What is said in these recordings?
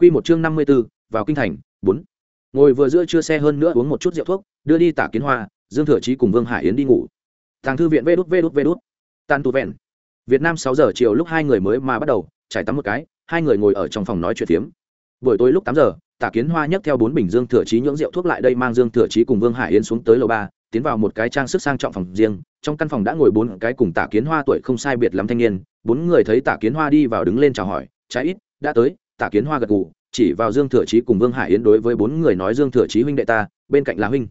Quy một chương năm mươi 54, vào kinh thành, bốn. Ngồi vừa giữa trưa xe hơn nữa uống một chút rượu thuốc, đưa đi Tả Kiến Hoa, Dương Thừa Chí cùng Vương Hải Yến đi ngủ. Tàng thư viện vút vút vút Tàn tụ vẹn. Việt Nam sáu giờ chiều lúc hai người mới mà bắt đầu, trải tắm một cái, hai người ngồi ở trong phòng nói chuyện phiếm. Buổi tối lúc tám giờ, Tả Kiến Hoa nhấc theo bốn bình Dương Thừa Chí nhưỡng rượu thuốc lại đây mang Dương Thừa Chí cùng Vương Hải Yến xuống tới lầu ba, tiến vào một cái trang sức sang trọng phòng riêng, trong căn phòng đã ngồi bốn cái cùng Tả Kiến Hoa tuổi không sai biệt lắm thanh niên, bốn người thấy Tả Kiến Hoa đi vào đứng lên chào hỏi, trái ít, đã tới, Tả Kiến Hoa gật gù, chỉ vào Dương Thừa Chí cùng Vương Hải Yến đối với bốn người nói Dương Thừa Chí huynh đệ ta, bên cạnh là huynh.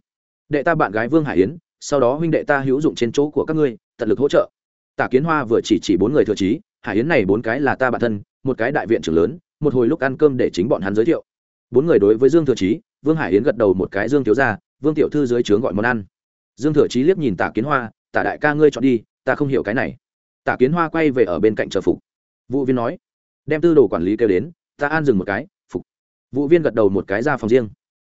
Đệ ta bạn gái Vương Hải Yến, sau đó huynh đệ ta hữu dụng trên chỗ của các ngươi, tận lực hỗ trợ. Tả Kiến Hoa vừa chỉ chỉ bốn người Thừa Chí, Hải Yến này bốn cái là ta bạn thân, một cái đại viện trưởng lớn, một hồi lúc ăn cơm để chính bọn hắn giới thiệu. Bốn người đối với Dương Thừa Chí, Vương Hải Yến gật đầu một cái Dương thiếu gia, Vương tiểu thư dưới trướng gọi món ăn. Dương Thừa Chí liếc nhìn Tả Kiến Hoa, Tả đại ca ngươi chọn đi, ta không hiểu cái này. Tả Kiến Hoa quay về ở bên cạnh chờ phục. Vụ viên nói, đem tư đồ quản lý kêu đến, ta an dừng một cái, phục. vụ viên gật đầu một cái ra phòng riêng.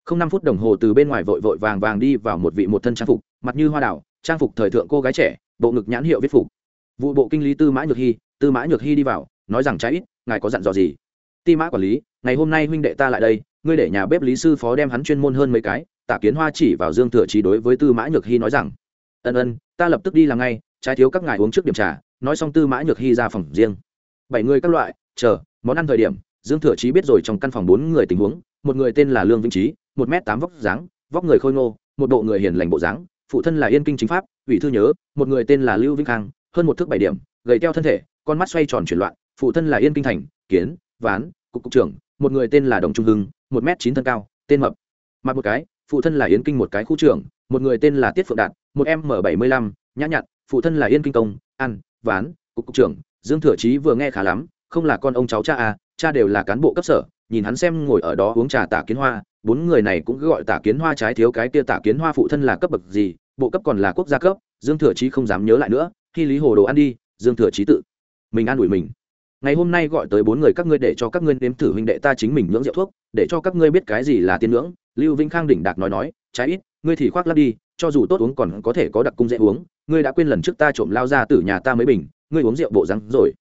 Không năm phút đồng hồ từ bên ngoài vội vội vàng vàng đi vào một vị một thân trang phục mặt như hoa đảo trang phục thời thượng cô gái trẻ bộ ngực nhãn hiệu viết phục. Vụ bộ kinh lý tư mã nhược hy tư mã nhược hy đi vào nói rằng trái ít ngài có dặn dò gì? Ti mã quản lý ngày hôm nay huynh đệ ta lại đây ngươi để nhà bếp lý sư phó đem hắn chuyên môn hơn mấy cái. Tả kiến hoa chỉ vào dương thừa trí đối với tư mã nhược hy nói rằng ân ân ta lập tức đi làm ngay trái thiếu các ngài uống trước điểm trà. Nói xong tư mã nhược hy ra phòng riêng. Bảy người các loại chờ món ăn thời điểm dương thừa chí biết rồi trong căn phòng bốn người tình huống, một người tên là lương vĩnh trí một m tám vóc dáng, vóc người khôi ngô, một bộ người hiền lành bộ dáng, phụ thân là yên kinh chính pháp, ủy thư nhớ, một người tên là lưu vĩnh khang, hơn một thước bảy điểm, gầy teo thân thể, con mắt xoay tròn chuyển loạn, phụ thân là yên kinh thành, kiến, ván, cục cục trưởng, một người tên là đồng trung hưng, một m chín thân cao, tên mập. Mặt một cái, phụ thân là yên kinh một cái khu trưởng, một người tên là tiết phượng đạt, một m bảy mươi lăm, nhã nhặn, phụ thân là yên kinh công ăn ván, cục cục trưởng. Dương thừa chí vừa nghe khá lắm, không là con ông cháu cha à cha đều là cán bộ cấp sở, nhìn hắn xem ngồi ở đó uống trà tả kiến hoa, bốn người này cũng cứ gọi tả kiến hoa trái thiếu cái kia tả kiến hoa phụ thân là cấp bậc gì, bộ cấp còn là quốc gia cấp, dương thừa chí không dám nhớ lại nữa, khi lý hồ đồ ăn đi, dương thừa chí tự mình an ủi mình. Ngày hôm nay gọi tới bốn người các ngươi để cho các ngươi nếm thử huynh đệ ta chính mình nhưỡng rượu thuốc, để cho các ngươi biết cái gì là tiên ngưỡng lưu vĩnh khang đỉnh đạc nói nói, trái ít, ngươi thì khoác lắp đi, cho dù tốt uống còn có thể có đặc cung dễ uống, ngươi đã quên lần trước ta trộm lao ra từ nhà ta mới bình, ngươi uống rượu bộ rắn rồi.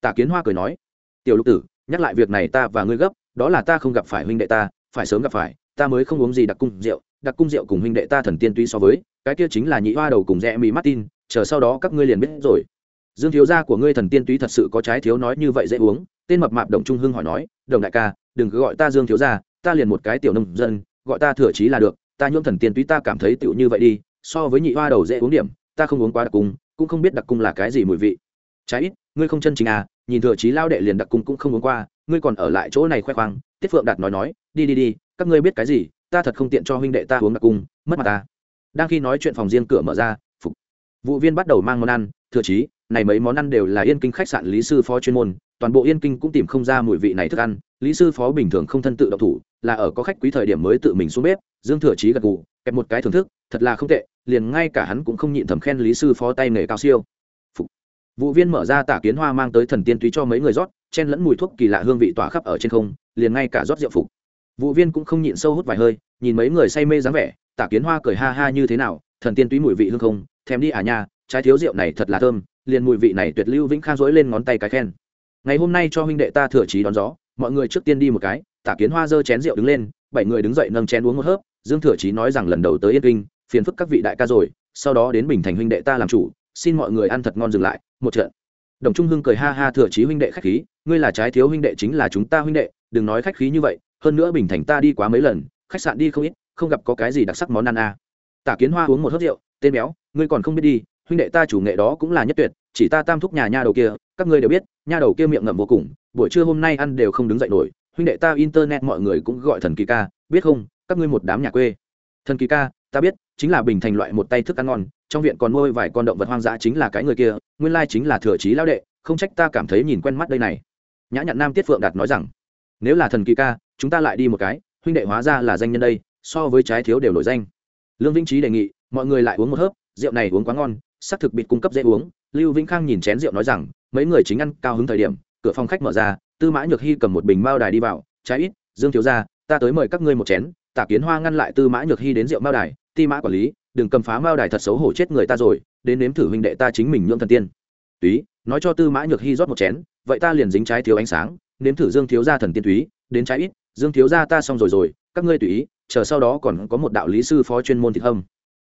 Tả kiến hoa cười nói, tiểu lục tử nhắc lại việc này ta và ngươi gấp, đó là ta không gặp phải huynh đệ ta, phải sớm gặp phải, ta mới không uống gì đặc cung rượu, đặc cung rượu cùng huynh đệ ta thần tiên tuy so với, cái kia chính là nhị hoa đầu cùng rẽ mỹ martin, chờ sau đó các ngươi liền biết rồi. Dương thiếu gia của ngươi thần tiên túy thật sự có trái thiếu nói như vậy dễ uống, tên mập mạp đồng trung hưng hỏi nói, đồng đại ca, đừng cứ gọi ta dương thiếu gia, ta liền một cái tiểu nông dân, gọi ta thừa trí là được, ta nhuộm thần tiên túy ta cảm thấy tựu như vậy đi, so với nhị hoa đầu dễ uống điểm, ta không uống quá đặc cung, cũng không biết đặc cung là cái gì mùi vị. Trái ít, ngươi không chân chính à nhìn thừa trí lao đệ liền đặc cung cũng không uống qua, ngươi còn ở lại chỗ này khoe khoang, tiết phượng đạt nói nói, đi đi đi, các ngươi biết cái gì, ta thật không tiện cho huynh đệ ta uống đặc cung, mất mặt ta. Đang khi nói chuyện phòng riêng cửa mở ra, phục. Vụ viên bắt đầu mang món ăn, thừa trí, này mấy món ăn đều là yên kinh khách sạn lý sư phó chuyên môn, toàn bộ yên kinh cũng tìm không ra mùi vị này thức ăn, lý sư phó bình thường không thân tự độc thủ, là ở có khách quý thời điểm mới tự mình xuống bếp, dương thừa trí gật gù, kẹp một cái thưởng thức, thật là không tệ, liền ngay cả hắn cũng không nhịn thầm khen lý sư phó tay nghề cao siêu vụ viên mở ra tả kiến hoa mang tới thần tiên túy cho mấy người rót, chen lẫn mùi thuốc kỳ lạ hương vị tỏa khắp ở trên không, liền ngay cả rót rượu phục. Vụ viên cũng không nhịn sâu hút vài hơi, nhìn mấy người say mê dáng vẻ, tả kiến hoa cười ha ha như thế nào, thần tiên túy mùi vị hương không, thèm đi à nha, trái thiếu rượu này thật là thơm, liền mùi vị này tuyệt lưu vĩnh khang dỗi lên ngón tay cái khen. Ngày hôm nay cho huynh đệ ta thừa trí đón gió, mọi người trước tiên đi một cái, tả kiến hoa giơ chén rượu đứng lên, bảy người đứng dậy nâng chén uống một hớp, dương thừa trí nói rằng lần đầu tới yên kinh, phiền phức các vị đại ca rồi, sau đó đến bình thành huynh đệ ta làm chủ xin mọi người ăn thật ngon dừng lại, một trận đồng trung hưng cười ha ha thừa chí huynh đệ khách khí, ngươi là trái thiếu huynh đệ chính là chúng ta huynh đệ, đừng nói khách khí như vậy, hơn nữa bình thành ta đi quá mấy lần, khách sạn đi không ít, không gặp có cái gì đặc sắc món ăn à. tả kiến hoa uống một hớt rượu, tên béo, ngươi còn không biết đi, huynh đệ ta chủ nghệ đó cũng là nhất tuyệt, chỉ ta tam thúc nhà nha đầu kia, các ngươi đều biết, nha đầu kia miệng ngậm vô cùng, buổi trưa hôm nay ăn đều không đứng dậy nổi, huynh đệ ta internet mọi người cũng gọi thần kỳ ca, biết không, các ngươi một đám nhà quê thần kỳ ca, ta biết, chính là bình thành loại một tay thức ăn ngon trong viện còn nuôi vài con động vật hoang dã chính là cái người kia, nguyên lai chính là thừa trí lao đệ, không trách ta cảm thấy nhìn quen mắt đây này. Nhã nhặn nam tiết phượng đạt nói rằng, nếu là thần kỳ ca, chúng ta lại đi một cái, huynh đệ hóa ra là danh nhân đây, so với trái thiếu đều nổi danh. Lương vĩnh trí đề nghị, mọi người lại uống một hớp, rượu này uống quá ngon sắc thực bịt cung cấp dễ uống. Lưu vĩnh khang nhìn chén rượu nói rằng, mấy người chính ăn, cao hứng thời điểm, cửa phòng khách mở ra, tư mã nhược hy cầm một bình mao đài đi vào, trái ít, dương thiếu ra ta tới mời các ngươi một chén, tả kiến hoa ngăn lại tư mã nhược hy đến rượu mao đài, ti mã quản lý đừng cầm phá mao đài thật xấu hổ chết người ta rồi, đến nếm thử huynh đệ ta chính mình nhưỡng thần tiên. Túy, nói cho tư mã nhược hy rót một chén, vậy ta liền dính trái thiếu ánh sáng, nếm thử dương thiếu gia thần tiên túy, đến trái ít, dương thiếu gia ta xong rồi rồi, các ngươi tùy ý, chờ sau đó còn có một đạo lý sư phó chuyên môn thịt hâm.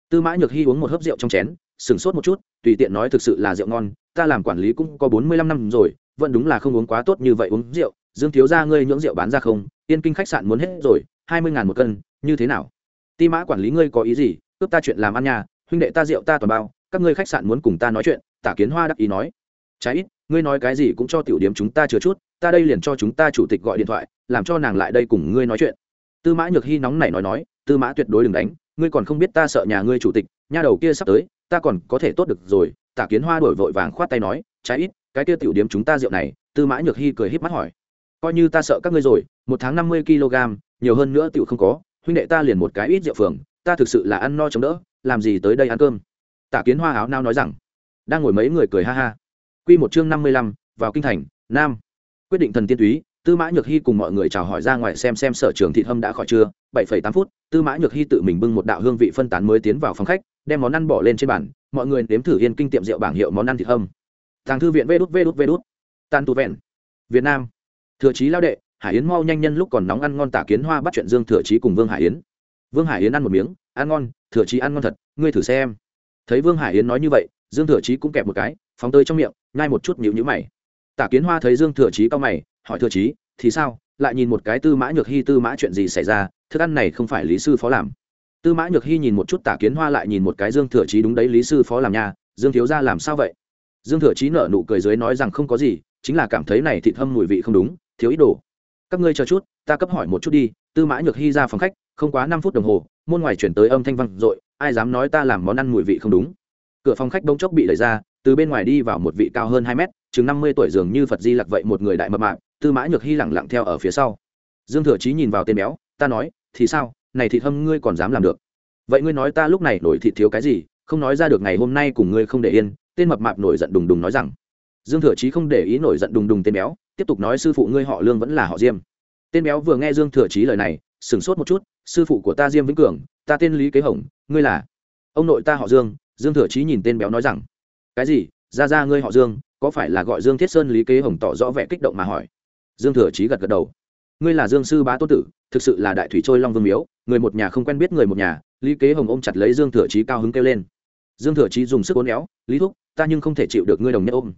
Tư mã nhược hy uống một hớp rượu trong chén, sửng sốt một chút, tùy tiện nói thực sự là rượu ngon, ta làm quản lý cũng có bốn mươi lăm năm rồi, vẫn đúng là không uống quá tốt như vậy uống rượu. Dương thiếu gia ngươi nhưỡng rượu bán ra không? Yên kinh khách sạn muốn hết rồi, hai mươi ngàn một cân, như thế nào? Ti mã quản lý ngươi có ý gì? Cướp ta chuyện làm ăn nhà huynh đệ ta rượu ta toàn bao, các ngươi khách sạn muốn cùng ta nói chuyện, tả kiến hoa đắc ý nói. Trái ít, ngươi nói cái gì cũng cho tiểu điểm chúng ta chừa chút, ta đây liền cho chúng ta chủ tịch gọi điện thoại, làm cho nàng lại đây cùng ngươi nói chuyện. Tư mã nhược hy nóng này nói nói, tư mã tuyệt đối đừng đánh, ngươi còn không biết ta sợ nhà ngươi chủ tịch, nha đầu kia sắp tới, ta còn có thể tốt được rồi, tả kiến hoa đổi vội vàng khoát tay nói, trái ít, cái kia tiểu điểm chúng ta rượu này, tư mã nhược hy cười híp mắt hỏi. Coi như ta sợ các ngươi rồi, một tháng năm mươi kg nhiều hơn nữa tiểu không có, huynh đệ ta liền một cái ít rượu phường ta thực sự là ăn no chống đỡ, làm gì tới đây ăn cơm. Tả kiến hoa áo nao nói rằng, đang ngồi mấy người cười ha ha. Q một chương năm mươi lăm, vào kinh thành, nam. Quyết định thần tiên túy, tư mã nhược hy cùng mọi người chào hỏi ra ngoài xem xem sở trường thị hâm đã khỏi trưa bảy phẩy tám phút, tư mã nhược hy tự mình bưng một đạo hương vị phân tán mới tiến vào phòng khách, đem món ăn bỏ lên trên bàn. Mọi người nếm thử yên kinh tiệm rượu bảng hiệu món ăn thịt hâm. Thằng thư viện vê đút vê đút vê đút. Tan tu vẹn. Việt nam. Thừa chí lao đệ, hải yến mau nhanh nhân lúc còn nóng ăn ngon tả kiến hoa bắt chuyện dương thừa chí cùng vương hải yến vương hải yến ăn một miếng, ăn ngon, thừa trí ăn ngon thật, ngươi thử xem. Thấy vương hải yến nói như vậy, dương thừa trí cũng kẹp một cái, phóng tơi trong miệng, nhai một chút nhịu nhữ mày. Tả kiến hoa thấy dương thừa trí cao mày, hỏi thừa trí thì sao? Lại nhìn một cái tư mã nhược hy tư mã chuyện gì xảy ra? Thức ăn này không phải lý sư phó làm. Tư mã nhược hy nhìn một chút tả kiến hoa lại nhìn một cái dương thừa trí đúng đấy, lý sư phó làm nhà dương thiếu ra làm sao vậy? Dương thừa trí nở nụ cười dưới nói rằng, không có gì, chính là cảm thấy này thịt hâm mùi vị không đúng, thiếu ít đồ. Các ngươi chờ chút, ta cấp hỏi một chút đi tư mã nhược hy ra phòng khách, không quá năm phút đồng hồ, môn ngoài chuyển tới âm thanh văng r ộ i ai dám nói ta làm món ăn mùi vị không đúng. Cửa phòng khách bỗng chốc bị đẩy ra, từ bên ngoài đi vào một vị cao hơn hai mét, chừng năm mươi tuổi dường như phật di lặc vậy một người đại mập mạng. tư mã nhược hy lẳng lặng theo ở phía sau. Dương thừa trí nhìn vào tên béo, ta nói, thì sao? Này thịt hâm ngươi còn dám làm được? Vậy ngươi nói ta lúc này nổi thịt thiếu cái gì? Không nói ra được ngày hôm nay cùng ngươi không để yên. Tên mập mạp nổi giận đùng đùng nói rằng. Dương thừa chí không để ý nổi giận đùng đùng tên béo, tiếp tục nói sư phụ ngươi họ lương vẫn là họ diêm tên béo vừa nghe dương thừa chí lời này, sửng sốt một chút, sư phụ của ta diêm vĩnh cường, ta tên lý kế hồng, ngươi là? Ông nội ta họ dương dương thừa chí nhìn tên béo nói rằng. Cái gì? Ra ra ngươi họ dương, có phải là gọi dương thiết sơn lý kế hồng tỏ rõ vẻ kích động mà hỏi? Dương thừa chí gật gật đầu. Ngươi là dương sư bá tô tử, thực sự là đại thủy trôi long vương miếu, người một nhà không quen biết người một nhà. Lý kế hồng ôm chặt lấy dương thừa chí cao hứng kêu lên. Dương thừa chí dùng sức ốn éo, lý thúc, ta nhưng không thể chịu được ngươi đồng nhất ôm.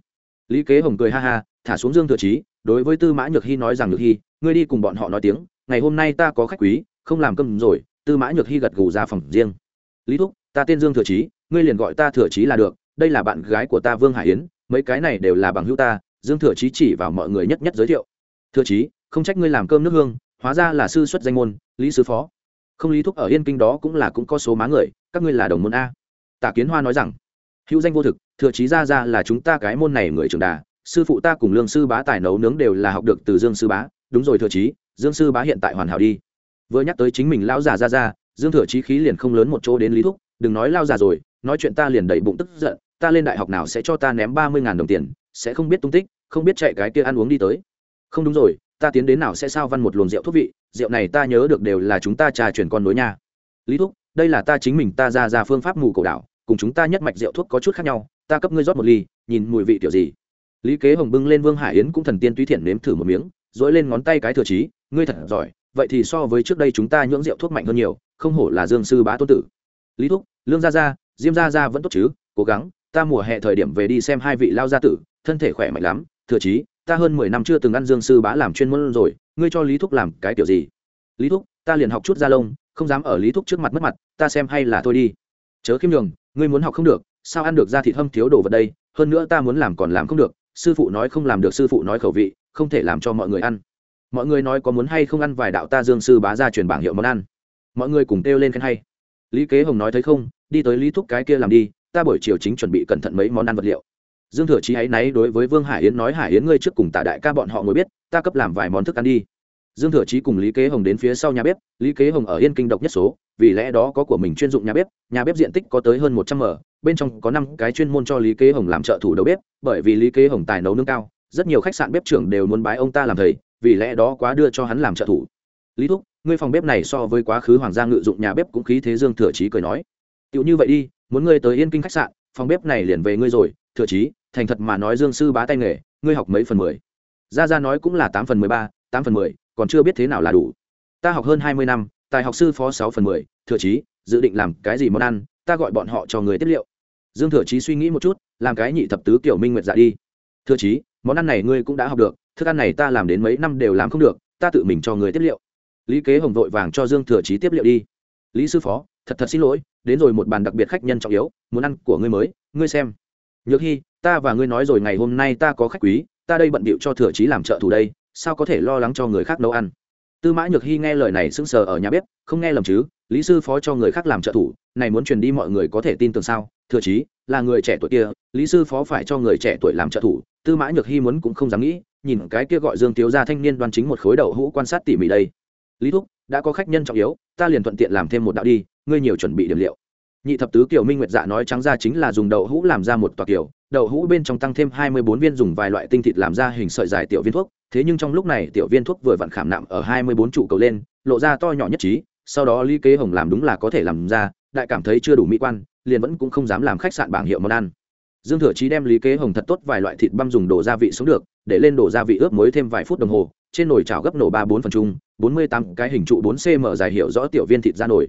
Lý kế hồng cười ha ha, thả xuống dương thừa chí, đối với tư mã nhược hy nói rằng nhược hy ngươi đi cùng bọn họ nói tiếng ngày hôm nay ta có khách quý không làm cơm rồi tư mã nhược hy gật gù ra phòng riêng. Lý thúc ta tên dương thừa trí, ngươi liền gọi ta thừa trí là được đây là bạn gái của ta vương hải yến mấy cái này đều là bằng hữu ta dương thừa trí chỉ vào mọi người nhất nhất giới thiệu. Thừa trí, không trách ngươi làm cơm nước hương hóa ra là sư xuất danh môn lý sứ phó. Không lý thúc ở yên kinh đó cũng là cũng có số má người các ngươi là đồng môn a. Tạ kiến hoa nói rằng hữu danh vô thực thừa trí ra ra là chúng ta cái môn này người trưởng đà sư phụ ta cùng lương sư bá tài nấu nướng đều là học được từ dương sư bá đúng rồi thừa chí, dương sư bá hiện tại hoàn hảo đi. Vừa nhắc tới chính mình lão già ra ra, dương thừa chí khí liền không lớn một chỗ đến lý thúc, đừng nói lao già rồi, nói chuyện ta liền đầy bụng tức giận, ta lên đại học nào sẽ cho ta ném ba mươi ngàn đồng tiền, sẽ không biết tung tích, không biết chạy cái kia ăn uống đi tới. Không đúng rồi, ta tiến đến nào sẽ sao văn một luồng rượu thuốc vị, rượu này ta nhớ được đều là chúng ta trà chuyển con nối nha. Lý thúc, đây là ta chính mình ta ra ra phương pháp mù cổ đảo cùng chúng ta nhất mạch rượu thuốc có chút khác nhau, ta cấp ngươi rót một ly, nhìn mùi vị kiểu gì. Lý kế hồng bưng lên vương hải yến cũng thần tiên túy thiện nếm thử một miếng dỗi lên ngón tay cái thừa trí ngươi thật giỏi vậy thì so với trước đây chúng ta nhưỡng rượu thuốc mạnh hơn nhiều không hổ là dương sư bá tôn tử. Lý thúc lương gia gia diêm gia gia vẫn tốt chứ cố gắng ta mùa hè thời điểm về đi xem hai vị lao gia tử thân thể khỏe mạnh lắm thừa trí, ta hơn mười năm chưa từng ăn dương sư bá làm chuyên môn rồi ngươi cho lý thúc làm cái kiểu gì? Lý thúc ta liền học chút gia lông không dám ở lý thúc trước mặt mất mặt ta xem hay là thôi đi. Chớ khiêm nhường ngươi muốn học không được sao ăn được gia thịt hâm thiếu đồ vật đây hơn nữa ta muốn làm còn làm không được sư phụ nói không làm được sư phụ nói khẩu vị không thể làm cho mọi người ăn. Mọi người nói có muốn hay không ăn vài đạo ta dương sư bá ra truyền bảng hiệu món ăn. Mọi người cùng kêu lên khen hay. Lý kế hồng nói thấy không, đi tới lý thúc cái kia làm đi, ta buổi chiều chính chuẩn bị cẩn thận mấy món ăn vật liệu. Dương thừa chí ấy náy đối với vương hải yến nói, hải yến ngươi trước cùng tạ đại ca bọn họ ngồi biết, ta cấp làm vài món thức ăn đi. Dương thừa chí cùng lý kế hồng đến phía sau nhà bếp, lý kế hồng ở yên kinh độc nhất số, vì lẽ đó có của mình chuyên dụng nhà bếp nhà bếp diện tích có tới hơn một trăm m bên trong có năm cái chuyên môn cho lý kế hồng làm trợ thủ đầu bếp, bởi vì lý kế hồng tài nấu nướng cao rất nhiều khách sạn bếp trưởng đều muốn bái ông ta làm thầy vì lẽ đó quá đưa cho hắn làm trợ thủ. Lý thúc ngươi phòng bếp này so với quá khứ hoàng gia ngự dụng nhà bếp cũng khí thế dương thừa trí cười nói. Tựu như vậy đi muốn ngươi tới yên kinh khách sạn phòng bếp này liền về ngươi rồi thừa trí, thành thật mà nói dương sư bá tay nghề ngươi học mấy phần mười? Ra ra nói cũng là tám phần mười ba tám phần mười còn chưa biết thế nào là đủ. Ta học hơn hai mươi năm tài học sư phó sáu phần mười thừa trí, dự định làm cái gì món ăn ta gọi bọn họ cho người tiếp liệu. Dương thừa trí suy nghĩ một chút làm cái nhị thập tứ kiểu minh nguyệt dạ đi. Thừa trí món ăn này ngươi cũng đã học được, thức ăn này ta làm đến mấy năm đều làm không được, ta tự mình cho người tiếp liệu. Lý kế hồng vội vàng cho dương thừa chí tiếp liệu đi. Lý sư phó, thật thật xin lỗi, đến rồi một bàn đặc biệt khách nhân trọng yếu, muốn ăn của ngươi mới, ngươi xem. Nhược hy ta và ngươi nói rồi ngày hôm nay ta có khách quý, ta đây bận bịu cho thừa chí làm trợ thủ đây, sao có thể lo lắng cho người khác nấu ăn? Tư mã nhược hy nghe lời này sững sờ ở nhà bếp, không nghe lầm chứ, lý sư phó cho người khác làm trợ thủ, này muốn truyền đi mọi người có thể tin tưởng sao? Thừa chí, là người trẻ tuổi kia, lý sư phó phải cho người trẻ tuổi làm trợ thủ tư mã nhược hy muốn cũng không dám nghĩ, nhìn cái kia gọi dương thiếu gia thanh niên đoan chính một khối đầu hũ quan sát tỉ mỉ đây. Lý thúc, đã có khách nhân trọng yếu, ta liền thuận tiện làm thêm một đạo đi, ngươi nhiều chuẩn bị điểm liệu. Nhị thập tứ kiểu minh nguyệt dạ nói trắng ra chính là dùng đậu hũ làm ra một tòa kiểu đậu hũ bên trong tăng thêm hai mươi bốn viên dùng vài loại tinh thịt làm ra hình sợi dài tiểu viên thuốc, thế nhưng trong lúc này tiểu viên thuốc vừa vặn khảm nạm ở hai mươi bốn trụ cầu lên, lộ ra to nhỏ nhất trí, sau đó lý kế hồng làm đúng là có thể làm ra, đại cảm thấy chưa đủ mỹ quan, liền vẫn cũng không dám làm khách sạn bảng hiệu món ăn dương thừa chí đem lý kế hồng thật tốt vài loại thịt băm dùng đổ gia vị xuống được, để lên đổ gia vị ướp muối thêm vài phút đồng hồ, trên nồi chảo gấp nổ ba bốn phần chung, bốn mươi tám cái hình trụ bốn cm dài hiệu rõ tiểu viên thịt ra nồi.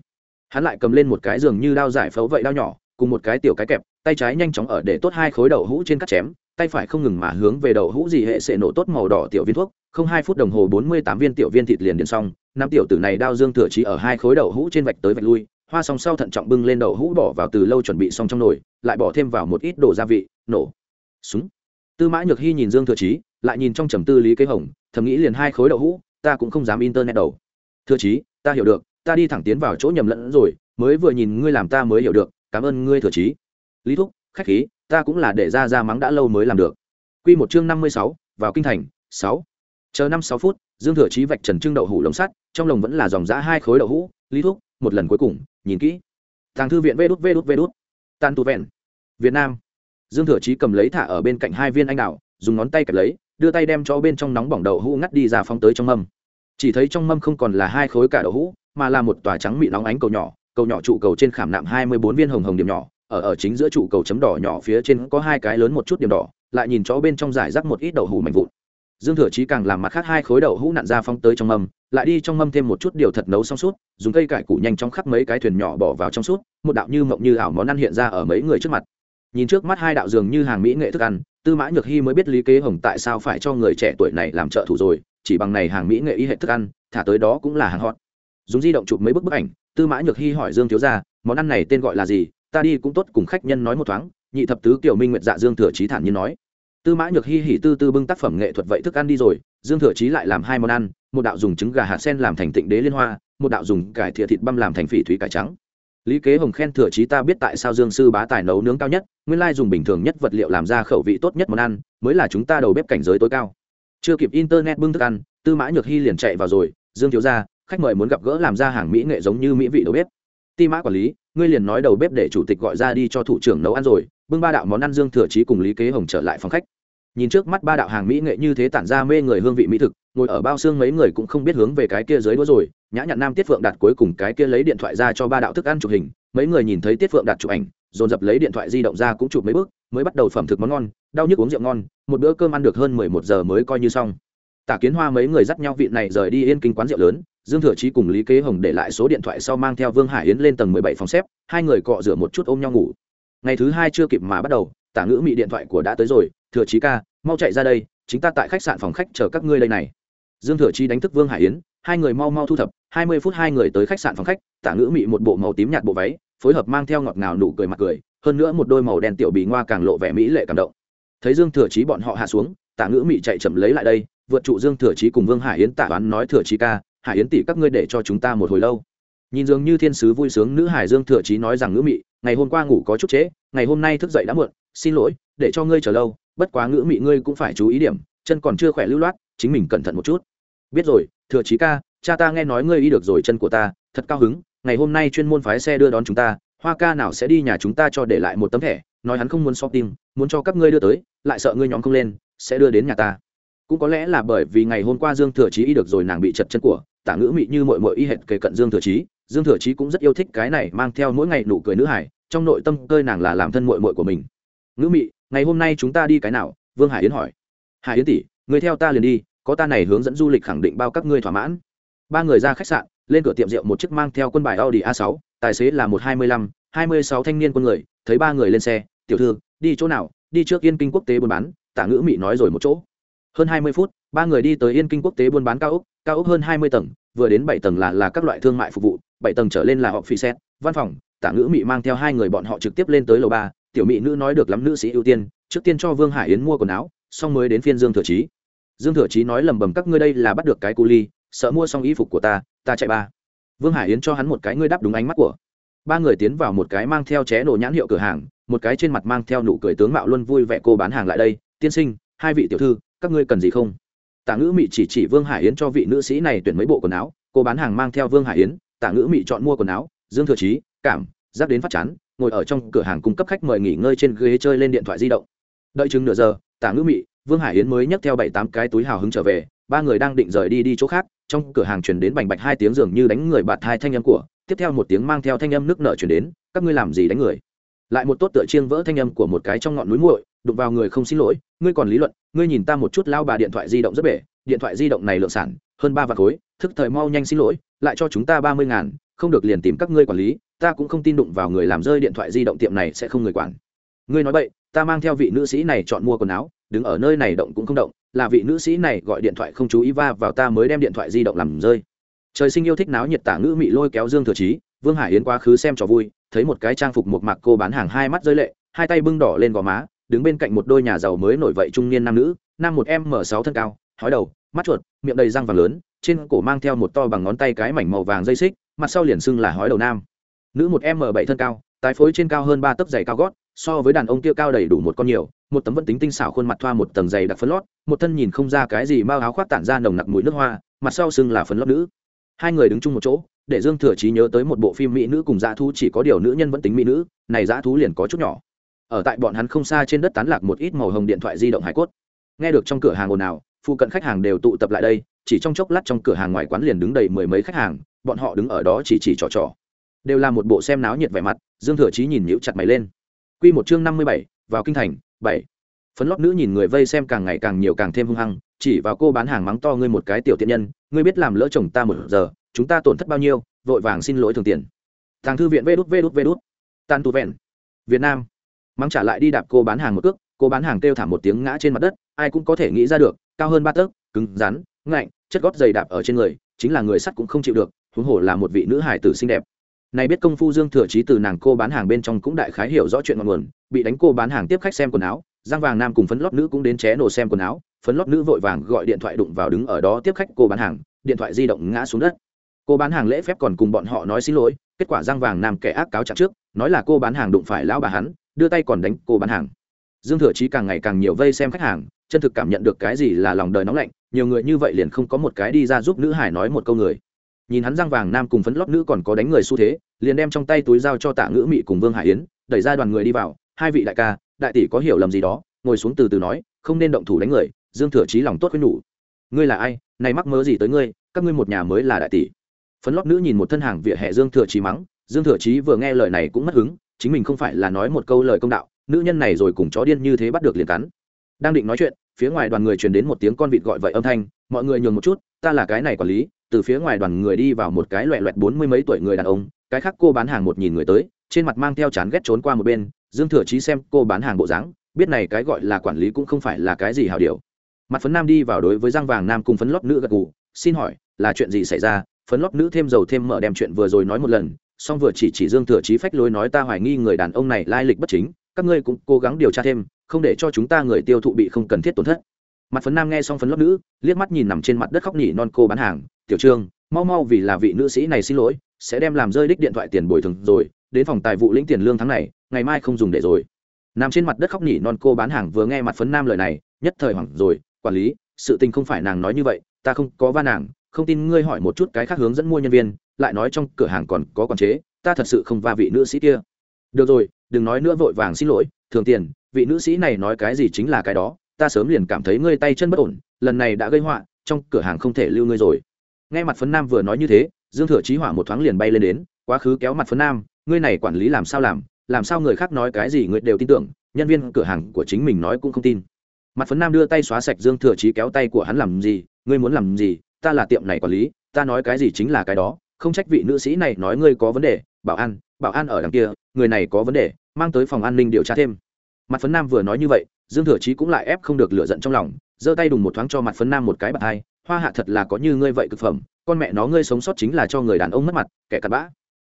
Hắn lại cầm lên một cái giường như đao giải phẫu vậy đao nhỏ, cùng một cái tiểu cái kẹp, tay trái nhanh chóng ở để tốt hai khối đậu hũ trên cắt chém, tay phải không ngừng mà hướng về đậu hũ gì hệ sẽ nổ tốt màu đỏ tiểu viên thuốc, không hai phút đồng hồ bốn mươi tám viên tiểu viên thịt liền điện xong, năm tiểu tử này đao dương thừa chí ở hai khối đậu hũ trên vạch tới vạch lui hoa song sau thận trọng bưng lên đậu hũ bỏ vào từ lâu chuẩn bị xong trong nồi, lại bỏ thêm vào một ít đồ gia vị, nổ. Súng. Tư mã nhược hy nhìn dương thừa chí, lại nhìn trong trầm tư lý kế hồng, thầm nghĩ liền hai khối đậu hũ, ta cũng không dám internet đầu. Thừa chí, ta hiểu được, ta đi thẳng tiến vào chỗ nhầm lẫn rồi, mới vừa nhìn ngươi làm ta mới hiểu được, cảm ơn ngươi thừa chí. Lý thúc, khách khí, ta cũng là để ra ra mắng đã lâu mới làm được. Quy một chương năm mươi sáu, vào kinh thành, sáu. Chờ năm sáu phút, dương thừa chí vạch trần trưng đậu hũ lồng sắt, trong lồng vẫn là dòng giã hai khối đậu hũ. Lý thúc, một lần cuối cùng nhìn kỹ. Tàng thư viện vê đút vê đút vê đút. Tan tu vẹn. Việt nam. Dương thừa chí cầm lấy thả ở bên cạnh hai viên anh đào, dùng ngón tay kẹp lấy, đưa tay đem cho bên trong nóng bỏng đậu hũ ngắt đi ra phóng tới trong mâm. Chỉ thấy trong mâm không còn là hai khối cả đậu hũ, mà là một tòa trắng mịn nóng ánh cầu nhỏ cầu nhỏ trụ cầu trên khảm nạm hai mươi bốn viên hồng hồng điểm nhỏ, ở ở chính giữa trụ cầu chấm đỏ nhỏ phía trên có hai cái lớn một chút điểm đỏ, lại nhìn chó bên trong giải rác một ít đậu hủ mạnh vụn dương thừa chí càng làm mặt khác hai khối đậu hũ nặn ra phong tới trong mâm, lại đi trong mâm thêm một chút điều thật nấu xong suốt dùng cây cải củ nhanh chóng khắc mấy cái thuyền nhỏ bỏ vào trong suốt một đạo như mộng như ảo món ăn hiện ra ở mấy người trước mặt. Nhìn trước mắt hai đạo dường như hàng mỹ nghệ thức ăn, tư mã nhược hy mới biết lý kế hồng tại sao phải cho người trẻ tuổi này làm trợ thủ rồi, chỉ bằng này hàng mỹ nghệ y hệ thức ăn, thả tới đó cũng là hàng hot. Dùng di động chụp mấy bức bức ảnh, tư mã nhược hy hỏi dương thiếu gia, món ăn này tên gọi là gì? Ta đi cũng tốt cùng khách nhân nói một thoáng. Nhị thập tứ kiểu minh nguyệt dạ dương thừa trí thản nhiên nói tư mã nhược hy hỉ tư tư bưng tác phẩm nghệ thuật vậy thức ăn đi rồi, dương thừa trí lại làm hai món ăn, một đạo dùng trứng gà hạt sen làm thành tịnh đế liên hoa, một đạo dùng cải thịa thịt băm làm thành phỉ thủy cải trắng. Lý kế hồng khen thừa trí ta biết tại sao dương sư bá tài nấu nướng cao nhất, nguyên lai dùng bình thường nhất vật liệu làm ra khẩu vị tốt nhất món ăn, mới là chúng ta đầu bếp cảnh giới tối cao. Chưa kịp internet bưng thức ăn, tư mã nhược hy liền chạy vào rồi, dương thiếu ra khách mời muốn gặp gỡ làm ra hàng mỹ nghệ giống như mỹ vị đầu bếp. Ti mã quản lý, ngươi liền nói đầu bếp để chủ tịch gọi ra đi cho thủ trưởng nấu ăn rồi, bưng ba đạo món ăn. Dương thừa trí cùng lý kế hồng trở lại phòng khách nhìn trước mắt ba đạo hàng mỹ nghệ như thế tản ra mê người hương vị mỹ thực, ngồi ở bao xương mấy người cũng không biết hướng về cái kia dưới đũa rồi. Nhã nhặn nam, tiết phượng đặt cuối cùng cái kia lấy điện thoại ra cho ba đạo thức ăn chụp hình. Mấy người nhìn thấy tiết phượng đặt chụp ảnh, dồn dập lấy điện thoại di động ra cũng chụp mấy bước, mới bắt đầu phẩm thực món ngon, đau nhức uống rượu ngon, một bữa cơm ăn được hơn mười một giờ mới coi như xong. Tả kiến hoa mấy người dắt nhau vị này rời đi yên kinh quán rượu lớn, dương thừa chí cùng lý kế hồng để lại số điện thoại sau mang theo vương hải yến lên tầng mười bảy phòng xếp, hai người cọ rửa một chút ôm nhau ngủ. Ngày thứ hai chưa kịp mà bắt đầu tả ngữ mị điện thoại của đã tới rồi, thừa trí ca, mau chạy ra đây, chính ta tại khách sạn phòng khách chờ các ngươi đây này. Dương thừa trí đánh thức vương hải yến, hai người mau mau thu thập, hai mươi phút hai người tới khách sạn phòng khách, tả ngữ mị một bộ màu tím nhạt bộ váy, phối hợp mang theo ngọt ngào nụ cười mặt cười, hơn nữa một đôi màu đen tiểu bì ngoa càng lộ vẻ mỹ lệ cảm động. Thấy dương thừa trí bọn họ hạ xuống, tả ngữ mị chạy chậm lấy lại đây, vượt trụ dương thừa trí cùng vương hải yến tả đoán nói, thừa trí ca, hải yến tỷ các ngươi để cho chúng ta một hồi lâu. Nhìn dường như thiên sứ vui sướng, nữ hải dương thừa trí nói rằng, ngữ mị, ngày hôm qua ngủ có chút trễ, ngày hôm nay thức dậy đã muộn xin lỗi, để cho ngươi chờ lâu, bất quá ngữ mị ngươi cũng phải chú ý điểm, chân còn chưa khỏe lưu loát, chính mình cẩn thận một chút. Biết rồi, thừa chí ca, cha ta nghe nói ngươi y được rồi chân của ta, thật cao hứng, ngày hôm nay chuyên môn phái xe đưa đón chúng ta, hoa ca nào sẽ đi nhà chúng ta cho để lại một tấm thẻ, nói hắn không muốn shopping, muốn cho các ngươi đưa tới, lại sợ ngươi nhóm không lên, sẽ đưa đến nhà ta. Cũng có lẽ là bởi vì ngày hôm qua dương thừa chí y được rồi nàng bị chật chân của, tả ngữ mị như mội mội y hệt kề cận dương thừa chí, dương thừa chí cũng rất yêu thích cái này mang theo mỗi ngày nụ cười nữ hải, trong nội tâm cơi nàng là làm thân mội mội của mình ngữ mị, ngày hôm nay chúng ta đi cái nào? Vương hải yến hỏi. Hải yến tỷ, người theo ta liền đi, có ta này hướng dẫn du lịch khẳng định bao các ngươi thỏa mãn. Ba người ra khách sạn, lên cửa tiệm rượu một chiếc mang theo quân bài audi a 6 tài xế là một hai mươi lăm, hai mươi sáu thanh niên quân người, thấy ba người lên xe, tiểu thư, đi chỗ nào? Đi trước yên kinh quốc tế buôn bán. Tả ngữ mị nói rồi một chỗ. Hơn hai mươi phút, ba người đi tới yên kinh quốc tế buôn bán cao ốc cao ốc hơn hai mươi tầng, vừa đến bảy tầng là là các loại thương mại phục vụ, bảy tầng trở lên là họ phi xét, văn phòng. Tả ngữ mị mang theo hai người bọn họ trực tiếp lên tới lầu ba tiểu mỹ nữ nói được lắm nữ sĩ ưu tiên, trước tiên cho vương hải yến mua quần áo, xong mới đến phiên dương thừa trí dương thừa trí nói lầm bầm, các ngươi đây là bắt được cái cu ly, sợ mua xong y phục của ta ta chạy ba. Vương hải yến cho hắn một cái ngươi đáp đúng ánh mắt của. Ba người tiến vào một cái mang theo ché nổ nhãn hiệu cửa hàng, một cái trên mặt mang theo nụ cười tướng mạo luôn vui vẻ cô bán hàng lại đây, tiên sinh, hai vị tiểu thư, các ngươi cần gì không? Tả ngữ mị chỉ chỉ vương hải yến cho vị nữ sĩ này tuyển mấy bộ quần áo, cô bán hàng mang theo vương hải yến tả ngữ mị chọn mua quần áo, dương thừa trí cảm giáp đến phát chán ngồi ở trong cửa hàng cung cấp khách mời nghỉ ngơi trên ghế chơi lên điện thoại di động. Đợi chừng nửa giờ tả ngữ mị, vương hải yến mới nhấc theo bảy tám cái túi hào hứng trở về, ba người đang định rời đi đi chỗ khác, trong cửa hàng chuyển đến bành bạch hai tiếng dường như đánh người bạt hai thanh âm của, tiếp theo một tiếng mang theo thanh âm nước nợ chuyển đến, các ngươi làm gì đánh người? Lại một tốt tựa chiêng vỡ thanh âm của một cái trong ngọn núi muội, đụng vào người không xin lỗi, ngươi còn lý luận, ngươi nhìn ta một chút lao bà điện thoại di động rất bể, điện thoại di động này lượng sản, hơn ba vạn khối, thức thời mau nhanh xin lỗi, lại cho chúng ta ba mươi ngàn, không được liền tìm các ngươi quản lý ta cũng không tin đụng vào người làm rơi điện thoại di động tiệm này sẽ không người quản. Ngươi nói vậy ta mang theo vị nữ sĩ này chọn mua quần áo, đứng ở nơi này động cũng không động, là vị nữ sĩ này gọi điện thoại không chú ý va vào ta mới đem điện thoại di động làm rơi. Trời sinh yêu thích náo nhiệt tả ngữ mị lôi kéo dương thừa trí vương hải yến quá khứ xem trò vui, thấy một cái trang phục một mặc cô bán hàng hai mắt rơi lệ, hai tay bưng đỏ lên gò má, đứng bên cạnh một đôi nhà giàu mới nổi vậy trung niên nam nữ, nam một m sáu thân cao, hói đầu, mắt chuột, miệng đầy răng vàng lớn, trên cổ mang theo một to bằng ngón tay cái mảnh màu vàng dây xích, mặt sau liền xưng là hói đầu nam nữ một m bảy thân cao, tái phối trên cao hơn ba tấc giày cao gót, so với đàn ông kia cao đầy đủ một con nhiều, một tấm vẫn tính tinh xảo khuôn mặt thoa một tầng giày đặc phấn lót, một thân nhìn không ra cái gì mau áo khoác tản ra nồng nặc mùi nước hoa, mặt sau xưng là phấn lót nữ. Hai người đứng chung một chỗ, để dương thừa trí nhớ tới một bộ phim mỹ nữ cùng dã thú, chỉ có điều nữ nhân vẫn tính mỹ nữ, này dã thú liền có chút nhỏ. Ở tại bọn hắn không xa trên đất tán lạc một ít màu hồng điện thoại di động hải cốt. Nghe được trong cửa hàng ồn ào, phụ cận khách hàng đều tụ tập lại đây, chỉ trong chốc lát trong cửa hàng ngoài quán liền đứng đầy mười mấy khách hàng, bọn họ đứng ở đó chỉ chỉ trò trò đều là một bộ xem náo nhiệt vẻ mặt, dương thừa chí nhìn nhíu chặt mày lên. Quy một chương năm mươi bảy, vào kinh thành, bảy. Phấn lót nữ nhìn người vây xem càng ngày càng nhiều càng thêm hung hăng, chỉ vào cô bán hàng mắng to ngươi một cái tiểu tiện nhân, ngươi biết làm lỡ chồng ta một giờ, chúng ta tổn thất bao nhiêu, vội vàng xin lỗi thường tiền. Thằng thư viện vê đút vê đút vê đút. Tan tu vẹn. Việt nam. Mắng trả lại đi đạp cô bán hàng một cước, cô bán hàng kêu thảm một tiếng ngã trên mặt đất, ai cũng có thể nghĩ ra được, cao hơn ba tấc, cứng, rắn, ngạnh, chất gót dày đạp ở trên người, chính là người sắt cũng không chịu được, huống hồ là một vị nữ hải tử xinh đẹp này biết công phu dương thừa trí từ nàng cô bán hàng bên trong cũng đại khái hiểu rõ chuyện ngọn nguồn, bị đánh cô bán hàng tiếp khách xem quần áo, giang vàng nam cùng phấn lót nữ cũng đến ché nổ xem quần áo, phấn lót nữ vội vàng gọi điện thoại đụng vào đứng ở đó tiếp khách cô bán hàng, điện thoại di động ngã xuống đất. Cô bán hàng lễ phép còn cùng bọn họ nói xin lỗi, kết quả giang vàng nam kẻ ác cáo trạng trước, nói là cô bán hàng đụng phải lão bà hắn, đưa tay còn đánh cô bán hàng. Dương thừa chí càng ngày càng nhiều vây xem khách hàng, chân thực cảm nhận được cái gì là lòng đời nóng lạnh, nhiều người như vậy liền không có một cái đi ra giúp nữ hải nói một câu người nhìn hắn răng vàng nam cùng phấn lót nữ còn có đánh người xu thế, liền đem trong tay túi dao cho tạ ngữ mị cùng vương hải yến, đẩy ra đoàn người đi vào. Hai vị đại ca, đại tỷ có hiểu lầm gì đó, ngồi xuống từ từ nói, không nên động thủ đánh người, dương thừa trí lòng tốt với nhủ. Ngươi là ai, này mắc mớ gì tới ngươi, các ngươi một nhà mới là đại tỷ. Phấn lót nữ nhìn một thân hàng vỉa hè dương thừa trí mắng, dương thừa trí vừa nghe lời này cũng mất hứng, chính mình không phải là nói một câu lời công đạo, nữ nhân này rồi cùng chó điên như thế bắt được liền cắn. Đang định nói chuyện, phía ngoài đoàn người truyền đến một tiếng con vịt gọi vậy âm thanh mọi người nhường một chút, ta là cái này quản lý, từ phía ngoài đoàn người đi vào một cái loẹ loẹt bốn mươi mấy tuổi người đàn ông, cái khác cô bán hàng một nhìn người tới, trên mặt mang theo chán ghét trốn qua một bên, dương thừa chí xem cô bán hàng bộ dáng, biết này cái gọi là quản lý cũng không phải là cái gì hào điều. Mặt phấn nam đi vào đối với răng vàng nam cùng phấn lót nữ gật gù, xin hỏi, là chuyện gì xảy ra? Phấn lót nữ thêm dầu thêm mở đem chuyện vừa rồi nói một lần song vừa chỉ chỉ dương thừa chí phách lối nói ta hoài nghi người đàn ông này lai lịch bất chính, các ngươi cũng cố gắng điều tra thêm, không để cho chúng ta người tiêu thụ bị không cần thiết tổn thất mặt phấn nam nghe xong phấn lót nữ, liếc mắt nhìn nằm trên mặt đất khóc nhỉ non cô bán hàng, tiểu trương, mau mau vì là vị nữ sĩ này xin lỗi, sẽ đem làm rơi đích điện thoại tiền bồi thường rồi, đến phòng tài vụ lĩnh tiền lương tháng này, ngày mai không dùng để rồi. Nằm trên mặt đất khóc nhỉ non cô bán hàng vừa nghe mặt phấn nam lời này, nhất thời hoảng rồi, quản lý, sự tình không phải nàng nói như vậy, ta không có va nàng, không tin ngươi hỏi một chút cái khác hướng dẫn mua nhân viên, lại nói trong cửa hàng còn có quản chế, ta thật sự không va vị nữ sĩ kia. Được rồi, đừng nói nữa vội vàng xin lỗi, thường tiền, vị nữ sĩ này nói cái gì chính là cái đó ta sớm liền cảm thấy ngươi tay chân bất ổn, lần này đã gây họa, trong cửa hàng không thể lưu ngươi rồi. Nghe mặt phấn nam vừa nói như thế, dương thừa chí hỏa một thoáng liền bay lên đến, quá khứ kéo mặt phấn nam, ngươi này quản lý làm sao làm làm sao người khác nói cái gì ngươi đều tin tưởng, nhân viên cửa hàng của chính mình nói cũng không tin. Mặt phấn nam đưa tay xóa sạch dương thừa chí kéo tay của hắn làm gì, ngươi muốn làm gì, ta là tiệm này quản lý, ta nói cái gì chính là cái đó, không trách vị nữ sĩ này nói ngươi có vấn đề, bảo an bảo an ở đằng kia, người này có vấn đề, mang tới phòng an ninh điều tra thêm mặt phấn nam vừa nói như vậy, dương thừa chí cũng lại ép không được lựa giận trong lòng, giơ tay đùng một thoáng cho mặt phấn nam một cái bạt hai, hoa hạ thật là có như ngươi vậy cực phẩm, con mẹ nó ngươi sống sót chính là cho người đàn ông mất mặt, kẻ cặn bã.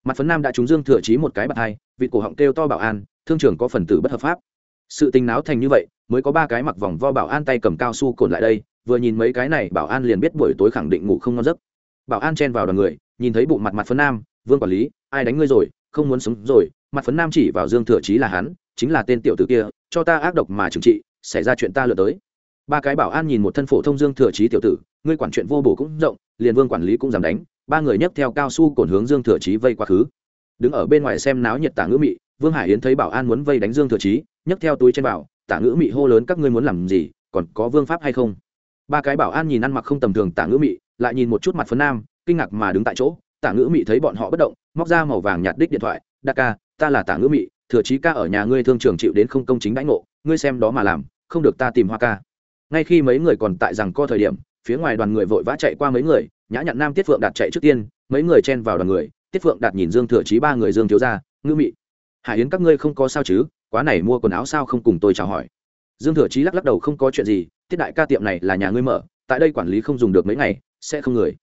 Mặt phấn nam đã trúng dương thừa chí một cái bạt hai, vị cổ họng kêu to bảo an, thương trường có phần tử bất hợp pháp. Sự tình náo thành như vậy, mới có ba cái mặc vòng vo bảo an tay cầm cao su cồn lại đây, vừa nhìn mấy cái này, bảo an liền biết buổi tối khẳng định ngủ không ngon giấc. Bảo an chen vào đoàn người, nhìn thấy bụng mặt mặt phấn nam, vương quản lý, ai đánh ngươi rồi, không muốn sống rồi. Mặt phấn nam chỉ vào dương thừa chí là hắn chính là tên tiểu tử kia, cho ta ác độc mà trừng trị, xảy ra chuyện ta lừa tới. Ba cái bảo an nhìn một thân phổ thông dương thừa chí tiểu tử, ngươi quản chuyện vô bổ cũng rộng, liền vương quản lý cũng dám đánh, ba người nhấc theo cao su cồn hướng dương thừa chí vây quá khứ. Đứng ở bên ngoài xem náo nhiệt tả ngữ mị, vương hải yến thấy bảo an muốn vây đánh dương thừa chí, nhấc theo túi trên bảo, tả ngữ mị hô lớn các ngươi muốn làm gì, còn có vương pháp hay không? Ba cái bảo an nhìn ăn mặc không tầm thường tả ngữ mị, lại nhìn một chút mặt phấn nam, kinh ngạc mà đứng tại chỗ. Tả ngữ mị thấy bọn họ bất động, móc ra màu vàng nhạt đích điện thoại, đa ca, ta là tả ngữ mị thừa chí ca ở nhà ngươi thương trường chịu đến không công chính đãi ngộ, ngươi xem đó mà làm, không được ta tìm hoa ca. Ngay khi mấy người còn tại rằng co thời điểm, phía ngoài đoàn người vội vã chạy qua mấy người, nhã nhặn nam tiết phượng đạt chạy trước tiên, mấy người chen vào đoàn người, tiết phượng đạt nhìn dương thừa chí ba người dương thiếu ra ngữ mị, hải yến các ngươi không có sao chứ? Quá này mua quần áo sao không cùng tôi chào hỏi? Dương thừa chí lắc lắc đầu, không có chuyện gì, tiết đại ca tiệm này là nhà ngươi mở, tại đây quản lý không dùng được mấy ngày, sẽ không người.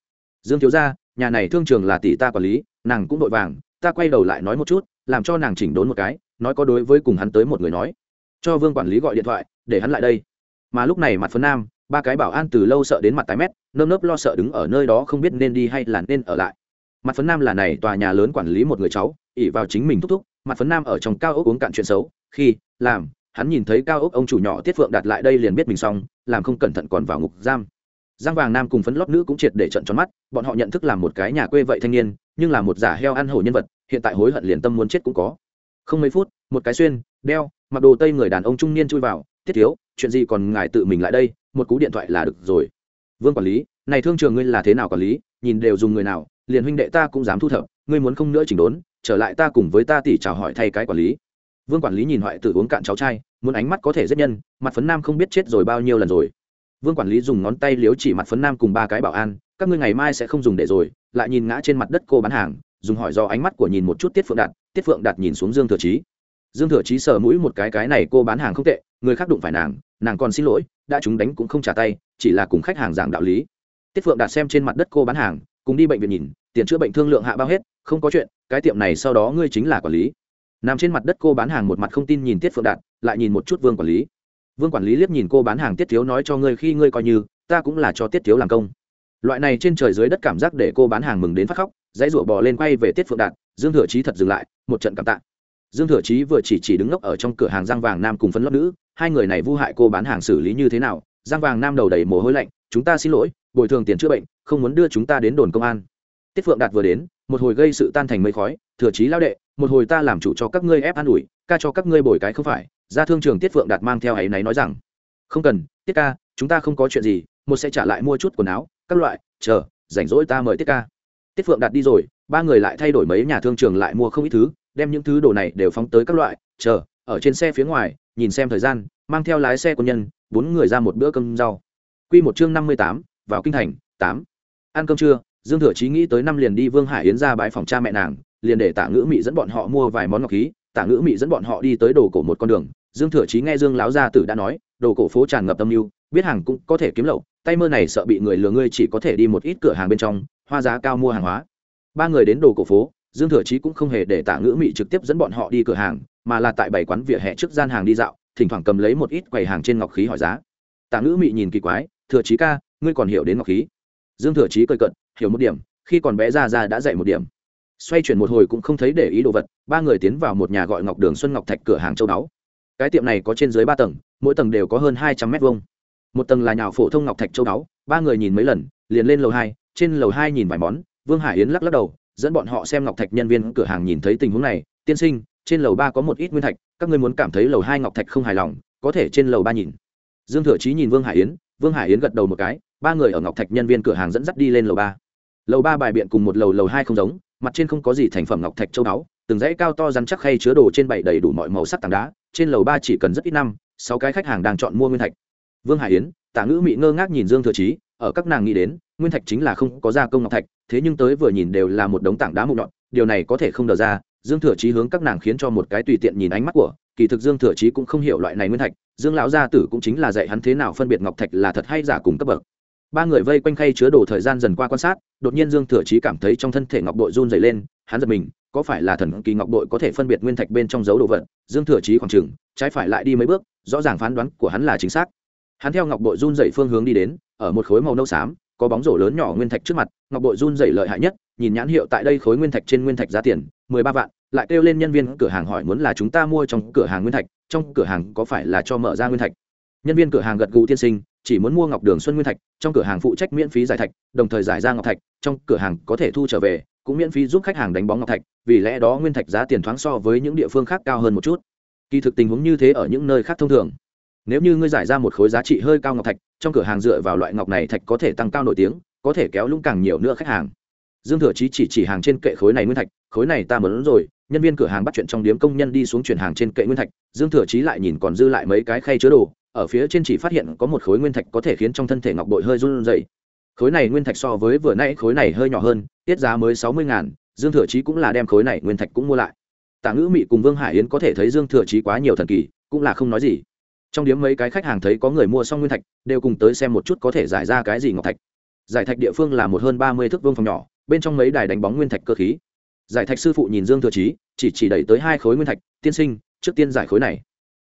Dương thiếu ra nhà này thương trường là tỷ ta quản lý, nàng cũng vội vàng, ta quay đầu lại nói một chút làm cho nàng chỉnh đốn một cái, nói có đối với cùng hắn tới một người nói. Cho vương quản lý gọi điện thoại, để hắn lại đây. Mà lúc này mặt phấn nam, ba cái bảo an từ lâu sợ đến mặt tái mét, nơm nớp lo sợ đứng ở nơi đó không biết nên đi hay là nên ở lại. Mặt phấn nam là này, tòa nhà lớn quản lý một người cháu ỉ vào chính mình thúc thúc, mặt phấn nam ở trong cao ốc uống cạn chuyện xấu, khi, làm, hắn nhìn thấy cao ốc ông chủ nhỏ tiết phượng đặt lại đây liền biết mình xong, làm không cẩn thận còn vào ngục giam. Giang vàng nam cùng phấn lót nữ cũng triệt để trận tròn mắt, bọn họ nhận thức là một cái nhà quê vậy thanh niên, nhưng là một giả heo ăn hổ nhân vật hiện tại hối hận liền tâm muốn chết cũng có. Không mấy phút, một cái xuyên, đeo, mặc đồ tây người đàn ông trung niên chui vào thiết thiếu, chuyện gì còn ngài tự mình lại đây, một cú điện thoại là được rồi. Vương quản lý, này thương trường ngươi là thế nào quản lý, nhìn đều dùng người nào, liền huynh đệ ta cũng dám thu thập, ngươi muốn không nữa chỉnh đốn, trở lại ta cùng với ta tỷ chào hỏi thay cái quản lý. Vương quản lý nhìn hoại tử uống cạn cháu trai, muốn ánh mắt có thể giết nhân, mặt phấn nam không biết chết rồi bao nhiêu lần rồi. Vương quản lý dùng ngón tay liếu chỉ mặt phấn nam cùng ba cái bảo an, các ngươi ngày mai sẽ không dùng để rồi. Lại nhìn ngã trên mặt đất cô bán hàng dùng hỏi do ánh mắt của nhìn một chút tiết phượng đạt, tiết phượng đạt nhìn xuống dương thừa trí dương thừa trí sờ mũi một cái cái này cô bán hàng không tệ, người khác đụng phải nàng nàng còn xin lỗi, đã chúng đánh cũng không trả tay, chỉ là cùng khách hàng giảng đạo lý. Tiết phượng đạt xem trên mặt đất cô bán hàng, cùng đi bệnh viện nhìn, tiền chữa bệnh thương lượng hạ bao hết, không có chuyện, cái tiệm này sau đó ngươi chính là quản lý. Nằm trên mặt đất cô bán hàng một mặt không tin nhìn tiết phượng đạt, lại nhìn một chút vương quản lý. Vương quản lý liếc nhìn cô bán hàng tiết thiếu nói cho ngươi khi ngươi coi như, ta cũng là cho tiết thiếu làm công. Loại này trên trời dưới đất cảm giác để cô bán hàng mừng đến phát khóc dãy rủa bò lên quay về tiết phượng đạt, dương thừa chí thật dừng lại, một trận cảm tạ. Dương thừa chí vừa chỉ chỉ đứng ngốc ở trong cửa hàng giang vàng nam cùng phấn lót nữ, hai người này vu hại cô bán hàng xử lý như thế nào, giang vàng nam đầu đầy mồ hôi lạnh, chúng ta xin lỗi, bồi thường tiền chữa bệnh, không muốn đưa chúng ta đến đồn công an. Tiết phượng đạt vừa đến, một hồi gây sự tan thành mây khói, thừa chí lao đệ, một hồi ta làm chủ cho các ngươi ép an ủi, ca cho các ngươi bồi cái không phải. Ra thương trường tiết phượng đạt mang theo ấy náy nói rằng, không cần, tiết ca, chúng ta không có chuyện gì, một sẽ trả lại mua chút quần áo, các loại, chờ, rảnh rỗi ta mời tiết ca tiết phượng đạt đi rồi, ba người lại thay đổi mấy nhà thương trường lại mua không ít thứ, đem những thứ đồ này đều phóng tới các loại, chờ, ở trên xe phía ngoài, nhìn xem thời gian, mang theo lái xe quân nhân, bốn người ra một bữa cơm rau. Q một chương năm mươi tám, vào kinh thành, tám. Ăn cơm trưa, dương thừa chí nghĩ tới năm liền đi vương hải yến ra bãi phòng cha mẹ nàng, liền để tả ngữ mị dẫn bọn họ mua vài món ngọc khí tả ngữ mị dẫn bọn họ đi tới đồ cổ một con đường. Dương thừa chí nghe dương lão gia tử đã nói, đồ cổ phố tràn ngập tâm mưu, biết hàng cũng có thể kiếm lậu, tay mơ này sợ bị người lừa ngươi chỉ có thể đi một ít cửa hàng bên trong hoa giá cao mua hàng hóa. Ba người đến đồ cổ phố dương thừa chí cũng không hề để tả ngữ mị trực tiếp dẫn bọn họ đi cửa hàng mà là tại bảy quán vỉa hè trước gian hàng đi dạo thỉnh thoảng cầm lấy một ít quầy hàng trên ngọc khí hỏi giá. Tả ngữ mị nhìn kỳ quái thừa chí ca ngươi còn hiểu đến ngọc khí? Dương thừa chí cười cận hiểu một điểm khi còn bé ra ra đã dạy một điểm. Xoay chuyển một hồi cũng không thấy để ý đồ vật ba người tiến vào một nhà gọi ngọc đường xuân ngọc thạch cửa hàng châu Đáo. cái tiệm này có trên dưới ba tầng mỗi tầng đều có hơn hai trăm mét vuông. Một tầng là nhào phổ thông ngọc thạch châu Đáo, ba người nhìn mấy lần liền lên lầu hai trên lầu hai nhìn vài món, vương hải yến lắc lắc đầu, dẫn bọn họ xem ngọc thạch nhân viên cửa hàng nhìn thấy tình huống này, tiên sinh, trên lầu ba có một ít nguyên thạch, các ngươi muốn cảm thấy lầu hai ngọc thạch không hài lòng, có thể trên lầu ba nhìn. Dương thừa chí nhìn vương hải yến, vương hải yến gật đầu một cái, ba người ở ngọc thạch nhân viên cửa hàng dẫn dắt đi lên lầu ba. Lầu ba bài biện cùng một lầu lầu hai không giống, mặt trên không có gì thành phẩm ngọc thạch châu báu, từng dãy cao to rắn chắc khay chứa đồ trên bảy đầy đủ mọi màu sắc tảng đá, trên lầu ba chỉ cần rất ít năm, sáu cái khách hàng đang chọn mua nguyên thạch. Vương hải yến, tả ngữ mị ngơ ngác nhìn dương thừa chí, ở các nàng nghĩ đến nguyên thạch chính là không có gia công ngọc thạch, thế nhưng tới vừa nhìn đều là một đống tảng đá mục nhọn điều này có thể không đờ ra, dương thừa chí hướng các nàng khiến cho một cái tùy tiện nhìn ánh mắt của, kỳ thực dương thừa chí cũng không hiểu loại này nguyên thạch, dương lão gia tử cũng chính là dạy hắn thế nào phân biệt ngọc thạch là thật hay giả cùng cấp bậc. Ba người vây quanh khay chứa đồ thời gian dần qua quan sát, đột nhiên dương thừa chí cảm thấy trong thân thể ngọc bội run dày lên, hắn giật mình, có phải là thần kỳ ngọc bội có thể phân biệt nguyên thạch bên trong dấu đồ vật? Dương thừa chí khoảng chừng, trái phải lại đi mấy bước, rõ ràng phán đoán của hắn là chính xác. Hắn theo ngọc bội run dày phương hướng đi đến, ở một khối màu nâu xám có bóng rổ lớn nhỏ nguyên thạch trước mặt, ngọc bội run dày lợi hại nhất, nhìn nhãn hiệu tại đây khối nguyên thạch trên nguyên thạch giá tiền, mười ba vạn, lại kêu lên nhân viên cửa hàng hỏi muốn là chúng ta mua trong cửa hàng nguyên thạch, trong cửa hàng có phải là cho mở ra nguyên thạch? Nhân viên cửa hàng gật gù tiên sinh, chỉ muốn mua ngọc đường xuân nguyên thạch, trong cửa hàng phụ trách miễn phí giải thạch, đồng thời giải ra ngọc thạch, trong cửa hàng có thể thu trở về, cũng miễn phí giúp khách hàng đánh bóng ngọc thạch, vì lẽ đó nguyên thạch giá tiền thoáng so với những địa phương khác cao hơn một chút. Kỳ thực tình huống như thế ở những nơi khác thông thường nếu như ngươi giải ra một khối giá trị hơi cao ngọc thạch, trong cửa hàng dựa vào loại ngọc này thạch có thể tăng cao nổi tiếng, có thể kéo lũng càng nhiều nữa khách hàng. Dương thừa chí chỉ chỉ hàng trên kệ khối này nguyên thạch, khối này ta muốn rồi, nhân viên cửa hàng bắt chuyện trong điếm công nhân đi xuống chuyển hàng trên kệ nguyên thạch, dương thừa chí lại nhìn còn dư lại mấy cái khay chứa đồ, ở phía trên chỉ phát hiện có một khối nguyên thạch có thể khiến trong thân thể ngọc bội hơi run dậy khối này nguyên thạch so với vừa nãy khối này hơi nhỏ hơn, tiết giá mới sáu mươi ngàn, dương thừa chí cũng là đem khối này nguyên thạch cũng mua lại. Tạ ngữ mị cùng vương hải yến có thể thấy dương thừa chí quá nhiều thần kỳ, cũng là không nói gì trong điếm mấy cái khách hàng thấy có người mua xong nguyên thạch, đều cùng tới xem một chút có thể giải ra cái gì ngọc thạch. Giải thạch địa phương là một hơn ba mươi thước vương phòng nhỏ, bên trong mấy đài đánh bóng nguyên thạch cơ khí. Giải thạch sư phụ nhìn dương thừa trí chỉ chỉ đẩy tới hai khối nguyên thạch, tiên sinh, trước tiên giải khối này.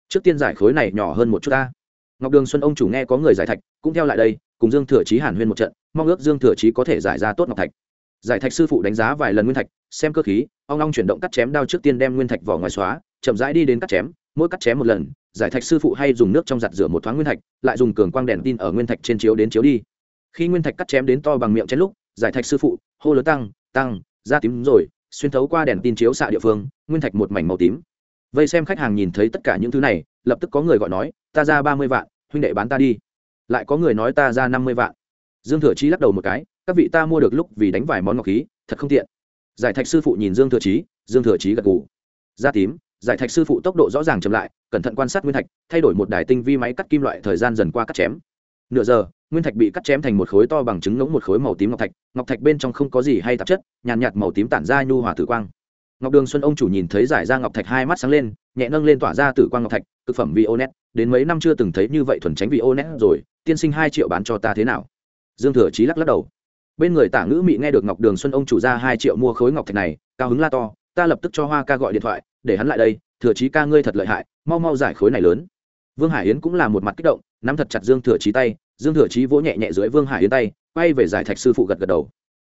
Trước tiên giải khối này nhỏ hơn một chút ta. Ngọc đường xuân ông chủ nghe có người giải thạch, cũng theo lại đây, cùng dương thừa trí hàn huyên một trận, mong ước dương thừa trí có thể giải ra tốt ngọc thạch. Giải thạch sư phụ đánh giá vài lần nguyên thạch, xem cơ khí, ông long chuyển động cắt chém đao trước tiên đem nguyên thạch vỏ ngoài xóa, chậm rãi đi đến cắt chém mỗi cắt chém một lần, giải thạch sư phụ hay dùng nước trong giặt rửa một thoáng nguyên thạch, lại dùng cường quang đèn tin ở nguyên thạch trên chiếu đến chiếu đi. Khi nguyên thạch cắt chém đến to bằng miệng chén lúc, giải thạch sư phụ, hô lớn tăng tăng da tím rồi, xuyên thấu qua đèn tin chiếu xạ địa phương, nguyên thạch một mảnh màu tím. Vây xem khách hàng nhìn thấy tất cả những thứ này, lập tức có người gọi nói, ta ra ba mươi vạn, huynh đệ bán ta đi. Lại có người nói, ta ra năm mươi vạn. Dương thừa chí lắc đầu một cái, các vị ta mua được lúc vì đánh vài món ngọc khí, thật không tiện. Giải thạch sư phụ nhìn dương thừa chí, dương thừa chí gật gù. Da tím giải thạch sư phụ tốc độ rõ ràng chậm lại cẩn thận quan sát nguyên thạch thay đổi một đài tinh vi máy cắt kim loại thời gian dần qua cắt chém. Nửa giờ nguyên thạch bị cắt chém thành một khối to bằng trứng ngỗng một khối màu tím ngọc thạch ngọc thạch bên trong không có gì hay tạp chất nhàn nhạt, nhạt màu tím tản ra nhu hòa tử quang. Ngọc đường xuân ông chủ nhìn thấy giải ra ngọc thạch hai mắt sáng lên nhẹ nâng lên tỏa ra tử quang ngọc thạch thực phẩm vi ô đến mấy năm chưa từng thấy như vậy thuần tránh vi ô rồi tiên sinh hai triệu bán cho ta thế nào? Dương thừa trí lắc lắc đầu. Bên người tả ngữ mỹ nghe được ngọc đường xuân ông chủ ra hai triệu mua khối ngọc thạch này cao hứng la to ta lập tức cho hoa ca gọi điện thoại để hắn lại đây, thừa chí ca ngươi thật lợi hại, mau mau giải khối này lớn. Vương hải yến cũng là một mặt kích động, nắm thật chặt dương thừa chí tay, dương thừa chí vỗ nhẹ nhẹ dưới vương hải yến tay, quay về giải thạch sư phụ gật gật đầu.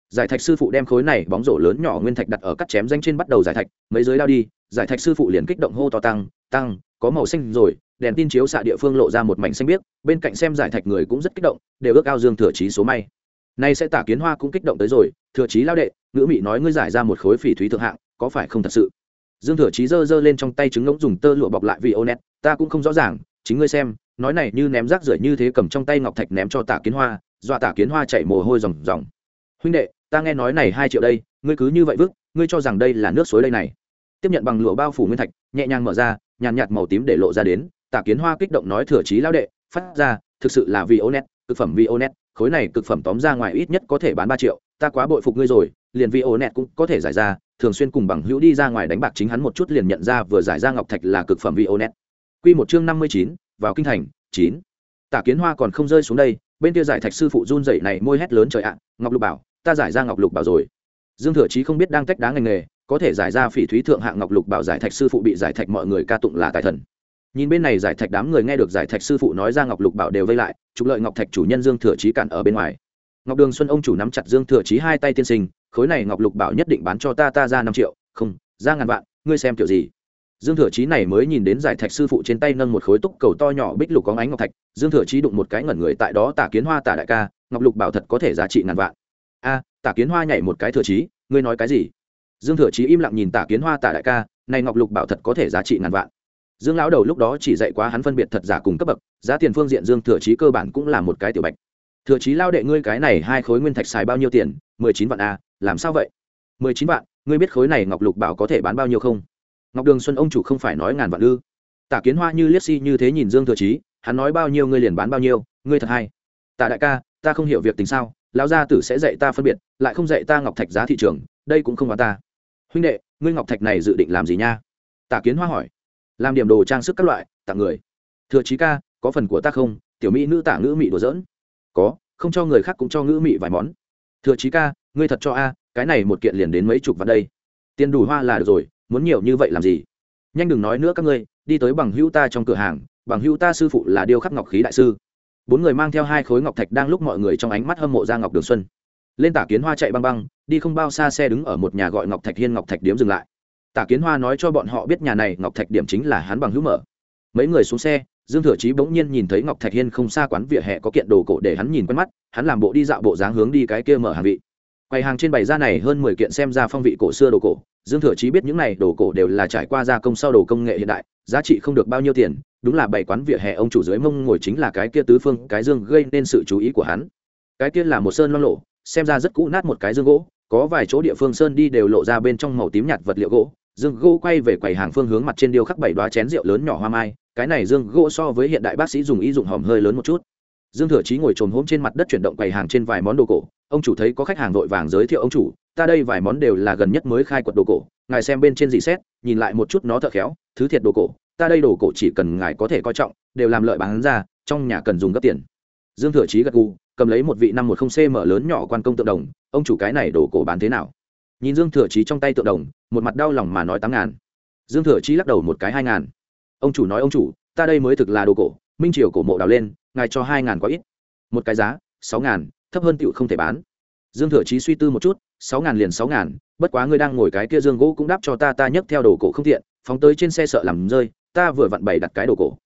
Giải thạch sư phụ đem khối này bóng rổ lớn nhỏ nguyên thạch đặt ở cắt chém danh trên bắt đầu giải thạch, mấy giới lao đi, giải thạch sư phụ liền kích động hô to tăng tăng, có màu xanh rồi, đèn tin chiếu xạ địa phương lộ ra một mảnh xanh biếc, bên cạnh xem giải thạch người cũng rất kích động, đều ước ao dương thừa chí số may. Nay sẽ tả kiến hoa cũng kích động tới rồi, thừa chí lao đệ, ngữ mị nói ngươi giải ra một khối phỉ thúy thượng hạng, có phải không thật sự? Dương thừa chí giơ giơ lên trong tay trứng ngỗng dùng tơ lụa bọc lại vì ô net ta cũng không rõ ràng, chính ngươi xem, nói này như ném rác rưởi như thế cầm trong tay ngọc thạch ném cho tả kiến hoa, dọa tả kiến hoa chạy mồ hôi ròng ròng. Huynh đệ, ta nghe nói này hai triệu đây, ngươi cứ như vậy vứt, ngươi cho rằng đây là nước suối đây này. Tiếp nhận bằng lụa bao phủ nguyên thạch, nhẹ nhàng mở ra, nhàn nhạt màu tím để lộ ra đến tả kiến hoa kích động nói, thừa Chí lao đệ, phát ra, thực sự là vì ô net cực phẩm vì ô net khối này cực phẩm tóm ra ngoài ít nhất có thể bán ba triệu, ta quá bội phục ngươi rồi liền vì ổ nẹt cũng có thể giải ra, thường xuyên cùng bằng hữu đi ra ngoài đánh bạc chính hắn một chút liền nhận ra vừa giải ra ngọc thạch là cực phẩm vì ổ nẹt quy một chương năm mươi chín, vào kinh thành, chín. Tả kiến hoa còn không rơi xuống đây, bên kia giải thạch sư phụ run dậy này môi hét lớn trời ạ, ngọc lục bảo, ta giải ra ngọc lục bảo rồi. Dương thừa chí không biết đang tách đá ngành nghề, có thể giải ra phỉ thúy thượng hạng ngọc lục bảo giải thạch sư phụ bị giải thạch mọi người ca tụng là tài thần. Nhìn bên này giải thạch đám người nghe được giải thạch sư phụ nói ra ngọc lục bảo đều vây lại, trục lợi ngọc thạch chủ nhân dương thừa chí cản ở bên ngoài. Ngọc đường xuân ông chủ nắm chặt dương thừa chí hai tay tiên sinh khối này ngọc lục bảo nhất định bán cho ta ta ra năm triệu, không, ra ngàn vạn, ngươi xem kiểu gì? Dương thừa chí này mới nhìn đến giải thạch sư phụ trên tay nâng một khối túc cầu to nhỏ bích lục có ánh ngọc thạch, dương thừa chí đụng một cái ngẩn người tại đó, tả kiến hoa, tả đại ca, ngọc lục bảo thật có thể giá trị ngàn vạn. A, tả kiến hoa nhảy một cái thừa chí, ngươi nói cái gì? Dương thừa chí im lặng nhìn tả kiến hoa, tả đại ca, này ngọc lục bảo thật có thể giá trị ngàn vạn. Dương lão đầu lúc đó chỉ dạy quá hắn phân biệt thật giả cùng cấp bậc, giá tiền phương diện dương thừa chí cơ bản cũng là một cái tiểu bạch. Thừa chí lao đệ ngươi cái này hai khối nguyên thạch xài bao nhiêu tiền mười chín vạn a làm sao vậy? mười chín vạn, ngươi biết khối này ngọc lục bảo có thể bán bao nhiêu không? Ngọc đường xuân ông chủ không phải nói ngàn vạn ư? Tả kiến hoa như liếc si như thế nhìn dương thừa chí, hắn nói bao nhiêu ngươi liền bán bao nhiêu, ngươi thật hay. Tạ đại ca, ta không hiểu việc tình sao, lão gia tử sẽ dạy ta phân biệt, lại không dạy ta ngọc thạch giá thị trường, đây cũng không vào ta. Huynh đệ, ngươi ngọc thạch này dự định làm gì nha? Tạ kiến hoa hỏi. Làm điểm đồ trang sức các loại tặng người. Thừa trí ca, có phần của ta không? Tiểu mỹ nữ tả ngữ mỹ đồ dỡn có, không cho người khác cũng cho ngữ mỹ vài món thừa trí ca, ngươi thật cho a, cái này một kiện liền đến mấy chục vạn đây. Tiền đủ hoa là được rồi, muốn nhiều như vậy làm gì? Nhanh đừng nói nữa các ngươi, đi tới bằng hữu ta trong cửa hàng, bằng hữu ta sư phụ là điêu khắc ngọc khí đại sư. Bốn người mang theo hai khối ngọc thạch đang lúc mọi người trong ánh mắt hâm mộ ra ngọc đường xuân. Lên tả kiến hoa chạy băng băng, đi không bao xa xe đứng ở một nhà gọi ngọc thạch hiên ngọc thạch điếm dừng lại. Tả kiến hoa nói cho bọn họ biết nhà này ngọc thạch điểm chính là hắn bằng hữu mở. Mấy người xuống xe dương thừa chí bỗng nhiên nhìn thấy ngọc thạch hiên không xa quán vỉa hè có kiện đồ cổ để hắn nhìn quen mắt, hắn làm bộ đi dạo bộ dáng hướng đi cái kia mở hàng vị. Quầy hàng trên bày ra này hơn mười kiện xem ra phong vị cổ xưa đồ cổ, dương thừa chí biết những này đồ cổ đều là trải qua gia công sau đồ công nghệ hiện đại, giá trị không được bao nhiêu tiền, đúng là bảy quán vỉa hè ông chủ dưới mông ngồi chính là cái kia tứ phương, cái dương gây nên sự chú ý của hắn. Cái kia là một sơn loang lộ, xem ra rất cũ nát một cái dương gỗ, có vài chỗ địa phương sơn đi đều lộ ra bên trong màu tím nhạt vật liệu gỗ dương gỗ quay về quầy hàng phương hướng mặt trên điêu khắc bảy đoá chén rượu lớn nhỏ hoa mai, cái này dương gỗ so với hiện đại bác sĩ dùng ý dụng hòm hơi lớn một chút. Dương thừa chí ngồi trồm hôm trên mặt đất chuyển động quầy hàng trên vài món đồ cổ, ông chủ thấy có khách hàng vội vàng giới thiệu ông chủ, ta đây vài món đều là gần nhất mới khai quật đồ cổ, ngài xem bên trên dị xét, nhìn lại một chút nó thợ khéo, thứ thiệt đồ cổ, ta đây đồ cổ chỉ cần ngài có thể coi trọng, đều làm lợi bán ra, trong nhà cần dùng gấp tiền. Dương thừa chí gật gù, cầm lấy một vị năm một không cm lớn nhỏ quan công tượng đồng, ông chủ cái này đồ cổ bán thế nào? Nhìn dương thừa chí trong tay tượng đồng, một mặt đau lòng mà nói tám ngàn. Dương thừa chí lắc đầu một cái hai ngàn. Ông chủ nói ông chủ, ta đây mới thực là đồ cổ, minh triều cổ mộ đào lên, ngài cho hai ngàn quá ít. Một cái giá, sáu ngàn, thấp hơn tựu không thể bán. Dương thừa chí suy tư một chút, sáu ngàn liền sáu ngàn, bất quá ngươi đang ngồi cái kia dương gỗ cũng đáp cho ta ta nhấc theo đồ cổ không tiện, phóng tới trên xe sợ làm rơi, ta vừa vặn bày đặt cái đồ cổ.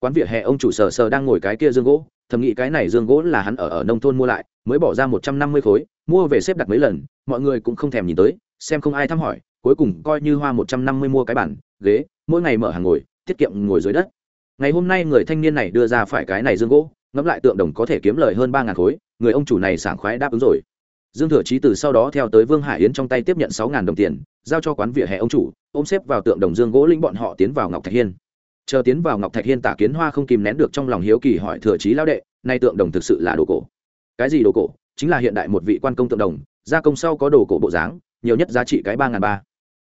Quán vỉa hè ông chủ sờ sờ đang ngồi cái kia dương gỗ, thầm nghĩ cái này dương gỗ là hắn ở ở nông thôn mua lại, mới bỏ ra một trăm năm mươi khối, mua về xếp đặt mấy lần mọi người cũng không thèm nhìn tới, xem không ai thăm hỏi, cuối cùng coi như hoa một trăm năm mươi mua cái bản, ghế, mỗi ngày mở hàng ngồi, tiết kiệm ngồi dưới đất. Ngày hôm nay người thanh niên này đưa ra phải cái này dương gỗ, ngẫm lại tượng đồng có thể kiếm lời hơn ba ngàn khối, người ông chủ này sảng khoái đáp ứng rồi. Dương thừa trí từ sau đó theo tới vương hải yến trong tay tiếp nhận sáu ngàn đồng tiền, giao cho quán vỉa hè ông chủ, ôm xếp vào tượng đồng dương gỗ linh bọn họ tiến vào ngọc thạch hiên. Chờ tiến vào ngọc thạch hiên tả kiến hoa không kìm nén được trong lòng hiếu kỳ hỏi thừa trí lao đệ, nay tượng đồng thực sự là đồ cổ. Cái gì đồ cổ? Chính là hiện đại một vị quan công tượng đồng gia công sau có đồ cổ bộ dáng, nhiều nhất giá trị cái ba ngàn ba.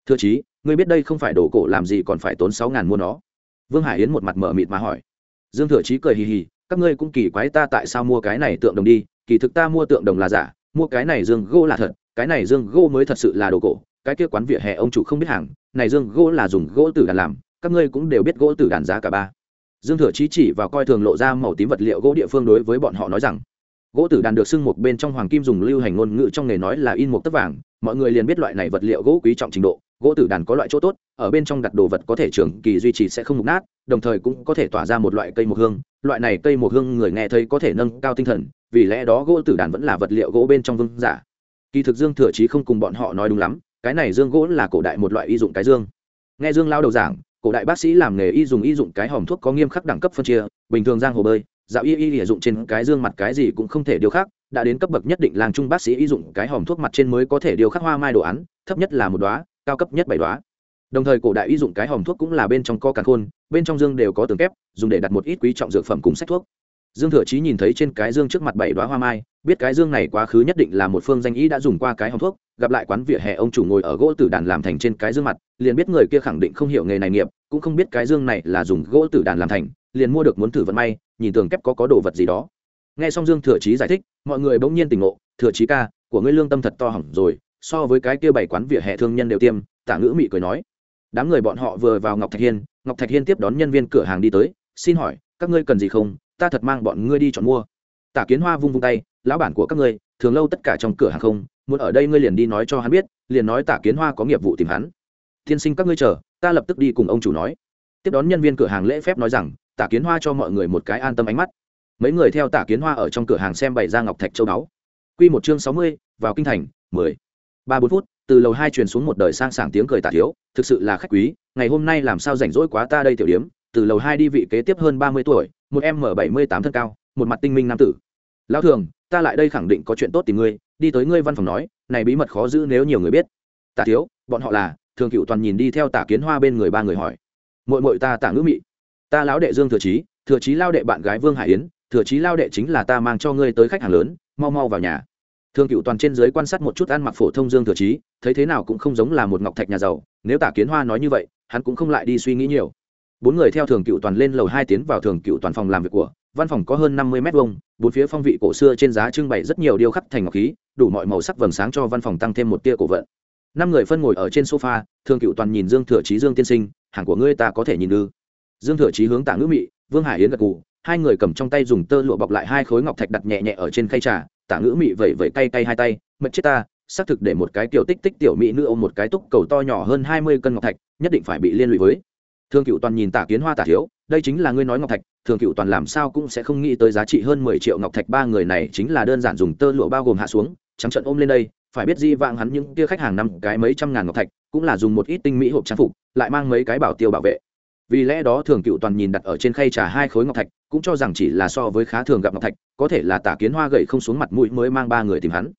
Thừa chí, ngươi biết đây không phải đồ cổ làm gì còn phải tốn sáu ngàn mua nó? Vương hải yến một mặt mở mịt mà hỏi. Dương thừa chí cười hì hì, các ngươi cũng kỳ quái ta tại sao mua cái này tượng đồng đi, kỳ thực ta mua tượng đồng là giả, mua cái này dương gỗ là thật, cái này dương gỗ mới thật sự là đồ cổ, cái kia quán vỉa hè ông chủ không biết hàng, này dương gỗ là dùng gỗ tử đàn làm, các ngươi cũng đều biết gỗ tử đàn giá cả ba. Dương thừa chí chỉ vào coi thường lộ ra màu tím vật liệu gỗ địa phương đối với bọn họ nói rằng gỗ tử đàn được xưng một bên trong hoàng kim dùng lưu hành ngôn ngữ trong nghề nói là in một tấc vàng, mọi người liền biết loại này vật liệu gỗ quý trọng trình độ. Gỗ tử đàn có loại chỗ tốt, ở bên trong đặt đồ vật có thể trường kỳ duy trì sẽ không mục nát, đồng thời cũng có thể tỏa ra một loại cây mộc hương. Loại này cây mộc hương người nghe thấy có thể nâng cao tinh thần, vì lẽ đó gỗ tử đàn vẫn là vật liệu gỗ bên trong vương giả. Kỳ thực dương thừa chí không cùng bọn họ nói đúng lắm, cái này dương gỗ là cổ đại một loại y dụng cái dương. Nghe dương lao đầu giảng, cổ đại bác sĩ làm nghề y dùng y dụng cái hòm thuốc có nghiêm khắc đẳng cấp phân chia, bình thường giang hồ bơi dạo y y Y dụng trên cái dương mặt cái gì cũng không thể điều khác, đã đến cấp bậc nhất định làng trung bác sĩ y dụng cái hòm thuốc mặt trên mới có thể điều khắc hoa mai đồ án, thấp nhất là một đoá cao cấp nhất bảy đoá đồng thời cổ đại y dụng cái hòm thuốc cũng là bên trong co càn khôn, bên trong dương đều có tường kép, dùng để đặt một ít quý trọng dược phẩm cùng sách thuốc. Dương thừa chí nhìn thấy trên cái dương trước mặt bảy đoá hoa mai, biết cái dương này quá khứ nhất định là một phương danh ý đã dùng qua cái hòm thuốc, gặp lại quán vỉa hè ông chủ ngồi ở gỗ tử đàn làm thành trên cái dương mặt, liền biết người kia khẳng định không hiểu nghề này nghiệp, cũng không biết cái dương này là dùng gỗ tử đàn làm thành liền mua được muốn thử vận may, nhìn tường kép có có đồ vật gì đó. Nghe xong dương thừa chí giải thích, mọi người bỗng nhiên tỉnh ngộ, thừa chí ca, của ngươi lương tâm thật to hỏng rồi, so với cái kia bảy quán vỉa hè thương nhân đều tiêm. Tả ngữ mị cười nói. Đám người bọn họ vừa vào ngọc thạch hiên, ngọc thạch hiên tiếp đón nhân viên cửa hàng đi tới, xin hỏi, các ngươi cần gì không? Ta thật mang bọn ngươi đi chọn mua. Tả kiến hoa vung vung tay, lão bản của các ngươi, thường lâu tất cả trong cửa hàng không, muốn ở đây ngươi liền đi nói cho hắn biết, liền nói tả kiến hoa có nghiệp vụ tìm hắn. Tiên sinh các ngươi chờ, ta lập tức đi cùng ông chủ nói. Tiếp đón nhân viên cửa hàng lễ phép nói rằng tả kiến hoa cho mọi người một cái an tâm ánh mắt. Mấy người theo tả kiến hoa ở trong cửa hàng xem bày ra ngọc thạch châu đáo q một chương sáu mươi, vào kinh thành, mười. Ba bốn phút, từ lầu hai truyền xuống một đời sang sảng tiếng cười tả thiếu, thực sự là khách quý, ngày hôm nay làm sao rảnh rỗi quá ta đây tiểu điếm, từ lầu hai đi vị kế tiếp hơn ba mươi tuổi, một em m bảy mươi tám thân cao, một mặt tinh minh nam tử. Lão thường, ta lại đây khẳng định có chuyện tốt tìm ngươi, đi tới ngươi văn phòng nói, này bí mật khó giữ nếu nhiều người biết. Tả thiếu, bọn họ là, thường cựu toàn nhìn đi theo tả kiến hoa bên người ba người hỏi. Mội mội ta tả ngữ mị ta lão đệ dương thừa chí thừa chí lao đệ bạn gái vương hải yến, thừa chí lao đệ chính là ta mang cho ngươi tới khách hàng lớn, mau mau vào nhà. Thương cựu toàn trên giới quan sát một chút ăn mặc phổ thông dương thừa chí, thấy thế nào cũng không giống là một ngọc thạch nhà giàu, nếu tả kiến hoa nói như vậy, hắn cũng không lại đi suy nghĩ nhiều. Bốn người theo thường cựu toàn lên lầu hai tiến vào thường cựu toàn phòng làm việc của, văn phòng có hơn năm mươi m hai bốn phía phong vị cổ xưa trên giá trưng bày rất nhiều điêu khắc thành ngọc khí, đủ mọi màu sắc vầng sáng cho văn phòng tăng thêm một tia cổ vận. Năm người phân ngồi ở trên sofa, thường cựu toàn nhìn dương thừa chí dương tiên sinh, hàng của ngươi ta có thể nhìn ư? Dương thừa chí hướng tạ ngữ mị, vương hải yến gật cù hai người cầm trong tay dùng tơ lụa bọc lại hai khối ngọc thạch đặt nhẹ nhẹ ở trên khay trà tạ ngữ mị vẩy vẩy tay tay hai tay mật chết ta, xác thực để một cái tiểu tích tích tiểu mỹ nữ ôm một cái túc cầu to nhỏ hơn hai mươi cân ngọc thạch, nhất định phải bị liên lụy với. Thương cựu toàn nhìn tả kiến hoa tả thiếu, đây chính là ngươi nói ngọc thạch thường cựu toàn làm sao cũng sẽ không nghĩ tới giá trị hơn mười triệu ngọc thạch, ba người này chính là đơn giản dùng tơ lụa bao gồm hạ xuống, trắng trận ôm lên đây, phải biết di vãng hắn những kia khách hàng năm cái mấy trăm ngàn ngọc thạch, cũng là dùng một ít tinh mỹ hộp trang phục, lại mang mấy cái bảo tiêu bảo vệ vì lẽ đó thường cựu toàn nhìn đặt ở trên khay trà hai khối ngọc thạch, cũng cho rằng chỉ là so với khá thường gặp ngọc thạch, có thể là tả kiến hoa gậy không xuống mặt mũi mới mang ba người tìm hắn.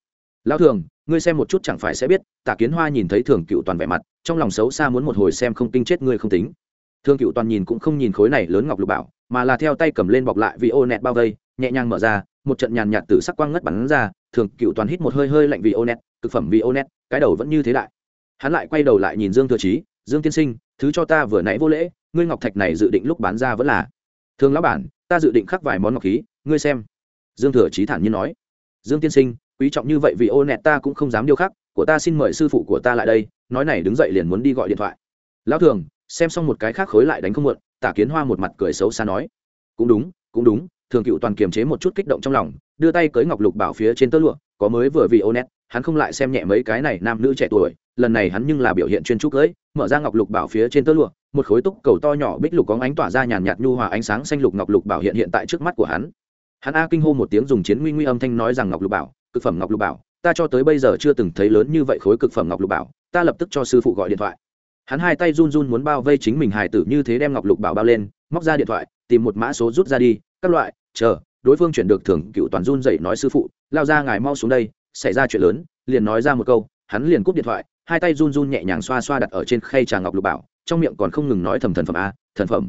Lão thường, ngươi xem một chút chẳng phải sẽ biết, tả kiến hoa nhìn thấy thường cựu toàn vẻ mặt, trong lòng xấu xa muốn một hồi xem không kinh chết ngươi không tính. Thường cựu toàn nhìn cũng không nhìn khối này lớn ngọc lục bảo, mà là theo tay cầm lên bọc lại vì ô nẹt bao vây, nhẹ nhàng mở ra, một trận nhàn nhạt từ sắc quang ngất bắn ra, thường cựu toàn hít một hơi hơi lạnh vì ô nẹt, cực phẩm vì ô nẹt, cái đầu vẫn như thế đại. Hắn lại quay đầu lại nhìn dương thừa trí dương tiên sinh, thứ cho ta vừa nãy vô lễ ngươi ngọc thạch này dự định lúc bán ra vẫn là. Thường lão bản, ta dự định khắc vài món ngọc khí, ngươi xem. Dương thừa trí thản nhiên nói. Dương tiên sinh, quý trọng như vậy vì ô nẹt ta cũng không dám điêu khắc, của ta xin mời sư phụ của ta lại đây, nói này đứng dậy liền muốn đi gọi điện thoại. Lão thường, xem xong một cái khác khối lại đánh không muộn, tả kiến hoa một mặt cười xấu xa nói. Cũng đúng cũng đúng, thường cựu toàn kiềm chế một chút kích động trong lòng, đưa tay cưới ngọc lục bảo phía trên tơ lụa, có mới vừa vì ô nét hắn không lại xem nhẹ mấy cái này nam nữ trẻ tuổi, lần này hắn nhưng là biểu hiện chuyên trúc cưới mở ra ngọc lục bảo phía trên tơ lụa một khối túc cầu to nhỏ bích lục có ánh tỏa ra nhàn nhạt nhu hòa ánh sáng xanh lục ngọc lục bảo hiện hiện tại trước mắt của hắn. Hắn a kinh hô một tiếng dùng chiến nguy nguy âm thanh nói rằng ngọc lục bảo, cực phẩm ngọc lục bảo, ta cho tới bây giờ chưa từng thấy lớn như vậy khối cực phẩm ngọc lục bảo, ta lập tức cho sư phụ gọi điện thoại. Hắn hai tay run run muốn bao vây chính mình hài tử như thế đem ngọc lục bảo bao lên, móc ra điện thoại, tìm một mã số rút ra đi, các loại, chờ, đối phương chuyển được thưởng cựu toàn run dậy nói sư phụ, lao ra ngài mau xuống đây, xảy ra chuyện lớn, liền nói ra một câu, hắn liền cúp điện thoại hai tay run run nhẹ nhàng xoa xoa đặt ở trên khay trà ngọc lục bảo, trong miệng còn không ngừng nói thầm thần phẩm a, thần phẩm.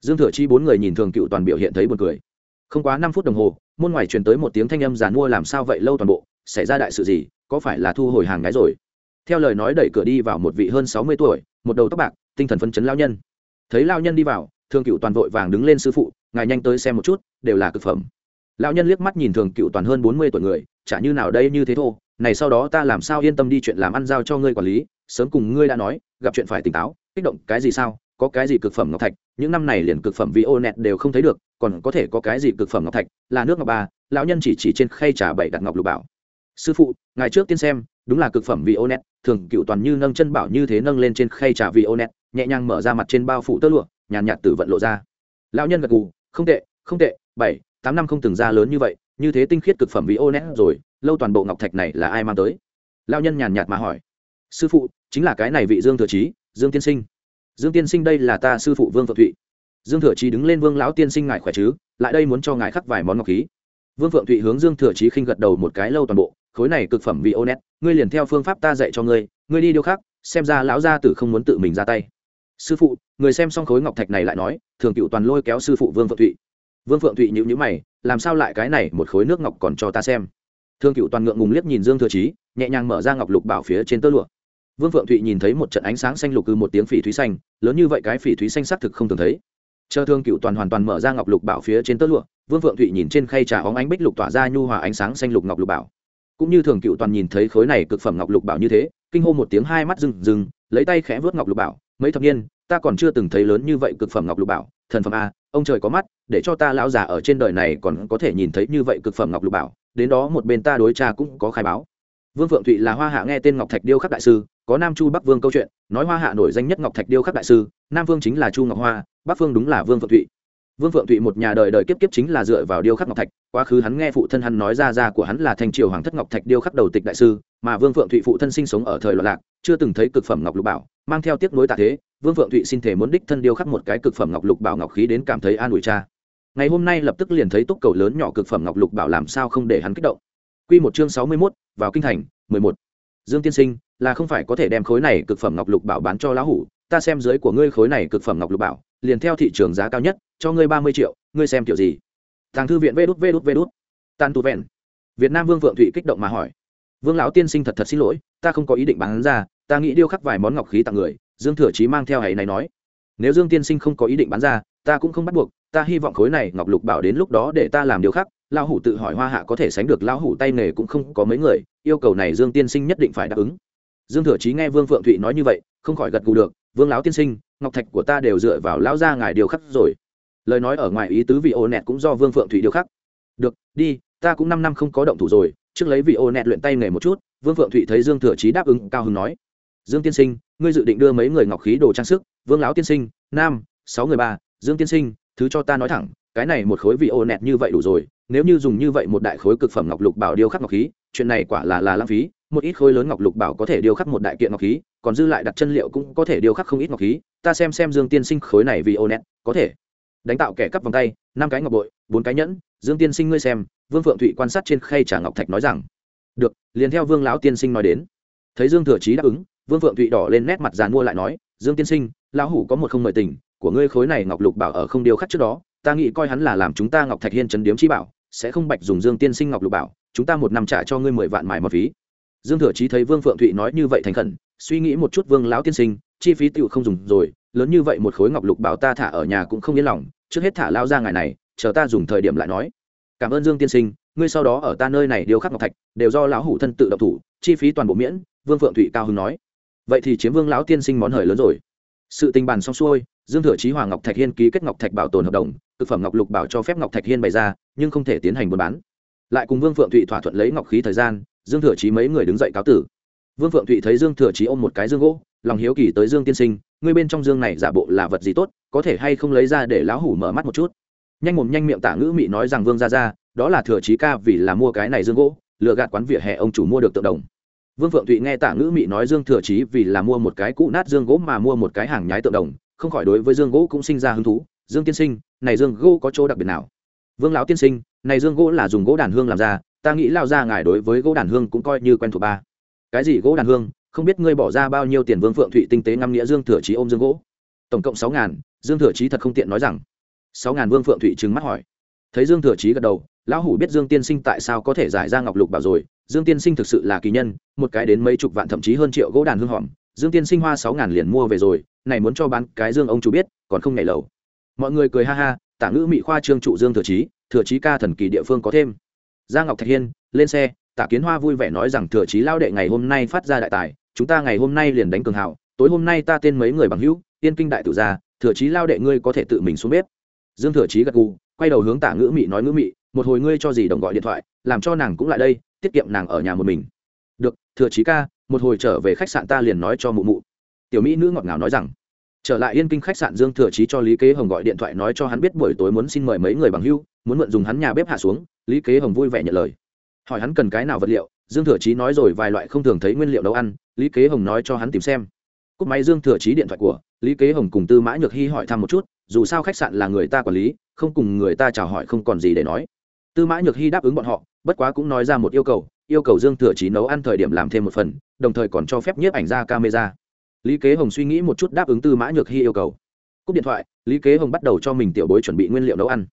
Dương thừa chi bốn người nhìn thường cựu toàn biểu hiện thấy buồn cười. Không quá năm phút đồng hồ, môn ngoài truyền tới một tiếng thanh âm giàn mua làm sao vậy lâu toàn bộ, xảy ra đại sự gì, có phải là thu hồi hàng gái rồi? Theo lời nói đẩy cửa đi vào một vị hơn sáu mươi tuổi, một đầu tóc bạc, tinh thần phấn chấn lao nhân. Thấy lao nhân đi vào, thường cựu toàn vội vàng đứng lên sư phụ, ngài nhanh tới xem một chút, đều là cực phẩm. Lao nhân liếc mắt nhìn thường cựu toàn hơn bốn mươi tuổi người, chả như nào đây như thế thô này sau đó ta làm sao yên tâm đi chuyện làm ăn giao cho ngươi quản lý, sớm cùng ngươi đã nói, gặp chuyện phải tỉnh táo, kích động cái gì sao, có cái gì cực phẩm ngọc thạch, những năm này liền cực phẩm vi ô nẹt đều không thấy được, còn có thể có cái gì cực phẩm ngọc thạch, là nước ngọc ba, lão nhân chỉ chỉ trên khay trà bảy đặt ngọc lục bảo. Sư phụ, ngài trước tiên xem, đúng là cực phẩm vi ô nẹt thường cựu toàn như nâng chân bảo như thế nâng lên trên khay trà vi ô nẹt nhẹ nhàng mở ra mặt trên bao phủ tơ lụa, nhàn nhạt tử vận lộ ra. Lão nhân gật gù, không tệ không tệ, bảy, tám năm không từng ra lớn như vậy, như thế tinh khiết cực phẩm vi ô nẹt rồi lâu toàn bộ ngọc thạch này là ai mang tới? Lão nhân nhàn nhạt mà hỏi. Sư phụ, chính là cái này vị dương thừa trí dương tiên sinh. Dương tiên sinh đây là ta sư phụ vương phượng thụy. Dương thừa trí đứng lên vương lão tiên sinh ngài khỏe chứ? Lại đây muốn cho ngài khắc vài món ngọc khí. Vương phượng thụy hướng dương thừa trí khinh gật đầu một cái lâu toàn bộ. Khối này cực phẩm vị ô nét, ngươi liền theo phương pháp ta dạy cho ngươi ngươi đi điêu khắc xem ra lão gia tử không muốn tự mình ra tay. Sư phụ, người xem xong khối ngọc thạch này lại nói, thường cựu toàn lôi kéo sư phụ vương phượng thụy. Vương phượng thụy nhữ nhữ mày, làm sao lại cái này một khối nước ngọc còn cho ta xem? Thương cựu toàn ngượng ngùng liếc nhìn dương thừa trí nhẹ nhàng mở ra ngọc lục bảo phía trên tơ lụa. Vương phượng thụy nhìn thấy một trận ánh sáng xanh lục cư một tiếng phỉ thúy xanh, lớn như vậy cái phỉ thúy xanh xác thực không thường thấy. Chờ thương cựu toàn hoàn toàn mở ra ngọc lục bảo phía trên tơ lụa, vương phượng thụy nhìn trên khay trà óng ánh bích lục tỏa ra nhu hòa ánh sáng xanh lục ngọc lục bảo. Cũng như thường cựu toàn nhìn thấy khối này cực phẩm ngọc lục bảo như thế, kinh hô một tiếng hai mắt rừng rừng, lấy tay khẽ vớt ngọc lục bảo, mấy thập niên, ta còn chưa từng thấy lớn như vậy cực phẩm ngọc lục bảo, thần phẩm a, ông trời có mắt, để cho ta lão già ở trên đời này còn có thể nhìn thấy như vậy cực phẩm ngọc lục bảo đến đó một bên ta đối cha cũng có khai báo. Vương phượng thụy là hoa hạ nghe tên ngọc thạch điêu khắc đại sư, có nam chu bắc vương câu chuyện, nói hoa hạ nổi danh nhất ngọc thạch điêu khắc đại sư, nam vương chính là chu ngọc hoa, bắc vương đúng là vương phượng thụy. Vương phượng thụy một nhà đời đời kiếp kiếp chính là dựa vào điêu khắc ngọc thạch, quá khứ hắn nghe phụ thân hắn nói ra ra của hắn là thành triều hoàng thất ngọc thạch điêu khắc đầu tịch đại sư, mà vương phượng thụy phụ thân sinh sống ở thời loạn lạc, chưa từng thấy cực phẩm ngọc lục bảo, mang theo tiếc nối tạ thế, vương phượng thụy xin thể muốn đích thân điêu khắc một cái cực phẩm ngọc lục bảo ngọc khí đến cảm thấy an ủi cha ngày hôm nay lập tức liền thấy túc cầu lớn nhỏ cực phẩm ngọc lục bảo làm sao không để hắn kích động. Quy một chương sáu mươi 61, vào kinh thành, mười một. Dương tiên sinh, là không phải có thể đem khối này cực phẩm ngọc lục bảo bán cho lão hủ, ta xem dưới của ngươi khối này cực phẩm ngọc lục bảo, liền theo thị trường giá cao nhất cho ngươi ba mươi triệu ngươi xem kiểu gì? Tàng thư viện vê đút vê đút vê đút. Tan tu vẹn. Việt nam vương vượng thụy kích động mà hỏi. Vương lão tiên sinh thật thật xin lỗi ta không có ý định bán ra ta nghĩ điêu khắc vài món ngọc khí tặng người dương thừa chí mang theo hãy này nói. Nếu dương tiên sinh không có ý định bán ra ta cũng không bắt buộc, ta hy vọng khối này ngọc lục bảo đến lúc đó để ta làm điều khác, lão hủ tự hỏi hoa hạ có thể sánh được lão hủ tay nghề cũng không có mấy người, yêu cầu này dương tiên sinh nhất định phải đáp ứng. Dương thừa chí nghe vương phượng thụy nói như vậy, không khỏi gật gù được, vương lão tiên sinh, ngọc thạch của ta đều dựa vào lão gia ngài điều khắc rồi. Lời nói ở ngoài ý tứ vị ô nẹt cũng do vương phượng thụy điều khắc. Được, đi, ta cũng năm năm không có động thủ rồi, trước lấy vị ô nẹt luyện tay nghề một chút. Vương phượng thụy thấy dương thừa chí đáp ứng, cao hứng nói, dương tiên sinh, ngươi dự định đưa mấy người ngọc khí đồ trang sức? Vương lão tiên sinh, nam, sáu người ba dương tiên sinh, thứ cho ta nói thẳng, cái này một khối vị ô nẹt như vậy đủ rồi, nếu như dùng như vậy một đại khối cực phẩm ngọc lục bảo điêu khắc ngọc khí, chuyện này quả là là lãng phí, một ít khối lớn ngọc lục bảo có thể điêu khắc một đại kiện ngọc khí, còn dư lại đặt chân liệu cũng có thể điêu khắc không ít ngọc khí, ta xem xem dương tiên sinh khối này vì ô nẹt có thể. Đánh tạo kẻ cắp vòng tay, năm cái ngọc bội, bốn cái nhẫn, dương tiên sinh ngươi xem, vương phượng thụy quan sát trên khay trà ngọc thạch nói rằng. Được, liền theo vương lão tiên sinh nói đến. Thấy dương thừa chí đáp ứng, vương phượng thụy đỏ lên nét mặt dàn mua lại nói, dương tiên sinh, lão hủ có một không mời tình của ngươi khối này ngọc lục bảo ở không điêu khắc trước đó, ta nghĩ coi hắn là làm chúng ta ngọc thạch hiên chấn điếm chi bảo, sẽ không bạch dùng dương tiên sinh ngọc lục bảo, chúng ta một năm trả cho ngươi mười vạn mài một phí. Dương thừa chí thấy vương phượng thụy nói như vậy thành khẩn, suy nghĩ một chút vương lão tiên sinh, chi phí tựu không dùng rồi, lớn như vậy một khối ngọc lục bảo ta thả ở nhà cũng không yên lòng, trước hết thả lao ra ngày này, chờ ta dùng thời điểm lại nói. Cảm ơn dương tiên sinh, ngươi sau đó ở ta nơi này điêu khắc ngọc thạch, đều do lão hủ thân tự động thủ, chi phí toàn bộ miễn, vương phượng thụy cao hưng nói. Vậy thì chiếm vương lão tiên sinh món hời lớn rồi. Sự tình bàn xong xuôi dương thừa chí hoàng ngọc thạch hiên ký kết ngọc thạch bảo tồn hợp đồng, thực phẩm ngọc lục bảo cho phép ngọc thạch hiên bày ra, nhưng không thể tiến hành buôn bán. Lại cùng vương phượng thụy thỏa thuận lấy ngọc khí thời gian, dương thừa chí mấy người đứng dậy cáo tử. Vương phượng thụy thấy dương thừa chí ôm một cái dương gỗ, lòng hiếu kỳ tới dương tiên sinh, ngươi bên trong dương này giả bộ là vật gì tốt, có thể hay không lấy ra để lão hủ mở mắt một chút? Nhanh mồm nhanh miệng tả ngữ mị nói rằng vương ra ra đó là thừa chí ca vì là mua cái này dương gỗ lựa gạt quán vỉa hè ông chủ mua được tượng đồng. Vương phượng thụy nghe tả ngữ mị nói dương thừa chí vì là mua một cái cũ nát dương gỗ mà mua một cái hàng nhái tượng đồng không khỏi đối với dương gỗ cũng sinh ra hứng thú. Dương tiên sinh, này dương gỗ có chỗ đặc biệt nào? Vương lão tiên sinh, này dương gỗ là dùng gỗ đàn hương làm ra, ta nghĩ lao ra ngài đối với gỗ đàn hương cũng coi như quen thuộc ba. Cái gì gỗ đàn hương? Không biết ngươi bỏ ra bao nhiêu tiền vương phượng thụy tinh tế ngắm nghĩa dương thừa chí ôm dương gỗ? Tổng cộng sáu ngàn, dương thừa chí thật không tiện nói rằng. Sáu ngàn vương phượng thụy trừng mắt hỏi. Thấy dương thừa chí gật đầu, lão hủ biết dương tiên sinh tại sao có thể giải ra ngọc lục bảo rồi, dương tiên sinh thực sự là kỳ nhân, một cái đến mấy chục vạn thậm chí hơn triệu gỗ đàn hương hòm dương tiên sinh hoa sáu ngàn liền mua về rồi này muốn cho bán cái dương ông chủ biết còn không nhảy lầu. Mọi người cười ha ha tả ngữ mỹ khoa trương trụ dương thừa trí, thừa trí ca thần kỳ địa phương có thêm. Gia ngọc thạch hiên lên xe tả kiến hoa vui vẻ nói rằng thừa trí lao đệ ngày hôm nay phát ra đại tài chúng ta ngày hôm nay liền đánh cường hào tối hôm nay ta tên mấy người bằng hữu tiên kinh đại tự gia thừa trí lao đệ ngươi có thể tự mình xuống bếp. Dương thừa trí gật gù quay đầu hướng tả ngữ mị nói ngữ mị một hồi ngươi cho gì đồng gọi điện thoại làm cho nàng cũng lại đây tiết kiệm nàng ở nhà một mình. Được thừa trí ca một hồi trở về khách sạn ta liền nói cho mụ mụ tiểu mỹ nữ ngọt ngào nói rằng, trở lại yên kinh khách sạn dương thừa chí cho lý kế hồng gọi điện thoại nói cho hắn biết buổi tối muốn xin mời mấy người bằng hưu, muốn mượn dùng hắn nhà bếp hạ xuống. Lý kế hồng vui vẻ nhận lời. Hỏi hắn cần cái nào vật liệu, dương thừa chí nói rồi vài loại không thường thấy nguyên liệu nấu ăn, lý kế hồng nói cho hắn tìm xem. Cúp máy dương thừa chí điện thoại của, lý kế hồng cùng tư mã nhược hy hỏi thăm một chút, dù sao khách sạn là người ta quản lý, không cùng người ta chào hỏi không còn gì để nói. Tư mã nhược hy đáp ứng bọn họ, bất quá cũng nói ra một yêu cầu yêu cầu dương thừa chí nấu ăn thời điểm làm thêm một phần, đồng thời còn cho phép nhiếp ảnh ra camera lý kế hồng suy nghĩ một chút đáp ứng tư mã nhược hy yêu cầu. Cúp điện thoại, lý kế hồng bắt đầu cho mình tiểu bối chuẩn bị nguyên liệu nấu ăn.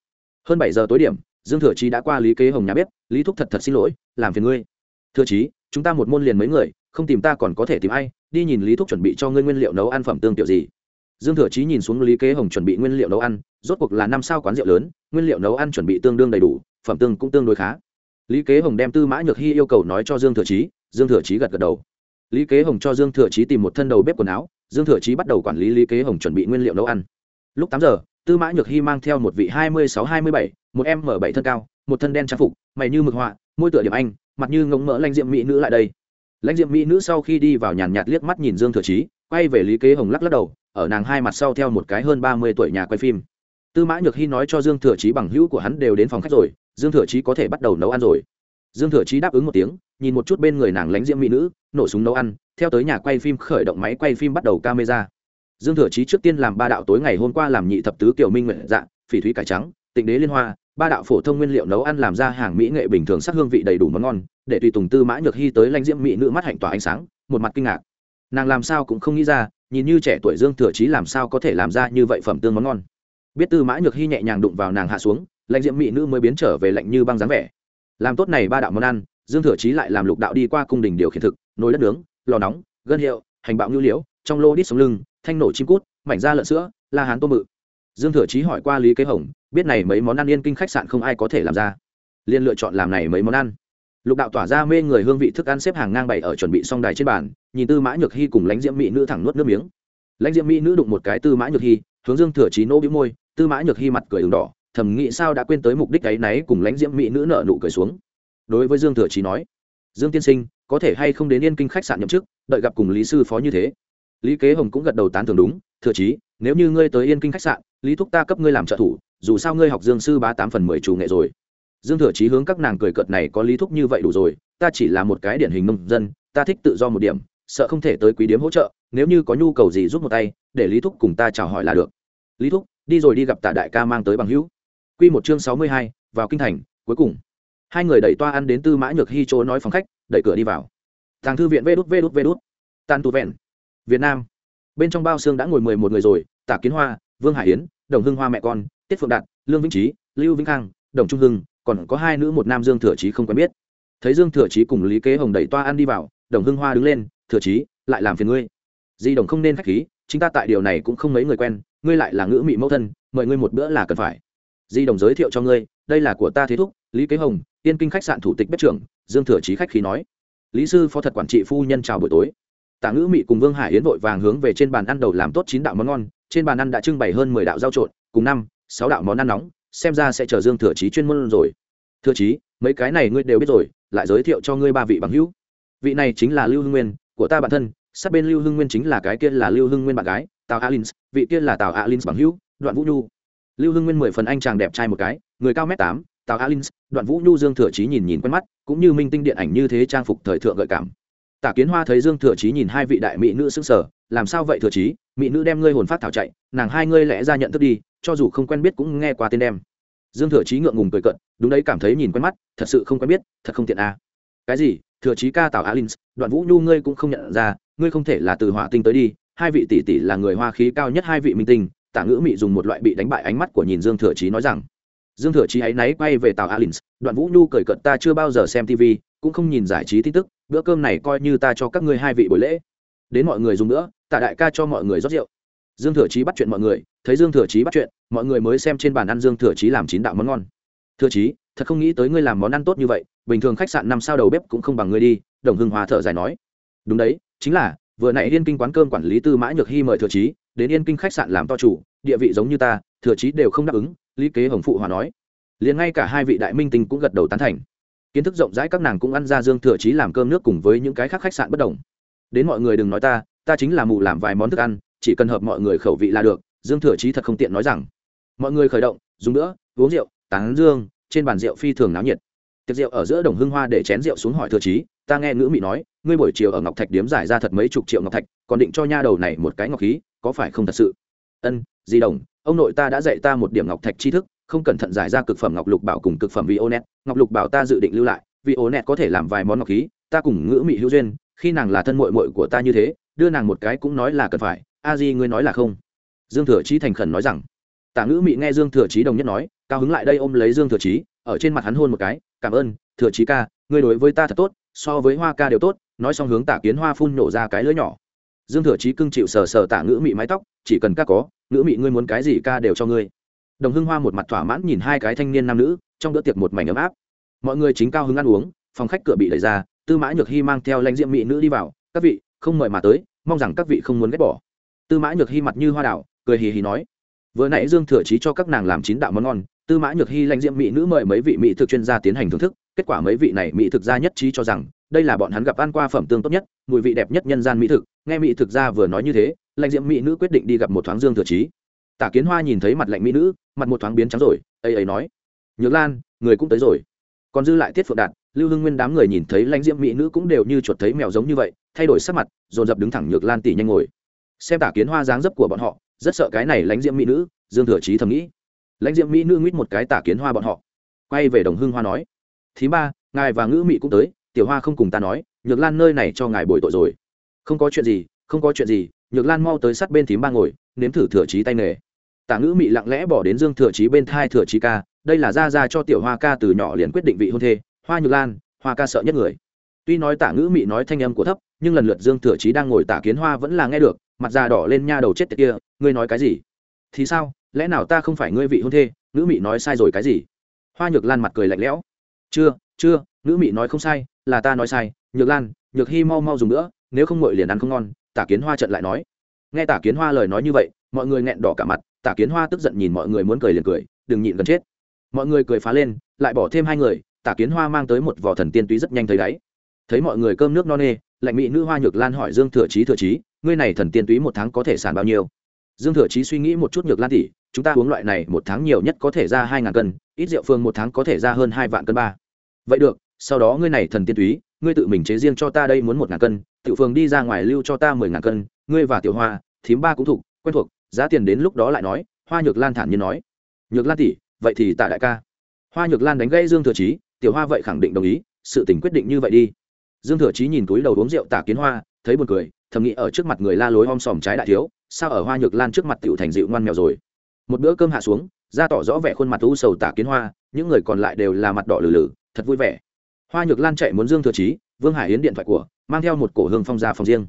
Hơn bảy giờ tối điểm, dương thừa chí đã qua lý kế hồng nhà bếp, lý thúc thật thật xin lỗi, làm phiền ngươi. Thừa chí, chúng ta một môn liền mấy người, không tìm ta còn có thể tìm ai, đi nhìn lý thúc chuẩn bị cho ngươi nguyên liệu nấu ăn phẩm tương tiểu gì. Dương thừa chí nhìn xuống lý kế hồng chuẩn bị nguyên liệu nấu ăn, rốt cuộc là năm sao quán rượu lớn, nguyên liệu nấu ăn chuẩn bị tương đương đầy đủ, phẩm tương cũng tương đối khá. Lý kế hồng đem tư mã nhược hy yêu cầu nói cho dương thừa chí, dương thừa chí gật gật đầu lý kế hồng cho dương thừa chí tìm một thân đầu bếp quần áo, dương thừa chí bắt đầu quản lý lý kế hồng chuẩn bị nguyên liệu nấu ăn. Lúc tám giờ, tư mã nhược hy mang theo một vị hai mươi sáu hai mươi bảy, một em m bảy thân cao, một thân đen trang phục, mày như mực họa, môi tựa điểm anh, mặt như ngống mỡ lãnh diệm mỹ nữ lại đây. Lãnh diệm mỹ nữ sau khi đi vào nhàn nhạt liếc mắt nhìn dương thừa chí, quay về lý kế hồng lắc lắc đầu, ở nàng hai mặt sau theo một cái hơn ba mươi tuổi nhà quay phim. Tư mã nhược hy nói cho dương thừa chí bằng hữu của hắn đều đến phòng khách rồi, dương thừa chí có thể bắt đầu nấu ăn rồi. Dương thừa chí đáp ứng một tiếng nhìn một chút bên người nàng lánh diễm mỹ nữ, nổ súng nấu ăn, theo tới nhà quay phim khởi động máy quay phim bắt đầu camera. Dương thừa chí trước tiên làm ba đạo tối ngày hôm qua làm nhị thập tứ kiểu minh nguyện dạ phỉ thúy cải trắng, tịnh đế liên hoa, ba đạo phổ thông nguyên liệu nấu ăn làm ra hàng mỹ nghệ bình thường sắc hương vị đầy đủ món ngon, để tùy tùng tư mã nhược hy tới lãnh diễm mỹ nữ mắt hạnh tỏa ánh sáng, một mặt kinh ngạc. Nàng làm sao cũng không nghĩ ra, nhìn như trẻ tuổi dương thừa chí làm sao có thể làm ra như vậy phẩm tương món ngon. Biết tư mã nhược hy nhẹ nhàng đụng vào nàng hạ xuống, lãnh diễm mỹ nữ mới biến trở về lạnh như băng dáng vẻ. Làm tốt này ba đạo món ăn dương thừa chí lại làm lục đạo đi qua cung đình điều khiển thực, nồi đất nướng, lò nóng, gân hiệu, hành bạo ngưu liễu, trong lô đít sống lưng, thanh nổ chim cút, mảnh da lợn sữa, la hán tôm mự dương thừa chí hỏi qua lý kế hồng, biết này mấy món ăn yên kinh khách sạn không ai có thể làm ra. Liên lựa chọn làm này mấy món ăn. Lục đạo tỏa ra mê người hương vị thức ăn xếp hàng ngang bày ở chuẩn bị song đài trên bàn, nhìn tư mã nhược hy cùng lãnh diễm mỹ nữ thẳng nuốt nước miếng. Lãnh diễm mỹ nữ đụng một cái tư mã nhược hy hướng dương thừa chí nỗ bĩu môi, tư mã nhược hy mặt cười đường đỏ, thầm nghĩ sao đã quên tới mục đích ấy náy cùng lãnh diễm mỹ nữ nợ nụ cười xuống đối với dương thừa chí nói, dương tiên sinh, có thể hay không đến yên kinh khách sạn nhậm chức, đợi gặp cùng lý sư phó như thế? Lý kế hồng cũng gật đầu tán thưởng đúng, thừa chí, nếu như ngươi tới yên kinh khách sạn, lý thúc ta cấp ngươi làm trợ thủ, dù sao ngươi học dương sư ba tám phần mười chủ nghệ rồi. Dương thừa chí hướng các nàng cười cợt này có lý thúc như vậy đủ rồi, ta chỉ là một cái điển hình nông dân, ta thích tự do một điểm, sợ không thể tới quý điếm hỗ trợ, nếu như có nhu cầu gì giúp một tay, để lý thúc cùng ta chào hỏi là được. Lý thúc, đi rồi đi gặp tạ đại ca mang tới bằng hữu. Q một chương sáu mươi hai, vào kinh thành, cuối cùng hai người đẩy toa ăn đến tư mã nhược hy chỗ nói phòng khách, đẩy cửa đi vào. Thằng thư viện vê đút vê đút vê đút. Tan tu vẹn. Việt nam. Bên trong bao xương đã ngồi mười một người rồi, tả kiến hoa, vương hải yến, đồng hưng hoa mẹ con, tiết phượng đạt, lương vĩnh trí lưu vĩnh khang, đồng trung hưng, còn có hai nữ một nam dương thừa trí không quen biết. Thấy dương thừa trí cùng lý kế hồng đẩy toa ăn đi vào, đồng hưng hoa đứng lên, thừa trí lại làm phiền ngươi. Di đồng không nên khách khí, chính ta tại điều này cũng không mấy người quen, ngươi lại là ngữ mị mẫu thân, mời ngươi một bữa là cần phải. Di đồng giới thiệu cho ngươi, đây là của ta thế thúc, lý kế hồng tiên kinh khách sạn thủ tịch bếp trưởng, dương thừa trí khách khí nói. Lý sư phó thật quản trị phu nhân chào buổi tối. Tạ ngữ mị cùng vương hải yến vội vàng hướng về trên bàn ăn đầu làm tốt chín đạo món ngon. Trên bàn ăn đã trưng bày hơn mười đạo rau trộn, cùng năm, sáu đạo món ăn nóng, xem ra sẽ chờ dương thừa trí chuyên môn rồi. Thừa trí mấy cái này ngươi đều biết rồi, lại giới thiệu cho ngươi ba vị bằng hữu. Vị này chính là lưu hưng nguyên, của ta bản thân, sát bên lưu hưng nguyên chính là cái kia là lưu hưng nguyên bạn gái, tào alins, vị kia là tào alins bằng hữu, đoạn vũ nhu. Lưu hưng nguyên mười phần anh chàng đẹp trai một cái, người cao m tám tào alin đoạn vũ nhu dương thừa trí nhìn nhìn quen mắt, cũng như minh tinh điện ảnh như thế trang phục thời thượng gợi cảm. Tả kiến hoa thấy dương thừa trí nhìn hai vị đại mỹ nữ xứng sở làm sao vậy thừa trí mỹ nữ đem ngươi hồn phát thảo chạy, nàng hai ngươi lẽ ra nhận thức đi, cho dù không quen biết cũng nghe qua tên đem. Dương thừa trí ngượng ngùng cười cận đúng đấy cảm thấy nhìn quen mắt, thật sự không quen biết, thật không tiện à. cái gì? Thừa trí ca tào alin đoạn vũ nhu ngươi cũng không nhận ra, ngươi không thể là từ hỏa tinh tới đi, hai vị tỷ tỷ là người hoa khí cao nhất hai vị minh tinh, tả ngữ mị dùng một loại bị đánh bại ánh mắt của nhìn dương thừa trí nói rằng dương thừa chí ấy náy quay về tàu alin đoạn vũ nhu cười cận ta chưa bao giờ xem tv cũng không nhìn giải trí tin tức, bữa cơm này coi như ta cho các ngươi hai vị buổi lễ. Đến mọi người dùng nữa tạ đại ca cho mọi người rót rượu. Dương thừa chí bắt chuyện mọi người, thấy dương thừa chí bắt chuyện, mọi người mới xem trên bàn ăn dương thừa chí làm chín đạo món ngon. Thừa chí, thật không nghĩ tới ngươi làm món ăn tốt như vậy, bình thường khách sạn năm sao đầu bếp cũng không bằng ngươi đi, đồng hưng hòa thở dài nói. Đúng đấy, chính là, vừa nãy yên kinh quán cơm quản lý tư mã nhược hy mời thừa chí, đến yên kinh khách sạn làm to chủ, địa vị giống như ta, thừa chí đều không đáp ứng lý kế hồng phụ hòa nói. Liền ngay cả hai vị đại minh tinh cũng gật đầu tán thành. Kiến thức rộng rãi các nàng cũng ăn ra dương thừa chí làm cơm nước cùng với những cái khác khách sạn bất đồng. Đến mọi người đừng nói ta ta chính là mù làm vài món thức ăn, chỉ cần hợp mọi người khẩu vị là được, dương thừa chí thật không tiện nói rằng. Mọi người khởi động, dùng nữa uống rượu, tán dương, trên bàn rượu phi thường náo nhiệt. Tiệc rượu ở giữa đồng hưng hoa để chén rượu xuống hỏi thừa chí ta nghe ngữ mị nói, ngươi buổi chiều ở ngọc thạch điếm giải ra thật mấy chục triệu ngọc thạch, còn định cho nha đầu này một cái ngọc khí, có phải không thật sự? Ân, di đồng, ông nội ta đã dạy ta một điểm ngọc thạch tri thức, không cẩn thận giải ra cực phẩm ngọc lục bảo cùng cực phẩm vị ô net ngọc lục bảo ta dự định lưu lại vị ô net có thể làm vài món ngọc khí, ta cùng ngữ mị hữu duyên, khi nàng là thân mội mội của ta như thế, đưa nàng một cái cũng nói là cần phải. A di, ngươi nói là không? Dương thừa trí thành khẩn nói rằng. Tả ngữ mị nghe dương thừa trí đồng nhất nói, cao hứng lại đây ôm lấy dương thừa trí ở trên mặt hắn hôn một cái, cảm ơn, thừa trí ca, ngươi đối với ta thật tốt, so với hoa ca đều tốt. Nói xong hướng tả kiến hoa phun nổ ra cái lưỡi nhỏ dương thừa chí cưng chịu sờ sờ tả ngữ mị mái tóc, chỉ cần ca có, ngữ mị ngươi muốn cái gì ca đều cho ngươi. Đồng hưng hoa một mặt thỏa mãn nhìn hai cái thanh niên nam nữ, trong bữa tiệc một mảnh ấm áp. Mọi người chính cao hứng ăn uống, phòng khách cửa bị đẩy ra, tư mã nhược hy mang theo lãnh diệm mỹ nữ đi vào, các vị, không mời mà tới, mong rằng các vị không muốn ghét bỏ. Tư mã nhược hy mặt như hoa đảo cười hì hì nói, vừa nãy dương thừa chí cho các nàng làm chín đạo món ngon, tư mã nhược hy lãnh diệm mỹ nữ mời mấy vị mỹ thực chuyên gia tiến hành thưởng thức, kết quả mấy vị này mỹ thực gia nhất trí cho rằng đây là bọn hắn gặp ăn qua phẩm tương tốt nhất, mùi vị đẹp nhất nhân gian mỹ thực, nghe mỹ thực gia vừa nói như thế, lãnh diệm mỹ nữ quyết định đi gặp một thoáng dương thừa trí. tả kiến hoa nhìn thấy mặt lạnh mỹ nữ, mặt một thoáng biến trắng rồi, ấy ấy nói, nhược lan, người cũng tới rồi. Còn dư lại tiết phượng đạt, lưu hưng nguyên đám người nhìn thấy lãnh diệm mỹ nữ cũng đều như chuột thấy mèo giống như vậy, thay đổi sắc mặt, dồn dập đứng thẳng nhược lan tỉ nhanh ngồi. Xem tả kiến hoa dáng dấp của bọn họ, rất sợ cái này lãnh diệm mỹ nữ, dương thừa trí thầm nghĩ. Lãnh diệm mỹ nữ nguyết một cái tả kiến hoa bọn họ, quay về đồng hưng hoa nói thứ ba, ngài và ngữ mỹ cũng tới tiểu hoa không cùng ta nói, nhược lan nơi này cho ngài bồi tội rồi. Không có chuyện gì, không có chuyện gì, nhược lan mau tới sát bên thím ba ngồi, nếm thử thừa trí tay nghề. Tả ngữ mị lặng lẽ bỏ đến dương thừa trí bên thai thừa trí ca, đây là ra ra cho tiểu hoa ca từ nhỏ liền quyết định vị hôn thê, hoa nhược lan, hoa ca sợ nhất người. Tuy nói tả ngữ mị nói thanh âm của thấp, nhưng lần lượt dương thừa trí đang ngồi tả kiến hoa vẫn là nghe được, mặt da đỏ lên nha đầu chết tiệt kia, ngươi nói cái gì? Thì sao, lẽ nào ta không phải ngươi vị hôn thê, ngữ mị nói sai rồi cái gì? Hoa nhược lan mặt cười lạnh lẽo. Chưa chưa, ngữ mị nói không sai là ta nói sai, nhược lan, nhược hy mau mau dùng nữa nếu không ngội liền ăn không ngon, tả kiến hoa trận lại nói. Nghe tả kiến hoa lời nói như vậy, mọi người nghẹn đỏ cả mặt, tả kiến hoa tức giận nhìn mọi người muốn cười liền cười, đừng nhịn gần chết. Mọi người cười phá lên, lại bỏ thêm hai người, tả kiến hoa mang tới một vỏ thần tiên túy rất nhanh thấy đáy. Thấy mọi người cơm nước no nê, lạnh mỹ nữ hoa nhược lan hỏi dương thừa trí thừa trí ngươi này thần tiên túy một tháng có thể sản bao nhiêu? Dương thừa trí suy nghĩ một chút, nhược lan tỷ, chúng ta uống loại này một tháng nhiều nhất có thể ra hai ngàn cân, ít rượu phương một tháng có thể ra hơn hai vạn cân ba. Vậy được sau đó ngươi này thần tiên túy, ngươi tự mình chế riêng cho ta đây muốn một ngàn cân, tiểu phương đi ra ngoài lưu cho ta mười ngàn cân, ngươi và tiểu hoa, thím ba cũng thuộc, quen thuộc, giá tiền đến lúc đó lại nói, hoa nhược lan thản nhiên nói. Nhược lan tỷ, vậy thì tạ đại ca. Hoa nhược lan đánh gây dương thừa trí tiểu hoa vậy khẳng định đồng ý, sự tình quyết định như vậy đi. Dương thừa trí nhìn túi đầu uống rượu tả kiến hoa, thấy buồn cười, thầm nghĩ ở trước mặt người la lối om sòm trái đại thiếu, sao ở hoa nhược lan trước mặt tiểu thành dịu ngoan mèo rồi? Một bữa cơm hạ xuống ra tỏ rõ vẻ khuôn mặt u sầu tả kiến hoa, những người còn lại đều là mặt đỏ lử lử thật vui vẻ hoa nhược lan chạy muốn dương thừa trí vương hải yến điện thoại của, mang theo một cổ hương phong ra phòng riêng.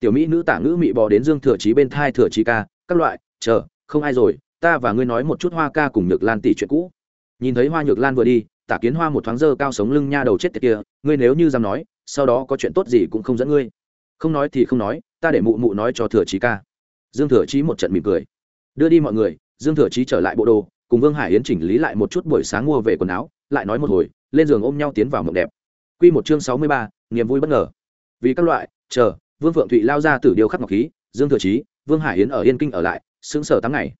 Tiểu mỹ nữ tả ngữ mị bò đến dương thừa trí bên thai thừa trí ca, các loại, chờ, không ai rồi, ta và ngươi nói một chút hoa ca cùng nhược lan tỷ chuyện cũ. Nhìn thấy hoa nhược lan vừa đi, tả kiến hoa một thoáng dơ cao sống lưng nha đầu chết tiệt kia, ngươi nếu như dám nói, sau đó có chuyện tốt gì cũng không dẫn ngươi. Không nói thì không nói, ta để mụ mụ nói cho thừa trí ca. Dương thừa trí một trận mỉm cười. Đưa đi mọi người, dương thừa trí trở lại bộ đồ, cùng vương hải yến chỉnh lý lại một chút buổi sáng mua về quần áo, lại nói một hồi lên giường ôm nhau tiến vào mộng đẹp. Q một chương sáu mươi ba, niềm vui bất ngờ. Vì các loại, chờ, vương phượng thụy lao ra từ điều khắc ngọc khí, dương thừa trí vương hải yến ở yên kinh ở lại xứng sở tám ngày.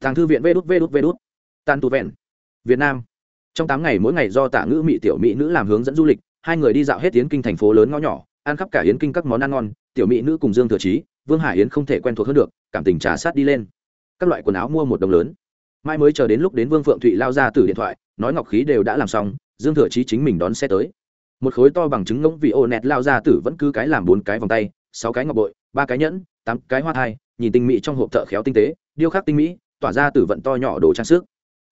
Tàng thư viện vê đút vê đút vê đút. Tan tu vẹn. Việt nam. Trong tám ngày mỗi ngày do tả ngữ mỹ tiểu mỹ nữ làm hướng dẫn du lịch, hai người đi dạo hết yến kinh thành phố lớn ngõ nhỏ, ăn khắp cả yến kinh các món ăn ngon, tiểu mỹ nữ cùng dương thừa trí vương hải yến không thể quen thuộc hơn được, cảm tình trà sát đi lên. Các loại quần áo mua một đồng lớn. Mai mới chờ đến lúc đến vương phượng thụy lao ra từ điện thoại, nói ngọc khí đều đã làm xong dương thừa chí chính mình đón xe tới. Một khối to bằng chứng ngỗng vị ô nẹt lao ra tử vẫn cứ cái làm bốn cái vòng tay, sáu cái ngọc bội, ba cái nhẫn, tám cái hoa thai, nhìn tinh mỹ trong hộp thợ khéo tinh tế, điêu khắc tinh mỹ, tỏa ra từ vận to nhỏ đồ trang sức.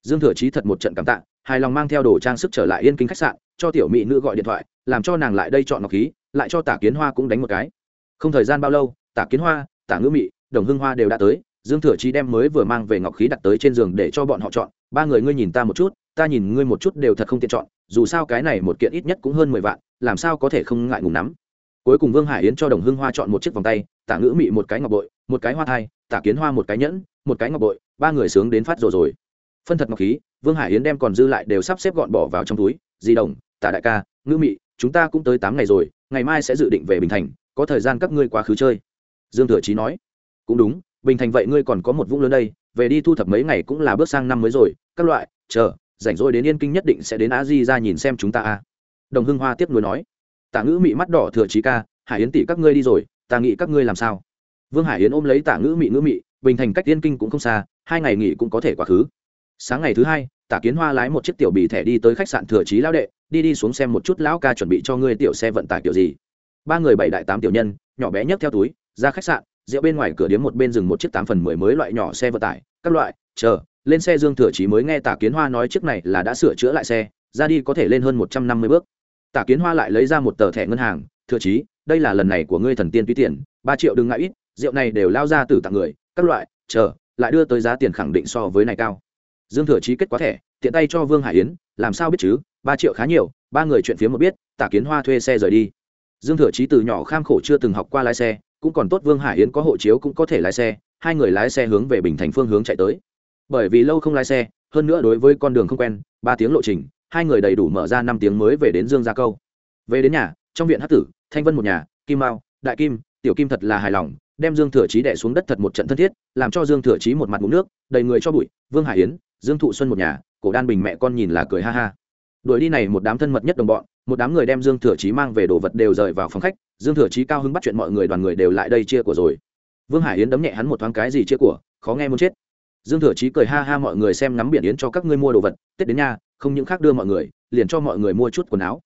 Dương thừa chí thật một trận cảm tạ, hài lòng mang theo đồ trang sức trở lại yên kinh khách sạn, cho tiểu mỹ nữ gọi điện thoại, làm cho nàng lại đây chọn ngọc khí, lại cho tả kiến hoa cũng đánh một cái. Không thời gian bao lâu, tả kiến hoa, tả ngữ mị, đồng hưng hoa đều đã tới, dương thừa chí đem mới vừa mang về ngọc khí đặt tới trên giường để cho bọn họ chọn. Ba người ngươi nhìn ta một chút, ta nhìn ngươi một chút đều thật không tiện chọn dù sao cái này một kiện ít nhất cũng hơn mười vạn, làm sao có thể không ngại ngùng nắm. Cuối cùng vương hải yến cho đồng hưng hoa chọn một chiếc vòng tay, tả ngữ mị một cái ngọc bội, một cái hoa thai, tả kiến hoa một cái nhẫn, một cái ngọc bội, ba người sướng đến phát rồi rồi. Phân thật ngọc khí, vương hải yến đem còn dư lại đều sắp xếp gọn bỏ vào trong túi, di động tả đại ca, ngữ mị, chúng ta cũng tới tám ngày rồi, ngày mai sẽ dự định về bình thành, có thời gian các ngươi quá khứ chơi. Dương thừa chí nói, cũng đúng, bình thành vậy ngươi còn có một vũng lớn đây, về đi thu thập mấy ngày cũng là bước sang năm mới rồi, các loại, chờ rảnh rỗi đến yên kinh nhất định sẽ đến a di ra nhìn xem chúng ta a. Đồng hưng hoa tiếp nối nói. Tả ngữ mị mắt đỏ thừa trí ca, hải yến tỷ các ngươi đi rồi, ta nghĩ các ngươi làm sao? Vương hải yến ôm lấy tả ngữ mị ngữ mị, bình thành cách yên kinh cũng không xa, hai ngày nghỉ cũng có thể quá khứ. Sáng ngày thứ hai, tả kiến hoa lái một chiếc tiểu bì thẻ đi tới khách sạn thừa trí lão đệ, đi đi xuống xem một chút lão ca chuẩn bị cho ngươi tiểu xe vận tải kiểu gì. Ba người bảy đại tám tiểu nhân, nhỏ bé nhất theo túi, ra khách sạn, rượu bên ngoài cửa điếm một bên dừng một chiếc tám phần mười mới loại nhỏ xe vận tải, các loại, chờ lên xe dương thừa Chí mới nghe tả kiến hoa nói chiếc này là đã sửa chữa lại xe ra đi có thể lên hơn một trăm năm mươi bước. Tả kiến hoa lại lấy ra một tờ thẻ ngân hàng thừa Chí, đây là lần này của ngươi thần tiên tùy tiền ba triệu đừng ngại ít rượu này đều lao ra từ tặng người các loại chờ lại đưa tới giá tiền khẳng định so với này cao. Dương thừa Chí kết quả thẻ tiện tay cho vương hải yến làm sao biết chứ ba triệu khá nhiều ba người chuyện phía một biết tả kiến hoa thuê xe rời đi. Dương thừa Chí từ nhỏ kham khổ chưa từng học qua lái xe cũng còn tốt vương hải yến có hộ chiếu cũng có thể lái xe hai người lái xe hướng về bình thành phương hướng chạy tới bởi vì lâu không lái xe, hơn nữa đối với con đường không quen, ba tiếng lộ trình, hai người đầy đủ mở ra năm tiếng mới về đến dương gia câu. Về đến nhà, trong viện hát tử, thanh vân một nhà, kim mao, đại kim, tiểu kim thật là hài lòng, đem dương thừa chí đẻ xuống đất thật một trận thân thiết, làm cho dương thừa chí một mặt mũ nước, đầy người cho bụi, vương hải yến, dương thụ xuân một nhà, cổ đan bình mẹ con nhìn là cười ha ha. Đuổi đi này một đám thân mật nhất đồng bọn, một đám người đem dương thừa chí mang về đồ vật đều rời vào phòng khách, dương thừa chí cao hứng bắt chuyện mọi người đoàn người đều lại đây chia của rồi. Vương hải yến đấm nhẹ hắn một thoáng cái gì chia của, khó nghe muốn chết dương thừa chí cười ha ha mọi người xem ngắm biển yến cho các ngươi mua đồ vật, tết đến nhà không những khác đưa mọi người, liền cho mọi người mua chút quần áo.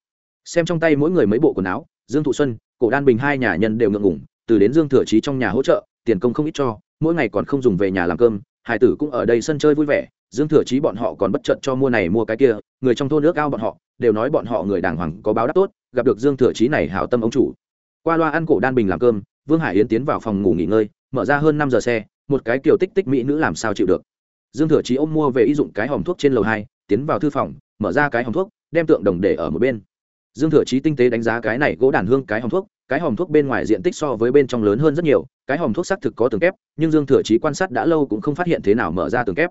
Xem trong tay mỗi người mấy bộ quần áo, dương thụ xuân, cổ đan bình hai nhà nhân đều ngượng ngủng từ đến dương thừa chí trong nhà hỗ trợ, tiền công không ít cho, mỗi ngày còn không dùng về nhà làm cơm, hải tử cũng ở đây sân chơi vui vẻ, dương thừa chí bọn họ còn bất chợt cho mua này mua cái kia, người trong thôn nước ao bọn họ, đều nói bọn họ người đàng hoàng có báo đáp tốt, gặp được dương thừa chí này hảo tâm ông chủ. Qua loa ăn cổ đan bình làm cơm, vương hải yến tiến vào phòng ngủ nghỉ ngơi, mở ra hơn năm giờ xe một cái kiểu tích tích mỹ nữ làm sao chịu được. Dương thừa chí ôm mua về ý dụng cái hòm thuốc trên lầu hai, tiến vào thư phòng, mở ra cái hòm thuốc, đem tượng đồng để ở một bên. Dương thừa chí tinh tế đánh giá cái này gỗ đàn hương cái hòm thuốc, cái hòm thuốc bên ngoài diện tích so với bên trong lớn hơn rất nhiều, cái hòm thuốc xác thực có tường kép, nhưng dương thừa chí quan sát đã lâu cũng không phát hiện thế nào mở ra tường kép.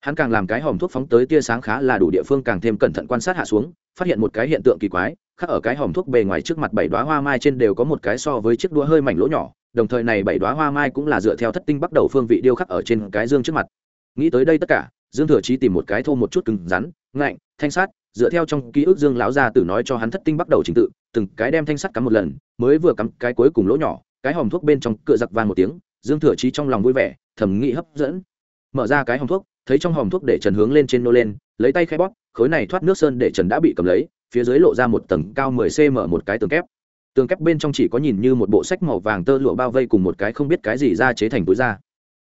Hắn càng làm cái hòm thuốc phóng tới tia sáng khá là đủ địa phương càng thêm cẩn thận quan sát hạ xuống, phát hiện một cái hiện tượng kỳ quái, khác ở cái hòm thuốc bề ngoài trước mặt bảy đoá hoa mai trên đều có một cái so với chiếc đũa hơi mảnh lỗ nhỏ đồng thời này bảy đoá hoa mai cũng là dựa theo thất tinh bắt đầu phương vị điêu khắc ở trên cái dương trước mặt. Nghĩ tới đây tất cả, dương thừa chí tìm một cái thô một chút cứng rắn, ngạnh, thanh sát, dựa theo trong ký ức dương lão gia tử nói cho hắn thất tinh bắt đầu trình tự, từng cái đem thanh sắt cắm một lần, mới vừa cắm cái cuối cùng lỗ nhỏ, cái hòm thuốc bên trong cựa giặc vàng một tiếng, dương thừa chí trong lòng vui vẻ thẩm nghĩ hấp dẫn. Mở ra cái hòm thuốc, thấy trong hòm thuốc để trần hướng lên trên nô lên, lấy tay khai bóp, khối này thoát nước sơn để trần đã bị cầm lấy, phía dưới lộ ra một tầng cao 10 cm một cái tường kép tường kép bên trong chỉ có nhìn như một bộ sách màu vàng tơ lụa bao vây cùng một cái không biết cái gì ra chế thành túi da.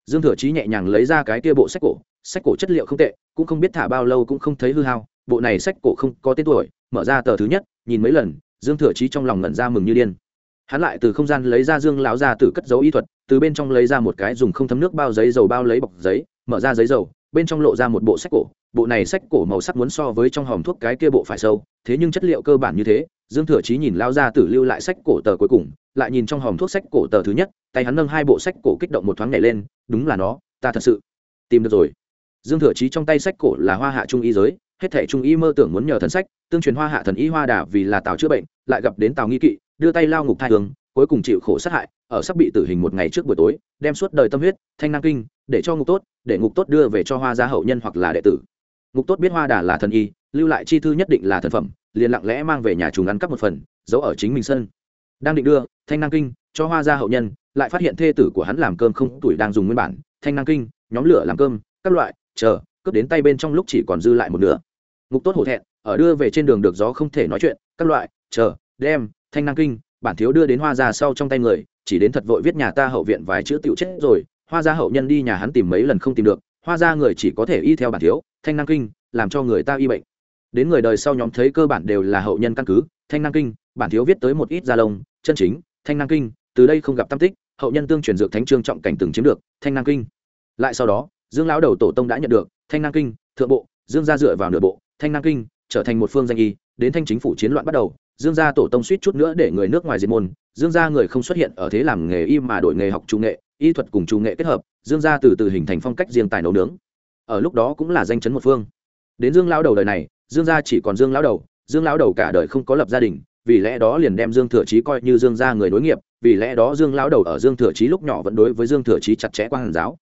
Dương thừa chí nhẹ nhàng lấy ra cái kia bộ sách cổ sách cổ chất liệu không tệ, cũng không biết thả bao lâu cũng không thấy hư hao, bộ này sách cổ không có tên tuổi, mở ra tờ thứ nhất, nhìn mấy lần, dương thừa chí trong lòng ngẩn ra mừng như điên. Hắn lại từ không gian lấy ra dương lão ra từ cất dấu y thuật, từ bên trong lấy ra một cái dùng không thấm nước bao giấy dầu bao lấy bọc giấy, mở ra giấy dầu, bên trong lộ ra một bộ sách cổ bộ này sách cổ màu sắc muốn so với trong hòm thuốc cái kia bộ phải sâu, thế nhưng chất liệu cơ bản như thế, dương thừa chí nhìn lao ra tử lưu lại sách cổ tờ cuối cùng, lại nhìn trong hòm thuốc sách cổ tờ thứ nhất, tay hắn nâng hai bộ sách cổ kích động một thoáng nhảy lên, đúng là nó, ta thật sự tìm được rồi. Dương thừa chí trong tay sách cổ là hoa hạ trung y giới, hết thể trung y mơ tưởng muốn nhờ thần sách, tương truyền hoa hạ thần y hoa đà vì là tào chữa bệnh, lại gặp đến tào nghi kỵ, đưa tay lao ngục thai hướng cuối cùng chịu khổ sát hại, ở sắp bị tử hình một ngày trước buổi tối, đem suốt đời tâm huyết, thanh năng kinh, để cho ngục tốt, để ngục tốt đưa về cho hoa gia hậu nhân hoặc là đệ tử ngục tốt biết hoa đà là thần y, lưu lại chi thư nhất định là thần phẩm, liền lặng lẽ mang về nhà trùng ngắn cắp một phần, giấu ở chính mình sân. Đang định đưa, thanh năng kinh, cho hoa gia hậu nhân, lại phát hiện thê tử của hắn làm cơm không tuổi đang dùng nguyên bản. Thanh năng kinh, nhóm lửa làm cơm, các loại, chờ, cướp đến tay bên trong lúc chỉ còn dư lại một nửa. Ngục tốt hổ thẹn, ở đưa về trên đường được gió không thể nói chuyện, các loại, chờ, đem, thanh năng kinh, bản thiếu đưa đến hoa gia sau trong tay người, chỉ đến thật vội viết nhà ta hậu viện vài chữ tiểu chết rồi. Hoa gia hậu nhân đi nhà hắn tìm mấy lần không tìm được hoa gia người chỉ có thể y theo bản thiếu, thanh năng kinh, làm cho người ta y bệnh. Đến người đời sau nhóm thấy cơ bản đều là hậu nhân căn cứ, thanh năng kinh, bản thiếu viết tới một ít gia lông, chân chính, thanh năng kinh, từ đây không gặp tam tích, hậu nhân tương truyền dược thánh trương trọng cảnh từng chiếm được, thanh năng kinh. Lại sau đó, dương lão đầu tổ tông đã nhận được, thanh năng kinh, thượng bộ, dương gia dựa vào nửa bộ, thanh năng kinh, trở thành một phương danh y, đến thanh chính phủ chiến loạn bắt đầu, dương gia tổ tông suýt chút nữa để người nước ngoài diệt môn, dương gia người không xuất hiện ở thế làm nghề y mà đổi nghề học trung nghệ y thuật cùng trung nghệ kết hợp, dương gia từ từ hình thành phong cách riêng tài nấu nướng. Ở lúc đó cũng là danh chấn một phương. Đến dương lão đầu đời này, dương gia chỉ còn dương lão đầu, dương lão đầu cả đời không có lập gia đình, vì lẽ đó liền đem dương thừa chí coi như dương gia người nối nghiệp, vì lẽ đó dương lão đầu ở dương thừa chí lúc nhỏ vẫn đối với dương thừa chí chặt chẽ quan hàn giáo.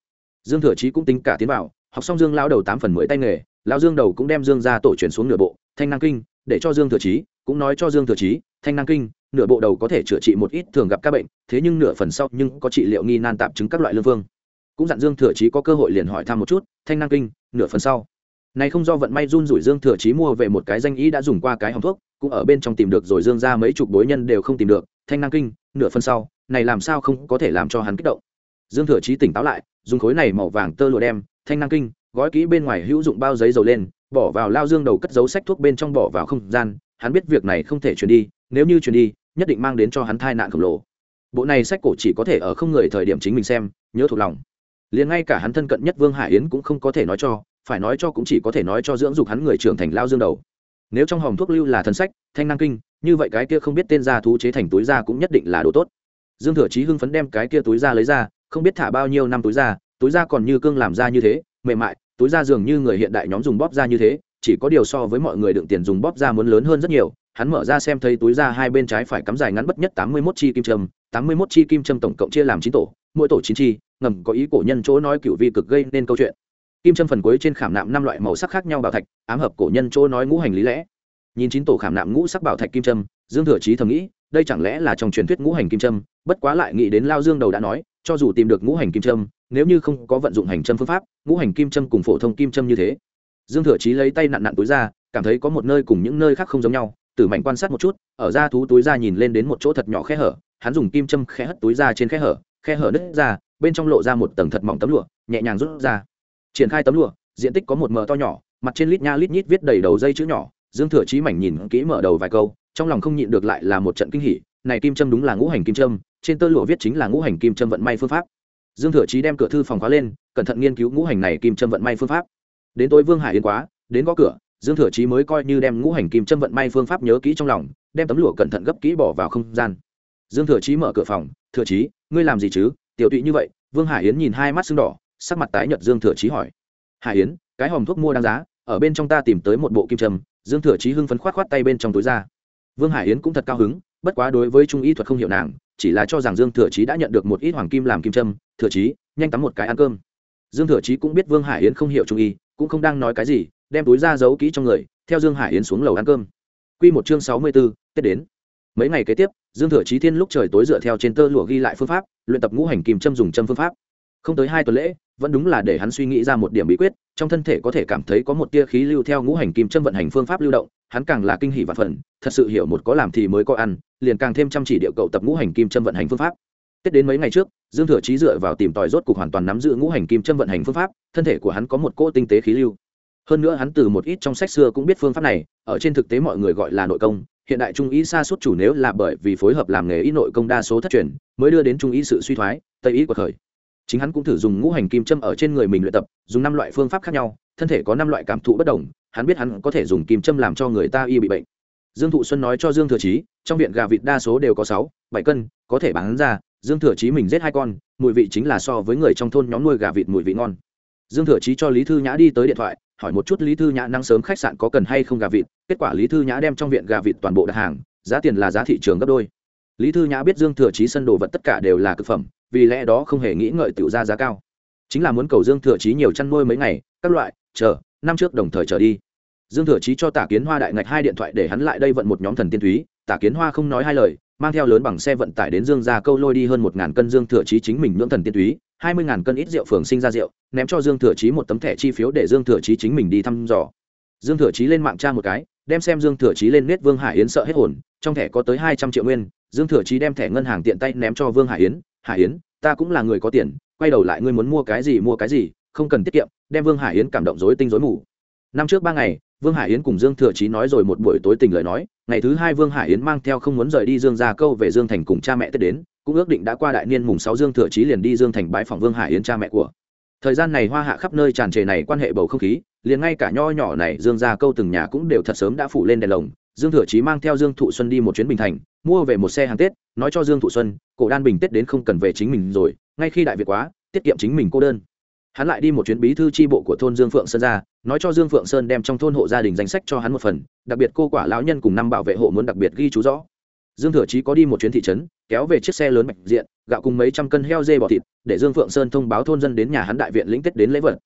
Dương thừa chí cũng tính cả tiến vào, học xong dương lão đầu tám phần mười tay nghề, lão dương đầu cũng đem dương gia tổ truyền xuống nửa bộ, thanh năng kinh để cho dương thừa chí, cũng nói cho dương thừa chí, thanh năng kinh, nửa bộ đầu có thể chữa trị một ít thường gặp các bệnh, thế nhưng nửa phần sau nhưng có trị liệu nghi nan tạm chứng các loại lương phương cũng dặn dương thừa chí có cơ hội liền hỏi thăm một chút, thanh năng kinh, nửa phần sau. Này không do vận may run rủi dương thừa chí mua về một cái danh ý đã dùng qua cái hòng thuốc, cũng ở bên trong tìm được rồi dương ra mấy chục bối nhân đều không tìm được, thanh năng kinh, nửa phần sau, này làm sao không có thể làm cho hắn kích động. Dương thừa chí tỉnh táo lại, dùng khối này màu vàng tơ lụa đem, thanh năng kinh, gói kỹ bên ngoài hữu dụng bao giấy dầu lên bỏ vào lao dương đầu cất giấu sách thuốc bên trong bỏ vào không gian, hắn biết việc này không thể truyền đi, nếu như truyền đi, nhất định mang đến cho hắn thai nạn khổng lồ. Bộ này sách cổ chỉ có thể ở không người thời điểm chính mình xem, nhớ thuộc lòng. Liền ngay cả hắn thân cận nhất vương hải yến cũng không có thể nói cho, phải nói cho cũng chỉ có thể nói cho dưỡng dục hắn người trưởng thành lao dương đầu. Nếu trong hòm thuốc lưu là thần sách, thanh năng kinh, như vậy cái kia không biết tên gia thú chế thành túi da cũng nhất định là đồ tốt. Dương thừa chí hưng phấn đem cái kia túi da lấy ra, không biết thả bao nhiêu năm túi da túi da còn như cương làm ra như thế, mềm mại túi da dường như người hiện đại nhóm dùng bóp da như thế, chỉ có điều so với mọi người đựng tiền dùng bóp da muốn lớn hơn rất nhiều. Hắn mở ra xem thấy túi da hai bên trái phải cắm dài ngắn bất nhất tám mươi 81 chi kim châm, tám mươi 81 chi kim châm tổng cộng chia làm chín tổ, mỗi tổ chín chi, ngầm có ý cổ nhân chỗ nói cựu vi cực gây nên câu chuyện. Kim châm phần cuối trên khảm nạm năm loại màu sắc khác nhau bảo thạch, ám hợp cổ nhân chỗ nói ngũ hành lý lẽ. Nhìn chín tổ khảm nạm ngũ sắc bảo thạch kim châm, dương thừa chí thầm nghĩ, đây chẳng lẽ là trong truyền thuyết ngũ hành kim châm, bất quá lại nghĩ đến lao dương đầu đã nói, cho dù tìm được ngũ hành kim châm nếu như không có vận dụng hành châm phương pháp, ngũ hành kim châm cùng phổ thông kim châm như thế. Dương thừa chí lấy tay nặn nặn túi ra, cảm thấy có một nơi cùng những nơi khác không giống nhau, tử mạnh quan sát một chút, ở ra thú túi ra nhìn lên đến một chỗ thật nhỏ khe hở, hắn dùng kim châm khe hất túi ra trên khe hở khe hở nứt ra, bên trong lộ ra một tầng thật mỏng tấm lụa, nhẹ nhàng rút ra. Triển khai tấm lụa, diện tích có một mờ to nhỏ, mặt trên lít nha lít nhít viết đầy đầu dây chữ nhỏ, dương thừa chí mảnh nhìn kỹ mở đầu vài câu, trong lòng không nhịn được lại là một trận kinh hỉ, này kim châm đúng là ngũ hành kim châm, trên tơ lụa viết chính là ngũ hành kim châm vận may phương pháp dương thừa chí đem cửa thư phòng khóa lên, cẩn thận nghiên cứu ngũ hành này kim châm vận may phương pháp. Đến tối vương hải yên quá, đến gõ cửa, dương thừa chí mới coi như đem ngũ hành kim châm vận may phương pháp nhớ kỹ trong lòng, đem tấm lụa cẩn thận gấp kỹ bỏ vào không gian. Dương thừa chí mở cửa phòng, thừa chí, ngươi làm gì chứ? Tiểu tụy như vậy. Vương hải yến nhìn hai mắt sưng đỏ, sắc mặt tái nhợt dương thừa chí hỏi. Hải yến, cái hòm thuốc mua đáng giá, ở bên trong ta tìm tới một bộ kim trầm dương thừa chí hưng phấn khoát khoát tay bên trong túi ra. Vương hải yến cũng thật cao hứng, bất quá đối với trung y thuật không hiểu nàng chỉ là cho rằng dương thừa chí đã nhận được một ít hoàng kim làm kim trâm thừa chí, nhanh tắm một cái ăn cơm. Dương thừa chí cũng biết vương hải yến không hiểu trung y, cũng không đang nói cái gì, đem túi ra giấu kỹ trong người, theo dương hải yến xuống lầu ăn cơm. Q một chương sáu mươi b ố tết đến. Mấy ngày kế tiếp, dương thừa chí thiên lúc trời tối dựa theo trên tơ lụa ghi lại phương pháp, luyện tập ngũ hành kim châm dùng châm phương pháp. Không tới hai tuần lễ, vẫn đúng là để hắn suy nghĩ ra một điểm bí quyết, trong thân thể có thể cảm thấy có một tia khí lưu theo ngũ hành kim châm vận hành phương pháp lưu động hắn càng là kinh hỷ và phần, thật sự hiểu một có làm thì mới có ăn, liền càng thêm chăm chỉ điệu cậu tập ngũ hành kim châm vận hành phương pháp. Tết đến mấy ngày trước, dương thừa trí dựa vào tìm tòi rốt cục hoàn toàn nắm giữ ngũ hành kim châm vận hành phương pháp, thân thể của hắn có một cỗ tinh tế khí lưu. Hơn nữa hắn từ một ít trong sách xưa cũng biết phương pháp này, ở trên thực tế mọi người gọi là nội công, hiện đại trung ý xa suốt chủ nếu là bởi vì phối hợp làm nghề y nội công đa số thất truyền, mới đưa đến trung ý sự suy thoái, tây ý của thời. Chính hắn cũng thử dùng ngũ hành kim châm ở trên người mình luyện tập, dùng năm loại phương pháp khác nhau, thân thể có năm loại cảm thụ bất đồng hắn biết hắn có thể dùng kim châm làm cho người ta y bị bệnh. Dương thụ xuân nói cho dương thừa chí, trong viện gà vịt đa số đều có sáu, bảy cân, có thể bán ra. Dương thừa chí mình giết hai con, mùi vị chính là so với người trong thôn nhóm nuôi gà vịt mùi vị ngon. Dương thừa chí cho lý thư nhã đi tới điện thoại, hỏi một chút lý thư nhã năng sớm khách sạn có cần hay không gà vịt. Kết quả lý thư nhã đem trong viện gà vịt toàn bộ đặt hàng, giá tiền là giá thị trường gấp đôi. Lý thư nhã biết dương thừa chí sân đồ vật tất cả đều là c ự c phẩm, vì lẽ đó không hề nghĩ ngợi tiểu ra giá cao. Chính là muốn cầu dương thừa chí nhiều chăn nuôi mấy ngày, các loại, chờ năm trước đồng thời trở đi. Dương thừa chí cho tả kiến hoa đại ngạch hai điện thoại để hắn lại đây vận một nhóm thần tiên thúy. Tả kiến hoa không nói hai lời, mang theo lớn bằng xe vận tải đến dương ra câu lôi đi hơn một ngàn cân dương thừa chí chính mình nhưỡng thần tiên túy hai mươi ngàn cân ít rượu phường sinh ra rượu, ném cho dương thừa chí một tấm thẻ chi phiếu để dương thừa chí chính mình đi thăm dò. Dương thừa chí lên mạng tra một cái, đem xem dương thừa chí lên nết vương hải yến sợ hết hồn, trong thẻ có tới hai trăm triệu nguyên. Dương thừa chí đem thẻ ngân hàng tiện tay ném cho vương hải yến hải yến, ta cũng là người có tiền, quay đầu lại ngươi muốn mua cái gì, mua cái gì, không cần tiết kiệm đem vương hải yến cảm động dối tinh dối mù. Năm trước ba ngày, vương hải yến cùng dương thừa chí nói rồi một buổi tối tình lời nói, ngày thứ hai vương hải yến mang theo không muốn rời đi dương ra câu về dương thành cùng cha mẹ tết đến, cũng ước định đã qua đại niên mùng sáu dương thừa chí liền đi dương thành bãi phòng vương hải yến cha mẹ của. Thời gian này hoa hạ khắp nơi tràn trề này quan hệ bầu không khí, liền ngay cả nho nhỏ này dương ra câu từng nhà cũng đều thật sớm đã phủ lên đèn lồng. Dương thừa chí mang theo dương thụ xuân đi một chuyến bình thành, mua về một xe hàng tết, nói cho dương thụ xuân, cổ đan bình tết đến không cần về chính mình rồi, ngay khi đại việt quá, tiết kiệm chính mình cô đơn hắn lại đi một chuyến bí thư tri bộ của thôn dương phượng sơn ra, nói cho dương phượng sơn đem trong thôn hộ gia đình danh sách cho hắn một phần, đặc biệt cô quả lão nhân cùng năm bảo vệ hộ muốn đặc biệt ghi chú rõ. Dương thừa chí có đi một chuyến thị trấn, kéo về chiếc xe lớn bạch diện, gạo cùng mấy trăm cân heo dê bỏ thịt, để dương phượng sơn thông báo thôn dân đến nhà hắn đại viện lĩnh tết đến lễ vật.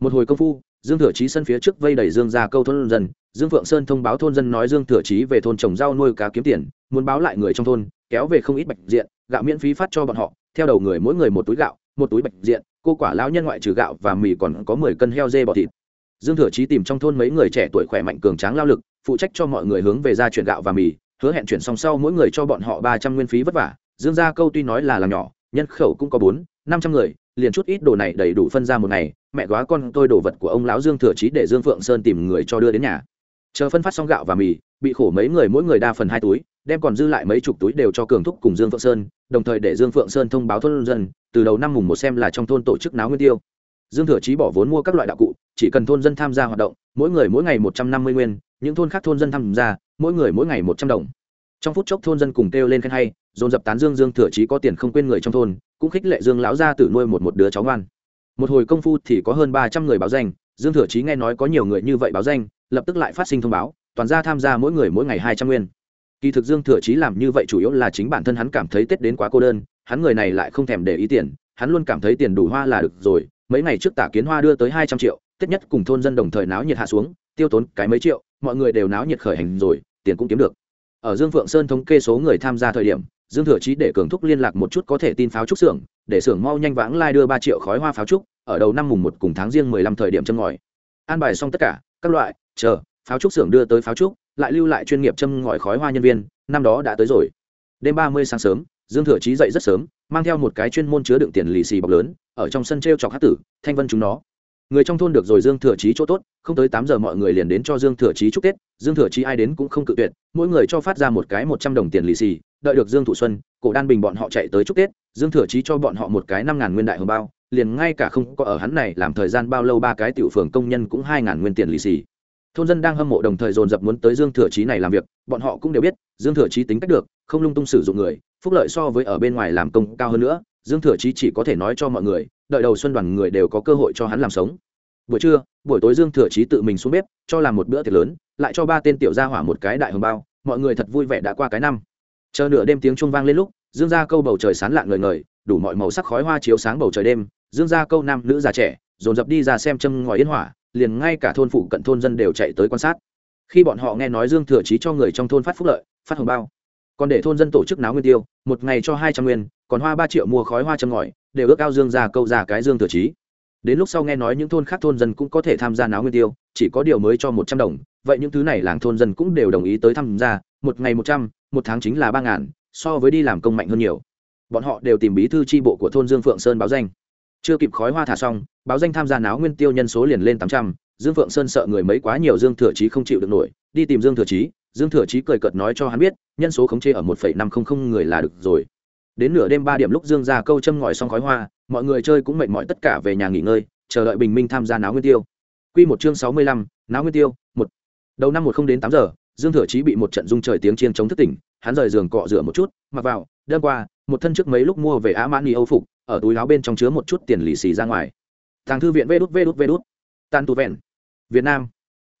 Một hồi công phu, dương thừa chí sân phía trước vây đẩy dương ra câu thôn dân, dương phượng sơn thông báo thôn dân nói dương thừa chí về thôn trồng rau nuôi cá kiếm tiền, muốn báo lại người trong thôn, kéo về không ít bạch diện, gạo miễn phí phát cho bọn họ, theo đầu người mỗi người một túi gạo, một túi bạch diện cô quả lão nhân ngoại trừ gạo và mì còn có mười cân heo dê bò thịt. Dương thừa chí tìm trong thôn mấy người trẻ tuổi khỏe mạnh cường tráng lao lực, phụ trách cho mọi người hướng về ra chuyển gạo và mì, hứa hẹn chuyển xong sau mỗi người cho bọn họ ba trăm nguyên phí vất vả. Dương gia câu tuy nói là làm nhỏ, nhân khẩu cũng có bốn, năm trăm người, liền chút ít đồ này đầy đủ phân ra một ngày, mẹ góa con tôi đồ vật của ông lão dương thừa chí để dương phượng sơn tìm người cho đưa đến nhà. Chờ phân phát xong gạo và mì, bị khổ mấy người mỗi người đa phần hai túi đem còn dư lại mấy chục túi đều cho cường thúc cùng dương phượng sơn đồng thời để dương phượng sơn thông báo thôn dân từ đầu năm mùng một xem là trong thôn tổ chức náo nguyên tiêu dương thừa chí bỏ vốn mua các loại đạo cụ chỉ cần thôn dân tham gia hoạt động mỗi người mỗi ngày một trăm năm mươi nguyên những thôn khác thôn dân tham gia mỗi người mỗi ngày một trăm đồng trong phút chốc thôn dân cùng kêu lên khen hay dồn dập tán dương dương thừa chí có tiền không quên người trong thôn cũng khích lệ dương lão gia tử nuôi một một đứa cháu ngoan một hồi công phu thì có hơn ba trăm người báo danh dương thừa chí nghe nói có nhiều người như vậy báo danh lập tức lại phát sinh thông báo toàn ra tham gia mỗi người mỗi ngày hai trăm nguyên kỳ thực dương thừa chí làm như vậy chủ yếu là chính bản thân hắn cảm thấy tết đến quá cô đơn, hắn người này lại không thèm để ý tiền, hắn luôn cảm thấy tiền đủ hoa là được rồi, mấy ngày trước tả kiến hoa đưa tới hai trăm triệu, tết nhất cùng thôn dân đồng thời náo nhiệt hạ xuống, tiêu tốn cái mấy triệu, mọi người đều náo nhiệt khởi hành rồi, tiền cũng kiếm được. Ở dương phượng sơn thống kê số người tham gia thời điểm, dương thừa chí để cường thúc liên lạc một chút có thể tin pháo trúc xưởng, để xưởng mau nhanh vãng lai đưa ba triệu khói hoa pháo trúc, ở đầu năm mùng một cùng tháng riêng mười lăm thời điểm châm ngòi. An bài xong tất cả, các loại, chờ, pháo trúc xưởng đưa tới pháo trúc lại lưu lại chuyên nghiệp châm ngòi khói hoa nhân viên, năm đó đã tới rồi. Đêm ba mươi sáng sớm, dương thừa chí dậy rất sớm, mang theo một cái chuyên môn chứa đựng tiền lì xì bọc lớn, ở trong sân t r e o chọc hát tử, thanh vân chúng nó. Người trong thôn được rồi dương thừa chí chỗ tốt, không tới tám giờ mọi người liền đến cho dương thừa chí chúc tết, dương thừa chí ai đến cũng không cự tuyệt, mỗi người cho phát ra một cái một trăm đồng tiền lì xì, đợi được dương thủ xuân, cổ đan bình bọn họ chạy tới chúc tết, dương thừa chí cho bọn họ một cái năm ngàn nguyên đại hồng bao, liền ngay cả không có ở hắn này làm thời gian bao lâu ba cái tiểu phường công nhân cũng hai ngàn nguyên tiền lì xì thôn dân đang hâm mộ đồng thời dồn dập muốn tới dương thừa chí này làm việc, bọn họ cũng đều biết, dương thừa chí tính cách được, không lung tung sử dụng người, phúc lợi so với ở bên ngoài làm công cao hơn nữa, dương thừa chí chỉ có thể nói cho mọi người, đợi đầu xuân đoàn người đều có cơ hội cho hắn làm sống. Buổi trưa, buổi tối dương thừa chí tự mình xuống bếp, cho làm một bữa tiệc lớn, lại cho ba tên tiểu gia hỏa một cái đại hồng bao, mọi người thật vui vẻ đã qua cái năm. Chờ nửa đêm tiếng chuông vang lên lúc, dương ra câu bầu trời sán lạng ngời ngời, đủ mọi màu sắc khói hoa chiếu sáng bầu trời đêm, dương ra câu nam nữ già trẻ, dồn dập đi ra xem châm ngòi yên hỏa liền ngay cả thôn phụ cận thôn dân đều chạy tới quan sát. Khi bọn họ nghe nói dương thừa chí cho người trong thôn phát phúc lợi, phát hồng bao, còn để thôn dân tổ chức náo nguyên tiêu, một ngày cho hai trăm nguyên, còn hoa ba triệu mua khói hoa châm ngòi, đều ước ao dương ra câu ra cái dương thừa chí. Đến lúc sau nghe nói những thôn khác thôn dân cũng có thể tham gia náo nguyên tiêu, chỉ có điều mới cho một trăm đồng. Vậy những thứ này làng thôn dân cũng đều đồng ý tới tham gia, một ngày một trăm, một tháng chính là ba ngàn, so với đi làm công mạnh hơn nhiều. Bọn họ đều tìm bí thư tri bộ của thôn dương phượng sơn báo danh chưa kịp khói hoa thả xong báo danh tham gia náo nguyên tiêu nhân số liền lên tám trăm dương phượng sơn sợ người mấy quá nhiều dương thừa trí không chịu được nổi đi tìm dương thừa trí, dương thừa trí cười cợt nói cho hắn biết nhân số khống chế ở một phẩy năm không không người là được rồi. Đến nửa đêm ba điểm lúc dương ra câu châm ngòi xong khói hoa mọi người chơi cũng mệt mỏi tất cả về nhà nghỉ ngơi chờ đợi bình minh tham gia náo nguyên tiêu. Q một chương sáu mươi lăm náo nguyên tiêu một. Đầu năm một không đến tám giờ dương thừa trí bị một trận rung trời tiếng chiên chống thức tỉnh hắn rời giường cọ rửa một chút mặc vào đêm qua một thân trước mấy lúc mua về á mãn nghi âu phục ở túi áo bên trong chứa một chút tiền lì xì ra ngoài. Tàng thư viện vê đút vê đút vê đút. Tan tu vẹn. Việt nam.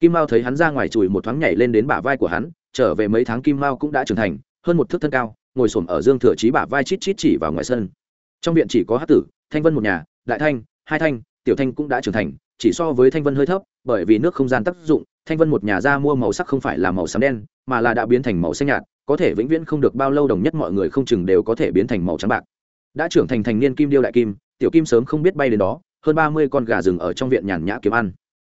Kim mao thấy hắn ra ngoài chùi một thoáng nhảy lên đến bả vai của hắn, trở về mấy tháng kim mao cũng đã trưởng thành, hơn một thước thân cao, ngồi xổm ở dương thừa chí bả vai chít chít chỉ vào ngoài sân. Trong viện chỉ có hát tử, thanh vân một nhà, đại thanh, hai thanh, tiểu thanh cũng đã trưởng thành, chỉ so với thanh vân hơi thấp, bởi vì nước không gian tác dụng, thanh vân một nhà ra mua màu sắc không phải là màu xám đen, mà là đã biến thành màu xanh nhạt, có thể vĩnh viễn không được bao lâu đồng nhất mọi người không chừng đều có thể biến thành màu trắng bạc đã trưởng thành thành niên kim điêu đại kim, tiểu kim sớm không biết bay đến đó, hơn ba mươi con gà rừng ở trong viện nhàn nhã kiếm ăn.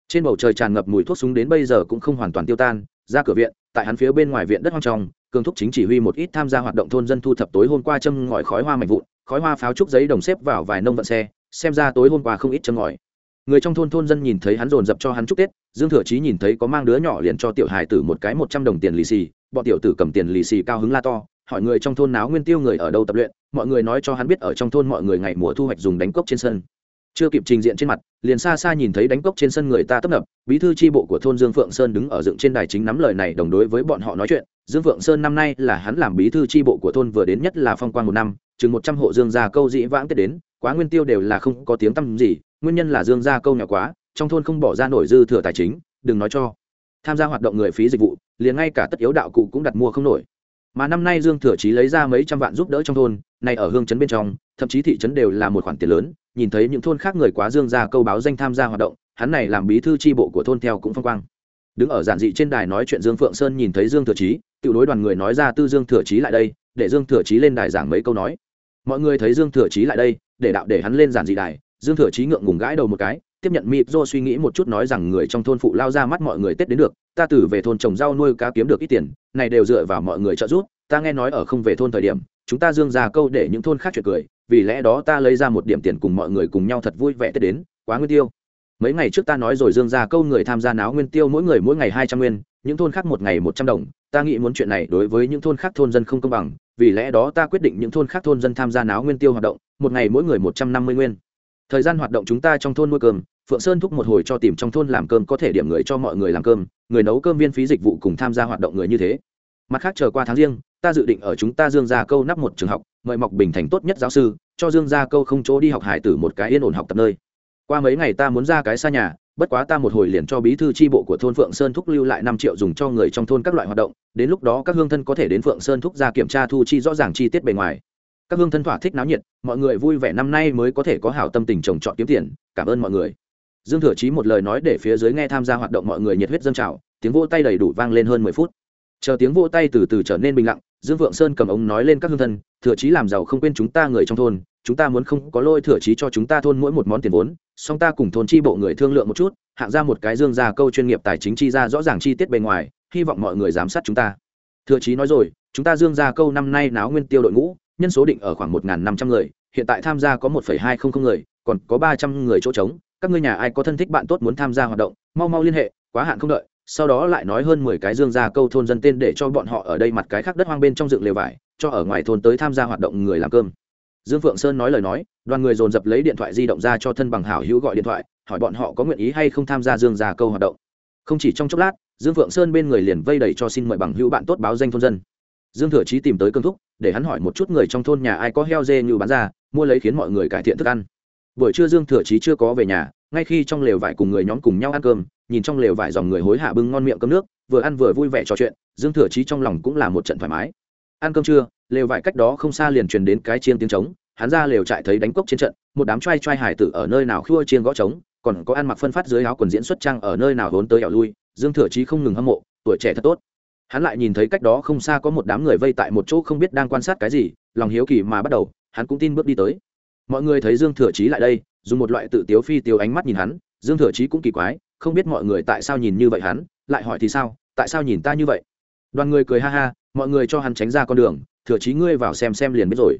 Trên bầu trời tràn ngập mùi thuốc súng đến bây giờ cũng không hoàn toàn tiêu tan, ra cửa viện, tại hắn phía bên ngoài viện đất hoang tròng cường thúc chính chỉ huy một ít tham gia hoạt động thôn dân thu thập tối hôm qua châm ngòi khói hoa mạnh vụn, khói hoa pháo trúc giấy đồng xếp vào vài nông vận xe, xem ra tối hôm qua không ít châm ngòi. Người trong thôn thôn dân nhìn thấy hắn dồn dập cho hắn chúc tết, dương thừa chí nhìn thấy có mang đứa nhỏ liền cho tiểu hài tử một cái một trăm đồng tiền lì xì, bọn tiểu tử cầm tiền lì xì cao hứng la to hỏi người trong thôn náo nguyên tiêu người ở đâu tập luyện, mọi người nói cho hắn biết ở trong thôn mọi người ngày mùa thu hoạch dùng đánh cốc trên sân. Chưa kịp trình diện trên mặt, liền xa xa nhìn thấy đánh cốc trên sân người ta tấp nập, bí thư tri bộ của thôn dương phượng sơn đứng ở dựng trên đài chính nắm lời này đồng đối với bọn họ nói chuyện. Dương phượng sơn năm nay là hắn làm bí thư tri bộ của thôn vừa đến nhất là phong quan một năm, chừng một trăm hộ dương gia câu dĩ vãng tết đến, quá nguyên tiêu đều là không có tiếng tăm gì, nguyên nhân là dương gia câu nhỏ quá, trong thôn không bỏ ra nổi dư thừa tài chính, đừng nói cho tham gia hoạt động người phí dịch vụ, liền ngay cả tất yếu đạo cụ cũng đặt mua không nổi mà năm nay dương thừa chí lấy ra mấy trăm vạn giúp đỡ trong thôn này ở hương trấn bên trong, thậm chí thị trấn đều là một khoản tiền lớn, nhìn thấy những thôn khác người quá dương ra câu báo danh tham gia hoạt động, hắn này làm bí thư tri bộ của thôn theo cũng phong quang. Đứng ở giản dị trên đài nói chuyện dương phượng sơn nhìn thấy dương thừa chí tự đối đoàn người nói ra tư dương thừa chí lại đây, để dương thừa chí lên đài giảng mấy câu nói. Mọi người thấy dương thừa chí lại đây, để đạo để hắn lên giản dị đài, dương thừa chí ngượng ngùng gãi đầu một cái tiếp nhận mịp do suy nghĩ một chút nói rằng người trong thôn phụ lao ra mắt mọi người tết đến được, ta từ về thôn trồng rau nuôi cá kiếm được ít tiền, này đều dựa vào mọi người trợ giúp, ta nghe nói ở không về thôn thời điểm, chúng ta dương ra câu để những thôn khác chuyện cười, vì lẽ đó ta lấy ra một điểm tiền cùng mọi người cùng nhau thật vui vẻ tết đến, quá nguyên tiêu. Mấy ngày trước ta nói rồi dương ra câu người tham gia náo nguyên tiêu mỗi người mỗi ngày hai trăm nguyên, những thôn khác một ngày một trăm đồng, ta nghĩ muốn chuyện này đối với những thôn khác thôn dân không công bằng, vì lẽ đó ta quyết định những thôn khác thôn dân tham gia náo nguyên tiêu hoạt động, một ngày mỗi người một trăm năm mươi nguyên. Thời gian hoạt động chúng ta trong thôn nuôi cơm phượng sơn thúc một hồi cho tìm trong thôn làm cơm có thể điểm người cho mọi người làm cơm, người nấu cơm viên phí dịch vụ cùng tham gia hoạt động người như thế. Mặt khác chờ qua tháng riêng, ta dự định ở chúng ta dương gia câu nắp một trường học, mời mọc bình thành tốt nhất giáo sư, cho dương gia câu không chỗ đi học hải tử một cái yên ổn học tập nơi. Qua mấy ngày ta muốn ra cái xa nhà, bất quá ta một hồi liền cho bí thư tri bộ của thôn phượng sơn thúc lưu lại năm triệu dùng cho người trong thôn các loại hoạt động, đến lúc đó các hương thân có thể đến phượng sơn thúc ra kiểm tra thu chi rõ ràng chi tiết bề ngoài. Các hương thân thỏa thích náo nhiệt, mọi người vui vẻ năm nay mới có thể có hảo tâm tình trồng trọt kiếm tiền, cảm ơn mọi người dương thừa chí một lời nói để phía dưới nghe tham gia hoạt động mọi người nhiệt huyết dâng trào, tiếng vỗ tay đầy đủ vang lên hơn mười phút. Chờ tiếng vỗ tay từ từ trở nên bình lặng, dương vượng sơn cầm ống nói lên các hương thân, thừa chí làm giàu không quên chúng ta người trong thôn, chúng ta muốn không có lôi thừa chí cho chúng ta thôn mỗi một món tiền vốn, song ta cùng thôn chi bộ người thương lượng một chút, hạng ra một cái dương ra câu chuyên nghiệp tài chính chi ra rõ ràng chi tiết bề ngoài, hy vọng mọi người giám sát chúng ta. Thừa chí nói rồi, chúng ta dương ra câu năm nay náo nguyên tiêu đội ngũ, nhân số định ở khoảng một năm trăm người, hiện tại tham gia có một hai không không người, còn có ba trăm người chỗ trống các ngươi nhà ai có thân thích bạn tốt muốn tham gia hoạt động, mau mau liên hệ, quá hạn không đợi, sau đó lại nói hơn mười cái dương gia câu thôn dân tên để cho bọn họ ở đây mặt cái khác đất hoang bên trong dựng lều vải, cho ở ngoài thôn tới tham gia hoạt động người làm cơm. Dương phượng sơn nói lời nói, đoàn người dồn dập lấy điện thoại di động ra cho thân bằng hảo hữu gọi điện thoại, hỏi bọn họ có nguyện ý hay không tham gia dương gia câu hoạt động. Không chỉ trong chốc lát, dương phượng sơn bên người liền vây đầy cho xin mời bằng hữu bạn tốt báo danh thôn dân. Dương thừa chí tìm tới cương thúc, để hắn hỏi một chút người trong thôn nhà ai có heo dê như bán ra, mua lấy khiến mọi người cải thiện thức ăn buổi trưa dương thừa chí chưa có về nhà, ngay khi trong lều vải cùng người nhóm cùng nhau ăn cơm, nhìn trong lều vải dòng người hối hả bưng ngon miệng cơm nước, vừa ăn vừa vui vẻ trò chuyện, dương thừa chí trong lòng cũng là một trận thoải mái. Ăn cơm trưa, lều vải cách đó không xa liền truyền đến cái chiên tiếng trống, hắn ra lều trại thấy đánh cốc trên trận, một đám trai trai hải tử ở nơi nào khua chiên gõ trống, còn có ăn mặc phân phát dưới áo quần diễn xuất trang ở nơi nào vốn tới ẻo lui, dương thừa chí không ngừng hâm mộ, tuổi trẻ thật tốt. Hắn lại nhìn thấy cách đó không xa có một đám người vây tại một chỗ không biết đang quan sát cái gì, lòng hiếu kỳ mà bắt đầu, hắn cũng tin bước đi tới mọi người thấy dương thừa chí lại đây, dùng một loại tự tiếu phi tiêu ánh mắt nhìn hắn, dương thừa chí cũng kỳ quái, không biết mọi người tại sao nhìn như vậy hắn, lại hỏi thì sao, tại sao nhìn ta như vậy? Đoàn người cười ha ha, mọi người cho hắn tránh ra con đường, thừa chí ngươi vào xem xem liền biết rồi.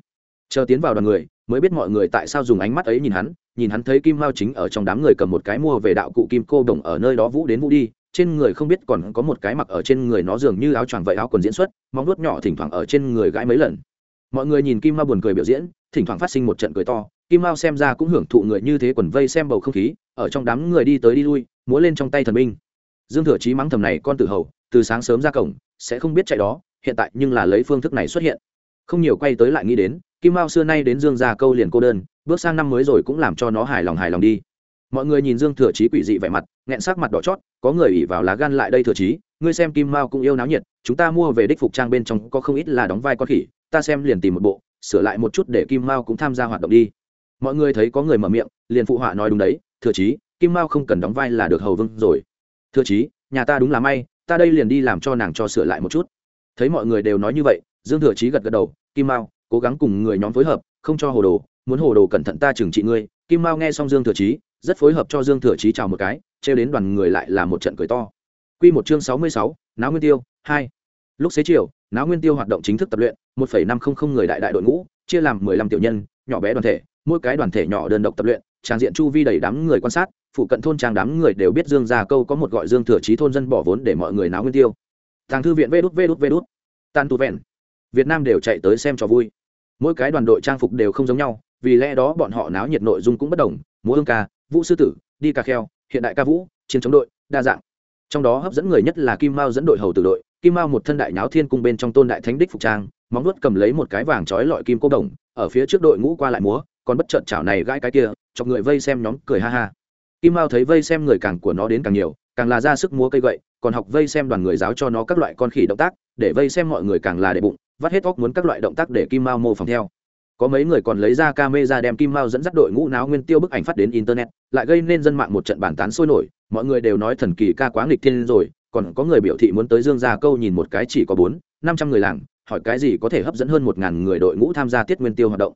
Chờ tiến vào đoàn người, mới biết mọi người tại sao dùng ánh mắt ấy nhìn hắn nhìn hắn thấy kim mao chính ở trong đám người cầm một cái mua về đạo cụ kim cô đồng ở nơi đó vũ đến vũ đi, trên người không biết còn có một cái mặc ở trên người nó dường như áo choàng vậy áo quần diễn xuất, móng nuốt nhỏ thỉnh thoảng ở trên người gãi mấy lần. Mọi người nhìn kim mao buồn cười biểu diễn thỉnh thoảng phát sinh một trận cười to, kim mao xem ra cũng hưởng thụ người như thế quần vây xem bầu không khí, ở trong đám người đi tới đi lui, múa lên trong tay thần binh. Dương thừa chí mắng thầm này con tử hầu, từ sáng sớm ra cổng, sẽ không biết chạy đó, hiện tại nhưng là lấy phương thức này xuất hiện. Không nhiều quay tới lại nghĩ đến, kim mao xưa nay đến dương gia câu liền cô đơn, bước sang năm mới rồi cũng làm cho nó hài lòng hài lòng đi. Mọi người nhìn dương thừa chí quỷ dị vẻ mặt, nghẹn sắc mặt đỏ chót, có người ỉ vào lá gan lại đây thừa chí, ngươi xem kim mao cũng yêu náo nhiệt, chúng ta mua về đích phục trang bên trong có không ít là đóng vai con khỉ, ta xem liền tìm một bộ sửa lại một chút để kim mao cũng tham gia hoạt động đi. Mọi người thấy có người mở miệng liền phụ họa nói đúng đấy thừa chí kim mao không cần đóng vai là được hầu vương rồi. Thừa chí nhà ta đúng là may ta đây liền đi làm cho nàng cho sửa lại một chút. Thấy mọi người đều nói như vậy dương thừa chí gật gật đầu kim mao cố gắng cùng người nhóm phối hợp không cho hồ đồ muốn hồ đồ cẩn thận ta trừng trị ngươi. Kim mao nghe xong dương thừa chí rất phối hợp cho dương thừa chí chào một cái trêu đến đoàn người lại là một trận cười to. Quy một chương sáu mươi sáu, náo nguyên tiêu hai. Lúc xế chiều náo nguyên tiêu hoạt động chính thức tập luyện một năm không không người đại đại đội ngũ, chia làm mười lăm tiểu nhân, nhỏ bé đoàn thể, mỗi cái đoàn thể nhỏ đơn độc tập luyện, trang diện chu vi đầy đám người quan sát, phụ cận thôn trang đám người đều biết dương gia câu có một gọi dương thừa chí thôn dân bỏ vốn để mọi người náo nguyên tiêu. Thằng thư viện vê đút vê đút vê đút. Tan tu vẹn. Việt nam đều chạy tới xem trò vui. Mỗi cái đoàn đội trang phục đều không giống nhau, vì lẽ đó bọn họ náo nhiệt nội dung cũng bất đồng. Múa hương ca, vũ sư tử, đi ca kheo, hiện đại ca vũ, chiến chống đội, đa dạng trong đó hấp dẫn người nhất là kim mao dẫn đội hầu tử đội. Kim mao một thân đại nháo thiên cung bên trong tôn đại thánh đích phục trang, móng nuốt cầm lấy một cái vàng trói lọi kim cô đồng, ở phía trước đội ngũ qua lại múa, còn bất chợt chảo này gãi cái kia, chọc người vây xem nhóm cười ha ha. Kim mao thấy vây xem người càng của nó đến càng nhiều, càng là ra sức múa cây gậy, còn học vây xem đoàn người giáo cho nó các loại con khỉ động tác, để vây xem mọi người càng là để bụng, vắt hết óc muốn các loại động tác để kim mao mô phỏng theo có mấy người còn lấy ra camera đem kim mao dẫn dắt đội ngũ náo nguyên tiêu bức ảnh phát đến internet, lại gây nên dân mạng một trận bàn tán sôi nổi. Mọi người đều nói thần kỳ ca quá nghịch thiên rồi, còn có người biểu thị muốn tới dương gia câu nhìn một cái chỉ có bốn, năm trăm người làng, hỏi cái gì có thể hấp dẫn hơn một ngàn người đội ngũ tham gia tiết nguyên tiêu hoạt động.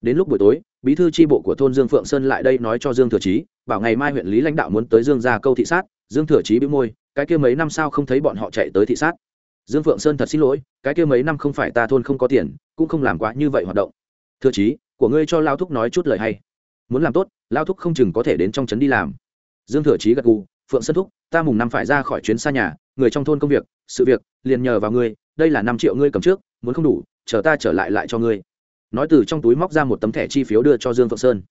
Đến lúc buổi tối, bí thư tri bộ của thôn dương phượng sơn lại đây nói cho dương thừa chí, bảo ngày mai huyện lý lãnh đạo muốn tới dương gia câu thị sát. Dương thừa chí bị môi, cái kia mấy năm sao không thấy bọn họ chạy tới thị sát? Dương phượng sơn thật xin lỗi, cái kia mấy năm không phải ta thôn không có tiền, cũng không làm quá như vậy hoạt động thừa chí, của ngươi cho lao thúc nói chút lời hay. Muốn làm tốt, lao thúc không chừng có thể đến trong trấn đi làm. Dương thừa chí gật gù, phượng sân thúc, ta mùng năm phải ra khỏi chuyến xa nhà, người trong thôn công việc, sự việc, liền nhờ vào ngươi, đây là năm triệu ngươi cầm trước, muốn không đủ, chờ ta trở lại lại cho ngươi. Nói từ trong túi móc ra một tấm thẻ chi phiếu đưa cho dương phượng sơn.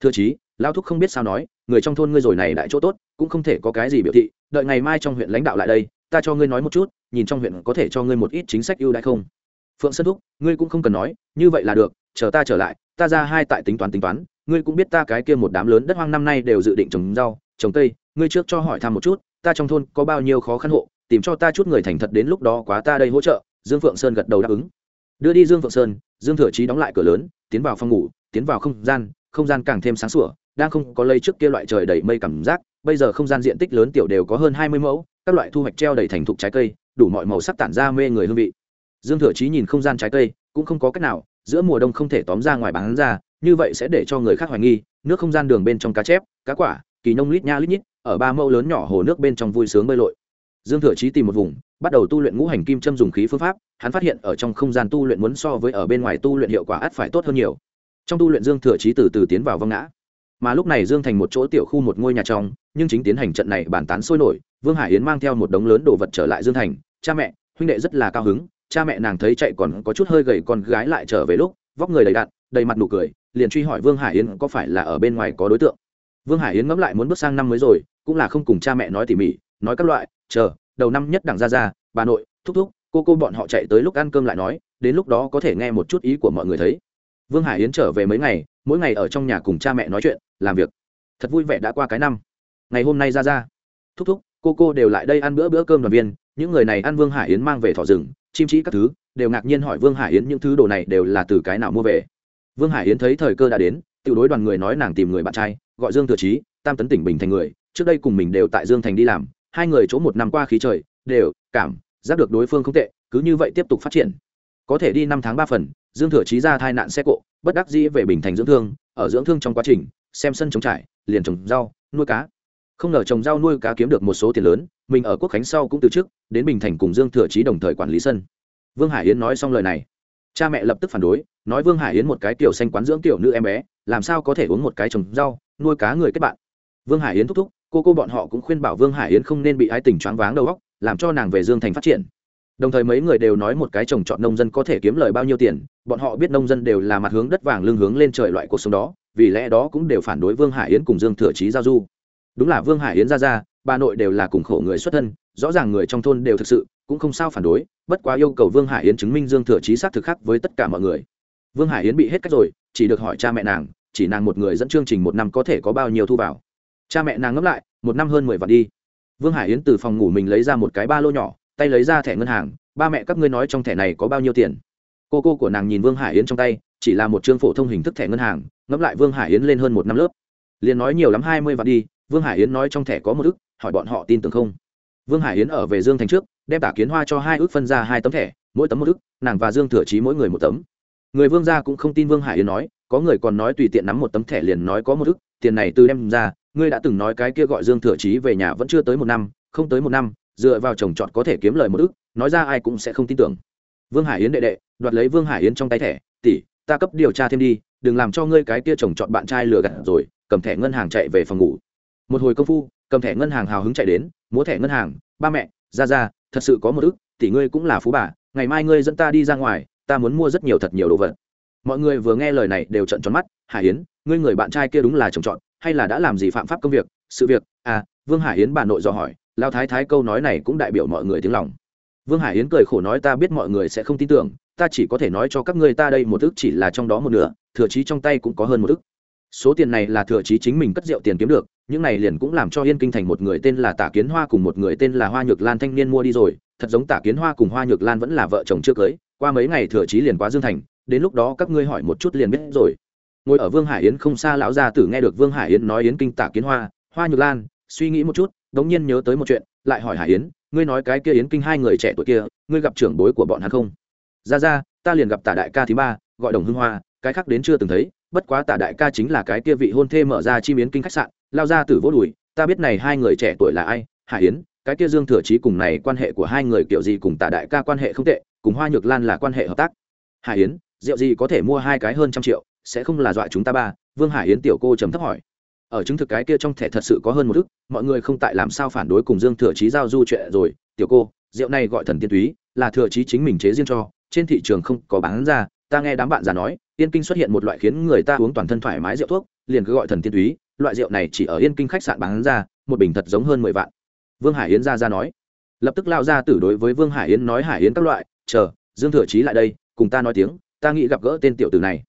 Thưa chí, lao thúc không biết sao nói, người trong thôn ngươi rồi này đại chỗ tốt, cũng không thể có cái gì biểu thị, đợi ngày mai trong huyện lãnh đạo lại đây, ta cho ngươi nói một chút, nhìn trong huyện có thể cho ngươi một ít chính sách ưu đãi không? Phượng sơn thúc, ngươi cũng không cần nói, như vậy là được chờ ta trở lại, ta ra hai tại tính toán tính toán, ngươi cũng biết ta cái kia một đám lớn đất hoang năm nay đều dự định trồng rau, trồng cây, ngươi trước cho hỏi thăm một chút, ta trong thôn có bao nhiêu khó khăn hộ, tìm cho ta chút người thành thật đến lúc đó quá ta đây hỗ trợ, dương phượng sơn gật đầu đáp ứng. Đưa đi dương phượng sơn, dương thừa trí đóng lại cửa lớn, tiến vào phòng ngủ, tiến vào không gian không gian càng thêm sáng sủa, đang không có lây trước kia loại trời đầy mây cảm giác, bây giờ không gian diện tích lớn tiểu đều có hơn hai mươi mẫu, các loại thu hoạch treo đầy thành thục trái cây, đủ mọi màu sắc tản ra mê người hương vị. Dương thừa trí nhìn không gian trái cây, cũng không có cách nào giữa mùa đông không thể tóm ra ngoài bán ra, như vậy sẽ để cho người khác hoài nghi, nước không gian đường bên trong cá chép, cá quả, kỳ nông lít nha lít nhít, ở ba mẫu lớn nhỏ hồ nước bên trong vui sướng bơi lội. Dương thừa chí tìm một vùng, bắt đầu tu luyện ngũ hành kim châm dùng khí phương pháp, hắn phát hiện ở trong không gian tu luyện muốn so với ở bên ngoài tu luyện hiệu quả ắt phải tốt hơn nhiều. Trong tu luyện dương thừa chí từ từ tiến vào vong ngã. Mà lúc này dương thành một chỗ tiểu khu một ngôi nhà trong, nhưng chính tiến hành trận này bàn tán sôi nổi, vương hải yến mang theo một đống lớn đồ vật trở lại dương thành, cha mẹ, huynh đệ rất là cao hứng cha mẹ nàng thấy chạy còn có chút hơi gầy con gái lại trở về lúc, vóc người đầy đặn, đầy mặt nụ cười, liền truy hỏi vương hải yến có phải là ở bên ngoài có đối tượng. Vương hải yến ngẫm lại muốn bước sang năm mới rồi, cũng là không cùng cha mẹ nói tỉ mỉ, nói các loại, chờ, đầu năm nhất đẳng ra ra, bà nội, thúc thúc, cô cô bọn họ chạy tới lúc ăn cơm lại nói, đến lúc đó có thể nghe một chút ý của mọi người thấy. Vương hải yến trở về mấy ngày, mỗi ngày ở trong nhà cùng cha mẹ nói chuyện, làm việc. Thật vui vẻ đã qua cái năm. Ngày hôm nay ra ra. Thúc thúc cô cô đều lại đây ăn bữa bữa cơm đoàn viên, những người này ăn vương hải yến mang về thỏ rừng, chim trí các thứ, đều ngạc nhiên hỏi vương hải yến những thứ đồ này đều là từ cái nào mua về. Vương hải yến thấy thời cơ đã đến tự đối đoàn người nói nàng tìm người bạn trai, gọi dương thừa trí tam tấn tỉnh bình thành người, trước đây cùng mình đều tại dương thành đi làm, hai người chỗ một năm qua khí trời, đều, cảm, giác được đối phương không tệ, cứ như vậy tiếp tục phát triển. Có thể đi năm tháng ba phần, dương thừa trí ra thai nạn xe cộ, bất đắc dĩ về bình thành dưỡng thương, ở dưỡng thương trong quá trình, xem sân trống trải, liền trồng rau, nuôi cá không ngờ trồng rau nuôi cá kiếm được một số tiền lớn, mình ở quốc khánh sau cũng từ chức, đến bình thành cùng dương thừa trí đồng thời quản lý sân. Vương hải yến nói xong lời này. Cha mẹ lập tức phản đối, nói vương hải yến một cái tiểu xanh quán dưỡng tiểu nữ em bé, làm sao có thể uống một cái trồng rau, nuôi cá người kết bạn. Vương hải yến thúc thúc, cô cô bọn họ cũng khuyên bảo vương hải yến không nên bị ái tình choáng váng đầu óc, làm cho nàng về dương thành phát triển. Đồng thời mấy người đều nói một cái trồng trọt nông dân có thể kiếm lời bao nhiêu tiền, bọn họ biết nông dân đều là mặt hướng đất vàng lưng hướng lên trời loại cuộc sống đó, vì lẽ đó cũng đều phản đối vương hải yến cùng dương thừa trí giao du đúng là vương hải yến ra ra bà nội đều là cùng khổ người xuất thân, rõ ràng người trong thôn đều thực sự, cũng không sao phản đối, bất quá yêu cầu vương hải yến chứng minh dương thừa trí xác thực khác với tất cả mọi người. Vương hải yến bị hết cách rồi, chỉ được hỏi cha mẹ nàng, chỉ nàng một người dẫn chương trình một năm có thể có bao nhiêu thu vào. Cha mẹ nàng ngẫm lại, một năm hơn mười vạn đi. Vương hải yến từ phòng ngủ mình lấy ra một cái ba lô nhỏ, tay lấy ra thẻ ngân hàng, ba mẹ các ngươi nói trong thẻ này có bao nhiêu tiền? Cô cô của nàng nhìn vương hải yến trong tay, chỉ là một chương phổ thông hình thức thẻ ngân hàng, ngẫm lại vương hải yến lên hơn một năm lớp. Liền nói nhiều lắm hai mươi vạn đi vương hải yến nói trong thẻ có một ức, hỏi bọn họ tin tưởng không? Vương hải yến ở về dương thành trước, đem tả kiến hoa cho hai ước phân ra hai tấm thẻ, mỗi tấm một ức, nàng và dương thừa chí mỗi người một tấm. Người vương gia cũng không tin vương hải yến nói, có người còn nói tùy tiện nắm một tấm thẻ liền nói có một ức, tiền này từ đem ra, ngươi đã từng nói cái kia gọi dương thừa chí về nhà vẫn chưa tới một năm, không tới một năm, dựa vào chồng chọn có thể kiếm lời một ức, nói ra ai cũng sẽ không tin tưởng. Vương hải yến đệ đệ, đoạt lấy vương hải yến trong tay thẻ, tỷ, ta cấp điều tra thêm đi, đừng làm cho ngươi cái kia chồng chọn bạn trai lừa gạt rồi, cầm thẻ ngân hàng chạy về phòng ngủ một hồi công phu, cầm thẻ ngân hàng hào hứng chạy đến, múa thẻ ngân hàng, ba mẹ, ra ra, thật sự có một ức, tỷ ngươi cũng là phú bà, ngày mai ngươi dẫn ta đi ra ngoài, ta muốn mua rất nhiều thật nhiều đồ vật. Mọi người vừa nghe lời này đều trận tròn mắt, hải yến, ngươi người bạn trai kia đúng là chồng chọn, hay là đã làm gì phạm pháp công việc, sự việc? À vương hải yến bà nội dò hỏi lao thái thái câu nói này cũng đại biểu mọi người tiếng lòng. Vương hải yến cười khổ nói, ta biết mọi người sẽ không tin tưởng, ta chỉ có thể nói cho các ngươi ta đây một ức chỉ là trong đó một nửa, thừa trí trong tay cũng có hơn một ức số tiền này là thừa trí chính mình cất rượu tiền kiếm được, những này liền cũng làm cho yên kinh thành một người tên là tả kiến hoa cùng một người tên là hoa nhược lan thanh niên mua đi rồi. Thật giống tả kiến hoa cùng hoa nhược lan vẫn là vợ chồng chưa cưới, qua mấy ngày thừa trí liền quá dương thành, đến lúc đó các ngươi hỏi một chút liền biết rồi. Ngồi ở vương hải yến không xa lão gia tử nghe được vương hải yến nói yến kinh tả kiến hoa hoa nhược lan, suy nghĩ một chút, đống nhiên nhớ tới một chuyện, lại hỏi hải yến, ngươi nói cái kia yến kinh hai người trẻ tuổi kia, ngươi gặp trưởng bối của bọn hắn không? Ra ra, ta liền gặp tả đại ca thứ ba, gọi đồng hưng hoa, cái khác đến chưa từng thấy bất quá tả đại ca chính là cái kia vị hôn thê mở ra chi miến kinh khách sạn, lao ra từ vô đùi, ta biết này hai người trẻ tuổi là ai hải yến, cái kia dương thừa chí cùng này quan hệ của hai người kiểu gì cùng tả đại ca quan hệ không tệ, cùng hoa nhược lan là quan hệ hợp tác. Hải yến, rượu gì có thể mua hai cái hơn trăm triệu, sẽ không là dọa chúng ta ba, vương hải yến tiểu cô trầm thấp hỏi. Ở chứng thực cái kia trong thẻ thật sự có hơn một thức mọi người không tại làm sao phản đối cùng dương thừa chí giao du chuyện rồi, tiểu cô, rượu này gọi thần tiên túy, là thừa chí chính mình chế riêng cho, trên thị trường không có bán ra ta nghe đám bạn già nói, yên kinh xuất hiện một loại khiến người ta uống toàn thân thoải mái rượu thuốc, liền cứ gọi thần tiên túy, loại rượu này chỉ ở yên kinh khách sạn bán ra, một bình thật giống hơn mười vạn. Vương hải yến ra ra nói. Lập tức lao ra tử đối với vương hải yến nói hải yến các loại, chờ, dương thừa chí lại đây, cùng ta nói tiếng, ta nghĩ gặp gỡ tên tiểu tử này.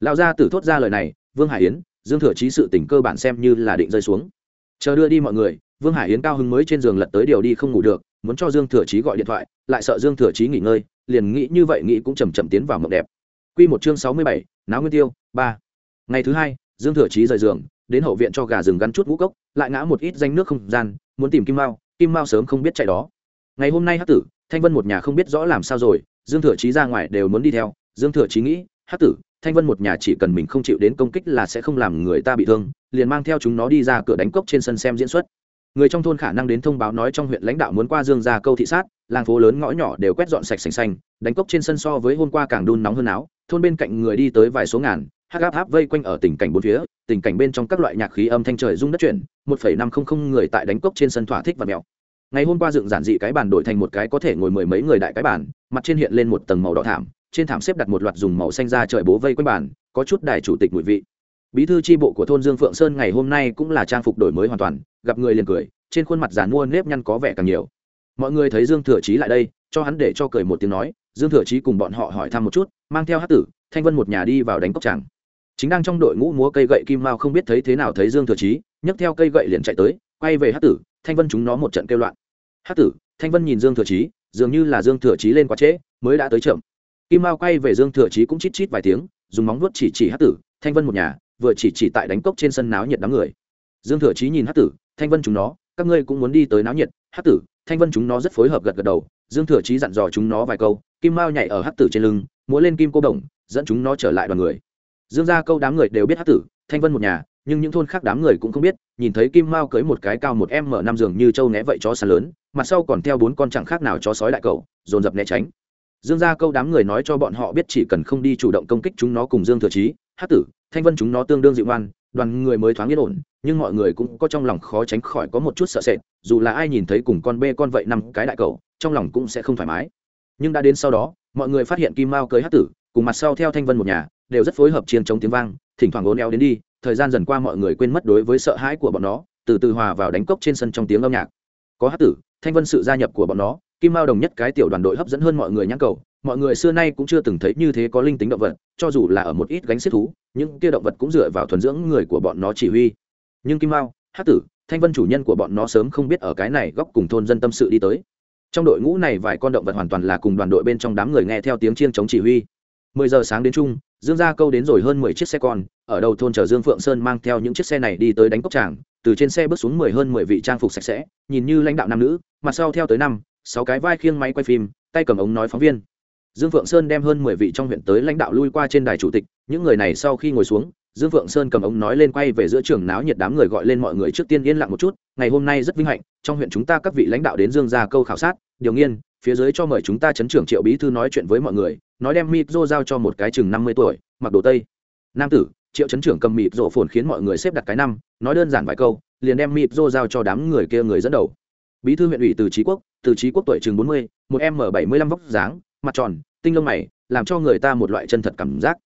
Lao ra tử thốt ra lời này, vương hải yến, dương thừa chí sự tình cơ bản xem như là định rơi xuống. Chờ đưa đi mọi người, vương hải yến cao hứng mới trên giường lật tới điều đi không ngủ được, muốn cho dương thừa chí gọi điện thoại, lại sợ dương thừa chí nghỉ ngơi, liền nghĩ như vậy nghĩ cũng chầm chậm tiến vào mộng đẹp quy một chương sáu mươi bảy náo nguyên tiêu ba. Ngày thứ hai dương thừa chí rời giường đến hậu viện cho gà rừng gắn chút ngũ cốc lại ngã một ít danh nước không gian muốn tìm kim mao kim mao sớm không biết chạy đó. Ngày hôm nay hát tử thanh vân một nhà không biết rõ làm sao rồi dương thừa chí ra ngoài đều muốn đi theo. Dương thừa chí nghĩ hát tử thanh vân một nhà chỉ cần mình không chịu đến công kích là sẽ không làm người ta bị thương liền mang theo chúng nó đi ra cửa đánh cốc trên sân xem diễn xuất. Người trong thôn khả năng đến thông báo nói trong huyện lãnh đạo muốn qua dương ra câu thị sát làng phố lớn ngõ nhỏ đều quét dọn sạch sành sanh, đánh cốc trên sân so với hôm qua càng đun nóng hơn áo thôn bên cạnh người đi tới vài số ngàn, hắc áp áp vây quanh ở tình cảnh bốn phía, tình cảnh bên trong các loại nhạc khí âm thanh trời rung đất chuyển, một phẩy năm không không người tại đánh cốc trên sân thỏa thích và mèo. Ngày hôm qua dựng giản dị cái bàn đổi thành một cái có thể ngồi mười mấy người đại cái bàn, mặt trên hiện lên một tầng màu đỏ thảm, trên thảm xếp đặt một loạt dùng màu xanh ra trời bố vây quanh bàn, có chút đài chủ tịch mùi vị. Bí thư tri bộ của thôn dương phượng sơn ngày hôm nay cũng là trang phục đổi mới hoàn toàn, gặp người liền cười, trên khuôn mặt giàn mua nếp nhăn có vẻ càng nhiều. Mọi người thấy dương thừa chí lại đây, cho hắn để cho cười một tiếng nói dương thừa chí cùng bọn họ hỏi thăm một chút, mang theo hát tử, thanh vân một nhà đi vào đánh cốc tràng. Chính đang trong đội ngũ múa cây gậy kim mao không biết thấy thế nào thấy dương thừa chí, nhấc theo cây gậy liền chạy tới, quay về hát tử, thanh vân chúng nó một trận kêu loạn. Hát tử, thanh vân nhìn dương thừa chí, dường như là dương thừa chí lên quá trễ, mới đã tới chậm. Kim mao quay về dương thừa chí cũng chít chít vài tiếng, dùng móng vuốt chỉ chỉ hát tử, thanh vân một nhà, vừa chỉ chỉ tại đánh cốc trên sân náo nhiệt đám người. Dương thừa chí nhìn hát tử, thanh vân chúng nó, các ngươi cũng muốn đi tới náo nhiệt. Hát tử, thanh vân chúng nó rất phối hợp gật gật đầu, dương thừa chí dặn dò chúng nó vài câu kim mao nhảy ở hắc tử trên lưng múa lên kim cô đồng dẫn chúng nó trở lại đoàn người. Dương ra câu đám người đều biết hắc tử thanh vân một nhà nhưng những thôn khác đám người cũng không biết nhìn thấy kim mao cưới một cái cao một m năm giường như trâu né vậy chó sàn lớn mặt sau còn theo bốn con chẳng khác nào chó sói đại cầu dồn dập né tránh. Dương ra câu đám người nói cho bọn họ biết chỉ cần không đi chủ động công kích chúng nó cùng dương thừa trí, hát tử thanh vân chúng nó tương đương dịu ngoan đoàn người mới thoáng yên ổn nhưng mọi người cũng có trong lòng khó tránh khỏi có một chút sợ sệt dù là ai nhìn thấy cùng con bê con vậy năm cái đại cầu trong lòng cũng sẽ không thoải mái nhưng đã đến sau đó, mọi người phát hiện kim mao cưới hát tử, cùng mặt sau theo thanh vân một nhà, đều rất phối hợp chiên chống tiếng vang, thỉnh thoảng ốn éo đến đi, thời gian dần qua mọi người quên mất đối với sợ hãi của bọn nó, từ từ hòa vào đánh cốc trên sân trong tiếng âm nhạc. Có hát tử, thanh vân sự gia nhập của bọn nó, kim mao đồng nhất cái tiểu đoàn đội hấp dẫn hơn mọi người nhãn cầu, mọi người xưa nay cũng chưa từng thấy như thế có linh tính động vật, cho dù là ở một ít gánh xếp thú, những kia động vật cũng dựa vào thuần dưỡng người của bọn nó chỉ huy. Nhưng kim mao hát tử, thanh vân chủ nhân của bọn nó sớm không biết ở cái này góc cùng thôn dân tâm sự đi tới trong đội ngũ này vài con động vật hoàn toàn là cùng đoàn đội bên trong đám người nghe theo tiếng chiêng chống chỉ huy. Mười giờ sáng đến chung dương gia câu đến rồi hơn mười chiếc xe con, ở đầu thôn chờ dương phượng sơn mang theo những chiếc xe này đi tới đánh cốc tràng, từ trên xe bước xuống mười hơn mười vị trang phục sạch sẽ, nhìn như lãnh đạo nam nữ, mặt sau theo tới năm, sáu cái vai khiêng máy quay phim, tay cầm ống nói phóng viên. Dương phượng sơn đem hơn mười vị trong huyện tới lãnh đạo lui qua trên đài chủ tịch, những người này sau khi ngồi xuống dương phượng sơn cầm ống nói lên quay về giữa trường náo nhiệt đám người gọi lên mọi người trước tiên yên lặng một chút, ngày hôm nay rất vinh hạnh, trong huyện chúng ta các vị lãnh đạo đến dương ra câu khảo sát, điều nghiên, phía dưới cho mời chúng ta chấn trưởng triệu bí thư nói chuyện với mọi người, nói đem mịp rô giao cho một cái chừng năm mươi tuổi, mặc đồ tây. Nam tử, triệu chấn trưởng cầm mịp rổ phồn khiến mọi người xếp đặt cái năm, nói đơn giản vài câu, liền đem mịp rô giao cho đám người kia người dẫn đầu. Bí thư huyện ủy từ trí quốc, từ trí quốc tuổi chừng bốn mươi, một m bảy mươi lăm vóc dáng, mặt tròn, tinh lông mày, làm cho người ta một loại chân thật cảm giác.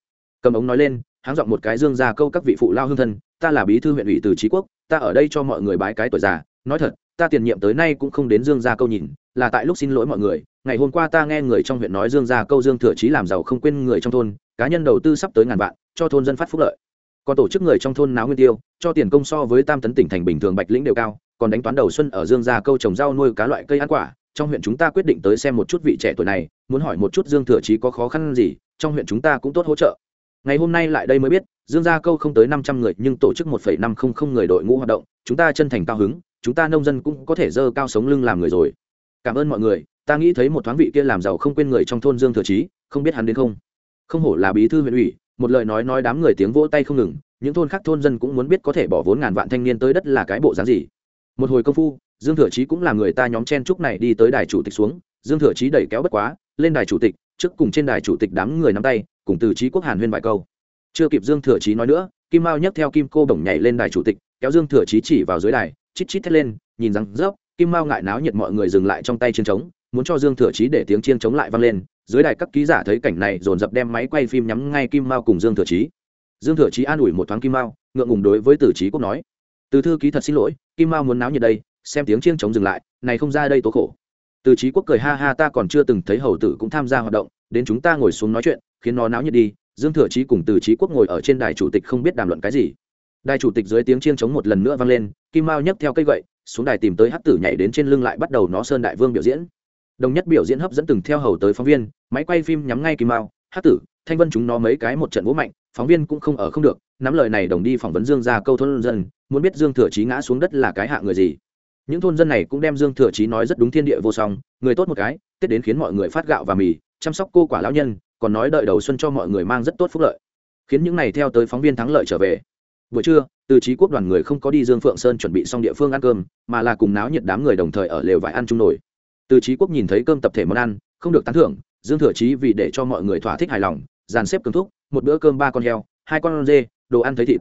Cầm ống nói lên háng giọng một cái dương ra câu các vị phụ lao hương thân, ta là bí thư huyện ủy từ trí quốc, ta ở đây cho mọi người bái cái tuổi già, nói thật, ta tiền nhiệm tới nay cũng không đến dương ra câu nhìn, là tại lúc xin lỗi mọi người, ngày hôm qua ta nghe người trong huyện nói dương ra câu dương thừa trí làm giàu không quên người trong thôn, cá nhân đầu tư sắp tới ngàn vạn, cho thôn dân phát phúc lợi. Còn tổ chức người trong thôn náo nguyên tiêu, cho tiền công so với tam tấn tỉnh thành bình thường bạch lĩnh đều cao, còn đánh toán đầu xuân ở dương gia câu trồng rau nuôi cá loại cây ăn quả, trong huyện chúng ta quyết định tới xem một chút vị trẻ tuổi này, muốn hỏi một chút dương thừa trí có khó khăn gì, trong huyện chúng ta cũng tốt hỗ trợ ngày hôm nay lại đây mới biết, dương gia câu không tới năm trăm người, nhưng tổ chức một phẩy năm không không người đội ngũ hoạt động, chúng ta chân thành cao hứng, chúng ta nông dân cũng có thể dơ cao sống lưng làm người rồi. Cảm ơn mọi người, ta nghĩ thấy một thoáng vị kia làm giàu không quên người trong thôn dương thừa chí, không biết hắn đến không? Không hổ là bí thư huyện ủy, một lời nói nói đám người tiếng vỗ tay không ngừng, những thôn khác thôn dân cũng muốn biết có thể bỏ vốn ngàn vạn thanh niên tới đất là cái bộ dáng gì. Một hồi công phu, dương thừa chí cũng là người ta nhóm chen trúc này đi tới đài chủ tịch xuống, dương thừa chí đẩy kéo bất quá, lên đài chủ tịch, trước cùng trên đài chủ tịch đám người nắm tay cùng từ trí quốc hàn huyên vài câu. Chưa kịp dương thừa chí nói nữa, kim mao nhấc theo kim cô bổng nhảy lên đài chủ tịch, kéo dương thừa chí chỉ vào dưới đài, chít chít thét lên, nhìn rằng rớp kim mao ngại náo nhiệt mọi người dừng lại trong tay chiến trống muốn cho dương thừa chí để tiếng chiên chống lại vang lên. Dưới đài các ký giả thấy cảnh này dồn dập đem máy quay phim nhắm ngay kim mao cùng dương thừa chí. Dương thừa chí an ủi một thoáng kim mao, ngượng ngùng đối với từ trí quốc nói, từ thư ký thật xin lỗi, kim mao muốn náo nhiệt đây, xem tiếng chiên chống dừng lại, này không ra đây tố khổ. Từ trí quốc cười ha ha, ta còn chưa từng thấy hầu tử cũng tham gia hoạt động, đến chúng ta ngồi xuống nói chuyện khiến nó náo nhiệt đi, dương thừa chí cùng từ trí quốc ngồi ở trên đài chủ tịch không biết đàm luận cái gì. Đài chủ tịch dưới tiếng chiêng chống một lần nữa vang lên, kim mao nhấc theo cây gậy, xuống đài tìm tới hát tử nhảy đến trên lưng lại bắt đầu nó sơn đại vương biểu diễn. Đồng nhất biểu diễn hấp dẫn từng theo hầu tới phóng viên, máy quay phim nhắm ngay kim mao hát tử, thanh vân chúng nó mấy cái một trận vũ mạnh, phóng viên cũng không ở không được, nắm lời này đồng đi phỏng vấn dương ra câu thôn dân, muốn biết dương thừa chí ngã xuống đất là cái hạ người gì. Những thôn dân này cũng đem dương thừa chí nói rất đúng thiên địa vô song, người tốt một cái tết đến khiến mọi người phát gạo và mì, chăm sóc cô quả lão nhân còn nói đợi đầu xuân cho mọi người mang rất tốt phúc lợi. Khiến những này theo tới phóng viên thắng lợi trở về. Buổi trưa, từ trí quốc đoàn người không có đi dương phượng sơn chuẩn bị xong địa phương ăn cơm, mà là cùng náo nhiệt đám người đồng thời ở lều vải ăn chung nổi từ trí quốc nhìn thấy cơm tập thể món ăn, không được tán thưởng, dương thừa chí vì để cho mọi người thỏa thích hài lòng, dàn xếp cơm thúc, một bữa cơm ba con heo, hai con dê, đồ ăn thấy thịt.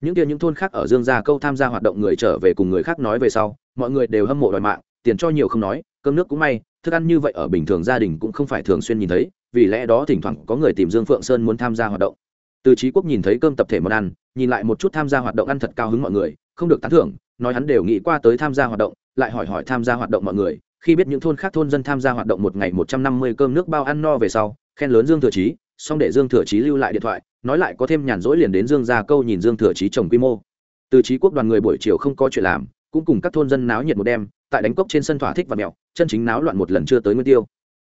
Những kia những thôn khác ở dương gia câu tham gia hoạt động người trở về cùng người khác nói về sau, mọi người đều hâm mộ đòi mạng, tiền cho nhiều không nói, cơm nước cũng may, thức ăn như vậy ở bình thường gia đình cũng không phải thường xuyên nhìn thấy vì lẽ đó thỉnh thoảng có người tìm dương phượng sơn muốn tham gia hoạt động. Từ trí quốc nhìn thấy cơm tập thể món ăn nhìn lại một chút tham gia hoạt động ăn thật cao hứng mọi người không được tán thưởng nói hắn đều nghĩ qua tới tham gia hoạt động lại hỏi hỏi tham gia hoạt động mọi người khi biết những thôn khác thôn dân tham gia hoạt động một ngày một trăm năm mươi cơm nước bao ăn no về sau khen lớn dương thừa trí xong để dương thừa trí lưu lại điện thoại nói lại có thêm nhàn rỗi liền đến dương ra câu nhìn dương thừa trí trồng quy mô. Từ trí quốc đoàn người buổi chiều không có chuyện làm cũng cùng các thôn dân náo nhiệt một đêm tại đánh cốc trên sân thỏa thích và mèo, chân chính náo loạn một lần chưa tới nguyên tiêu.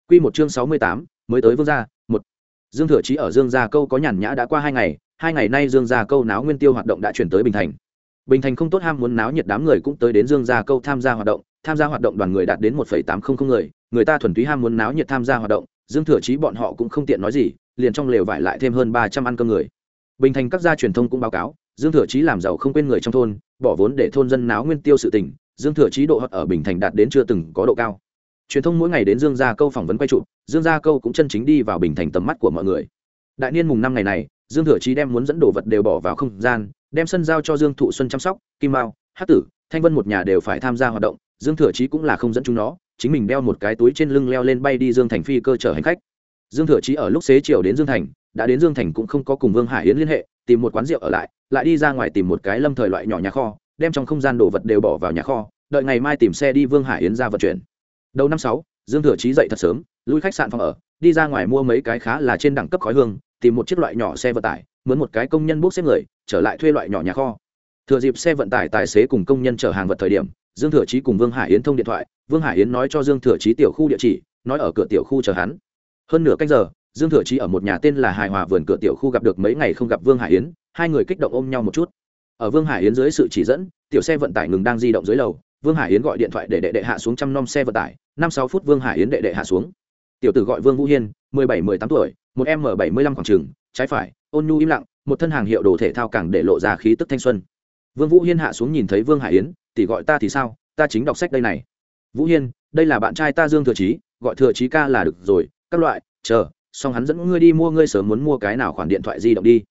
Quy một chương sáu mươi tám mới tới vương gia, một. Dương thừa chí ở dương gia câu có nhàn nhã đã qua hai ngày hai ngày nay dương gia câu náo nguyên tiêu hoạt động đã chuyển tới bình thành. Bình thành không tốt ham muốn náo nhiệt đám người cũng tới đến dương gia câu tham gia hoạt động, tham gia hoạt động đoàn người đạt đến một tám không người người ta thuần túy ham muốn náo nhiệt tham gia hoạt động, dương thừa chí bọn họ cũng không tiện nói gì, liền trong lều vải lại thêm hơn ba trăm ăn cơm người. Bình thành các gia truyền thông cũng báo cáo, dương thừa chí làm giàu không quên người trong thôn, bỏ vốn để thôn dân náo nguyên tiêu sự tình, dương thừa chí độ hot ở bình thành đạt đến chưa từng có độ cao truyền thông mỗi ngày đến dương gia câu phỏng vấn quay trụ, dương gia câu cũng chân chính đi vào bình thành tầm mắt của mọi người. Đại niên mùng năm ngày này, dương thừa chí đem muốn dẫn đồ vật đều bỏ vào không gian, đem sân giao cho dương thụ xuân chăm sóc, kim mao hát tử, thanh vân một nhà đều phải tham gia hoạt động, dương thừa chí cũng là không dẫn chúng nó, chính mình đeo một cái túi trên lưng leo lên bay đi dương thành phi cơ chở hành khách. Dương thừa chí ở lúc xế chiều đến dương thành, đã đến dương thành cũng không có cùng vương hải yến liên hệ, tìm một quán rượu ở lại lại đi ra ngoài tìm một cái lâm thời loại nhỏ nhà kho, đem trong không gian đồ vật đều bỏ vào nhà kho, đợi ngày mai tìm xe đi vương hải yến ra vận chuyển đầu năm sáu, dương thừa chí dậy thật sớm, lui khách sạn phòng ở, đi ra ngoài mua mấy cái khá là trên đẳng cấp khói hương, tìm một chiếc loại nhỏ xe vận tải, mướn một cái công nhân bốc xếp người, trở lại thuê loại nhỏ nhà kho. Thừa dịp xe vận tải tài xế cùng công nhân chở hàng vật thời điểm, dương thừa chí cùng vương hải yến thông điện thoại, vương hải yến nói cho dương thừa chí tiểu khu địa chỉ, nói ở cửa tiểu khu chờ hắn. Hơn nửa canh giờ, dương thừa chí ở một nhà tên là hài hòa vườn cửa tiểu khu gặp được mấy ngày không gặp vương hải yến, hai người kích động ôm nhau một chút. Ở vương hải yến dưới sự chỉ dẫn, tiểu xe vận tải ngừng đang di động dưới lầu vương hải yến gọi điện thoại để đệ đệ hạ xuống trăm nom xe vận tải, năm sáu phút vương hải yến đệ đệ hạ xuống. Tiểu tử gọi vương vũ hiên, mười bảy, mười tám tuổi, một m bảy mươi lăm khoảng trừng trái phải, ôn nhu im lặng, một thân hàng hiệu đồ thể thao càng để lộ ra khí tức thanh xuân. Vương vũ hiên hạ xuống nhìn thấy vương hải yến, tỷ gọi ta thì sao? Ta chính đọc sách đây này. Vũ hiên, đây là bạn trai ta dương thừa chí, gọi thừa chí ca là được rồi, các loại, chờ, xong hắn dẫn ngươi đi mua, ngươi sớm muốn mua cái nào khoản điện thoại di động đi.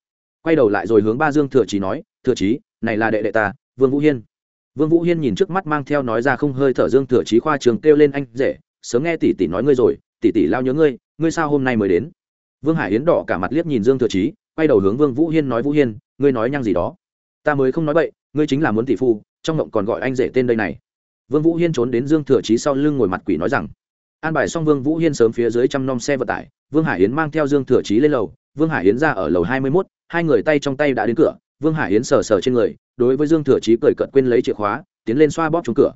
Quay đầu lại rồi hướng ba dương thừa chí nói, thừa chí, này là đệ đệ ta, vương vũ hiên vương vũ hiên nhìn trước mắt mang theo nói ra không hơi thở dương thừa chí khoa trường kêu lên anh rể sớm nghe tỷ tỷ nói ngươi rồi tỷ tỷ lao nhớ ngươi ngươi sao hôm nay mới đến? Vương hải yến đỏ cả mặt liếc nhìn dương thừa chí quay đầu hướng vương vũ hiên nói vũ hiên ngươi nói nhăng gì đó? Ta mới không nói bậy ngươi chính là muốn tỷ phu trong ngộng còn gọi anh rể tên đây này. Vương vũ hiên trốn đến dương thừa chí sau lưng ngồi mặt quỷ nói rằng an bài xong vương vũ hiên sớm phía dưới trăm nom xe vận tải vương hải yến mang theo dương thừa chí lên lầu vương hải yến ra ở lầu hai mươi 21, hai người tay trong tay đã đến cửa vương hải yến sờ sờ trên người đối với dương thừa chí cười cợt quên lấy chìa khóa, tiến lên xoa bóp trúng cửa.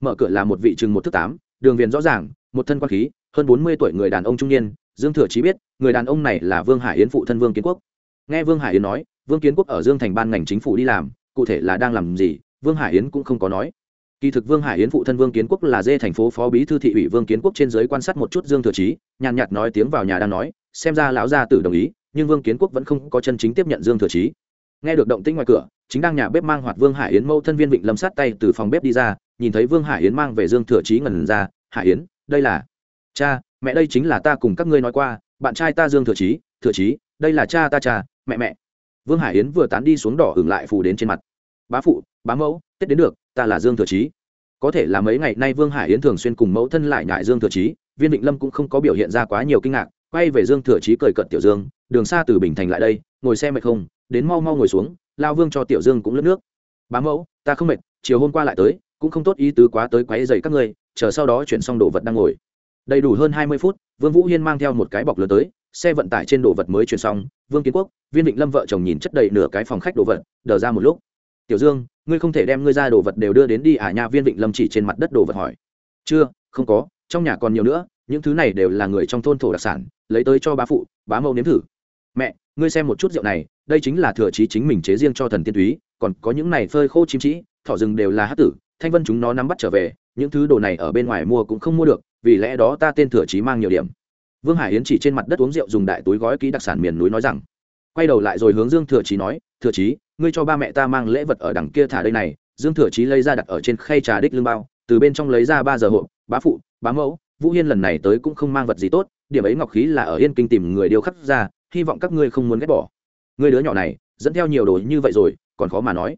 Mở cửa là một vị chừng một thước tám, đường viền rõ ràng, một thân quan khí, hơn bốn mươi tuổi người đàn ông trung niên. Dương thừa chí biết, người đàn ông này là vương hải yến phụ thân vương kiến quốc. Nghe vương hải yến nói, vương kiến quốc ở dương thành ban ngành chính phủ đi làm, cụ thể là đang làm gì, vương hải yến cũng không có nói. Kỳ thực vương hải yến phụ thân vương kiến quốc là dê thành phố phó bí thư thị ủy vương kiến quốc trên giới quan sát một chút dương thừa chí, nhàn nhạt nói tiếng vào nhà đang nói, xem ra lão gia tử đồng ý, nhưng vương kiến quốc vẫn không có chân chính tiếp nhận dương thừa chí. Nghe được động tĩnh ngoài cửa chính đang nhà bếp mang hoạt vương hải yến mâu thân viên vịnh lâm sát tay từ phòng bếp đi ra, nhìn thấy vương hải yến mang về dương thừa trí ngần ra, hải yến, đây là cha, mẹ đây chính là ta cùng các ngươi nói qua, bạn trai ta dương thừa trí thừa trí đây là cha ta cha, mẹ mẹ. Vương hải yến vừa tán đi xuống đỏ hưởng lại phù đến trên mặt. Bá phụ, bá mẫu, tết đến được, ta là dương thừa trí có thể là mấy ngày nay vương hải yến thường xuyên cùng mẫu thân lại nhại dương thừa trí viên vịnh lâm cũng không có biểu hiện ra quá nhiều kinh ngạc, quay về dương thừa trí cười cận tiểu dương, đường xa từ bình thành lại đây, ngồi xe mệt không, đến mau mau ngồi xuống lao vương cho tiểu dương cũng lướt nước. Bá mẫu, ta không mệt, chiều hôm qua lại tới, cũng không tốt ý tứ quá tới quáy dày các ngươi, chờ sau đó chuyển xong đồ vật đang ngồi. Đầy đủ hơn hai mươi phút, vương vũ hiên mang theo một cái bọc lớn tới, xe vận tải trên đồ vật mới chuyển xong, vương kiến quốc, viên định lâm vợ chồng nhìn chất đầy nửa cái phòng khách đồ vật, đờ ra một lúc. Tiểu dương, ngươi không thể đem ngươi ra đồ vật đều đưa đến đi à nha? Viên định lâm chỉ trên mặt đất đồ vật hỏi. Chưa, không có, trong nhà còn nhiều nữa, những thứ này đều là người trong thôn thổ đặc sản, lấy tới cho bá phụ, bá mẫu nếm thử. Mẹ ngươi xem một chút rượu này, đây chính là thừa trí chính mình chế riêng cho thần tiên túy, còn có những này phơi khô chim trĩ thỏ rừng đều là hát tử, thanh vân chúng nó nắm bắt trở về, những thứ đồ này ở bên ngoài mua cũng không mua được, vì lẽ đó ta tên thừa trí mang nhiều điểm. Vương hải yến chỉ trên mặt đất uống rượu dùng đại túi gói ký đặc sản miền núi nói rằng, quay đầu lại rồi hướng dương thừa chí nói, thừa chí, ngươi cho ba mẹ ta mang lễ vật ở đằng kia thả đây này. Dương thừa chí lấy ra đặt ở trên khay trà đích lương bao, từ bên trong lấy ra ba giờ hộp, bá phụ, bá mẫu, vũ hiên lần này tới cũng không mang vật gì tốt, điểm ấy ngọc khí là ở yên kinh tìm người điêu khắc ra hy vọng các ngươi không muốn ghét bỏ. Người đứa nhỏ này, dẫn theo nhiều đồ như vậy rồi, còn khó mà nói.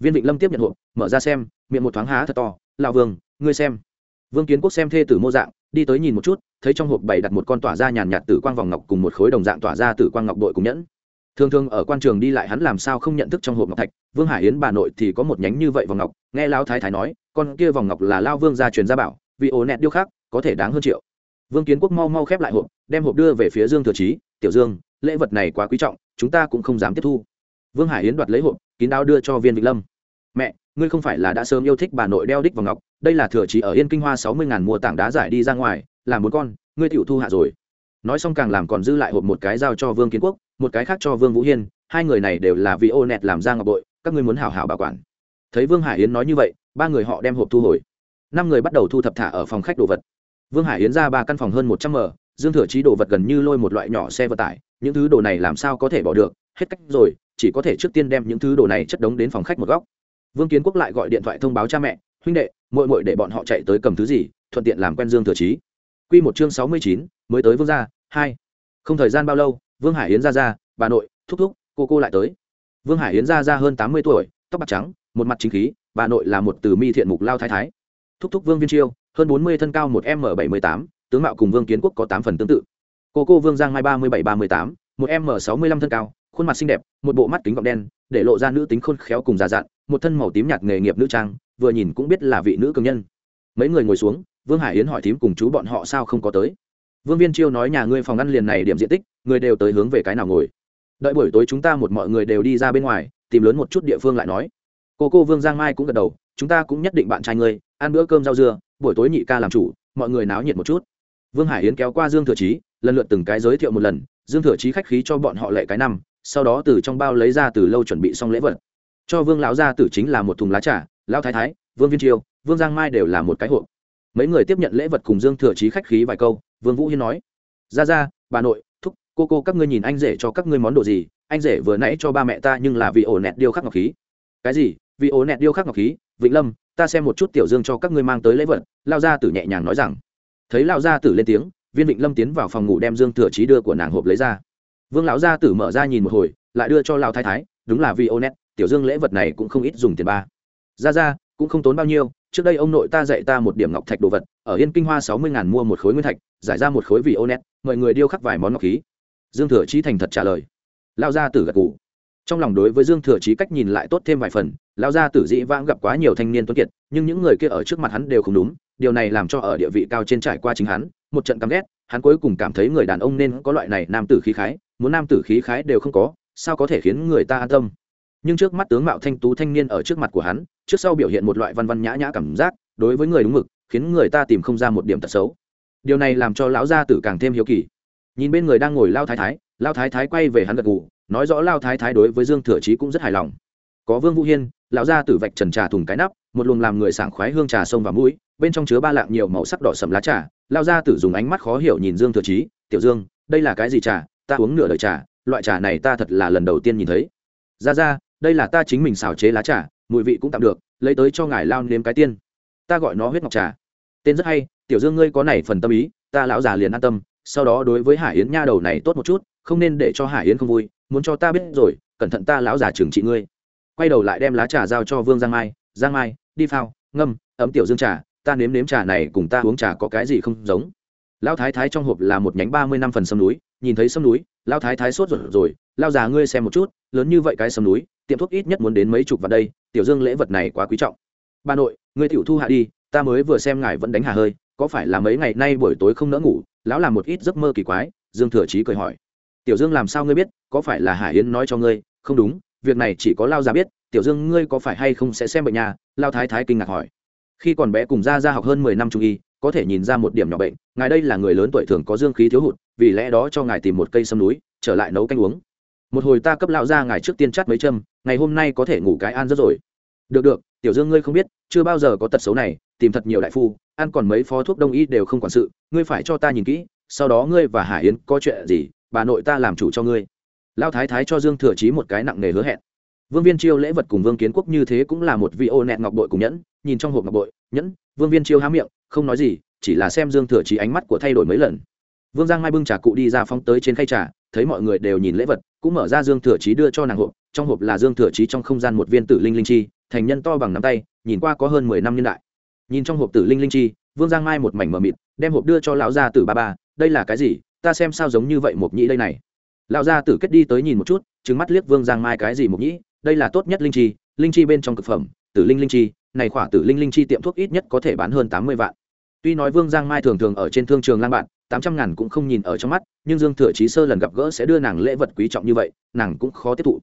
Viên vịnh lâm tiếp nhận hộp, mở ra xem, miệng một thoáng há thật to, lão vương, ngươi xem. Vương kiến quốc xem thê tử mô dạng, đi tới nhìn một chút, thấy trong hộp bày đặt một con tỏa ra nhàn nhạt tử quang vòng ngọc cùng một khối đồng dạng tỏa ra tử quang ngọc đội cùng nhẫn. Thường thường ở quan trường đi lại hắn làm sao không nhận thức trong hộp ngọc thạch, vương hải yến bà nội thì có một nhánh như vậy vòng ngọc, nghe lao thái thái nói, con kia vòng ngọc là lao vương gia truyền gia bảo, vì ổ nẹt điêu khắc, có thể đáng hơn triệu. Vương kiến quốc mau mau khép lại hộp, đem hộp đưa về phía dương thừa trí tiểu dương lễ vật này quá quý trọng, chúng ta cũng không dám tiếp thu. Vương hải yến đoạt lấy hộp, kín đáo đưa cho viên vĩnh lâm. Mẹ, ngươi không phải là đã sớm yêu thích bà nội đeo đích vào ngọc, đây là thừa trí ở yên kinh hoa sáu mươi ngàn mua tảng đá giải đi ra ngoài làm một con, ngươi tiểu thu hạ rồi. Nói xong càng làm còn dư lại hộp một cái giao cho vương kiến quốc, một cái khác cho vương vũ hiên, hai người này đều là vì ô nẹt làm ra ngọc bội, các ngươi muốn hảo hảo bảo quản. Thấy vương hải yến nói như vậy, ba người họ đem hộp thu hồi. Năm người bắt đầu thu thập thả ở phòng khách đồ vật. Vương hải yến ra ba căn phòng hơn một trăm m, dương thừa trí đồ vật gần như lôi một loại nhỏ xe vận tải những thứ đồ này làm sao có thể bỏ được, hết cách rồi, chỉ có thể trước tiên đem những thứ đồ này chất đống đến phòng khách một góc. Vương kiến quốc lại gọi điện thoại thông báo cha mẹ, huynh đệ, muội muội để bọn họ chạy tới cầm thứ gì, thuận tiện làm quen dương thừa trí Quy một chương sáu mươi chín, mới tới vương gia, hai. Không thời gian bao lâu, vương hải yến ra ra, bà nội, thúc thúc, cô cô lại tới. Vương hải yến ra ra hơn tám mươi tuổi, tóc bạc trắng, một mặt chính khí, bà nội là một từ mi thiện mục lao thái thái. Thúc thúc vương viên chiêu, hơn bốn mươi thân cao một m bảy mươi tám, tướng mạo cùng vương kiến quốc có tám phần tương tự cô cô vương giang mai ba mươi bảy ba mươi tám, một m sáu mươi lăm thân cao, khuôn mặt xinh đẹp, một bộ mắt kính gọng đen, để lộ ra nữ tính khôn khéo cùng già dặn, một thân màu tím nhạt nghề nghiệp nữ trang, vừa nhìn cũng biết là vị nữ cường nhân. Mấy người ngồi xuống, vương hải yến hỏi thím cùng chú bọn họ sao không có tới. Vương viên chiêu nói nhà ngươi phòng ăn liền này điểm diện tích, người đều tới hướng về cái nào ngồi. Đợi buổi tối chúng ta một mọi người đều đi ra bên ngoài, tìm lớn một chút địa phương lại nói. Cô cô vương giang mai cũng gật đầu, chúng ta cũng nhất định bạn trai ngươi, ăn bữa cơm rau dưa, buổi tối nhị ca làm chủ, mọi người náo nhiệt một chút. Vương hải yến kéo qua dương thừa chí lần lượt từng cái giới thiệu một lần, dương thừa chí khách khí cho bọn họ lệ cái năm, sau đó từ trong bao lấy ra từ lâu chuẩn bị xong lễ vật. Cho vương lão gia tử chính là một thùng lá trà, lão thái thái, vương viên triều, vương giang mai đều là một cái hộp. Mấy người tiếp nhận lễ vật cùng dương thừa chí khách khí vài câu, vương vũ hiên nói ra ra bà nội, thúc, cô cô các ngươi nhìn anh rể cho các ngươi món đồ gì? Anh rể vừa nãy cho ba mẹ ta nhưng là vì ổ nẹt điêu khắc ngọc khí. Cái gì? Vì ổ nẹt điêu khắc ngọc khí? Vĩnh lâm, ta xem một chút tiểu dương cho các ngươi mang tới lễ vật. Lao gia tử nhẹ nhàng nói rằng. Thấy lao gia tử lên tiếng viên vịnh lâm tiến vào phòng ngủ đem dương thừa trí đưa của nàng hộp lấy ra. Vương lão gia tử mở ra nhìn một hồi, lại đưa cho lao thái thái, đúng là vì ô net tiểu dương lễ vật này cũng không ít dùng tiền ba. Ra ra, cũng không tốn bao nhiêu, trước đây ông nội ta dạy ta một điểm ngọc thạch đồ vật, ở yên kinh hoa sáu mươi ngàn mua một khối nguyên thạch, giải ra một khối vì ô net mời người điêu khắc vài món ngọc khí. Dương thừa trí thành thật trả lời. Lao gia tử gật gù. Trong lòng đối với dương thừa trí cách nhìn lại tốt thêm vài phần lao gia tử dĩ vãng gặp quá nhiều thanh niên tuấn kiệt, nhưng những người kia ở trước mặt hắn đều không đúng, điều này làm cho ở địa vị cao trên trải qua chính hắn một trận căm ghét, hắn cuối cùng cảm thấy người đàn ông nên có loại này nam tử khí khái, muốn nam tử khí khái đều không có, sao có thể khiến người ta an tâm? Nhưng trước mắt tướng mạo thanh tú thanh niên ở trước mặt của hắn, trước sau biểu hiện một loại văn văn nhã nhã cảm giác, đối với người đúng mực, khiến người ta tìm không ra một điểm tật xấu. Điều này làm cho lão gia tử càng thêm hiếu kỳ. Nhìn bên người đang ngồi lao thái thái, lao thái thái quay về hắn gật gù, nói rõ lao thái thái đối với dương thừa chí cũng rất hài lòng. Có vương vũ hiên, lão gia tử vạch trần trà thùng cái nắp, một luồng làm người sảng khoái hương trà sông và mũi, bên trong chứa ba lạng nhiều màu sắc đỏ sầm lá trà lao gia tử dùng ánh mắt khó hiểu nhìn dương thừa chí, tiểu dương, đây là cái gì trà? Ta uống nửa đời trà, loại trà này ta thật là lần đầu tiên nhìn thấy. Ra ra, đây là ta chính mình xào chế lá trà, mùi vị cũng tạm được, lấy tới cho ngài lao nếm cái tiên. Ta gọi nó huyết ngọc trà. Tên rất hay, tiểu dương ngươi có này phần tâm ý, ta lão già liền an tâm, sau đó đối với hải yến nha đầu này tốt một chút, không nên để cho hải yến không vui, muốn cho ta biết rồi, cẩn thận ta lão già trừng trị ngươi. Quay đầu lại đem lá trà giao cho vương giang mai giang mai, đi phao, ngâm, ấm tiểu dương trà ta nếm nếm trà này cùng ta uống trà có cái gì không giống. Lão thái thái trong hộp là một nhánh ba mươi năm phần sâm núi, nhìn thấy sâm núi, lão thái thái sốt ruột rồi lao già ngươi xem một chút, lớn như vậy cái sâm núi, tiệm thuốc ít nhất muốn đến mấy chục vào đây, tiểu dương lễ vật này quá quý trọng. Bà nội, ngươi tiểu thu hạ đi, ta mới vừa xem ngài vẫn đánh hà hơi, có phải là mấy ngày nay buổi tối không nỡ ngủ, lão làm một ít giấc mơ kỳ quái? Dương thừa chí cười hỏi. Tiểu dương làm sao ngươi biết, có phải là hải yến nói cho ngươi? Không đúng, việc này chỉ có lao già biết, tiểu dương ngươi có phải hay không sẽ xem bệnh nhà? Lao thái thái kinh ngạc hỏi khi còn bé cùng ra ra học hơn mười năm trung y, có thể nhìn ra một điểm nhỏ bệnh, ngài đây là người lớn tuổi thường có dương khí thiếu hụt, vì lẽ đó cho ngài tìm một cây sâm núi, trở lại nấu canh uống. Một hồi ta cấp lão ra ngài trước tiên chắt mấy châm, ngày hôm nay có thể ngủ cái an rất rồi. Được được, tiểu dương ngươi không biết, chưa bao giờ có tật xấu này, tìm thật nhiều đại phu, ăn còn mấy phó thuốc đông y đều không quản sự, ngươi phải cho ta nhìn kỹ, sau đó ngươi và hải yến có chuyện gì, bà nội ta làm chủ cho ngươi. Lao thái thái cho dương thừa chí một cái nặng nề hứa hẹn vương viên chiêu lễ vật cùng vương kiến quốc như thế cũng là một vị ô nẹt ngọc bội cùng nhẫn, nhìn trong hộp ngọc bội, nhẫn, vương viên chiêu há miệng, không nói gì, chỉ là xem dương thừa chí ánh mắt của thay đổi mấy lần. Vương giang mai bưng trà cụ đi ra phóng tới trên khay trà, thấy mọi người đều nhìn lễ vật, cũng mở ra dương thừa chí đưa cho nàng hộp, trong hộp là dương thừa chí trong không gian một viên tử linh linh chi, thành nhân to bằng nắm tay, nhìn qua có hơn mười năm niên đại. Nhìn trong hộp tử linh linh chi, vương giang mai một mảnh mờ mịt, đem hộp đưa cho lão gia tử ba ba, đây là cái gì? Ta xem sao giống như vậy một nhĩ đây này. Lão gia tử kết đi tới nhìn một chút trứng mắt liếc vương giang mai cái gì một nhĩ? Đây là tốt nhất linh chi linh chi bên trong cực phẩm, tử linh linh chi, này khỏa tử linh linh chi tiệm thuốc ít nhất có thể bán hơn tám mươi vạn. Tuy nói vương giang mai thường thường ở trên thương trường lang bạn, tám trăm ngàn cũng không nhìn ở trong mắt, nhưng dương thừa chí sơ lần gặp gỡ sẽ đưa nàng lễ vật quý trọng như vậy, nàng cũng khó tiếp thụ.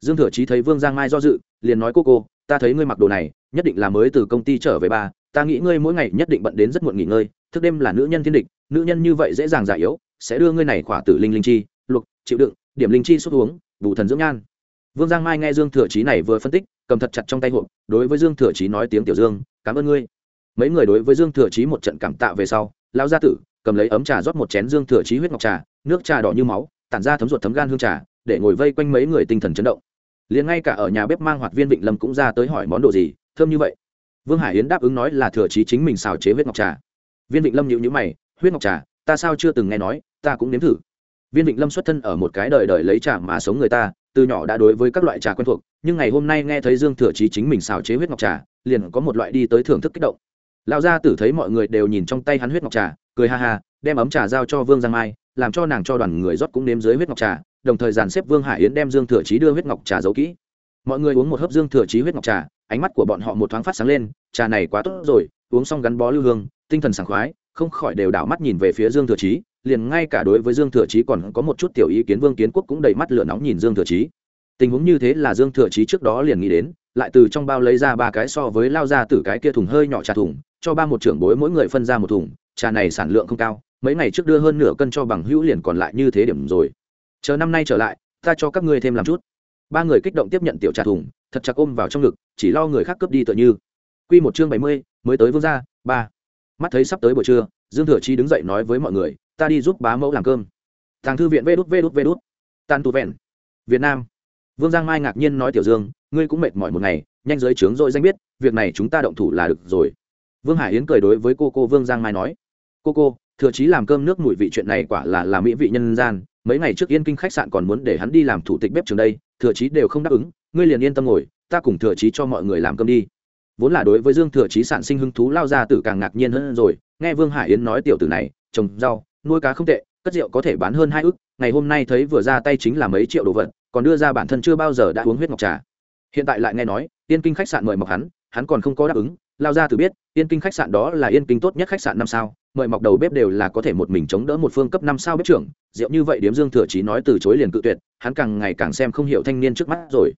Dương thừa chí thấy vương giang mai do dự, liền nói, cô cô, ta thấy ngươi mặc đồ này, nhất định là mới từ công ty trở về ba, ta nghĩ ngươi mỗi ngày nhất định bận đến rất muộn nghỉ ngơi, thức đêm là nữ nhân thiên địch, nữ nhân như vậy dễ dàng già yếu, sẽ đưa ngươi này khỏa tử linh linh chi luộc chịu đựng, điểm linh chi xuất uống bù thần dưỡng nhan vương giang mai nghe dương thừa chí này vừa phân tích, cầm thật chặt trong tay hộp, đối với dương thừa chí nói tiếng tiểu dương, cảm ơn ngươi. Mấy người đối với dương thừa chí một trận cảm tạ về sau, Lão gia tử cầm lấy ấm trà rót một chén dương thừa chí huyết ngọc trà, nước trà đỏ như máu, tản ra thấm ruột thấm gan hương trà, để ngồi vây quanh mấy người tinh thần chấn động. Liền ngay cả ở nhà bếp mang hoạt viên vịnh lâm cũng ra tới hỏi món đồ gì, thơm như vậy. Vương hải yến đáp ứng nói là thừa chí chính mình xào chế huyết ngọc trà. Viên vịnh lâm nhịu nhữ mày, huyết ngọc trà, ta sao chưa từng nghe nói, ta cũng nếm thử. Viên vịnh lâm xuất thân ở một cái đời đời lấy trà mà sống người ta từ nhỏ đã đối với các loại trà quen thuộc, nhưng ngày hôm nay nghe thấy dương thừa chí chính mình xào chế huyết ngọc trà, liền có một loại đi tới thưởng thức kích động. Lão gia tử thấy mọi người đều nhìn trong tay hắn huyết ngọc trà, cười ha ha, đem ấm trà giao cho vương giang mai, làm cho nàng cho đoàn người rót cũng nếm dưới huyết ngọc trà, đồng thời dàn xếp vương hải yến đem dương thừa chí đưa huyết ngọc trà giấu kỹ. Mọi người uống một hớp dương thừa chí huyết ngọc trà, ánh mắt của bọn họ một thoáng phát sáng lên, trà này quá tốt rồi, uống xong gắn bó lưu hương, tinh thần sảng khoái, không khỏi đều đảo mắt nhìn về phía dương thừa chí liền ngay cả đối với dương thừa chí còn có một chút tiểu ý kiến vương kiến quốc cũng đầy mắt lửa nóng nhìn dương thừa chí. Tình huống như thế là dương thừa chí trước đó liền nghĩ đến, lại từ trong bao lấy ra ba cái so với lao ra từ cái kia thùng hơi nhỏ trà thùng, cho ba một trưởng bối mỗi người phân ra một thùng, trà này sản lượng không cao, mấy ngày trước đưa hơn nửa cân cho bằng hữu liền còn lại như thế điểm rồi. Chờ năm nay trở lại, ta cho các ngươi thêm làm chút. Ba người kích động tiếp nhận tiểu trà thùng, thật chặt ôm vào trong ngực, chỉ lo người khác cướp đi tựa như. Q một chương bảy mươi, mới tới vương gia, ba. Mắt thấy sắp tới buổi trưa, dương thừa chi đứng dậy nói với mọi người ta đi giúp bá mẫu làm cơm. Thằng thư viện vê đút vê đút vê đút. Tan tu vẹn. Việt nam. Vương giang mai ngạc nhiên nói tiểu dương, ngươi cũng mệt mỏi một ngày, nhanh giới trướng rồi danh biết, việc này chúng ta động thủ là được rồi. Vương hải yến cười đối với cô cô vương giang mai nói, cô cô, thừa chí làm cơm nước mùi vị chuyện này quả là là mỹ vị nhân gian, mấy ngày trước yên kinh khách sạn còn muốn để hắn đi làm thủ tịch bếp trường đây, thừa chí đều không đáp ứng, ngươi liền yên tâm ngồi, ta cùng thừa chí cho mọi người làm cơm đi. Vốn là đối với dương thừa chí sản sinh hứng thú, lao ra tử càng ngạc nhiên hơn rồi, nghe vương hải yến nói tiểu tử này, trồng rau nuôi cá không tệ, cất rượu có thể bán hơn hai ức, ngày hôm nay thấy vừa ra tay chính là mấy triệu đồ vật, còn đưa ra bản thân chưa bao giờ đã uống huyết ngọc trà. Hiện tại lại nghe nói, yên kinh khách sạn mời mọc hắn hắn còn không có đáp ứng, lao ra từ biết, yên kinh khách sạn đó là yên kinh tốt nhất khách sạn năm sao, mời mọc đầu bếp đều là có thể một mình chống đỡ một phương cấp năm sao bếp trưởng, rượu như vậy điếm dương thừa chí nói từ chối liền cự tuyệt, hắn càng ngày càng xem không hiểu thanh niên trước mắt rồi.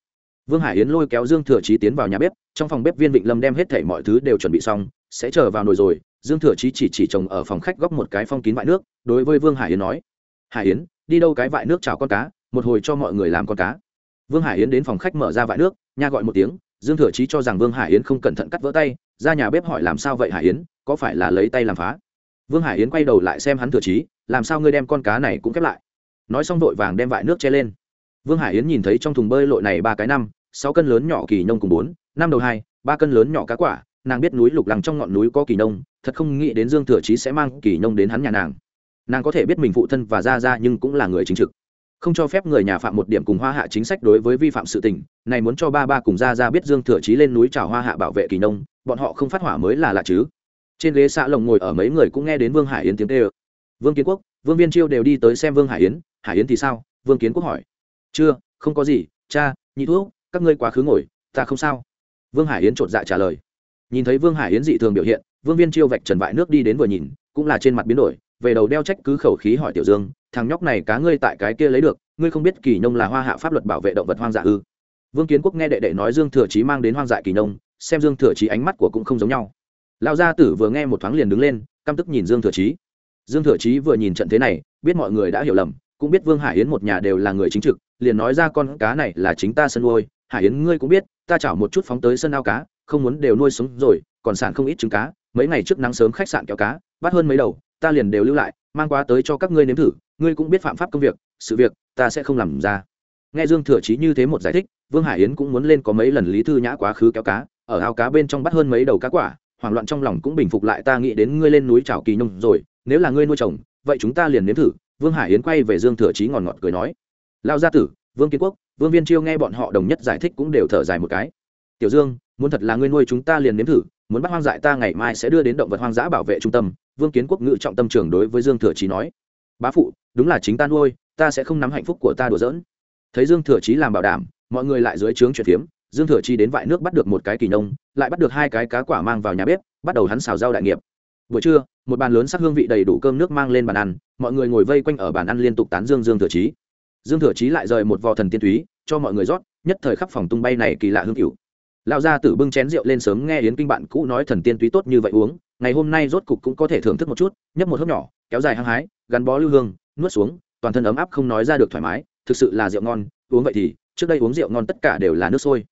Vương hải yến lôi kéo dương thừa chí tiến vào nhà bếp, trong phòng bếp viên vịnh lâm đem hết thảy mọi thứ đều chuẩn bị xong, sẽ chờ vào nồi rồi dương thừa chí chỉ chỉ chồng ở phòng khách góc một cái phong kín vại nước, đối với vương hải yến nói, hải yến, đi đâu cái vại nước chào con cá, một hồi cho mọi người làm con cá. Vương hải yến đến phòng khách mở ra vại nước, nha gọi một tiếng, dương thừa chí cho rằng vương hải yến không cẩn thận cắt vỡ tay, ra nhà bếp hỏi làm sao vậy hải yến, có phải là lấy tay làm phá? Vương hải yến quay đầu lại xem hắn thừa chí, làm sao ngươi đem con cá này cũng khép lại? Nói xong vội vàng đem vại nước che lên. Vương hải yến nhìn thấy trong thùng bơi lội này ba cái năm, sáu cân lớn nhỏ kỳ nông cùng bốn, năm đầu hai, ba cân lớn nhỏ cá quả nàng biết núi lục lăng trong ngọn núi có kỳ nông, thật không nghĩ đến dương thừa chí sẽ mang kỳ nông đến hắn nhà nàng. Nàng có thể biết mình phụ thân và ra ra nhưng cũng là người chính trực. Không cho phép người nhà phạm một điểm cùng hoa hạ chính sách đối với vi phạm sự tình, này muốn cho ba ba cùng ra ra biết dương thừa chí lên núi chào hoa hạ bảo vệ kỳ nông, bọn họ không phát hỏa mới là lạ chứ. Trên ghế xạ lồng ngồi ở mấy người cũng nghe đến vương hải yến tiếng tê ơ vương kiến quốc, vương viên chiêu đều đi tới xem vương hải yến hải yến thì sao? Vương kiến quốc hỏi. Chưa, không có gì, cha, nhị thuốc các ngươi quá khứ ngồi, ta không sao. Vương hải yến chột dạ trả lời nhìn thấy vương hải yến dị thường biểu hiện, vương viên chiêu vạch trần vại nước đi đến vừa nhìn, cũng là trên mặt biến đổi, về đầu đeo trách cứ khẩu khí hỏi tiểu dương, thằng nhóc này cá ngươi tại cái kia lấy được, ngươi không biết kỳ nông là hoa hạ pháp luật bảo vệ động vật hoang dã ư? Vương kiến quốc nghe đệ đệ nói dương thừa chí mang đến hoang dại kỳ nông xem dương thừa chí ánh mắt của cũng không giống nhau. Lão gia tử vừa nghe một thoáng liền đứng lên, căm tức nhìn dương thừa chí. Dương thừa chí vừa nhìn trận thế này, biết mọi người đã hiểu lầm, cũng biết vương hải yến một nhà đều là người chính trực, liền nói ra con cá này là chính ta sân nuôi, hải yến ngươi cũng biết, ta chảo một chút phóng tới sân ao cá không muốn đều nuôi sống rồi còn sản không ít trứng cá. Mấy ngày trước nắng sớm khách sạn kéo cá bắt hơn mấy đầu ta liền đều lưu lại mang qua tới cho các ngươi nếm thử. Ngươi cũng biết phạm pháp công việc sự việc ta sẽ không làm ra. Nghe dương thừa chí như thế một giải thích vương hải yến cũng muốn lên có mấy lần lý thư nhã quá khứ kéo cá ở ao cá bên trong bắt hơn mấy đầu cá quả. Hoảng loạn trong lòng cũng bình phục lại ta nghĩ đến ngươi lên núi trào kỳ nông rồi nếu là ngươi nuôi chồng vậy chúng ta liền nếm thử. Vương hải yến quay về dương thừa chí ngòn ngọt, ngọt cười nói lao gia tử vương kiến quốc vương viên chiêu nghe bọn họ đồng nhất giải thích cũng đều thở dài một cái. Tiểu dương muốn thật là ngươi nuôi chúng ta liền nếm thử, muốn bắt hoang dại ta ngày mai sẽ đưa đến động vật hoang dã bảo vệ trung tâm, vương kiến quốc ngự trọng tâm trưởng đối với dương thừa trí nói. Bá phụ, đúng là chính ta nuôi, ta sẽ không nắm hạnh phúc của ta đùa giỡn. Thấy dương thừa trí làm bảo đảm, mọi người lại dưới trướng chuyển phiếm, dương thừa Chi đến vại nước bắt được một cái kỳ nông, lại bắt được hai cái cá quả mang vào nhà bếp, bắt đầu hắn xào rau đại nghiệp. Buổi trưa, một bàn lớn sắc hương vị đầy đủ cơm nước mang lên bàn ăn, mọi người ngồi vây quanh ở bàn ăn liên tục tán dương dương thừa chí. Dương thừa chí lại rời một vò thần tiên túy, cho mọi người rót, nhất thời khắp phòng tung bay này kỳ lạ hương cựu lão gia tử bưng chén rượu lên sớm nghe yến kinh bạn cũ nói thần tiên túy tốt như vậy uống, ngày hôm nay rốt cục cũng có thể thưởng thức một chút, nhấp một hớp nhỏ, kéo dài hăng hái, gắn bó lưu hương, nuốt xuống, toàn thân ấm áp không nói ra được thoải mái, thực sự là rượu ngon, uống vậy thì, trước đây uống rượu ngon tất cả đều là nước sôi.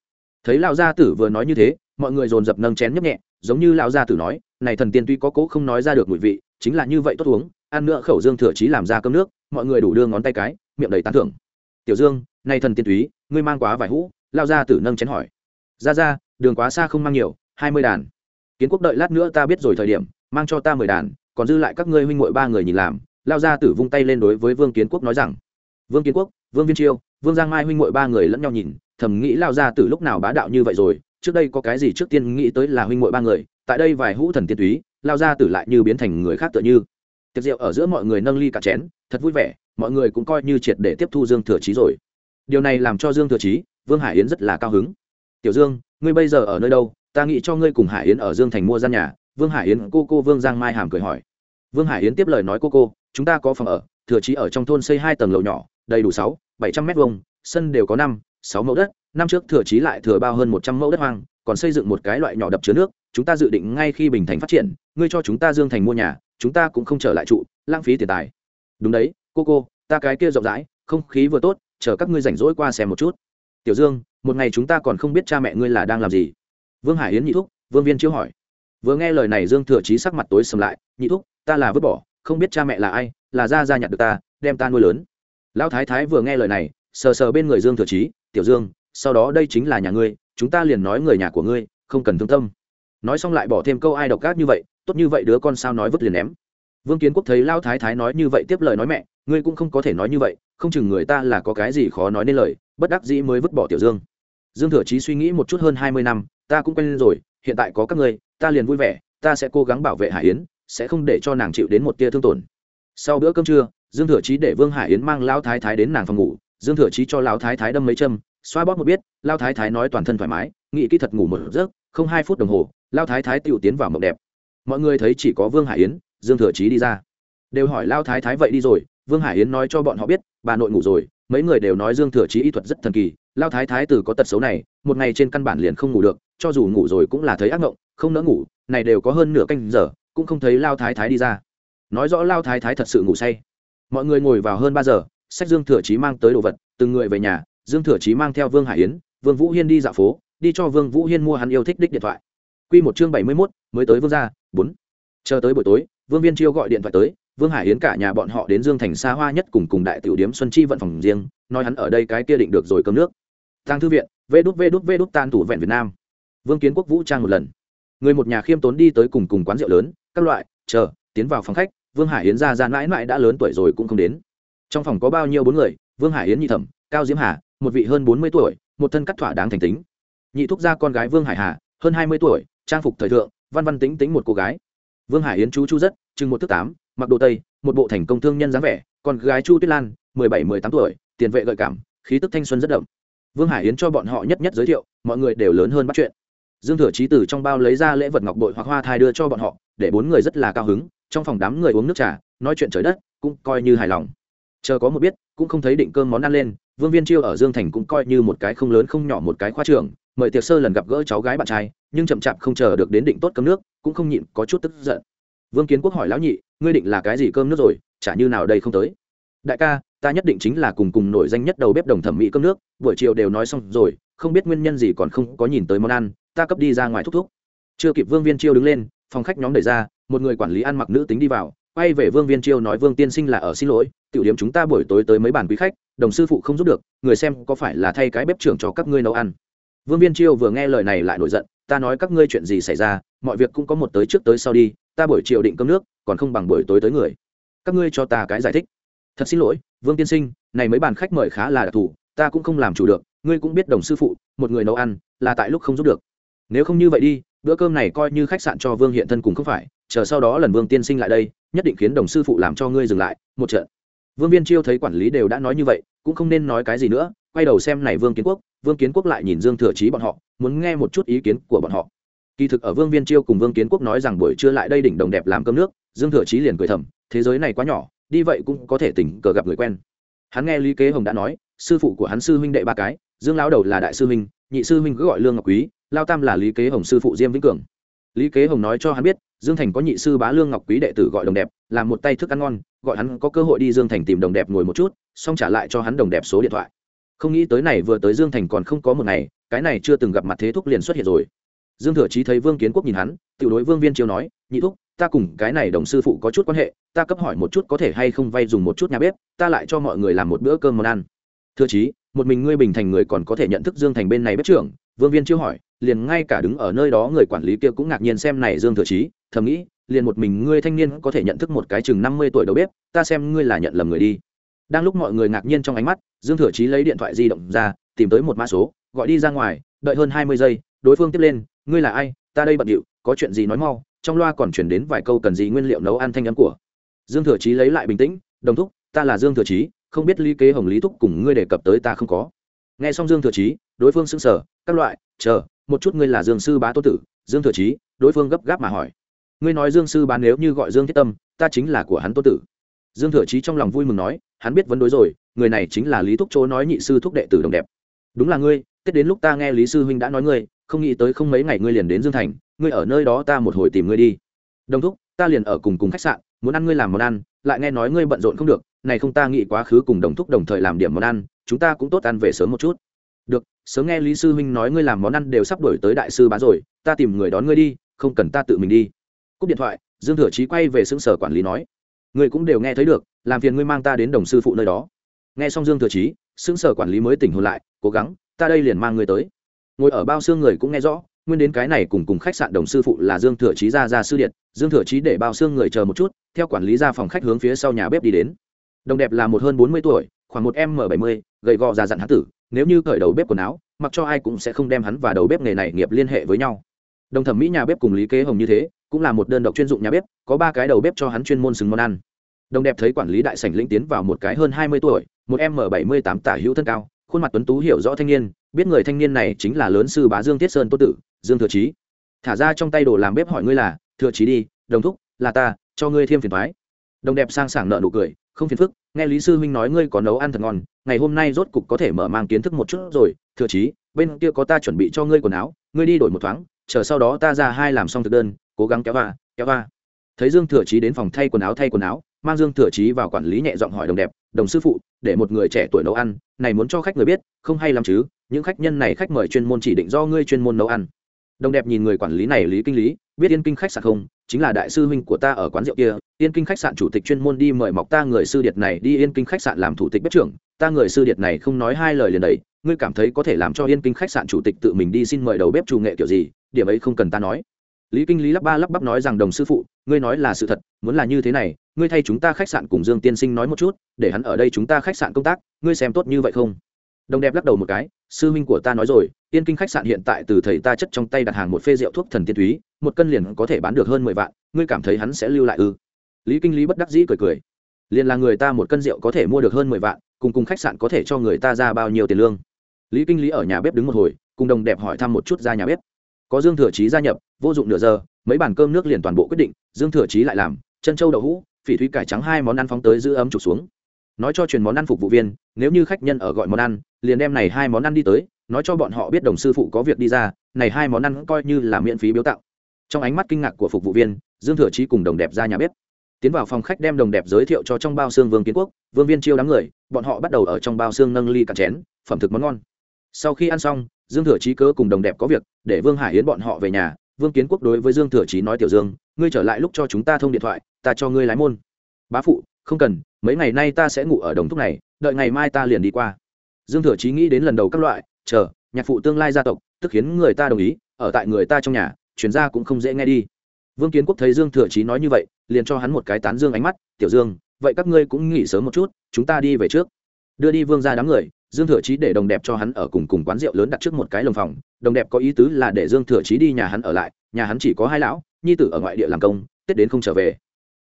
Thấy lão gia tử vừa nói như thế, mọi người dồn dập nâng chén nhấp nhẹ, giống như lão gia tử nói, này thần tiên tuy có cố không nói ra được mùi vị, chính là như vậy tốt uống, ăn nữa khẩu dương thừa chí làm ra cơm nước, mọi người đủ đưa ngón tay cái, miệng đầy tán thưởng. Tiểu dương, này thần tiên túy, ngươi mang quá vài hũ, lão gia tử nâng chén hỏi ra ra, đường quá xa không mang nhiều, hai mươi đàn. Kiến quốc đợi lát nữa ta biết rồi thời điểm, mang cho ta mười đàn, còn dư lại các ngươi huynh muội ba người nhìn làm. Lao gia tử vung tay lên đối với vương kiến quốc nói rằng, vương kiến quốc, vương viên chiêu vương giang mai huynh muội ba người lẫn nhau nhìn, thầm nghĩ lao gia tử lúc nào bá đạo như vậy rồi, trước đây có cái gì trước tiên nghĩ tới là huynh muội ba người, tại đây vài hũ thần tiên túy, lao gia tử lại như biến thành người khác tựa như. Tiệc rượu ở giữa mọi người nâng ly cả chén, thật vui vẻ, mọi người cũng coi như triệt để tiếp thu dương thừa chí rồi. Điều này làm cho dương thừa chí, vương hải yến rất là cao hứng tiểu dương, ngươi bây giờ ở nơi đâu? Ta nghĩ cho ngươi cùng hải yến ở dương thành mua gian nhà. Vương hải yến, cô cô vương giang mai hàm cười hỏi. Vương hải yến tiếp lời nói, cô cô, chúng ta có phòng ở, thừa trí ở trong thôn xây hai tầng lầu nhỏ, đầy đủ sáu, bảy trăm mét vuông, sân đều có năm, sáu mẫu đất, năm trước thừa trí lại thừa bao hơn một trăm mẫu đất hoang, còn xây dựng một cái loại nhỏ đập chứa nước, chúng ta dự định ngay khi bình thành phát triển, ngươi cho chúng ta dương thành mua nhà, chúng ta cũng không trở lại trụ, lãng phí tiền tài. Đúng đấy, cô cô, ta cái kia rộng rãi, không khí vừa tốt, chờ các ngươi rảnh rỗi qua xem một chút. Tiểu dương một ngày chúng ta còn không biết cha mẹ ngươi là đang làm gì. Vương hải yến nhị thúc, vương viên chiếu hỏi. Vừa nghe lời này dương thừa chí sắc mặt tối sầm lại, nhị thúc, ta là vứt bỏ, không biết cha mẹ là ai, là ra ra nhặt được ta, đem ta nuôi lớn. Lão thái thái vừa nghe lời này, sờ sờ bên người dương thừa chí, tiểu dương, sau đó đây chính là nhà ngươi, chúng ta liền nói người nhà của ngươi, không cần thương tâm. Nói xong lại bỏ thêm câu ai độc ác như vậy, tốt như vậy đứa con sao nói vứt liền ném. Vương kiến quốc thấy lao thái thái nói như vậy tiếp lời nói mẹ, ngươi cũng không có thể nói như vậy, không chừng người ta là có cái gì khó nói nên lời, bất đắc dĩ mới vứt bỏ tiểu dương dương thừa chí suy nghĩ một chút hơn hai mươi năm, ta cũng quen rồi, hiện tại có các ngươi, ta liền vui vẻ, ta sẽ cố gắng bảo vệ hải yến, sẽ không để cho nàng chịu đến một tia thương tổn. Sau bữa cơm trưa, dương thừa chí để vương hải yến mang lao thái thái đến nàng phòng ngủ, dương thừa chí cho lao thái thái đâm mấy châm, xoa bóp một biết lao thái thái nói toàn thân thoải mái, nghĩ kỹ thật ngủ một giấc, không hai phút đồng hồ lao thái thái tựu tiến vào mộng đẹp. Mọi người thấy chỉ có vương hải yến, dương thừa chí đi ra. Đều hỏi lao thái thái vậy đi rồi, vương hải yến nói cho bọn họ biết, bà nội ngủ rồi, mấy người đều nói dương thừa chí y thuật rất thần kỳ lao thái thái tử có tật xấu này một ngày trên căn bản liền không ngủ được cho dù ngủ rồi cũng là thấy ác mộng không nỡ ngủ này đều có hơn nửa canh giờ cũng không thấy lao thái thái đi ra. Nói rõ lao thái thái thật sự ngủ say. Mọi người ngồi vào hơn ba giờ sách dương thừa chí mang tới đồ vật từng người về nhà dương thừa chí mang theo vương hải yến vương vũ hiên đi dạo phố đi cho vương vũ hiên mua hắn yêu thích đích điện thoại. Quy một chương bảy mươi 71, mới tới vương gia bốn. Chờ tới buổi tối vương viên chiêu gọi điện thoại tới vương hải yến cả nhà bọn họ đến dương thành xa hoa nhất cùng cùng đại tiểu điếm xuân chi vận phòng riêng nói hắn ở đây cái kia định được rồi cơm nước tăng thư viện, vê đút vê đút vê đút tan thủ vẹn việt nam. Vương kiến quốc vũ trang một lần. Người một nhà khiêm tốn đi tới cùng cùng quán rượu lớn, các loại, chờ, tiến vào phòng khách, vương hải yến ra ra mãi mãi đã lớn tuổi rồi cũng không đến. Trong phòng có bao nhiêu bốn người, vương hải yến nhị thẩm, cao diễm hà, một vị hơn bốn mươi tuổi, một thân cắt thỏa đáng thành tính. Nhị thúc gia con gái vương hải hà, hơn hai mươi tuổi, trang phục thời thượng, văn văn tính tính một cô gái. Vương hải yến chú chú rất, chừng một thước tám, mặc đồ tây, một bộ thành công thương nhân dáng vẻ còn gái chu tuyết lan, mười bảy, mười tám tuổi, tiền vệ gợi cảm, khí tức thanh xuân rất đậm vương hải yến cho bọn họ nhất nhất giới thiệu, mọi người đều lớn hơn bắt chuyện. Dương thừa trí từ trong bao lấy ra lễ vật ngọc bội hoặc hoa thai đưa cho bọn họ, để bốn người rất là cao hứng, trong phòng đám người uống nước trà, nói chuyện trời đất, cũng coi như hài lòng. Chờ có một biết, cũng không thấy định cơm món ăn lên, vương viên chiêu ở dương thành cũng coi như một cái không lớn không nhỏ một cái khoa trường mời tiệc sơ lần gặp gỡ cháu gái bạn trai, nhưng chậm chạp không chờ được đến định tốt cơm nước, cũng không nhịn có chút tức giận. Vương kiến quốc hỏi lão nhị, ngươi định là cái gì cơm nước rồi? Chả như nào đây không tới? Đại ca, ta nhất định chính là cùng cùng nổi danh nhất đầu bếp đồng thẩm mỹ cơm nước, buổi chiều đều nói xong rồi, không biết nguyên nhân gì còn không có nhìn tới món ăn, ta cấp đi ra ngoài thúc thúc. Chưa kịp vương viên chiêu đứng lên, phòng khách nhóm đẩy ra, một người quản lý ăn mặc nữ tính đi vào, quay về vương viên chiêu nói, vương tiên sinh là ở xin lỗi, tiểu điểm chúng ta buổi tối tới mấy bàn quý khách, đồng sư phụ không giúp được, người xem có phải là thay cái bếp trưởng cho các ngươi nấu ăn? Vương viên chiêu vừa nghe lời này lại nổi giận, ta nói các ngươi chuyện gì xảy ra, mọi việc cũng có một tới trước tới sau đi, ta buổi chiều định cơm nước, còn không bằng buổi tối tới người. Các ngươi cho ta cái giải thích thật xin lỗi, vương tiên sinh, này mấy bàn khách mời khá là đặc thù, ta cũng không làm chủ được, ngươi cũng biết đồng sư phụ, một người nấu ăn, là tại lúc không giúp được. Nếu không như vậy đi, bữa cơm này coi như khách sạn cho vương hiện thân cùng không phải, chờ sau đó lần vương tiên sinh lại đây, nhất định khiến đồng sư phụ làm cho ngươi dừng lại, một trận. Vương viên chiêu thấy quản lý đều đã nói như vậy, cũng không nên nói cái gì nữa, quay đầu xem này vương kiến quốc, vương kiến quốc lại nhìn dương thừa chí bọn họ, muốn nghe một chút ý kiến của bọn họ. Kỳ thực ở vương viên chiêu cùng vương kiến quốc nói rằng buổi trưa lại đây đỉnh đồng đẹp làm cơm nước, dương thừa chí liền cười thầm, thế giới này quá nhỏ đi vậy cũng có thể tình cờ gặp người quen. Hắn nghe lý kế hồng đã nói, sư phụ của hắn sư huynh đệ ba cái, dương lão đầu là đại sư huynh, nhị sư huynh cứ gọi lương ngọc quý, lao tam là lý kế hồng sư phụ diêm vĩnh cường. Lý kế hồng nói cho hắn biết, dương thành có nhị sư bá lương ngọc quý đệ tử gọi đồng đẹp, làm một tay thức ăn ngon, gọi hắn có cơ hội đi dương thành tìm đồng đẹp ngồi một chút, xong trả lại cho hắn đồng đẹp số điện thoại. Không nghĩ tới này vừa tới dương thành còn không có một ngày, cái này chưa từng gặp mặt thế thúc liền xuất hiện rồi dương thừa chí thấy vương kiến quốc nhìn hắn tự đối vương viên chiêu nói, nhị thúc, ta cùng cái này đồng sư phụ có chút quan hệ, ta cấp hỏi một chút có thể hay không vay dùng một chút nhà bếp, ta lại cho mọi người làm một bữa cơm món ăn. Thưa chí, một mình ngươi bình thành người còn có thể nhận thức dương thành bên này bếp trưởng? Vương viên chiêu hỏi, liền ngay cả đứng ở nơi đó người quản lý kia cũng ngạc nhiên xem này dương thừa chí, thầm nghĩ, liền một mình ngươi thanh niên có thể nhận thức một cái chừng năm mươi tuổi đầu bếp, ta xem ngươi là nhận lầm người đi. Đang lúc mọi người ngạc nhiên trong ánh mắt, dương thừa chí lấy điện thoại di động ra, tìm tới một mã số, gọi đi ra ngoài, đợi hơn hai mươi giây, đối phương tiếp lên ngươi là ai, ta đây bận điệu, có chuyện gì nói mau, trong loa còn chuyển đến vài câu cần gì nguyên liệu nấu ăn thanh âm của. Dương thừa chí lấy lại bình tĩnh, đồng thúc, ta là dương thừa chí, không biết lý kế hồng, lý thúc cùng ngươi đề cập tới ta không có. Nghe xong dương thừa chí, đối phương xưng sở các loại, chờ, một chút ngươi là dương sư bá tô tử. Dương thừa chí, đối phương gấp gáp mà hỏi, ngươi nói dương sư bá nếu như gọi dương thiết tâm, ta chính là của hắn tô tử. Dương thừa chí trong lòng vui mừng nói, hắn biết vấn đối rồi, người này chính là lý thúc chỗ nói nhị sư thúc đệ tử đồng đẹp. Đúng là ngươi tết đến lúc ta nghe lý sư huynh đã nói ngươi, không nghĩ tới không mấy ngày ngươi liền đến dương thành, ngươi ở nơi đó ta một hồi tìm ngươi đi. Đồng thúc, ta liền ở cùng cùng khách sạn, muốn ăn ngươi làm món ăn, lại nghe nói ngươi bận rộn không được, này không ta nghĩ quá khứ cùng đồng thúc đồng thời làm điểm món ăn, chúng ta cũng tốt ăn về sớm một chút. Được, sớm nghe lý sư huynh nói ngươi làm món ăn đều sắp đổi tới đại sư bá rồi, ta tìm người đón ngươi đi, không cần ta tự mình đi. Cúp điện thoại, dương thừa chí quay về xứng sở quản lý nói. Ngươi cũng đều nghe thấy được, làm phiền ngươi mang ta đến đồng sư phụ nơi đó. Nghe xong dương thừa chí, xứng sở quản lý mới tỉnh hồn lại, cố gắng ta đây liền mang ngươi tới. Ngồi ở bao xương người cũng nghe rõ, nguyên đến cái này cùng cùng khách sạn đồng sư phụ là dương thừa chí ra ra sư điện, dương thừa chí để bao xương người chờ một chút, theo quản lý ra phòng khách hướng phía sau nhà bếp đi đến. Đồng đẹp là một hơn bốn mươi tuổi, khoảng một m bảy mươi, gầy gò già dặn hán tử, nếu như cởi đầu bếp quần áo, mặc cho ai cũng sẽ không đem hắn và đầu bếp nghề này nghiệp liên hệ với nhau. Đồng thẩm mỹ nhà bếp cùng lý kế hồng như thế, cũng là một đơn độc chuyên dụng nhà bếp, có ba cái đầu bếp cho hắn chuyên môn xứng món ăn. Đồng đẹp thấy quản lý đại sảnh lĩnh tiến vào một cái hơn hai mươi tuổi, một m bảy mươi tám tả hữu thân cao khuôn mặt tuấn tú hiểu rõ thanh niên, biết người thanh niên này chính là lớn sư bá dương tiết sơn tô tử, dương thừa chí. Thả ra trong tay đồ làm bếp hỏi ngươi là, thừa chí đi, đồng thúc, là ta, cho ngươi thêm phiền thoái đồng đẹp sang sảng nợ nụ cười, không phiền phức, nghe lý sư huynh nói ngươi có nấu ăn thật ngon, ngày hôm nay rốt cục có thể mở mang kiến thức một chút rồi, thừa chí, bên kia có ta chuẩn bị cho ngươi quần áo, ngươi đi đổi một thoáng, chờ sau đó ta ra hai làm xong thực đơn, cố gắng kéo va kéo va. Thấy dương thừa chí đến phòng thay quần áo, thay quần áo mang dương thừa chí vào quản lý nhẹ giọng hỏi đồng đẹp, đồng sư phụ, để một người trẻ tuổi nấu ăn, này muốn cho khách người biết, không hay lắm chứ, những khách nhân này khách mời chuyên môn chỉ định do ngươi chuyên môn nấu ăn. Đồng đẹp nhìn người quản lý này lý kinh lý, biết yên kinh khách sạn không? Chính là đại sư huynh của ta ở quán rượu kia, yên kinh khách sạn chủ tịch chuyên môn đi mời mọc ta người sư điệt này đi yên kinh khách sạn làm thủ tịch bếp trưởng, ta người sư điệt này không nói hai lời liền đấy ngươi cảm thấy có thể làm cho yên kinh khách sạn chủ tịch tự mình đi xin mời đầu bếp chủ nghệ kiểu gì, điểm ấy không cần ta nói lý kinh lý lắp ba lắp bắp nói rằng, đồng sư phụ, ngươi nói là sự thật, muốn là như thế này, ngươi thay chúng ta khách sạn cùng dương tiên sinh nói một chút, để hắn ở đây chúng ta khách sạn công tác, ngươi xem tốt như vậy không? Đồng đẹp lắc đầu một cái, sư huynh của ta nói rồi yên kinh khách sạn hiện tại từ thầy ta chất trong tay đặt hàng một phê rượu thuốc thần tiên túy, một cân liền có thể bán được hơn mười vạn, ngươi cảm thấy hắn sẽ lưu lại ư? Lý kinh lý bất đắc dĩ cười cười, liền là người ta một cân rượu có thể mua được hơn mười vạn, cùng cùng khách sạn có thể cho người ta ra bao nhiêu tiền lương? Lý kinh lý ở nhà bếp đứng một hồi, cùng đồng đẹp hỏi thăm một chút ra nhà bếp có dương thừa chí gia nhập, vô dụng nửa giờ, mấy bàn cơm nước liền toàn bộ quyết định, dương thừa chí lại làm, chân châu đậu hũ, phỉ thúy cải trắng hai món ăn phóng tới giữ ấm trục xuống. Nói cho truyền món ăn phục vụ viên, nếu như khách nhân ở gọi món ăn, liền đem này hai món ăn đi tới, nói cho bọn họ biết đồng sư phụ có việc đi ra, này hai món ăn coi như là miễn phí biếu tặng. Trong ánh mắt kinh ngạc của phục vụ viên, dương thừa chí cùng đồng đẹp ra nhà bếp. Tiến vào phòng khách đem đồng đẹp giới thiệu cho trong bao xương vương kiến quốc, vương viên chiêu đám người, bọn họ bắt đầu ở trong bao xương nâng ly cạn chén, phẩm thực món ngon. Sau khi ăn xong dương thừa chí cớ cùng đồng đẹp có việc, để vương hải yến bọn họ về nhà, vương kiến quốc đối với dương thừa chí nói, tiểu dương, ngươi trở lại lúc cho chúng ta thông điện thoại, ta cho ngươi lái môn. Bá phụ, không cần, mấy ngày nay ta sẽ ngủ ở đồng thúc này, đợi ngày mai ta liền đi qua. Dương thừa chí nghĩ đến lần đầu các loại, chờ, nhạc phụ tương lai gia tộc, tức khiến người ta đồng ý, ở tại người ta trong nhà chuyển ra cũng không dễ nghe đi. Vương kiến quốc thấy dương thừa chí nói như vậy, liền cho hắn một cái tán dương ánh mắt, tiểu dương, vậy các ngươi cũng nghỉ sớm một chút, chúng ta đi về trước. Đưa đi vương ra đám người dương thừa chí để đồng đẹp cho hắn ở cùng cùng quán rượu lớn đặt trước một cái lồng phòng, đồng đẹp có ý tứ là để dương thừa chí đi nhà hắn ở lại, nhà hắn chỉ có hai lão, nhi tử ở ngoại địa làm công, tết đến không trở về.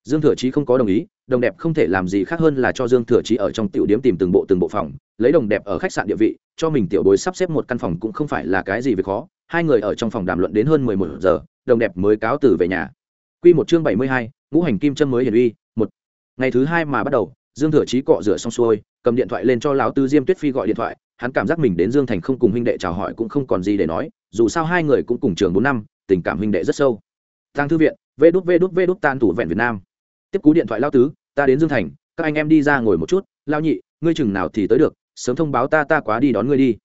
Dương thừa chí không có đồng ý, đồng đẹp không thể làm gì khác hơn là cho dương thừa chí ở trong tiểu điếm tìm từng bộ từng bộ phòng, lấy đồng đẹp ở khách sạn địa vị, cho mình tiểu bối sắp xếp một căn phòng cũng không phải là cái gì việc khó, hai người ở trong phòng đàm luận đến hơn mười một giờ, đồng đẹp mới cáo từ về nhà. Quy một chương bảy mươi hai, ngũ hành kim châm mới hiển uy, một. Ngày thứ hai mà bắt đầu dương thừa chí cọ rửa xong xuôi, cầm điện thoại lên cho lão tư diêm tuyết phi gọi điện thoại, hắn cảm giác mình đến dương thành không cùng huynh đệ chào hỏi cũng không còn gì để nói, dù sao hai người cũng cùng trường bốn năm, tình cảm huynh đệ rất sâu. Tăng thư viện, vê đút vê đút vê đút, tan thủ vẹn việt nam. Tiếp cú điện thoại lao tứ, ta đến dương thành, các anh em đi ra ngồi một chút lao nhị, ngươi chừng nào thì tới được, sớm thông báo ta ta quá đi đón ngươi đi.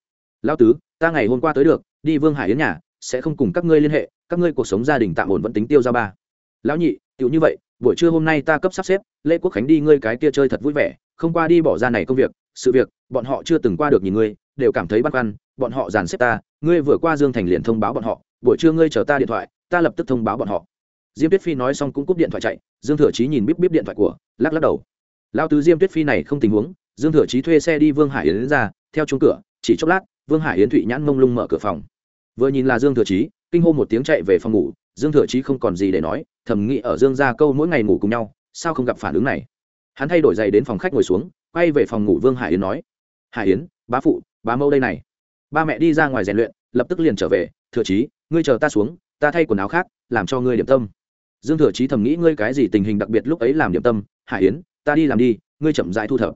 Lao tứ, ta ngày hôm qua tới được, đi vương hải đến nhà, sẽ không cùng các ngươi liên hệ, các ngươi cuộc sống gia đình tạm ổn vẫn tính tiêu ra ba. Lão nhị tựu như vậy buổi trưa hôm nay ta cấp sắp xếp, lễ quốc khánh đi, ngươi cái kia chơi thật vui vẻ, không qua đi bỏ ra này công việc, sự việc, bọn họ chưa từng qua được nhìn ngươi, đều cảm thấy băn khoăn, bọn họ dàn xếp ta, ngươi vừa qua dương thành liền thông báo bọn họ, buổi trưa ngươi chờ ta điện thoại, ta lập tức thông báo bọn họ. Diêm tuyết phi nói xong cũng cúp điện thoại chạy, dương thừa chí nhìn bíp bíp điện thoại của, lắc lắc đầu. Lao tứ diêm tuyết phi này không tình huống, dương thừa chí thuê xe đi vương hải yến ra, theo chung cửa, chỉ chốc lát, vương hải yến thụy nhãn mông lung mở cửa phòng. Vừa nhìn là dương thừa chí, kinh hô một tiếng chạy về phòng ngủ, dương thừa chí không còn gì để nói thầm nghĩ ở dương gia câu mỗi ngày ngủ cùng nhau, sao không gặp phản ứng này? Hắn thay đổi giày đến phòng khách ngồi xuống, quay về phòng ngủ vương hải yến nói, hải yến, bá phụ, bá mâu đây này. Ba mẹ đi ra ngoài rèn luyện, lập tức liền trở về, thừa chí, ngươi chờ ta xuống, ta thay quần áo khác, làm cho ngươi điểm tâm. Dương thừa chí thầm nghĩ, ngươi cái gì tình hình đặc biệt lúc ấy làm điểm tâm? Hải yến, ta đi làm đi, ngươi chậm dại thu thập.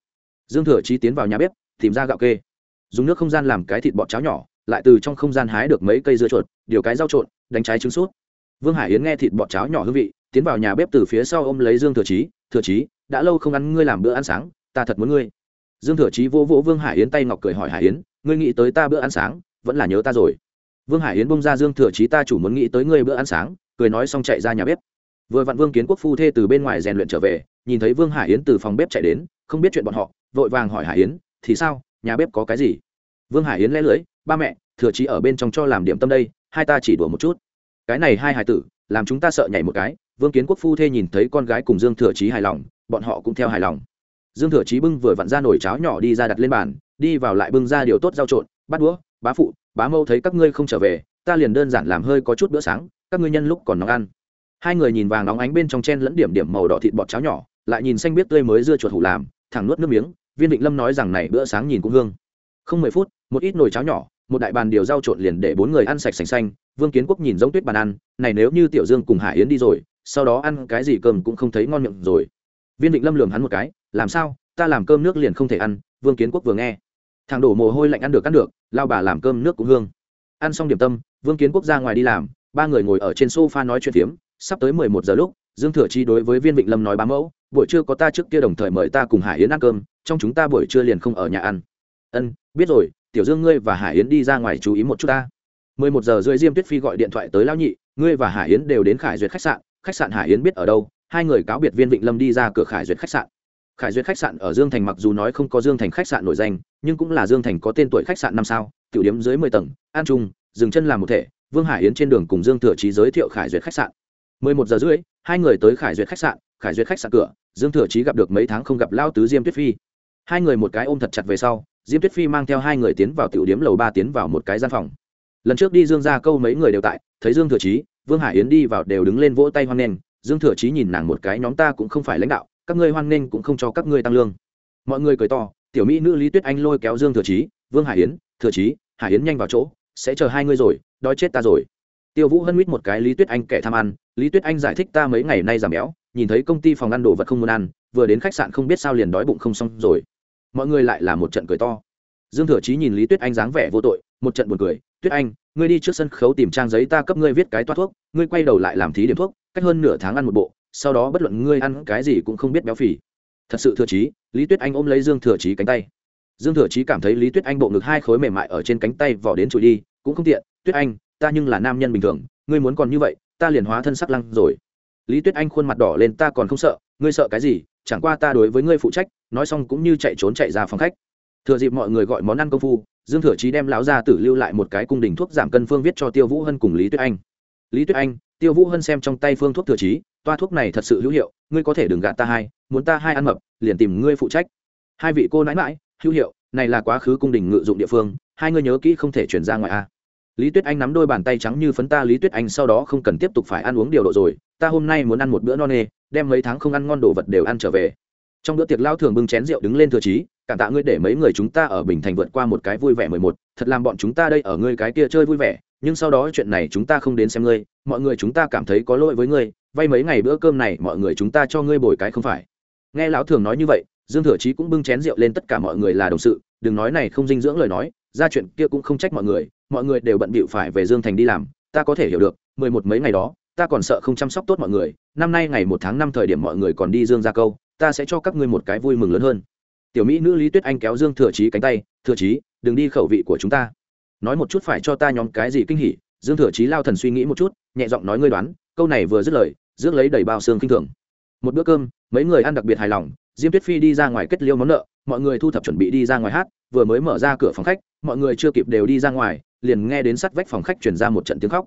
Dương thừa chí tiến vào nhà bếp, tìm ra gạo kê, dùng nước không gian làm cái thịt bọt cháo nhỏ, lại từ trong không gian hái được mấy cây dưa chuột, điều cái rau trộn, đánh trái trứng suốt vương hải yến nghe thịt bọt cháo nhỏ hương vị, tiến vào nhà bếp từ phía sau ôm lấy dương thừa chí thừa chí, đã lâu không ăn ngươi làm bữa ăn sáng, ta thật muốn ngươi. Dương thừa chí vỗ vỗ vương hải yến tay ngọc cười hỏi hải yến, ngươi nghĩ tới ta bữa ăn sáng, vẫn là nhớ ta rồi. Vương hải yến bông ra dương thừa chí, ta chủ muốn nghĩ tới ngươi bữa ăn sáng, cười nói xong chạy ra nhà bếp. Vừa vặn vương kiến quốc phu thê từ bên ngoài rèn luyện trở về, nhìn thấy vương hải yến từ phòng bếp chạy đến, không biết chuyện bọn họ, vội vàng hỏi hải yến, thì sao, nhà bếp có cái gì? Vương hải yến lẽ lưới ba mẹ, thừa chí ở bên trong cho làm điểm tâm đây, hai ta chỉ đùa một chút cái này hai hài tử, làm chúng ta sợ nhảy một cái, vương kiến quốc phu thê nhìn thấy con gái cùng dương thừa trí hài lòng, bọn họ cũng theo hài lòng. Dương thừa trí bưng vừa vặn ra nồi cháo nhỏ đi ra đặt lên bàn, đi vào lại bưng ra điều tốt rau trộn bắt đũa, bá phụ, bá mâu thấy các ngươi không trở về, ta liền đơn giản làm hơi có chút bữa sáng, các ngươi nhân lúc còn nóng ăn. Hai người nhìn vàng nóng ánh bên trong chen lẫn điểm điểm màu đỏ thịt bọt cháo nhỏ, lại nhìn xanh biết tươi mới dưa chuột hủ làm, thẳng nuốt nước miếng, viên định lâm nói rằng này bữa sáng nhìn cũng hương. Không mười phút, một ít nồi cháo nhỏ, một đại bàn điều rau trộn liền để bốn người ăn sạch sành xanh vương kiến quốc nhìn giống tuyết bàn ăn, này nếu như tiểu dương cùng hải yến đi rồi, sau đó ăn cái gì cơm cũng không thấy ngon miệng rồi. Viên định lâm lường hắn một cái, làm sao? Ta làm cơm nước liền không thể ăn. Vương kiến quốc vừa nghe, thằng đổ mồ hôi lạnh ăn được ăn được, lao bà làm cơm nước cũng hương. Ăn xong điểm tâm, vương kiến quốc ra ngoài đi làm, ba người ngồi ở trên sofa nói chuyện phiếm. Sắp tới mười một giờ lúc, dương thừa chi đối với viên vịnh lâm nói bá mẫu, buổi trưa có ta trước kia đồng thời mời ta cùng hải yến ăn cơm, trong chúng ta buổi trưa liền không ở nhà ăn. Ân, biết rồi, tiểu dương ngươi và hải yến đi ra ngoài chú ý một chút ta mười một giờ rưỡi diêm tuyết phi gọi điện thoại tới lão nhị, ngươi và hải yến đều đến khải duyệt khách sạn khách sạn hải yến biết ở đâu? Hai người cáo biệt viên vịnh lâm đi ra cửa khải duyệt khách sạn. Khải duyệt khách sạn ở dương thành mặc dù nói không có dương thành khách sạn nổi danh, nhưng cũng là dương thành có tên tuổi khách sạn năm sao, tiểu điếm dưới mười tầng, an trung, dừng chân làm một thể, vương hải yến trên đường cùng dương thừa trí giới thiệu khải duyệt khách sạn. Mười một giờ rưỡi, hai người tới khải duyệt khách sạn, khải duyệt khách sạn cửa, dương thừa trí gặp được mấy tháng không gặp lao tứ diêm tuyết phi. Hai người một cái ôm thật chặt về sau, diêm tuyết phi mang theo hai người tiến vào tiểu điếm lầu ba tiến vào một cái gian phòng lần trước đi dương ra câu mấy người đều tại thấy dương thừa Chí, vương hải yến đi vào đều đứng lên vỗ tay hoan nghênh dương thừa Chí nhìn nàng một cái nhóm ta cũng không phải lãnh đạo các ngươi hoan nghênh cũng không cho các ngươi tăng lương. Mọi người cười to tiểu mỹ nữ lý tuyết anh lôi kéo dương thừa Chí, vương hải yến thừa Chí, hải yến nhanh vào chỗ sẽ chờ hai ngươi rồi đói chết ta rồi. Tiêu vũ hân mít một cái lý tuyết anh kẻ tham ăn lý tuyết anh giải thích ta mấy ngày nay giảm béo nhìn thấy công ty phòng ăn đồ vật không muốn ăn vừa đến khách sạn không biết sao liền đói bụng không xong rồi. Mọi người lại là một trận cười to. Dương thừa chí nhìn lý tuyết anh dáng vẻ vô tội một trận buồn cười tuyết anh ngươi đi trước sân khấu tìm trang giấy ta cấp ngươi viết cái toa thuốc ngươi quay đầu lại làm thí điểm thuốc cách hơn nửa tháng ăn một bộ sau đó bất luận ngươi ăn cái gì cũng không biết béo phì. Thật sự thừa trí, lý tuyết anh ôm lấy dương thừa chí cánh tay. Dương thừa chí cảm thấy lý tuyết anh bộ ngực hai khối mềm mại ở trên cánh tay vỏ đến trụi đi cũng không tiện tuyết anh ta nhưng là nam nhân bình thường ngươi muốn còn như vậy ta liền hóa thân sắc lăng rồi. Lý tuyết anh khuôn mặt đỏ lên ta còn không sợ ngươi sợ cái gì chẳng qua ta đối với ngươi phụ trách nói xong cũng như chạy trốn chạy ra phòng khách. Thừa dịp mọi người gọi món ăn công phu dương thừa chí đem lão gia tử lưu lại một cái cung đình thuốc giảm cân phương viết cho tiêu vũ hân cùng lý tuyết anh. Lý tuyết anh, tiêu vũ hân xem trong tay phương thuốc thừa chí, toa thuốc này thật sự hữu hiệu, ngươi có thể đừng gạt ta hai, muốn ta hai ăn mập, liền tìm ngươi phụ trách. Hai vị cô nãi mãi hữu hiệu, này là quá khứ cung đình ngự dụng địa phương, hai ngươi nhớ kỹ không thể chuyển ra ngoài a. Lý tuyết anh nắm đôi bàn tay trắng như phấn ta, lý tuyết anh sau đó không cần tiếp tục phải ăn uống điều độ rồi, ta hôm nay muốn ăn một bữa no nê, đem mấy tháng không ăn ngon đồ vật đều ăn trở về. Trong bữa tiệc lao thường bưng chén rượu đứng lên thừa chí cảm tạ ngươi để mấy người chúng ta ở bình thành vượt qua một cái vui vẻ mười một, thật làm bọn chúng ta đây ở ngươi cái kia chơi vui vẻ, nhưng sau đó chuyện này chúng ta không đến xem ngươi, mọi người chúng ta cảm thấy có lỗi với ngươi, vay mấy ngày bữa cơm này mọi người chúng ta cho ngươi bồi cái không phải. Nghe lão thường nói như vậy, dương thừa chí cũng bưng chén rượu lên tất cả mọi người là đồng sự, đừng nói này không dinh dưỡng lời nói, ra chuyện kia cũng không trách mọi người mọi người đều bận bịu phải về dương thành đi làm, ta có thể hiểu được, mười một mấy ngày đó, ta còn sợ không chăm sóc tốt mọi người, năm nay ngày một tháng năm thời điểm mọi người còn đi dương ra câu, ta sẽ cho các ngươi một cái vui mừng lớn hơn tiểu mỹ nữ lý tuyết anh kéo dương thừa chí cánh tay, thừa chí, đừng đi khẩu vị của chúng ta. Nói một chút phải cho ta nhóm cái gì kinh hỉ? Dương thừa chí lao thần suy nghĩ một chút, nhẹ giọng nói, ngươi đoán, câu này vừa dứt lời, rước lấy đầy bao xương kinh thường. Một bữa cơm, mấy người ăn đặc biệt hài lòng, diêm tuyết phi đi ra ngoài kết liêu món nợ, mọi người thu thập chuẩn bị đi ra ngoài hát, vừa mới mở ra cửa phòng khách, mọi người chưa kịp đều đi ra ngoài, liền nghe đến sắt vách phòng khách chuyển ra một trận tiếng khóc.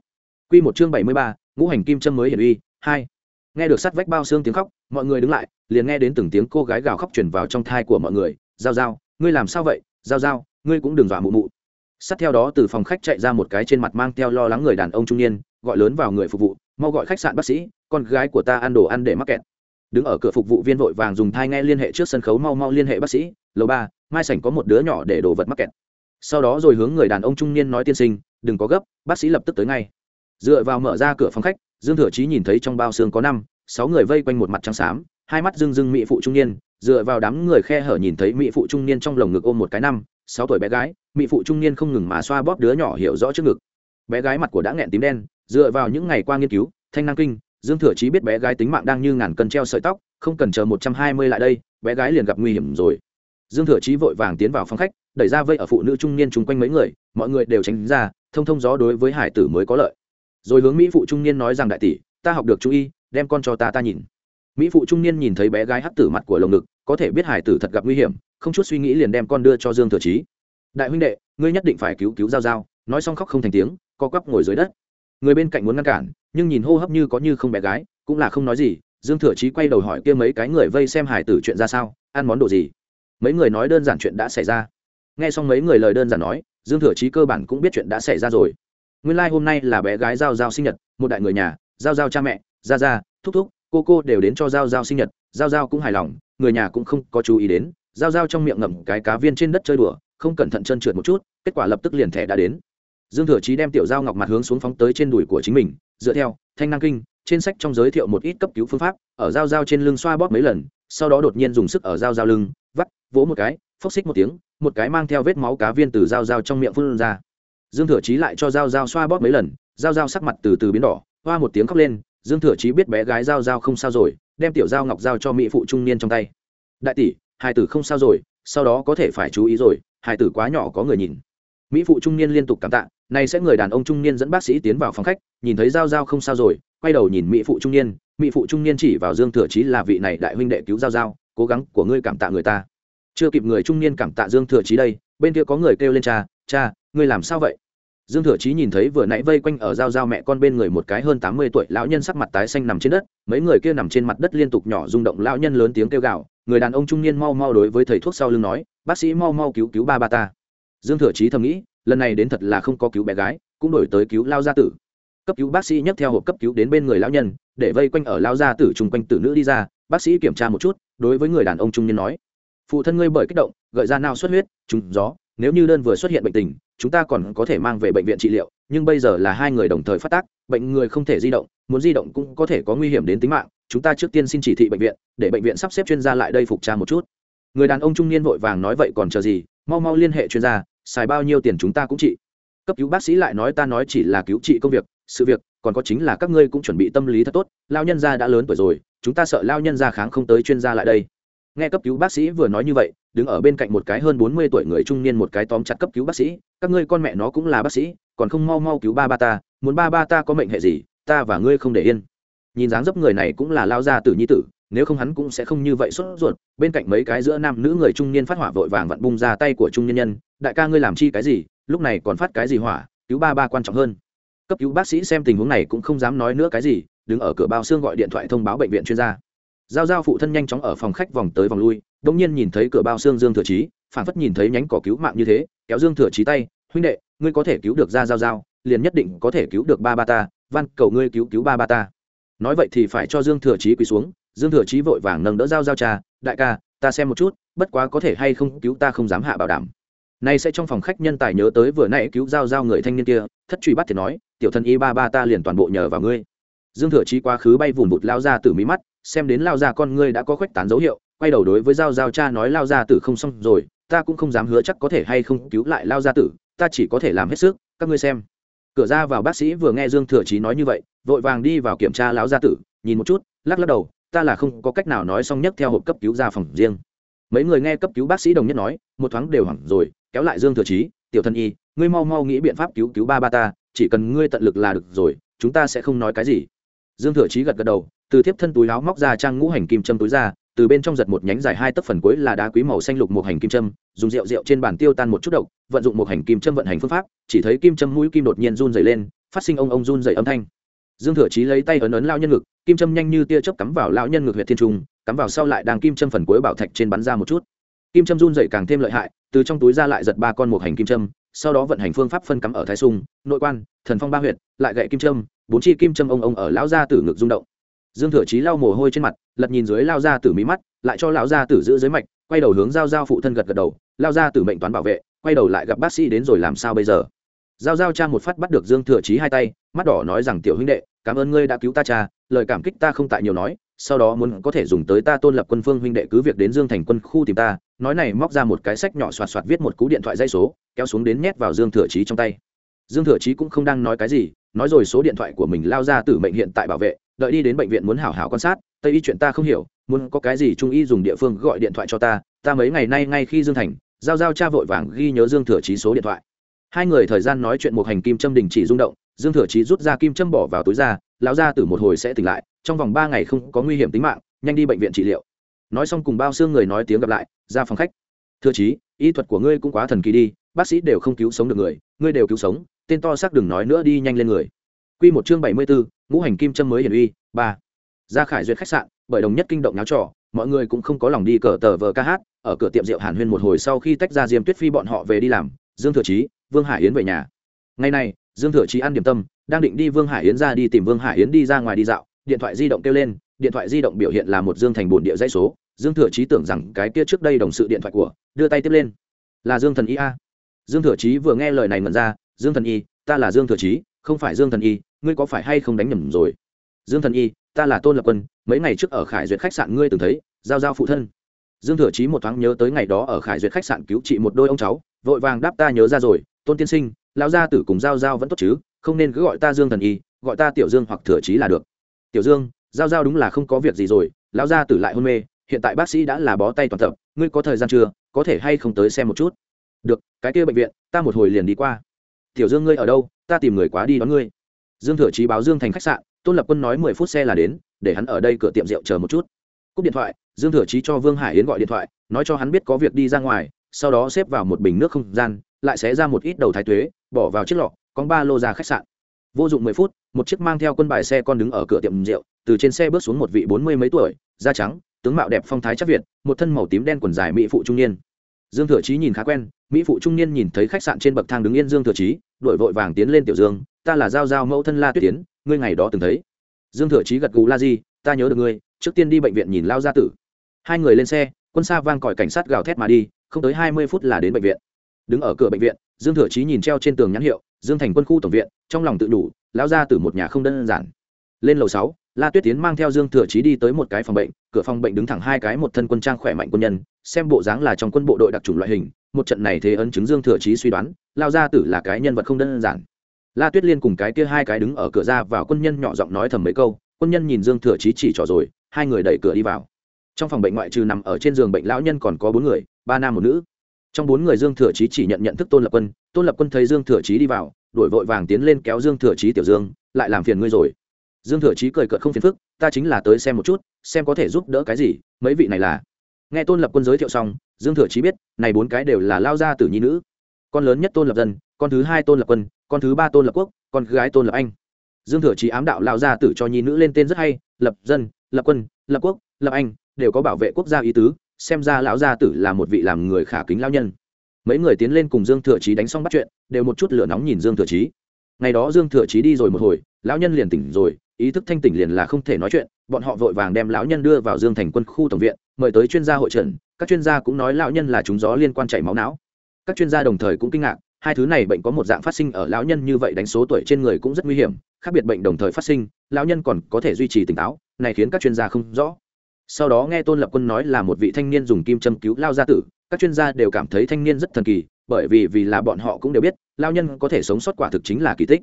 Q một chương bảy mươi ba, ngũ hành kim châm mới hiển uy, hai. Nghe được sắt vách bao xương tiếng khóc, mọi người đứng lại liền nghe đến từng tiếng cô gái gào khóc chuyển vào trong thai của mọi người, giao giao, ngươi làm sao vậy? Giao giao, ngươi cũng đừng dọa mụ mụ. Sát theo đó từ phòng khách chạy ra một cái trên mặt mang theo lo lắng người đàn ông trung niên, gọi lớn vào người phục vụ, mau gọi khách sạn bác sĩ, con gái của ta ăn đồ ăn để mắc kẹt. Đứng ở cửa phục vụ viên vội vàng dùng thai nghe liên hệ trước sân khấu mau mau liên hệ bác sĩ, lầu ba, mai sảnh có một đứa nhỏ để đồ vật mắc kẹt. Sau đó rồi hướng người đàn ông trung niên nói tiên sinh, đừng có gấp, bác sĩ lập tức tới ngay. Dựa vào mở ra cửa phòng khách, dương thừa chí nhìn thấy trong bao xương có năm, sáu người vây quanh một mặt trắng xám hai mắt rưng rưng mỹ phụ trung niên, dựa vào đám người khe hở nhìn thấy mỹ phụ trung niên trong lồng ngực ôm một cái năm, sáu tuổi bé gái, mỹ phụ trung niên không ngừng mà xoa bóp đứa nhỏ hiểu rõ trước ngực. Bé gái mặt của đã nghẹn tím đen, dựa vào những ngày qua nghiên cứu, thanh năng kinh, dương thừa chí biết bé gái tính mạng đang như ngàn cân treo sợi tóc, không cần chờ một trăm hai mươi lại đây, bé gái liền gặp nguy hiểm rồi. Dương thừa chí vội vàng tiến vào phòng khách, đẩy ra vây ở phụ nữ trung niên chung quanh mấy người, mọi người đều tránh ra, thông thông gió đối với hải tử mới có lợi. Rồi hướng mỹ phụ trung niên nói rằng, đại tỷ, ta học được chú y, đem con cho ta ta nhìn mỹ phụ trung niên nhìn thấy bé gái hắt tử mặt của lồng ngực, có thể biết hải tử thật gặp nguy hiểm, không chút suy nghĩ liền đem con đưa cho dương thừa chí. Đại huynh đệ, ngươi nhất định phải cứu cứu giao giao. Nói xong khóc không thành tiếng, co quắp ngồi dưới đất. Người bên cạnh muốn ngăn cản, nhưng nhìn hô hấp như có như không bé gái, cũng là không nói gì. Dương thừa chí quay đầu hỏi kia mấy cái người vây xem hải tử chuyện ra sao, ăn món đồ gì? Mấy người nói đơn giản chuyện đã xảy ra. Nghe xong mấy người lời đơn giản nói, dương thừa chí cơ bản cũng biết chuyện đã xảy ra rồi. Nguyên lai、like、hôm nay là bé gái giao giao sinh nhật, một đại người nhà, giao giao cha mẹ ra ra thúc thúc cô cô đều đến cho giao giao sinh nhật, giao giao cũng hài lòng, người nhà cũng không có chú ý đến, giao giao trong miệng ngậm cái cá viên trên đất chơi đùa, không cẩn thận chân trượt một chút, kết quả lập tức liền thẻ đã đến. Dương thừa chí đem tiểu giao ngọc mặt hướng xuống phóng tới trên đùi của chính mình, dựa theo, thanh năng kinh, trên sách trong giới thiệu một ít cấp cứu phương pháp, ở giao giao trên lưng xoa bóp mấy lần, sau đó đột nhiên dùng sức ở giao giao lưng, vắt, vỗ một cái, phốc xích một tiếng, một cái mang theo vết máu cá viên từ giao giao trong miệng phun ra. Dương thừa chí lại cho giao giao xoa bóp mấy lần, giao giao sắc mặt từ từ biến đỏ, hoa một tiếng khóc lên dương thừa chí biết bé gái giao giao không sao rồi, đem tiểu giao ngọc giao cho mỹ phụ trung niên trong tay. Đại tỷ hai tử không sao rồi, sau đó có thể phải chú ý rồi hai tử quá nhỏ có người nhìn. Mỹ phụ trung niên liên tục cảm tạ, nay sẽ người đàn ông trung niên dẫn bác sĩ tiến vào phòng khách, nhìn thấy giao giao không sao rồi, quay đầu nhìn mỹ phụ trung niên, mỹ phụ trung niên chỉ vào dương thừa chí là vị này đại huynh đệ cứu giao giao, cố gắng của ngươi cảm tạ người ta. Chưa kịp người trung niên cảm tạ dương thừa chí đây, bên kia có người kêu lên cha cha, ngươi làm sao vậy? Dương thừa chí nhìn thấy vừa nãy vây quanh ở giao giao mẹ con bên người một cái hơn tám mươi tuổi lão nhân sắc mặt tái xanh nằm trên đất, mấy người kia nằm trên mặt đất liên tục nhỏ rung động lão nhân lớn tiếng kêu gào, người đàn ông trung niên mau mau đối với thầy thuốc sau lưng nói, bác sĩ mau mau cứu cứu ba ba ta. Dương thừa chí thầm nghĩ, lần này đến thật là không có cứu bé gái, cũng đổi tới cứu lao gia tử. Cấp cứu bác sĩ nhấc theo hộp cấp cứu đến bên người lão nhân, để vây quanh ở lao gia tử chung quanh tử nữ đi ra, bác sĩ kiểm tra một chút, đối với người đàn ông trung niên nói, phụ thân ngươi bởi kích động, gợi ra nào xuất huyết, trúng gió nếu như đơn vừa xuất hiện bệnh tình, chúng ta còn có thể mang về bệnh viện trị liệu, nhưng bây giờ là hai người đồng thời phát tác, bệnh người không thể di động, muốn di động cũng có thể có nguy hiểm đến tính mạng, chúng ta trước tiên xin chỉ thị bệnh viện, để bệnh viện sắp xếp chuyên gia lại đây phục tra một chút. Người đàn ông trung niên vội vàng nói vậy còn chờ gì, mau mau liên hệ chuyên gia, xài bao nhiêu tiền chúng ta cũng trị. Cấp cứu bác sĩ lại nói ta nói chỉ là cứu trị công việc, sự việc, còn có chính là các ngươi cũng chuẩn bị tâm lý thật tốt, lao nhân gia đã lớn tuổi rồi, chúng ta sợ lao nhân gia kháng không tới chuyên gia lại đây. Nghe cấp cứu bác sĩ vừa nói như vậy đứng ở bên cạnh một cái hơn bốn mươi tuổi người trung niên một cái tóm chặt cấp cứu bác sĩ, các ngươi con mẹ nó cũng là bác sĩ, còn không mau mau cứu ba ba ta, muốn ba ba ta có mệnh hệ gì, ta và ngươi không để yên. Nhìn dáng dấp người này cũng là lao gia tử nhi tử, nếu không hắn cũng sẽ không như vậy sốt ruột. Bên cạnh mấy cái giữa nam nữ người trung niên phát hỏa vội vàng vặn bung ra tay của trung nhân nhân, đại ca ngươi làm chi cái gì, lúc này còn phát cái gì hỏa, cứu ba ba quan trọng hơn. Cấp cứu bác sĩ xem tình huống này cũng không dám nói nữa cái gì, đứng ở cửa bao xương gọi điện thoại thông báo bệnh viện chuyên gia giao giao phụ thân nhanh chóng ở phòng khách vòng tới vòng lui đông nhiên nhìn thấy cửa bao xương dương thừa trí phản phất nhìn thấy nhánh cỏ cứu mạng như thế, kéo dương thừa trí tay, huynh đệ, ngươi có thể cứu được ra giao giao, liền nhất định có thể cứu được ba ba ta, van, cầu ngươi cứu cứu ba ba ta. Nói vậy thì phải cho dương thừa trí quỳ xuống, dương thừa trí vội vàng nâng đỡ giao giao cha, đại ca, ta xem một chút, bất quá có thể hay không cứu ta không dám hạ bảo đảm. Nay sẽ trong phòng khách nhân tài nhớ tới vừa nãy cứu giao giao người thanh niên kia, thất truy bắt thì nói, tiểu thân y ba ba ta liền toàn bộ nhờ vào ngươi. Dương thừa trí quá khứ bay vùn vụt lao ra từ mí mắt xem đến lao ra con ngươi đã có khuếch tán dấu hiệu, quay đầu đối với giao giao cha nói, lao ra tử không xong rồi, ta cũng không dám hứa chắc có thể hay không cứu lại lao gia tử, ta chỉ có thể làm hết sức, các ngươi xem. Cửa ra vào bác sĩ vừa nghe dương thừa chí nói như vậy, vội vàng đi vào kiểm tra lão gia tử, nhìn một chút, lắc lắc đầu, ta là không có cách nào nói xong nhất theo hộp cấp cứu ra phòng riêng. Mấy người nghe cấp cứu bác sĩ đồng nhất nói, một thoáng đều hẳn rồi, kéo lại dương thừa chí, tiểu thân y, ngươi mau mau nghĩ biện pháp cứu cứu ba ba ta, chỉ cần ngươi tận lực là được rồi, chúng ta sẽ không nói cái gì. Dương thừa chí gật gật đầu từ tiếp thân túi áo móc ra trang ngũ hành kim châm túi ra, từ bên trong giật một nhánh dài hai tấc phần cuối là đá quý màu xanh lục một hành kim châm, dùng rượu rượu trên bàn tiêu tan một chút độc, vận dụng một hành kim châm vận hành phương pháp, chỉ thấy kim châm mũi kim đột nhiên run dày lên, phát sinh ông ông run dày âm thanh. Dương thừa chí lấy tay ấn ấn lao nhân ngực, kim châm nhanh như tia chớp cắm vào lao nhân ngực huyện thiên trung, cắm vào sau lại đang kim châm phần cuối bảo thạch trên bắn ra một chút. Kim châm run dày càng thêm lợi hại, từ trong túi ra lại giật ba con một hành kim châm, sau đó vận hành phương pháp phân cắm ở thái sung, nội quan, thần phong ba huyệt, lại gậy kim châm, bốn chi kim châm ông ông ở lão gia tử ngực rung động dương thừa chí lau mồ hôi trên mặt, lật nhìn dưới lao ra tử mí mắt, lại cho lão gia tử giữ dưới mạch, quay đầu hướng giao giao phụ thân gật gật đầu lao ra tử mệnh toán bảo vệ, quay đầu lại gặp bác sĩ đến rồi làm sao bây giờ? Giao giao cha một phát bắt được dương thừa chí hai tay, mắt đỏ nói rằng, tiểu huynh đệ, cảm ơn ngươi đã cứu ta cha, lời cảm kích ta không tại nhiều nói, sau đó muốn có thể dùng tới ta tôn lập quân phương huynh đệ cứ việc đến dương thành quân khu tìm ta. Nói này móc ra một cái sách nhỏ soạt soạt viết một cú điện thoại dây số, kéo xuống đến nhét vào dương thừa chí trong tay. Dương thừa chí cũng không đang nói cái gì, nói rồi số điện thoại của mình lao ra tử mệnh hiện tại bảo vệ đợi đi đến bệnh viện muốn hảo hảo quan sát tây y chuyện ta không hiểu muốn có cái gì trung y dùng địa phương gọi điện thoại cho ta ta mấy ngày nay ngay khi dương thành giao giao cha vội vàng ghi nhớ dương thừa trí số điện thoại. Hai người thời gian nói chuyện một hành kim châm đình chỉ rung động dương thừa trí rút ra kim châm bỏ vào túi ra lão ra từ một hồi sẽ tỉnh lại trong vòng ba ngày không có nguy hiểm tính mạng nhanh đi bệnh viện trị liệu. Nói xong cùng bao xương người nói tiếng gặp lại ra phòng khách. Thừa trí, y thuật của ngươi cũng quá thần kỳ đi bác sĩ đều không cứu sống được người ngươi đều cứu sống tên to xác đừng nói nữa đi nhanh lên người. Quy một chương bảy mươi 74, ngũ hành kim châm mới hiển uy, ba. Ra khải duyệt khách sạn, bởi đồng nhất kinh động náo trò, mọi người cũng không có lòng đi cờ tờ vờ ca hát, ở cửa tiệm rượu Hàn Huyên một hồi sau khi tách ra Diêm Tuyết Phi bọn họ về đi làm, Dương Thừa Chí, Vương Hải Yến về nhà. Ngày này, Dương Thừa Chí ăn điểm tâm, đang định đi Vương Hải Yến ra đi tìm Vương Hải Yến đi ra ngoài đi dạo, điện thoại di động kêu lên, điện thoại di động biểu hiện là một Dương Thành Bồn địa dãy số, Dương Thừa Chí tưởng rằng cái kia trước đây đồng sự điện thoại của, đưa tay tiếp lên. Là Dương Thần Y a. Dương Thừa Chí vừa nghe lời này mẩn ra, Dương Thần Y, ta là Dương Thừa Chí, không phải Dương Thần Y, ngươi có phải hay không đánh nhầm rồi? Dương thần y, ta là tôn lập quân, mấy ngày trước ở khải duyệt khách sạn ngươi từng thấy, giao giao phụ thân. Dương thừa chí một thoáng nhớ tới ngày đó ở khải duyệt khách sạn cứu trị một đôi ông cháu, vội vàng đáp ta nhớ ra rồi, tôn tiên sinh, lão gia tử cùng giao giao vẫn tốt chứ, không nên cứ gọi ta dương thần y, gọi ta tiểu dương hoặc thừa chí là được. Tiểu dương, giao giao đúng là không có việc gì rồi, lão gia tử lại hôn mê, hiện tại bác sĩ đã là bó tay toàn tập, ngươi có thời gian chưa, có thể hay không tới xem một chút? Được, cái kia bệnh viện, ta một hồi liền đi qua. Tiểu dương ngươi ở đâu, ta tìm người quá đi đón ngươi dương thừa chí báo dương thành khách sạn, tôn lập quân nói mười phút xe là đến, để hắn ở đây cửa tiệm rượu chờ một chút. Cúp điện thoại, dương thừa chí cho vương hải yến gọi điện thoại, nói cho hắn biết có việc đi ra ngoài, sau đó xếp vào một bình nước không gian, lại xé ra một ít đầu thái tuế, bỏ vào chiếc lọ con ba lô ra khách sạn. Vô dụng mười phút, một chiếc mang theo quân bài xe con đứng ở cửa tiệm rượu, từ trên xe bước xuống một vị bốn mươi mấy tuổi, da trắng, tướng mạo đẹp phong thái chắc việt, một thân màu tím đen quần dài mỹ phụ trung niên dương thừa chí nhìn khá quen, mỹ phụ trung niên nhìn thấy khách sạn trên bậc thang đứng yên dương thừa chí, đội vội vàng tiến lên tiểu dương, ta là giao giao mẫu thân la tuyết tiến ngươi ngày đó từng thấy. Dương thừa chí gật gù, la di, ta nhớ được ngươi, trước tiên đi bệnh viện nhìn lao gia tử. Hai người lên xe, quân xa vang còi cảnh sát gào thét mà đi, không tới hai mươi phút là đến bệnh viện. Đứng ở cửa bệnh viện, dương thừa chí nhìn treo trên tường nhãn hiệu, dương thành quân khu tổng viện, trong lòng tự đủ lao ra từ một nhà không đơn giản. Lên lầu sáu la tuyết tiến mang theo dương thừa chí đi tới một cái phòng bệnh, cửa phòng bệnh đứng thẳng hai cái một thân quân trang khỏe mạnh quân nhân, xem bộ dáng là trong quân bộ đội đặc trùng loại hình, một trận này thế ấn chứng dương thừa chí suy đoán, lao gia tử là cái nhân vật không đơn giản. La tuyết liên cùng cái kia hai cái đứng ở cửa ra vào quân nhân nhỏ giọng nói thầm mấy câu, quân nhân nhìn dương thừa chí chỉ trỏ rồi, hai người đẩy cửa đi vào. Trong phòng bệnh ngoại trừ nằm ở trên giường bệnh lão nhân còn có bốn người, ba nam một nữ. Trong bốn người dương thừa chí chỉ nhận nhận thức tôn lập quân, tôn lập quân thấy dương thừa chí đi vào, đổi vội vàng tiến lên kéo dương thừa chí tiểu dương, lại làm phiền ngươi rồi dương thừa chí cười cợt không phiền phức, ta chính là tới xem một chút, xem có thể giúp đỡ cái gì, mấy vị này là. Nghe tôn lập quân giới thiệu xong, dương thừa chí biết, này bốn cái đều là lao gia tử nhi nữ. Con lớn nhất tôn lập dân, con thứ hai tôn lập quân, con thứ ba tôn lập quốc, con gái tôn lập anh. Dương thừa chí ám đạo lao gia tử cho nhi nữ lên tên rất hay, lập dân, lập quân, lập quốc, lập anh, đều có bảo vệ quốc gia ý tứ, xem ra lão gia tử là một vị làm người khả kính lao nhân. Mấy người tiến lên cùng dương thừa chí đánh xong bắt chuyện, đều một chút lửa nóng nhìn dương thừa chí. Ngày đó dương thừa chí đi rồi một hồi, lão nhân liền tỉnh rồi ý thức thanh tỉnh liền là không thể nói chuyện, bọn họ vội vàng đem lão nhân đưa vào dương thành quân khu tổng viện, mời tới chuyên gia hội trần các chuyên gia cũng nói lão nhân là chúng gió liên quan chảy máu não. Các chuyên gia đồng thời cũng kinh ngạc, hai thứ này bệnh có một dạng phát sinh ở lão nhân như vậy đánh số tuổi trên người cũng rất nguy hiểm, khác biệt bệnh đồng thời phát sinh, lão nhân còn có thể duy trì tỉnh táo, này khiến các chuyên gia không rõ. Sau đó nghe tôn lập quân nói là một vị thanh niên dùng kim châm cứu lao gia tử, các chuyên gia đều cảm thấy thanh niên rất thần kỳ, bởi vì vì là bọn họ cũng đều biết lao nhân có thể sống sót quả thực chính là kỳ tích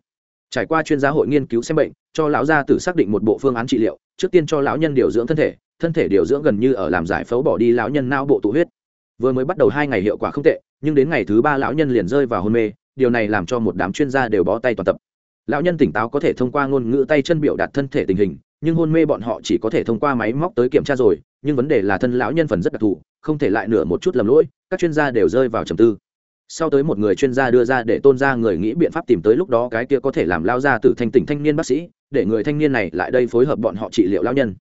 trải qua chuyên gia hội nghiên cứu xem bệnh, cho lão gia tử xác định một bộ phương án trị liệu, trước tiên cho lão nhân điều dưỡng thân thể thân thể điều dưỡng gần như ở làm giải phẫu bỏ đi lão nhân não bộ tụ huyết. Vừa mới bắt đầu hai ngày hiệu quả không tệ, nhưng đến ngày thứ ba lão nhân liền rơi vào hôn mê, điều này làm cho một đám chuyên gia đều bó tay toàn tập. Lão nhân tỉnh táo có thể thông qua ngôn ngữ tay chân biểu đạt thân thể tình hình, nhưng hôn mê bọn họ chỉ có thể thông qua máy móc tới kiểm tra rồi, nhưng vấn đề là thân lão nhân phần rất đặc thù, không thể lại nửa một chút lầm lỗi, các chuyên gia đều rơi vào trầm tư sau tới một người chuyên gia đưa ra để tôn ra người nghĩ biện pháp tìm tới lúc đó cái kia có thể làm lao ra từ thanh tỉnh thanh niên bác sĩ, để người thanh niên này lại đây phối hợp bọn họ trị liệu lao nhân.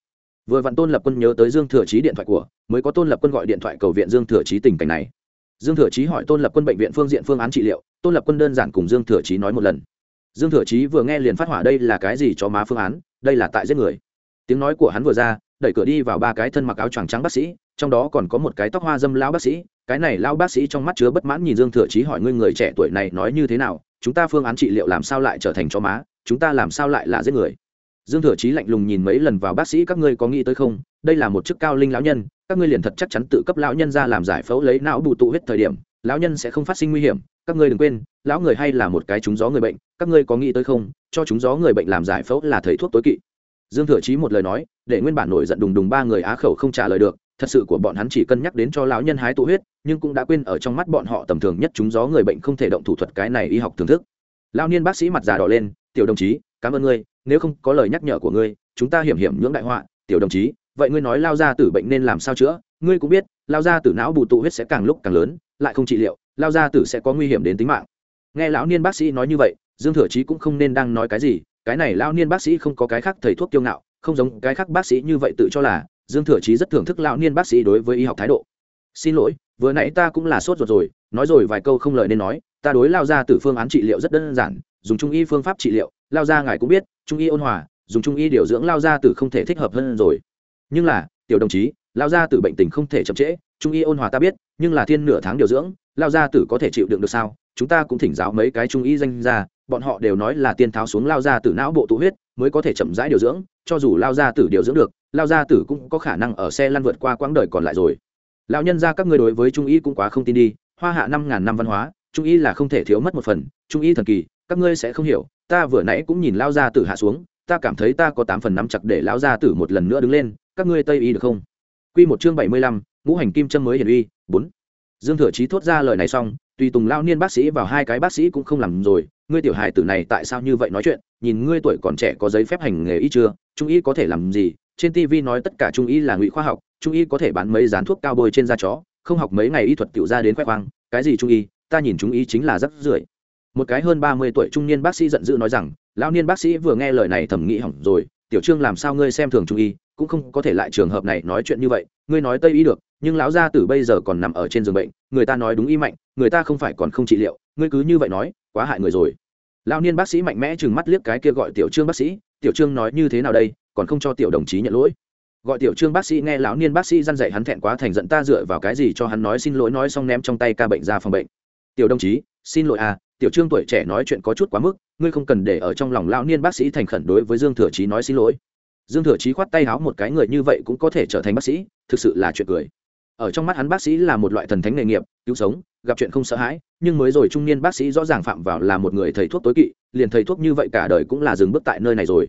Vừa vặn tôn lập quân nhớ tới dương thừa trí điện thoại của, mới có tôn lập quân gọi điện thoại cầu viện dương thừa trí tình cảnh này. Dương thừa trí hỏi tôn lập quân bệnh viện phương diện phương án trị liệu, tôn lập quân đơn giản cùng dương thừa trí nói một lần. Dương thừa trí vừa nghe liền phát hỏa đây là cái gì cho má phương án, đây là tại giết người. Tiếng nói của hắn vừa ra, đẩy cửa đi vào ba cái thân mặc áo choàng trắng bác sĩ, trong đó còn có một cái tóc hoa dâm lão bác sĩ cái này lao bác sĩ trong mắt chứa bất mãn nhìn dương thừa chí hỏi ngươi người trẻ tuổi này nói như thế nào, chúng ta phương án trị liệu làm sao lại trở thành cho má, chúng ta làm sao lại là giết người? Dương thừa chí lạnh lùng nhìn mấy lần vào bác sĩ, các ngươi có nghĩ tới không? Đây là một chức cao linh lão nhân, các ngươi liền thật chắc chắn tự cấp lão nhân ra làm giải phẫu lấy não bù tụ hết thời điểm, lão nhân sẽ không phát sinh nguy hiểm, các ngươi đừng quên, lão người hay là một cái trúng gió người bệnh, các ngươi có nghĩ tới không? Cho chúng gió người bệnh làm giải phẫu là thầy thuốc tối kỵ. Dương thừa chí một lời nói, để nguyên bản nổi giận đùng đùng ba người á khẩu không trả lời được thật sự của bọn hắn chỉ cân nhắc đến cho lão nhân hái tụ huyết, nhưng cũng đã quên ở trong mắt bọn họ tầm thường nhất chúng gió người bệnh không thể động thủ thuật cái này y học thưởng thức. Lão niên bác sĩ mặt già đỏ lên, tiểu đồng chí, cảm ơn ngươi, nếu không có lời nhắc nhở của ngươi, chúng ta hiểm hiểm nhưỡng đại họa, tiểu đồng chí, vậy ngươi nói lao ra tử bệnh nên làm sao chữa? Ngươi cũng biết lao ra tử não bù tụ huyết sẽ càng lúc càng lớn, lại không trị liệu lao ra tử sẽ có nguy hiểm đến tính mạng. Nghe lão niên bác sĩ nói như vậy, dương thừa chí cũng không nên đang nói cái gì, cái này lão niên bác sĩ không có cái khác thầy thuốc kiêu ngạo, không giống cái khác bác sĩ như vậy tự cho là dương thừa chí rất thưởng thức lão niên bác sĩ đối với y học thái độ. Xin lỗi, vừa nãy ta cũng là sốt ruột rồi, nói rồi vài câu không lời nên nói, ta đối lao ra từ phương án trị liệu rất đơn giản, dùng trung y phương pháp trị liệu, lao ra ngài cũng biết, trung y ôn hòa, dùng trung y điều dưỡng lao ra từ không thể thích hợp hơn rồi. Nhưng là, tiểu đồng chí, lao ra từ bệnh tình không thể chậm trễ, trung y ôn hòa ta biết, nhưng là thiên nửa tháng điều dưỡng, lao ra tử có thể chịu đựng được sao? Chúng ta cũng thỉnh giáo mấy cái trung y danh ra bọn họ đều nói là tiên tháo xuống lao ra từ não bộ tụ huyết, mới có thể chậm rãi điều dưỡng, cho dù lao ra tử điều dưỡng được lao gia tử cũng có khả năng ở xe lăn vượt qua quãng đời còn lại rồi. Lão nhân ra các ngươi đối với trung y cũng quá không tin đi, hoa hạ năm ngàn năm văn hóa, trung y là không thể thiếu mất một phần, trung y thần kỳ, các ngươi sẽ không hiểu, ta vừa nãy cũng nhìn lao gia tử hạ xuống, ta cảm thấy ta có tám phần nắm chặt để lão gia tử một lần nữa đứng lên, các ngươi tây y được không? Quy một chương bảy mươi lăm, ngũ hành kim châm mới hiển uy, bốn. Dương thừa chí thốt ra lời này xong, tùy tùng lao niên bác sĩ vào hai cái bác sĩ cũng không làm rồi, ngươi tiểu hài tử này tại sao như vậy nói chuyện, nhìn ngươi tuổi còn trẻ có giấy phép hành nghề y chưa, trung y có thể làm gì trên tv nói tất cả trung y là ngụy khoa học, trung y có thể bán mấy dán thuốc cao bôi trên da chó, không học mấy ngày y thuật tiểu ra đến khoe khoang, cái gì trung y, ta nhìn trung y chính là rất rưởi. Một cái hơn ba mươi tuổi trung niên bác sĩ giận dữ nói rằng, lão niên bác sĩ vừa nghe lời này thẩm nghĩ hỏng rồi, tiểu trương làm sao ngươi xem thường trung y, cũng không có thể lại trường hợp này nói chuyện như vậy, ngươi nói tây y được, nhưng lão gia tử bây giờ còn nằm ở trên giường bệnh, người ta nói đúng y mạnh, người ta không phải còn không trị liệu, ngươi cứ như vậy nói, quá hại người rồi. Lão niên bác sĩ mạnh mẽ chừng mắt liếc cái kia gọi tiểu trương bác sĩ, tiểu trương nói như thế nào đây còn không cho tiểu đồng chí nhận lỗi. Gọi tiểu trương bác sĩ nghe lão niên bác sĩ dăn dạy hắn thẹn quá thành giận ta dựa vào cái gì cho hắn nói xin lỗi nói xong ném trong tay ca bệnh ra phòng bệnh. Tiểu đồng chí, xin lỗi à tiểu trương tuổi trẻ nói chuyện có chút quá mức, ngươi không cần để ở trong lòng lão niên bác sĩ thành khẩn đối với dương thừa chí nói xin lỗi. Dương thừa chí khoát tay háo một cái người như vậy cũng có thể trở thành bác sĩ, thực sự là chuyện cười. Ở trong mắt hắn bác sĩ là một loại thần thánh nghề nghiệp, cứu sống, gặp chuyện không sợ hãi, nhưng mới rồi trung niên bác sĩ rõ ràng phạm vào là một người thầy thuốc tối kỵ, liền thầy thuốc như vậy cả đời cũng là dừng bước tại nơi này rồi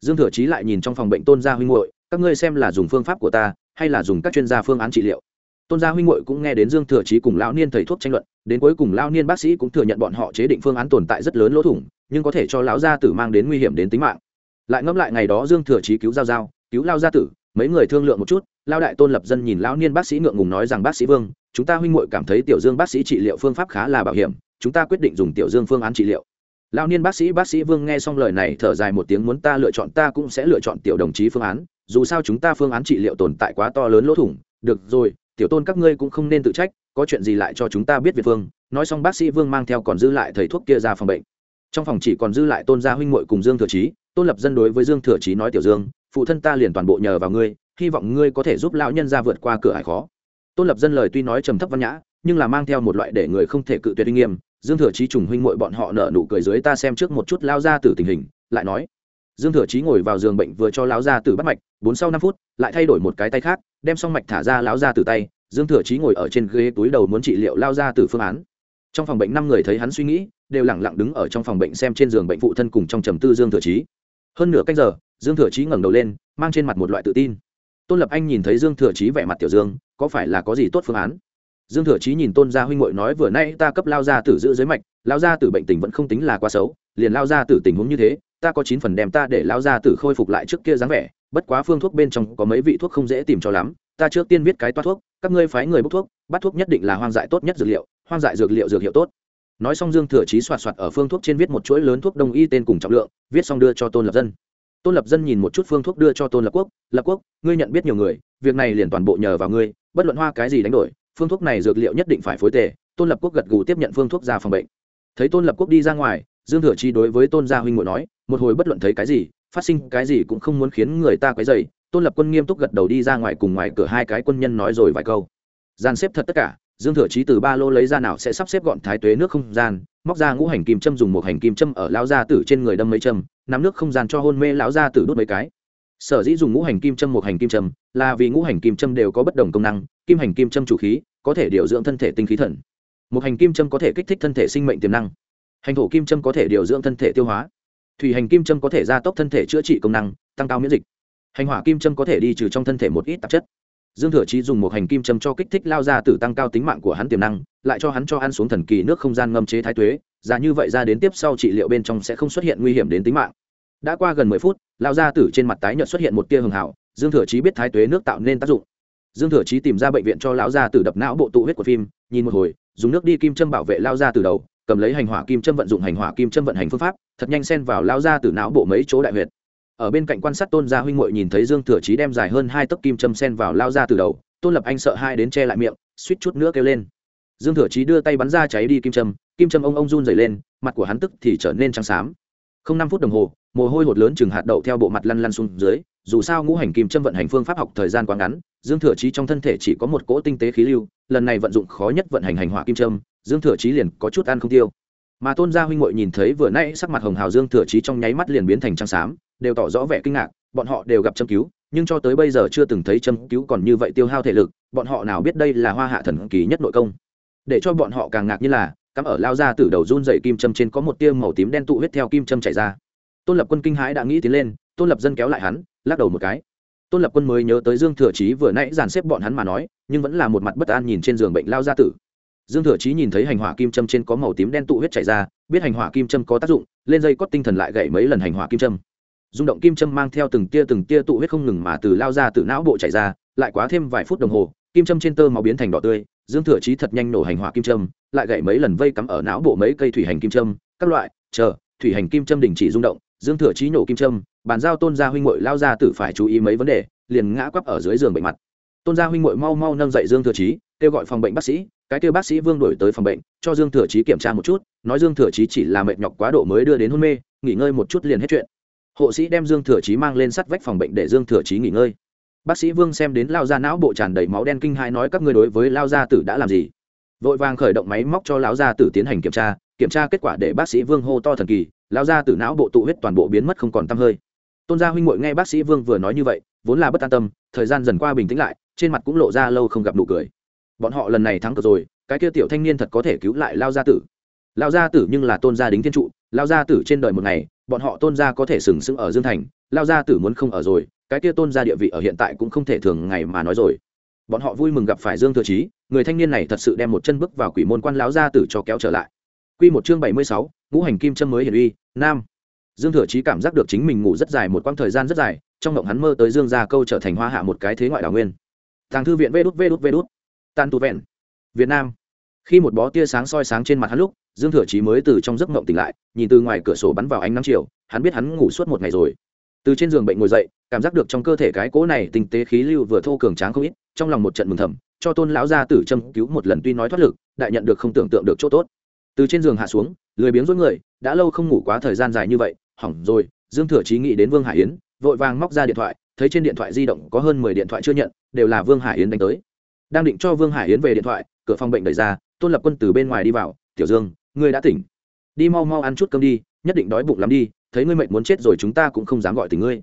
dương thừa chí lại nhìn trong phòng bệnh tôn gia huynh hội các ngươi xem là dùng phương pháp của ta, hay là dùng các chuyên gia phương án trị liệu? Tôn gia huynh hội cũng nghe đến dương thừa chí cùng lão niên thầy thuốc tranh luận, đến cuối cùng lão niên bác sĩ cũng thừa nhận bọn họ chế định phương án tồn tại rất lớn lỗ thủng, nhưng có thể cho lão gia tử mang đến nguy hiểm đến tính mạng. Lại ngẫm lại ngày đó dương thừa chí cứu giao giao, cứu lao gia tử, mấy người thương lượng một chút lao đại tôn lập dân nhìn lão niên bác sĩ ngượng ngùng nói rằng, bác sĩ vương, chúng ta huynh muội cảm thấy tiểu dương bác sĩ trị liệu phương pháp khá là bảo hiểm, chúng ta quyết định dùng tiểu dương phương án trị liệu lão niên bác sĩ bác sĩ vương nghe xong lời này thở dài một tiếng, muốn ta lựa chọn, ta cũng sẽ lựa chọn tiểu đồng chí phương án. Dù sao chúng ta phương án trị liệu tồn tại quá to lớn lỗ thủng. Được rồi, tiểu tôn các ngươi cũng không nên tự trách, có chuyện gì lại cho chúng ta biết việt vương. Nói xong bác sĩ vương mang theo còn dư lại thầy thuốc kia ra phòng bệnh. Trong phòng chỉ còn dư lại tôn gia huynh muội cùng dương thừa chí. Tôn lập dân đối với dương thừa chí nói, tiểu dương, phụ thân ta liền toàn bộ nhờ vào ngươi, hy vọng ngươi có thể giúp lão nhân ra vượt qua cửa hải khó. Tôn lập dân lời tuy nói trầm thấp văn nhã, nhưng là mang theo một loại để người không thể cự tuyệt uy nghiêm dương thừa chí trùng huynh muội bọn họ nở nụ cười dưới ta xem trước một chút lao ra từ tình hình, lại nói, dương thừa chí ngồi vào giường bệnh vừa cho lão gia tử bắt mạch, bốn sau năm phút, lại thay đổi một cái tay khác, đem xong mạch thả ra lão gia tử tay, dương thừa chí ngồi ở trên ghế túi đầu muốn trị liệu lao gia tử phương án. Trong phòng bệnh năm người thấy hắn suy nghĩ, đều lẳng lặng đứng ở trong phòng bệnh xem trên giường bệnh phụ thân cùng trong trầm tư dương thừa chí. Hơn nửa canh giờ, dương thừa chí ngẩng đầu lên, mang trên mặt một loại tự tin. Tôn lập anh nhìn thấy dương thừa chí vẻ mặt tiểu dương, có phải là có gì tốt phương án? Dương thừa chí nhìn tôn gia huynh muội nói, vừa nay ta cấp lao gia tử giữ dưới mạch lao gia tử bệnh tình vẫn không tính là quá xấu, liền lao gia tử tình huống như thế, ta có chín phần đem ta để lao gia tử khôi phục lại trước kia dáng vẻ, bất quá phương thuốc bên trong có mấy vị thuốc không dễ tìm cho lắm, ta trước tiên viết cái toa thuốc, các ngươi phái người bốc thuốc, bắt thuốc nhất định là hoang dại tốt nhất dược liệu, hoang dại dược liệu dược hiệu tốt. Nói xong dương thừa chí soạt soạt ở phương thuốc trên viết một chuỗi lớn thuốc đông y tên cùng trọng lượng, viết xong đưa cho tôn lập dân. Tôn lập dân nhìn một chút phương thuốc đưa cho tôn lập quốc lập quốc, ngươi nhận biết nhiều người, việc này liền toàn bộ nhờ vào ngươi, bất luận hoa cái gì đánh đổi phương thuốc này dược liệu nhất định phải phối tề, tôn lập quốc gật gù tiếp nhận phương thuốc ra phòng bệnh. Thấy tôn lập quốc đi ra ngoài, dương thừa chi đối với tôn gia huynh ngồi nói, một hồi bất luận thấy cái gì, phát sinh cái gì cũng không muốn khiến người ta quấy dày tôn lập quân nghiêm túc gật đầu đi ra ngoài cùng ngoài cửa hai cái quân nhân nói rồi vài câu. Gian xếp thật tất cả, dương thừa chí từ ba lô lấy ra nào sẽ sắp xếp gọn thái tuế nước không gian, móc ra ngũ hành kim châm dùng một hành kim châm ở lão gia tử trên người đâm mấy châm, nắm nước không gian cho hôn mê lão gia tử đốt mấy cái sở dĩ dùng ngũ hành kim châm một hành kim châm là vì ngũ hành kim châm đều có bất đồng công năng, kim hành kim châm chủ khí có thể điều dưỡng thân thể tinh khí thần. Một hành kim châm có thể kích thích thân thể sinh mệnh tiềm năng. Hành thổ kim châm có thể điều dưỡng thân thể tiêu hóa. Thủy hành kim châm có thể gia tốc thân thể chữa trị công năng, tăng cao miễn dịch. Hành hỏa kim châm có thể đi trừ trong thân thể một ít tạp chất. Dương thừa chí dùng một hành kim châm cho kích thích lao ra tử tăng cao tính mạng của hắn tiềm năng, lại cho hắn cho ăn xuống thần kỳ nước không gian ngâm chế thái tuế. Ra như vậy ra đến tiếp sau trị liệu bên trong sẽ không xuất hiện nguy hiểm đến tính mạng. Đã qua gần mười phút lao gia tử trên mặt tái nhợt xuất hiện một tia hường hảo, dương thừa chí biết thái tuế nước tạo nên tác dụng. Dương thừa chí tìm ra bệnh viện cho lão gia tử đập não bộ tụ huyết của phim, nhìn một hồi, dùng nước đi kim châm bảo vệ lao gia tử đầu, cầm lấy hành hỏa kim châm vận dụng hành hỏa kim châm vận hành phương pháp, thật nhanh xen vào lao gia tử não bộ mấy chỗ đại huyệt. Ở bên cạnh quan sát tôn gia huynh muội nhìn thấy dương thừa chí đem dài hơn hai tấc kim châm xen vào lao ra từ đầu, tôn lập anh sợ hai đến che lại miệng, suýt chút nữa kêu lên. Dương thừa chí đưa tay bắn ra cháy đi kim châm kim châm ông ông run dày lên, mặt của hắn tức thì trở nên trắng xám không năm phút đồng hồ, mồ hôi hột lớn chừng hạt đậu theo bộ mặt lăn lăn xuống dưới, dù sao ngũ hành kim châm vận hành phương pháp học thời gian quá ngắn, dương thừa chí trong thân thể chỉ có một cỗ tinh tế khí lưu, lần này vận dụng khó nhất vận hành hành hỏa kim trâm dương thừa chí liền có chút ăn không tiêu. Mà tôn gia huynh ngội nhìn thấy vừa nãy sắc mặt hồng hào dương thừa chí trong nháy mắt liền biến thành trắng xám, đều tỏ rõ vẻ kinh ngạc, bọn họ đều gặp châm cứu, nhưng cho tới bây giờ chưa từng thấy châm cứu còn như vậy tiêu hao thể lực, bọn họ nào biết đây là hoa hạ thần kỳ nhất nội công. Để cho bọn họ càng ngạc như là cắm ở lao ra từ đầu run dậy kim châm trên có một tia màu tím đen tụ huyết theo kim châm chảy ra. Tôn lập quân kinh hãi đã nghĩ tiến lên, tôn lập dân kéo lại hắn, lắc đầu một cái. Tôn lập quân mới nhớ tới dương thừa chí vừa nãy dàn xếp bọn hắn mà nói, nhưng vẫn là một mặt bất an nhìn trên giường bệnh lao gia tử. Dương thừa chí nhìn thấy hành hỏa kim châm trên có màu tím đen tụ huyết chảy ra, biết hành hỏa kim châm có tác dụng, lên dây cót tinh thần lại gậy mấy lần hành hỏa kim châm. Rung động kim châm mang theo từng tia từng tia tụ huyết không ngừng mà từ lao ra từ não bộ chảy ra, lại quá thêm vài phút đồng hồ, kim châm trên tơ máu biến thành đỏ tươi dương thừa chí thật nhanh nổ hành hỏa kim châm, lại gậy mấy lần vây cắm ở não bộ mấy cây thủy hành kim châm, các loại, chờ, thủy hành kim châm đình chỉ rung động, dương thừa chí nổ kim châm, bàn giao tôn gia huynh muội lao ra tử phải chú ý mấy vấn đề, liền ngã quắp ở dưới giường bệnh mặt. Tôn gia huynh muội mau mau nâng dậy dương thừa chí, kêu gọi phòng bệnh bác sĩ, cái kêu bác sĩ vương đổi tới phòng bệnh, cho dương thừa chí kiểm tra một chút, nói dương thừa chí chỉ là mệt nhọc quá độ mới đưa đến hôn mê, nghỉ ngơi một chút liền hết chuyện. Hộ sĩ đem dương thừa chí mang lên sắt vách phòng bệnh để dương thừa chí nghỉ ngơi bác sĩ vương xem đến lao ra não bộ tràn đầy máu đen kinh hai nói các ngươi đối với lao gia tử đã làm gì? Vội vàng khởi động máy móc cho lão gia tử tiến hành kiểm tra kiểm tra kết quả để bác sĩ vương hô to thần kỳ, lao gia tử não bộ tụ huyết toàn bộ biến mất không còn t hơi. Tôn gia huynh ngội nghe bác sĩ vương vừa nói như vậy, vốn là bất an tâm, thời gian dần qua bình tĩnh lại, trên mặt cũng lộ ra lâu không gặp nụ cười. Bọn họ lần này thắng cờ rồi, cái kia tiểu thanh niên thật có thể cứu lại lao gia tử. Lao gia tử nhưng là tôn gia đính thiên trụ, lao gia tử trên đời một ngày, bọn họ tôn gia có thể sừng sững ở dương thành, lao gia tử muốn không ở rồi cái kia tôn gia địa vị ở hiện tại cũng không thể thường ngày mà nói rồi. Bọn họ vui mừng gặp phải dương thừa chí, người thanh niên này thật sự đem một chân bước vào quỷ môn quan láo ra tử cho kéo trở lại. Q một chương bảy mươi sáu, ngũ hành kim châm mới hiển uy, nam. Dương thừa chí cảm giác được chính mình ngủ rất dài một quãng thời gian rất dài, trong ngộng hắn mơ tới dương gia câu trở thành hoa hạ một cái thế ngoại đảo nguyên. Thằng thư viện vê đút vê đút vê đút. Tan tu vẹn. Việt nam. Khi một bó tia sáng soi sáng trên mặt hắn lúc, dương thừa chí mới từ trong giấc mộng tỉnh lại, nhìn từ ngoài cửa sổ bắn vào ánh nắng chiều, hắn biết hắn ngủ suốt một ngày rồi từ trên giường bệnh ngồi dậy, cảm giác được trong cơ thể cái cỗ này tinh tế khí lưu vừa thô cường tráng không ít, trong lòng một trận mừng thầm, cho tôn lão gia tử châm cứu một lần tuy nói thoát lực, đại nhận được không tưởng tượng được chỗ tốt. Từ trên giường hạ xuống, lười biếng rối người, đã lâu không ngủ quá thời gian dài như vậy, hỏng rồi, dương thừa chí nghĩ đến vương hải yến, vội vàng móc ra điện thoại, thấy trên điện thoại di động có hơn mười điện thoại chưa nhận, đều là vương hải yến đánh tới. Đang định cho vương hải yến về điện thoại, cửa phòng bệnh đẩy ra, tôn lập quân từ bên ngoài đi vào, tiểu dương, ngươi đã tỉnh. Đi mau mau ăn chút cơm đi, nhất định đói bụng lắm đi thấy ngươi mệnh muốn chết rồi chúng ta cũng không dám gọi tình ngươi.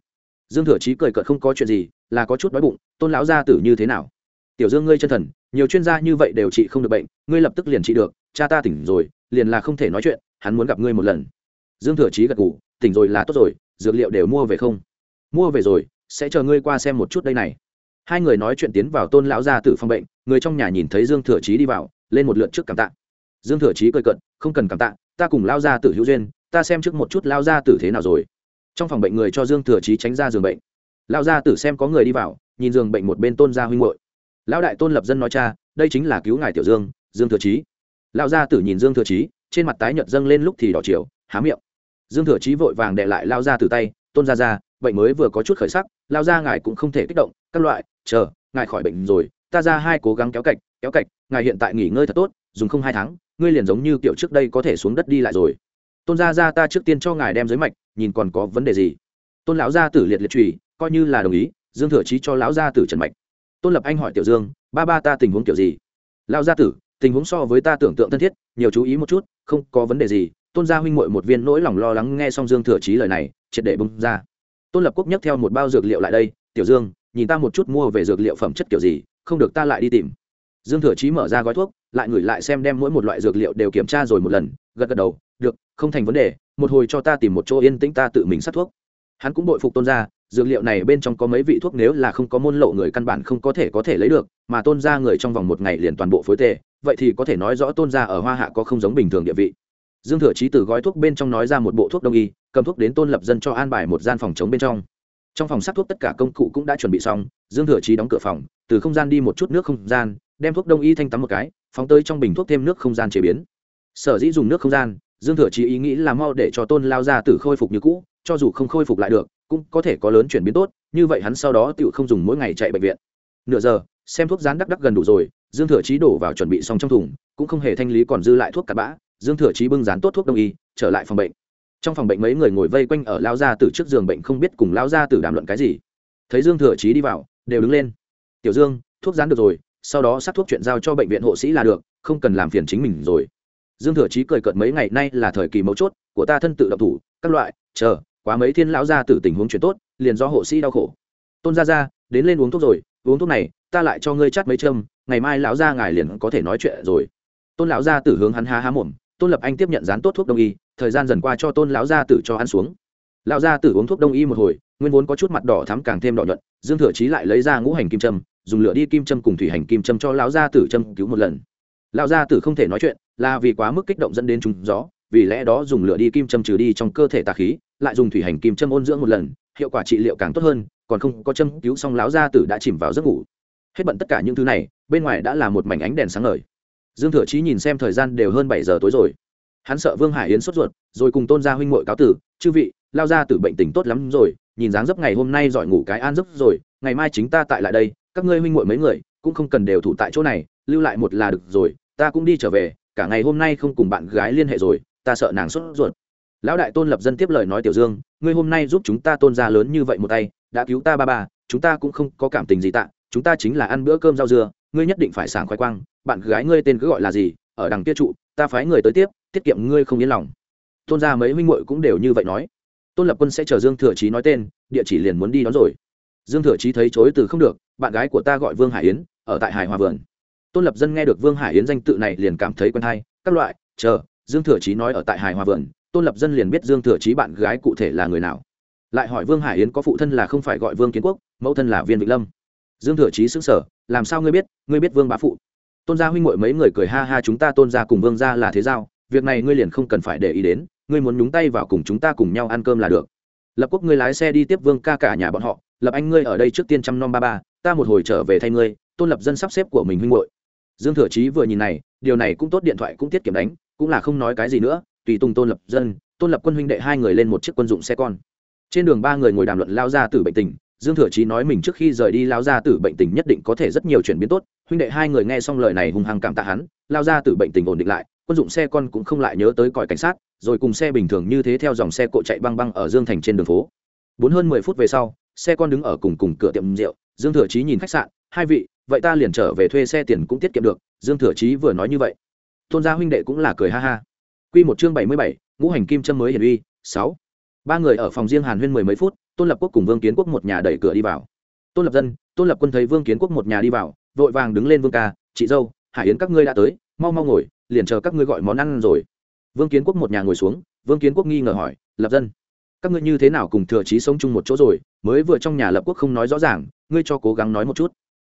Dương thừa chí cười cợt không có chuyện gì, là có chút đói bụng, tôn lão gia tử như thế nào? Tiểu dương ngươi chân thần, nhiều chuyên gia như vậy đều trị không được bệnh, ngươi lập tức liền trị được, cha ta tỉnh rồi, liền là không thể nói chuyện, hắn muốn gặp ngươi một lần. Dương thừa chí gật ngủ tỉnh rồi là tốt rồi, dược liệu đều mua về không? Mua về rồi, sẽ chờ ngươi qua xem một chút đây này. Hai người nói chuyện tiến vào tôn lão gia tử phòng bệnh, người trong nhà nhìn thấy dương thừa chí đi vào, lên một lượt trước cảm tạ. Dương thừa chí cười cận không cần cảm tạ, ta cùng lao gia tử hữu duyên ta xem trước một chút lao gia tử thế nào rồi. Trong phòng bệnh người cho dương thừa chí tránh ra giường bệnh. Lao gia tử xem có người đi vào, nhìn giường bệnh một bên tôn gia huynh hội lão đại tôn lập dân nói cha, đây chính là cứu ngài tiểu dương dương thừa chí. Lao gia tử nhìn dương thừa chí, trên mặt tái nhợt dâng lên lúc thì đỏ chiều, há miệng. Dương thừa chí vội vàng đệ lại lao gia tử tay, tôn gia ra bệnh mới vừa có chút khởi sắc, lao ra ngài cũng không thể kích động, các loại, chờ, ngài khỏi bệnh rồi, ta ra hai cố gắng kéo cạch kéo cạch, ngài hiện tại nghỉ ngơi thật tốt, dùng không hai tháng, ngươi liền giống như kiểu trước đây có thể xuống đất đi lại rồi tôn gia gia ta trước tiên cho ngài đem dưới mạch, nhìn còn có vấn đề gì. Tôn lão gia tử liệt liệt trùy coi như là đồng ý, dương thừa chí cho lão gia tử trần mạch. Tôn lập anh hỏi tiểu dương, ba ba ta tình huống kiểu gì? Lão gia tử, tình huống so với ta tưởng tượng thân thiết, nhiều chú ý một chút, không có vấn đề gì. Tôn gia huynh muội một viên nỗi lòng lo lắng nghe xong dương thừa chí lời này, triệt để bung ra. Tôn lập quốc nhấc theo một bao dược liệu lại đây, tiểu dương, nhìn ta một chút mua về dược liệu phẩm chất kiểu gì, không được ta lại đi tìm. Dương thừa chí mở ra gói thuốc lại ngửi lại xem đem mỗi một loại dược liệu đều kiểm tra rồi một lần gật gật đầu được không thành vấn đề một hồi cho ta tìm một chỗ yên tĩnh ta tự mình sát thuốc. Hắn cũng bội phục tôn gia dược liệu này bên trong có mấy vị thuốc nếu là không có môn lộ người căn bản không có thể có thể lấy được mà tôn gia người trong vòng một ngày liền toàn bộ phối tề, vậy thì có thể nói rõ tôn gia ở hoa hạ có không giống bình thường địa vị. Dương thừa chí từ gói thuốc bên trong nói ra một bộ thuốc đông y cầm thuốc đến tôn lập dân cho an bài một gian phòng chống bên trong. Trong phòng sắc thuốc tất cả công cụ cũng đã chuẩn bị xong dương thừa chí đóng cửa phòng từ không gian đi một chút nước không gian đem thuốc đông y thanh tắm một cái phóng tới trong bình thuốc thêm nước không gian chế biến. Sở dĩ dùng nước không gian, dương thừa chí ý nghĩ là mau để cho tôn lao ra tử khôi phục như cũ, cho dù không khôi phục lại được, cũng có thể có lớn chuyển biến tốt, như vậy hắn sau đó tự không dùng mỗi ngày chạy bệnh viện. Nửa giờ, xem thuốc rán đắc đắc gần đủ rồi, dương thừa chí đổ vào chuẩn bị xong trong thùng, cũng không hề thanh lý còn dư lại thuốc cặn bã, dương thừa chí bưng rán tốt thuốc đông y, trở lại phòng bệnh. Trong phòng bệnh mấy người ngồi vây quanh ở lao gia tử trước giường bệnh không biết cùng lao gia tử đàm luận cái gì. Thấy dương thừa chí đi vào, đều đứng lên. Tiểu dương, thuốc rán được rồi sau đó sắc thuốc chuyện giao cho bệnh viện hộ sĩ là được, không cần làm phiền chính mình rồi. Dương thừa chí cười cợt mấy ngày nay là thời kỳ mấu chốt, của ta thân tự động thủ, các loại, chờ, quá mấy thiên lão gia tử tình huống chuyện tốt, liền do hộ sĩ đau khổ. Tôn gia gia, đến lên uống thuốc rồi, uống thuốc này, ta lại cho ngươi chắt mấy châm, ngày mai lão gia ngài liền có thể nói chuyện rồi. Tôn lão gia tử hướng hắn há há mồm, tôn lập anh tiếp nhận dán tốt thuốc đông y, thời gian dần qua cho tôn lão gia tử cho ăn xuống. Lão gia tử uống thuốc đông y một hồi, nguyên vốn có chút mặt đỏ thắm càng thêm đỏ nhuận, dương thừa chí lại lấy ra ngũ hành kim trâm dùng lửa đi kim châm cùng thủy hành kim châm cho lão gia tử châm cứu một lần. Lão gia tử không thể nói chuyện, là vì quá mức kích động dẫn đến trùng gió, vì lẽ đó dùng lửa đi kim châm trừ đi trong cơ thể tà khí, lại dùng thủy hành kim châm ôn dưỡng một lần, hiệu quả trị liệu càng tốt hơn, còn không có châm cứu xong lão gia tử đã chìm vào giấc ngủ. Hết bận tất cả những thứ này, bên ngoài đã là một mảnh ánh đèn sáng ngời. Dương thừa chí nhìn xem thời gian đều hơn bảy giờ tối rồi. Hắn sợ vương hải yến sốt ruột, rồi cùng tôn gia huynh muội cáo tử, chư vị lao ra từ bệnh tình tốt lắm rồi, nhìn dáng dấp ngày hôm nay giỏi ngủ cái an giấc rồi, ngày mai chính ta tại lại đây các ngươi huynh muội mấy người cũng không cần đều thủ tại chỗ này, lưu lại một là được rồi, ta cũng đi trở về, cả ngày hôm nay không cùng bạn gái liên hệ rồi, ta sợ nàng sốt ruột. Lão đại tôn lập dân tiếp lời nói tiểu dương, ngươi hôm nay giúp chúng ta tôn gia lớn như vậy một tay, đã cứu ta ba ba, chúng ta cũng không có cảm tình gì tạ, chúng ta chính là ăn bữa cơm rau dưa, ngươi nhất định phải sảng khoái quang, bạn gái ngươi tên cứ gọi là gì, ở đằng kia trụ, ta phái người tới tiếp, tiết kiệm ngươi không yên lòng. Tôn gia mấy huynh muội cũng đều như vậy nói. Tôn lập quân sẽ chờ dương thừa trí nói tên, địa chỉ liền muốn đi đón rồi dương thừa chí thấy chối từ không được, bạn gái của ta gọi vương hải yến, ở tại hải hòa vườn. Tôn lập dân nghe được vương hải yến danh tự này liền cảm thấy quen hay, các loại, chờ, dương thừa chí nói ở tại hải hòa vườn, tôn lập dân liền biết dương thừa chí bạn gái cụ thể là người nào. Lại hỏi vương hải yến có phụ thân là không phải gọi vương kiến quốc, mẫu thân là viên vĩnh lâm. Dương thừa chí xứng sở làm sao ngươi biết ngươi biết vương bá phụ? Tôn gia huynh muội mấy người cười ha ha chúng ta tôn gia cùng vương gia là thế giao, việc này ngươi liền không cần phải để ý đến, ngươi muốn nhúng tay vào cùng chúng ta cùng nhau ăn cơm là được lập quốc ngươi lái xe đi tiếp vương ca cả nhà bọn họ, lập anh ngươi ở đây trước tiên chăm nom ba ba, ta một hồi trở về thay ngươi, tôn lập dân sắp xếp của mình huynh hội dương thừa chí vừa nhìn này, điều này cũng tốt, điện thoại cũng tiết kiệm đánh, cũng là không nói cái gì nữa, tùy tùng tôn lập dân, tôn lập quân huynh đệ hai người lên một chiếc quân dụng xe con. Trên đường ba người ngồi đàm luận lao ra tử bệnh tình, dương thừa chí nói mình trước khi rời đi lao ra tử bệnh tình nhất định có thể rất nhiều chuyển biến tốt, huynh đệ hai người nghe xong lời này hùng hăng cảm tạ hắn, lao ra tử bệnh tình ổn định lại, quân dụng xe con cũng không lại nhớ tới còi cảnh sát rồi cùng xe bình thường như thế theo dòng xe cộ chạy băng băng ở dương thành trên đường phố. Bốn hơn mười phút về sau, xe con đứng ở cùng cùng cửa tiệm rượu, dương thừa chí nhìn khách sạn, hai vị, vậy ta liền trở về thuê xe tiền cũng tiết kiệm được. Dương thừa chí vừa nói như vậy tôn gia huynh đệ cũng là cười ha ha. Q một chương bảy mươi bảy, ngũ hành kim trâm mới hiển uy, sáu. Ba người ở phòng riêng hàn huyên mười mấy phút, tôn lập quốc cùng vương kiến quốc một nhà đẩy cửa đi vào. Tôn lập dân, tôn lập quân thấy vương kiến quốc một nhà đi vào, vội vàng đứng lên vương ca, chị dâu, hải yến các ngươi đã tới, mau mau ngồi, liền chờ các ngươi gọi món ăn rồi vương kiến quốc một nhà ngồi xuống, vương kiến quốc nghi ngờ hỏi, lập dân, các ngươi như thế nào cùng thừa trí sống chung một chỗ rồi? Mới vừa trong nhà lập quốc không nói rõ ràng, ngươi cho cố gắng nói một chút.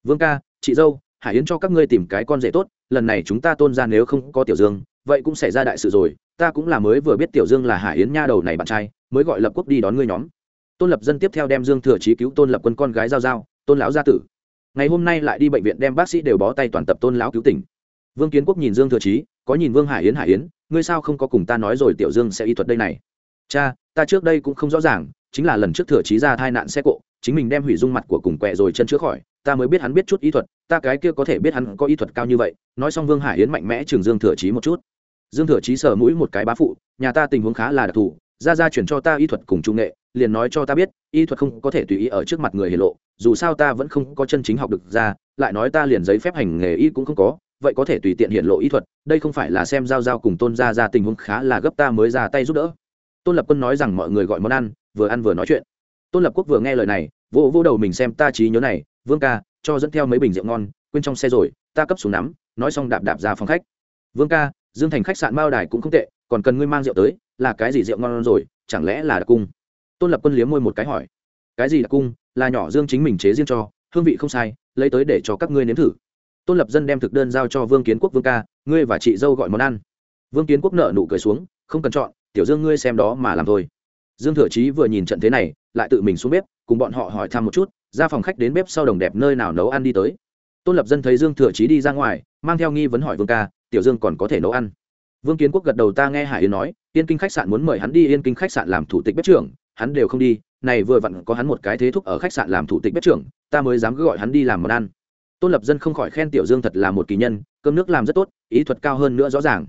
Vương ca, chị dâu, hải yến cho các ngươi tìm cái con rể tốt, lần này chúng ta tôn ra nếu không có tiểu dương, vậy cũng xảy ra đại sự rồi, ta cũng là mới vừa biết tiểu dương là hải yến nha đầu này bạn trai, mới gọi lập quốc đi đón ngươi nhóm. Tôn lập dân tiếp theo đem dương thừa trí cứu tôn lập quân con gái giao giao, tôn lão gia tử. Ngày hôm nay lại đi bệnh viện đem bác sĩ đều bó tay toàn tập tôn lão cứu tỉnh. Vương kiến quốc nhìn dương thừa trí có nhìn vương hải yến hải yến ngươi sao không có cùng ta nói rồi tiểu dương sẽ y thuật đây này? Cha, ta trước đây cũng không rõ ràng, chính là lần trước thừa trí ra tai nạn xe cộ, chính mình đem hủy dung mặt của cùng quẹ rồi chân chữa khỏi, ta mới biết hắn biết chút y thuật, ta cái kia có thể biết hắn có y thuật cao như vậy, nói xong vương hải yến mạnh mẽ trường dương thừa trí một chút. Dương thừa trí sờ mũi một cái bá phụ, nhà ta tình huống khá là đặc thù, ra ra chuyển cho ta y thuật cùng trung nghệ, liền nói cho ta biết, y thuật không có thể tùy ý ở trước mặt người hiển lộ, dù sao ta vẫn không có chân chính học được ra, lại nói ta liền giấy phép hành nghề y cũng không có vậy có thể tùy tiện hiện lộ ý thuật, đây không phải là xem giao giao cùng tôn ra ra tình huống khá là gấp ta mới ra tay giúp đỡ. Tôn lập quân nói rằng mọi người gọi món ăn, vừa ăn vừa nói chuyện. Tôn lập quốc vừa nghe lời này, vỗ vỗ đầu mình xem ta trí nhớ này, vương ca, cho dẫn theo mấy bình rượu ngon, quên trong xe rồi, ta cấp xuống nắm, nói xong đạp đạp ra phòng khách. Vương ca, dương thành khách sạn mao đài cũng không tệ, còn cần ngươi mang rượu tới, là cái gì rượu ngon rồi, chẳng lẽ là đặc cung? Tôn lập quân liếm môi một cái hỏi. Cái gì đặc cung? Là nhỏ dương chính mình chế riêng cho, hương vị không sai, lấy tới để cho các ngươi nếm thử tôn lập dân đem thực đơn giao cho vương kiến quốc vương ca, ngươi và chị dâu gọi món ăn. Vương kiến quốc nợ nụ cười xuống, không cần chọn, tiểu dương ngươi xem đó mà làm thôi. Dương thừa chí vừa nhìn trận thế này, lại tự mình xuống bếp, cùng bọn họ hỏi thăm một chút, ra phòng khách đến bếp sau đồng đẹp nơi nào nấu ăn đi tới. Tôn lập dân thấy dương thừa chí đi ra ngoài, mang theo nghi vấn hỏi vương ca, tiểu dương còn có thể nấu ăn? Vương kiến quốc gật đầu ta nghe hải yến nói, yên kinh khách sạn muốn mời hắn đi, yên kinh khách sạn làm thủ tịch bếp trưởng, hắn đều không đi, này vừa vặn có hắn một cái thế thúc ở khách sạn làm thủ tịch bếp trưởng, ta mới dám cứ gọi hắn đi làm món ăn tôn lập dân không khỏi khen tiểu dương thật là một kỳ nhân, cơm nước làm rất tốt, ý thuật cao hơn nữa rõ ràng.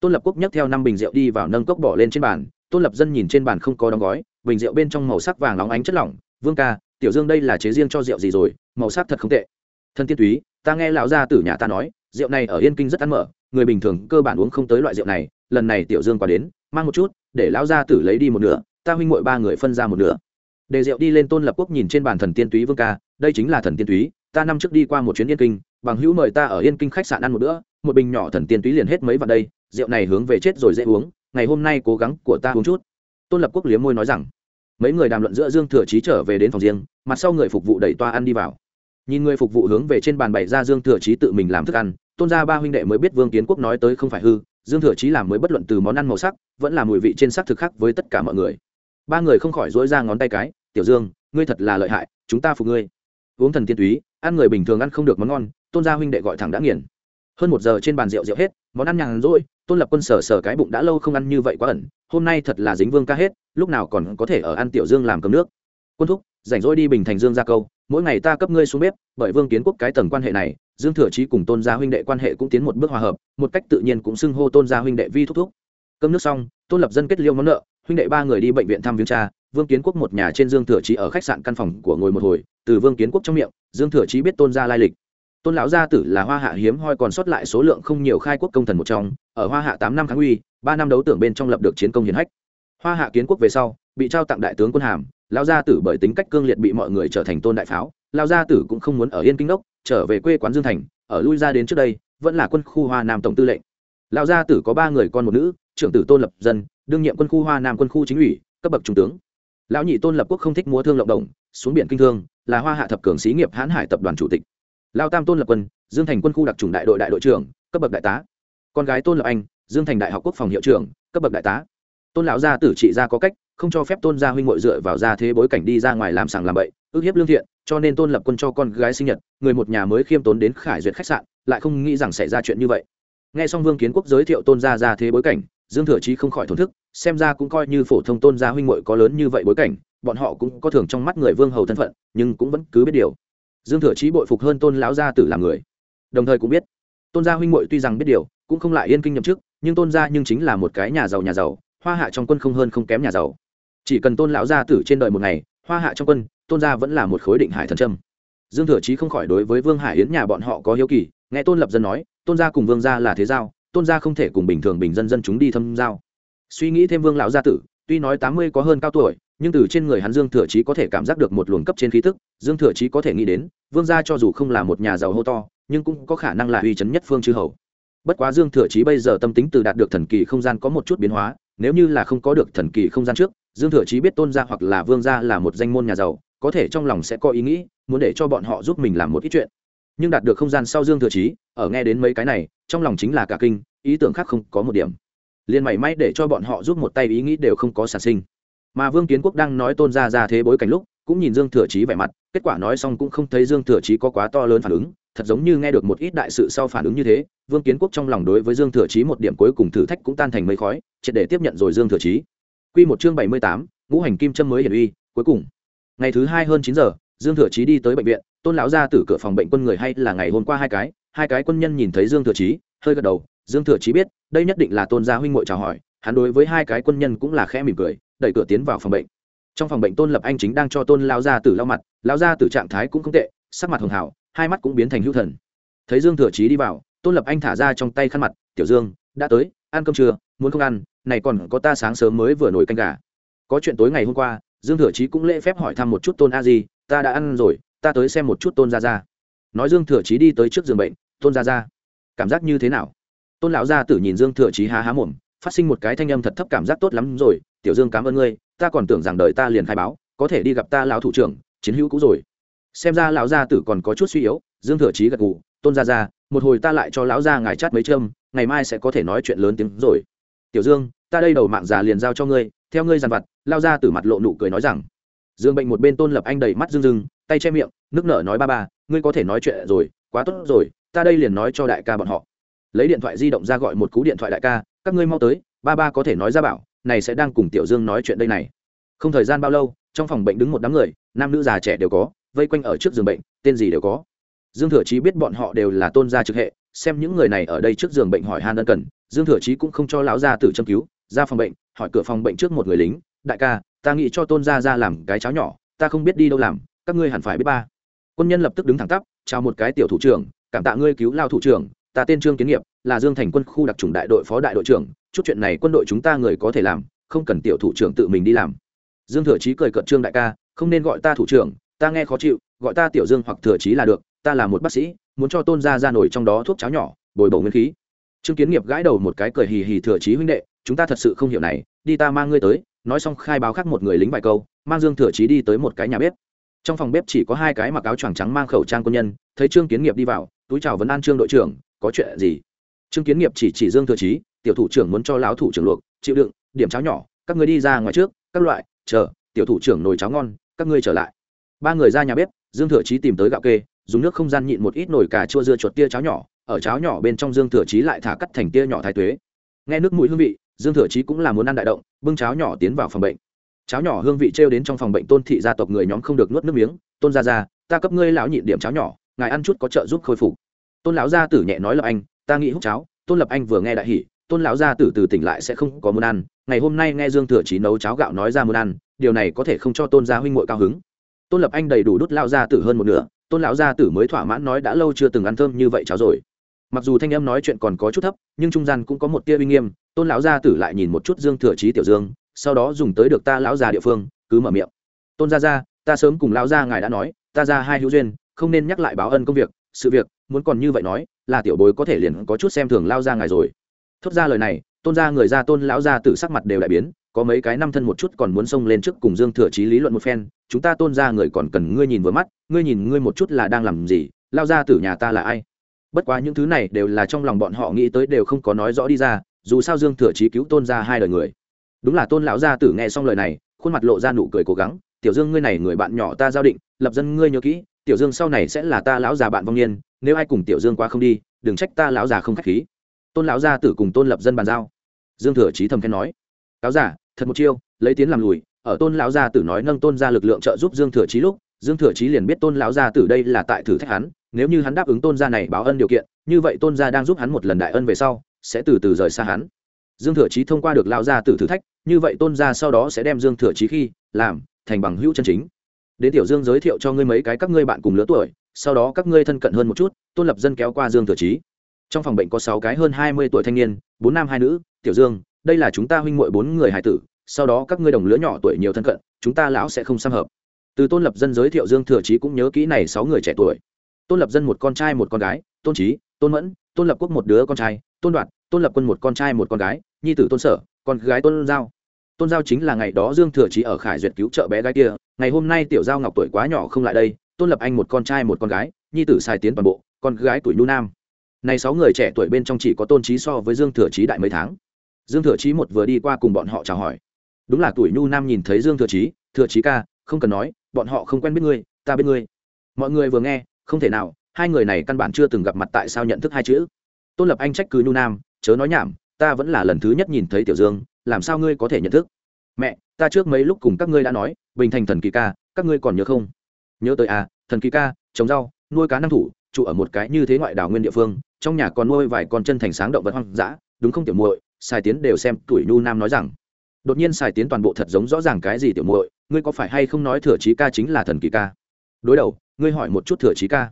tôn lập quốc nhấc theo năm bình rượu đi vào nâng cốc bỏ lên trên bàn, tôn lập dân nhìn trên bàn không có đóng gói, bình rượu bên trong màu sắc vàng óng ánh chất lỏng. vương ca, tiểu dương đây là chế riêng cho rượu gì rồi, màu sắc thật không tệ. thân tiên túy, ta nghe lão gia tử nhà ta nói, rượu này ở yên kinh rất ăn mở, người bình thường cơ bản uống không tới loại rượu này, lần này tiểu dương qua đến, mang một chút, để lão gia tử lấy đi một nửa, ta huynh muội ba người phân ra một nửa. để rượu đi lên tôn lập quốc nhìn trên bàn thần tiên túy vương ca, đây chính là thần tiên túy ta năm trước đi qua một chuyến yên kinh, bằng hữu mời ta ở yên kinh khách sạn ăn một bữa, một bình nhỏ thần tiên túy liền hết mấy vạn đây, rượu này hướng về chết rồi dễ uống, ngày hôm nay cố gắng của ta uống chút. Tôn lập quốc liếm môi nói rằng. Mấy người đàm luận giữa dương thừa chí trở về đến phòng riêng, mặt sau người phục vụ đẩy toa ăn đi vào. Nhìn người phục vụ hướng về trên bàn bày ra dương thừa chí tự mình làm thức ăn, tôn gia ba huynh đệ mới biết vương kiến quốc nói tới không phải hư, dương thừa chí làm mới bất luận từ món ăn màu sắc, vẫn là mùi vị trên sắc thực khác với tất cả mọi người. Ba người không khỏi dối ra ngón tay cái, tiểu dương, ngươi thật là lợi hại, chúng ta phục ngươi. Uống thần tiên túy ăn người bình thường ăn không được món ngon, tôn gia huynh đệ gọi thẳng đã nghiền. Hơn một giờ trên bàn rượu rượu hết, món ăn nhàn rỗi, tôn lập quân sở sở cái bụng đã lâu không ăn như vậy quá ẩn, hôm nay thật là dính vương ca hết, lúc nào còn có thể ở ăn tiểu dương làm cơm nước. Quân thúc, rảnh rỗi đi bình thành dương ra câu, mỗi ngày ta cấp ngươi xuống bếp, bởi vương kiến quốc cái tầng quan hệ này, dương thừa trí cùng tôn gia huynh đệ quan hệ cũng tiến một bước hòa hợp, một cách tự nhiên cũng xưng hô tôn gia huynh đệ vi thúc thúc. Cơm nước xong, tôn lập dân kết liêu món nợ huynh đệ ba người đi bệnh viện thăm viếng cha, vương kiến quốc một nhà trên dương thừa trí ở khách sạn căn phòng của ngồi một hồi, từ vương kiến quốc trong miệng, dương thừa trí biết tôn gia lai lịch. Tôn lão gia tử là hoa hạ hiếm hoi còn sót lại số lượng không nhiều khai quốc công thần một trong, ở hoa hạ tám năm kháng uy, ba năm đấu tưởng bên trong lập được chiến công hiển hách. Hoa hạ kiến quốc về sau, bị trao tặng đại tướng quân hàm, lão gia tử bởi tính cách cương liệt bị mọi người trở thành tôn đại pháo, lão gia tử cũng không muốn ở yên kinh đốc, trở về quê quán dương thành, ở lui ra đến trước đây, vẫn là quân khu hoa nam tổng tư lệnh. Lão gia tử có ba người con một nữ, trưởng tử tôn lập dân đương nhiệm quân khu hoa nam quân khu chính ủy, cấp bậc trung tướng. Lão nhị tôn lập quốc không thích múa thương lộng đồng, xuống biển kinh thương, là hoa hạ thập cường xí nghiệp hãn hải tập đoàn chủ tịch. Lao tam tôn lập quân, dương thành quân khu đặc trùng đại đội đại đội trưởng, cấp bậc đại tá. Con gái tôn lập anh, dương thành đại học quốc phòng hiệu trưởng, cấp bậc đại tá. Tôn lão gia tử trị gia có cách, không cho phép tôn gia huynh ngội dựa vào gia thế bối cảnh đi ra ngoài làm sàng làm bậy, ước hiếp lương thiện, cho nên tôn lập quân cho con gái sinh nhật, người một nhà mới khiêm tốn đến khải duyệt khách sạn, lại không nghĩ rằng xảy ra chuyện như vậy. Nghe xong vương kiến quốc giới thiệu tôn gia gia thế bối cảnh dương thừa chí không khỏi thổn thức, xem ra cũng coi như phổ thông tôn gia huynh muội có lớn như vậy bối cảnh, bọn họ cũng có thường trong mắt người vương hầu thân phận, nhưng cũng vẫn cứ biết điều. Dương thừa chí bội phục hơn tôn lão gia tử làm người. Đồng thời cũng biết, tôn gia huynh muội tuy rằng biết điều, cũng không lại yên kinh nhậm chức, nhưng tôn gia nhưng chính là một cái nhà giàu nhà giàu, hoa hạ trong quân không hơn không kém nhà giàu. Chỉ cần tôn lão gia tử trên đời một ngày, hoa hạ trong quân, tôn gia vẫn là một khối định hải thần trâm dương thừa chí không khỏi đối với vương hải yến nhà bọn họ có hiếu kỳ, nghe tôn lập dân nói, tôn gia cùng vương gia là thế giao tôn gia không thể cùng bình thường bình dân dân chúng đi thâm giao. Suy nghĩ thêm vương lão gia tử, tuy nói tám mươi có hơn cao tuổi, nhưng từ trên người hắn dương thừa chí có thể cảm giác được một luồng cấp trên khí tức, dương thừa chí có thể nghĩ đến, vương gia cho dù không là một nhà giàu hô to, nhưng cũng có khả năng là uy chấn nhất phương chư hầu. Bất quá dương thừa chí bây giờ tâm tính từ đạt được thần kỳ không gian có một chút biến hóa, nếu như là không có được thần kỳ không gian trước, dương thừa chí biết tôn gia hoặc là vương gia là một danh môn nhà giàu, có thể trong lòng sẽ có ý nghĩ, muốn để cho bọn họ giúp mình làm một ít chuyện nhưng đạt được không gian sau dương thừa chí ở nghe đến mấy cái này, trong lòng chính là cả kinh, ý tưởng khác không có một điểm. Liền mảy may để cho bọn họ giúp một tay ý nghĩ đều không có sản sinh. Mà vương kiến quốc đang nói tôn ra ra thế bối cảnh lúc, cũng nhìn dương thừa chí vẻ mặt, kết quả nói xong cũng không thấy dương thừa chí có quá to lớn phản ứng, thật giống như nghe được một ít đại sự sau phản ứng như thế, vương kiến quốc trong lòng đối với dương thừa chí một điểm cuối cùng thử thách cũng tan thành mây khói, triệt để tiếp nhận rồi dương thừa chí. Q một chương bảy mươi tám, ngũ hành kim trâm mới hiển uy, cuối cùng. Ngày thứ hai hơn chín giờ dương thừa chí đi tới bệnh viện, tôn lão ra từ cửa phòng bệnh quân người hay là ngày hôm qua hai cái hai cái quân nhân nhìn thấy dương thừa chí, hơi gật đầu. Dương thừa chí biết, đây nhất định là tôn gia huynh m chào hỏi, hắn đối với hai cái quân nhân cũng là khẽ mỉm cười, đẩy cửa tiến vào phòng bệnh. Trong phòng bệnh tôn lập anh chính đang cho tôn lao gia từ lau mặt lao gia tử trạng thái cũng không tệ, sắc mặt hường hảo hai mắt cũng biến thành hữu thần. Thấy dương thừa chí đi vào, tôn lập anh thả ra trong tay khăn mặt, tiểu dương, đã tới, ăn cơm trưa muốn không ăn? Này còn có ta sáng sớm mới vừa nổi canh gà. Có chuyện tối ngày hôm qua, dương thừa chí cũng lễ phép hỏi thăm một chút tôn a di ta đã ăn rồi, ta tới xem một chút tôn gia gia. Nói dương thừa chí đi tới trước giường bệnh, tôn gia gia, cảm giác như thế nào? Tôn lão gia tử nhìn dương thừa chí há há mồm, phát sinh một cái thanh âm thật thấp cảm giác tốt lắm rồi, tiểu dương cảm ơn ngươi, ta còn tưởng rằng đợi ta liền khai báo, có thể đi gặp ta lão thủ trưởng, chiến hữu cũ rồi. Xem ra lão gia tử còn có chút suy yếu, dương thừa chí gật gù, tôn gia gia, một hồi ta lại cho lão gia ngài chát mấy châm, ngày mai sẽ có thể nói chuyện lớn tiếng rồi. Tiểu dương, ta đây đầu mạng già liền giao cho ngươi, theo ngươi dàn vặt. Lao ra từ mặt lộ nụ cười nói rằng dương bệnh một bên tôn lập anh đầy mắt rưng rưng, tay che miệng, nước nở nói ba ba, ngươi có thể nói chuyện rồi, quá tốt rồi, ta đây liền nói cho đại ca bọn họ. Lấy điện thoại di động ra gọi một cú điện thoại đại ca, các ngươi mau tới, ba ba có thể nói ra bảo, này sẽ đang cùng tiểu dương nói chuyện đây này. Không thời gian bao lâu, trong phòng bệnh đứng một đám người, nam nữ già trẻ đều có, vây quanh ở trước giường bệnh, tên gì đều có. Dương thừa chí biết bọn họ đều là tôn gia trực hệ, xem những người này ở đây trước giường bệnh hỏi han ân cần, dương thừa chí cũng không cho lão gia tử châm cứu, ra phòng bệnh, hỏi cửa phòng bệnh trước một người lính, đại ca ta nghĩ cho tôn gia ra làm cái cháo nhỏ, ta không biết đi đâu làm, các ngươi hẳn phải biết ba. Quân nhân lập tức đứng thẳng tắp, chào một cái tiểu thủ trưởng, cảm tạ ngươi cứu lao thủ trưởng, ta tên trương kiến nghiệp, là dương thành quân khu đặc trùng đại đội phó đại đội trưởng, chút chuyện này quân đội chúng ta người có thể làm, không cần tiểu thủ trưởng tự mình đi làm. Dương thừa chí cười cợt trương đại ca, không nên gọi ta thủ trưởng, ta nghe khó chịu, gọi ta tiểu dương hoặc thừa chí là được, ta là một bác sĩ, muốn cho tôn gia ra nổi trong đó thuốc cháo nhỏ, bồi bổ nguyên khí. Trương kiến nghiệp gãi đầu một cái cười hì hì thừa chí huynh đệ, chúng ta thật sự không hiểu này, đi ta mang ngươi tới nói xong khai báo khác một người lính vài câu, mang dương thừa chí đi tới một cái nhà bếp. Trong phòng bếp chỉ có hai cái mặc áo choàng trắng mang khẩu trang quân nhân, thấy trương kiến nghiệp đi vào, túi chào vấn an trương đội trưởng, có chuyện gì? Trương kiến nghiệp chỉ chỉ dương thừa chí tiểu thủ trưởng muốn cho lão thủ trưởng luộc, chịu đựng, điểm cháo nhỏ, các người đi ra ngoài trước, các loại, chờ, tiểu thủ trưởng nồi cháo ngon, các ngươi trở lại. Ba người ra nhà bếp, dương thừa chí tìm tới gạo kê, dùng nước không gian nhịn một ít nồi cà chua dưa chuột tia cháo nhỏ, ở cháo nhỏ bên trong dương thừa chí lại thả cắt thành tia nhỏ thái tuế. Nghe nước mũi hương vị dương thừa chí cũng là muốn ăn đại động, bưng cháo nhỏ tiến vào phòng bệnh. Cháo nhỏ hương vị trêu đến trong phòng bệnh tôn thị gia tộc người nhóm không được nuốt nước miếng, tôn gia gia, ta cấp ngươi lão nhịn điểm cháo nhỏ, ngài ăn chút có trợ giúp khôi phục. Tôn lão gia tử nhẹ nói lập anh, ta nghĩ hút cháo. Tôn lập anh vừa nghe đại hỉ, tôn lão gia tử từ tỉnh lại sẽ không có muốn ăn, ngày hôm nay nghe dương thừa chí nấu cháo gạo nói ra muốn ăn, điều này có thể không cho tôn gia huynh muội cao hứng. Tôn lập anh đầy đủ đút lão gia tử hơn một nửa, tôn lão gia tử mới thỏa mãn nói đã lâu chưa từng ăn thơm như vậy cháo rồi. Mặc dù thanh em nói chuyện còn có chút thấp, nhưng trung gian cũng có một tia uy nghiêm tôn lão gia tử lại nhìn một chút dương thừa chí tiểu dương, sau đó dùng tới được ta lão già địa phương, cứ mở miệng. Tôn gia gia, ta sớm cùng lão gia ngài đã nói, ta ra hai hữu duyên, không nên nhắc lại báo ân công việc, sự việc, muốn còn như vậy nói, là tiểu bối có thể liền có chút xem thường lao ra ngài rồi. Thốt ra lời này, tôn gia người ra tôn lão gia tử sắc mặt đều đại biến, có mấy cái năm thân một chút còn muốn xông lên trước cùng dương thừa chí lý luận một phen, chúng ta tôn gia người còn cần ngươi nhìn vừa mắt, ngươi nhìn ngươi một chút là đang làm gì lao gia tử nhà ta là ai? Bất quá những thứ này đều là trong lòng bọn họ nghĩ tới đều không có nói rõ đi ra dù sao dương thừa chí cứu tôn ra hai đời người. Đúng là tôn lão gia tử nghe xong lời này, khuôn mặt lộ ra nụ cười cố gắng, tiểu dương, ngươi này người bạn nhỏ ta giao định, lập dân ngươi nhớ kỹ, tiểu dương sau này sẽ là ta lão già bạn vong niên, nếu ai cùng tiểu dương qua không đi, đừng trách ta lão già không k h á c h khí. Tôn lão gia tử cùng tôn lập dân bàn giao. Dương thừa chí thầm khen nói, cáo giả, thật một chiêu, lấy tiến làm lùi, ở tôn lão gia tử nói nâng tôn ra lực lượng trợ giúp dương thừa chí lúc, dương thừa chí liền biết tôn lão gia tử đây là tại thử thách hắn, nếu như hắn đáp ứng tôn gia này báo ân điều kiện, như vậy tôn gia đang giúp hắn một lần đại ân về sau sẽ từ từ rời xa hắn. Dương thừa chí thông qua được lão gia tử thử thách, như vậy tôn gia sau đó sẽ đem dương thừa chí khi làm thành bằng hữu chân chính. Đến tiểu dương giới thiệu cho ngươi mấy cái các ngươi bạn cùng lứa tuổi, sau đó các ngươi thân cận hơn một chút, tôn lập dân kéo qua dương thừa chí. Trong phòng bệnh có sáu cái hơn hai mươi tuổi thanh niên, bốn nam hai nữ, tiểu dương, đây là chúng ta huynh muội bốn người hải tử, sau đó các ngươi đồng lứa nhỏ tuổi nhiều thân cận, chúng ta lão sẽ không xăm hợp. Từ tôn lập dân giới thiệu dương thừa chí cũng nhớ kỹ này sáu người trẻ tuổi. Tôn lập dân một con trai, một con gái, tôn trí tôn mẫn, tôn lập quốc một đứa con trai, tôn đoạt tôn lập quân một con trai một con gái, nhi tử tôn sở, con gái tôn giao. Tôn giao chính là ngày đó dương thừa chí ở khải duyệt cứu trợ bé gái kia, ngày hôm nay tiểu giao ngọc tuổi quá nhỏ không lại đây, tôn lập anh một con trai một con gái, nhi tử sai tiến toàn bộ, con gái tuổi nhu nam. Này sáu người trẻ tuổi bên trong chỉ có tôn trí so với dương thừa chí đại mấy tháng. Dương thừa chí một vừa đi qua cùng bọn họ chào hỏi. Đúng là tuổi nhu nam nhìn thấy dương thừa chí thừa chí ca, không cần nói, bọn họ không quen biết ngươi, ta biết ngươi. Mọi người vừa nghe, không thể nào, hai người này căn bản chưa từng gặp mặt tại sao nhận thức hai chữ. Tôn lập anh trách cứ nhu nam chớ nói nhảm, ta vẫn là lần thứ nhất nhìn thấy tiểu dương, làm sao ngươi có thể nhận thức? Mẹ, ta trước mấy lúc cùng các ngươi đã nói, bình thành thần kỳ ca, các ngươi còn nhớ không? Nhớ tới à thần kỳ ca, trồng rau, nuôi cá năng thủ, trụ ở một cái như thế ngoại đảo nguyên địa phương, trong nhà còn nuôi vài con chân thành sáng động vật hoang dã, đúng không tiểu muội? Sài tiến đều xem tuổi nhu nam nói rằng. Đột nhiên sài tiến toàn bộ thật giống rõ ràng cái gì tiểu muội, ngươi có phải hay không nói thừa trí ca chính là thần kỳ ca? Đối đầu, ngươi hỏi một chút thừa trí ca.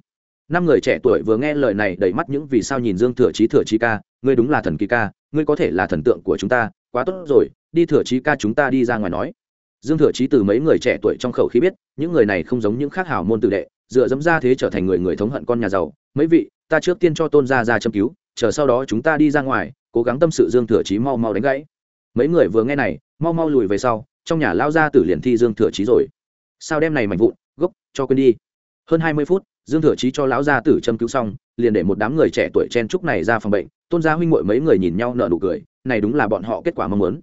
Năm người trẻ tuổi vừa nghe lời này đầy mắt những vì sao nhìn dương thừa trí thừa trí ca ngươi đúng là thần kỳ ca, ngươi có thể là thần tượng của chúng ta, quá tốt rồi, đi thừa trí ca chúng ta đi ra ngoài nói. Dương thừa trí từ mấy người trẻ tuổi trong khẩu khí biết, những người này không giống những khác hào môn tử đệ, dựa dẫm ra thế trở thành người người thống hận con nhà giàu. Mấy vị, ta trước tiên cho tôn gia ra châm cứu, chờ sau đó chúng ta đi ra ngoài, cố gắng tâm sự dương thừa trí mau mau đánh gãy. Mấy người vừa nghe này, mau mau lùi về sau, trong nhà lao ra tử liền thi dương thừa trí rồi. Sao đem này mạnh vụn, gốc, cho quên đi. Hơn hai mươi phút, dương thừa trí cho lão gia tử châm cứu xong liền để một đám người trẻ tuổi chen trúc này ra phòng bệnh tôn gia huynh muội mấy người nhìn nhau nở nụ cười này đúng là bọn họ kết quả mong muốn.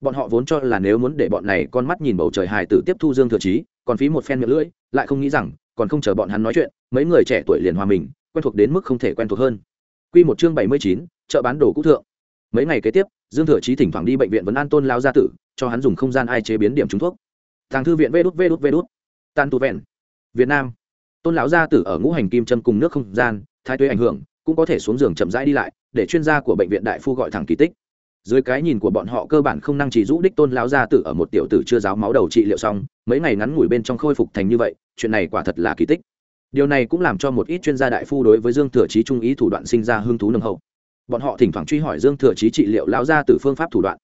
Bọn họ vốn cho là nếu muốn để bọn này con mắt nhìn bầu trời hài tử tiếp thu dương thừa trí còn phí một phen miệng lưỡi lại không nghĩ rằng còn không chờ bọn hắn nói chuyện mấy người trẻ tuổi liền hòa mình quen thuộc đến mức không thể quen thuộc hơn. Quy một chương bảy mươi chín, chợ bán đồ cũ thượng. Mấy ngày kế tiếp dương thừa chí thỉnh thoảng đi bệnh viện vấn an tôn lao gia tử cho hắn dùng không gian ai chế biến điểm trúng thuốc. Tàng thư viện vê đút vê đút vê đút. Vẹn. Việt nam. Tôn lão gia tử ở ngũ hành kim châm cùng nước không gian thái tuế ảnh hưởng, cũng có thể xuống giường chậm rãi đi lại, để chuyên gia của bệnh viện đại phu gọi thẳng kỳ tích. Dưới cái nhìn của bọn họ cơ bản không năng chỉ rũ đích tôn lão gia tử ở một tiểu tử chưa giáo máu đầu trị liệu xong, mấy ngày ngắn ngủi bên trong khôi phục thành như vậy, chuyện này quả thật là kỳ tích. Điều này cũng làm cho một ít chuyên gia đại phu đối với dương thừa chí trung ý thủ đoạn sinh ra hứng thú nồng hậu. Bọn họ thỉnh thoảng truy hỏi dương thừa chí trị liệu lão gia tử phương pháp thủ đoạn.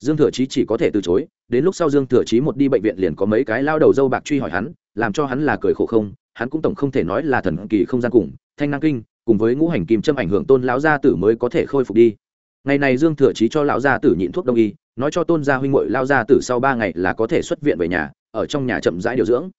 Dương thừa chí chỉ có thể từ chối, đến lúc sau dương thừa chí một đi bệnh viện liền có mấy cái lao đầu dâu bạc truy hỏi hắn, làm cho hắn là cười khổ không, hắn cũng tổng không thể nói là thần kỳ không gian cùng thanh năng kinh, cùng với ngũ hành kim châm ảnh hưởng tôn lão gia tử mới có thể khôi phục đi. Ngày này dương thừa chí cho lão gia tử nhịn thuốc đông y, nói cho tôn gia huynh muội lao gia tử sau ba ngày là có thể xuất viện về nhà, ở trong nhà chậm rãi điều dưỡng.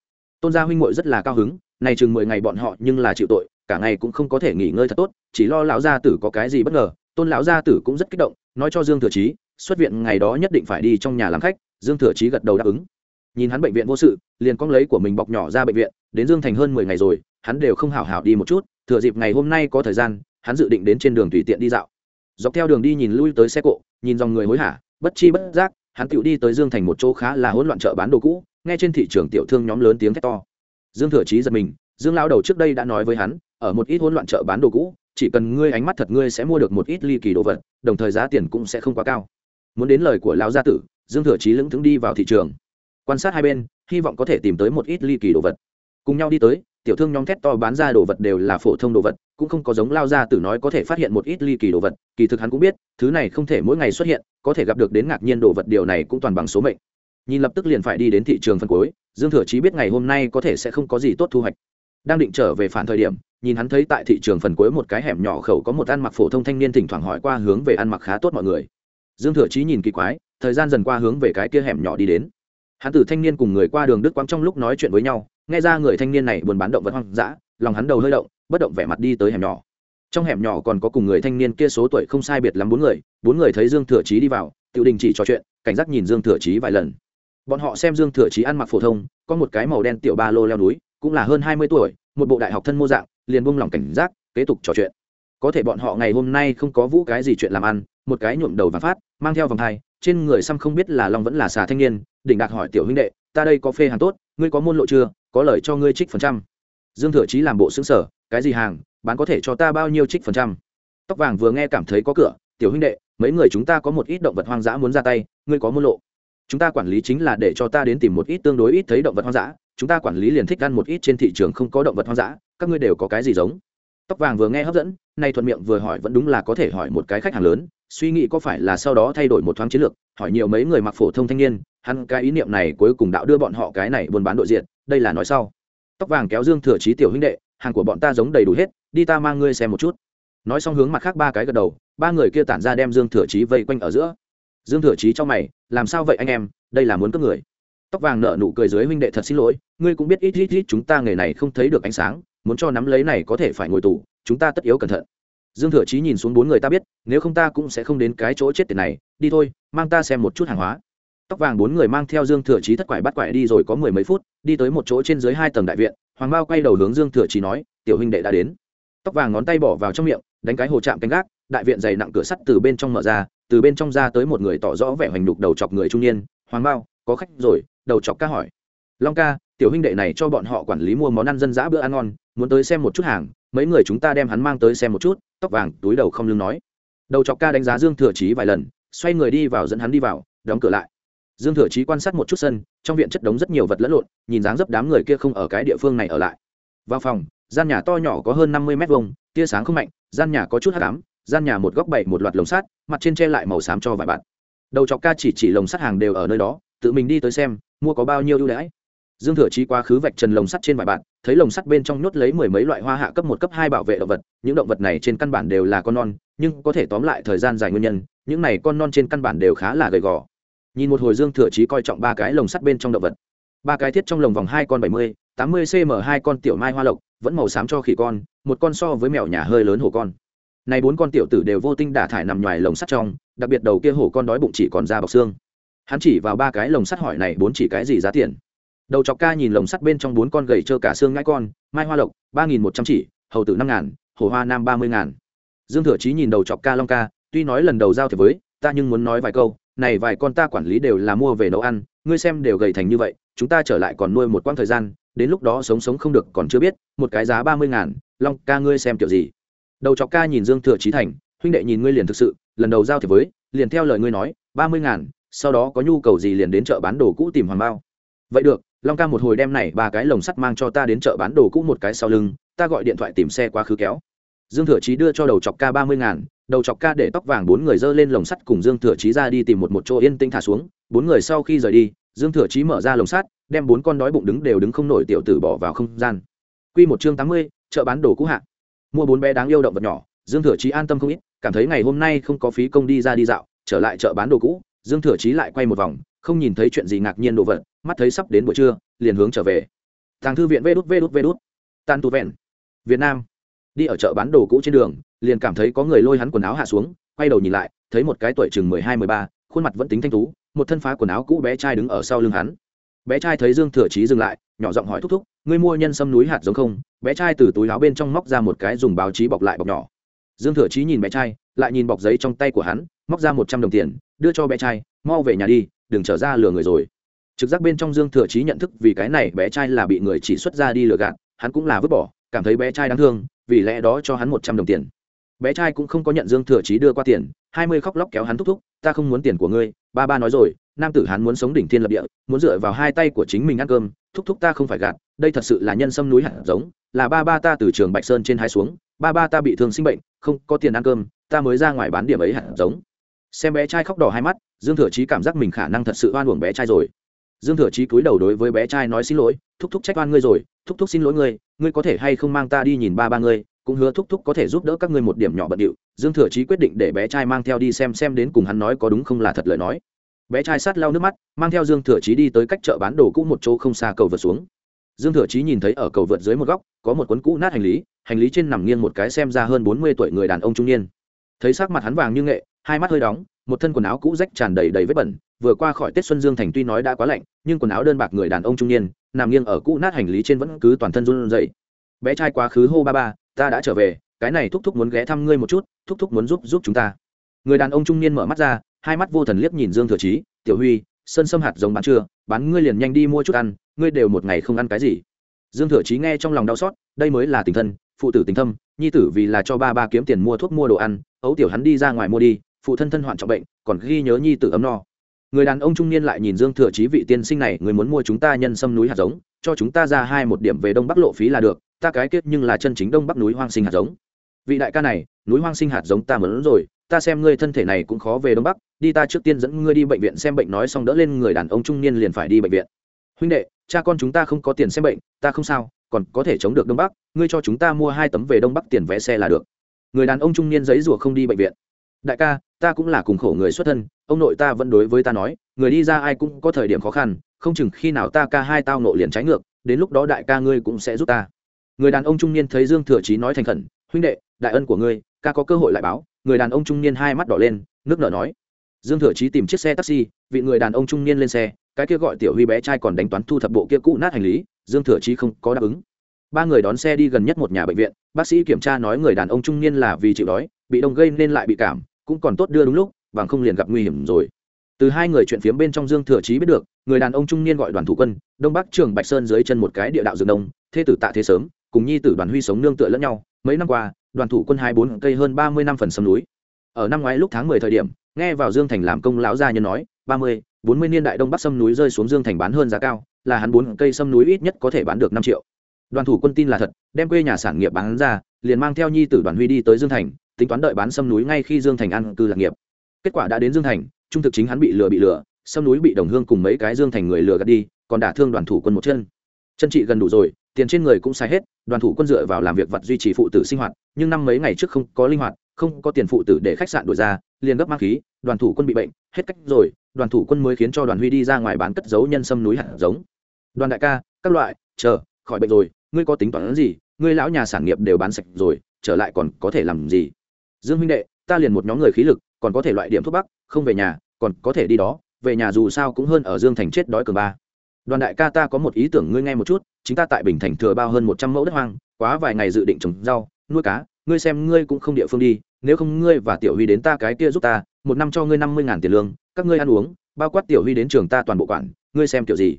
Tôn gia huynh muội rất là cao hứng này chừng mười ngày bọn họ nhưng là chịu tội, cả ngày cũng không có thể nghỉ ngơi thật tốt, chỉ lo lão gia tử có cái gì bất ngờ, tôn lão gia tử cũng rất kích động, nói cho dương thừa chí, xuất viện ngày đó nhất định phải đi trong nhà làm khách, dương thừa chí gật đầu đáp ứng. Nhìn hắn bệnh viện vô sự, liền con lấy của mình bọc nhỏ ra bệnh viện, đến dương thành hơn mười ngày rồi, hắn đều không hảo hảo đi một chút thừa dịp ngày hôm nay có thời gian, hắn dự định đến trên đường tùy tiện đi dạo. Dọc theo đường đi nhìn lui tới xe cộ, nhìn dòng người hối hả, bất chi bất giác, hắn tựu đi tới dương thành một chỗ khá là hỗn loạn chợ bán đồ cũ, nghe trên thị trường tiểu thương nhóm lớn tiếng thét to. Dương thừa chí giật mình, dương lao đầu trước đây đã nói với hắn, ở một ít hỗn loạn chợ bán đồ cũ, chỉ cần ngươi ánh mắt thật ngươi sẽ mua được một ít ly kỳ đồ vật, đồng thời giá tiền cũng sẽ không quá cao. Muốn đến lời của lão gia tử, dương thừa chí lững thững đi vào thị trường, quan sát hai bên, hy vọng có thể tìm tới một ít ly kỳ đồ vật. Cùng nhau đi tới tiểu thương nhóm thét to bán ra đồ vật đều là phổ thông đồ vật, cũng không có giống lao ra tử nói có thể phát hiện một ít ly kỳ đồ vật, kỳ thực hắn cũng biết, thứ này không thể mỗi ngày xuất hiện, có thể gặp được đến ngạc nhiên đồ vật điều này cũng toàn bằng số mệnh. Nhìn lập tức liền phải đi đến thị trường phân cuối, dương thừa chí biết ngày hôm nay có thể sẽ không có gì tốt thu hoạch. Đang định trở về phản thời điểm, nhìn hắn thấy tại thị trường phần cuối một cái hẻm nhỏ khẩu có một ăn mặc phổ thông thanh niên thỉnh thoảng hỏi qua hướng về ăn mặc khá tốt mọi người. Dương thừa chí nhìn kỳ quái, thời gian dần qua hướng về cái kia hẻm nhỏ đi đến. Hắn từ thanh niên cùng người qua đường đức quang trong lúc nói chuyện với nhau nghe ra người thanh niên này buồn bán động vật hoang dã, lòng hắn đầu hơi động, bất động vẻ mặt đi tới hẻm nhỏ. Trong hẻm nhỏ còn có cùng người thanh niên kia số tuổi không sai biệt lắm bốn người bốn người thấy dương thừa chí đi vào tự đình chỉ trò chuyện, cảnh giác nhìn dương thừa chí vài lần. Bọn họ xem dương thừa chí ăn mặc phổ thông, có một cái màu đen tiểu ba lô leo núi, cũng là hơn hai mươi tuổi, một bộ đại học thân mô dạng, liền buông lỏng cảnh giác, kế tục trò chuyện. Có thể bọn họ ngày hôm nay không có vũ cái gì chuyện làm ăn, một cái nhuộm đầu và phát, mang theo vòng hai trên người xăm không biết là long vẫn là xà thanh niên, đỉnh đạt hỏi tiểu huynh đệ, ta đây có phê hàng tốt, ngươi có môn lộ chưa? Có lời cho ngươi trích phần trăm. Dương thừa chí làm bộ xứng sở cái gì hàng, bán có thể cho ta bao nhiêu trích phần trăm? Tóc vàng vừa nghe cảm thấy có cửa, tiểu huynh đệ, mấy người chúng ta có một ít động vật hoang dã muốn ra tay, ngươi có môn lộ. Chúng ta quản lý chính là để cho ta đến tìm một ít tương đối ít thấy động vật hoang dã, chúng ta quản lý liền thích ăn một ít trên thị trường không có động vật hoang dã, các ngươi đều có cái gì giống? Tóc vàng vừa nghe hấp dẫn, nay thuận miệng vừa hỏi vẫn đúng là có thể hỏi một cái khách hàng lớn, suy nghĩ có phải là sau đó thay đổi một thoáng chiến lược, hỏi nhiều mấy người mặc phổ thông thanh niên, hắn cái ý niệm này cuối cùng đạo đưa bọn họ cái này buôn bán đội diện đây là nói sau. Tóc vàng kéo dương thừa trí tiểu huynh đệ, hàng của bọn ta giống đầy đủ hết, đi ta mang ngươi xem một chút. Nói xong hướng mặt khác ba cái gật đầu, ba người kia tản ra đem dương thừa trí vây quanh ở giữa. Dương thừa trí cho mày, làm sao vậy anh em, đây là muốn cướp người. Tóc vàng nợ nụ cười dưới huynh đệ thật xin lỗi, ngươi cũng biết ít ít ít chúng ta nghề này không thấy được ánh sáng, muốn cho nắm lấy này có thể phải ngồi tù, chúng ta tất yếu cẩn thận. Dương thừa chí nhìn xuống bốn người ta biết, nếu không ta cũng sẽ không đến cái chỗ chết tiền này, đi thôi, mang ta xem một chút hàng hóa tóc vàng bốn người mang theo dương thừa chí thất quải bắt quải đi rồi có mười mấy phút, đi tới một chỗ trên dưới hai tầng đại viện, hoàng bao quay đầu hướng dương thừa chí nói, tiểu huynh đệ đã đến. Tóc vàng ngón tay bỏ vào trong miệng, đánh cái hồ chạm canh gác, đại viện dày nặng cửa sắt từ bên trong mở ra, từ bên trong ra tới một người tỏ rõ vẻ hoành đục đầu chọc người trung niên, hoàng bao có khách rồi, đầu chọc ca hỏi. Long ca, tiểu huynh đệ này cho bọn họ quản lý mua món ăn dân dã bữa ăn ngon, muốn tới xem một chút hàng, mấy người chúng ta đem hắn mang tới xem một chút, tóc vàng túi đầu không lưng nói. Đầu chọc ca đánh giá dương thừa chí vài lần, xoay người đi vào dẫn hắn đi vào, đóng cửa lại dương thừa chí quan sát một chút sân trong viện chất đống rất nhiều vật lẫn lộn nhìn dáng dấp đám người kia không ở cái địa phương này ở lại. Vào phòng gian nhà to nhỏ có hơn năm mươi m hai tia sáng không mạnh gian nhà có chút hát ám, gian nhà một góc bảy một loạt lồng sắt mặt trên che lại màu xám cho vài bạn. Đầu chọc ca chỉ chỉ lồng sắt hàng đều ở nơi đó tự mình đi tới xem mua có bao nhiêu ưu đãi. Dương thừa chí quá khứ vạch trần lồng sắt trên vài bạn thấy lồng sắt bên trong nhốt lấy mười mấy loại hoa hạ cấp một cấp hai bảo vệ động vật những động vật này trên căn bản đều là con non nhưng có thể tóm lại thời gian dài nguyên nhân những này con non trên căn bản đều khá là gầy gò nhìn một hồi dương thừa chí coi trọng ba cái lồng sắt bên trong động vật. Ba cái thiết trong lồng vòng hai con bảy mươi, tám mươi cm hai con tiểu mai hoa lộc, vẫn màu xám cho khỉ con, một con so với mèo nhà hơi lớn hổ con. Này bốn con tiểu tử đều vô tinh đả thải nằm ngoài lồng sắt trong, đặc biệt đầu kia hổ con đói bụng chỉ còn da bọc xương. Hắn chỉ vào ba cái lồng sắt hỏi này bốn chỉ cái gì giá tiền? Đầu chọc ca nhìn lồng sắt bên trong bốn con gầy trơ cả xương ngãi con, mai hoa lộc, ba nghìn một trăm chỉ, hầu tử năm ngàn hồ hoa nam ba mươi ngàn. Dương thừa chí nhìn đầu chọc ca long ca, tuy nói lần đầu giao thiệp với, ta nhưng muốn nói vài câu này vài con ta quản lý đều là mua về nấu ăn, ngươi xem đều gầy thành như vậy, chúng ta trở lại còn nuôi một quãng thời gian, đến lúc đó sống sống không được còn chưa biết, một cái giá ba mươi ngàn, long, ca ngươi xem kiểu gì? Đầu chọc ca nhìn dương thừa chí thành, huynh đệ nhìn ngươi liền thực sự, lần đầu giao thiệp với, liền theo lời ngươi nói, ba mươi ngàn, sau đó có nhu cầu gì liền đến chợ bán đồ cũ tìm hoàng bao. Vậy được, long ca một hồi đem này ba cái lồng sắt mang cho ta đến chợ bán đồ cũ một cái sau lưng, ta gọi điện thoại tìm xe quá khứ kéo dương thừa chí đưa cho đầu chọc ca ba mươi ngàn, đầu chọc ca để tóc vàng bốn người dơ lên lồng sắt cùng dương thừa chí ra đi tìm một một chỗ yên tĩnh thả xuống. Bốn người sau khi rời đi, dương thừa chí mở ra lồng sắt, đem bốn con đói bụng đứng đều đứng không nổi tiểu tử bỏ vào không gian. Quy một chương tám mươi, chợ bán đồ cũ hạ. Mua bốn bé đáng yêu động vật nhỏ, dương thừa chí an tâm không ít, cảm thấy ngày hôm nay không có phí công đi ra đi dạo, trở lại chợ bán đồ cũ. Dương thừa chí lại quay một vòng, không nhìn thấy chuyện gì ngạc nhiên đồ vật, mắt thấy sắp đến buổi trưa, liền hướng trở về. Thang thư viện vê đút vê đút vê đút. Tan tu vẹn. Việt nam đi ở chợ bán đồ cũ trên đường, liền cảm thấy có người lôi hắn quần áo hạ xuống, quay đầu nhìn lại, thấy một cái tuổi chừng mười hai, mười ba, khuôn mặt vẫn tính thanh tú, một thân phá quần áo cũ bé trai đứng ở sau lưng hắn. Bé trai thấy dương thừa chí dừng lại, nhỏ giọng hỏi thúc thúc, ngươi mua nhân sâm núi hạt giống không? Bé trai từ túi áo bên trong móc ra một cái dùng báo chí bọc lại bọc nhỏ. Dương thừa chí nhìn bé trai, lại nhìn bọc giấy trong tay của hắn, móc ra một trăm đồng tiền, đưa cho bé trai, mau về nhà đi, đừng trở ra lừa người rồi. Trực giác bên trong dương thừa chí nhận thức vì cái này bé trai là bị người chỉ xuất ra đi lừa gạt, hắn cũng là vứt bỏ cảm thấy bé trai đáng thương, vì lẽ đó cho hắn một trăm đồng tiền. Bé trai cũng không có nhận dương thừa chí đưa qua tiền, hai mươi khóc lóc kéo hắn thúc thúc, ta không muốn tiền của ngươi, ba ba nói rồi, nam tử hắn muốn sống đỉnh thiên lập địa, muốn dựa vào hai tay của chính mình ăn cơm, thúc thúc ta không phải gạt, đây thật sự là nhân sâm núi hạt giống, là ba ba ta từ trường bạch sơn trên hai xuống, ba ba ta bị thương sinh bệnh, không có tiền ăn cơm, ta mới ra ngoài bán điểm ấy hạt giống. Xem bé trai khóc đỏ hai mắt, dương thừa chí cảm giác mình khả năng thật sự oan uổng bé trai rồi dương thừa chí cúi đầu đối với bé trai nói xin lỗi, thúc thúc trách oan ngươi rồi, thúc thúc xin lỗi ngươi ngươi có thể hay không mang ta đi nhìn ba ba ngươi, cũng hứa thúc thúc có thể giúp đỡ các ngươi một điểm nhỏ bận điệu. Dương thừa chí quyết định để bé trai mang theo đi xem xem đến cùng hắn nói có đúng không là thật lời nói. Bé trai sát lau nước mắt, mang theo dương thừa chí đi tới cách chợ bán đồ cũ một chỗ không xa cầu vượt xuống. Dương thừa chí nhìn thấy ở cầu vượt dưới một góc, có một cuốn cũ nát hành lý hành lý trên nằm nghiêng một cái xem ra hơn bốn mươi tuổi người đàn ông trung niên. Thấy sắc mặt hắn vàng như nghệ, hai mắt hơi đóng một thân quần áo cũ rách tràn đầy đầy vết bẩn, vừa qua khỏi tết xuân dương thành tuy nói đã quá lạnh, nhưng quần áo đơn bạc người đàn ông trung niên, nằm nghiêng ở cũ nát hành lý trên vẫn cứ toàn thân run rẩy. Bé trai quá khứ hô ba ba, ta đã trở về, cái này thúc thúc muốn ghé thăm ngươi một chút, thúc thúc muốn giúp giúp chúng ta. Người đàn ông trung niên mở mắt ra, hai mắt vô thần liếc nhìn dương thừa chí, tiểu huy, sơn sâm hạt giống bán chưa, bán ngươi liền nhanh đi mua chút ăn, ngươi đều một ngày không ăn cái gì. Dương thừa chí nghe trong lòng đau xót, đây mới là tình thân, phụ tử tình thâm, nhi tử vì là cho ba ba kiếm tiền mua thuốc mua đồ ăn, ấu tiểu hắn đi ra ngoài mua đi phụ thân thân hoạn trọng bệnh, còn ghi nhớ nhi tử ấm no. Người đàn ông trung niên lại nhìn dương thừa chí vị tiên sinh này, người muốn mua chúng ta nhân sâm núi hạt giống, cho chúng ta ra hai một điểm về đông bắc lộ phí là được, ta cái kết nhưng là chân chính đông bắc núi hoang sinh hạt giống. Vị đại ca này, núi hoang sinh hạt giống ta mớn rồi, ta xem ngươi thân thể này cũng khó về đông bắc, đi ta trước tiên dẫn ngươi đi bệnh viện xem bệnh nói xong đỡ lên người đàn ông trung niên liền phải đi bệnh viện. Huynh đệ, cha con chúng ta không có tiền xem bệnh, ta không sao, còn có thể chống được đông bắc, ngươi cho chúng ta mua hai tấm về đông bắc tiền vé xe là được. Người đàn ông trung niên giấy rùa không đi bệnh viện. Đại ca ta cũng là cùng khổ người xuất thân, ông nội ta vẫn đối với ta nói, người đi ra ai cũng có thời điểm khó khăn, không chừng khi nào ta ca hai tao nộ liền trái ngược, đến lúc đó đại ca ngươi cũng sẽ giúp ta. Người đàn ông trung niên thấy dương thừa chí nói thành khẩn, huynh đệ, đại ân của ngươi, ca có cơ hội lại báo. Người đàn ông trung niên hai mắt đỏ lên, nước nở nói. Dương thừa chí tìm chiếc xe taxi, vị người đàn ông trung niên lên xe, cái kia gọi tiểu huy bé trai còn đánh toán thu thập bộ kia cũ nát hành lý, dương thừa chí không có đáp ứng. Ba người đón xe đi gần nhất một nhà bệnh viện, bác sĩ kiểm tra nói người đàn ông trung niên là vì chịu đói, bị đông gây nên lại bị cảm cũng còn tốt đưa đúng lúc, bằng không liền gặp nguy hiểm rồi. Từ hai người chuyện phiếm bên trong dương thừa chí biết được, người đàn ông trung niên gọi đoàn thủ quân, đông bắc trường bạch sơn dưới chân một cái địa đạo rừng đông, thế tử tạ thế sớm, cùng nhi tử đoàn huy sống nương tựa lẫn nhau. Mấy năm qua, đoàn thủ quân hai bốn cây hơn ba mươi năm phần sông núi. Ở năm ngoái lúc tháng mười thời điểm, nghe vào dương thành làm công lão gia nhân nói, ba mươi, bốn mươi niên đại đông bắc sâm núi rơi xuống dương thành bán hơn giá cao, là hắn bốn cây sâm núi ít nhất có thể bán được năm triệu. Đoàn thủ quân tin là thật, đem quê nhà sản nghiệp bán ra, liền mang theo nhi tử đoàn huy đi tới dương thành tính toán đợi bán sâm núi ngay khi dương thành ăn cư lạc nghiệp. Kết quả đã đến dương thành, trung thực chính hắn bị lừa bị lừa, sâm núi bị đồng hương cùng mấy cái dương thành người lừa gạt đi, còn đả thương đoàn thủ quân một chân. Chân trị gần đủ rồi, tiền trên người cũng sai hết, đoàn thủ quân dựa vào làm việc vật duy trì phụ tử sinh hoạt, nhưng năm mấy ngày trước không có linh hoạt, không có tiền phụ tử để khách sạn đổi ra, liền gấp mang khí, đoàn thủ quân bị bệnh, hết cách rồi, đoàn thủ quân mới khiến cho đoàn huy đi ra ngoài bán cất dấu nhân sâm núi hạt giống. Đoàn đại ca, các loại, chờ, khỏi bệnh rồi, ngươi có tính toán gì, ngươi lão nhà sản nghiệp đều bán sạch rồi, trở lại còn có thể làm gì? Dương huynh đệ, ta liền một nhóm người khí lực, còn có thể loại điểm thuốc bắc, không về nhà, còn có thể đi đó, về nhà dù sao cũng hơn ở dương thành chết đói cường ba. Đoàn đại ca ta có một ý tưởng ngươi nghe một chút chính ta tại bình thành thừa bao hơn một trăm mẫu đất hoang, quá vài ngày dự định trồng rau, nuôi cá, ngươi xem ngươi cũng không địa phương đi, nếu không ngươi và tiểu huy đến ta cái kia giúp ta, một năm cho ngươi năm mươi ngàn tiền lương, các ngươi ăn uống, bao quát tiểu huy đến trường ta toàn bộ quản, ngươi xem kiểu gì?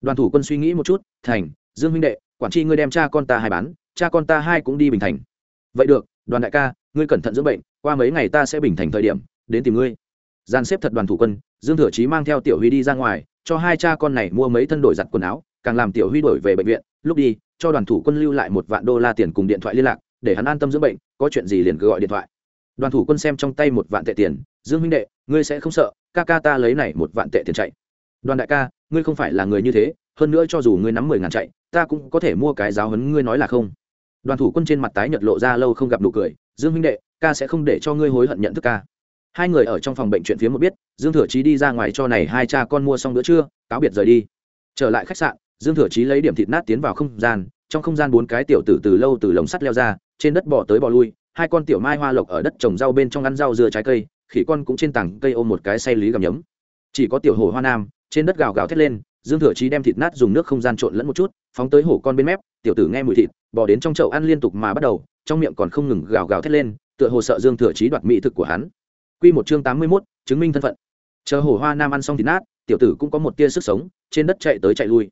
Đoàn thủ quân suy nghĩ một chút, thành, dương huynh đệ, quản tri ngươi đem cha con ta hai bán, cha con ta hai cũng đi bình thành. Vậy được, đoàn đại ca ngươi cẩn thận dưỡng bệnh, qua mấy ngày ta sẽ bình thành thời điểm, đến tìm ngươi. Gian xếp thật đoàn thủ quân, dương thừa chí mang theo tiểu huy đi ra ngoài, cho hai cha con này mua mấy thân đổi giặt quần áo, càng làm tiểu huy đổi về bệnh viện. Lúc đi, cho đoàn thủ quân lưu lại một vạn đô la tiền cùng điện thoại liên lạc, để hắn an tâm dưỡng bệnh, có chuyện gì liền cứ gọi điện thoại. Đoàn thủ quân xem trong tay một vạn tệ tiền, dương huynh đệ, ngươi sẽ không sợ, ca ca ta lấy này một vạn tệ tiền chạy. Đoàn đại ca, ngươi không phải là người như thế, hơn nữa cho dù ngươi nắm mười ngàn chạy, ta cũng có thể mua cái giáo hấn ngươi nói là không. Đoàn thủ quân trên mặt tái nhợt lộ ra lâu không gặp nụ cười dương huynh đệ, ca sẽ không để cho ngươi hối hận nhận thức ca. Hai người ở trong phòng bệnh chuyện phía một biết, dương thừa chí đi ra ngoài cho này hai cha con mua xong bữa trưa, cáo biệt rời đi. Trở lại khách sạn, dương thừa chí lấy điểm thịt nát tiến vào không gian, trong không gian bốn cái tiểu tử từ lâu từ lồng sắt leo ra, trên đất bỏ tới bỏ lui, hai con tiểu mai hoa lộc ở đất trồng rau bên trong ăn rau dưa trái cây, khỉ con cũng trên tảng cây ôm một cái say lý gầm nhấm. Chỉ có tiểu hồ hoa nam, trên đất gào gào thét lên, dương thừa chí đem thịt nát dùng nước không gian trộn lẫn một chút, phóng tới hổ con bên mép, tiểu tử nghe mùi thịt bỏ đến trong chậu ăn liên tục mà bắt đầu trong miệng còn không ngừng gào gào thét lên tựa hồ sợ dương thừa chí đoạt mỹ thực của hắn Quy một chương tám mươi 81, chứng minh thân phận. Chờ Hồ Hoa Nam ăn xong thì nát, tiểu tử cũng có một tia sức sống, trên đất chạy tới chạy lui.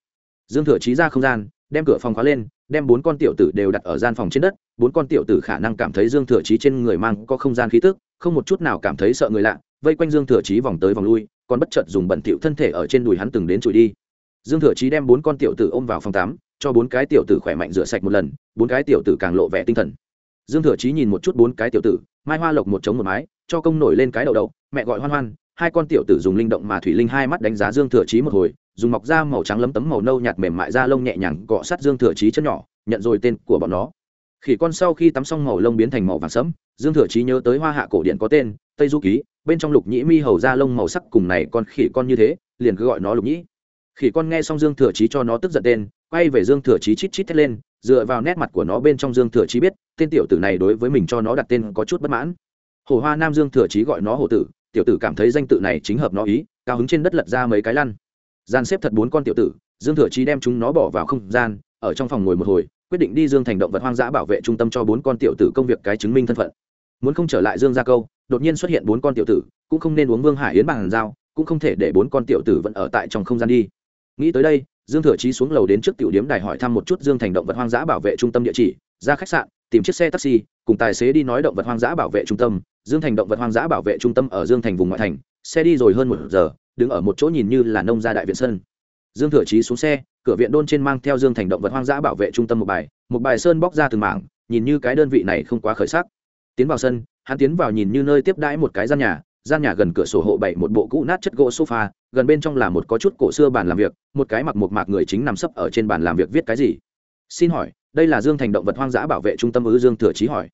Dương Thừa Chí ra không gian, đem cửa phòng khóa lên, đem bốn con tiểu tử đều đặt ở gian phòng trên đất, bốn con tiểu tử khả năng cảm thấy Dương Thừa Chí trên người mang có không gian khí tức, không một chút nào cảm thấy sợ người lạ, vây quanh Dương Thừa Chí vòng tới vòng lui, còn bất chợt dùng bẩn tiểu thân thể ở trên đùi hắn từng đến chùi đi. Dương Thừa Chí đem bốn con tiểu tử ôm vào phòng tắm, cho bốn cái tiểu tử khỏe mạnh rửa sạch một lần, bốn cái tiểu tử càng lộ vẻ tinh thần. Dương Thừa Chí nhìn một chút bốn cái tiểu tử, Mai Hoa Lộc một trống một mái, cho công nổi lên cái đầu đậu mẹ gọi hoan hoan hai con tiểu tử dùng linh động mà thủy linh hai mắt đánh giá dương thừa chí một hồi dùng mọc da màu trắng lấm tấm màu nâu nhạt mềm mại da lông nhẹ nhàng cọ sát dương thừa chí chân nhỏ nhận rồi tên của bọn nó khỉ con sau khi tắm xong màu lông biến thành màu vàng sẫm dương thừa chí nhớ tới hoa hạ cổ điện có tên tây du ký bên trong lục nhĩ mi hầu da lông màu sắc cùng này con khỉ con như thế liền cứ gọi nó lục nhĩ khỉ con nghe xong dương thừa chí cho nó tức giận tên quay về dương thừa chí chít chít thét lên, dựa vào nét mặt của nó bên trong dương thừa chí biết, tên tiểu tử này đối với mình cho nó đặt tên có chút bất mãn. Hồ hoa nam dương thừa chí gọi nó hồ tử, tiểu tử cảm thấy danh tự này chính hợp nó ý, cao hứng trên đất lật ra mấy cái lăn. Gian xếp thật bốn con tiểu tử, dương thừa chí đem chúng nó bỏ vào không gian, ở trong phòng ngồi một hồi, quyết định đi dương thành động vật hoang dã bảo vệ trung tâm cho bốn con tiểu tử công việc cái chứng minh thân phận. Muốn không trở lại dương gia câu, đột nhiên xuất hiện bốn con tiểu tử, cũng không nên uống vương hải yến bằng dao, cũng không thể để bốn con tiểu tử vẫn ở tại trong không gian đi. Nghĩ tới đây dương thừa chí xuống lầu đến trước tiểu điếm đài hỏi thăm một chút dương thành động vật hoang dã bảo vệ trung tâm địa chỉ, ra khách sạn, tìm chiếc xe taxi, cùng tài xế đi nói động vật hoang dã bảo vệ trung tâm. Dương thành động vật hoang dã bảo vệ trung tâm ở dương thành vùng ngoại thành, xe đi rồi hơn một giờ, đứng ở một chỗ nhìn như là nông gia đại viện sân. Dương thừa chí xuống xe, cửa viện đôn trên mang theo dương thành động vật hoang dã bảo vệ trung tâm một bài một bài sơn bóc ra từng mảng, nhìn như cái đơn vị này không quá khởi sắc. Tiến vào sân, hắn tiến vào nhìn như nơi tiếp đãi một cái gian nhà gian nhà gần cửa sổ hộ bảy một bộ cũ nát chất gỗ sofa, gần bên trong là một có chút cổ xưa bàn làm việc, một cái mặc một mạc người chính nằm sấp ở trên bàn làm việc viết cái gì? Xin hỏi, đây là dương thành động vật hoang dã bảo vệ trung tâm ư dương thừa chí hỏi.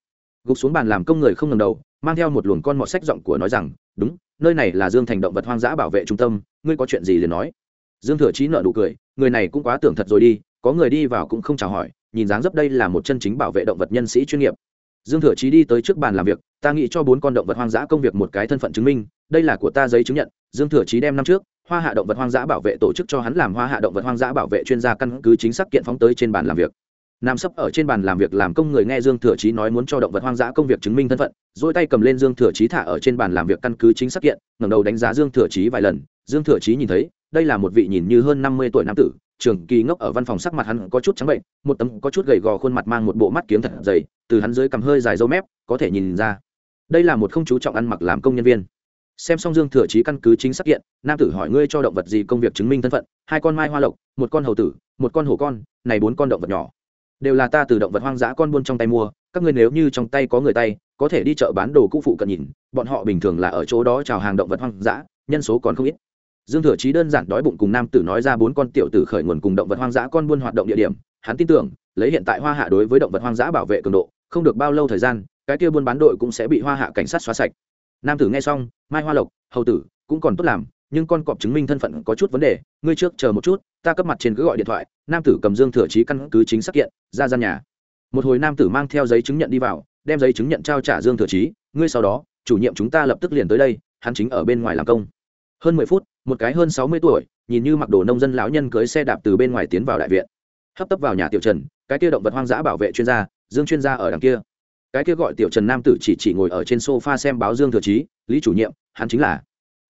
Gục xuống bàn làm công người không ngầm đầu, mang theo một luồng con mọt sách giọng của nói rằng, đúng, nơi này là dương thành động vật hoang dã bảo vệ trung tâm, ngươi có chuyện gì liền nói. Dương thừa chí nợ nụ cười, người này cũng quá tưởng thật rồi đi, có người đi vào cũng không chào hỏi, nhìn dáng dấp đây là một chân chính bảo vệ động vật nhân sĩ chuyên nghiệp dương thừa chí đi tới trước bàn làm việc, ta nghĩ cho bốn con động vật hoang dã công việc một cái thân phận chứng minh, đây là của ta giấy chứng nhận, dương thừa chí đem năm trước, hoa hạ động vật hoang dã bảo vệ tổ chức cho hắn làm hoa hạ động vật hoang dã bảo vệ chuyên gia căn cứ chính xác kiện phóng tới trên bàn làm việc. Nam sấp ở trên bàn làm việc làm công người nghe dương thừa chí nói muốn cho động vật hoang dã công việc chứng minh thân phận, dỗi tay cầm lên dương thừa chí thả ở trên bàn làm việc căn cứ chính xác kiện, ngẩng đầu đánh giá dương thừa chí vài lần, dương thừa chí nhìn thấy, đây là một vị nhìn như hơn năm mươi tuổi nam tử, trường kỳ ngốc ở văn phòng sắc mặt hắn có chút trắng bệnh, một tấm có chút gầy gò khuôn mặt mang một bộ mắt kiếm thật dày từ hắn dưới cầm hơi dài dâu mép, có thể nhìn ra. Đây là một không chú trọng ăn mặc làm công nhân viên. Xem xong dương thừa chí căn cứ chính xác hiện nam tử hỏi ngươi cho động vật gì công việc chứng minh thân phận, hai con mai hoa lộc, một con hầu tử, một con hổ con, này bốn con động vật nhỏ. Đều là ta từ động vật hoang dã con buôn trong tay mua, các ngươi nếu như trong tay có người tay, có thể đi chợ bán đồ cũ phụ cận nhìn, bọn họ bình thường là ở chỗ đó chào hàng động vật hoang dã, nhân số còn không ít. Dương thừa chí đơn giản đói bụng cùng nam tử nói ra bốn con tiểu tử khởi nguồn cùng động vật hoang dã con buôn hoạt động địa điểm hắn tin tưởng, lấy hiện tại hoa hạ đối với động vật hoang dã bảo vệ cường độ, không được bao lâu thời gian, cái kia buôn bán đội cũng sẽ bị hoa hạ cảnh sát xóa sạch. Nam tử nghe xong, mai hoa lộc, hầu tử, cũng còn tốt làm, nhưng con cọp chứng minh thân phận có chút vấn đề, ngươi trước chờ một chút, ta cấp mặt trên cứ gọi điện thoại. Nam tử cầm dương thừa chí căn cứ chính xác kiện, ra gian nhà. Một hồi nam tử mang theo giấy chứng nhận đi vào, đem giấy chứng nhận trao trả dương thừa chí ngươi sau đó, chủ nhiệm chúng ta lập tức liền tới đây, hắn chính ở bên ngoài làm công. Hơn mười phút, một cái hơn sáu mươi tuổi, nhìn như mặc đồ nông dân lão nhân cưới xe đạp từ bên ngoài tiến vào đại viện hấp tấp vào nhà tiểu trần, cái kia động vật hoang dã bảo vệ chuyên gia, dương chuyên gia ở đằng kia. Cái kia gọi tiểu trần nam tử chỉ chỉ ngồi ở trên sofa xem báo dương thừa trí lý chủ nhiệm, hắn chính là.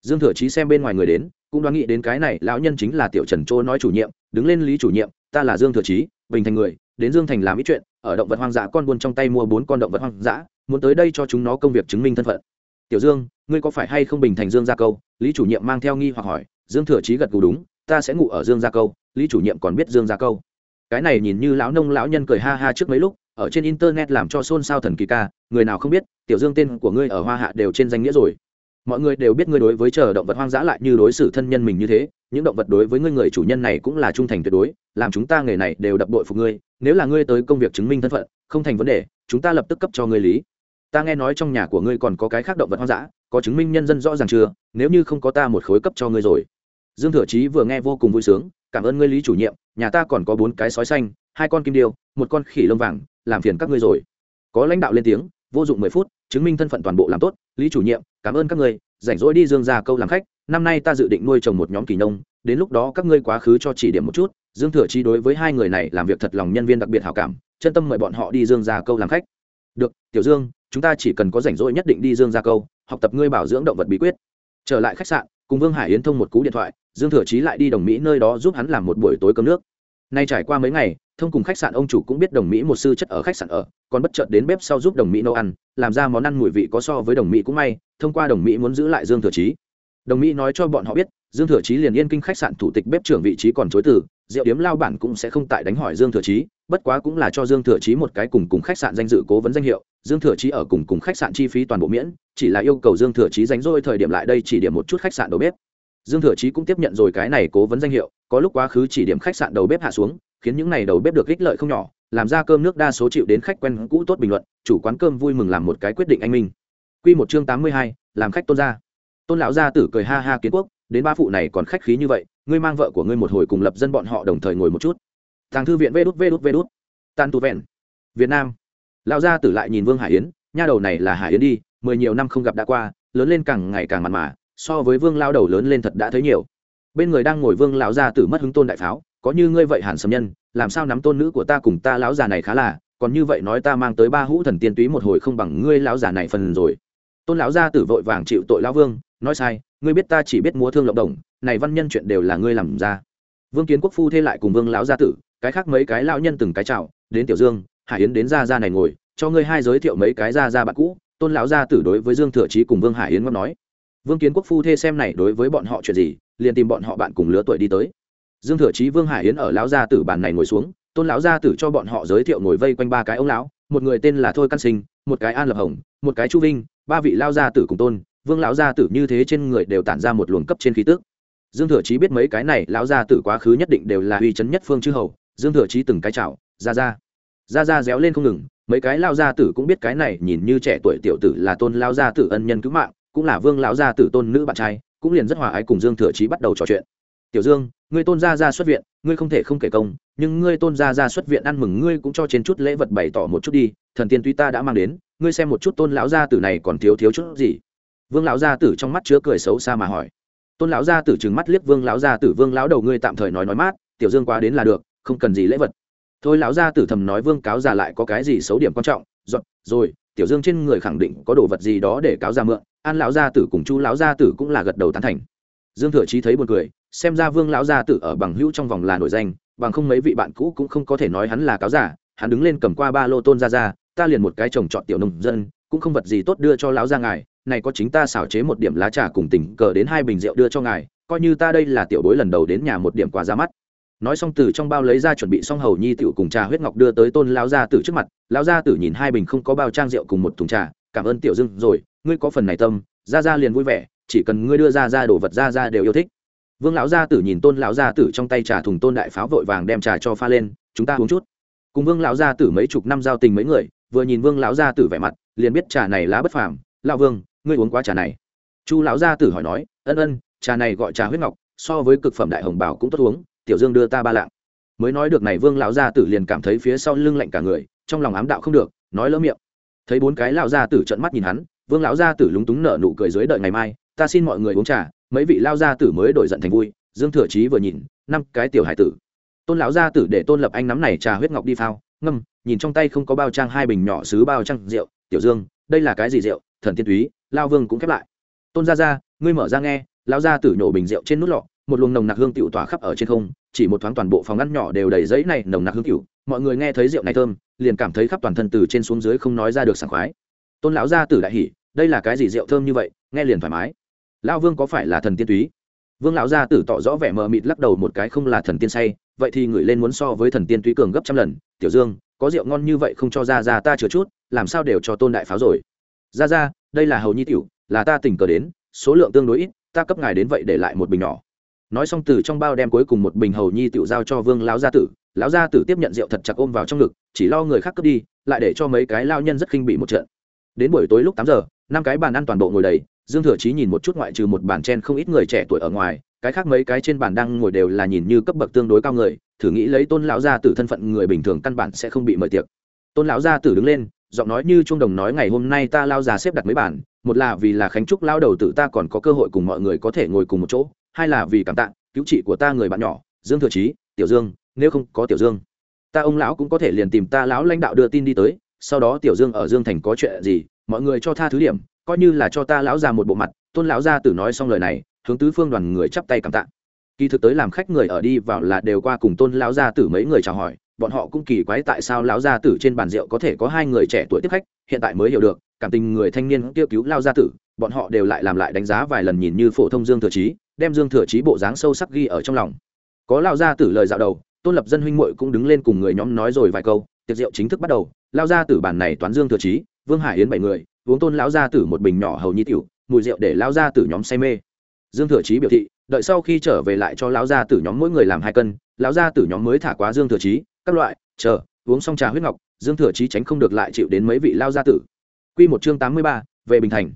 Dương thừa trí xem bên ngoài người đến, cũng đoán nghĩ đến cái này, lão nhân chính là tiểu trần chỗ nói chủ nhiệm, đứng lên lý chủ nhiệm, ta là dương thừa trí bình thành người, đến dương thành làm ít chuyện, ở động vật hoang dã con buôn trong tay mua bốn con động vật hoang dã, muốn tới đây cho chúng nó công việc chứng minh thân phận. Tiểu dương, ngươi có phải hay không bình thành dương gia câu? Lý chủ nhiệm mang theo nghi hoặc hỏi, dương thừa trí gật gù đúng, ta sẽ ngủ ở dương gia câu, lý chủ nhiệm còn biết dương gia câu cái này nhìn như lão nông lão nhân cười ha ha trước mấy lúc, ở trên internet làm cho xôn xao thần kỳ ca, người nào không biết, tiểu dương tên của ngươi ở hoa hạ đều trên danh nghĩa rồi. Mọi người đều biết ngươi đối với chờ động vật hoang dã lại như đối xử thân nhân mình như thế, những động vật đối với ngươi người chủ nhân này cũng là trung thành tuyệt đối, làm chúng ta nghề này đều đập bội phục ngươi, nếu là ngươi tới công việc chứng minh thân phận, không thành vấn đề, chúng ta lập tức cấp cho ngươi lý. Ta nghe nói trong nhà của ngươi còn có cái khác động vật hoang dã, có chứng minh nhân dân rõ ràng chưa, nếu như không có ta một khối cấp cho ngươi rồi. Dương thừa chí vừa nghe vô cùng vui sướng cảm ơn ngươi lý chủ nhiệm, nhà ta còn có bốn cái sói xanh, hai con kim điêu, một con khỉ lông vàng, làm phiền các ngươi rồi. Có lãnh đạo lên tiếng, vô dụng mười phút, chứng minh thân phận toàn bộ làm tốt. Lý chủ nhiệm, cảm ơn các ngươi, rảnh rỗi đi dương ra câu làm khách, năm nay ta dự định nuôi trồng một nhóm kỳ nông, đến lúc đó các ngươi quá khứ cho chỉ điểm một chút. Dương thừa chi đối với hai người này làm việc thật lòng nhân viên đặc biệt hảo cảm, chân tâm mời bọn họ đi dương ra câu làm khách. Được, tiểu dương, chúng ta chỉ cần có rảnh rỗi nhất định đi dương ra câu, học tập ngươi bảo dưỡng động vật bí quyết. Trở lại khách sạn, cùng vương hải yến thông một cú điện thoại dương thừa chí lại đi đồng mỹ nơi đó giúp hắn làm một buổi tối cơm nước. Nay trải qua mấy ngày, thông cùng khách sạn ông chủ cũng biết đồng mỹ một sư chất ở khách sạn ở, còn bất chợt đến bếp sau giúp đồng mỹ nấu ăn, làm ra món ăn mùi vị có so với đồng mỹ cũng may, thông qua đồng mỹ muốn giữ lại dương thừa chí. Đồng mỹ nói cho bọn họ biết, dương thừa chí liền yên kinh khách sạn thủ tịch bếp trưởng vị trí còn chối từ, rượu điếm lao bản cũng sẽ không tại đánh hỏi dương thừa chí, bất quá cũng là cho dương thừa chí một cái cùng cùng khách sạn danh dự cố vấn danh hiệu, dương thừa chí ở cùng cùng khách sạn chi phí toàn bộ miễn, chỉ là yêu cầu dương thừa chí dành dôi thời điểm lại đây chỉ điểm một chút khách sạn đầu bếp dương thừa chí cũng tiếp nhận rồi cái này cố vấn danh hiệu có lúc quá khứ chỉ điểm khách sạn đầu bếp hạ xuống khiến những này đầu bếp được ích lợi không nhỏ làm ra cơm nước đa số chịu đến khách quen cũ tốt bình luận chủ quán cơm vui mừng làm một cái quyết định anh minh. Quy một chương tám mươi hai, làm khách tôn gia. Tôn lão gia tử cười ha ha kiến quốc đến ba phụ này còn khách khí như vậy ngươi mang vợ của ngươi một hồi cùng lập dân bọn họ đồng thời ngồi một chút. Tàng thư viện vê đút vê đút vê đút. Tan tu vẹn. Việt nam. Lão gia tử lại nhìn vương hải yến nha đầu này là hải yến đi mười nhiều năm không gặp đã qua lớn lên càng ngày càng mặn mà so với vương lao đầu lớn lên thật đã thấy nhiều. Bên người đang ngồi vương lão gia tử mất hứng tôn đại pháo, có như ngươi vậy hẳn sầm nhân, làm sao nắm tôn nữ của ta cùng ta lão già này khá là, còn như vậy nói ta mang tới ba hũ thần tiên túy một hồi không bằng ngươi lão già này phần rồi. Tôn lão gia tử vội vàng chịu tội lão vương, nói sai, ngươi biết ta chỉ biết múa thương lộng đồng, này văn nhân chuyện đều là ngươi làm ra. Vương kiến quốc phu thê lại cùng vương lão gia tử, cái khác mấy cái lão nhân từng cái chào, đến tiểu dương, hải yến đến gia gia này ngồi, cho ngươi hai giới thiệu mấy cái gia gia bạn cũ. Tôn lão gia tử đối với dương thừa trí cùng vương hải yến ngâm nói vương kiến quốc phu thê xem này đối với bọn họ chuyện gì, liền tìm bọn họ bạn cùng lứa tuổi đi tới. Dương thừa chí, vương hải yến ở lão gia tử bàn này ngồi xuống, tôn lão gia tử cho bọn họ giới thiệu ngồi vây quanh ba cái ông lão, một người tên là thôi căn sinh, một cái an lập hồng, một cái chu vinh, ba vị lao gia tử cùng tôn, vương lão gia tử như thế trên người đều tản ra một luồng cấp trên khí tức. Dương thừa chí biết mấy cái này lão gia tử quá khứ nhất định đều là uy chấn nhất phương chư hầu, dương thừa chí từng cái chào, ra ra. Ra ra réo lên không ngừng, mấy cái lao gia tử cũng biết cái này nhìn như trẻ tuổi tiểu tử là tôn lao gia tử ân nhân cứu mạng cũng là vương lão gia tử tôn nữ bạn trai, cũng liền rất hòa ái cùng dương thừa chí bắt đầu trò chuyện. Tiểu dương, ngươi tôn gia gia xuất viện, ngươi không thể không kể công, nhưng ngươi tôn gia gia xuất viện ăn mừng ngươi cũng cho trên chút lễ vật bày tỏ một chút đi, thần tiên tuy ta đã mang đến, ngươi xem một chút tôn lão gia tử này còn thiếu thiếu chút gì. Vương lão gia tử trong mắt chứa cười xấu xa mà hỏi. Tôn lão gia tử trừng mắt liếc vương lão gia tử, vương lão đầu ngươi tạm thời nói nói mát, tiểu dương quá đến là được, không cần gì lễ vật. Thôi lão gia tử thầm nói vương cáo già lại có cái gì xấu điểm quan trọng, dọn, rồi, tiểu dương trên người khẳng định có đồ vật gì đó để cáo già mượn an lão gia tử cùng chu lão gia tử cũng là gật đầu tán thành. Dương thừa chí thấy buồn cười, xem ra vương lão gia tử ở bằng hữu trong vòng là nổi danh, bằng không mấy vị bạn cũ cũng không có thể nói hắn là cáo giả, hắn đứng lên cầm qua ba lô tôn ra ra, ta liền một cái trồng trọt tiểu nông dân, cũng không vật gì tốt đưa cho lão gia ngài, này có chính ta xảo chế một điểm lá trà cùng tình cờ đến hai bình rượu đưa cho ngài, coi như ta đây là tiểu bối lần đầu đến nhà một điểm quà ra mắt. Nói xong từ trong bao lấy ra chuẩn bị xong hầu nhi tiểu cùng trà huyết ngọc đưa tới tôn lão gia tử trước mặt, lão gia tử nhìn hai bình không có bao trang rượu cùng một thùng trà cảm ơn tiểu dưng rồi, ngươi có phần này tâm ra ra liền vui vẻ, chỉ cần ngươi đưa ra ra đồ vật ra ra đều yêu thích. Vương lão gia tử nhìn tôn lão gia tử trong tay trà thùng tôn đại pháo vội vàng đem trà cho pha lên, chúng ta uống chút. Cùng vương lão gia tử mấy chục năm giao tình mấy người, vừa nhìn vương lão gia tử vẻ mặt, liền biết trà này lá bất phàm. Lão vương, ngươi uống quá trà này. Chu lão gia tử hỏi nói, ân ân, trà này gọi trà huyết ngọc, so với cực phẩm đại hồng bảo cũng tốt uống, tiểu dương đưa ta ba lạng. Mới nói được này, vương lão gia tử liền cảm thấy phía sau lưng lạnh cả người, trong lòng ám đạo không được, nói lỡ miệng thấy bốn cái lão gia tử trợn mắt nhìn hắn, vương lão gia tử lúng túng nở nụ cười dưới đợi ngày mai, ta xin mọi người uống trà. Mấy vị lao gia tử mới đổi giận thành vui, dương thừa trí vừa nhìn, năm cái tiểu hải tử. Tôn lão gia tử để tôn lập anh nắm này trà huyết ngọc đi phao, ngâm, nhìn trong tay không có bao trang hai bình nhỏ xứ bao trang rượu, tiểu dương, đây là cái gì rượu? Thần tiên túy, lao vương cũng khép lại. Tôn gia gia, ngươi mở ra nghe. Lão gia tử nhổ bình rượu trên nút lọ, một luồng nồng nặc hương tiểu tỏa khắp ở trên không, chỉ một thoáng toàn bộ phòng ngăn nhỏ đều đầy giấy này nồng nặc hương tiểu mọi người nghe thấy rượu này thơm, liền cảm thấy khắp toàn thân từ trên xuống dưới không nói ra được sảng khoái. Tôn lão gia tử đại hỉ, đây là cái gì rượu thơm như vậy, nghe liền thoải mái. Lão vương có phải là thần tiên túy? Vương lão gia tử tỏ rõ vẻ mờ mịt lắc đầu một cái không là thần tiên say, vậy thì ngửi lên muốn so với thần tiên túy cường gấp trăm lần. Tiểu dương, có rượu ngon như vậy không cho ra ra ta chừa chút, làm sao đều cho tôn đại pháo rồi? Ra ra, đây là hầu nhi tiểu, là ta tình cờ đến, số lượng tương đối ít, ta cấp ngài đến vậy để lại một bình nhỏ. Nói xong từ trong bao đem cuối cùng một bình hầu nhi tiểu giao cho vương lão gia tử lão gia tử tiếp nhận rượu thật chặt ôm vào trong ngực, chỉ lo người khác cướp đi, lại để cho mấy cái lao nhân rất khinh bị một trận. Đến buổi tối lúc tám giờ, năm cái bàn ăn toàn bộ ngồi đầy, dương thừa chí nhìn một chút ngoại trừ một bàn chen không ít người trẻ tuổi ở ngoài, cái khác mấy cái trên bàn đang ngồi đều là nhìn như cấp bậc tương đối cao người, thử nghĩ lấy tôn lão gia tử thân phận người bình thường căn bản sẽ không bị mời tiệc. Tôn lão gia tử đứng lên, giọng nói như trung đồng nói ngày hôm nay ta lao già xếp đặt mấy bàn, một là vì là khánh trúc lao đầu tử ta còn có cơ hội cùng mọi người có thể ngồi cùng một chỗ, hai là vì cảm tạ cứu trị của ta người bạn nhỏ, dương thừa chí, tiểu dương nếu không có tiểu dương, ta ông lão cũng có thể liền tìm ta lão lãnh đạo đưa tin đi tới, sau đó tiểu dương ở dương thành có chuyện gì, mọi người cho tha thứ điểm, coi như là cho ta lão già một bộ mặt, tôn lão gia tử nói xong lời này, hướng tứ phương đoàn người chắp tay cảm tạ. Kỳ thực tới làm khách người ở đi vào là đều qua cùng tôn lão gia tử mấy người chào hỏi, bọn họ cũng kỳ quái tại sao lão gia tử trên bàn rượu có thể có hai người trẻ tuổi tiếp khách, hiện tại mới hiểu được, cảm tình người thanh niên kêu cứu lao gia tử, bọn họ đều lại làm lại đánh giá vài lần nhìn như phổ thông dương thừa trí đem dương thừa trí bộ dáng sâu sắc ghi ở trong lòng. Có lao gia tử lời dạo đầu tôn lập dân huynh muội cũng đứng lên cùng người nhóm nói rồi vài câu, tiệc rượu chính thức bắt đầu lao gia tử bàn này toán dương thừa trí, vương hải yến bảy người, uống tôn lão gia tử một bình nhỏ hầu nhi tiểu, mùi rượu để lão gia tử nhóm say mê dương thừa trí biểu thị, đợi sau khi trở về lại cho lão gia tử nhóm mỗi người làm hai cân, lão gia tử nhóm mới thả quá dương thừa trí. các loại, chờ, uống xong trà huyết ngọc, dương thừa trí tránh không được lại chịu đến mấy vị lao gia tử quy một chương tám mươi ba, về bình thành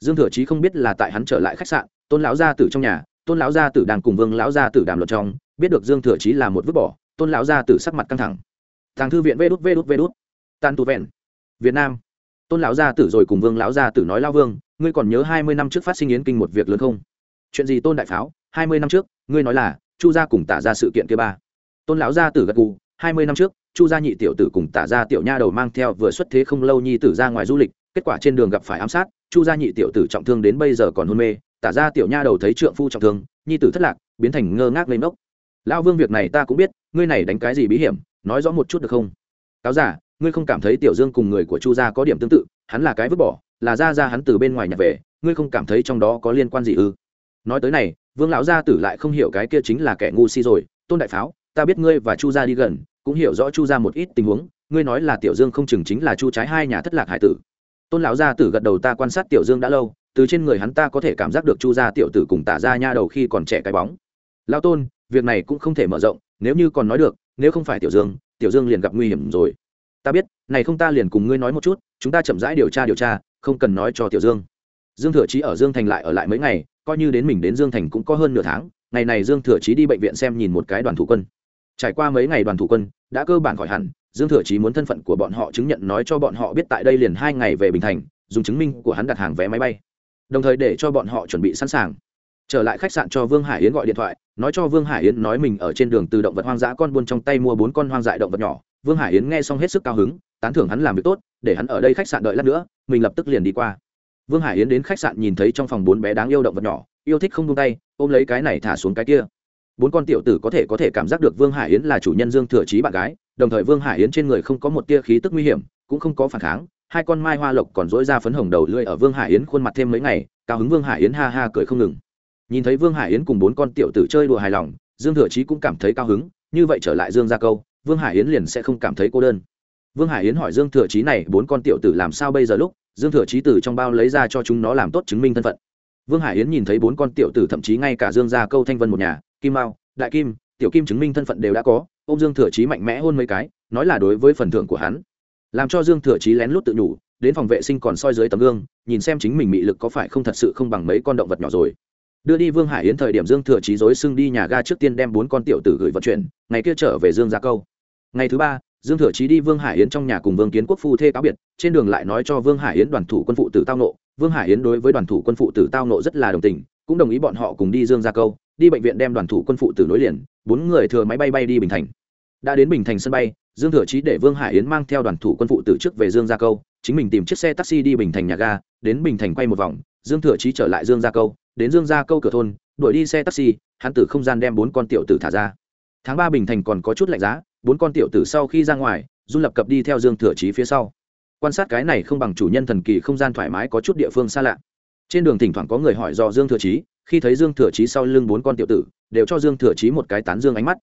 dương thừa trí không biết là tại hắn trở lại khách sạn, tôn lão gia tử trong nhà, tôn lão gia tử đang cùng vương lão gia tử đàm luận trong biết được dương thừa chí là một vứt bỏ, tôn lão gia tử sắc mặt căng thẳng. Tàng thư viện vê đút vê đút vê đút. Tan tu vẹn. Việt nam. Tôn lão gia tử rồi cùng vương lão gia tử nói lao vương, ngươi còn nhớ hai mươi năm trước phát sinh yến kinh một việc lớn không? Chuyện gì tôn đại pháo? Hai mươi năm trước, ngươi nói là, chu gia cùng tả ra sự kiện kia ba. Tôn lão gia tử gật gù, hai mươi năm trước, chu gia nhị tiểu tử cùng tả ra tiểu nha đầu mang theo vừa xuất thế không lâu nhi tử ra ngoài du lịch, kết quả trên đường gặp phải ám sát, chu gia nhị tiểu tử trọng thương đến bây giờ còn hôn mê, tả ra tiểu nha đầu thấy trượng phu trọng thương, nhi tử thất lạc, biến thành ngơ ngác lên mốc lão vương việc này ta cũng biết, ngươi này đánh cái gì bí hiểm, nói rõ một chút được không? Cáo giả ngươi không cảm thấy tiểu dương cùng người của chu gia có điểm tương tự, hắn là cái vứt bỏ, là ra ra hắn từ bên ngoài nhặt về, ngươi không cảm thấy trong đó có liên quan gì ư? Nói tới này, vương lão gia tử lại không hiểu cái kia chính là kẻ ngu si rồi, tôn đại pháo, ta biết ngươi và chu gia đi gần, cũng hiểu rõ chu gia một ít tình huống, ngươi nói là tiểu dương không chừng chính là chu trái hai nhà thất lạc hải tử. Tôn lão gia tử gật đầu ta quan sát tiểu dương đã lâu, từ trên người hắn ta có thể cảm giác được chu gia tiểu tử cùng tả ra nha đầu khi còn trẻ cái bóng. Lão tôn việc này cũng không thể mở rộng, nếu như còn nói được, nếu không phải tiểu dương tiểu dương liền gặp nguy hiểm rồi. Ta biết, này không ta liền cùng ngươi nói một chút, chúng ta chậm rãi điều tra điều tra, không cần nói cho tiểu dương. Dương thừa chí ở dương thành lại ở lại mấy ngày, coi như đến mình đến dương thành cũng có hơn nửa tháng, ngày này dương thừa chí đi bệnh viện xem nhìn một cái đoàn thủ quân. Trải qua mấy ngày đoàn thủ quân, đã cơ bản khỏi hẳn, dương thừa chí muốn thân phận của bọn họ chứng nhận nói cho bọn họ biết tại đây liền hai ngày về bình thành, dùng chứng minh của hắn đặt hàng vé máy bay. Đồng thời để cho bọn họ chuẩn bị sẵn sàng. Trở lại khách sạn cho vương hải yến gọi điện thoại nói cho vương hải yến nói mình ở trên đường từ động vật hoang dã con buôn trong tay mua bốn con hoang dại động vật nhỏ. Vương hải yến nghe xong hết sức cao hứng, tán thưởng hắn làm việc tốt, để hắn ở đây khách sạn đợi lát nữa, mình lập tức liền đi qua. Vương hải yến đến khách sạn nhìn thấy trong phòng bốn bé đáng yêu động vật nhỏ, yêu thích không tung tay, ôm lấy cái này thả xuống cái kia. Bốn con tiểu tử có thể có thể cảm giác được vương hải yến là chủ nhân dương thừa trí bạn gái, đồng thời vương hải yến trên người không có một tia khí tức nguy hiểm, cũng không có phản kháng, hai con mai hoa lộc còn dỗi ra phấn hồng đầu lưỡi ở vương hải yến khuôn mặt thêm mấy ngày, cao hứng vương hải yến ha ha cười không ngừng nhìn thấy vương hải yến cùng bốn con tiểu tử chơi đùa hài lòng, dương thừa Chí cũng cảm thấy cao hứng, như vậy trở lại dương gia câu, vương hải yến liền sẽ không cảm thấy cô đơn. Vương hải yến hỏi dương thừa Chí này, bốn con tiểu tử làm sao bây giờ lúc, dương thừa Chí từ trong bao lấy ra cho chúng nó làm tốt chứng minh thân phận. Vương hải yến nhìn thấy bốn con tiểu tử, thậm chí ngay cả dương gia câu thanh vân một nhà, kim mao, đại kim, tiểu kim chứng minh thân phận đều đã có ô m dương thừa Chí mạnh mẽ hôn mấy cái, nói là đối với phần thưởng của hắn. Làm cho dương thừa Chí lén lút tự nhủ, đến phòng vệ sinh còn soi dưới tấm gương, nhìn xem chính mình mị lực có phải không thật sự không bằng mấy con động vật nhỏ rồi đưa đi vương hải yến thời điểm dương thừa trí dối xưng đi nhà ga trước tiên đem bốn con tiểu tử gửi vận chuyển, ngày kia trở về dương gia câu. Ngày thứ ba, dương thừa trí đi vương hải yến trong nhà cùng vương kiến quốc phu thê cáo biệt, trên đường lại nói cho vương hải yến đoàn thủ quân phụ tử tao nộ. Vương hải yến đối với đoàn thủ quân phụ tử tao nộ rất là đồng tình, cũng đồng ý bọn họ cùng đi dương gia câu, đi bệnh viện đem đoàn thủ quân phụ tử nối liền, bốn người thừa máy bay bay đi bình thành. Đã đến bình thành sân bay, dương thừa trí để vương hải yến mang theo đoàn thủ quân phụ tử trước về dương gia câu, chính mình tìm chiếc xe taxi đi bình thành nhà ga, đến bình thành quay một vòng dương thừa trí trở lại dương gia câu, đến dương gia câu cửa thôn, đuổi đi xe taxi, hắn từ không gian đem bốn con tiểu tử thả ra. Tháng ba bình thành còn có chút lạnh giá, bốn con tiểu tử sau khi ra ngoài du lập cập đi theo dương thừa trí phía sau. Quan sát cái này không bằng chủ nhân thần kỳ không gian thoải mái có chút địa phương xa lạ. Trên đường thỉnh thoảng có người hỏi do dương thừa trí khi thấy dương thừa trí sau lưng bốn con tiểu tử, đều cho dương thừa trí một cái tán dương ánh mắt.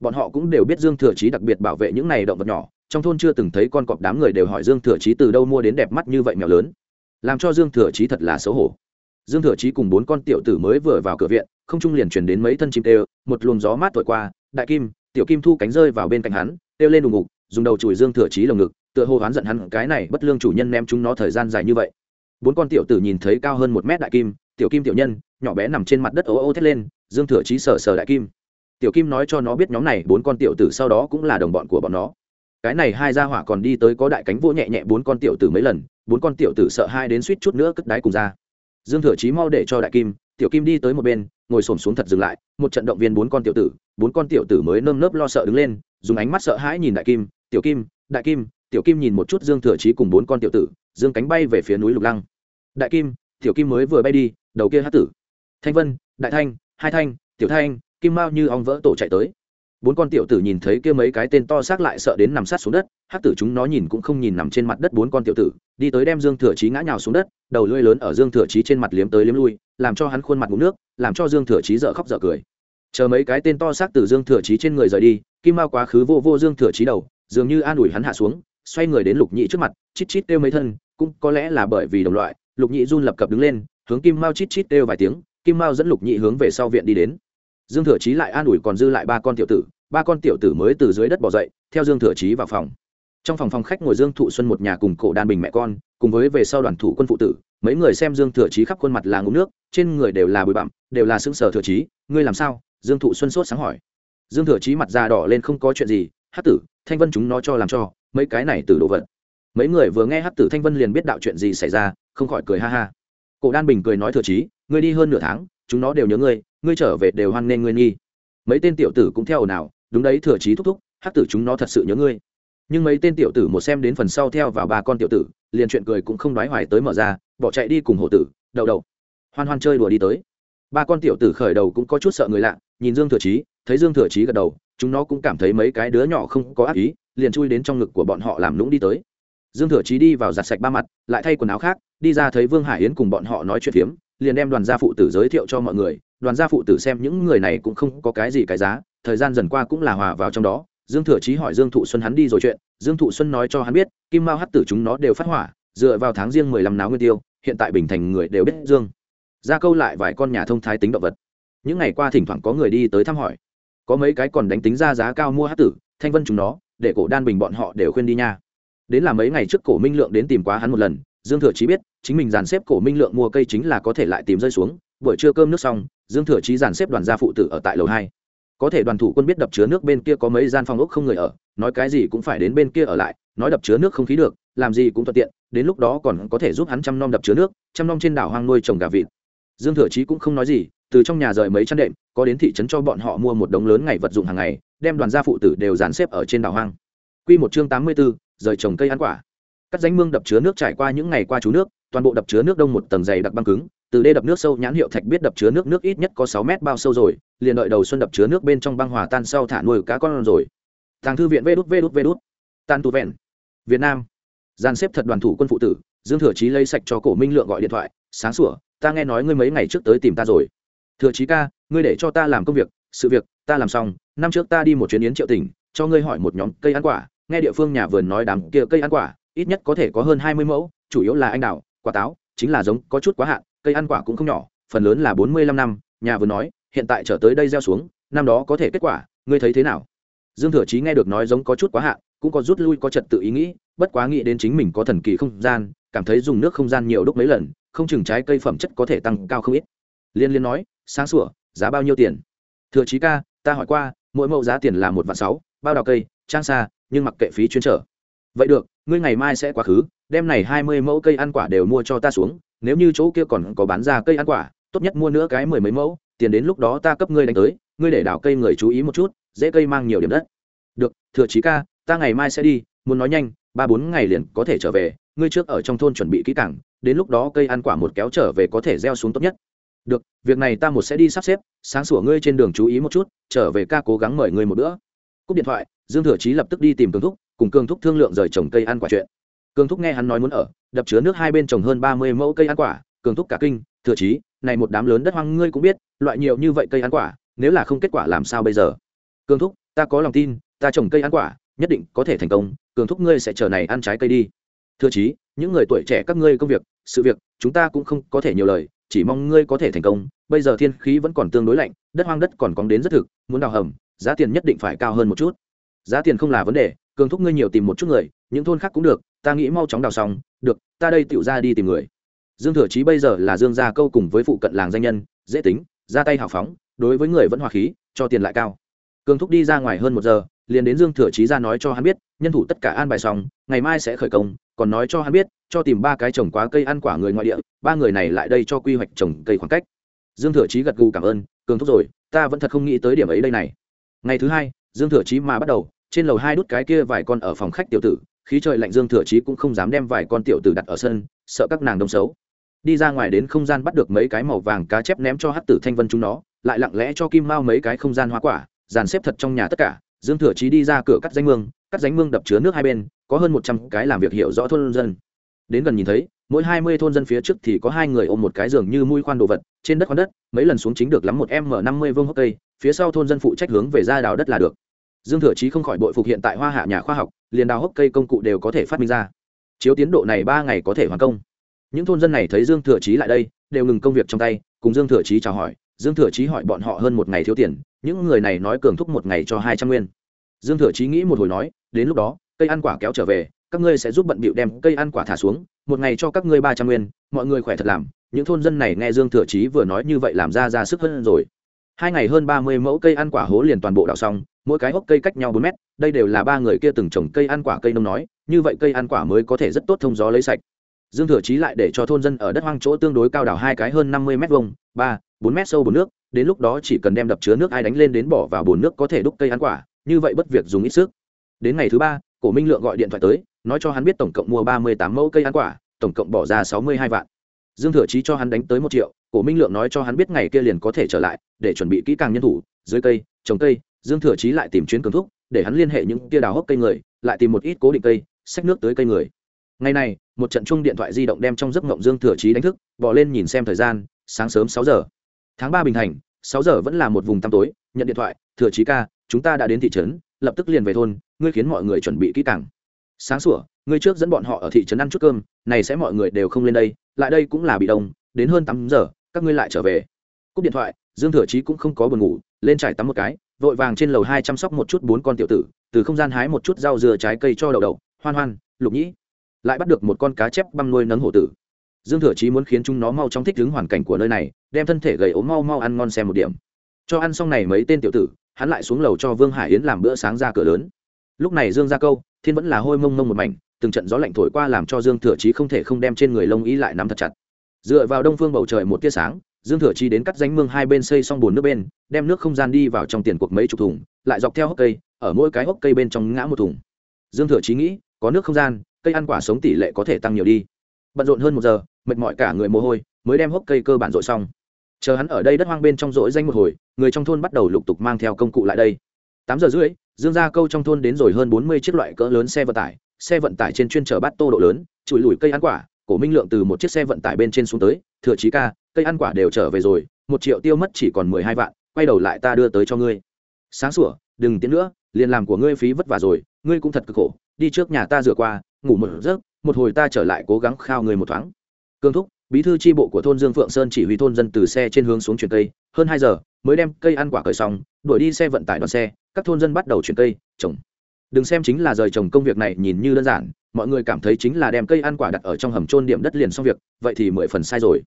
Bọn họ cũng đều biết dương thừa trí đặc biệt bảo vệ những này động vật nhỏ, trong thôn chưa từng thấy con cọp đám người đều hỏi dương thừa trí từ đâu mua đến đẹp mắt như vậy mèo lớn làm cho dương thừa Chí thật là xấu hổ. Dương thừa Chí cùng bốn con tiểu tử mới vừa vào cửa viện, không trung liền chuyển đến mấy thân chim tê một luồng gió mát thổi qua, đại kim, tiểu kim thu cánh rơi vào bên cạnh hắn têu lên đùng ngục, dùng đầu chùi dương thừa Chí lồng ngực, tựa hồ oán giận hắn, cái này bất lương chủ nhân ném chúng nó thời gian dài như vậy. Bốn con tiểu tử nhìn thấy cao hơn một mét đại kim, tiểu kim tiểu nhân, nhỏ bé nằm trên mặt đất ố ô thét lên, dương thừa Chí sờ sờ đại kim. Tiểu kim nói cho nó biết nhóm này bốn con tiểu tử sau đó cũng là đồng bọn của bọn nó. Cái này hai gia hỏa còn đi tới có đại cánh vỗ nhẹ nhẹ bốn con tiểu tử mấy lần bốn con tiểu tử sợ hai đến suýt chút nữa cất đáy cùng ra. Dương thừa chí mau để cho đại kim, tiểu kim đi tới một bên, ngồi xổm xuống thật dừng lại, một trận động viên bốn con tiểu tử, bốn con tiểu tử mới nơm nớp lo sợ đứng lên, dùng ánh mắt sợ hãi nhìn đại kim, tiểu kim, đại kim. Tiểu kim nhìn một chút dương thừa chí cùng bốn con tiểu tử, dương cánh bay về phía núi lục lăng. Đại kim, tiểu kim mới vừa bay đi, đầu kia hát tử. Thanh vân, đại thanh, hai thanh, tiểu thanh, kim mao như ong vỡ tổ chạy tới bốn con tiểu tử nhìn thấy kia mấy cái tên to xác lại sợ đến nằm sát xuống đất hát tử chúng nó nhìn cũng không nhìn nằm trên mặt đất bốn con tiểu tử, đi tới đem dương thừa chí ngã nhào xuống đất, đầu lưỡi lớn ở dương thừa chí trên mặt liếm tới liếm lui, làm cho hắn khuôn mặt ngụm nước, làm cho dương thừa chí dở khóc dở cười. Chờ mấy cái tên to xác từ dương thừa chí trên người rời đi, kim mao quá khứ vô vô dương thừa chí đầu, dường như an ủi hắn hạ xuống, xoay người đến lục nhị trước mặt, chít chít kêu mấy thân, cũng có lẽ là bởi vì đồng loại, lục nhị run lập cập đứng lên, hướng kim mao chít chít kêu vài tiếng, kim mao dẫn lục nhị hướng về sau viện đi đến dương thừa chí lại an ủi còn dư lại ba con tiểu tử, ba con tiểu tử mới từ dưới đất bỏ dậy, theo dương thừa chí vào phòng. Trong phòng phòng khách ngồi dương thụ xuân một nhà cùng cổ đan bình mẹ con, cùng với về sau đoàn thủ quân phụ tử, mấy người xem dương thừa chí khắp khuôn mặt là ngụm nước, trên người đều là bụi bặm, đều là xương sở thừa chí, ngươi làm sao? Dương thụ xuân sốt sáng hỏi. Dương thừa chí mặt da đỏ lên không có chuyện gì hát tử, thanh vân chúng nó cho làm cho, mấy cái này từ đồ vật. Mấy người vừa nghe hát tử thanh vân liền biết đạo chuyện gì xảy ra, không khỏi cười ha ha. Cổ đan bình cười nói thừa chí, ngươi đi hơn nửa tháng chúng nó đều nhớ ngươi ngươi trở về đều hoan nghênh ngươi nghi. Mấy tên tiểu tử cũng theo ồn ào, đúng đấy, thừa chí thúc thúc hát tử chúng nó thật sự nhớ ngươi. Nhưng mấy tên tiểu tử một xem đến phần sau theo vào ba con tiểu tử, liền chuyện cười cũng không đoái hoài tới mở ra, bỏ chạy đi cùng hổ tử, đậu đậu. Hoan hoan chơi đùa đi tới. Ba con tiểu tử khởi đầu cũng có chút sợ người lạ, nhìn dương thừa chí, thấy dương thừa chí gật đầu, chúng nó cũng cảm thấy mấy cái đứa nhỏ không có ác ý, liền chui đến trong ngực của bọn họ làm lũng đi tới. Dương thừa chí đi vào giặt sạch ba mặt, lại thay quần áo khác, đi ra thấy vương hải yến cùng bọn họ nói chuyện phiếm liền đem đoàn gia phụ tử giới thiệu cho mọi người, đoàn gia phụ tử xem những người này cũng không có cái gì cái giá, thời gian dần qua cũng là hòa vào trong đó. Dương thừa chí hỏi dương thụ xuân hắn đi rồi chuyện, dương thụ xuân nói cho hắn biết, kim mao hắt tử chúng nó đều phát hỏa, dựa vào tháng riêng mười lăm náo nguyên tiêu, hiện tại bình thành người đều biết dương. Ra câu lại vài con nhà thông thái tính động vật. Những ngày qua thỉnh thoảng có người đi tới thăm hỏi. Có mấy cái còn đánh tính ra giá cao mua hát tử, thanh vân chúng nó, để cổ đan bình bọn họ đều khuyên đi nha. Đến là mấy ngày trước cổ minh lượng đến tìm quá hắn một lần, dương thừa chí biết chính mình dàn xếp cổ minh lượng mua cây chính là có thể lại tìm rơi xuống. Buổi trưa cơm nước xong dương thừa chí dàn xếp đoàn gia phụ tử ở tại lầu hai. Có thể đoàn thủ quân biết đập chứa nước bên kia có mấy gian phòng ốc không người ở nói cái gì cũng phải đến bên kia ở lại nói đập chứa nước không khí được làm gì cũng thuận tiện đến lúc đó còn có thể giúp hắn chăm nom đập chứa nước chăm nom trên đảo hoang nuôi trồng gà vịt. Dương thừa chí cũng không nói gì từ trong nhà rời mấy chăn đệm có đến thị trấn cho bọn họ mua một đống lớn ngày vật dụng hàng ngày đem đoàn gia phụ tử đều dàn xếp ở trên đảo hoang. Quy một chương tám mươi 84, rời trồng cây ăn quả cắt rãnh mương đập chứa nước trải qua những ngày qua chú nước, toàn bộ đập chứa nước đông một tầng dày đặc băng cứng, từ đê đập nước sâu nhãn hiệu thạch biết đập chứa nước nước ít nhất có sáu mét bao sâu rồi, liền đợi đầu xuân đập chứa nước bên trong băng hòa tan sau thả nuôi cá con rồi. Thằng thư viện vê đút vê đút vê đút. Tan tu vẹn. Việt nam. Gian xếp thật đoàn thủ quân phụ tử, dương thừa chí lấy sạch cho cổ minh lượng gọi điện thoại, sáng sủa, ta nghe nói ngươi mấy ngày trước tới tìm ta rồi. Thừa chí ca, ngươi để cho ta làm công việc, sự việc, ta làm xong, năm trước ta đi một chuyến yến triệu tỉnh, cho ngươi hỏi một nhóm cây ăn quả, nghe địa phương nhà vườn nói đám kia cây ăn quả ít nhất có thể có hơn hai mươi mẫu, chủ yếu là anh đào, quả táo, chính là giống có chút quá hạn, cây ăn quả cũng không nhỏ, phần lớn là bốn mươi lăm năm, nhà vừa nói, hiện tại trở tới đây gieo xuống, năm đó có thể kết quả, ngươi thấy thế nào? Dương thừa chí nghe được nói giống có chút quá hạn, cũng có rút lui có trật tự ý nghĩ, bất quá nghĩ đến chính mình có thần kỳ không gian, cảm thấy dùng nước không gian nhiều đúc mấy lần, không chừng trái cây phẩm chất có thể tăng cao không ít. Liên liên nói, sáng sủa, giá bao nhiêu tiền? Thừa chí ca, ta hỏi qua, mỗi mẫu giá tiền là một vạn sáu, bao đào cây, trang xa nhưng mặc kệ phí chuyên trở vậy được, ngươi ngày mai sẽ quá khứ, đem này hai mươi mẫu cây ăn quả đều mua cho ta xuống, nếu như chỗ kia còn có bán ra cây ăn quả, tốt nhất mua nữa cái mười mấy mẫu, tiền đến lúc đó ta cấp ngươi đánh tới, ngươi để đào cây người chú ý một chút, dễ cây mang nhiều điểm đất. Được, thừa chí ca, ta ngày mai sẽ đi, muốn nói nhanh, ba bốn ngày liền có thể trở về, ngươi trước ở trong thôn chuẩn bị kỹ càng, đến lúc đó cây ăn quả một kéo trở về có thể gieo xuống tốt nhất. Được, việc này ta một sẽ đi sắp xếp, sáng sủa ngươi trên đường chú ý một chút, trở về ca cố gắng mời ngươi một bữa. Cúp điện thoại, dương thừa chí lập tức đi tìm cường thúc cùng cường thúc thương lượng rời trồng cây ăn quả chuyện. Cường thúc nghe hắn nói muốn ở, đập chứa nước hai bên trồng hơn ba mươi mẫu cây ăn quả cường thúc cả kinh, thừa trí này một đám lớn đất hoang ngươi cũng biết, loại nhiều như vậy cây ăn quả, nếu là không kết quả làm sao bây giờ? Cường thúc, ta có lòng tin, ta trồng cây ăn quả, nhất định có thể thành công cường thúc ngươi sẽ chờ này ăn trái cây đi. Thưa chí, những người tuổi trẻ các ngươi công việc, sự việc, chúng ta cũng không có thể nhiều lời, chỉ mong ngươi có thể thành công. Bây giờ thiên khí vẫn còn tương đối lạnh, đất hoang đất còn cóng đến rất thực, muốn đào hầm, giá tiền nhất định phải cao hơn một chút. Giá tiền không là vấn đề cường thúc ngươi nhiều tìm một chút người, những thôn khác cũng được, ta nghĩ mau chóng đào xong, được, ta đây tựu ra đi tìm người. Dương thừa chí bây giờ là dương gia câu cùng với phụ cận làng danh nhân, dễ tính, ra tay hào phóng, đối với người vẫn hòa khí, cho tiền lại cao. Cường thúc đi ra ngoài hơn một giờ, liền đến dương thừa chí ra nói cho hắn biết, nhân thủ tất cả an bài xong, ngày mai sẽ khởi công, còn nói cho hắn biết, cho tìm ba cái trồng quá cây ăn quả người ngoại địa, ba người này lại đây cho quy hoạch trồng cây khoảng cách. Dương thừa chí gật gù cảm ơn, cường thúc rồi, ta vẫn thật không nghĩ tới điểm ấy đây này. Ngày thứ hai, dương thừa chí mà bắt đầu trên lầu hai đút cái kia vài con ở phòng khách tiểu tử, khí trời lạnh dương thừa chí cũng không dám đem vài con tiểu tử đặt ở sân, sợ các nàng đông xấu. Đi ra ngoài đến không gian bắt được mấy cái màu vàng cá chép ném cho hát tử thanh vân chúng nó, lại lặng lẽ cho kim mao mấy cái không gian hoa quả, dàn xếp thật trong nhà tất cả. Dương thừa chí đi ra cửa cắt danh mương, cắt danh mương đập chứa nước hai bên, có hơn một trăm cái làm việc hiểu rõ thôn dân. Đến gần nhìn thấy, mỗi hai mươi thôn dân phía trước thì có hai người ôm một cái giường như mũi khoan đồ vật, trên đất khoan đất, mấy lần xuống chính được lắm một m năm mươi vương hốc cây, phía sau thôn dân phụ trách hướng về ra đào đất là được dương thừa chí không khỏi bội phục hiện tại hoa hạ nhà khoa học, liền đào hốc cây công cụ đều có thể phát minh ra. Chiếu tiến độ này ba ngày có thể hoàn công. Những thôn dân này thấy dương thừa chí lại đây, đều ngừng công việc trong tay, cùng dương thừa chí chào hỏi. Dương thừa chí hỏi bọn họ hơn một ngày thiếu tiền, những người này nói cường thúc một ngày cho hai trăm nguyên. Dương thừa chí nghĩ một hồi nói, đến lúc đó, cây ăn quả kéo trở về, các ngươi sẽ giúp bận bịu đem cây ăn quả thả xuống, một ngày cho các ngươi ba trăm nguyên, mọi người khỏe thật làm. Những thôn dân này nghe dương thừa chí vừa nói như vậy làm ra ra sức hơn rồi. Hai ngày hơn ba mươi mẫu cây ăn quả hố liền toàn bộ đào xong mỗi cái hốc cây cách nhau bốn mét, đây đều là ba người kia từng trồng cây ăn quả cây nông nói, như vậy cây ăn quả mới có thể rất tốt thông gió lấy sạch. Dương thừa chí lại để cho thôn dân ở đất hoang chỗ tương đối cao đảo hai cái hơn năm mươi m vông ba, bốn m sâu bồn nước, đến lúc đó chỉ cần đem đập chứa nước ai đánh lên đến bỏ vào bồn nước có thể đúc cây ăn quả, như vậy bất việc dùng ít sức. Đến ngày thứ ba, cổ minh lượng gọi điện thoại tới, nói cho hắn biết tổng cộng mua ba mươi tám mẫu cây ăn quả, tổng cộng bỏ ra sáu mươi hai vạn. Dương thừa chí cho hắn đánh tới một triệu, cổ minh lượng nói cho hắn biết ngày kia liền có thể trở lại, để chuẩn bị kỹ càng nhân thủ, dưới cây, trồng cây dương thừa chí lại tìm chuyến cường thúc, để hắn liên hệ những tia đào hốc cây người, lại tìm một ít cố định cây, xách nước tới cây người. Ngày này, một trận chung điện thoại di động đem trong giấc ngộng dương thừa chí đánh thức, bỏ lên nhìn xem thời gian, sáng sớm sáu giờ. Tháng ba bình thành, sáu giờ vẫn là một vùng tăm tối, nhận điện thoại, thừa chí ca, chúng ta đã đến thị trấn, lập tức liền về thôn, ngươi khiến mọi người chuẩn bị kỹ càng. Sáng sủa, ngươi trước dẫn bọn họ ở thị trấn ăn chút cơm, này sẽ mọi người đều không lên đây, lại đây cũng là bị đông, đến hơn tám giờ, các ngươi lại trở về. Cúp điện thoại, dương thừa chí cũng không có buồn ngủ, lên trải tắm một cái vội vàng trên lầu hai chăm sóc một chút bốn con tiểu tử, từ không gian hái một chút rau dừa trái cây cho đậu đậu, hoan hoan, lục nhĩ. Lại bắt được một con cá chép băm nuôi nấng hổ tử. Dương thừa chí muốn khiến chúng nó mau chóng thích ứng hoàn cảnh của nơi này, đem thân thể gầy ốm mau mau ăn ngon xem một điểm. Cho ăn xong này mấy tên tiểu tử, hắn lại xuống lầu cho vương hải yến làm bữa sáng ra cửa lớn. Lúc này dương ra câu, thiên vẫn là hôi mông mông một mảnh, từng trận gió lạnh thổi qua làm cho dương thừa chí không thể không đem trên người lông ý lại nắm thật chặt. Dựa vào đông phương bầu trời một tia sáng dương thừa Chi đến cắt danh mương hai bên xây xong bồn nước bên, đem nước không gian đi vào trong tiền cuộc mấy chục thùng, lại dọc theo hốc cây, ở mỗi cái hốc cây bên trong ngã một thùng. Dương thừa Chi nghĩ, có nước không gian, cây ăn quả sống tỷ lệ có thể tăng nhiều đi. Bận rộn hơn một giờ, mệt mỏi cả người mồ hôi, mới đem hốc cây cơ bản dội xong. Chờ hắn ở đây đất hoang bên trong rỗi danh một hồi, người trong thôn bắt đầu lục tục mang theo công cụ lại đây. Tám giờ rưỡi, dương ra câu trong thôn đến rồi hơn bốn mươi chiếc loại cỡ lớn xe vận tải. Xe vận tải trên chuyên chở bát tô độ lớn, chùi lùi cây ăn quả, cổ minh lượng từ một chiếc xe vận tải bên trên xuống tới, thừa trí ca cây ăn quả đều trở về rồi, một triệu tiêu mất chỉ còn mười hai vạn, quay đầu lại ta đưa tới cho ngươi. Sáng sủa, đừng tiến nữa, liền làm của ngươi phí vất vả rồi, ngươi cũng thật cực khổ, đi trước nhà ta rửa qua, ngủ một giấc, một hồi ta trở lại cố gắng khao người một thoáng. Cương thúc, bí thư tri bộ của thôn dương phượng sơn chỉ huy thôn dân từ xe trên hướng xuống chuyển cây, hơn hai giờ mới đem cây ăn quả cởi xong, đuổi đi xe vận tải đoàn xe, các thôn dân bắt đầu chuyển cây, trồng. Đừng xem chính là rời trồng công việc này nhìn như đơn giản, mọi người cảm thấy chính là đem cây ăn quả đặt ở trong hầm trôn điểm đất liền xong việc, vậy thì mười phần sai rồi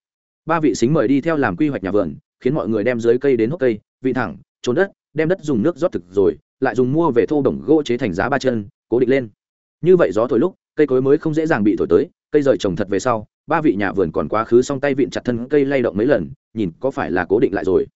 ba vị xính mời đi theo làm quy hoạch nhà vườn, khiến mọi người đem dưới cây đến hốc cây, vị thẳng, trốn đất, đem đất dùng nước rót thực rồi, lại dùng mua về thô đồng gỗ chế thành giá ba chân, cố định lên. Như vậy gió thổi lúc, cây cối mới không dễ dàng bị thổi tới, cây rời trồng thật về sau, ba vị nhà vườn còn quá khứ xong tay vịn chặt thân cây lay động mấy lần, nhìn có phải là cố định lại rồi.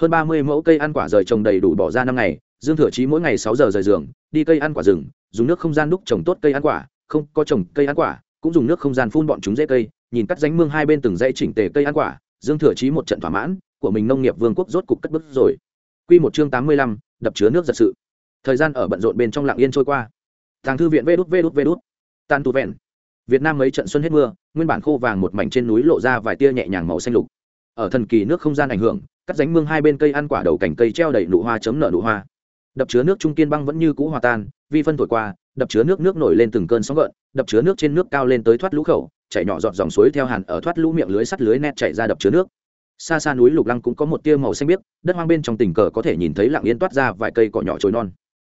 Hơn ba mươi mẫu cây ăn quả rời trồng đầy đủ bỏ ra năm ngày, dương thừa chí mỗi ngày sáu giờ rời giường, đi cây ăn quả rừng, dùng nước không gian đúc trồng tốt cây ăn quả, không có trồng cây ăn quả, cũng dùng nước không gian phun bọn chúng dễ cây nhìn cắt ránh mương hai bên từng dãy chỉnh tề cây ăn quả, dương thừa chí một trận thỏa mãn, của mình nông nghiệp vương quốc rốt cục cất bước rồi. Quy một chương tám mươi lăm, đập chứa nước giật sự. Thời gian ở bận rộn bên trong lặng yên trôi qua. Tàng thư viện vê đút vê đút vê đút. Tan tu vẹn. Việt nam mấy trận xuân hết mưa, nguyên bản khô vàng một mảnh trên núi lộ ra vài tia nhẹ nhàng màu xanh lục. Ở thần kỳ nước không gian ảnh hưởng, cắt ránh mương hai bên cây ăn quả đầu cành cây treo đầy nụ hoa chấm nở nụ hoa. Đập chứa nước trung kiên băng vẫn như cũ hòa tan, vi phân thổi qua, đập chứa nước nước nổi lên từng cơn sóng gợn, đập chứa nước trên nước cao lên tới thoát lũ khẩu chảy nhỏ giọt dòng suối theo hàn ở thoát lũ miệng lưới sắt lưới nét chảy ra đập chứa nước. Xa xa núi lục lăng cũng có một tia màu xanh biếc, đất hoang bên trong tình cờ có thể nhìn thấy lặng yên toát ra vài cây cỏ nhỏ trồi non.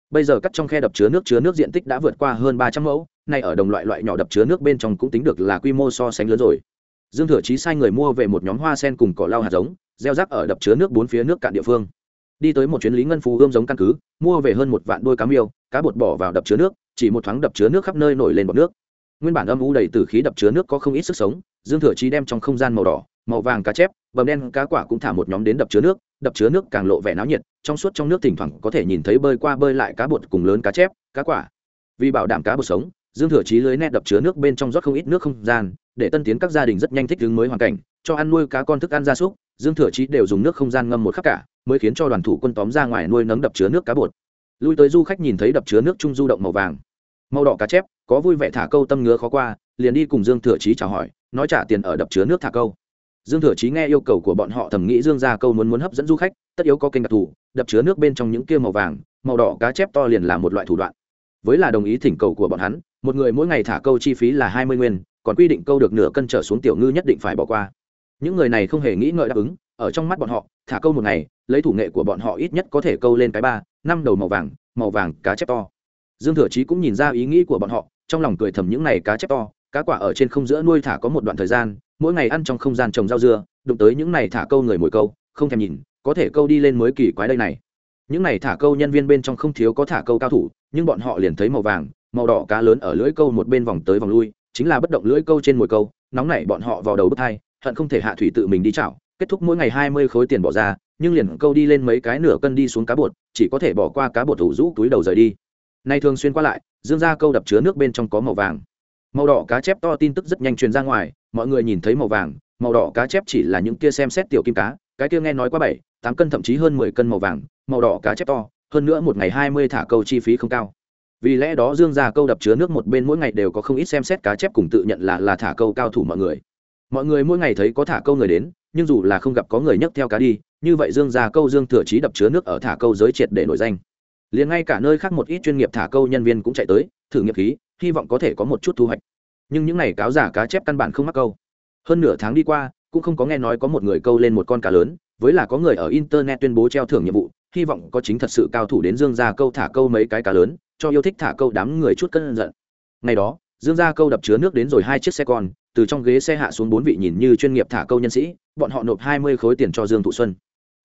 Bây giờ cắt trong khe đập chứa nước chứa nước diện tích đã vượt qua hơn ba trăm mẫu, nay ở đồng loại loại nhỏ đập chứa nước bên trong cũng tính được là quy mô so sánh lớn rồi. Dương thừa chí sai người mua về một nhóm hoa sen cùng cỏ lau hạt giống, gieo rác ở đập chứa nước bốn phía nước cạn địa phương. Đi tới một chuyến lý ngân phú ươm giống căn cứ, mua về hơn một vạn đôi cá miêu, cá bột bỏ vào đập chứa nước, chỉ một thoáng đập chứa nước khắp nơi nổi lên bọt nước nguyên bản âm u đầy từ khí đập chứa nước có không ít sức sống, dương thừa chí đem trong không gian màu đỏ, màu vàng cá chép, bầm đen cá quả cũng thả một nhóm đến đập chứa nước, đập chứa nước càng lộ vẻ náo nhiệt, trong suốt trong nước thỉnh thoảng có thể nhìn thấy bơi qua bơi lại cá bột cùng lớn cá chép, cá quả. Vì bảo đảm cá bột sống, dương thừa chí lưới nét đập chứa nước bên trong rót không ít nước không gian, để tân tiến các gia đình rất nhanh thích ứng mới hoàn cảnh, cho ăn nuôi cá con thức ăn gia súc, dương thừa chí đều dùng nước không gian ngâm một khắc cả, mới khiến cho đoàn thủ quân tóm ra ngoài nuôi nấng đập chứa nước cá bột. Lui tới du khách nhìn thấy đập chứa nước trung du động màu vàng, màu đỏ cá chép có vui vẻ thả câu tâm ngứa khó qua, liền đi cùng dương thừa chí chào hỏi, nói trả tiền ở đập chứa nước thả câu. Dương thừa chí nghe yêu cầu của bọn họ thầm nghĩ dương ra câu muốn muốn hấp dẫn du khách, tất yếu có kênh đặc thù, đập chứa nước bên trong những kia màu vàng, màu đỏ cá chép to liền là một loại thủ đoạn. Với là đồng ý thỉnh cầu của bọn hắn, một người mỗi ngày thả câu chi phí là hai mươi nguyên, còn quy định câu được nửa cân trở xuống tiểu ngư nhất định phải bỏ qua. Những người này không hề nghĩ ngợi đáp ứng, ở trong mắt bọn họ, thả câu một ngày, lấy thủ nghệ của bọn họ ít nhất có thể câu lên cái ba, năm đầu màu vàng màu vàng cá chép to. Dương thừa chí cũng nhìn ra ý nghĩ của bọn họ trong lòng cười thầm những này cá chép to, cá quả ở trên không giữa nuôi thả có một đoạn thời gian, mỗi ngày ăn trong không gian trồng rau dưa, đụng tới những này thả câu người mồi câu, không thèm nhìn, có thể câu đi lên mới kỳ quái đây này. Những này thả câu nhân viên bên trong không thiếu có thả câu cao thủ, nhưng bọn họ liền thấy màu vàng, màu đỏ cá lớn ở lưỡi câu một bên vòng tới vòng lui, chính là bất động lưỡi câu trên mồi câu, nóng nảy bọn họ vào đầu bức thai, hận không thể hạ thủy tự mình đi chảo, kết thúc mỗi ngày hai mươi khối tiền bỏ ra, nhưng liền câu đi lên mấy cái nửa cân đi xuống cá bột, chỉ có thể bỏ qua cá bột thủ rũ túi đầu rời đi. Nay thường xuyên qua lại dương ra câu đập chứa nước bên trong có màu vàng. Màu đỏ cá chép to tin tức rất nhanh truyền ra ngoài, mọi người nhìn thấy màu vàng, màu đỏ cá chép chỉ là những kia xem xét tiểu kim cá, cái kia nghe nói quá bảy, tám cân thậm chí hơn mười cân màu vàng, màu đỏ cá chép to, hơn nữa một ngày hai mươi thả câu chi phí không cao. Vì lẽ đó dương ra câu đập chứa nước một bên mỗi ngày đều có không ít xem xét cá chép cùng tự nhận là là thả câu cao thủ mọi người. Mọi người mỗi ngày thấy có thả câu người đến, nhưng dù là không gặp có người nhấc theo cá đi, như vậy dương ra câu dương thừa trí đập chứa nước ở thả câu giới triệt để nổi danh liền ngay cả nơi khác một ít chuyên nghiệp thả câu nhân viên cũng chạy tới, thử nghiệm khí, hy vọng có thể có một chút thu hoạch. Nhưng những ngày cáo giả cá chép căn bản không mắc câu. Hơn nửa tháng đi qua, cũng không có nghe nói có một người câu lên một con cá lớn, với là có người ở internet tuyên bố treo thưởng nhiệm vụ, hy vọng có chính thật sự cao thủ đến dương ra câu thả câu mấy cái cá lớn, cho yêu thích thả câu đám người chút cân giận. Ngày đó, dương ra câu đập chứa nước đến rồi hai chiếc xe con, từ trong ghế xe hạ xuống bốn vị nhìn như chuyên nghiệp thả câu nhân sĩ, bọn họ nộp hai mươi khối tiền cho dương thụ xuân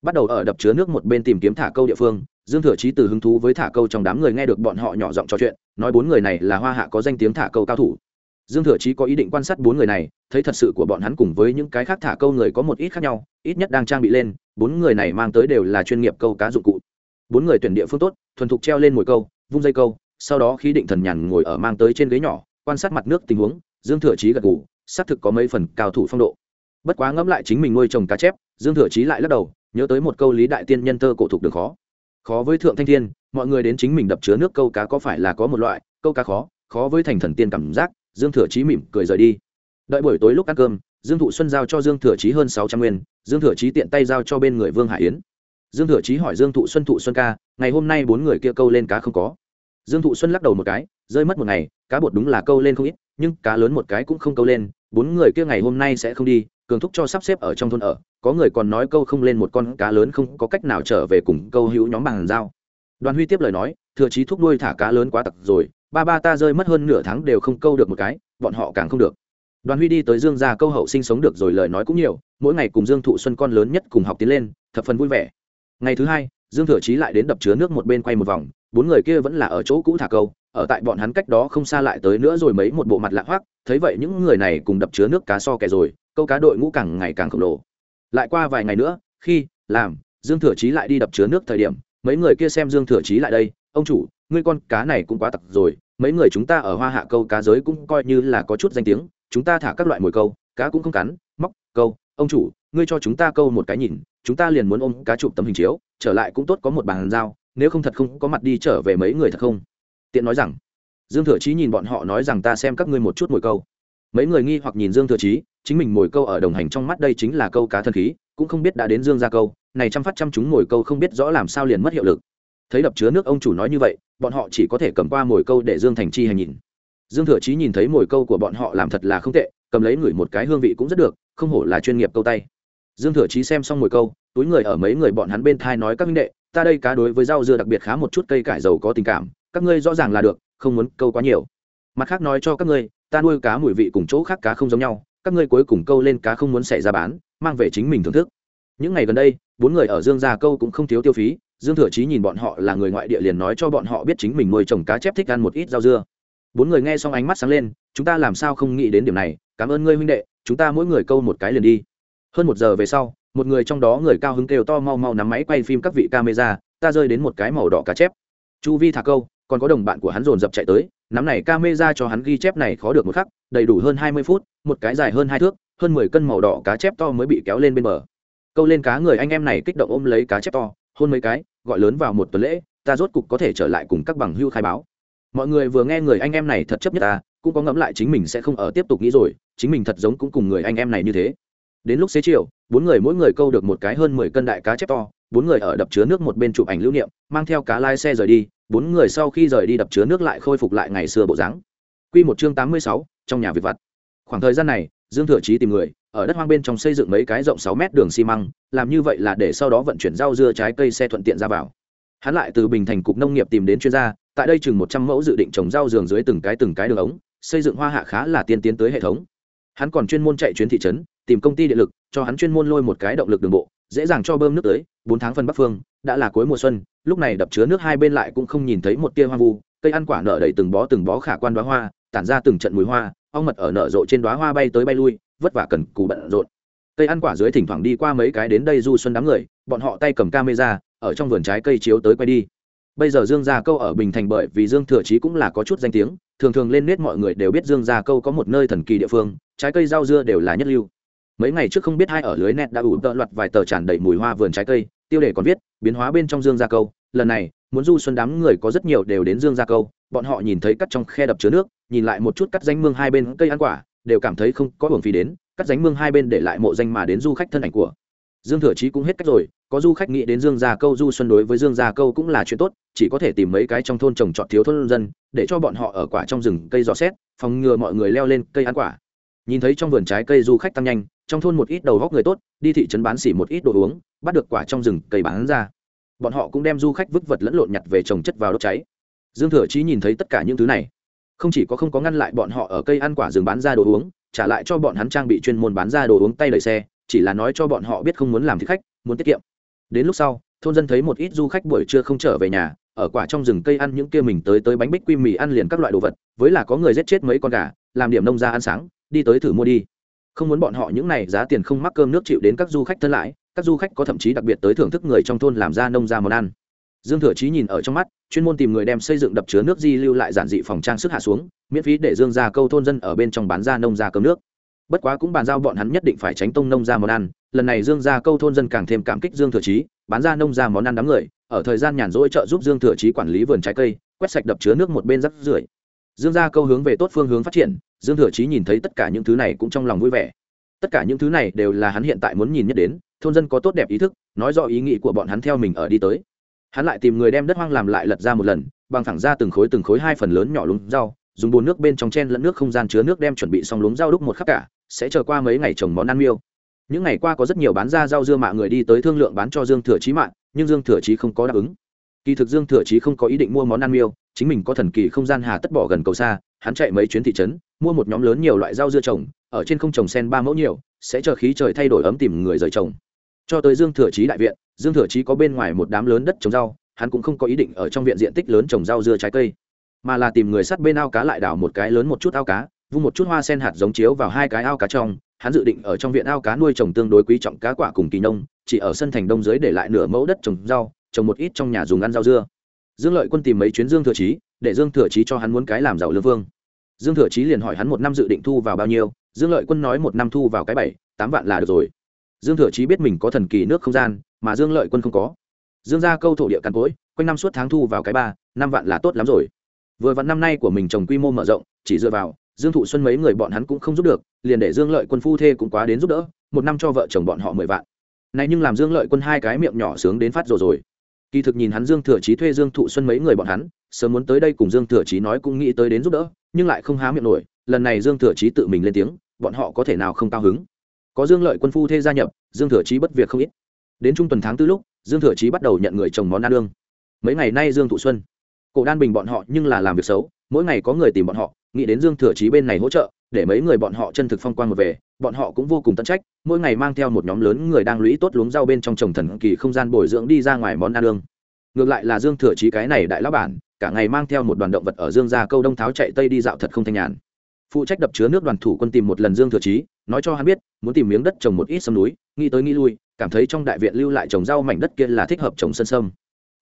bắt đầu ở đập chứa nước một bên tìm kiếm thả câu địa phương, dương thừa chí từ hứng thú với thả câu trong đám người nghe được bọn họ nhỏ giọng trò chuyện, nói bốn người này là hoa hạ có danh tiếng thả câu cao thủ. Dương thừa chí có ý định quan sát bốn người này, thấy thật sự của bọn hắn cùng với những cái khác thả câu người có một ít khác nhau, ít nhất đang trang bị lên, bốn người này mang tới đều là chuyên nghiệp câu cá dụng cụ. Bốn người tuyển địa phương tốt, thuần thục treo lên mồi câu, vung dây câu, sau đó khi định thần nhàn ngồi ở mang tới trên ghế nhỏ, quan sát mặt nước tình huống, dương thừa chí gật gù, xác thực có mấy phần cao thủ phong độ. Bất quá ngẫm lại chính mình nuôi trồng cá chép, dương thừa chí lại lắc đầu nhớ tới một câu lý đại tiên nhân thơ cổ thục đường khó. Khó với thượng thanh thiên, mọi người đến chính mình đập chứa nước câu cá có phải là có một loại, câu cá khó khó với thành thần tiên cảm giác, dương thừa chí mỉm cười rời đi. Đợi buổi tối lúc ăn cơm, dương thụ xuân giao cho dương thừa chí hơn sáu trăm nguyên, dương thừa chí tiện tay giao cho bên người vương hải yến. Dương thừa chí hỏi dương thụ xuân thụ xuân ca, ngày hôm nay bốn người kia câu lên cá không có? Dương thụ xuân lắc đầu một cái, rơi mất một ngày, cá bột đúng là câu lên không ít, nhưng cá lớn một cái cũng không câu lên, bốn người kia ngày hôm nay sẽ không đi, cường thúc cho sắp xếp ở trong thôn ở có người còn nói câu không lên một con cá lớn không có cách nào trở về cùng câu hữu nhóm bằng dao đoàn huy tiếp lời nói, thừa chí thúc nuôi thả cá lớn quá tặc rồi, ba ba ta rơi mất hơn nửa tháng đều không câu được một cái, bọn họ càng không được. Đoàn huy đi tới dương gia câu hậu sinh sống được rồi lời nói cũng nhiều, mỗi ngày cùng dương thụ xuân con lớn nhất cùng học tiến lên, thập phần vui vẻ. Ngày thứ hai, dương thừa chí lại đến đập chứa nước một bên quay một vòng, bốn người kia vẫn là ở chỗ cũ thả câu, ở tại bọn hắn cách đó không xa lại tới nữa rồi mấy một bộ mặt lạ hoắc, thấy vậy những người này cùng đập chứa nước cá so kẻ rồi, câu cá đội ngũ càng ngày càng khổng lồ lại qua vài ngày nữa, khi, làm, dương thừa chí lại đi đập chứa nước thời điểm, mấy người kia xem dương thừa chí lại đây, ông chủ, ngươi con cá này cũng quá tặc rồi, mấy người chúng ta ở hoa hạ câu cá giới cũng coi như là có chút danh tiếng, chúng ta thả các loại mồi câu, cá cũng không cắn, móc, câu, ông chủ, ngươi cho chúng ta câu một cái nhìn, chúng ta liền muốn ôm cá chụp tấm hình chiếu, trở lại cũng tốt có một bàn giao, nếu không thật không có mặt đi trở về mấy người thật không? Tiện nói rằng, dương thừa chí nhìn bọn họ nói rằng ta xem các ngươi một chút mồi câu mấy người nghi hoặc nhìn dương thừa chí, chính mình mồi câu ở đồng hành trong mắt đây chính là câu cá thần khí, cũng không biết đã đến dương ra câu, này chăm phát chăm chúng mồi câu không biết rõ làm sao liền mất hiệu lực. Thấy đập chứa nước ông chủ nói như vậy, bọn họ chỉ có thể cầm qua mồi câu để dương thành chi hành nhìn. Dương thừa chí nhìn thấy mồi câu của bọn họ làm thật là không tệ, cầm lấy ngửi một cái hương vị cũng rất được, không hổ là chuyên nghiệp câu tay. Dương thừa chí xem xong mồi câu, túi người ở mấy người bọn hắn bên thai nói các minh đệ, ta đây cá đối với rau dưa đặc biệt khá một chút, cây cải dầu có tình cảm, các ngươi rõ ràng là được, không muốn câu quá nhiều. Mặt khác nói cho các ngươi ta nuôi cá mùi vị cùng chỗ khác cá không giống nhau, các ngươi cuối cùng câu lên cá không muốn xảy ra bán, mang về chính mình thưởng thức. Những ngày gần đây, bốn người ở dương gia câu cũng không thiếu tiêu phí, dương thừa chí nhìn bọn họ là người ngoại địa liền nói cho bọn họ biết chính mình nuôi trồng cá chép thích ăn một ít rau dưa. Bốn người nghe xong ánh mắt sáng lên, chúng ta làm sao không nghĩ đến điểm này, cảm ơn ngươi huynh đệ, chúng ta mỗi người câu một cái liền đi. Hơn một giờ về sau, một người trong đó người cao hứng kêu to mau mau nắm máy quay phim các vị camera, ta rơi đến một cái màu đỏ cá chép. Chu vi thả câu, còn có đồng bạn của hắn dồn dập chạy tới nắm này camera cho hắn ghi chép này khó được một khắc, đầy đủ hơn hai mươi phút, một cái dài hơn hai thước, hơn mười cân màu đỏ cá chép to mới bị kéo lên bên bờ. Câu lên cá người anh em này kích động ôm lấy cá chép to, hôn mấy cái, gọi lớn vào một tuần lễ, ta rốt cục có thể trở lại cùng các bằng hưu khai báo. Mọi người vừa nghe người anh em này thật chấp nhất ta, cũng có ngẫm lại chính mình sẽ không ở tiếp tục nghĩ rồi, chính mình thật giống cũng cùng người anh em này như thế. Đến lúc xế chiều bốn người mỗi người câu được một cái hơn mười cân đại cá chép to, bốn người ở đập chứa nước một bên chụp ảnh lưu niệm, mang theo cá lai xe rời đi, bốn người sau khi rời đi đập chứa nước lại khôi phục lại ngày xưa bộ dáng. Quy một chương tám mươi sáu, trong nhà việt vặt. Khoảng thời gian này, dương thừa chí tìm người, ở đất hoang bên trong xây dựng mấy cái rộng sáu mét đường xi măng, làm như vậy là để sau đó vận chuyển rau dưa trái cây xe thuận tiện ra vào. Hắn lại từ bình thành cục nông nghiệp tìm đến chuyên gia, tại đây chừng một trăm mẫu dự định trồng rau giường dưới từng cái từng cái đường ống, xây dựng hoa hạ khá là tiên tiến tới hệ thống. Hắn còn chuyên môn chạy chuyến thị trấn tìm công ty điện lực, cho hắn chuyên môn lôi một cái động lực đường bộ, dễ dàng cho bơm nước tới, bốn tháng phân bắc phương, đã là cuối mùa xuân, lúc này đập chứa nước hai bên lại cũng không nhìn thấy một tia hoang vu, cây ăn quả nở đầy từng bó từng bó khả quan đoá hoa, tản ra từng trận mùi hoa, ong mật ở nở rộ trên đoá hoa bay tới bay lui, vất vả cần cù bận rộn. Cây ăn quả dưới thỉnh thoảng đi qua mấy cái đến đây du xuân đám người, bọn họ tay cầm camera, ở trong vườn trái cây chiếu tới quay đi. Bây giờ dương gia câu ở bình thành bởi vì dương thừa chí cũng là có chút danh tiếng, thường thường lên nét mọi người đều biết dương gia câu có một nơi thần kỳ địa phương, trái cây rau dưa đều là nhất lưu mấy ngày trước không biết hai ở lưới net đã ủ tợ loạt vài tờ tràn đầy mùi hoa vườn trái cây, tiêu đề còn viết, biến hóa bên trong dương gia câu. Lần này, muốn du xuân đám người có rất nhiều đều đến dương gia câu. Bọn họ nhìn thấy cắt trong khe đập chứa nước, nhìn lại một chút cắt danh mương hai bên cây ăn quả, đều cảm thấy không có hưởng phí đến, cắt danh mương hai bên để lại mộ danh mà đến du khách thân ảnh của. Dương thừa chí cũng hết cách rồi, có du khách nghĩ đến dương gia câu du xuân đối với dương gia câu cũng là chuyện tốt, chỉ có thể tìm mấy cái trong thôn trồng trọt thiếu thôn dân, để cho bọn họ ở quả trong rừng cây dò xét, phòng ngừa mọi người leo lên cây ăn quả. Nhìn thấy trong vườn trái cây du khách tăng nhanh trong thôn một ít đầu góc người tốt, đi thị trấn bán xỉ một ít đồ uống, bắt được quả trong rừng cây bán ra. Bọn họ cũng đem du khách vứt vật lẫn lộn nhặt về trồng chất vào đốt cháy. Dương thừa chí nhìn thấy tất cả những thứ này, không chỉ có không có ngăn lại bọn họ ở cây ăn quả rừng bán ra đồ uống, trả lại cho bọn hắn trang bị chuyên môn bán ra đồ uống tay đẩy xe, chỉ là nói cho bọn họ biết không muốn làm thích khách, muốn tiết kiệm. Đến lúc sau, thôn dân thấy một ít du khách buổi trưa không trở về nhà, ở quả trong rừng cây ăn những kia mình tới tới bánh bích quy mì ăn liền các loại đồ vật, với là có người giết chết mấy con gà, làm điểm nông ra ăn sáng, đi tới thử mua đi không muốn bọn họ những này giá tiền không mắc cơm nước chịu đến các du khách thân lãi, các du khách có thậm chí đặc biệt tới thưởng thức người trong thôn làm ra nông ra món ăn. Dương thừa chí nhìn ở trong mắt, chuyên môn tìm người đem xây dựng đập chứa nước di lưu lại giản dị phòng trang sức hạ xuống, miễn phí để dương ra câu thôn dân ở bên trong bán ra nông ra cơm nước. Bất quá cũng bàn giao bọn hắn nhất định phải tránh tông nông ra món ăn, lần này dương ra câu thôn dân càng thêm cảm kích dương thừa chí, bán ra nông ra món ăn đám người, ở thời gian nhàn rỗi trợ giúp dương thừa chí quản lý vườn trái cây, quét sạch đập chứa nước một bên rắc rưởi. Dương ra câu hướng về tốt phương hướng phát triển dương thừa chí nhìn thấy tất cả những thứ này cũng trong lòng vui vẻ. Tất cả những thứ này đều là hắn hiện tại muốn nhìn nhất đến, thôn dân có tốt đẹp ý thức, nói rõ ý nghĩ của bọn hắn theo mình ở đi tới. Hắn lại tìm người đem đất hoang làm lại lật ra một lần, bằng thẳng ra từng khối từng khối hai phần lớn nhỏ lúng rau, dùng bồn nước bên trong chen lẫn nước không gian chứa nước đem chuẩn bị xong lúng rau đúc một khắc cả, sẽ chờ qua mấy ngày trồng món ăn miêu. Những ngày qua có rất nhiều bán ra rau dưa mạ người đi tới thương lượng bán cho dương thừa chí mạng nhưng dương thừa chí không có đáp ứng. Kỳ thực dương thừa chí không có ý định mua món ăn miêu, chính mình có thần kỳ không gian hà tất bỏ gần cầu xa, hắn chạy mấy chuyến thị trấn mua một nhóm lớn nhiều loại rau dưa trồng, ở trên không trồng sen ba mẫu nhiều, sẽ chờ khí trời thay đổi ấm tìm người rời trồng. Cho tới dương thừa chí đại viện, dương thừa chí có bên ngoài một đám lớn đất trồng rau, hắn cũng không có ý định ở trong viện diện tích lớn trồng rau dưa trái cây, mà là tìm người sắt bên ao cá lại đào một cái lớn một chút ao cá, vung một chút hoa sen hạt giống chiếu vào hai cái ao cá trong, hắn dự định ở trong viện ao cá nuôi trồng tương đối quý trọng cá quả cùng kỳ nông, chỉ ở sân thành đông dưới để lại nửa mẫu đất trồng rau, trồng một ít trong nhà dùng ăn rau dưa. Dương lợi quân tìm mấy chuyến dương thừa chí, để dương thừa chí cho hắn muốn cái làm giàu lương vương dương thừa chí liền hỏi hắn một năm dự định thu vào bao nhiêu, dương lợi quân nói một năm thu vào cái bảy, tám vạn là được rồi. Dương thừa chí biết mình có thần kỳ nước không gian, mà dương lợi quân không có. Dương ra câu thổ địa càn cối quanh năm suốt tháng thu vào cái ba, năm vạn là tốt lắm rồi. Vừa vặn năm nay của mình trồng quy mô mở rộng, chỉ dựa vào dương thụ xuân mấy người bọn hắn cũng không giúp được, liền để dương lợi quân phu thê cũng quá đến giúp đỡ, một năm cho vợ chồng bọn họ mười vạn. Này nhưng làm dương lợi quân hai cái miệng nhỏ sướng đến phát rồi rồi kỳ thực nhìn hắn dương thừa chí thuê dương thụ xuân mấy người bọn hắn, sớm muốn tới đây cùng dương thừa chí nói cũng nghĩ tới đến giúp đỡ, nhưng lại không há miệng nổi, lần này dương thừa chí tự mình lên tiếng, bọn họ có thể nào không cao hứng? Có dương lợi quân phu thê gia nhập, dương thừa chí bất việc không ít. Đến trung tuần tháng tư lúc, dương thừa chí bắt đầu nhận người chồng món ăn lương. Mấy ngày nay dương thụ xuân, cổ đan bình bọn họ nhưng là làm việc xấu, mỗi ngày có người tìm bọn họ nghĩ đến dương thừa chí bên này hỗ trợ, để mấy người bọn họ chân thực phong quan một về, bọn họ cũng vô cùng tận trách, mỗi ngày mang theo một nhóm lớn người đang lũy tốt luống rau bên trong trồng thần kỳ không gian bồi dưỡng đi ra ngoài món ăn lương. Ngược lại là dương thừa chí cái này đại lão bản, cả ngày mang theo một đoàn động vật ở dương gia câu đông tháo chạy tây đi dạo thật không thanh nhàn. Phụ trách đập chứa nước đoàn thủ quân tìm một lần dương thừa chí, nói cho hắn biết, muốn tìm miếng đất trồng một ít sâm núi, nghĩ tới nghĩ lui, cảm thấy trong đại viện lưu lại trồng rau mảnh đất kia là thích hợp trồng sân sâm.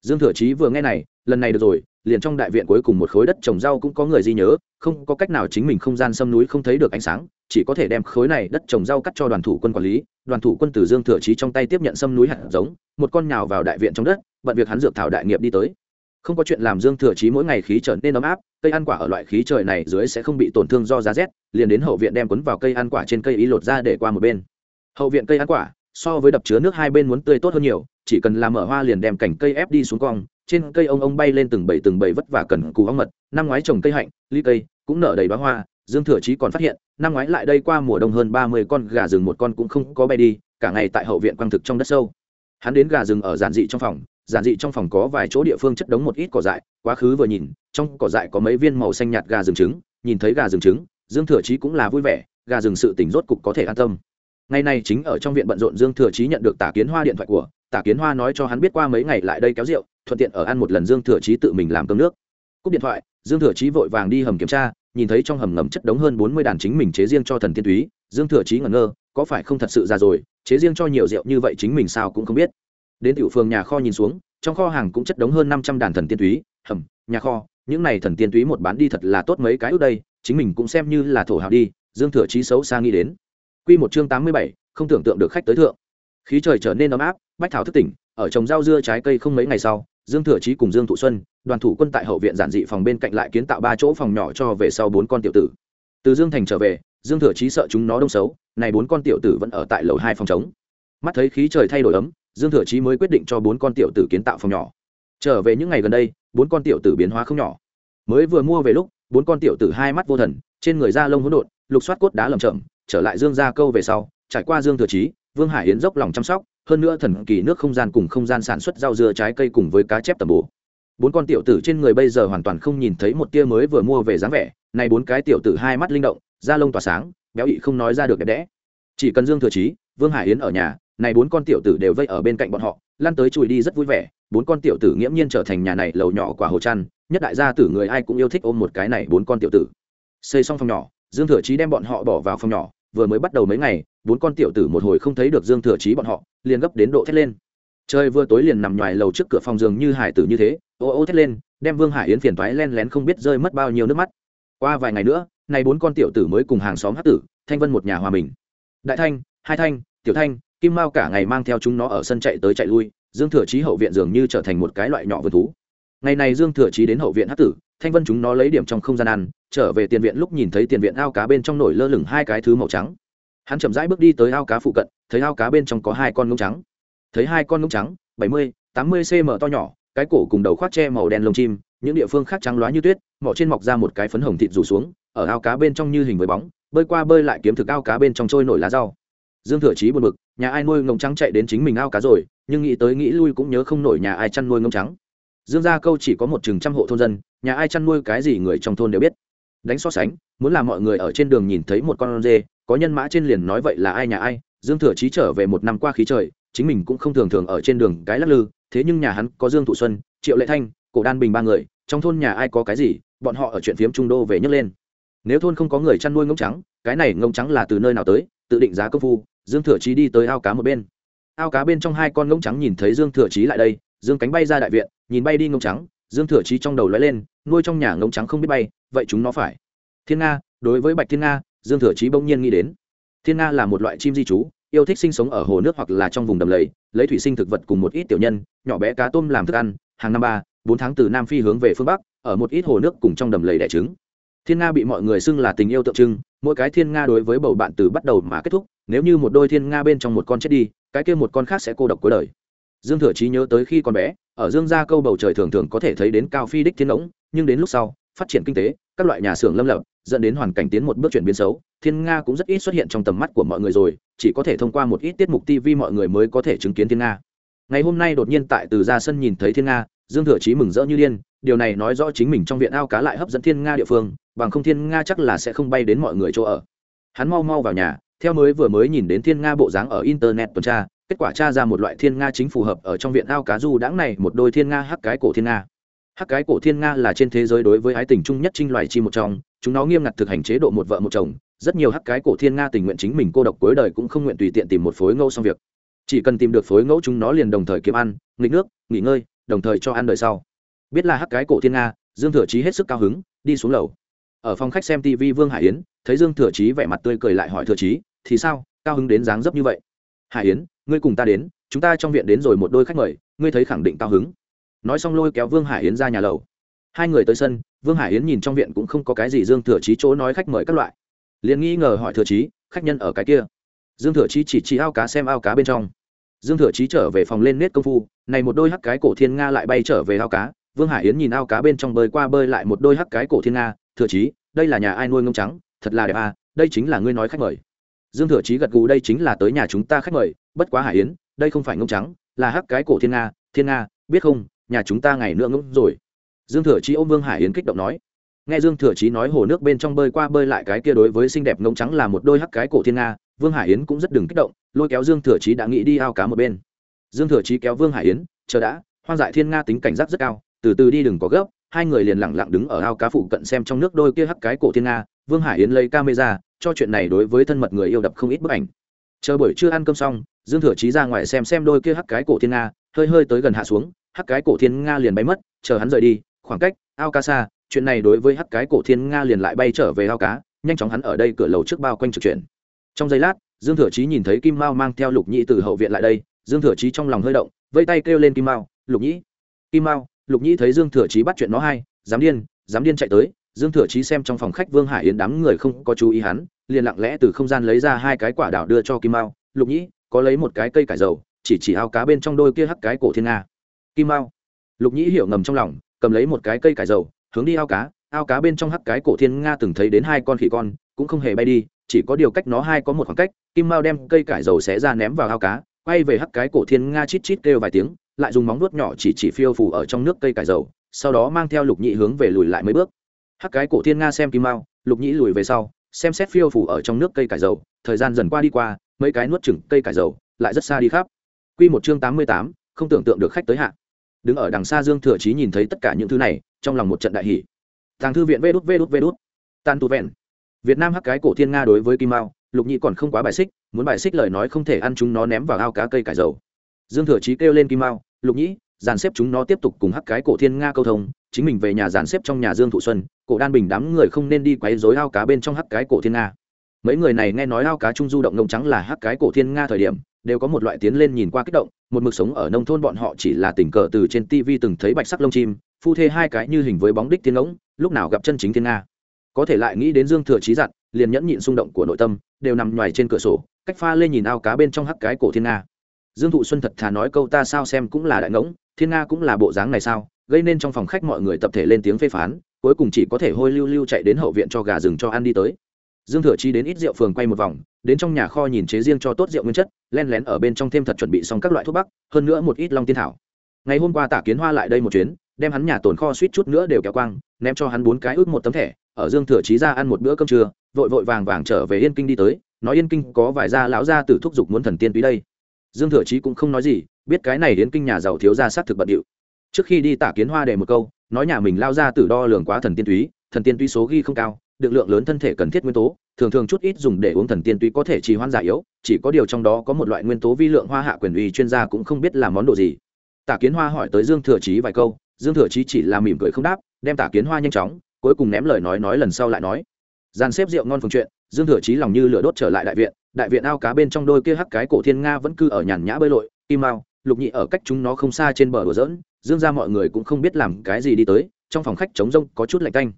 Dương thừa chí vừa nghe này, lần này được rồi liền trong đại viện cuối cùng một khối đất trồng rau cũng có người di nhớ, không có cách nào chính mình không gian xâm núi không thấy được ánh sáng, chỉ có thể đem khối này đất trồng rau cắt cho đoàn thủ quân quản lý, đoàn thủ quân từ dương thừa trí trong tay tiếp nhận xâm núi hạt giống, một con nhào vào đại viện trong đất, bận việc hắn dược thảo đại nghiệp đi tới. Không có chuyện làm dương thừa trí mỗi ngày khí trở nên ấm áp, cây ăn quả ở loại khí trời này dưới sẽ không bị tổn thương do giá rét, liền đến hậu viện đem quấn vào cây ăn quả trên cây ý lột ra để qua một bên. Hậu viện cây ăn quả, so với đập chứa nước hai bên muốn tươi tốt hơn nhiều chỉ cần làm mở hoa liền đem cành cây ép đi xuống cong, trên cây ông ông bay lên từng bầy từng bầy vất vả cần cù ong mật, năm ngoái trồng cây hạnh, ly cây, cũng nở đầy bá hoa, dương thừa chí còn phát hiện, năm ngoái lại đây qua mùa đông hơn ba mươi con gà rừng một con cũng không có bay đi, cả ngày tại hậu viện quang thực trong đất sâu. Hắn đến gà rừng ở giản dị trong phòng, giản dị trong phòng có vài chỗ địa phương chất đống một ít cỏ dại, quá khứ vừa nhìn, trong cỏ dại có mấy viên màu xanh nhạt gà rừng trứng, nhìn thấy gà rừng trứng, dương thừa chí cũng là vui vẻ, gà rừng sự tỉnh rốt cục có thể an tâm. Ngày nay chính ở trong viện bận rộn, dương thừa chí nhận được tả kiến hoa điện thoại của tả kiến hoa nói cho hắn biết qua mấy ngày lại đây kéo rượu, thuận tiện ở ăn một lần dương thừa chí tự mình làm cơm nước. Cúp điện thoại, dương thừa chí vội vàng đi hầm kiểm tra, nhìn thấy trong hầm ngầm chất đống hơn bốn mươi đàn chính mình chế riêng cho thần tiên túy. Dương thừa chí ngẩn ngơ, có phải không thật sự ra rồi, chế riêng cho nhiều rượu như vậy chính mình sao cũng không biết. Đến tiểu phường nhà kho nhìn xuống, trong kho hàng cũng chất đống hơn năm trăm đàn thần tiên túy, hầm, nhà kho, những này thần tiên túy một bán đi thật là tốt mấy cái ước đây, chính mình cũng xem như là thổ hào đi, dương thừa chí xấu xa nghĩ đến. Quy một chương tám mươi bảy, không tưởng tượng được khách tới thượng. Khí trời trở nên ấm áp bách thảo thức tỉnh, ở trồng rau dưa trái cây không mấy ngày sau, dương thừa chí cùng dương thụ xuân, đoàn thủ quân tại hậu viện giản dị phòng bên cạnh lại kiến tạo ba chỗ phòng nhỏ cho về sau bốn con tiểu tử. Từ dương thành trở về, dương thừa chí sợ chúng nó đông xấu, này bốn con tiểu tử vẫn ở tại lầu hai phòng chống mắt thấy khí trời thay đổi ấm, dương thừa chí mới quyết định cho bốn con tiểu tử kiến tạo phòng nhỏ. Trở về những ngày gần đây, bốn con tiểu tử biến hóa không nhỏ. Mới vừa mua về lúc, bốn con tiểu tử hai mắt vô thần, trên người da lông hỗn độn, lục soát cốt đá lầm chậm trở lại dương gia câu về sau, trải qua dương thừa chí, vương hải yến dốc lòng chăm sóc hơn nữa thần kỳ nước không gian cùng không gian sản xuất rau dưa trái cây cùng với cá chép tầm bổ. Bốn con tiểu tử trên người bây giờ hoàn toàn không nhìn thấy một tia mới vừa mua về dáng vẻ, này bốn cái tiểu tử hai mắt linh động, da lông tỏa sáng, béo ị không nói ra được đẹp đẽ. Chỉ cần dương thừa chí, vương hải yến ở nhà, này bốn con tiểu tử đều vây ở bên cạnh bọn họ, lăn tới chùi đi rất vui vẻ, bốn con tiểu tử nghiễm nhiên trở thành nhà này lầu nhỏ quả hồ chăn, nhất đại gia tử người ai cũng yêu thích ôm một cái này bốn con tiểu tử. Xây xong phòng nhỏ, dương thừa chí đem bọn họ bỏ vào phòng nhỏ vừa mới bắt đầu mấy ngày, bốn con tiểu tử một hồi không thấy được dương thừa chí bọn họ, liền gấp đến độ thét lên. Trời vừa tối liền nằm ngoài lầu trước cửa phòng giường như hải tử như thế, ô ô thét lên, đem vương hải yến phiền toái len lén không biết rơi mất bao nhiêu nước mắt. Qua vài ngày nữa nay bốn con tiểu tử mới cùng hàng xóm hát tử, thanh vân một nhà hòa mình. Đại thanh, hai thanh, tiểu thanh, kim mao cả ngày mang theo chúng nó ở sân chạy tới chạy lui, dương thừa chí hậu viện dường như trở thành một cái loại nhỏ vườn thú. Ngày này dương thừa chí đến hậu viện hát tử thanh vân chúng nó lấy điểm trong không gian ăn, trở về tiền viện lúc nhìn thấy tiền viện ao cá bên trong nổi lơ lửng hai cái thứ màu trắng. Hắn chậm rãi bước đi tới ao cá phụ cận, thấy ao cá bên trong có hai con ngỗng trắng. Thấy hai con ngỗng trắng, bảy mươi, tám mươi cm to nhỏ, cái cổ cùng đầu khoác tre màu đen lông chim, những địa phương khác trắng loá như tuyết, mỏ trên mọc ra một cái phấn hồng thịt rủ xuống, ở ao cá bên trong như hình với bóng, bơi qua bơi lại kiếm thực ao cá bên trong trôi nổi lá rau. Dương thừa chí buồn bực, nhà ai nuôi ngỗng trắng chạy đến chính mình ao cá rồi, nhưng nghĩ tới nghĩ lui cũng nhớ không nổi nhà ai chăn nuôi ngỗng trắng dương gia câu chỉ có một chừng trăm hộ thôn dân, nhà ai chăn nuôi cái gì người trong thôn đều biết. Đánh so sánh, muốn làm mọi người ở trên đường nhìn thấy một con dê có nhân mã trên liền nói vậy là ai nhà ai, dương thừa chí trở về một năm qua khí trời, chính mình cũng không thường thường ở trên đường cái lắc lư, thế nhưng nhà hắn có dương thụ xuân, triệu lệ thanh, cổ đan bình ba người, trong thôn nhà ai có cái gì, bọn họ ở chuyện phiếm trung đô về nhấc lên. Nếu thôn không có người chăn nuôi ngỗng trắng, cái này ngỗng trắng là từ nơi nào tới, tự định giá công phu, dương thừa chí đi tới ao cá một bên. Ao cá bên trong hai con ngỗng trắng nhìn thấy dương thừa chí lại đây dương cánh bay ra đại viện, nhìn bay đi ngông trắng, dương thừa trí trong đầu lóe lên, nuôi trong nhà ngông trắng không biết bay, vậy chúng nó phải. Thiên nga, đối với bạch thiên nga, dương thừa trí bỗng nhiên nghĩ đến. Thiên nga là một loại chim di trú yêu thích sinh sống ở hồ nước hoặc là trong vùng đầm lầy, lấy thủy sinh thực vật cùng một ít tiểu nhân, nhỏ bé cá tôm làm thức ăn, hàng năm ba, bốn tháng từ nam phi hướng về phương bắc, ở một ít hồ nước cùng trong đầm lầy đẻ trứng. Thiên nga bị mọi người xưng là tình yêu tượng trưng, mỗi cái thiên nga đối với bầu bạn từ bắt đầu mà kết thúc, nếu như một đôi thiên nga bên trong một con chết đi, cái kia một con khác sẽ cô độc cuối đời dương thừa chí nhớ tới khi còn bé, ở dương gia câu bầu trời thường thường có thể thấy đến cao phi đích thiên ống nhưng đến lúc sau, phát triển kinh tế, các loại nhà xưởng lâm lập, dẫn đến hoàn cảnh tiến một bước chuyển biến xấu, thiên nga cũng rất ít xuất hiện trong tầm mắt của mọi người rồi, chỉ có thể thông qua một ít tiết mục tv mọi người mới có thể chứng kiến thiên nga. Ngày hôm nay đột nhiên tại từ ra sân nhìn thấy thiên nga, dương thừa chí mừng rỡ như điên, điều này nói rõ chính mình trong viện ao cá lại hấp dẫn thiên nga địa phương, bằng không thiên nga chắc là sẽ không bay đến mọi người chỗ ở. Hắn mau mau vào nhà, theo mới vừa mới nhìn đến thiên nga bộ dáng ở internet tuần tra kết quả tra ra một loại thiên nga chính phù hợp ở trong viện ao cá du đãng này, một đôi thiên nga hắc cái cổ thiên nga. Hắc cái cổ thiên nga là trên thế giới đối với ái tình chung nhất trinh loài chi một trong, chúng nó nghiêm ngặt thực hành chế độ một vợ một chồng, rất nhiều hắc cái cổ thiên nga tình nguyện chính mình cô độc cuối đời cũng không nguyện tùy tiện tìm một phối ngẫu xong việc. Chỉ cần tìm được phối ngẫu chúng nó liền đồng thời kiếm ăn, nghịch nước, nghỉ ngơi, đồng thời cho ăn đời sau. Biết là hắc cái cổ thiên nga, dương thừa chí hết sức cao hứng, đi xuống lầu. Ở phòng khách xem tv vương hải yến, thấy dương thừa chí vẻ mặt tươi cười lại hỏi thừa chí, thì sao? Cao hứng đến dáng dấp như vậy? Hải yến ngươi cùng ta đến, chúng ta trong viện đến rồi một đôi khách mời, ngươi thấy khẳng định cao hứng. Nói xong lôi kéo vương hải yến ra nhà lầu. Hai người tới sân, vương hải yến nhìn trong viện cũng không có cái gì dương thừa chí chỗ nói khách mời các loại. Liền nghi ngờ hỏi thừa chí, khách nhân ở cái kia. Dương thừa chí chỉ chỉ ao cá xem ao cá bên trong. Dương thừa chí trở về phòng lên nết công phu, này một đôi hắc cái cổ thiên nga lại bay trở về ao cá. Vương hải yến nhìn ao cá bên trong bơi qua bơi lại một đôi hắc cái cổ thiên nga. Thừa chí, đây là nhà ai nuôi ngông trắng? Thật là đẹp à đây chính là ngươi nói khách mời dương thừa chí gật gù, đây chính là tới nhà chúng ta khách mời, bất quá hải yến, đây không phải ngông trắng, là hắc cái cổ thiên nga thiên nga, biết không, nhà chúng ta ngày nữa ngỗng rồi. Dương thừa chí ôm vương hải yến kích động nói. Nghe dương thừa chí nói hồ nước bên trong bơi qua bơi lại cái kia đối với xinh đẹp ngông trắng là một đôi hắc cái cổ thiên nga, vương hải yến cũng rất đừng kích động, lôi kéo dương thừa chí đã nghĩ đi ao cá một bên. Dương thừa chí kéo vương hải yến, chờ đã, hoang dại thiên nga tính cảnh giác rất cao, từ từ đi đừng có gấp. Hai người liền lẳng lặng đứng ở ao cá phụ cận xem trong nước đôi kia hắc cái cổ thiên nga vương hải yến lấy camera, cho chuyện này đối với thân mật người yêu đập không ít bức ảnh. Chờ buổi trưa ăn cơm xong, dương thừa chí ra ngoài xem xem đôi kia hắc cái cổ thiên nga, hơi hơi tới gần hạ xuống, hắc cái cổ thiên nga liền bay mất, chờ hắn rời đi, khoảng cách ao ca xa, chuyện này đối với hắc cái cổ thiên nga liền lại bay trở về ao cá, nhanh chóng hắn ở đây cửa lầu trước bao quanh trực chuyển trong giây lát, dương thừa chí nhìn thấy kim mao mang theo lục nhĩ từ hậu viện lại đây, dương thừa chí trong lòng hơi động vây tay kêu lên kim mao, lục nhĩ. Kim mao. Lục nhĩ thấy dương thừa chí bắt chuyện nó hay, dám điên dám điên chạy tới dương thừa chí xem trong phòng khách vương hải yến đám người không có chú ý hắn, liền lặng lẽ từ không gian lấy ra hai cái quả đào đưa cho kim mao. Lục nhĩ, có lấy một cái cây cải dầu, chỉ chỉ ao cá bên trong đôi kia hắc cái cổ thiên nga. Kim mao. Lục nhĩ hiểu ngầm trong lòng, cầm lấy một cái cây cải dầu, hướng đi ao cá. Ao cá bên trong hắc cái cổ thiên nga từng thấy đến hai con khỉ con, cũng không hề bay đi, chỉ có điều cách nó hai có một khoảng cách, kim mao đem cây cải dầu xé ra ném vào ao cá, quay về hắc cái cổ thiên nga chít chít kêu vài tiếng, lại dùng móng nuốt nhỏ chỉ chỉ phiêu phủ ở trong nước cây cải dầu, sau đó mang theo lục nhĩ hướng về lùi lại mấy bước hắc cái cổ thiên nga xem kim mao lục nhĩ lùi về sau xem xét phiêu phủ ở trong nước cây cải dầu thời gian dần qua đi qua mấy cái nuốt chừng cây cải dầu lại rất xa đi khắp Quy một chương tám mươi tám, không tưởng tượng được khách tới hạ. Đứng ở đằng xa Dương Thừa Chí nhìn thấy tất cả những thứ này, trong lòng một trận đại hỉ. Tàng thư viện vê đút vê đút vê đút. Tàn tu vẹn. Việt Nam hắc cái cổ thiên nga đối với Kim Mao, Lục Nhĩ còn không quá bài xích, muốn bài xích lời nói không thể ăn chúng nó ném vào ao cá cây cải dầu. Dương Thừa Chí kêu lên Kim Mao, Lục Nhĩ, dàn xếp chúng nó tiếp tục cùng hắc cái cổ thiên nga câu thông, chính mình về nhà dàn xếp trong nhà Dương Thụ Xuân, cổ đan bình đám người không nên đi quấy rối ao cá bên trong hắc cái cổ thiên nga. Mấy người này nghe nói ao cá trung du động ngông trắng là hắc cái cổ thiên nga thời điểm, đều có một loại tiến lên nhìn qua kích động một mực sống ở nông thôn bọn họ chỉ là tình cờ từ trên tv từng thấy bạch sắc lông chim phu thê hai cái như hình với bóng đích thiên ngỗng lúc nào gặp chân chính thiên nga có thể lại nghĩ đến dương thừa trí dặn liền nhẫn nhịn xung động của nội tâm đều nằm ngoài trên cửa sổ cách pha lên nhìn ao cá bên trong hắc cái cổ thiên nga dương thụ xuân thật thà nói câu ta sao xem cũng là đại ngỗng thiên nga cũng là bộ dáng này sao gây nên trong phòng khách mọi người tập thể lên tiếng phê phán, cuối cùng chỉ có thể hôi lưu lưu chạy đến hậu viện cho gà rừng cho ăn đi tới. Dương thừa chi đến ít rượu phường quay một vòng, đến trong nhà kho nhìn chế riêng cho tốt rượu nguyên chất, len lén ở bên trong thêm thật chuẩn bị xong các loại thuốc bắc, hơn nữa một ít long tiên thảo. Ngày hôm qua tả kiến hoa lại đây một chuyến, đem hắn nhà tồn kho suýt chút nữa đều kéo quang ném cho hắn bốn cái ước một tấm thẻ, ở dương thừa chí ra ăn một bữa cơm trưa, vội vội vàng vàng trở về yên kinh đi tới, nói yên kinh có vài gia lão gia tử thúc giục muốn thần tiên túy đây. Dương thừa chí cũng không nói gì, biết cái này yên kinh nhà giàu thiếu gia sát thực bận điệu trước khi đi tả kiến hoa để một câu, nói nhà mình lao ra từ đo lường quá thần tiên túy, thần tiên túy số ghi không cao, được lượng lớn thân thể cần thiết nguyên tố, thường thường chút ít dùng để uống thần tiên túy có thể trì hoãn giải yếu, chỉ có điều trong đó có một loại nguyên tố vi lượng hoa hạ quyền uy chuyên gia cũng không biết là món đồ gì. Tả kiến hoa hỏi tới dương thừa chí vài câu, dương thừa chí chỉ là mỉm cười không đáp, đem tả kiến hoa nhanh chóng, cuối cùng ném lời nói nói lần sau lại nói. Gian xếp rượu ngon phường chuyện, dương thừa chí lòng như lửa đốt trở lại đại viện đại viện ao cá bên trong đôi kia hắc cái cổ thiên nga vẫn cư ở nhàn nhã bơi lội, kim mao lục nhị ở cách chúng nó không xa trên bờ đùa dỡn dương ra mọi người cũng không biết làm cái gì đi tới, trong phòng khách trống rông có chút lạnh canh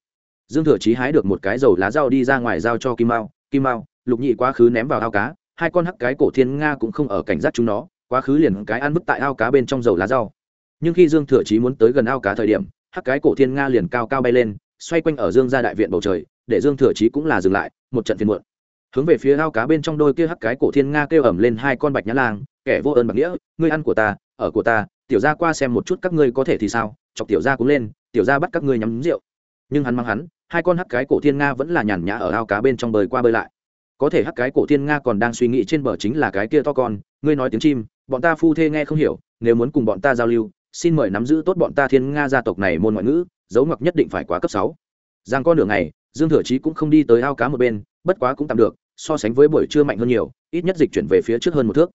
dương thừa chí hái được một cái dầu lá rau đi ra ngoài giao cho kim mao. Kim mao, lục nhị quá khứ ném vào ao cá, hai con hắc cái cổ thiên nga cũng không ở cảnh giác chúng nó, quá khứ liền cái ăn bức tại ao cá bên trong dầu lá rau. Nhưng khi dương thừa chí muốn tới gần ao cá thời điểm, hắc cái cổ thiên nga liền cao cao bay lên, xoay quanh ở dương ra đại viện bầu trời, để dương thừa chí cũng là dừng lại, một trận phiền muộn. Hướng về phía ao cá bên trong đôi kia hắc cái cổ thiên nga kêu ẩm lên hai con bạch nhã lang, kẻ vô ơn bạc nghĩa, ngươi ăn của ta, ở của ta tiểu gia qua xem một chút các ngươi có thể thì sao, chọc tiểu gia cũng lên, tiểu gia bắt các ngươi nhắm rượu. Nhưng hắn mang hắn, hai con hắc cái cổ thiên nga vẫn là nhàn nhã ở ao cá bên trong bơi qua bơi lại. Có thể hắc cái cổ thiên nga còn đang suy nghĩ trên bờ chính là cái kia to con, ngươi nói tiếng chim, bọn ta phu thê nghe không hiểu, nếu muốn cùng bọn ta giao lưu, xin mời nắm giữ tốt bọn ta thiên nga gia tộc này môn ngoại ngữ, dấu ngọc nhất định phải quá cấp sáu. Giang con đường này dương thừa chí cũng không đi tới ao cá một bên, bất quá cũng tạm được, so sánh với buổi trưa mạnh hơn nhiều, ít nhất dịch chuyển về phía trước hơn một thước.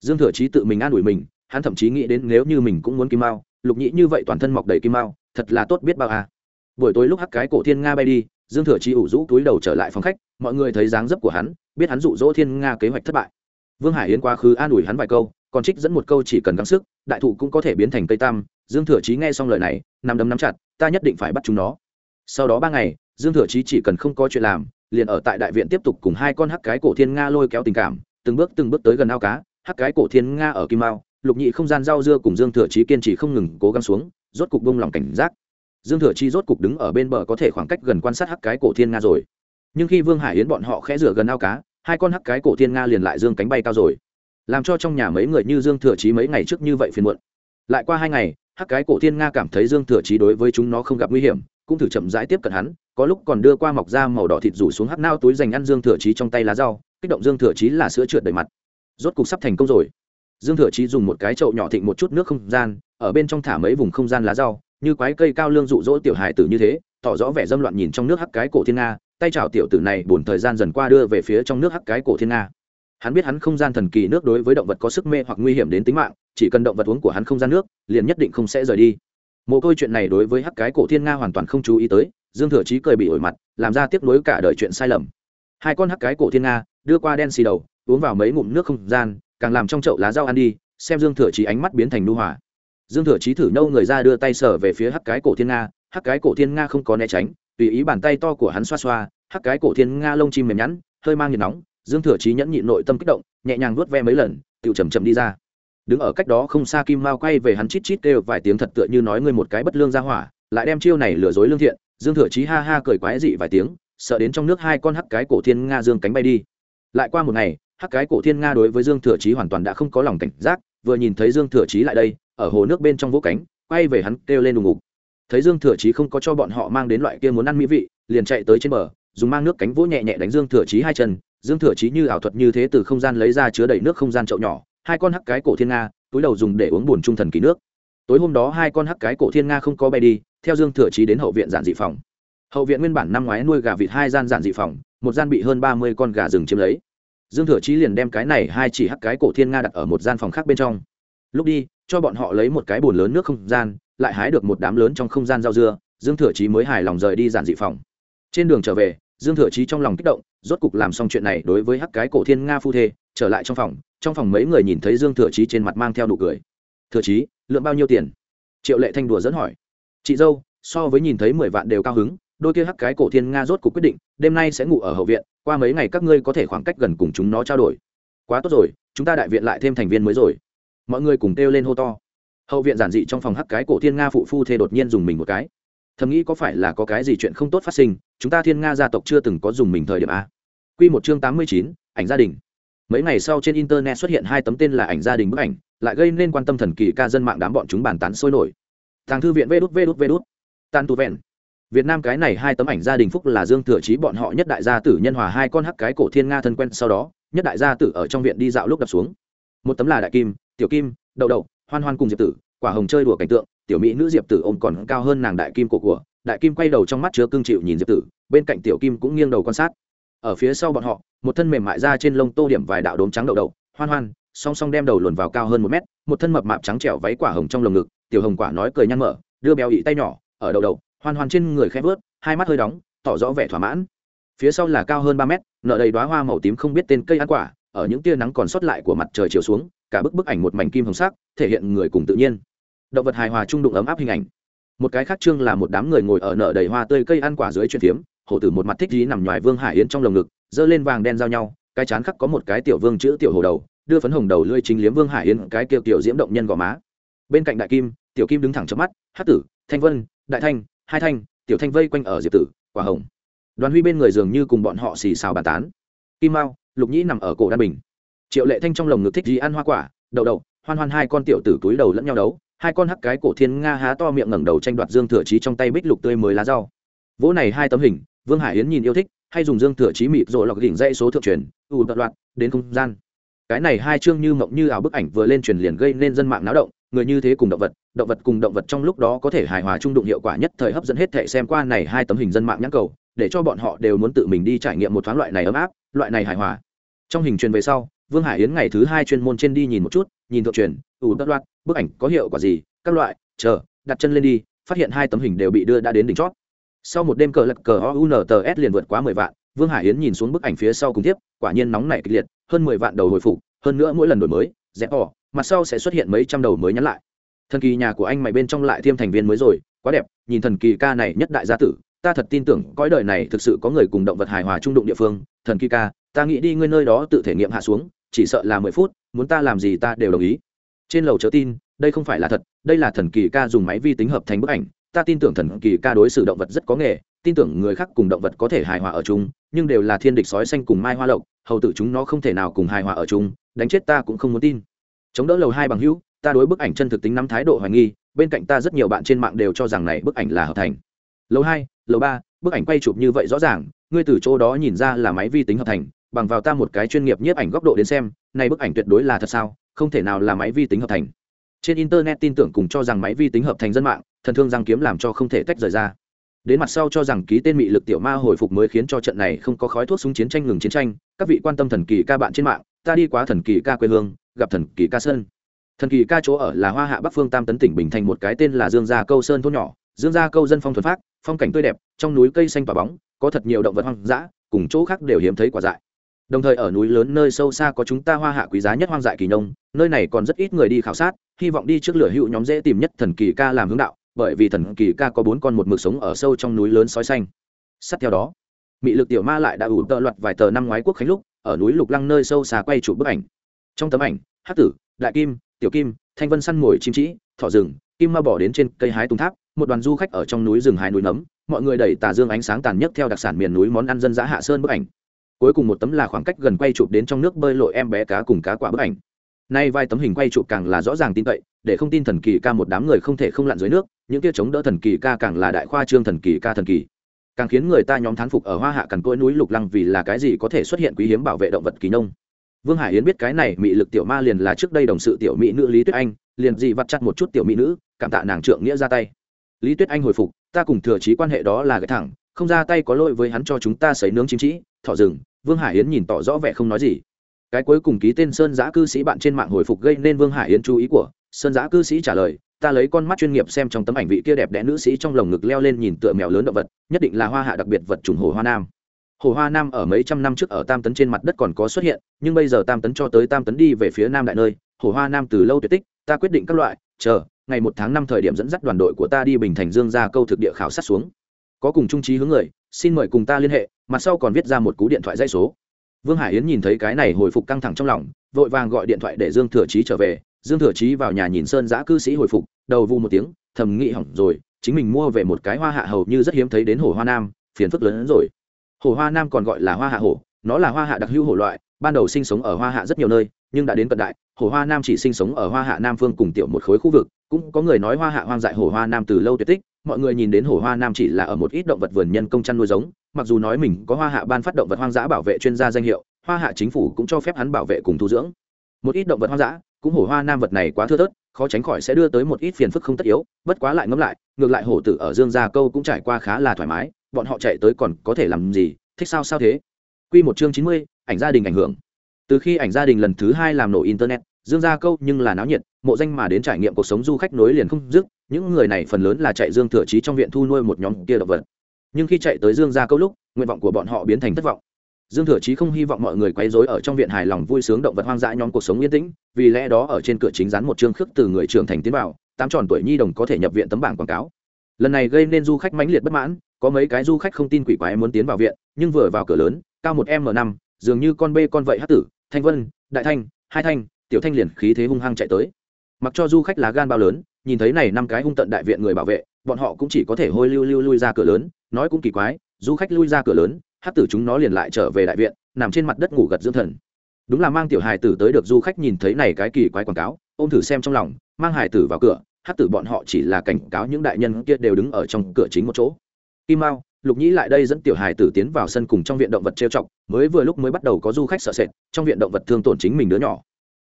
Dương thừa chí tự mình an ủi mình hắn thậm chí nghĩ đến nếu như mình cũng muốn kim mao, lục nhĩ như vậy toàn thân mọc đầy kim mao, thật là tốt biết bao à. Buổi tối lúc hắc cái cổ thiên nga bay đi, dương thừa chi ủ rũ túi đầu trở lại phòng khách, mọi người thấy dáng dấp của hắn, biết hắn dụ dỗ thiên nga kế hoạch thất bại. Vương hải yến quá khứ an ủi hắn vài câu, còn trích dẫn một câu chỉ cần gắng sức, đại thụ cũng có thể biến thành cây tam. Dương thừa chí nghe xong lời này nằm đấm nắm chặt, ta nhất định phải bắt chúng nó. Sau đó ba ngày, dương thừa chí chỉ cần không có chuyện làm, liền ở tại đại viện tiếp tục cùng hai con hắc cái cổ thiên nga lôi kéo tình cảm, từng bước từng bước tới gần ao cá, hắc cái cổ thiên nga ở kim mao lục nhị không gian rau dưa cùng dương thừa chí kiên trì không ngừng cố gắng xuống, rốt cục bông lòng cảnh giác. Dương thừa chi rốt cục đứng ở bên bờ có thể khoảng cách gần quan sát hắc cái cổ thiên nga rồi. Nhưng khi vương hải yến bọn họ khẽ rửa gần ao cá, hai con hắc cái cổ thiên nga liền lại dương cánh bay cao rồi. Làm cho trong nhà mấy người như dương thừa chí mấy ngày trước như vậy phiền muộn. Lại qua hai ngày, hắc cái cổ thiên nga cảm thấy dương thừa chí đối với chúng nó không gặp nguy hiểm, cũng thử chậm rãi tiếp cận hắn, có lúc còn đưa qua mọc da màu đỏ thịt rủ xuống hắc nao túi dành ăn dương thừa chí trong tay lá rau, kích động dương thừa chí là sữa trượt đầy mặt. Rốt cục sắp thành công rồi dương thừa chí dùng một cái chậu nhỏ thịnh một chút nước không gian, ở bên trong thả mấy vùng không gian lá rau, như quái cây cao lương rụ rỗ tiểu hài tử như thế, tỏ rõ vẻ dâm loạn nhìn trong nước hắc cái cổ thiên nga, tay chảo tiểu tử này buồn thời gian dần qua đưa về phía trong nước hắc cái cổ thiên nga. Hắn biết hắn không gian thần kỳ nước đối với động vật có sức mê hoặc nguy hiểm đến tính mạng, chỉ cần động vật uống của hắn không gian nước, liền nhất định không sẽ rời đi. Mồ côi chuyện này đối với hắc cái cổ thiên nga hoàn toàn không chú ý tới, dương thừa chí cười bị ổi mặt, làm ra tiếp nối cả đời chuyện sai lầm. Hai con hắc cái cổ thiên nga, đưa qua đen xì đầu, uống vào mấy ngụm nước không gian càng làm trong chậu lá rau ăn đi, xem dương thừa chí ánh mắt biến thành nu hòa. Dương thừa chí thử nâu người ra đưa tay sở về phía hắc cái cổ thiên nga, hắc cái cổ thiên nga không có né tránh, tùy ý bàn tay to của hắn xoa xoa, hắc cái cổ thiên nga lông chim mềm nhẵn, hơi mang nhiệt nóng, dương thừa chí nhẫn nhịn nội tâm kích động, nhẹ nhàng vuốt ve mấy lần tựu chầm chậm đi ra. Đứng ở cách đó không xa kim mao quay về hắn chít chít kêu vài tiếng thật tựa như nói ngươi một cái bất lương ra hỏa, lại đem chiêu này lừa dối lương thiện, dương thừa chí ha ha cười quái dị vài tiếng, sợ đến trong nước hai con hắc cái cổ thiên nga dương cánh bay đi. Lại qua một ngày hắc cái cổ thiên nga đối với dương thừa chí hoàn toàn đã không có lòng cảnh giác, vừa nhìn thấy dương thừa chí lại đây, ở hồ nước bên trong vỗ cánh, quay về hắn kêu lên đùng ngục. Thấy dương thừa chí không có cho bọn họ mang đến loại kia muốn ăn mỹ vị, liền chạy tới trên bờ, dùng mang nước cánh vỗ nhẹ nhẹ đánh dương thừa chí hai chân. Dương thừa chí như ảo thuật như thế từ không gian lấy ra chứa đầy nước không gian chậu nhỏ, hai con hắc cái cổ thiên nga, túi đầu dùng để uống buồn trung thần kỳ nước. Tối hôm đó hai con hắc cái cổ thiên nga không có bay đi, theo dương thừa chí đến hậu viện giản dị phòng. Hậu viện nguyên bản năm ngoái nuôi gà vịt hai gian giản dị phòng, một gian bị hơn ba mươi con gà rừng chiếm lấy dương thừa chí liền đem cái này hai chỉ hắc cái cổ thiên nga đặt ở một gian phòng khác bên trong. Lúc đi, cho bọn họ lấy một cái bồn lớn nước không gian, lại hái được một đám lớn trong không gian rau dưa, dương thừa chí mới hài lòng rời đi giản dị phòng. Trên đường trở về, dương thừa chí trong lòng kích động, rốt cục làm xong chuyện này đối với hắc cái cổ thiên nga phu thê, trở lại trong phòng trong phòng mấy người nhìn thấy dương thừa chí trên mặt mang theo nụ cười. Thừa chí, lượng bao nhiêu tiền? Triệu lệ thanh đùa dẫn hỏi. Chị dâu, so với nhìn thấy mười vạn đều cao hứng đôi kia hắc cái cổ thiên nga rốt cục quyết định, đêm nay sẽ ngủ ở hậu viện, qua mấy ngày các ngươi có thể khoảng cách gần cùng chúng nó trao đổi. Quá tốt rồi, chúng ta đại viện lại thêm thành viên mới rồi. Mọi người cùng kêu lên hô to. Hậu viện giản dị trong phòng hắc cái cổ thiên nga phụ phu thê đột nhiên dùng mình một cái. Thầm nghĩ có phải là có cái gì chuyện không tốt phát sinh, chúng ta thiên nga gia tộc chưa từng có dùng mình thời điểm a. Q một chương tám mươi chín, ảnh gia đình. Mấy ngày sau trên internet xuất hiện hai tấm tên là ảnh gia đình bức ảnh, lại gây nên quan tâm thần kỳ ca dân mạng đám bọn chúng bàn tán sôi nổi. Thằng thư viện vê đút vê đút vê đút. Tan tu vẹn việt nam cái này hai tấm ảnh gia đình phúc là dương thừa chí bọn họ nhất đại gia tử nhân hòa hai con hắc cái cổ thiên nga thân quen sau đó, nhất đại gia tử ở trong viện đi dạo lúc đập xuống. Một tấm là đại kim, tiểu kim, đậu đậu, hoan hoan cùng diệp tử, quả hồng chơi đùa cảnh tượng, tiểu mỹ nữ diệp tử ôm còn cao hơn nàng đại kim cổ của, đại kim quay đầu trong mắt chứa cương chịu nhìn diệp tử, bên cạnh tiểu kim cũng nghiêng đầu quan sát. Ở phía sau bọn họ, một thân mềm mại ra trên lông tô điểm vài đạo đốm trắng đậu đậu, hoan hoan, song song đem đầu luồn vào cao hơn một mét, một thân mập mạp trắng trẻo váy quả hồng trong lồng ngực, tiểu hồng quả nói cười nhăn mở, đưa béo ị tay nhỏ, ở đầu đầu hoan hoan trên người khẽ vớt, hai mắt hơi đóng, tỏ rõ vẻ thỏa mãn. Phía sau là cao hơn ba mét nợ đầy đoá hoa màu tím không biết tên cây ăn quả, ở những tia nắng còn sót lại của mặt trời chiều xuống, cả bức bức ảnh một mảnh kim hồng sắc, thể hiện người cùng tự nhiên. Động vật hài hòa trung đụng ấm áp hình ảnh. Một cái khác trương là một đám người ngồi ở nợ đầy hoa tươi cây ăn quả dưới chuyện phiếm, hổ tử một mặt thích dí nằm ngoài vương hải yến trong lồng ngực, giơ lên vàng đen giao nhau, cái chán khắc có một cái tiểu vương chữ tiểu hồ đầu, đưa phấn hồng đầu lưỡi chính liếm vương hải yến, cái kiều tiểu diễm động nhân gò má. Bên cạnh đại kim, tiểu kim đứng thẳng trước mắt hát tử, thanh vân, đại thanh hai thanh, tiểu thanh vây quanh ở diệp tử, quả hồng. Đoàn huy bên người dường như cùng bọn họ xì xào bàn tán. Kim mao, lục nhĩ nằm ở cổ đan bình. Triệu lệ thanh trong lồng ngực thích gì ăn hoa quả, đậu đậu, hoan hoan hai con tiểu tử túi đầu lẫn nhau đấu, hai con hắc cái cổ thiên nga há to miệng ngẩng đầu tranh đoạt dương thừa chí trong tay bích lục tươi mới lá rau. Vỗ này hai tấm hình, vương hải yến nhìn yêu thích, hay dùng dương thừa chí mịt rồi lọc đỉnh dây số thượng truyền, ù đoạn loạt đến không gian. Cái này hai chương như mộng như ảo bức ảnh vừa lên truyền liền gây nên dân mạng náo động người như thế cùng động vật động vật cùng động vật trong lúc đó có thể hài hòa trung đụng hiệu quả nhất thời hấp dẫn hết thệ xem qua này hai tấm hình dân mạng nhãn cầu, để cho bọn họ đều muốn tự mình đi trải nghiệm một thoáng loại này ấm áp, loại này hài hòa. Trong hình truyền về sau, vương hải yến ngày thứ hai chuyên môn trên đi nhìn một chút, nhìn thượng truyền, ủ đất loạt bức ảnh có hiệu quả gì, các loại, chờ, đặt chân lên đi, phát hiện hai tấm hình đều bị đưa đã đến đỉnh chót. Sau một đêm cờ lật cờ ounts liền vượt quá mười vạn, vương hải yến nhìn xuống bức ảnh phía sau cùng tiếp, quả nhiên nóng nảy kịch liệt, hơn mười vạn đầu hồi phục, hơn nữa mỗi lần đổi mới dẹp bỏ mặt sau sẽ xuất hiện mấy trăm đầu mới nhắn lại. Thần kỳ nhà của anh mày bên trong lại thêm thành viên mới rồi, quá đẹp, nhìn thần kỳ ca này nhất đại gia tử, ta thật tin tưởng cõi đời này thực sự có người cùng động vật hài hòa trung đụng địa phương. Thần kỳ ca, ta nghĩ đi ngươi nơi đó tự thể nghiệm hạ xuống, chỉ sợ là mười phút, muốn ta làm gì ta đều đồng ý. Trên lầu chớ tin, đây không phải là thật, đây là thần kỳ ca dùng máy vi tính hợp thành bức ảnh. Ta tin tưởng thần kỳ ca đối xử động vật rất có nghề, tin tưởng người khác cùng động vật có thể hài hòa ở chung, nhưng đều là thiên địch sói xanh cùng mai hoa lộc, hầu tử chúng nó không thể nào cùng hài hòa ở chung, đánh chết ta cũng không muốn tin chống đỡ lầu hai bằng hữu, ta đối bức ảnh chân thực tính nắm thái độ hoài nghi, bên cạnh ta rất nhiều bạn trên mạng đều cho rằng này bức ảnh là hợp thành. Lầu hai, lầu ba, bức ảnh quay chụp như vậy rõ ràng, ngươi từ chỗ đó nhìn ra là máy vi tính hợp thành, bằng vào ta một cái chuyên nghiệp nhiếp ảnh góc độ đến xem, này bức ảnh tuyệt đối là thật sao, không thể nào là máy vi tính hợp thành. Trên internet tin tưởng cùng cho rằng máy vi tính hợp thành dân mạng, thần thương giang kiếm làm cho không thể tách rời ra. Đến mặt sau cho rằng ký tên mị lực tiểu ma hồi phục mới khiến cho trận này không có khói thuốc súng chiến tranh ngừng chiến tranh, các vị quan tâm thần kỳ ca bạn trên mạng, ta đi quá thần kỳ ca quê hương gặp thần kỳ ca sơn. Thần kỳ ca chỗ ở là hoa hạ bắc phương tam tấn tỉnh bình thành một cái tên là dương gia câu sơn thôn nhỏ. Dương gia câu dân phong thuần phát phong cảnh tươi đẹp, trong núi cây xanh và bóng, có thật nhiều động vật hoang dã, cùng chỗ khác đều hiếm thấy quả dại. Đồng thời ở núi lớn nơi sâu xa có chúng ta hoa hạ quý giá nhất hoang dại kỳ nông, nơi này còn rất ít người đi khảo sát, hy vọng đi trước lửa hữu nhóm dễ tìm nhất thần kỳ ca làm hướng đạo, bởi vì thần kỳ ca có bốn con một mực sống ở sâu trong núi lớn sói xanh. Sát theo đó, mị lực tiểu ma lại đã ủ tợ loạt vài tờ năm ngoái quốc khánh lúc, ở núi lục lăng nơi sâu xa quay chụp bức ảnh trong tấm ảnh hát tử, đại kim, tiểu kim, thanh vân săn mồi chim trĩ thỏ rừng, kim ma bỏ đến trên cây hái tung tháp, một đoàn du khách ở trong núi rừng hái núi nấm mọi người đẩy tà dương ánh sáng tàn nhất theo đặc sản miền núi món ăn dân dã hạ sơn bức ảnh. Cuối cùng một tấm là khoảng cách gần quay chụp đến trong nước bơi lội em bé cá cùng cá quả bức ảnh. Nay vai tấm hình quay chụp càng là rõ ràng tin cậy, để không tin thần kỳ ca một đám người không thể không lặn dưới nước, những kia chống đỡ thần kỳ ca càng là đại khoa trương thần kỳ ca thần kỳ. Càng khiến người ta nhóm thán phục ở hoa hạ cằn cỗi núi lục lăng vì là cái gì có thể xuất hiện quý hiếm bảo vệ động vật kỳ nông vương hải yến biết cái này mị lực tiểu ma liền là trước đây đồng sự tiểu mỹ nữ lý tuyết anh, liền gì vặt chặt một chút tiểu mỹ nữ, cảm tạ nàng trượng nghĩa ra tay. Lý tuyết anh hồi phục, ta cùng thừa trí quan hệ đó là cái thẳng, không ra tay có lỗi với hắn cho chúng ta sấy nướng chim trĩ thọ rừng vương hải yến nhìn tỏ rõ vẻ không nói gì. Cái cuối cùng ký tên sơn giã cư sĩ bạn trên mạng hồi phục gây nên vương hải yến chú ý của sơn giã cư sĩ trả lời, ta lấy con mắt chuyên nghiệp xem trong tấm ảnh vị kia đẹp đẽ nữ sĩ trong lồng ngực leo lên nhìn tựa mèo lớn động vật, nhất định là hoa hạ đặc biệt vật trùng hồ hoa nam hồ hoa nam ở mấy trăm năm trước ở tam tấn trên mặt đất còn có xuất hiện, nhưng bây giờ tam tấn cho tới tam tấn đi về phía nam đại nơi, hồ hoa nam từ lâu tuyệt tích, ta quyết định các loại, chờ, ngày một tháng năm thời điểm dẫn dắt đoàn đội của ta đi bình thành dương ra câu thực địa khảo sát xuống. Có cùng trung trí hướng người, xin mời cùng ta liên hệ, mặt sau còn viết ra một cú điện thoại dây số. Vương hải yến nhìn thấy cái này hồi phục căng thẳng trong lòng, vội vàng gọi điện thoại để dương thừa trí trở về. Dương thừa trí vào nhà nhìn sơn giã cư sĩ hồi phục, đầu vu một tiếng, thầm nghĩ hỏng rồi, chính mình mua về một cái hoa hạ hầu như rất hiếm thấy đến hồ hoa nam, phiền phức lớn hơn rồi hồ hoa nam còn gọi là hoa hạ hổ, nó là hoa hạ đặc hữu hổ loại, ban đầu sinh sống ở hoa hạ rất nhiều nơi, nhưng đã đến cận đại, hồ hoa nam chỉ sinh sống ở hoa hạ nam phương cùng tiểu một khối khu vực, cũng có người nói hoa hạ hoang dại hồ hoa nam từ lâu tuyệt tích, mọi người nhìn đến hồ hoa nam chỉ là ở một ít động vật vườn nhân công chăn nuôi giống, mặc dù nói mình có hoa hạ ban phát động vật hoang dã bảo vệ chuyên gia danh hiệu, hoa hạ chính phủ cũng cho phép hắn bảo vệ cùng thu dưỡng. Một ít động vật hoang dã, cũng hổ hoa nam vật này quá thưa thớt, khó tránh khỏi sẽ đưa tới một ít phiền phức không tất yếu, bất quá lại ngẫm lại, ngược lại hổ tử ở dương gia câu cũng trải qua khá là thoải mái bọn họ chạy tới còn có thể làm gì thích sao sao thế. Quy một chương chín mươi, ảnh gia đình ảnh hưởng. Từ khi ảnh gia đình lần thứ hai làm nổ internet dương gia câu nhưng là náo nhiệt mộ danh mà đến trải nghiệm cuộc sống du khách nối liền không dứt những người này phần lớn là chạy dương thừa trí trong viện thu nuôi một nhóm kia động vật. Nhưng khi chạy tới dương gia câu lúc nguyện vọng của bọn họ biến thành thất vọng. Dương thừa chí không hy vọng mọi người quấy rối ở trong viện hài lòng vui sướng động vật hoang dã nhóm cuộc sống yên tĩnh vì lẽ đó ở trên cửa chính dán một chương khước từ người trưởng thành tiến vào tám tròn tuổi nhi đồng có thể nhập viện tấm bảng quảng cáo. Lần này gây nên du khách mãnh liệt bất mãn có mấy cái du khách không tin quỷ quái muốn tiến vào viện, nhưng vừa vào cửa lớn, cao một m năm, dường như con bê con vậy hát tử, thanh vân, đại thanh, hai thanh, tiểu thanh liền khí thế hung hăng chạy tới. Mặc cho du khách lá gan bao lớn, nhìn thấy này năm cái hung tận đại viện người bảo vệ, bọn họ cũng chỉ có thể hôi lưu lưu lui ra cửa lớn, nói cũng kỳ quái, du khách lui ra cửa lớn hát tử chúng nó liền lại trở về đại viện, nằm trên mặt đất ngủ gật dưỡng thần. Đúng là mang tiểu hài tử tới được du khách nhìn thấy này cái kỳ quái quảng cáo, ôm thử xem trong lòng, mang hài tử vào cửa hát tử bọn họ chỉ là cảnh cáo những đại nhân kia đều đứng ở trong cửa chính một chỗ kim mao, lục nhĩ lại đây dẫn tiểu hài tử tiến vào sân cùng trong viện động vật trêu chọc, mới vừa lúc mới bắt đầu có du khách sợ sệt, trong viện động vật thương tổn chính mình đứa nhỏ.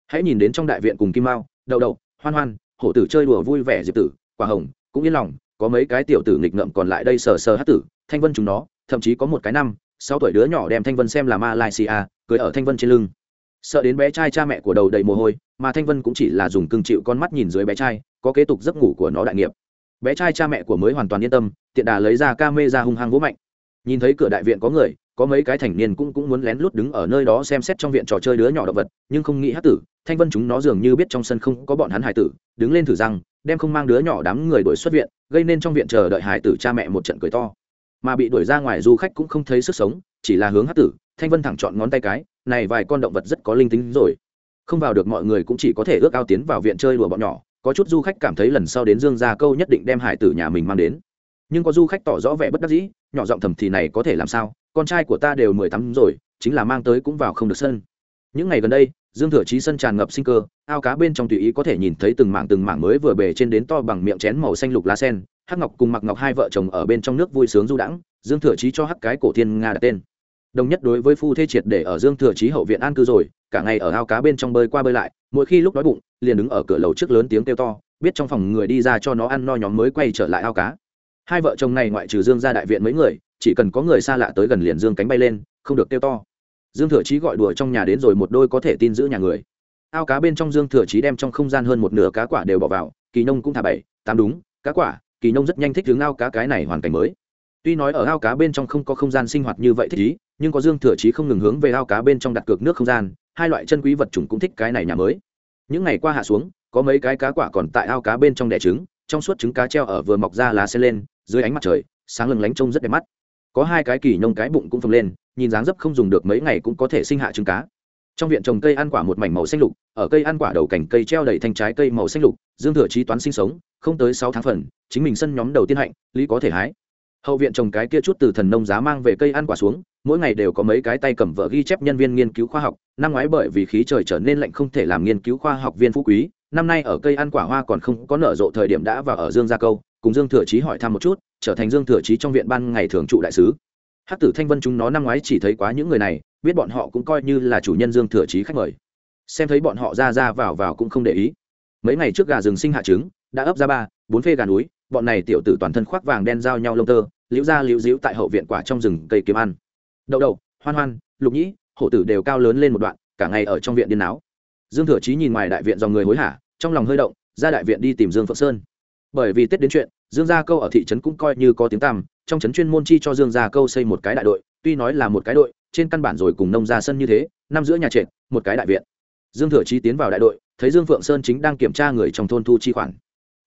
Hãy nhìn đến trong đại viện cùng kim mao, đậu đậu, hoan hoan, hổ tử chơi đùa vui vẻ diệp tử, quả hồng, cũng yên lòng, có mấy cái tiểu tử nghịch ngợm còn lại đây sờ sờ hát tử, thanh vân chúng nó, thậm chí có một cái năm, sáu tuổi đứa nhỏ đem thanh vân xem là malaysia, cưới ở thanh vân trên lưng. Sợ đến bé trai cha mẹ của đầu đầy mồ hôi, mà thanh vân cũng chỉ là dùng cưng chịu con mắt nhìn dưới bé trai, có kế tục giấc ngủ của nó đại nghiệp bé trai cha mẹ của mới hoàn toàn yên tâm, tiện đà lấy ra ca mê ra hung hăng vỗ mạnh. Nhìn thấy cửa đại viện có người, có mấy cái thành niên cũng cũng muốn lén lút đứng ở nơi đó xem xét trong viện trò chơi đứa nhỏ động vật, nhưng không nghĩ hát tử, thanh vân chúng nó dường như biết trong sân không có bọn hắn hải tử, đứng lên thử rằng đem không mang đứa nhỏ đám người đuổi xuất viện, gây nên trong viện chờ đợi hải tử cha mẹ một trận cười to. Mà bị đuổi ra ngoài du khách cũng không thấy sức sống, chỉ là hướng hát tử, thanh vân thẳng chọn ngón tay cái, này vài con động vật rất có linh tính rồi. Không vào được mọi người cũng chỉ có thể ước ao tiến vào viện chơi đùa bọn nhỏ có chút du khách cảm thấy lần sau đến dương gia câu nhất định đem hải tử nhà mình mang đến. Nhưng có du khách tỏ rõ vẻ bất đắc dĩ, nhỏ giọng thầm thì này có thể làm sao, con trai của ta đều mười tám rồi, chính là mang tới cũng vào không được sân. Những ngày gần đây, dương thừa chí sân tràn ngập sinh cơ, ao cá bên trong tùy ý có thể nhìn thấy từng mảng từng mảng mới vừa bề trên đến to bằng miệng chén màu xanh lục lá sen, hắc ngọc cùng mặc ngọc hai vợ chồng ở bên trong nước vui sướng du đãng, dương thừa chí cho hắc cái cổ thiên nga đặt tên đồng nhất đối với phu thê triệt để ở dương thừa chí hậu viện an cư rồi, cả ngày ở ao cá bên trong bơi qua bơi lại, mỗi khi lúc đói bụng, liền đứng ở cửa lầu trước lớn tiếng kêu to, biết trong phòng người đi ra cho nó ăn no nhóm mới quay trở lại ao cá. Hai vợ chồng này ngoại trừ dương ra đại viện mấy người, chỉ cần có người xa lạ tới gần liền dương cánh bay lên, không được kêu to. Dương thừa chí gọi đùa trong nhà đến rồi một đôi có thể tin giữ nhà người. Ao cá bên trong dương thừa chí đem trong không gian hơn một nửa cá quả đều bỏ vào, kỳ nông cũng thả bảy, tám đúng, cá quả, kỳ nông rất nhanh thích hướng ao cá cái này hoàn cảnh mới. Tuy nói ở ao cá bên trong không có không gian sinh hoạt như vậy thích ý nhưng có dương thừa chí không ngừng hướng về ao cá bên trong đặt cược nước không gian, hai loại chân quý vật chủng cũng thích cái này nhà mới. Những ngày qua hạ xuống, có mấy cái cá quả còn tại ao cá bên trong đẻ trứng, trong suốt trứng cá treo ở vừa mọc ra lá xe lên, dưới ánh mặt trời, sáng lừng lánh trông rất đẹp mắt. Có hai cái kỳ nông cái bụng cũng phồng lên, nhìn dáng dấp không dùng được mấy ngày cũng có thể sinh hạ trứng cá. Trong viện trồng cây ăn quả một mảnh màu xanh lục, ở cây ăn quả đầu cành cây treo đầy thanh trái cây màu xanh lục, dương thừa trí toán sinh sống, không tới sáu tháng phần, chính mình sân nhóm đầu tiên hạnh, lý có thể hái. Hậu viện trồng cái kia chút từ thần nông giá mang về cây ăn quả xuống mỗi ngày đều có mấy cái tay cầm vợ ghi chép nhân viên nghiên cứu khoa học. Năm ngoái bởi vì khí trời trở nên lạnh không thể làm nghiên cứu khoa học viên phú quý, năm nay ở cây ăn quả hoa còn không có nở rộ thời điểm đã vào ở dương gia câu, cùng dương thừa chí hỏi thăm một chút, trở thành dương thừa chí trong viện ban ngày thường trụ đại sứ. Hát tử thanh vân chúng nó năm ngoái chỉ thấy quá những người này, biết bọn họ cũng coi như là chủ nhân dương thừa chí khách mời. Xem thấy bọn họ ra ra vào vào cũng không để ý. Mấy ngày trước gà rừng sinh hạ trứng, đã ấp ra ba, bốn phê gà núi, bọn này tiểu tử toàn thân khoác vàng đen giao nhau lông tơ, liễu ra liễu díu tại hậu viện quả trong rừng cây kiếm ăn đậu đậu, hoan hoan, lục nhĩ, hổ tử đều cao lớn lên một đoạn, cả ngày ở trong viện điên não. dương thừa chí nhìn ngoài đại viện dòng người hối hả, trong lòng hơi động, ra đại viện đi tìm dương phượng sơn. Bởi vì tết đến chuyện, dương gia câu ở thị trấn cũng coi như có tiếng tăm, trong trấn chuyên môn chi cho dương gia câu xây một cái đại đội, tuy nói là một cái đội, trên căn bản rồi cùng nông ra sân như thế, năm giữa nhà trệt, một cái đại viện. Dương thừa chí tiến vào đại đội, thấy dương phượng sơn chính đang kiểm tra người trong thôn thu chi khoản.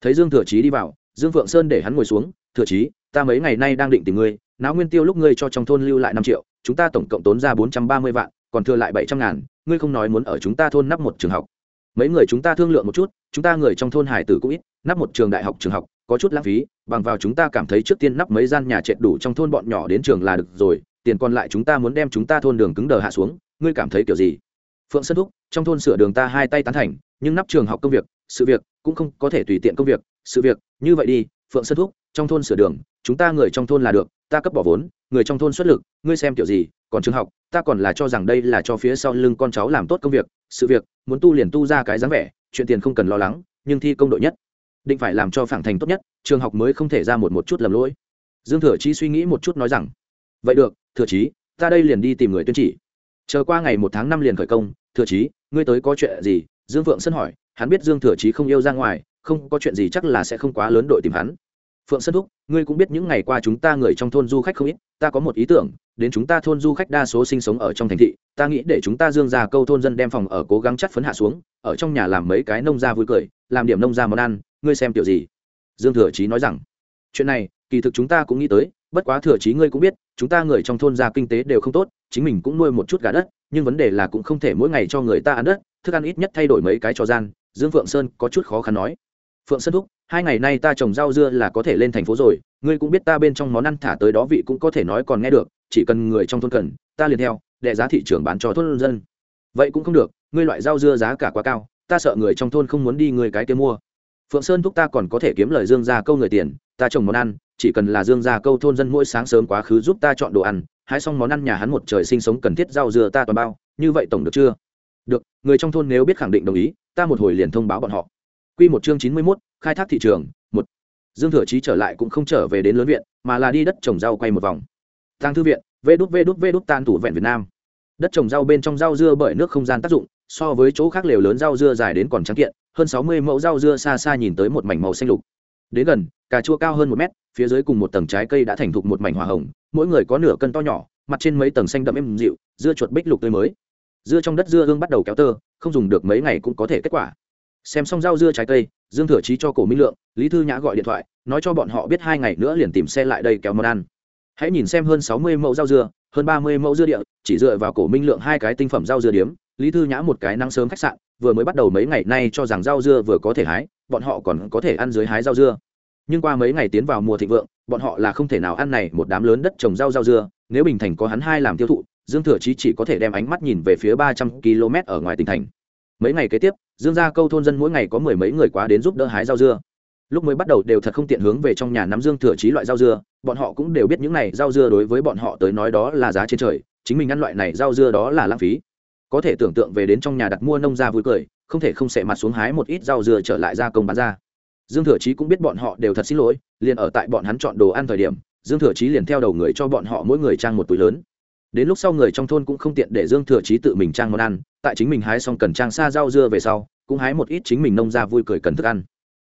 Thấy dương thừa chí đi vào, dương phượng sơn để hắn ngồi xuống, thừa chí, ta mấy ngày nay đang định tìm ngươi náo nguyên tiêu lúc ngươi cho trong thôn lưu lại năm triệu, chúng ta tổng cộng tốn ra bốn trăm ba mươi vạn, còn thừa lại bảy trăm ngàn, ngươi không nói muốn ở chúng ta thôn nắp một trường học. Mấy người chúng ta thương lượng một chút, chúng ta người trong thôn hải tử cũng ít, nắp một trường đại học trường học, có chút lãng phí, bằng vào chúng ta cảm thấy trước tiên nắp mấy gian nhà trệt đủ trong thôn bọn nhỏ đến trường là được rồi, tiền còn lại chúng ta muốn đem chúng ta thôn đường cứng đờ hạ xuống, ngươi cảm thấy kiểu gì? Phượng sơn thúc, trong thôn sửa đường ta hai tay tán thành, nhưng nắp trường học công việc, sự việc cũng không có thể tùy tiện công việc, sự việc, như vậy đi, phượng sơn thúc trong thôn sửa đường, chúng ta người trong thôn là được, ta cấp bỏ vốn, người trong thôn xuất lực, ngươi xem kiểu gì, còn trường học, ta còn là cho rằng đây là cho phía sau lưng con cháu làm tốt công việc, sự việc, muốn tu liền tu ra cái dáng vẻ, chuyện tiền không cần lo lắng, nhưng thi công đội nhất, định phải làm cho phản thành tốt nhất, trường học mới không thể ra một một chút lầm lỗi. Dương thừa chí suy nghĩ một chút nói rằng, vậy được, thừa chí, ta đây liền đi tìm người tuyên chỉ. Chờ qua ngày một tháng năm liền khởi công, thừa chí, ngươi tới có chuyện gì? Dương phượng sân hỏi, hắn biết dương thừa chí không yêu ra ngoài, không có chuyện gì chắc là sẽ không quá lớn đội tìm hắn phượng sơn thúc, ngươi cũng biết những ngày qua chúng ta người trong thôn du khách không ít, ta có một ý tưởng, đến chúng ta thôn du khách đa số sinh sống ở trong thành thị, ta nghĩ để chúng ta dương ra câu thôn dân đem phòng ở cố gắng chắt phấn hạ xuống, ở trong nhà làm mấy cái nông gia vui cười, làm điểm nông gia món ăn, ngươi xem kiểu gì? Dương thừa chí nói rằng, chuyện này, kỳ thực chúng ta cũng nghĩ tới, bất quá thừa chí ngươi cũng biết, chúng ta người trong thôn gia kinh tế đều không tốt, chính mình cũng nuôi một chút gà đất, nhưng vấn đề là cũng không thể mỗi ngày cho người ta ăn đất, thức ăn ít nhất thay đổi mấy cái cho gian, dương phượng sơn có chút khó khăn nói. Phượng sơn thúc hai ngày nay ta trồng rau dưa là có thể lên thành phố rồi ngươi cũng biết ta bên trong món ăn thả tới đó vị cũng có thể nói còn nghe được chỉ cần người trong thôn cần ta liền theo đệ giá thị trường bán cho thôn dân. Vậy cũng không được ngươi loại rau dưa giá cả quá cao ta sợ người trong thôn không muốn đi người cái kia mua. Phượng sơn thúc ta còn có thể kiếm lời dương ra câu người tiền ta trồng món ăn chỉ cần là dương ra câu thôn dân mỗi sáng sớm quá khứ giúp ta chọn đồ ăn hái xong món ăn nhà hắn một trời sinh sống cần thiết rau dưa ta toàn bao như vậy tổng được chưa? Được người trong thôn nếu biết khẳng định đồng ý ta một hồi liền thông báo bọn họ. Quy một chương chín mươi 91, khai thác thị trường, một. Dương Thừa Chí trở lại cũng không trở về đến lớn viện, mà là đi đất trồng rau quay một vòng. tăng thư viện, vê đút vê đút vê đút tan tủ vẹn Việt Nam. Đất trồng rau bên trong rau dưa bởi nước không gian tác dụng, so với chỗ khác lều lớn rau dưa dài đến còn trắng kiện, hơn sáu mươi mẫu rau dưa xa xa nhìn tới một mảnh màu xanh lục. Đến gần, cà chua cao hơn một mét, phía dưới cùng một tầng trái cây đã thành thục một mảnh hoa hồng, mỗi người có nửa cân to nhỏ, mặt trên mấy tầng xanh đậm êm dịu, dưa chuột bích lục tươi mới. Dưa trong đất dưa hương bắt đầu kéo tơ, không dùng được mấy ngày cũng có thể kết quả xem xong rau dưa trái cây dương thừa chí cho cổ minh lượng, lý thư nhã gọi điện thoại, nói cho bọn họ biết hai ngày nữa liền tìm xe lại đây kéo món ăn. Hãy nhìn xem hơn sáu mươi mẫu rau dưa, hơn ba mươi mẫu dưa địa, chỉ dựa vào cổ minh lượng hai cái tinh phẩm rau dưa điếm, lý thư nhã một cái năng sớm khách sạn, vừa mới bắt đầu mấy ngày nay cho rằng rau dưa vừa có thể hái, bọn họ còn có thể ăn dưới hái rau dưa. Nhưng qua mấy ngày tiến vào mùa thịnh vượng, bọn họ là không thể nào ăn này một đám lớn đất trồng rau rau dưa, nếu bình thành có hắn hai làm tiêu thụ, dương thừa chí chỉ có thể đem ánh mắt nhìn về phía ba trăm km ở ngoài tỉnh thành. Mấy ngày kế tiếp dương gia câu thôn dân mỗi ngày có mười mấy người quá đến giúp đỡ hái rau dưa. Lúc mới bắt đầu đều thật không tiện hướng về trong nhà nắm dương thừa trí loại rau dưa, bọn họ cũng đều biết những này rau dưa đối với bọn họ tới nói đó là giá trên trời, chính mình ăn loại này rau dưa đó là lãng phí. Có thể tưởng tượng về đến trong nhà đặt mua nông gia vui cười, không thể không xẻ mặt xuống hái một ít rau dưa trở lại gia công bán ra. Dương thừa chí cũng biết bọn họ đều thật xin lỗi, liền ở tại bọn hắn chọn đồ ăn thời điểm, dương thừa chí liền theo đầu người cho bọn họ mỗi người trang một túi lớn đến lúc sau người trong thôn cũng không tiện để dương thừa chí tự mình trang món ăn, tại chính mình hái xong cần trang xa rau dưa về sau, cũng hái một ít chính mình nông gia vui cười cần thức ăn.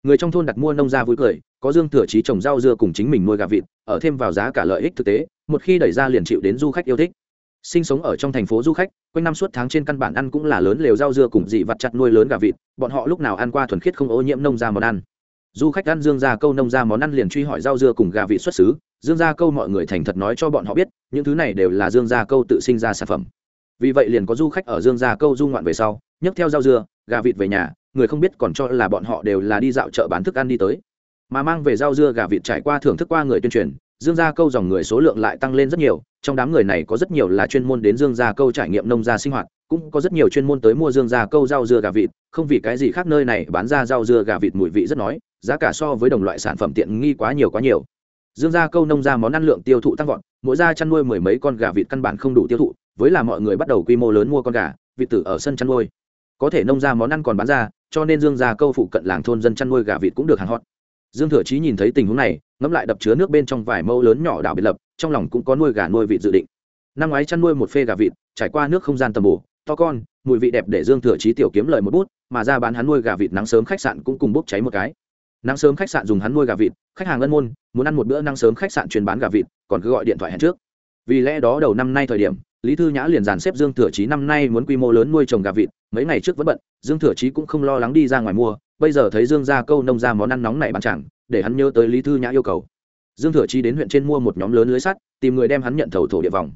Người trong thôn đặt mua nông gia vui cười, có dương thừa chí trồng rau dưa cùng chính mình nuôi gà vịt, ở thêm vào giá cả lợi ích thực tế, một khi đẩy ra liền chịu đến du khách yêu thích. Sinh sống ở trong thành phố du khách, quanh năm suốt tháng trên căn bản ăn cũng là lớn lều rau dưa cùng dị vặt chặt nuôi lớn gà vịt, bọn họ lúc nào ăn qua thuần khiết không ô nhiễm nông gia món ăn. Du khách ăn dương gia câu nông gia món ăn liền truy hỏi rau dưa cùng gà vịt xuất xứ dương gia câu mọi người thành thật nói cho bọn họ biết, những thứ này đều là dương gia câu tự sinh ra sản phẩm. Vì vậy liền có du khách ở dương gia câu du ngoạn về sau, nhấc theo rau dưa, gà vịt về nhà, người không biết còn cho là bọn họ đều là đi dạo chợ bán thức ăn đi tới. Mà mang về rau dưa gà vịt trải qua thưởng thức qua người tuyên truyền, dương gia câu dòng người số lượng lại tăng lên rất nhiều, trong đám người này có rất nhiều là chuyên môn đến dương gia câu trải nghiệm nông gia sinh hoạt, cũng có rất nhiều chuyên môn tới mua dương gia câu rau dưa gà vịt, không vì cái gì khác nơi này bán ra rau dưa gà vịt mùi vị rất nói, giá cả so với đồng loại sản phẩm tiện nghi quá nhiều quá nhiều dương gia câu nông gia món ăn lượng tiêu thụ tăng vọt, mỗi gia chăn nuôi mười mấy con gà vịt căn bản không đủ tiêu thụ, với là mọi người bắt đầu quy mô lớn mua con gà, vịt tử ở sân chăn nuôi. Có thể nông gia món ăn còn bán ra, cho nên dương gia câu phụ cận làng thôn dân chăn nuôi gà vịt cũng được hàng hot. Dương thừa chí nhìn thấy tình huống này, ngẫm lại đập chứa nước bên trong vài mẫu lớn nhỏ đảo biệt lập, trong lòng cũng có nuôi gà nuôi vịt dự định. Năm ngoái chăn nuôi một phê gà vịt, trải qua nước không gian tầm bổ, to con, mùi vị đẹp để dương thừa chí tiểu kiếm lời một bút, mà ra bán hắn nuôi gà vịt nắng sớm khách sạn cũng cùng bốc cháy một cái nắng sớm khách sạn dùng hắn nuôi gà vịt, khách hàng ân môn, muốn ăn một bữa nắng sớm khách sạn chuyên bán gà vịt, còn cứ gọi điện thoại hẹn trước. Vì lẽ đó đầu năm nay thời điểm, lý thư nhã liền dàn xếp dương thừa chí năm nay muốn quy mô lớn nuôi trồng gà vịt, mấy ngày trước vẫn bận, dương thừa chí cũng không lo lắng đi ra ngoài mua, bây giờ thấy dương ra câu nông ra món ăn nóng này bán chẳng, để hắn nhớ tới lý thư nhã yêu cầu. Dương thừa chí đến huyện trên mua một nhóm lớn lưới sắt, tìm người đem hắn nhận thầu thổ địa vòng.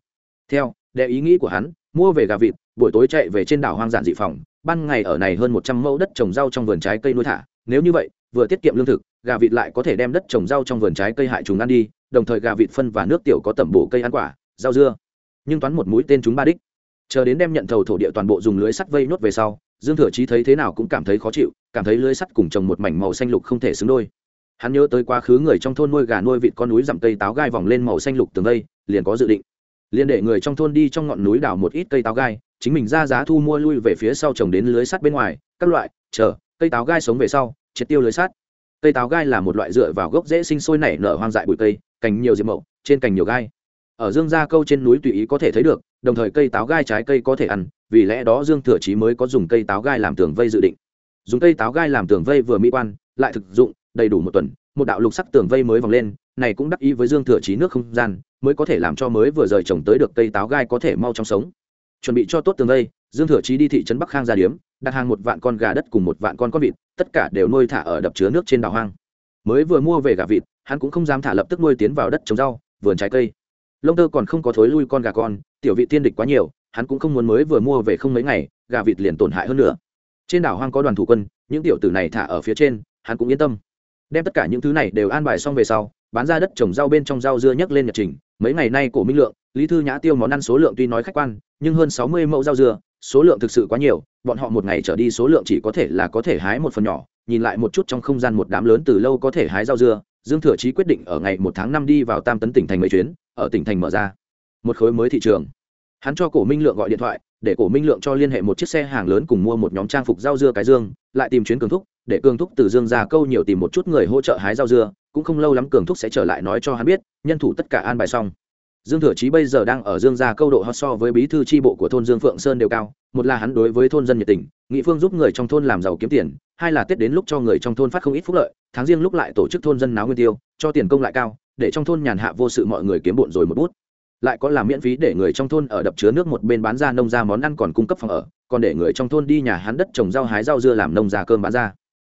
Theo đệ ý nghĩ của hắn, mua về gà vịt, buổi tối chạy về trên đảo hoang dạn dị phòng, ban ngày ở này hơn một trăm mẫu đất trồng rau trong vườn trái cây nuôi thả, nếu như vậy vừa tiết kiệm lương thực, gà vịt lại có thể đem đất trồng rau trong vườn trái cây hại trùng ăn đi, đồng thời gà vịt phân và nước tiểu có tẩm bổ cây ăn quả, rau dưa. Nhưng toán một mũi tên chúng ba đích. Chờ đến đem nhận thầu thổ địa toàn bộ dùng lưới sắt vây nhốt về sau, dương thừa chí thấy thế nào cũng cảm thấy khó chịu, cảm thấy lưới sắt cùng trồng một mảnh màu xanh lục không thể xứng đôi. Hắn nhớ tới quá khứ người trong thôn nuôi gà nuôi vịt con núi dặm cây táo gai vòng lên màu xanh lục tường đây, liền có dự định. Liền để người trong thôn đi trong ngọn núi đào một ít cây táo gai, chính mình ra giá thu mua lui về phía sau trồng đến lưới sắt bên ngoài, các loại, chờ, cây táo gai sống về sau triệt tiêu lưới sắt. Cây táo gai là một loại dựa vào gốc dễ sinh sôi nảy nở hoang dại bụi cây, cành nhiều diệp mậu, trên cành nhiều gai. Ở dương gia câu trên núi tùy ý có thể thấy được, đồng thời cây táo gai trái cây có thể ăn, vì lẽ đó dương thừa chí mới có dùng cây táo gai làm tường vây dự định. Dùng cây táo gai làm tường vây vừa mỹ quan, lại thực dụng, đầy đủ một tuần, một đạo lục sắc tường vây mới vòng lên, này cũng đắc ý với dương thừa chí nước không gian, mới có thể làm cho mới vừa rời trồng tới được cây táo gai có thể mau trong sống. Chuẩn bị cho tốt tường vây, dương thừa chí đi thị trấn bắc khang ra điếm, đặt hàng một vạn con gà đất cùng một vạn con con vịt tất cả đều nuôi thả ở đập chứa nước trên đảo hoang. Mới vừa mua về gà vịt, hắn cũng không dám thả lập tức nuôi tiến vào đất trồng rau, vườn trái cây. Lông tơ còn không có thối lui con gà con, tiểu vị tiên địch quá nhiều, hắn cũng không muốn mới vừa mua về không mấy ngày, gà vịt liền tổn hại hơn nữa. Trên đảo hoang có đoàn thủ quân, những tiểu tử này thả ở phía trên, hắn cũng yên tâm. Đem tất cả những thứ này đều an bài xong về sau, bán ra đất trồng rau bên trong rau dưa nhấc lên nhật trình. Mấy ngày nay cổ minh lượng, lý thư nhã tiêu món ăn số lượng tuy nói khách quan, nhưng hơn sáu mươi mẫu rau dưa số lượng thực sự quá nhiều, bọn họ một ngày trở đi số lượng chỉ có thể là có thể hái một phần nhỏ, nhìn lại một chút trong không gian một đám lớn từ lâu có thể hái rau dưa, dương thừa chí quyết định ở ngày một tháng năm đi vào tam tấn tỉnh thành mấy chuyến, ở tỉnh thành mở ra. Một khối mới thị trường. Hắn cho cổ minh lượng gọi điện thoại, để cổ minh lượng cho liên hệ một chiếc xe hàng lớn cùng mua một nhóm trang phục rau dưa cái dương, lại tìm chuyến cường thúc, để cường thúc từ dương ra câu nhiều tìm một chút người hỗ trợ hái rau dưa, cũng không lâu lắm cường thúc sẽ trở lại nói cho hắn biết, nhân thủ tất cả an bài xong dương thừa chí bây giờ đang ở dương gia câu độ hot so với bí thư tri bộ của thôn dương phượng sơn đều cao, một là hắn đối với thôn dân nhiệt tình, nghị phương giúp người trong thôn làm giàu kiếm tiền, hai là tết đến lúc cho người trong thôn phát không ít phúc lợi, tháng riêng lúc lại tổ chức thôn dân náo nguyên tiêu, cho tiền công lại cao, để trong thôn nhàn hạ vô sự mọi người kiếm bộn rồi một bút. Lại có làm miễn phí để người trong thôn ở đập chứa nước một bên bán ra nông ra món ăn còn cung cấp phòng ở, còn để người trong thôn đi nhà hắn đất trồng rau hái rau dưa làm nông ra cơm bán ra.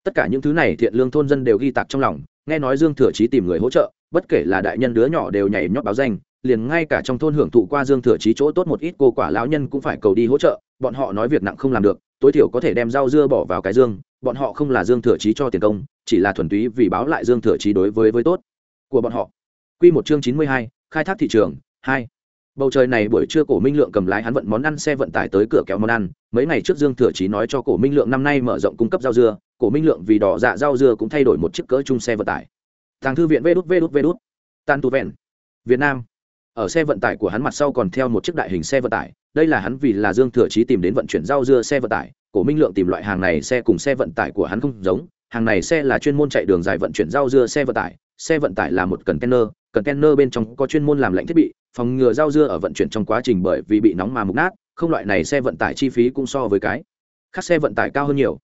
Tất cả những thứ này thiện lương thôn dân đều ghi tạc trong lòng, nghe nói dương thừa chí tìm người hỗ trợ, bất kể là đại nhân đứa nhỏ đều nhảy nhót báo danh liền ngay cả trong thôn hưởng thụ qua dương thừa chí chỗ tốt một ít cô quả lão nhân cũng phải cầu đi hỗ trợ bọn họ nói việc nặng không làm được tối thiểu có thể đem rau dưa bỏ vào cái dương bọn họ không là dương thừa chí cho tiền công chỉ là thuần túy vì báo lại dương thừa chí đối với với tốt của bọn họ. Quy một chương chín mươi hai, khai thác thị trường hai. Bầu trời này buổi trưa cổ minh lượng cầm lái hắn vận món ăn xe vận tải tới cửa kéo món ăn. Mấy ngày trước dương thừa chí nói cho cổ minh lượng năm nay mở rộng cung cấp rau dưa cổ minh lượng vì đỏ dạ rau dưa cũng thay đổi một chiếc cỡ chung xe vận tải. Thằng thư viện Vđút Vđút Vđút. Tàn tù đút. Tan tu vẹn việt nam ở xe vận tải của hắn mặt sau còn theo một chiếc đại hình xe vận tải. Đây là hắn vì là dương thừa chí tìm đến vận chuyển rau dưa xe vận tải. Cổ minh lượng tìm loại hàng này xe cùng xe vận tải của hắn không giống. Hàng này xe là chuyên môn chạy đường dài vận chuyển rau dưa xe vận tải. Xe vận tải là một container. Container bên trong có chuyên môn làm lạnh thiết bị, phòng ngừa rau dưa ở vận chuyển trong quá trình bởi vì bị nóng mà mục nát. Không loại này xe vận tải chi phí cũng so với cái khác xe vận tải cao hơn nhiều.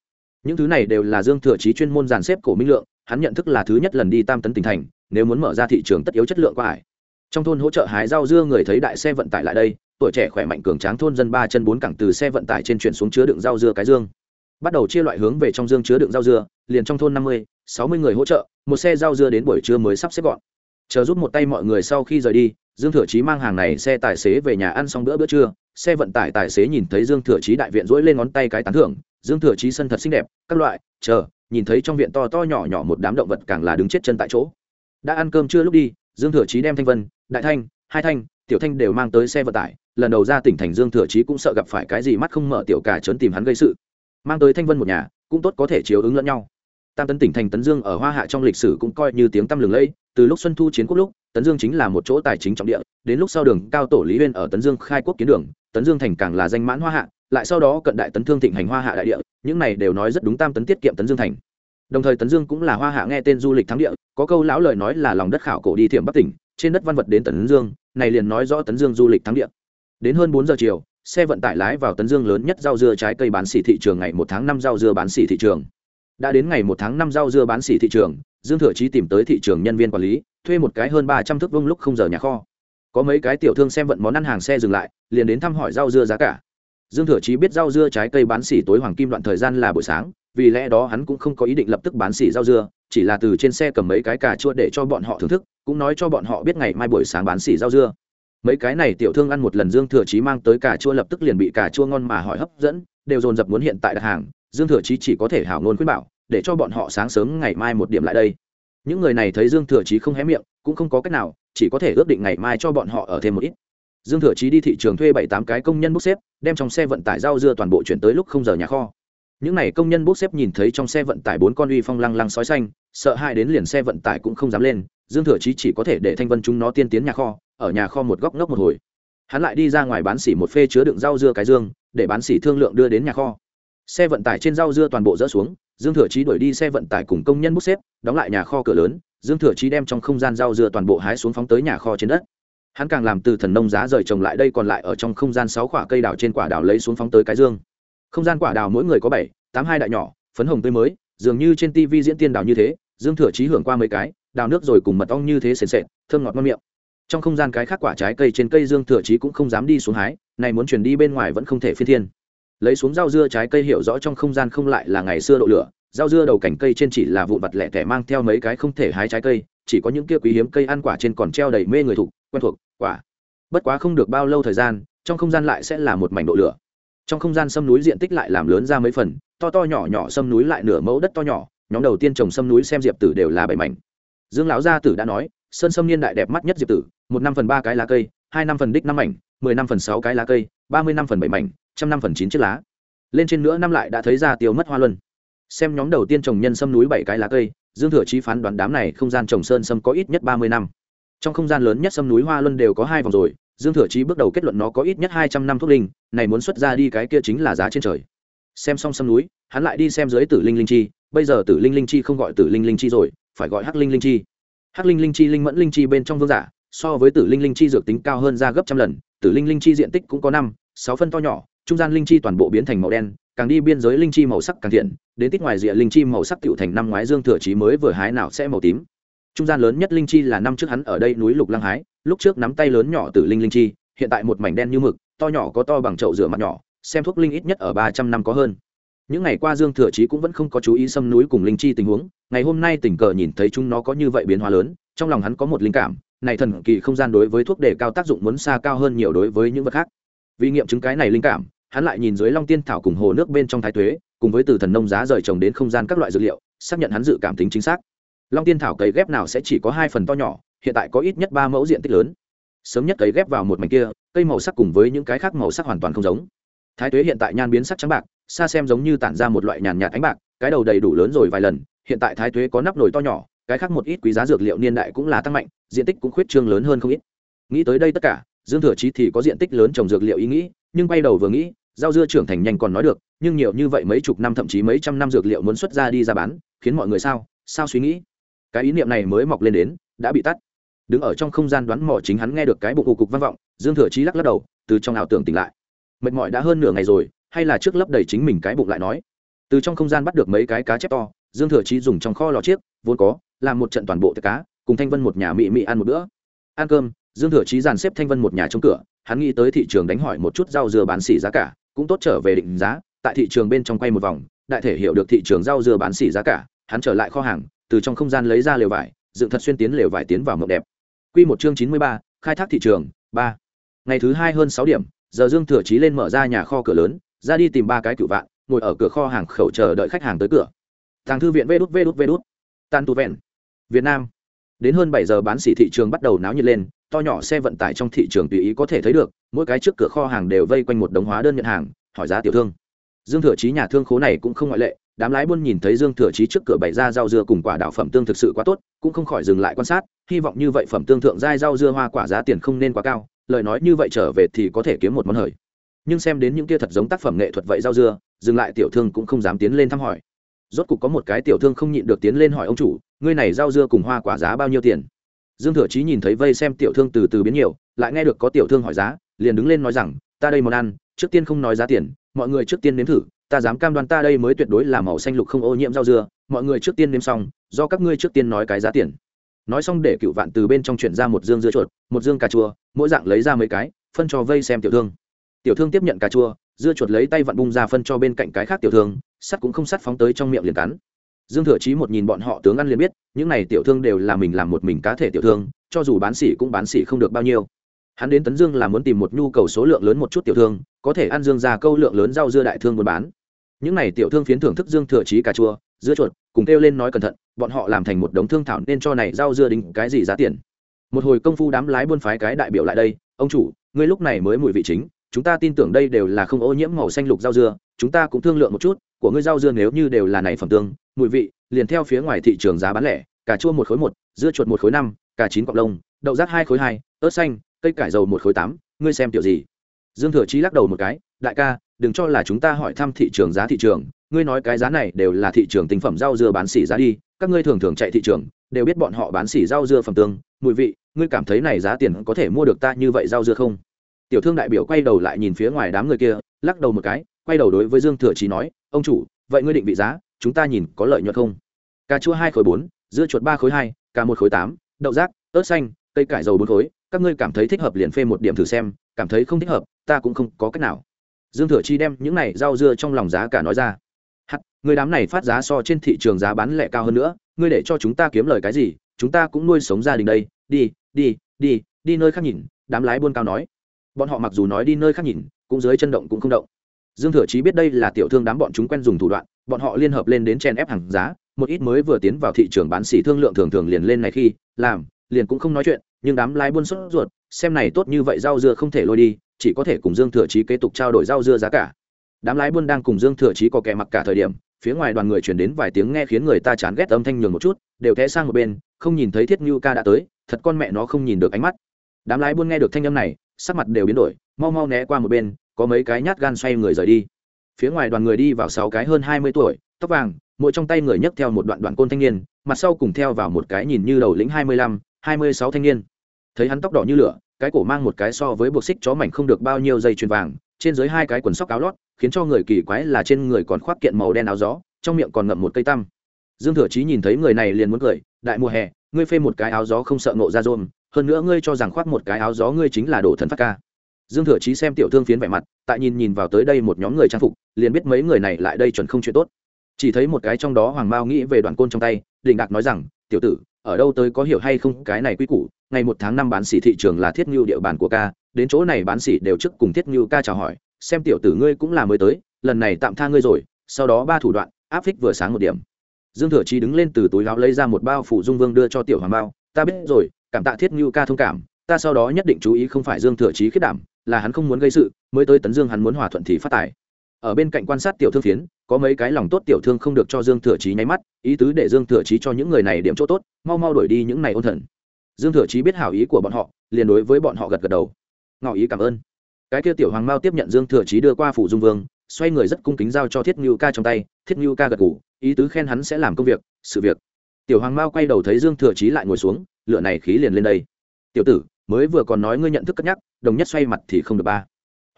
Những thứ này đều là dương thừa chí chuyên môn dàn xếp cổ minh lượng. Hắn nhận thức là thứ nhất lần đi tam tấn tỉnh thành. Nếu muốn mở ra thị trường tất yếu chất lượng qua ải trong thôn hỗ trợ hái rau dưa người thấy đại xe vận tải lại đây, tuổi trẻ khỏe mạnh cường tráng thôn dân ba chân bốn cẳng từ xe vận tải trên chuyển xuống chứa đựng rau dưa cái dương. Bắt đầu chia loại hướng về trong dương chứa đựng rau dưa, liền trong thôn năm mươi, sáu mươi người hỗ trợ, một xe rau dưa đến buổi trưa mới sắp xếp gọn. Chờ giúp một tay mọi người sau khi rời đi, dương thừa chí mang hàng này xe tài xế về nhà ăn xong bữa bữa trưa. Xe vận tải tài xế nhìn thấy dương thừa chí đại viện dỗi lên ngón tay cái tán thưởng. Dương thừa chí sân thật xinh đẹp, các loại, chờ, nhìn thấy trong viện to to nhỏ nhỏ một đám động vật càng là đứng chết chân tại chỗ. Đã ăn cơm chưa lúc đi, dương thừa chí đem thanh vân đại thanh, hai thanh, tiểu thanh đều mang tới xe vận tải. Lần đầu ra tỉnh thành dương thừa chí cũng sợ gặp phải cái gì mắt không mở tiểu cả trấn tìm hắn gây sự. Mang tới thanh vân một nhà, cũng tốt có thể chiếu ứng lẫn nhau. Tam tấn tỉnh thành tấn dương ở hoa hạ trong lịch sử cũng coi như tiếng tăm lừng lẫy. Từ lúc xuân thu chiến quốc lúc, tấn dương chính là một chỗ tài chính trọng địa. Đến lúc sau đường, cao tổ lý Uyên ở tấn dương khai quốc kiến đường, tấn dương thành càng là danh mãn hoa hạ. Lại sau đó cận đại tấn thương thịnh hành hoa hạ đại địa, những này đều nói rất đúng tam tấn tiết kiệm tấn dương thành. Đồng thời tấn dương cũng là hoa hạ nghe tên du lịch thắng địa, có câu lão lời nói là lòng đất khảo cổ đi thiểm bắc tỉnh trên đất văn vật đến tấn dương, này liền nói rõ tấn dương du lịch thắng địa. Đến hơn bốn giờ chiều, xe vận tải lái vào tấn dương lớn nhất rau dưa trái cây bán xỉ thị trường ngày một tháng năm rau dưa bán xỉ thị trường. Đã đến ngày một tháng năm rau dưa bán xỉ thị trường, dương thừa chí tìm tới thị trường nhân viên quản lý, thuê một cái hơn ba trăm thước vông lúc không giờ nhà kho. Có mấy cái tiểu thương xem vận món ăn hàng xe dừng lại, liền đến thăm hỏi rau dưa giá cả. Dương thừa chí biết rau dưa trái cây bán xỉ tối hoàng kim đoạn thời gian là buổi sáng, vì lẽ đó hắn cũng không có ý định lập tức bán xỉ rau dưa chỉ là từ trên xe cầm mấy cái cà chua để cho bọn họ thưởng thức, cũng nói cho bọn họ biết ngày mai buổi sáng bán xỉ rau dưa. Mấy cái này tiểu thương ăn một lần dương thừa chí mang tới cà chua lập tức liền bị cà chua ngon mà hỏi hấp dẫn, đều dồn dập muốn hiện tại đặt hàng, dương thừa chí chỉ có thể hảo ngôn khuyên bảo, để cho bọn họ sáng sớm ngày mai một điểm lại đây. Những người này thấy dương thừa chí không hé miệng, cũng không có cách nào, chỉ có thể ước định ngày mai cho bọn họ ở thêm một ít. Dương thừa chí đi thị trường thuê bảy tám cái công nhân bốc xếp, đem trong xe vận tải rau dưa toàn bộ chuyển tới lúc không giờ nhà kho những n à y công nhân bốc xếp nhìn thấy trong xe vận tải bốn con uy phong lăng lăng sói xanh, sợ hai đến liền xe vận tải cũng không dám lên, dương thừa chí chỉ có thể để thanh vân chúng nó tiên tiến nhà kho, ở nhà kho một góc ngốc một hồi. Hắn lại đi ra ngoài bán xỉ một phê chứa đựng rau dưa cái dương, để bán xỉ thương lượng đưa đến nhà kho. Xe vận tải trên rau dưa toàn bộ dỡ xuống, dương thừa chí đuổi đi xe vận tải cùng công nhân bốc xếp, đóng lại nhà kho cửa lớn, dương thừa chí đem trong không gian rau dưa toàn bộ hái xuống phóng tới nhà kho trên đất. Hắn càng làm từ thần nông giá rời trồng lại đây còn lại ở trong không gian sáu quả cây đào trên quả đào lấy xuống phóng tới cái dương không gian quả đào mỗi người có bảy, tám hai đại nhỏ, phấn hồng tươi mới, dường như trên tv diễn tiên đào như thế, dương thừa chí hưởng qua mấy cái, đào nước rồi cùng mật ong như thế sền sệt, thơm ngọt ngon miệng. Trong không gian cái khác quả trái cây trên cây dương thừa chí cũng không dám đi xuống hái, này muốn chuyển đi bên ngoài vẫn không thể phiên thiên. Lấy xuống rau dưa trái cây hiểu rõ trong không gian không lại là ngày xưa độ lửa, rau dưa đầu cảnh cây trên chỉ là vụn vặt lẻ tẻ mang theo mấy cái không thể hái trái cây, chỉ có những kia quý hiếm cây ăn quả trên còn treo đầy mê người thục quen thuộc, quả. Bất quá không được bao lâu thời gian, trong không gian lại sẽ là một mảnh độ lửa trong không gian sâm núi diện tích lại làm lớn ra mấy phần, to to nhỏ nhỏ sâm núi lại nửa mẫu đất to nhỏ, nhóm đầu tiên trồng sâm núi xem diệp tử đều là bảy mảnh. Dương lão gia tử đã nói, sơn sâm niên đại đẹp mắt nhất diệp tử, một năm phần ba cái lá cây, hai năm phần đích năm mảnh, mười năm phần sáu cái lá cây, ba mươi năm phần bảy mảnh, trăm năm phần chín chiếc lá. Lên trên nữa năm lại đã thấy ra tiêu mất hoa luân. Xem nhóm đầu tiên trồng nhân sâm núi bảy cái lá cây, dương thừa chí phán đoán đám này không gian trồng sơn sâm có ít nhất ba mươi năm. Trong không gian lớn nhất sâm núi hoa luân đều có hai vòng rồi dương thừa chí bước đầu kết luận nó có ít nhất hai trăm năm thuốc linh, này muốn xuất ra đi cái kia chính là giá trên trời. Xem xong sông núi, hắn lại đi xem dưới tử linh linh chi, bây giờ tử linh linh chi không gọi tử linh linh chi rồi, phải gọi hắc linh linh chi. Hắc linh linh chi linh mẫn linh chi bên trong vương giả, so với tử linh linh chi dược tính cao hơn ra gấp trăm lần, tử linh linh chi diện tích cũng có năm, sáu phân to nhỏ, trung gian linh chi toàn bộ biến thành màu đen, càng đi biên giới linh chi màu sắc càng thiện, đến tích ngoài rìa linh chi màu sắc tựu thành năm ngoái dương thừa chí mới vừa hái nào sẽ màu tím trung gian lớn nhất linh chi là năm trước hắn ở đây núi lục lăng hái, lúc trước nắm tay lớn nhỏ từ linh linh chi, hiện tại một mảnh đen như mực, to nhỏ có to bằng chậu rửa mặt nhỏ, xem thuốc linh ít nhất ở ba trăm năm có hơn. Những ngày qua dương thừa chí cũng vẫn không có chú ý xâm núi cùng linh chi tình huống, ngày hôm nay tình cờ nhìn thấy chúng nó có như vậy biến hóa lớn, trong lòng hắn có một linh cảm, này thần kỳ không gian đối với thuốc đề cao tác dụng muốn xa cao hơn nhiều đối với những vật khác. Vì nghiệm chứng cái này linh cảm, hắn lại nhìn dưới long tiên thảo cùng hồ nước bên trong thái tuế, cùng với từ thần nông giá rời trồng đến không gian các loại dược liệu, xác nhận hắn dự cảm tính chính xác long tiên thảo cấy ghép nào sẽ chỉ có hai phần to nhỏ, hiện tại có ít nhất ba mẫu diện tích lớn. Sớm nhất cấy ghép vào một mảnh kia, cây màu sắc cùng với những cái khác màu sắc hoàn toàn không giống. Thái tuế hiện tại nhan biến sắc trắng bạc, xa xem giống như tản ra một loại nhàn nhạt ánh bạc, cái đầu đầy đủ lớn rồi vài lần, hiện tại thái tuế có nắp nồi to nhỏ, cái khác một ít quý giá dược liệu niên đại cũng là tăng mạnh, diện tích cũng khuyết trương lớn hơn không ít. Nghĩ tới đây tất cả, dương thừa chí thì có diện tích lớn trồng dược liệu ý nghĩ, nhưng bay đầu vừa nghĩ, rau dưa trưởng thành nhanh còn nói được, nhưng nhiều như vậy mấy chục năm thậm chí mấy trăm năm dược liệu muốn xuất ra đi ra bán, khiến mọi người sao sao suy nghĩ? Cái ý niệm này mới mọc lên đến, đã bị tắt. Đứng ở trong không gian đoán mò chính hắn nghe được cái bụng ù cục vang vọng, dương thừa chí lắc lắc đầu, từ trong ảo tưởng tỉnh lại. Mệt mỏi đã hơn nửa ngày rồi, hay là trước lấp đầy chính mình cái bụng lại nói. Từ trong không gian bắt được mấy cái cá chép to, dương thừa chí dùng trong kho lò chiếc, vốn có, làm một trận toàn bộ cá, cùng thanh vân một nhà mị mị ăn một bữa. Ăn cơm, dương thừa chí dàn xếp thanh vân một nhà trong cửa, hắn nghĩ tới thị trường đánh hỏi một chút rau dưa bán xỉ giá cả, cũng tốt trở về định giá, tại thị trường bên trong quay một vòng, đại thể hiểu được thị trường rau dưa bán xỉ giá cả, hắn trở lại kho hàng từ trong không gian lấy ra lều vải dựng thật xuyên tiến lều vải tiến vào mộng đẹp. Quy một chương chín mươi ba, khai thác thị trường ba. Ngày thứ hai hơn sáu điểm giờ dương thừa chí lên mở ra nhà kho cửa lớn ra đi tìm ba cái cựu vạn ngồi ở cửa kho hàng khẩu chờ đợi khách hàng tới cửa. Tàng thư viện vê đút vê đút vê đút. Tan tu vẹn. Việt nam. Đến hơn bảy giờ bán xỉ thị trường bắt đầu náo nhiệt lên to nhỏ xe vận tải trong thị trường tùy ý có thể thấy được mỗi cái trước cửa kho hàng đều vây quanh một đống hóa đơn nhận hàng hỏi giá tiểu thương. Dương thừa chí nhà thương khố này cũng không ngoại lệ đám lái buôn nhìn thấy dương thừa chí trước cửa bày ra rau dưa cùng quả đảo phẩm tương thực sự quá tốt, cũng không khỏi dừng lại quan sát, hy vọng như vậy phẩm tương thượng giai rau dưa hoa quả giá tiền không nên quá cao, lời nói như vậy trở về thì có thể kiếm một món hời. Nhưng xem đến những kia thật giống tác phẩm nghệ thuật vậy rau dưa, dừng lại tiểu thương cũng không dám tiến lên thăm hỏi. Rốt cục có một cái tiểu thương không nhịn được tiến lên hỏi ông chủ, ngươi này rau dưa cùng hoa quả giá bao nhiêu tiền? Dương thừa chí nhìn thấy vây xem tiểu thương từ từ biến nhiều, lại nghe được có tiểu thương hỏi giá, liền đứng lên nói rằng, ta đây món ăn, trước tiên không nói giá tiền, mọi người trước tiên nếm thử ta dám cam đoan ta đây mới tuyệt đối là màu xanh lục không ô nhiễm rau dưa, mọi người trước tiên nếm xong, do các ngươi trước tiên nói cái giá tiền. Nói xong để cựu vạn từ bên trong chuyển ra một dương dưa chuột, một dương cà chua, mỗi dạng lấy ra mấy cái, phân cho vây xem tiểu thương. Tiểu thương tiếp nhận cà chua, dưa chuột lấy tay vặn bung ra phân cho bên cạnh cái khác tiểu thương, sắt cũng không sắt phóng tới trong miệng liền cắn. Dương thừa chí một nhìn bọn họ tướng ăn liền biết, những này tiểu thương đều là mình làm một mình cá thể tiểu thương, cho dù bán xỉ cũng bán xỉ không được bao nhiêu. Hắn đến tấn dương là muốn tìm một nhu cầu số lượng lớn một chút tiểu thương, có thể ăn dương ra câu lượng lớn rau dưa đại thương buôn bán những này tiểu thương phiến thưởng thức dương thừa chí cà chua, dưa chuột, cùng kêu lên nói cẩn thận, bọn họ làm thành một đống thương thảo nên cho này rau dưa đính cái gì giá tiền. Một hồi công phu đám lái buôn phái cái đại biểu lại đây, ông chủ, ngươi lúc này mới mùi vị chính, chúng ta tin tưởng đây đều là không ô nhiễm màu xanh lục rau dưa, chúng ta cũng thương lượng một chút, của ngươi rau dưa nếu như đều là này phẩm tương, mùi vị, liền theo phía ngoài thị trường giá bán lẻ, cà chua một khối một, dưa chuột một khối năm, cà chín cọc lông, đậu rác hai khối hai, ớt xanh, cây cải dầu một khối tám, ngươi xem tiểu gì? Dương thừa chí lắc đầu một cái đại ca, đừng cho là chúng ta hỏi thăm thị trường giá thị trường. Ngươi nói cái giá này đều là thị trường tinh phẩm rau dưa bán xỉ giá đi. Các ngươi thường thường chạy thị trường, đều biết bọn họ bán xỉ rau dưa phẩm tương. Mùi vị, ngươi cảm thấy này giá tiền có thể mua được ta như vậy rau dưa không? Tiểu thương đại biểu quay đầu lại nhìn phía ngoài đám người kia, lắc đầu một cái, quay đầu đối với dương thừa trí nói, ông chủ, vậy ngươi định vị giá, chúng ta nhìn có lợi nhuận không? Cà chua hai khối bốn, dưa chuột ba khối hai, cà một khối tám, đậu rác, ớt xanh, cây cải dầu bốn khối. Các ngươi cảm thấy thích hợp liền phê một điểm thử xem, cảm thấy không thích hợp, ta cũng không có cách nào dương thừa chi đem những này rau dưa trong lòng giá cả nói ra. Hắt người đám này phát giá so trên thị trường giá bán lẻ cao hơn nữa, ngươi để cho chúng ta kiếm lời cái gì, chúng ta cũng nuôi sống gia đình đây, đi đi đi đi nơi khác nhìn, đám lái buôn cao nói. Bọn họ mặc dù nói đi nơi khác nhìn, cũng dưới chân động cũng không động. Dương thừa chí biết đây là tiểu thương đám bọn chúng quen dùng thủ đoạn, bọn họ liên hợp lên đến chen ép hàng giá, một ít mới vừa tiến vào thị trường bán xỉ thương lượng thường thường liền lên này khi, làm, liền cũng không nói chuyện, nhưng đám lái buôn sốt ruột, xem này tốt như vậy rau dưa không thể lôi đi chỉ có thể cùng dương thừa chí kế tục trao đổi rau dưa giá cả. Đám lái buôn đang cùng dương thừa chí có kẻ mặc cả thời điểm, phía ngoài đoàn người chuyển đến vài tiếng nghe khiến người ta chán ghét âm thanh nhường một chút, đều té sang một bên, không nhìn thấy thiết như ca đã tới, thật con mẹ nó không nhìn được ánh mắt. Đám lái buôn nghe được thanh âm này, sắc mặt đều biến đổi, mau mau né qua một bên, có mấy cái nhát gan xoay người rời đi. Phía ngoài đoàn người đi vào sáu cái hơn hai mươi tuổi, tóc vàng, mỗi trong tay người nhấc theo một đoạn đoạn côn thanh niên, mặt sau cùng theo vào một cái nhìn như đầu lĩnh hai mươi lăm, hai mươi sáu thanh niên. Thấy hắn tóc đỏ như lửa cái cổ mang một cái so với buộc xích chó mảnh không được bao nhiêu dây chuyền vàng, trên dưới hai cái quần sóc áo lót, khiến cho người kỳ quái là trên người còn khoác kiện màu đen áo gió, trong miệng còn ngậm một cây tăm. Dương thừa chí nhìn thấy người này liền muốn cười, đại mùa hè, ngươi phê một cái áo gió không sợ ngộ ra rôm, hơn nữa ngươi cho rằng khoác một cái áo gió ngươi chính là đồ thần phát ca. Dương thừa chí xem tiểu thương phiến vẻ mặt, tại nhìn nhìn vào tới đây một nhóm người trang phục, liền biết mấy người này lại đây chuẩn không chuyện tốt. Chỉ thấy một cái trong đó hoàng mao nghĩ về đoạn côn trong tay đình đạc nói rằng, tiểu tử ở đâu tới có hiểu hay không, cái này quy củ, ngày một tháng năm bán xỉ thị trường là thiết ngưu địa bàn của ca, đến chỗ này bán xỉ đều trước cùng thiết ngưu ca chào hỏi, xem tiểu tử ngươi cũng là mới tới, lần này tạm tha ngươi rồi, sau đó ba thủ đoạn, áp phích vừa sáng một điểm. Dương thừa chí đứng lên từ túi láo lấy ra một bao phủ dung vương đưa cho tiểu hoàng bao, ta biết rồi, cảm tạ thiết ngưu ca thông cảm, ta sau đó nhất định chú ý không phải dương thừa chí khiết đảm, là hắn không muốn gây sự, mới tới tấn dương hắn muốn hòa thuận thì phát tài ở bên cạnh quan sát tiểu thương phiến, có mấy cái lòng tốt tiểu thương không được cho dương thừa chí nháy mắt, ý tứ để dương thừa chí cho những người này điểm chỗ tốt, mau mau đuổi đi những này ôn thần. Dương thừa chí biết hảo ý của bọn họ, liền đối với bọn họ gật gật đầu. Ngỏ ý cảm ơn. Cái kia tiểu hoàng mao tiếp nhận dương thừa chí đưa qua phủ dung vương, xoay người rất cung kính giao cho thiết ngưu ca trong tay, thiết ngưu ca gật ngủ ý tứ khen hắn sẽ làm công việc, sự việc. Tiểu hoàng mao quay đầu thấy dương thừa chí lại ngồi xuống lựa này khí liền lên đây. Tiểu tử, mới vừa còn nói ngươi nhận thức cất nhắc, đồng nhất xoay mặt thì không được ba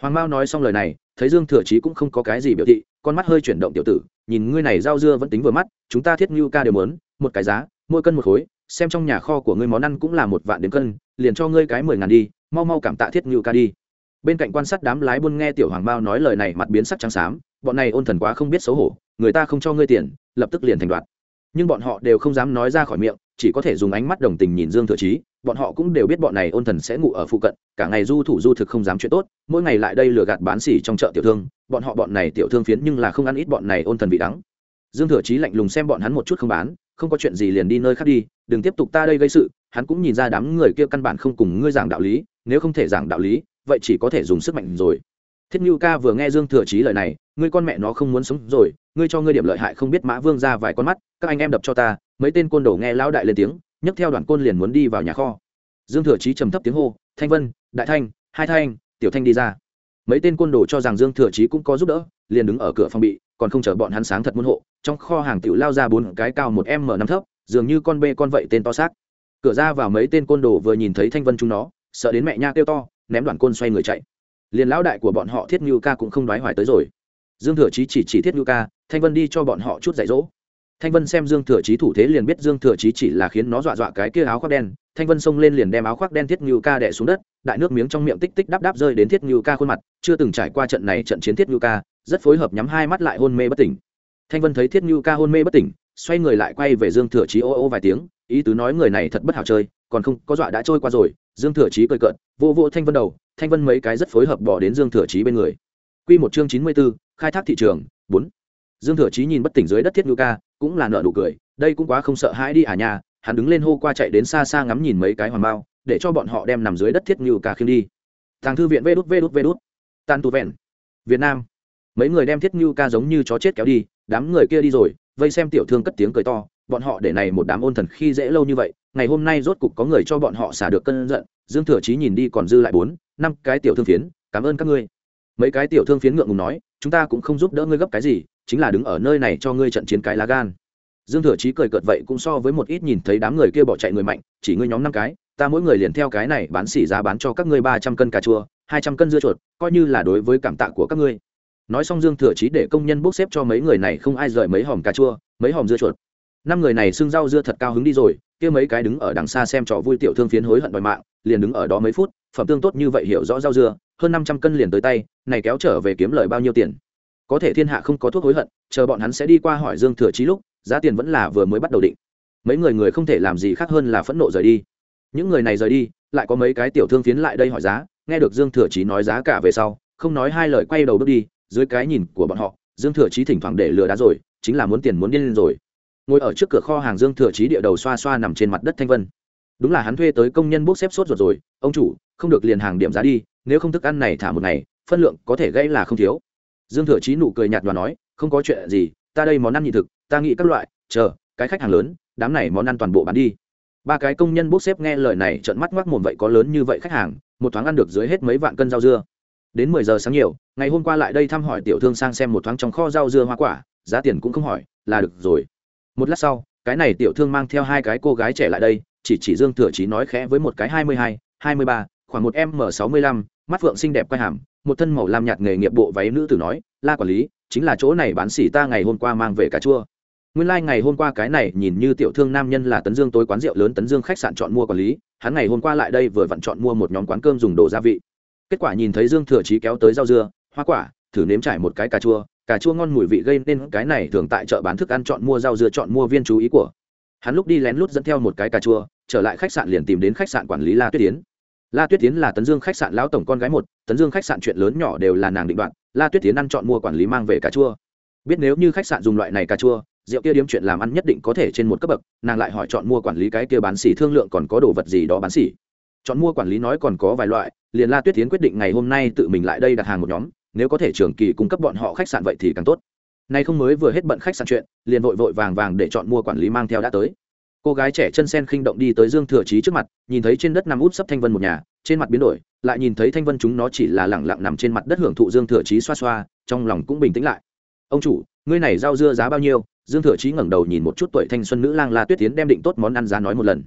hoàng mao nói xong lời này, thấy dương thừa chí cũng không có cái gì biểu thị, con mắt hơi chuyển động tiểu tử, nhìn ngươi này rau dưa vẫn tính vừa mắt, chúng ta thiết ngưu ca đều mớn một cái giá, mỗi cân một khối, xem trong nhà kho của ngươi món ăn cũng là một vạn đến cân, liền cho ngươi cái mười ngàn đi, mau mau cảm tạ thiết ngưu ca đi. Bên cạnh quan sát đám lái buôn nghe tiểu hoàng mao nói lời này mặt biến sắc trắng xám, bọn này ôn thần quá không biết xấu hổ, người ta không cho ngươi tiền, lập tức liền thành đoạt. Nhưng bọn họ đều không dám nói ra khỏi miệng, chỉ có thể dùng ánh mắt đồng tình nhìn dương thừa chí bọn họ cũng đều biết bọn này ôn thần sẽ ngủ ở phụ cận, cả ngày du thủ du thực không dám chuyện tốt, mỗi ngày lại đây lừa gạt bán xỉ trong chợ tiểu thương, bọn họ bọn này tiểu thương phiến nhưng là không ăn ít bọn này ôn thần vị đắng. Dương thừa chí lạnh lùng xem bọn hắn một chút không bán, không có chuyện gì liền đi nơi khác đi, đừng tiếp tục ta đây gây sự, hắn cũng nhìn ra đám người kia căn bản không cùng ngươi giảng đạo lý, nếu không thể giảng đạo lý, vậy chỉ có thể dùng sức mạnh rồi. Thiết như ca vừa nghe dương thừa chí lời này, ngươi con mẹ nó không muốn sống rồi, ngươi cho ngươi điểm lợi hại không biết mã vương ra vài con mắt, các anh em đập cho ta, mấy tên côn đồ nghe lão đại lên tiếng nhấc theo đoàn côn liền muốn đi vào nhà kho. Dương thừa chí trầm thấp tiếng hô, thanh vân, đại thanh, hai thanh, tiểu thanh đi ra. Mấy tên côn đồ cho rằng dương thừa chí cũng có giúp đỡ, liền đứng ở cửa phòng bị, còn không chờ bọn hắn sáng thật môn hộ, trong kho hàng tiểu lao ra bốn cái cao một m năm thấp, dường như con bê con vậy tên to xác. Cửa ra vào mấy tên côn đồ vừa nhìn thấy thanh vân chúng nó, sợ đến mẹ nha kêu to, ném đoàn côn xoay người chạy. Liền lão đại của bọn họ thiết như ca cũng không đoái hoài tới rồi. Dương thừa chí chỉ chỉ thiết như ca, thanh vân đi cho bọn họ chút dạy dỗ thanh vân xem dương thừa chí thủ thế liền biết dương thừa chí chỉ là khiến nó dọa dọa cái kia áo khoác đen. Thanh vân xông lên liền đem áo khoác đen thiết Ngưu ca đẻ xuống đất, đại nước miếng trong miệng tích tích đắp đắp rơi đến thiết Ngưu ca khuôn mặt, chưa từng trải qua trận này trận chiến thiết Ngưu ca, rất phối hợp nhắm hai mắt lại hôn mê bất tỉnh. Thanh vân thấy thiết Ngưu ca hôn mê bất tỉnh, xoay người lại quay về dương thừa chí ô ô vài tiếng, ý tứ nói người này thật bất hảo chơi, còn không, có dọa đã trôi qua rồi. Dương thừa chí cười cợt, vô vô thanh vân đầu, thanh vân mấy cái rất phối hợp bỏ đến dương thừa chí bên người. Quy một chương chín mươi b ố khai thác thị trường, bốn. Dương thừa chí nhìn bất tỉnh dưới đất thiết Ngưu ca cũng là nợ nụ cười, đây cũng quá không sợ hãi đi à nhà hắn đứng lên hô qua chạy đến xa xa ngắm nhìn mấy cái hoàng bao, để cho bọn họ đem nằm dưới đất thiết ngữ ca khiêng đi. Thằng thư viện vê đút vê đút vê đút. Tan tu vẹn. Việt nam. Mấy người đem thiết ngữ ca giống như chó chết kéo đi, đám người kia đi rồi, vây xem tiểu thương cất tiếng cười to, bọn họ để này một đám ôn thần khi dễ lâu như vậy, ngày hôm nay rốt cục có người cho bọn họ xả được cơn giận, dương thừa chí nhìn đi còn dư lại bốn, năm cái tiểu thương phiến, cảm ơn các ngươi. Mấy cái tiểu thương phiến ngượng ngùng nói, chúng ta cũng không giúp đỡ ngươi gấp cái gì chính là đứng ở nơi này cho ngươi trận chiến cái lá gan. Dương thừa chí cười cợt vậy cũng so với một ít nhìn thấy đám người kia bỏ chạy người mạnh, chỉ ngươi nhóm năm cái, ta mỗi người liền theo cái này bán xỉ giá bán cho các ngươi ba trăm cân cà chua, hai trăm cân dưa chuột, coi như là đối với cảm tạ của các ngươi. Nói xong dương thừa chí để công nhân bốc xếp cho mấy người này không ai rời mấy hòm cà chua, mấy hòm dưa chuột. Năm người này xưng rau dưa thật cao hứng đi rồi, kia mấy cái đứng ở đằng xa xem trò vui tiểu thương phiến hối hận đòi mạng, liền đứng ở đó mấy phút, phẩm tương tốt như vậy hiểu rõ rau dưa, hơn năm trăm cân liền tới tay, này kéo trở về kiếm lời bao nhiêu tiền? Có thể thiên hạ không có thuốc hối hận, chờ bọn hắn sẽ đi qua hỏi dương thừa trí lúc, giá tiền vẫn là vừa mới bắt đầu định. Mấy người người không thể làm gì khác hơn là phẫn nộ rời đi. Những người này rời đi, lại có mấy cái tiểu thương phiến lại đây hỏi giá, nghe được dương thừa trí nói giá cả về sau, không nói hai lời quay đầu bước đi, dưới cái nhìn của bọn họ, dương thừa trí thỉnh thoảng để lừa đá rồi, chính là muốn tiền muốn điên lên rồi. Ngồi ở trước cửa kho hàng dương thừa trí địa đầu xoa xoa nằm trên mặt đất thanh vân. Đúng là hắn thuê tới công nhân bốc xếp sốt ruột rồi, ông chủ, không được liền hàng điểm giá đi, nếu không thức ăn này thả một ngày, phân lượng có thể gây là không thiếu dương thừa chí nụ cười nhạt nhòa nói, không có chuyện gì, ta đây món ăn nhị thực, ta nghĩ các loại, chờ, cái khách hàng lớn, đám này món ăn toàn bộ bán đi. Ba cái công nhân bốc xếp nghe lời này trợn mắt ngoác mồm, vậy có lớn như vậy khách hàng, một thoáng ăn được dưới hết mấy vạn cân rau dưa. Đến mười giờ sáng nhiều, ngày hôm qua lại đây thăm hỏi tiểu thương sang xem một thoáng trong kho rau dưa hoa quả, giá tiền cũng không hỏi, là được rồi. Một lát sau, cái này tiểu thương mang theo hai cái cô gái trẻ lại đây, chỉ chỉ dương thừa chí nói khẽ với một cái hai mươi hai hai mươi ba, khoảng một m sáu mươi lăm, mắt phượng xinh đẹp quay hàm một thân màu lam nhạt nghề nghiệp bộ váy nữ tử nói, la quản lý, chính là chỗ này bán xỉ ta ngày hôm qua mang về cà chua. Nguyên lai、like、ngày hôm qua cái này nhìn như tiểu thương nam nhân là tấn dương tối quán rượu lớn tấn dương khách sạn chọn mua quản lý, hắn ngày hôm qua lại đây vừa vặn chọn mua một nhóm quán cơm dùng đồ gia vị. Kết quả nhìn thấy dương thừa chí kéo tới rau dưa, hoa quả, thử nếm trải một cái cà chua cà chua ngon mùi vị gây nên cái này thường tại chợ bán thức ăn chọn mua rau dưa chọn mua viên chú ý của hắn lúc đi lén lút dẫn theo một cái cà chua, trở lại khách sạn liền tìm đến khách sạn quản lý la tuyết tiến la tuyết tiến là tấn dương khách sạn lão tổng con gái một, tấn dương khách sạn chuyện lớn nhỏ đều là nàng định đoạn la tuyết tiến ăn chọn mua quản lý mang về cà chua. Biết nếu như khách sạn dùng loại này cà chua, rượu kia điếm chuyện làm ăn nhất định có thể trên một cấp bậc, nàng lại hỏi chọn mua quản lý cái kia bán xỉ thương lượng còn có đồ vật gì đó bán xỉ. Chọn mua quản lý nói còn có vài loại, liền la tuyết tiến quyết định ngày hôm nay tự mình lại đây đặt hàng một nhóm, nếu có thể trường kỳ cung cấp bọn họ khách sạn vậy thì càng tốt. Nay không mới vừa hết bận khách sạn chuyện, liền vội vội vàng vàng để chọn mua quản lý mang theo đã tới cô gái trẻ chân sen khinh động đi tới dương thừa chí trước mặt, nhìn thấy trên đất nằm út sấp thanh vân một nhà, trên mặt biến đổi, lại nhìn thấy thanh vân chúng nó chỉ là lẳng lặng nằm trên mặt đất hưởng thụ dương thừa chí xoa xoa, trong lòng cũng bình tĩnh lại. Ông chủ, ngươi này rau dưa giá bao nhiêu? Dương thừa chí ngẩng đầu nhìn một chút tuổi thanh xuân nữ lang la tuyết tiến đem định tốt món ăn giá nói một lần.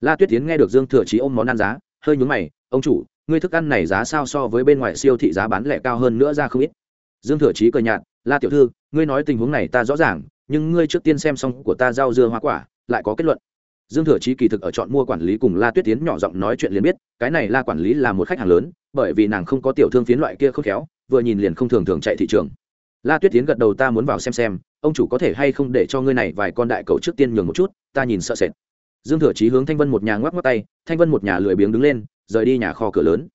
La tuyết tiến nghe được dương thừa chí ôm món ăn giá, hơi nhúng mày, ông chủ, ngươi thức ăn này giá sao so với bên ngoài siêu thị giá bán lẻ cao hơn nữa ra không ít? Dương thừa chí cười nhạt, la tiểu thư, ngươi nói tình huống này ta rõ ràng, nhưng ngươi trước tiên xem xong của ta rau dưa hoa quả lại có kết luận. Dương thừa chí kỳ thực ở chọn mua quản lý cùng la tuyết tiến nhỏ giọng nói chuyện liền biết, cái này la quản lý là một khách hàng lớn, bởi vì nàng không có tiểu thương phiến loại kia khôn khéo, vừa nhìn liền không thường thường chạy thị trường. La tuyết tiến gật đầu ta muốn vào xem xem, ông chủ có thể hay không để cho ngươi này vài con đại cầu trước tiên nhường một chút, ta nhìn sợ sệt. Dương thừa chí hướng thanh vân một nhà ngoắc ngoắc tay, thanh vân một nhà lười biếng đứng lên, rời đi nhà kho cửa lớn.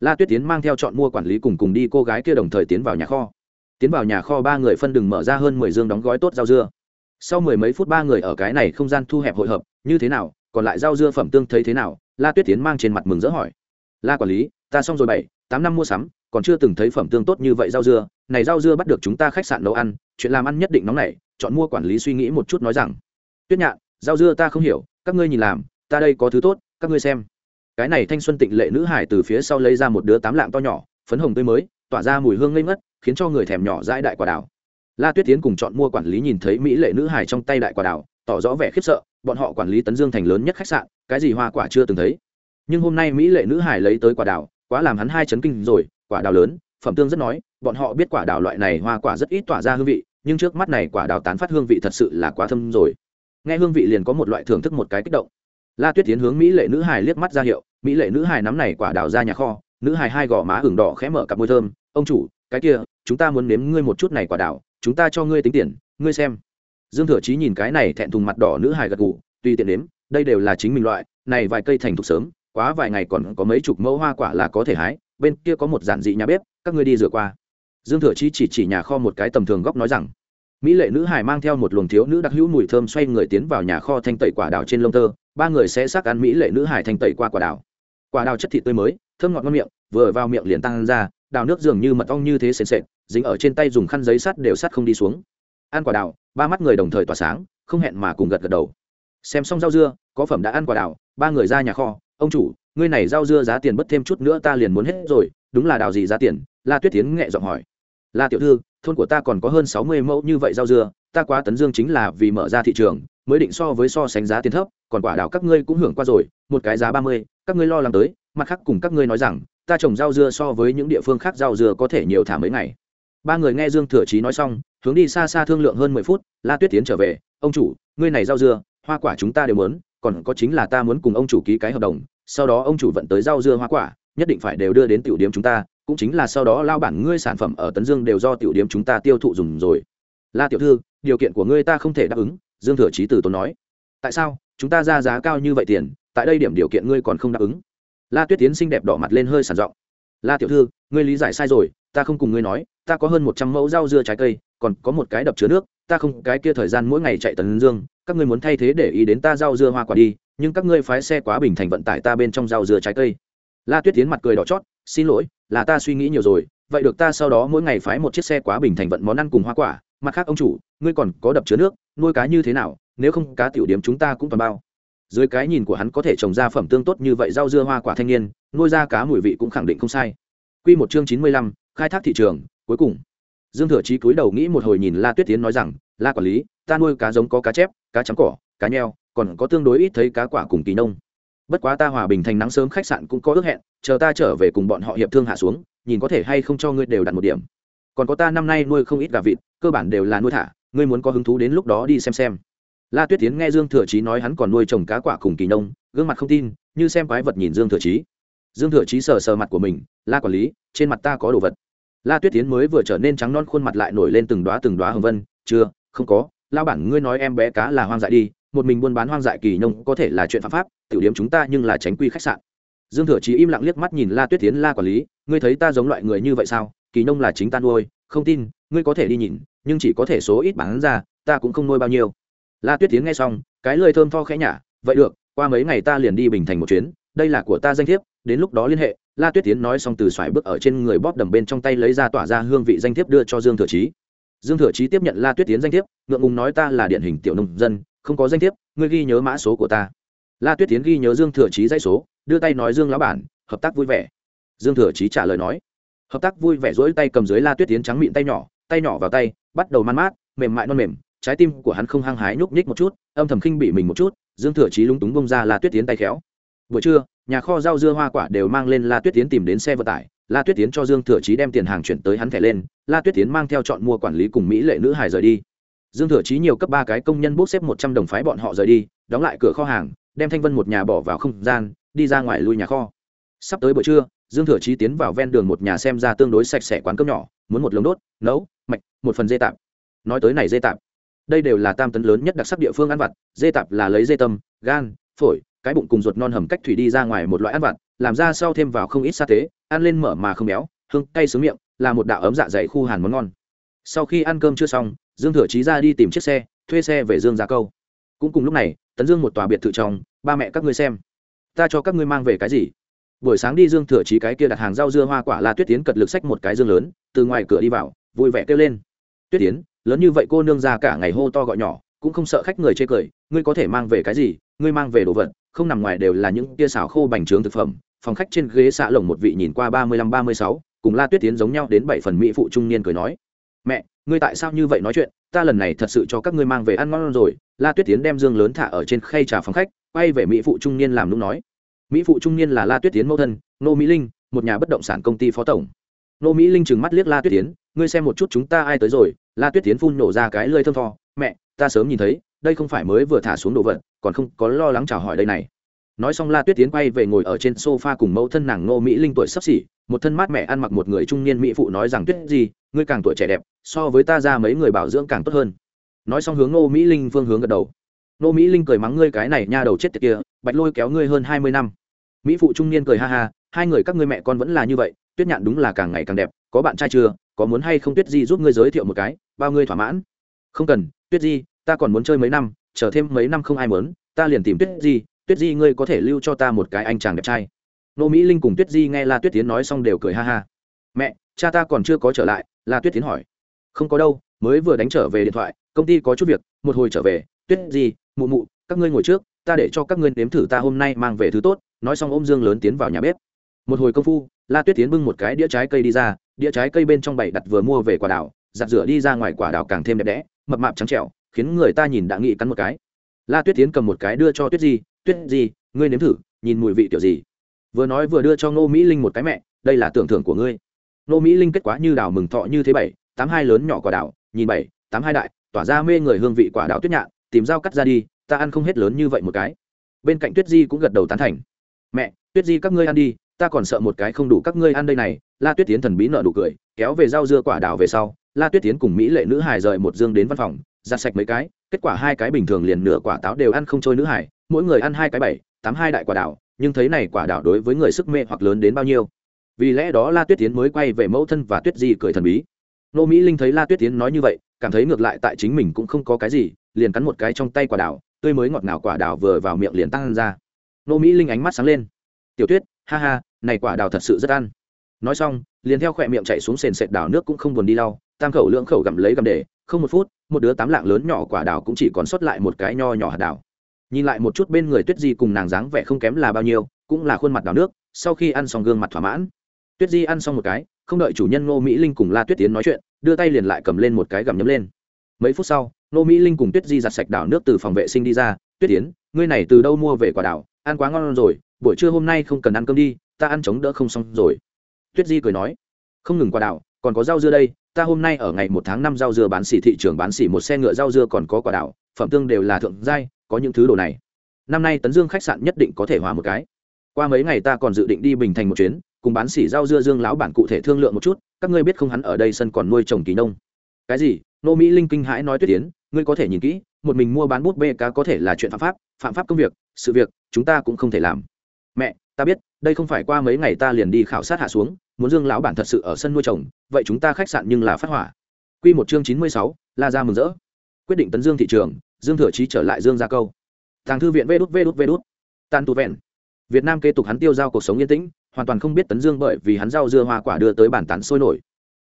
La tuyết tiến mang theo chọn mua quản lý cùng cùng đi cô gái kia đồng thời tiến vào nhà kho. Tiến vào nhà kho ba người phân đừng mở ra hơn mười dương đóng gói tốt rau dưa sau mười mấy phút ba người ở cái này không gian thu hẹp hội hợp, như thế nào, còn lại rau dưa phẩm tương thấy thế nào, la tuyết tiến mang trên mặt mừng rỡ hỏi. La quản lý, ta xong rồi bảy, tám năm mua sắm, còn chưa từng thấy phẩm tương tốt như vậy rau dưa, này rau dưa bắt được chúng ta khách sạn nấu ăn, chuyện làm ăn nhất định nóng này chọn mua quản lý suy nghĩ một chút nói rằng. Tuyết nhạn, rau dưa ta không hiểu, các ngươi nhìn làm, ta đây có thứ tốt, các ngươi xem. Cái này thanh xuân tịnh lệ nữ hải từ phía sau lấy ra một đứa tám lạng to nhỏ, phấn hồng tươi mới, tỏa ra mùi hương ngây ngất, khiến cho người thèm nhỏ dãi đại quả đào la tuyết tiến cùng chọn mua quản lý nhìn thấy mỹ lệ nữ hải trong tay đại quả đào, tỏ rõ vẻ khiếp sợ, bọn họ quản lý tấn dương thành lớn nhất khách sạn, cái gì hoa quả chưa từng thấy. Nhưng hôm nay mỹ lệ nữ hải lấy tới quả đào, quá làm hắn hai chấn kinh rồi, quả đào lớn, phẩm tương rất nói, bọn họ biết quả đào loại này hoa quả rất ít tỏa ra hương vị, nhưng trước mắt này quả đào tán phát hương vị thật sự là quá thâm rồi. Nghe hương vị liền có một loại thưởng thức một cái kích động. La tuyết tiến hướng mỹ lệ nữ hải liếc mắt ra hiệu, mỹ lệ nữ hải nắm này quả đào ra nhà kho, nữ hải hai gò má hừng đỏ khẽ mở cặp môi thơm, ông chủ, cái kia, chúng ta muốn nếm ngươi một chút này quả đào chúng ta cho ngươi tính tiền, ngươi xem. Dương thừa chí nhìn cái này thẹn thùng mặt đỏ nữ hài gật gù, tùy tiện đếm đây đều là chính mình loại, này vài cây thành thục sớm, quá vài ngày còn có mấy chục mẫu hoa quả là có thể hái, bên kia có một giản dị nhà bếp, các ngươi đi rửa qua. Dương thừa chí chỉ chỉ nhà kho một cái tầm thường góc nói rằng, mỹ lệ nữ hải mang theo một luồng thiếu nữ đặc hữu mùi thơm xoay người tiến vào nhà kho thanh tẩy quả đào trên lông tơ, ba người sẽ xác ăn mỹ lệ nữ hải thanh tẩy qua quả đào. Quả đào chất thịt tươi mới, thơm ngọt ngon miệng, vừa vào miệng liền tăng ra, đào nước dường như mật ong như thế sền sệt dính ở trên tay dùng khăn giấy sắt đều sắt không đi xuống. Ăn quả đào, ba mắt người đồng thời tỏa sáng, không hẹn mà cùng gật gật đầu. Xem xong rau dưa, có phẩm đã ăn quả đào, ba người ra nhà kho, ông chủ, ngươi này rau dưa giá tiền bất thêm chút nữa ta liền muốn hết rồi, đúng là đào gì giá tiền? La tuyết tiến nghệ giọng hỏi. La tiểu thư, thôn của ta còn có hơn sáu mươi mẫu như vậy rau dưa, ta quá tấn dương chính là vì mở ra thị trường, mới định so với so sánh giá tiền thấp, còn quả đào các ngươi cũng hưởng qua rồi, một cái giá ba mươi, các ngươi lo lắng tới, mặt khác cùng các ngươi nói rằng, ta trồng rau dưa so với những địa phương khác rau dưa có thể nhiều thả mấy ngày ba người nghe dương thừa chí nói xong, hướng đi xa xa thương lượng hơn mười phút, la tuyết tiến trở về, ông chủ, ngươi này rau dưa, hoa quả chúng ta đều muốn, còn có chính là ta muốn cùng ông chủ ký cái hợp đồng, sau đó ông chủ vận tới rau dưa hoa quả, nhất định phải đều đưa đến tiểu điểm chúng ta, cũng chính là sau đó lao bản ngươi sản phẩm ở tấn dương đều do tiểu điểm chúng ta tiêu thụ dùng rồi. La tiểu thư, điều kiện của ngươi ta không thể đáp ứng, dương thừa chí từ tốn nói. Tại sao? Chúng ta ra giá cao như vậy tiền, tại đây điểm điều kiện ngươi còn không đáp ứng. La tuyết tiến xinh đẹp đỏ mặt lên hơi sản giọng. La tiểu thư, ngươi lý giải sai rồi ta không cùng ngươi nói ta có hơn một trăm mẫu rau dưa trái cây còn có một cái đập chứa nước ta không cái kia thời gian mỗi ngày chạy tấn dương các ngươi muốn thay thế để ý đến ta rau dưa hoa quả đi nhưng các ngươi phái xe quá bình thành vận tải ta bên trong rau dưa trái cây. La tuyết tiến mặt cười đỏ chót xin lỗi là ta suy nghĩ nhiều rồi vậy được ta sau đó mỗi ngày phái một chiếc xe quá bình thành vận món ăn cùng hoa quả mặt khác ông chủ ngươi còn có đập chứa nước nuôi cá như thế nào nếu không cá tiểu điểm chúng ta cũng toàn bao. Dưới cái nhìn của hắn có thể trồng ra phẩm tương tốt như vậy rau dưa hoa quả thanh niên nuôi ra cá mùi vị cũng khẳng định không sai. Quy một chương chín mươi lăm, khai thác thị trường, cuối cùng, dương thừa chí cúi đầu nghĩ một hồi nhìn la tuyết tiến nói rằng, la quản lý, ta nuôi cá giống có cá chép, cá trắng cỏ, cá nheo, còn có tương đối ít thấy cá quả cùng kỳ nông. Bất quá ta hòa bình thành nắng sớm khách sạn cũng có ước hẹn, chờ ta trở về cùng bọn họ hiệp thương hạ xuống, nhìn có thể hay không cho ngươi đều đặt một điểm. Còn có ta năm nay nuôi không ít gà vịt, cơ bản đều là nuôi thả, ngươi muốn có hứng thú đến lúc đó đi xem xem. La tuyết tiến nghe dương thừa chí nói hắn còn nuôi trồng cá quả cùng kỳ nông, gương mặt không tin, như xem quái vật nhìn dương thừa chí. Dương thừa chí sờ sờ mặt của mình, la quản lý trên mặt ta có đồ vật. La tuyết tiến mới vừa trở nên trắng non, khuôn mặt lại nổi lên từng đoá từng đoá hồng vân. Chưa, không có. Lao bản ngươi nói em bé cá là hoang dại đi, một mình buôn bán hoang dại kỳ nông có thể là chuyện phạm pháp, tiểu điểm chúng ta nhưng là tránh quy khách sạn. Dương thừa chí im lặng liếc mắt nhìn la tuyết tiến la quản lý, ngươi thấy ta giống loại người như vậy sao? Kỳ nông là chính ta nuôi, không tin, ngươi có thể đi nhìn, nhưng chỉ có thể số ít bán ra, ta cũng không nuôi bao nhiêu. La tuyết tiến nghe xong, cái lời thơm tho khẽ nhả, vậy được, qua mấy ngày ta liền đi bình thành một chuyến đây là của ta danh thiếp, đến lúc đó liên hệ. La tuyết tiến nói xong từ xoài bước ở trên người bóp đầm bên trong tay lấy ra tỏa ra hương vị danh thiếp đưa cho dương thừa chí. Dương thừa chí tiếp nhận la tuyết tiến danh thiếp, ngượng ngùng nói, ta là điển hình tiểu nông dân, không có danh thiếp, ngươi ghi nhớ mã số của ta. La tuyết tiến ghi nhớ dương thừa chí dãy số, đưa tay nói, dương lão bản, hợp tác vui vẻ. Dương thừa chí trả lời nói, hợp tác vui vẻ rỗi tay cầm dưới la tuyết tiến trắng mịn tay nhỏ tay nhỏ vào tay, bắt đầu man mát, mềm mại non mềm, trái tim của hắn không hăng hái nhúc nhích một chút, âm thầm khinh bị mình một chút. Dương thừa chí lúng túng bông ra la tuyết tiến tay khéo buổi trưa, nhà kho rau dưa hoa quả đều mang lên la tuyết tiến tìm đến xe vận tải. La tuyết tiến cho dương thừa chí đem tiền hàng chuyển tới hắn thẻ lên. La tuyết tiến mang theo chọn mua quản lý cùng mỹ lệ nữ hải rời đi. Dương thừa chí nhiều cấp ba cái công nhân bốc xếp một trăm đồng phái bọn họ rời đi, đóng lại cửa kho hàng, đem thanh vân một nhà bỏ vào không gian, đi ra ngoài lui nhà kho. Sắp tới buổi trưa, dương thừa chí tiến vào ven đường một nhà xem ra tương đối sạch sẽ quán cơm nhỏ, muốn một lồng đốt, nấu, mạch, một phần dê tạp. Nói tới này dê tạp, đây đều là tam tấn lớn nhất đặc sắc địa phương ăn vặt, dê tạp là lấy dê tâm, gan, phổi cái bụng cùng ruột non hầm cách thủy đi ra ngoài một loại ăn vặt, làm ra sau thêm vào không ít sa tế, ăn lên mở mà không béo, hương cay sướng miệng, là một đạo ấm dạ dày khu hàn món ngon. Sau khi ăn cơm chưa xong, dương thừa chí ra đi tìm chiếc xe, thuê xe về dương gia câu. Cũng cùng lúc này, tấn dương một tòa biệt thự trong, ba mẹ các ngươi xem. Ta cho các ngươi mang về cái gì? Buổi sáng đi dương thừa chí cái kia đặt hàng rau dưa hoa quả là tuyết tiến cật lực sách một cái dương lớn, từ ngoài cửa đi vào, vui vẻ kêu lên. Tuyết tiến lớn như vậy cô nương ra cả ngày hô to gọi nhỏ, cũng không sợ khách người chê cười, ngươi có thể mang về cái gì? Ngươi mang về đồ vật không nằm ngoài đều là những tia xảo khô bành trướng thực phẩm. Phòng khách trên ghế xạ lồng một vị nhìn qua ba mươi lăm, ba mươi sáu, cùng la tuyết tiến giống nhau đến bảy phần mỹ phụ trung niên cười nói, mẹ, ngươi tại sao như vậy nói chuyện? Ta lần này thật sự cho các ngươi mang về ăn ngon rồi. La tuyết tiến đem dương lớn thả ở trên khay trà phòng khách, quay về mỹ phụ trung niên làm lúc nói, mỹ phụ trung niên là la tuyết tiến mẫu thân, nô mỹ linh, một nhà bất động sản công ty phó tổng. Nô mỹ linh trừng mắt liếc la tuyết tiến, ngươi xem một chút chúng ta ai tới rồi? La tuyết tiến phun nổ ra cái lơi thơm tho, mẹ, ta sớm nhìn thấy đây không phải mới vừa thả xuống đồ vật, còn không có lo lắng chào hỏi đây này. Nói xong la tuyết tiến quay về ngồi ở trên sofa cùng mẫu thân nàng ngô mỹ linh tuổi sắp xỉ, một thân mát mẹ ăn mặc một người trung niên mỹ phụ nói rằng, tuyết gì, ngươi càng tuổi trẻ đẹp, so với ta ra mấy người bảo dưỡng càng tốt hơn. Nói xong hướng ngô mỹ linh phương hướng gật đầu. Ngô mỹ linh cười mắng, ngươi cái này nha đầu chết tiệt kia, bạch lôi kéo ngươi hơn hai mươi năm. Mỹ phụ trung niên cười ha ha, hai người các ngươi mẹ con vẫn là như vậy, tuyết nhạn đúng là càng ngày càng đẹp, có bạn trai chưa, có muốn hay không tuyết di giúp ngươi giới thiệu một cái, bao ngươi thỏa mãn? Không cần, tuyết di ta còn muốn chơi mấy năm, chờ thêm mấy năm không ai muốn, ta liền tìm tuyết di tuyết di ngươi có thể lưu cho ta một cái anh chàng đẹp trai. Nô mỹ linh cùng tuyết di nghe la tuyết tiến nói xong đều cười ha ha. Mẹ, cha ta còn chưa có trở lại, la tuyết tiến hỏi. Không có đâu, mới vừa đánh trở về điện thoại, công ty có chút việc, một hồi trở về, tuyết di, mụ mụ, các ngươi ngồi trước, ta để cho các ngươi nếm thử ta hôm nay mang về thứ tốt, nói xong ôm dương lớn tiến vào nhà bếp. Một hồi công phu, la tuyết tiến bưng một cái đĩa trái cây đi ra, đĩa trái cây bên trong bảy đặt vừa mua về quả đảo giặt rửa đi ra ngoài quả đảo càng thêm đẹp đẽ, mập mạp trắng trẻo khiến người ta nhìn đã nghĩ cắn một cái. La tuyết tiến cầm một cái đưa cho tuyết di tuyết di ngươi nếm thử nhìn mùi vị kiểu gì? Vừa nói vừa đưa cho ngô mỹ linh một cái mẹ đây là tưởng thưởng của ngươi. Ngô mỹ linh kết quả như đào mừng thọ như thế bảy tám hai lớn nhỏ quả đào, nhìn bảy tám hai đại tỏa ra mê người hương vị quả đào tuyết nhạn tìm dao cắt ra đi ta ăn không hết lớn như vậy một cái. Bên cạnh tuyết di cũng gật đầu tán thành. Mẹ tuyết di các ngươi ăn đi ta còn sợ một cái không đủ các ngươi ăn đây này. La tuyết tiến thần bí nợ đủ cười kéo về rau dưa quả đào về sau la tuyết tiến cùng mỹ lệ nữ hài rời một dương đến văn phòng giặt sạch mấy cái, kết quả hai cái bình thường liền nửa quả táo đều ăn không trôi nữ hải, mỗi người ăn hai cái bảy, tám hai đại quả đào nhưng thấy này quả đào đối với người sức mê hoặc lớn đến bao nhiêu. Vì lẽ đó la tuyết tiến mới quay về mẫu thân và tuyết di cười thần bí. Nô mỹ linh thấy la tuyết tiến nói như vậy, cảm thấy ngược lại tại chính mình cũng không có cái gì, liền cắn một cái trong tay quả đào tươi mới ngọt ngào quả đào vừa vào miệng liền tăng ra. Nô mỹ linh ánh mắt sáng lên. Tiểu tuyết, ha ha, này quả đào thật sự rất ăn. Nói xong, liền theo khỏe miệng chạy xuống sền sệt đào nước cũng không buồn đi lau, tam khẩu lưỡng khẩu gặm lấy gặm để, không một phút một đứa tám lạng lớn nhỏ quả đào cũng chỉ còn sót lại một cái nho nhỏ hạt đào nhìn lại một chút bên người tuyết di cùng nàng dáng vẻ không kém là bao nhiêu, cũng là khuôn mặt đào nước, sau khi ăn xong gương mặt thỏa mãn. Tuyết di ăn xong một cái, không đợi chủ nhân ngô mỹ linh cùng la tuyết tiến nói chuyện, đưa tay liền lại cầm lên một cái gặm nhấm lên. Mấy phút sau, ngô mỹ linh cùng tuyết di giặt sạch đảo nước từ phòng vệ sinh đi ra. Tuyết tiến ngươi này từ đâu mua về quả đảo? Ăn quá ngon rồi, buổi trưa hôm nay không cần ăn cơm đi, ta ăn chống đỡ không xong rồi. Tuyết di cười nói, không ngừng quả đảo, còn có rau dưa đây ta hôm nay ở ngày một tháng năm rau dưa bán xỉ thị trường bán xỉ một xe ngựa rau dưa còn có quả đảo, phẩm tương đều là thượng giai, có những thứ đồ này. Năm nay tấn dương khách sạn nhất định có thể hòa một cái. Qua mấy ngày ta còn dự định đi bình thành một chuyến, cùng bán xỉ rau dưa dương lão bản cụ thể thương lượng một chút, các ngươi biết không hắn ở đây sân còn nuôi trồng kỳ nông. Cái gì? Nô mỹ linh kinh hãi nói tuyết tiến, ngươi có thể nhìn kỹ, một mình mua bán bút bê cá có thể là chuyện phạm pháp phạm pháp công việc, sự việc, chúng ta cũng không thể làm. Mẹ, ta biết, đây không phải qua mấy ngày ta liền đi khảo sát hạ xuống muốn dương lão bản thật sự ở sân nuôi trồng vậy chúng ta khách sạn nhưng là phát hỏa. Q một chương chín mươi sáu, la ra mừng rỡ. Quyết định tấn dương thị trường, dương thừa trí trở lại dương gia câu. Thằng thư viện vê đút vê đút vê đút. Tu vẹn. Việt nam kế tục hắn tiêu giao cuộc sống yên tĩnh, hoàn toàn không biết tấn dương bởi vì hắn rau dưa hoa quả đưa tới bản tán sôi nổi.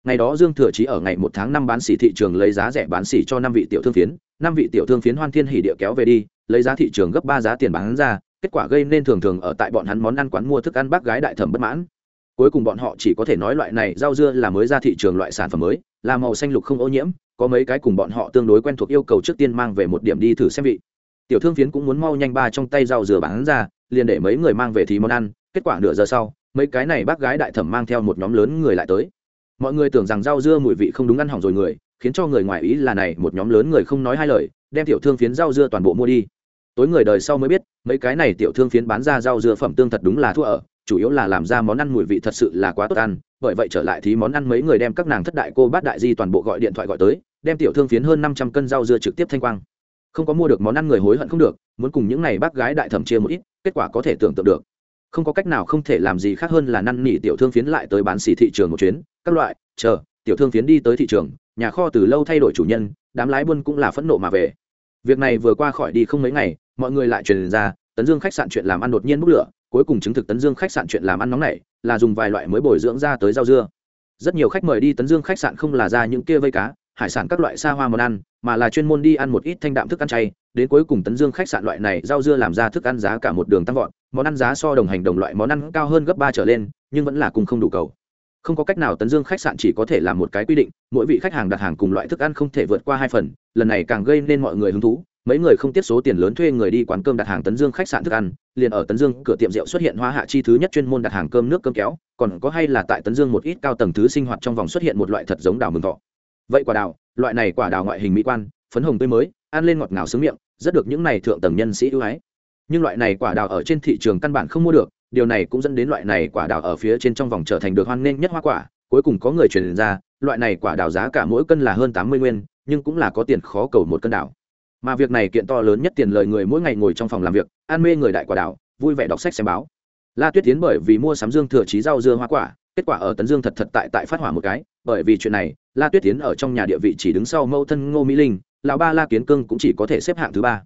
Ngày đó dương thừa chí ở ngày một tháng năm bán xỉ thị trường lấy giá rẻ bán xỉ cho năm vị tiểu thương phiến, năm vị tiểu thương phiến hoan thiên hỉ địa kéo về đi, lấy giá thị trường gấp ba giá tiền bán ra, kết quả gây nên thường thường ở tại bọn hắn món ăn quán mua thức ăn bác gái đại thẩm bất mãn cuối cùng bọn họ chỉ có thể nói loại này rau dưa là mới ra thị trường loại sản phẩm mới, là màu xanh lục không ô nhiễm, có mấy cái cùng bọn họ tương đối quen thuộc yêu cầu trước tiên mang về một điểm đi thử xem vị. Tiểu thương phiến cũng muốn mau nhanh ba trong tay rau dừa bán ra, liền để mấy người mang về thì món ăn, kết quả nửa giờ sau, mấy cái này bác gái đại thẩm mang theo một nhóm lớn người lại tới. Mọi người tưởng rằng rau dưa mùi vị không đúng ăn hỏng rồi người, khiến cho người ngoài ý là này, một nhóm lớn người không nói hai lời, đem tiểu thương phiến rau dưa toàn bộ mua đi. Tối người đời sau mới biết, mấy cái này tiểu thương phiến bán ra rau dưa phẩm tương thật đúng là thua ở chủ yếu là làm ra món ăn mùi vị thật sự là quá tốt ăn. Bởi vậy trở lại thì món ăn mấy người đem các nàng thất đại cô bát đại di toàn bộ gọi điện thoại gọi tới, đem tiểu thương phiến hơn năm trăm cân rau dưa trực tiếp thanh quang. Không có mua được món ăn người hối hận không được, muốn cùng những này bác gái đại thẩm chia một ít, kết quả có thể tưởng tượng được. Không có cách nào không thể làm gì khác hơn là năn nỉ tiểu thương phiến lại tới bán xỉ thị trường một chuyến. Các loại, chờ, tiểu thương phiến đi tới thị trường, nhà kho từ lâu thay đổi chủ nhân, đám lái buôn cũng là phẫn nộ mà về. Việc này vừa qua khỏi đi không mấy ngày, mọi người lại truyền ra, tấn dương khách sạn chuyện làm ăn đột nhiên bốc lửa cuối cùng chứng thực tấn dương khách sạn chuyện làm ăn nóng này, là dùng vài loại mới bồi dưỡng ra tới rau dưa. Rất nhiều khách mời đi tấn dương khách sạn không là ra những kia vây cá, hải sản các loại xa hoa món ăn, mà là chuyên môn đi ăn một ít thanh đạm thức ăn chay. Đến cuối cùng tấn dương khách sạn loại này rau dưa làm ra thức ăn giá cả một đường tăng vọt, món ăn giá so đồng hành đồng loại món ăn cao hơn gấp ba trở lên, nhưng vẫn là cùng không đủ cầu. Không có cách nào tấn dương khách sạn chỉ có thể làm một cái quy định, mỗi vị khách hàng đặt hàng cùng loại thức ăn không thể vượt qua hai phần, lần này càng gây nên mọi người hứng thú. Mấy người không tiếp số tiền lớn thuê người đi quán cơm đặt hàng tấn dương khách sạn thức ăn liền ở tấn dương cửa tiệm rượu xuất hiện hoa hạ chi thứ nhất chuyên môn đặt hàng cơm nước cơm kéo, còn có hay là tại tấn dương một ít cao tầng thứ sinh hoạt trong vòng xuất hiện một loại thật giống đào mừng thọ. Vậy quả đào, loại này quả đào ngoại hình mỹ quan, phấn hồng tươi mới, ăn lên ngọt ngào sướng miệng, rất được những này thượng tầng nhân sĩ ưu ái. Nhưng loại này quả đào ở trên thị trường căn bản không mua được, điều này cũng dẫn đến loại này quả đào ở phía trên trong vòng trở thành được hoan nghênh nhất hoa quả, cuối cùng có người truyền ra, loại này quả đào giá cả mỗi cân là hơn tám mươi nguyên, nhưng cũng là có tiền khó cầu một cân đào mà việc này kiện to lớn nhất tiền lời người mỗi ngày ngồi trong phòng làm việc, an mê người đại quả đảo, vui vẻ đọc sách xem báo. La tuyết tiến bởi vì mua sắm dương thừa trí rau dưa hoa quả, kết quả ở tấn dương thật thật tại tại phát hỏa một cái, bởi vì chuyện này, la tuyết tiến ở trong nhà địa vị chỉ đứng sau mẫu thân ngô mỹ linh, lão ba la kiến cương cũng chỉ có thể xếp hạng thứ ba.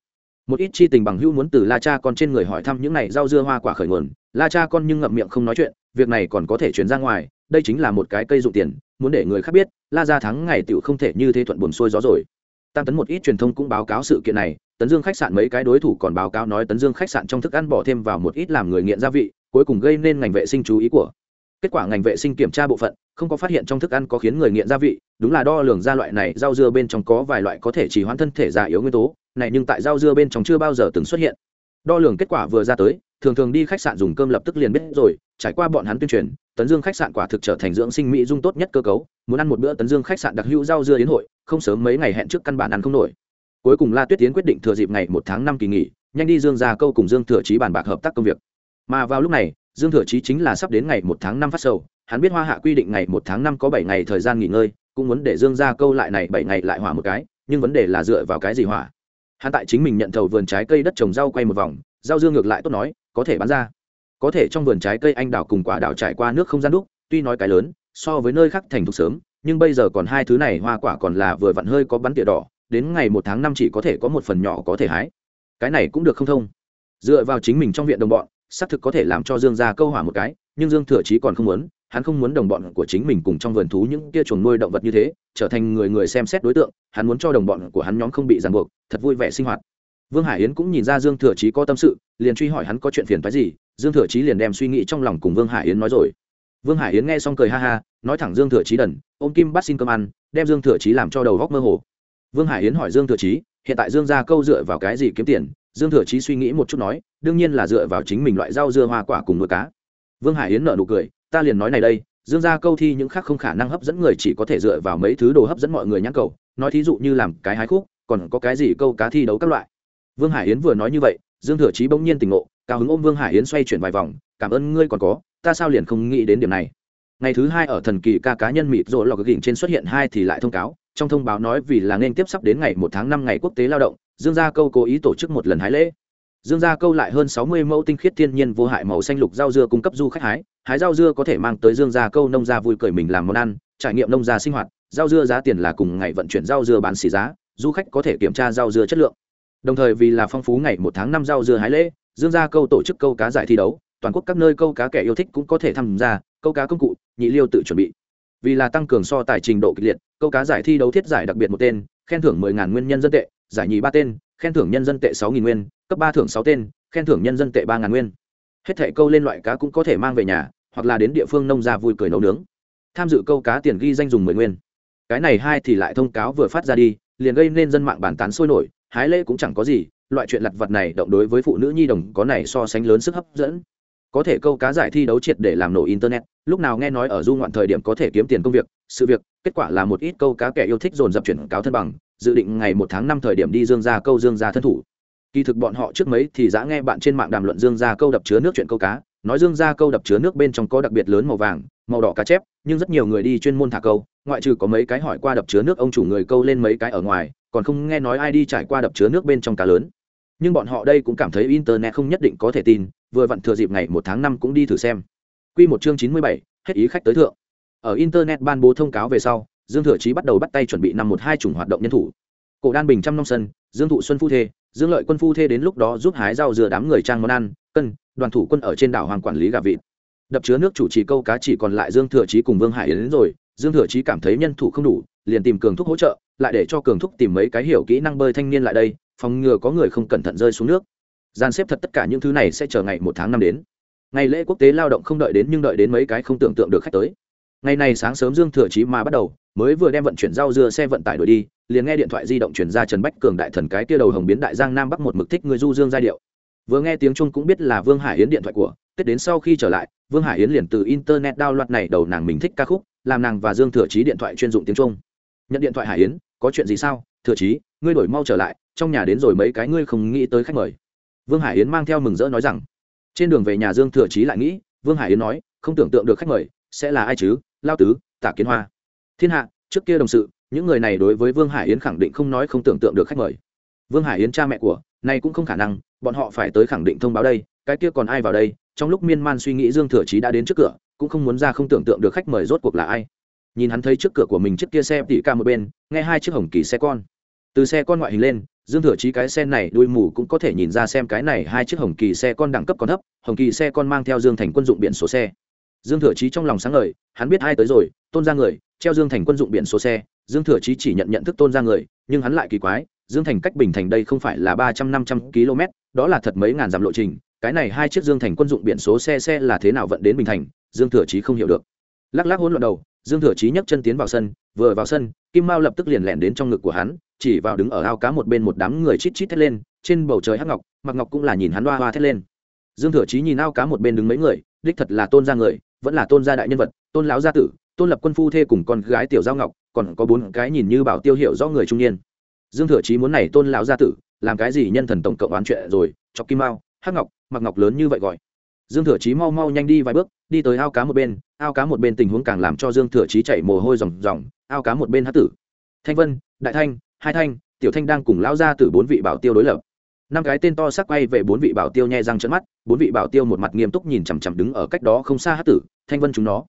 Một ít chi tình bằng hữu muốn từ la cha con trên người hỏi thăm những này rau dưa hoa quả khởi nguồn, la cha con nhưng ngậm miệng không nói chuyện, việc này còn có thể chuyển ra ngoài, đây chính là một cái cây dụng tiền, muốn để người khác biết, la ra thắng ngày tựu không thể như thế thuận buồn xuôi gió rồi tam tấn một ít truyền thông cũng báo cáo sự kiện này, tấn dương khách sạn mấy cái đối thủ còn báo cáo nói tấn dương khách sạn trong thức ăn bỏ thêm vào một ít làm người nghiện gia vị, cuối cùng gây nên ngành vệ sinh chú ý của. Kết quả ngành vệ sinh kiểm tra bộ phận, không có phát hiện trong thức ăn có khiến người nghiện gia vị, đúng là đo lường ra loại này, rau dưa bên trong có vài loại có thể chỉ hoãn thân thể già yếu nguyên tố, này nhưng tại rau dưa bên trong chưa bao giờ từng xuất hiện. Đo lường kết quả vừa ra tới thường thường đi khách sạn dùng cơm lập tức liền biết rồi, trải qua bọn hắn tuyên truyền, tấn dương khách sạn quả thực trở thành dưỡng sinh mỹ dung tốt nhất cơ cấu, muốn ăn một bữa tấn dương khách sạn đặc hữu rau dưa đến hội, không sớm mấy ngày hẹn trước căn bản ăn không nổi. Cuối cùng la tuyết tiến quyết định thừa dịp ngày một tháng năm kỳ nghỉ, nhanh đi dương ra câu cùng dương thừa trí bàn bạc hợp tác công việc. Mà vào lúc này, dương thừa trí chính là sắp đến ngày một tháng năm phát sầu, hắn biết hoa hạ quy định ngày một tháng năm có bảy ngày thời gian nghỉ ngơi, cũng muốn để dương ra câu lại này bảy ngày lại hỏa một cái, nhưng vấn đề là dựa vào cái gì hỏa. Hắn tại chính mình nhận thầu vườn trái cây đất trồng rau quay một vòng, rau dương ngược lại tốt nói có thể bán ra. Có thể trong vườn trái cây anh đào cùng quả đào trải qua nước không gian đúc, tuy nói cái lớn, so với nơi khác thành thục sớm, nhưng bây giờ còn hai thứ này hoa quả còn là vừa vặn hơi có bắn tỉa đỏ, đến ngày một tháng năm chỉ có thể có một phần nhỏ có thể hái. Cái này cũng được không thông. Dựa vào chính mình trong viện đồng bọn, xác thực có thể làm cho dương ra câu hỏa một cái, nhưng dương thừa chí còn không muốn, hắn không muốn đồng bọn của chính mình cùng trong vườn thú những kia chuồng nuôi động vật như thế, trở thành người người xem xét đối tượng, hắn muốn cho đồng bọn của hắn nhóm không bị ràng buộc, thật vui vẻ sinh hoạt vương hải yến cũng nhìn ra dương thừa chí có tâm sự, liền truy hỏi hắn có chuyện phiền phái gì, dương thừa chí liền đem suy nghĩ trong lòng cùng vương hải yến nói rồi. Vương hải yến nghe xong cười ha ha, nói thẳng dương thừa chí đần, ôm kim bắt xin cơm ăn, đem dương thừa chí làm cho đầu góc mơ hồ. Vương hải yến hỏi dương thừa chí, hiện tại dương gia câu dựa vào cái gì kiếm tiền? Dương thừa chí suy nghĩ một chút nói, đương nhiên là dựa vào chính mình loại rau dưa hoa quả cùng nuôi cá. Vương hải yến nở nụ cười, ta liền nói này đây, dương gia câu thi những khác không khả năng hấp dẫn người, chỉ có thể dựa vào mấy thứ đồ hấp dẫn mọi người nhãn cầu. Nói thí dụ như làm cái hái khúc, còn có cái gì câu cá thi đấu các loại vương hải yến vừa nói như vậy, dương thừa chí bỗng nhiên tỉnh ngộ, cao hứng ôm vương hải yến xoay chuyển vài vòng, cảm ơn ngươi còn có, ta sao liền không nghĩ đến điểm này? Ngày thứ hai ở thần kỳ ca cá nhân mịt rồi lò gỉnh trên xuất hiện hai thì lại thông cáo, trong thông báo nói vì là nên tiếp sắp đến ngày một tháng năm ngày quốc tế lao động, dương gia câu cố ý tổ chức một lần hái lễ. Dương gia câu lại hơn sáu mươi mẫu tinh khiết thiên nhiên vô hại màu xanh lục rau dưa cung cấp du khách hái hái rau dưa có thể mang tới dương gia câu nông gia vui cười mình làm món ăn, trải nghiệm nông gia sinh hoạt, rau dưa giá tiền là cùng ngày vận chuyển rau dưa bán xỉ giá, du khách có thể kiểm tra rau dưa chất lượng đồng thời vì là phong phú ngày một tháng năm rau dưa hái lễ, dương gia câu tổ chức câu cá giải thi đấu, toàn quốc các nơi câu cá kẻ yêu thích cũng có thể tham gia, câu cá công cụ, nhị liêu tự chuẩn bị. Vì là tăng cường so tài trình độ kịch liệt, câu cá giải thi đấu thiết giải đặc biệt một tên, khen thưởng mười ngàn nguyên nhân dân tệ, giải nhì ba tên, khen thưởng nhân dân tệ sáu nghìn nguyên, cấp ba thưởng sáu tên, khen thưởng nhân dân tệ ba ngàn nguyên. Hết thẻ câu lên loại cá cũng có thể mang về nhà, hoặc là đến địa phương nông gia vui cười nấu nướng. Tham dự câu cá tiền ghi danh dùng mười nguyên. Cái này hai thì lại thông cáo vừa phát ra đi, liền gây nên dân mạng bàn tán sôi nổi hái lễ cũng chẳng có gì, loại chuyện lặt vặt này động đối với phụ nữ nhi đồng có này so sánh lớn sức hấp dẫn. Có thể câu cá giải thi đấu triệt để làm nổ internet, lúc nào nghe nói ở du ngoạn thời điểm có thể kiếm tiền công việc, sự việc, kết quả là một ít câu cá kẻ yêu thích dồn dập chuyển cáo thân bằng, dự định ngày một tháng năm thời điểm đi dương ra câu dương ra thân thủ. Kỳ thực bọn họ trước mấy thì giã nghe bạn trên mạng đàm luận dương ra câu đập chứa nước chuyện câu cá, nói dương ra câu đập chứa nước bên trong có đặc biệt lớn màu vàng, màu đỏ cá chép, nhưng rất nhiều người đi chuyên môn thả câu, ngoại trừ có mấy cái hỏi qua đập chứa nước ông chủ người câu lên mấy cái ở ngoài còn không nghe nói ai đi trải qua đập chứa nước bên trong cá lớn. Nhưng bọn họ đây cũng cảm thấy internet không nhất định có thể tin, vừa vặn thừa dịp ngày một tháng năm cũng đi thử xem. Q một chương chín mươi bảy, hết ý khách tới thượng. Ở internet ban bố thông cáo về sau, dương thừa chí bắt đầu bắt tay chuẩn bị năm một hai chủng hoạt động nhân thủ. Cổ đan bình trăm nông sân, dương thụ xuân phu thê, dương lợi quân phu thê đến lúc đó giúp hái rau dừa đám người trang món ăn, cân, đoàn thủ quân ở trên đảo hoàng quản lý gà vịt. Đập chứa nước chủ trì câu cá chỉ còn lại dương thừa chí cùng vương hải yến rồi dương thừa chí cảm thấy nhân thủ không đủ, liền tìm cường thúc hỗ trợ, lại để cho cường thúc tìm mấy cái hiểu kỹ năng bơi thanh niên lại đây, phòng ngừa có người không cẩn thận rơi xuống nước. Gian xếp thật tất cả những thứ này sẽ chờ ngày một tháng năm đến. Ngày lễ quốc tế lao động không đợi đến nhưng đợi đến mấy cái không tưởng tượng được khách tới. Ngày này sáng sớm dương thừa chí mà bắt đầu, mới vừa đem vận chuyển rau dưa xe vận tải đổi đi, liền nghe điện thoại di động chuyển ra trần bách cường đại thần cái kia đầu hồng biến đại giang nam bắc một mực thích người du dương giai điệu. Vừa nghe tiếng trung cũng biết là vương hải yến điện thoại của, tết đến sau khi trở lại, vương hải yến liền từ internet đao loạt này đầu nàng mình thích ca khúc làm nàng và dương thừa chí điện thoại chuyên dụng tiếng trung. Nhận điện thoại hải yến, có chuyện gì sao? Thừa chí, ngươi đổi mau trở lại, trong nhà đến rồi mấy cái ngươi không nghĩ tới khách mời. Vương hải yến mang theo mừng rỡ nói rằng, trên đường về nhà dương thừa chí lại nghĩ, vương hải yến nói, không tưởng tượng được khách mời, sẽ là ai chứ? Lao tứ tả kiến hoa. Thiên hạ, trước kia đồng sự, những người này đối với vương hải yến khẳng định không nói không tưởng tượng được khách mời. Vương hải yến cha mẹ của nay cũng không khả năng, bọn họ phải tới khẳng định thông báo đây, cái kia còn ai vào đây? Trong lúc miên man suy nghĩ dương thừa chí đã đến trước cửa cũng không muốn ra không tưởng tượng được khách mời rốt cuộc là ai. Nhìn hắn thấy trước cửa của mình chiếc kia xe tỉ ca một bên, nghe hai chiếc hồng kỳ xe con. Từ xe con ngoại hình lên, dương thừa chí cái xe này đuôi mù cũng có thể nhìn ra xem cái này hai chiếc hồng kỳ xe con đẳng cấp còn thấp, hồng kỳ xe con mang theo dương thành quân dụng biển số xe. Dương thừa chí trong lòng sáng ngời, hắn biết ai tới rồi, tôn ra người, treo dương thành quân dụng biển số xe, dương thừa chí chỉ nhận nhận thức tôn ra người, nhưng hắn lại kỳ quái, dương thành cách bình thành đây không phải là ba trăm năm trăm km, đó là thật mấy ngàn dặm lộ trình, cái này hai chiếc dương thành quân dụng biển số xe xe là thế nào vận đến bình thành dương thừa chí không hiểu được. Lắc lắc hỗn loạn đầu, dương thừa chí nhấc chân tiến vào sân, vừa vào sân, kim mao lập tức liền lẻn đến trong ngực của hắn, chỉ vào đứng ở ao cá một bên một đám người chít chít thét lên, trên bầu trời hắc ngọc mặc ngọc cũng là nhìn hắn hoa hoa thét lên. Dương thừa chí nhìn ao cá một bên đứng mấy người, đích thật là tôn gia người, vẫn là tôn gia đại nhân vật, tôn lão gia tử, tôn lập quân phu thê cùng con gái tiểu giao ngọc, còn có bốn cái nhìn như bảo tiêu hiệu do người trung niên. Dương thừa chí muốn này tôn lão gia tử, làm cái gì nhân thần tổng cộng oán chuyện rồi chọc kim mao, hắc ngọc mặc ngọc lớn như vậy gọi dương thừa chí mau mau nhanh đi vài bước, đi tới ao cá một bên, ao cá một bên tình huống càng làm cho dương thừa chí chảy mồ hôi ròng ròng, ao cá một bên hát tử. Thanh vân, đại thanh, hai thanh, tiểu thanh đang cùng lão ra từ bốn vị bảo tiêu đối lập. Năm cái tên to sắc quay về bốn vị bảo tiêu nhẹ răng trận mắt, bốn vị bảo tiêu một mặt nghiêm túc nhìn chằm chằm đứng ở cách đó không xa hát tử, thanh vân chúng nó.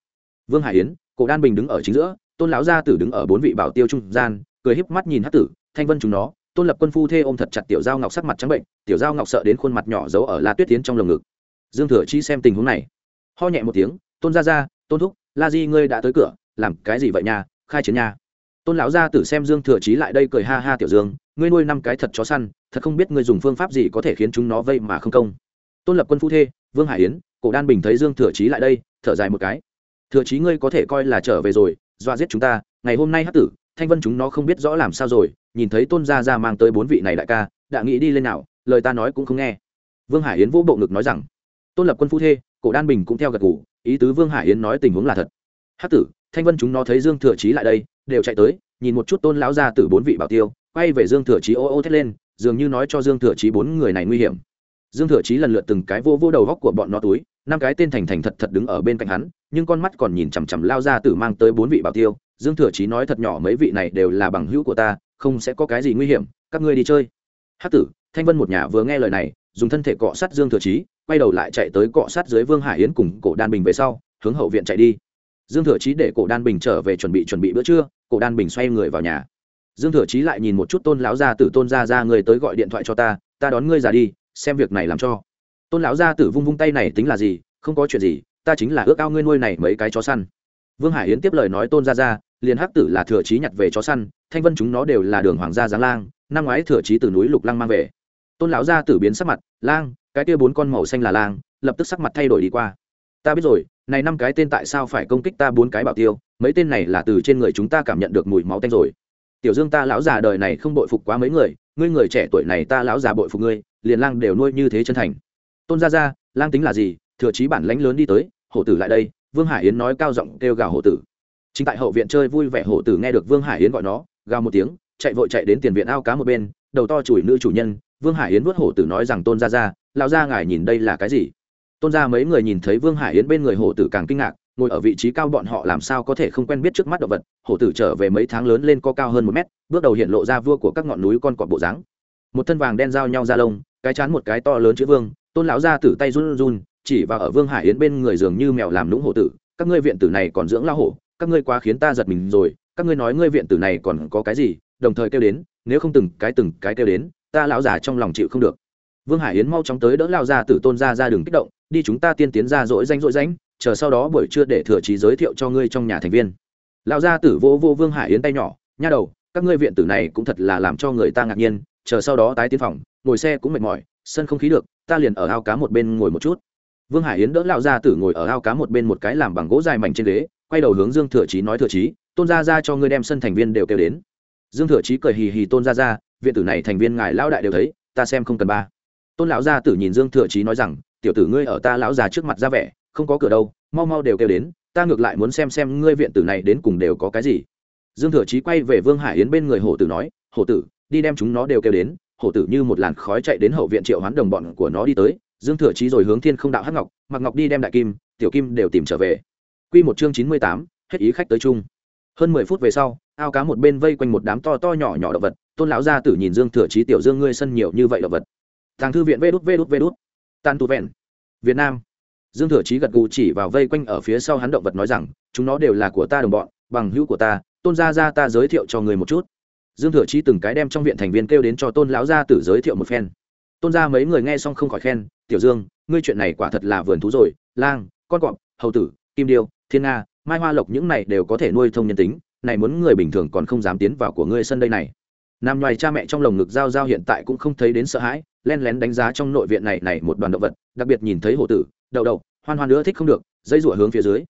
Vương hải yến, cổ đan bình đứng ở chính giữa, tôn lão gia tử đứng ở bốn vị bảo tiêu trung gian, cười híp mắt nhìn hát tử, thanh vân chúng nó. Tôn lập quân phu thê ôm thật chặt tiểu giao ngọc sắc mặt trắng bệnh, tiểu giao ngọc sợ đến khuôn mặt nhỏ giấu ở la tuyết tiến trong lồng ngực dương thừa chi xem tình huống này. Ho nhẹ một tiếng, tôn gia gia, tôn thúc, la di ngươi đã tới cửa, làm cái gì vậy nhà khai chiến nhà tôn lão gia tử xem dương thừa chí lại đây cười ha ha tiểu dương, ngươi nuôi năm cái thật chó săn, thật không biết ngươi dùng phương pháp gì có thể khiến chúng nó vây mà không công. Tôn lập quân phu thê, vương hải yến, cổ đan bình thấy dương thừa chí lại đây, thở dài một cái. Thừa chí ngươi có thể coi là trở về rồi, dọa giết chúng ta, ngày hôm nay hát tử, thanh vân chúng nó không biết rõ làm sao rồi, nhìn thấy tôn gia gia mang tới bốn vị này đại ca, đã nghĩ đi lên nào, lời ta nói cũng không nghe. Vương hải yến vỗ bộ ngực nói rằng tôn lập quân phu thê, cổ đan bình cũng theo gật ngủ ý tứ vương hải yến nói tình huống là thật. Hát tử, thanh vân chúng nó thấy dương thừa chí lại đây, đều chạy tới, nhìn một chút tôn lão ra từ bốn vị bảo tiêu, quay về dương thừa chí ô ô thét lên, dường như nói cho dương thừa chí bốn người này nguy hiểm. Dương thừa chí lần lượt từng cái vô vô đầu góc của bọn nó túi, năm cái tên thành thành thật thật đứng ở bên cạnh hắn, nhưng con mắt còn nhìn chằm chằm lao ra tử mang tới bốn vị bảo tiêu. Dương thừa chí nói thật nhỏ, mấy vị này đều là bằng hữu của ta, không sẽ có cái gì nguy hiểm, các ngươi đi chơi. Hát tử, thanh vân một nhà vừa nghe lời này, dùng thân thể cọ sát dương thừa chí quay đầu lại chạy tới cọ sát dưới vương hải yến cùng cổ đan bình về sau, hướng hậu viện chạy đi. Dương thừa chí để cổ đan bình trở về chuẩn bị chuẩn bị bữa trưa, cổ đan bình xoay người vào nhà. Dương thừa chí lại nhìn một chút tôn lão gia tử, tôn gia ra người tới gọi điện thoại cho ta ta đón ngươi ra đi, xem việc này làm cho. Tôn lão gia tử vung vung tay này tính là gì, không có chuyện gì, ta chính là ước ao ngươi nuôi này mấy cái chó săn. Vương hải yến tiếp lời nói tôn gia ra liền hắc tử là thừa chí nhặt về chó săn, thanh vân chúng nó đều là đường hoàng gia giáng lang, năm ngoái thừa Chí từ núi lục lăng mang về. Tôn lão gia tử biến sắc mặt, lang cái kia bốn con màu xanh là lang, lập tức sắc mặt thay đổi đi qua. Ta biết rồi, này năm cái tên tại sao phải công kích ta bốn cái bảo tiêu, mấy tên này là từ trên người chúng ta cảm nhận được mùi máu tanh rồi. Tiểu dương ta lão già đời này không bội phục quá mấy người, ngươi người trẻ tuổi này ta lão già bội phục ngươi, liền lang đều nuôi như thế chân thành. Tôn gia gia, lang tính là gì? Thừa trí bản lãnh lớn đi tới, hổ tử lại đây, vương hải yến nói cao giọng kêu gào hổ tử. Chính tại hậu viện chơi vui vẻ hổ tử nghe được vương hải yến gọi nó, gào một tiếng, chạy vội chạy đến tiền viện ao cá một bên, đầu to chùi nữ chủ nhân, vương hải yến vuốt hổ tử nói rằng tôn gia gia lão gia ngài nhìn đây là cái gì? Tôn gia mấy người nhìn thấy vương hải yến bên người hổ tử càng kinh ngạc, ngồi ở vị trí cao bọn họ làm sao có thể không quen biết trước mắt động vật. Hổ tử trở về mấy tháng lớn lên có cao hơn một mét, bước đầu hiện lộ ra vua của các ngọn núi con cọp bộ dáng. Một thân vàng đen giao nhau ra lông, cái chán một cái to lớn chữ vương, tôn lão gia tử tay run run, chỉ vào ở vương hải yến bên người dường như mèo làm lũng hổ tử, các ngươi viện tử này còn dưỡng lao hổ, các ngươi quá khiến ta giật mình rồi, các ngươi nói ngươi viện tử này còn có cái gì? Đồng thời kêu đến, nếu không từng cái từng cái kêu đến, ta lão già trong lòng chịu không được vương hải yến mau chóng tới đỡ lao ra tử tôn ra ra đường kích động, đi chúng ta tiên tiến ra dỗi danh dỗi danh chờ sau đó buổi trưa để thừa trí giới thiệu cho ngươi trong nhà thành viên. Lão gia tử vô vô vương hải yến tay nhỏ, nha đầu, các ngươi viện tử này cũng thật là làm cho người ta ngạc nhiên, chờ sau đó tái tiến phòng, ngồi xe cũng mệt mỏi, sân không khí được, ta liền ở ao cá một bên ngồi một chút. Vương hải yến đỡ lão gia tử ngồi ở ao cá một bên một cái làm bằng gỗ dài mảnh trên ghế, quay đầu hướng dương thừa trí nói, thừa trí tôn gia ra cho ngươi đem sân thành viên đều kêu đến. Dương thừa trí cười hì hì tôn gia ra, viện tử này thành viên ngài lão đại đều thấy, ta xem không cần ba tôn lão gia tử nhìn dương thừa Chí nói rằng, tiểu tử ngươi ở ta lão già trước mặt ra vẻ, không có cửa đâu, mau mau đều kêu đến, ta ngược lại muốn xem xem ngươi viện tử này đến cùng đều có cái gì. Dương thừa chí quay về vương hải yến bên người hổ tử nói, hổ tử, đi đem chúng nó đều kêu đến. Hổ tử như một làn khói chạy đến hậu viện triệu hoán đồng bọn của nó đi tới, dương thừa chí rồi hướng thiên không đạo hắc ngọc mặc ngọc đi đem đại kim, tiểu kim đều tìm trở về. Quy một chương chín mươi tám, hết ý khách tới chung. Hơn mười phút về sau, ao cá một bên vây quanh một đám to to nhỏ nhỏ động vật, tôn lão gia tử nhìn dương thừa chí, tiểu dương ngươi sân nhiều như vậy động vật? Thằng thư viện vê đút vê đút vê đút. Tan tu vẹn. Việt nam. Dương thừa chí gật gù chỉ vào vây quanh ở phía sau hắn động vật nói rằng, chúng nó đều là của ta đồng bọn, bằng hữu của ta, tôn gia gia ta giới thiệu cho người một chút. Dương thừa chí từng cái đem trong viện thành viên kêu đến cho tôn lão gia tử giới thiệu một phen. Tôn gia mấy người nghe xong không khỏi khen, tiểu dương, ngươi chuyện này quả thật là vườn thú rồi, lang, con cọp, hầu tử, kim điêu, thiên nga, mai hoa lộc những này đều có thể nuôi thông nhân tính, này muốn người bình thường còn không dám tiến vào của ngươi sân đây này. Nam nhoài cha mẹ trong lồng ngực giao giao hiện tại cũng không thấy đến sợ hãi len lén đánh giá trong nội viện này này một đoàn động vật, đặc biệt nhìn thấy hổ tử, đậu đậu, hoan hoan nữa thích không được dây rủa hướng phía dưới.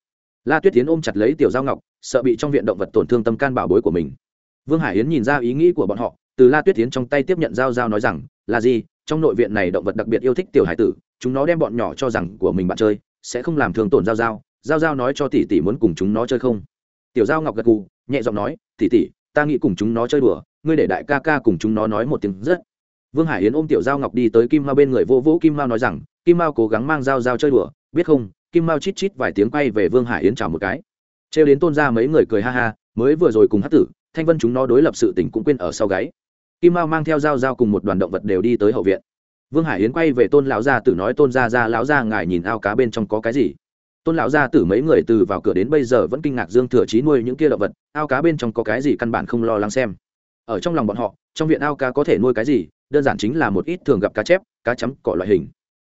La tuyết tiến ôm chặt lấy tiểu giao ngọc, sợ bị trong viện động vật tổn thương tâm can bảo bối của mình. Vương hải yến nhìn ra ý nghĩ của bọn họ, từ la tuyết tiến trong tay tiếp nhận giao giao nói rằng, là gì? Trong nội viện này động vật đặc biệt yêu thích tiểu hải tử, chúng nó đem bọn nhỏ cho rằng của mình bạn chơi, sẽ không làm thương tổn giao giao. Giao giao nói cho tỷ tỷ muốn cùng chúng nó chơi không? Tiểu giao ngọc gật gù, nhẹ giọng nói, tỷ tỷ, ta nghĩ cùng chúng nó chơi đùa, ngươi để đại ca ca cùng chúng nó nói một tiếng rất vương hải yến ôm tiểu giao ngọc đi tới kim mao bên người, vô vũ kim mao nói rằng, kim mao cố gắng mang dao dao chơi đùa, biết không? Kim mao chít chít vài tiếng quay về vương hải yến chào một cái. Trêu đến tôn ra mấy người cười ha ha, mới vừa rồi cùng hát tử, thanh vân chúng nó đối lập sự tình cũng quên ở sau gáy. Kim mao mang theo dao dao cùng một đoàn động vật đều đi tới hậu viện. Vương hải yến quay về tôn lão gia tử nói, tôn gia gia, lão gia, ngài nhìn ao cá bên trong có cái gì? Tôn lão gia tử mấy người từ vào cửa đến bây giờ vẫn kinh ngạc dương thừa trí nuôi những kia động vật, ao cá bên trong có cái gì căn bản không lo lắng xem. Ở trong lòng bọn họ, trong viện ao cá có thể nuôi cái gì đơn giản chính là một ít thường gặp cá chép, cá chấm cọ loại hình.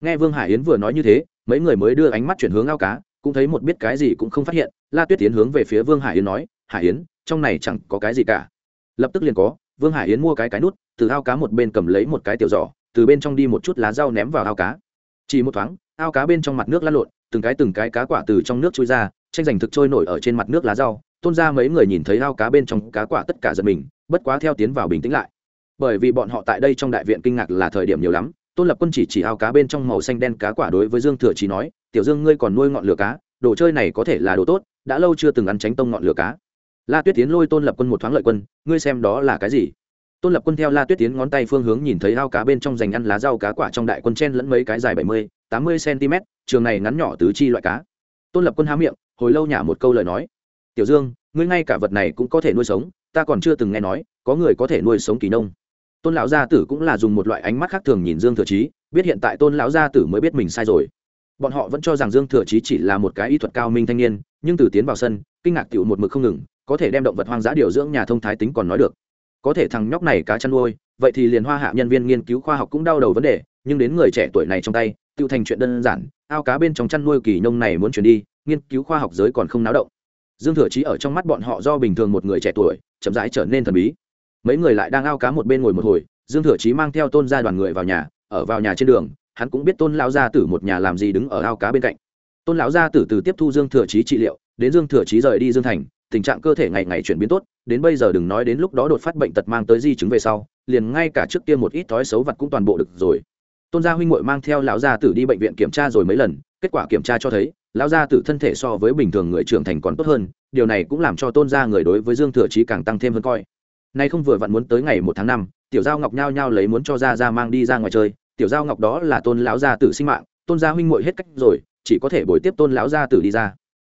Nghe vương hải yến vừa nói như thế, mấy người mới đưa ánh mắt chuyển hướng ao cá, cũng thấy một biết cái gì cũng không phát hiện, la tuyết tiến hướng về phía vương hải yến nói, hải yến, trong này chẳng có cái gì cả. Lập tức liền có, vương hải yến mua cái cái nút, từ ao cá một bên cầm lấy một cái tiểu giỏ, từ bên trong đi một chút lá rau ném vào ao cá. Chỉ một thoáng, ao cá bên trong mặt nước lăn lộn, từng cái từng cái cá quả từ trong nước trôi ra, tranh giành thực trôi nổi ở trên mặt nước lá rau. Tôn ra mấy người nhìn thấy ao cá bên trong cá quả tất cả giật mình, bất quá theo tiến vào bình tĩnh lại bởi vì bọn họ tại đây trong đại viện kinh ngạc là thời điểm nhiều lắm. Tôn lập quân chỉ chỉ ao cá bên trong màu xanh đen cá quả đối với dương thừa chí nói, tiểu dương, ngươi còn nuôi ngọn lửa cá, đồ chơi này có thể là đồ tốt, đã lâu chưa từng ăn tránh tông ngọn lửa cá. La tuyết tiến lôi tôn lập quân một thoáng lợi quân, ngươi xem đó là cái gì? Tôn lập quân theo la tuyết tiến ngón tay phương hướng nhìn thấy ao cá bên trong dành ăn lá rau cá quả trong đại quân chen lẫn mấy cái dài bảy mươi, tám mươi cm trường này ngắn nhỏ tứ chi loại cá. Tôn lập quân há miệng, hồi lâu nhả một câu lời nói, tiểu dương, ngươi ngay cả vật này cũng có thể nuôi sống, ta còn chưa từng nghe nói, có người có thể nuôi sống kỳ nông tôn lão gia tử cũng là dùng một loại ánh mắt khác thường nhìn dương thừa chí, biết hiện tại tôn lão gia tử mới biết mình sai rồi. Bọn họ vẫn cho rằng dương thừa chí chỉ là một cái y thuật cao minh thanh niên, nhưng từ tiến vào sân, kinh ngạc tựu một mực không ngừng, có thể đem động vật hoang dã điều dưỡng nhà thông thái tính còn nói được. Có thể thằng nhóc này cá chăn nuôi, vậy thì liền hoa hạ nhân viên nghiên cứu khoa học cũng đau đầu vấn đề, nhưng đến người trẻ tuổi này trong tay, tựu thành chuyện đơn giản, ao cá bên trong chăn nuôi kỳ nông này muốn chuyển đi, nghiên cứu khoa học giới còn không náo động. Dương thừa chí ở trong mắt bọn họ do bình thường một người trẻ tuổi, chậm rãi trở nên thần bí mấy người lại đang ao cá một bên ngồi một hồi, dương thừa chí mang theo tôn gia đoàn người vào nhà, ở vào nhà trên đường, hắn cũng biết tôn lão gia tử một nhà làm gì đứng ở ao cá bên cạnh. Tôn lão gia tử từ tiếp thu dương thừa chí trị liệu, đến dương thừa chí rời đi dương thành, tình trạng cơ thể ngày ngày chuyển biến tốt, đến bây giờ đừng nói đến lúc đó đột phát bệnh tật mang tới di chứng về sau, liền ngay cả trước kia một ít thói xấu vật cũng toàn bộ được rồi. Tôn gia huynh muội mang theo lão gia tử đi bệnh viện kiểm tra rồi mấy lần, kết quả kiểm tra cho thấy, lão gia tử thân thể so với bình thường người trưởng thành còn tốt hơn, điều này cũng làm cho tôn gia người đối với dương thừa chí càng tăng thêm hơn coi nay không vừa vặn muốn tới ngày một tháng năm, tiểu giao ngọc nhao nhao lấy muốn cho ra ra mang đi ra ngoài chơi. Tiểu giao ngọc đó là tôn lão gia tử sinh mạng, tôn gia huynh muội hết cách rồi, chỉ có thể bồi tiếp tôn lão gia tử đi ra.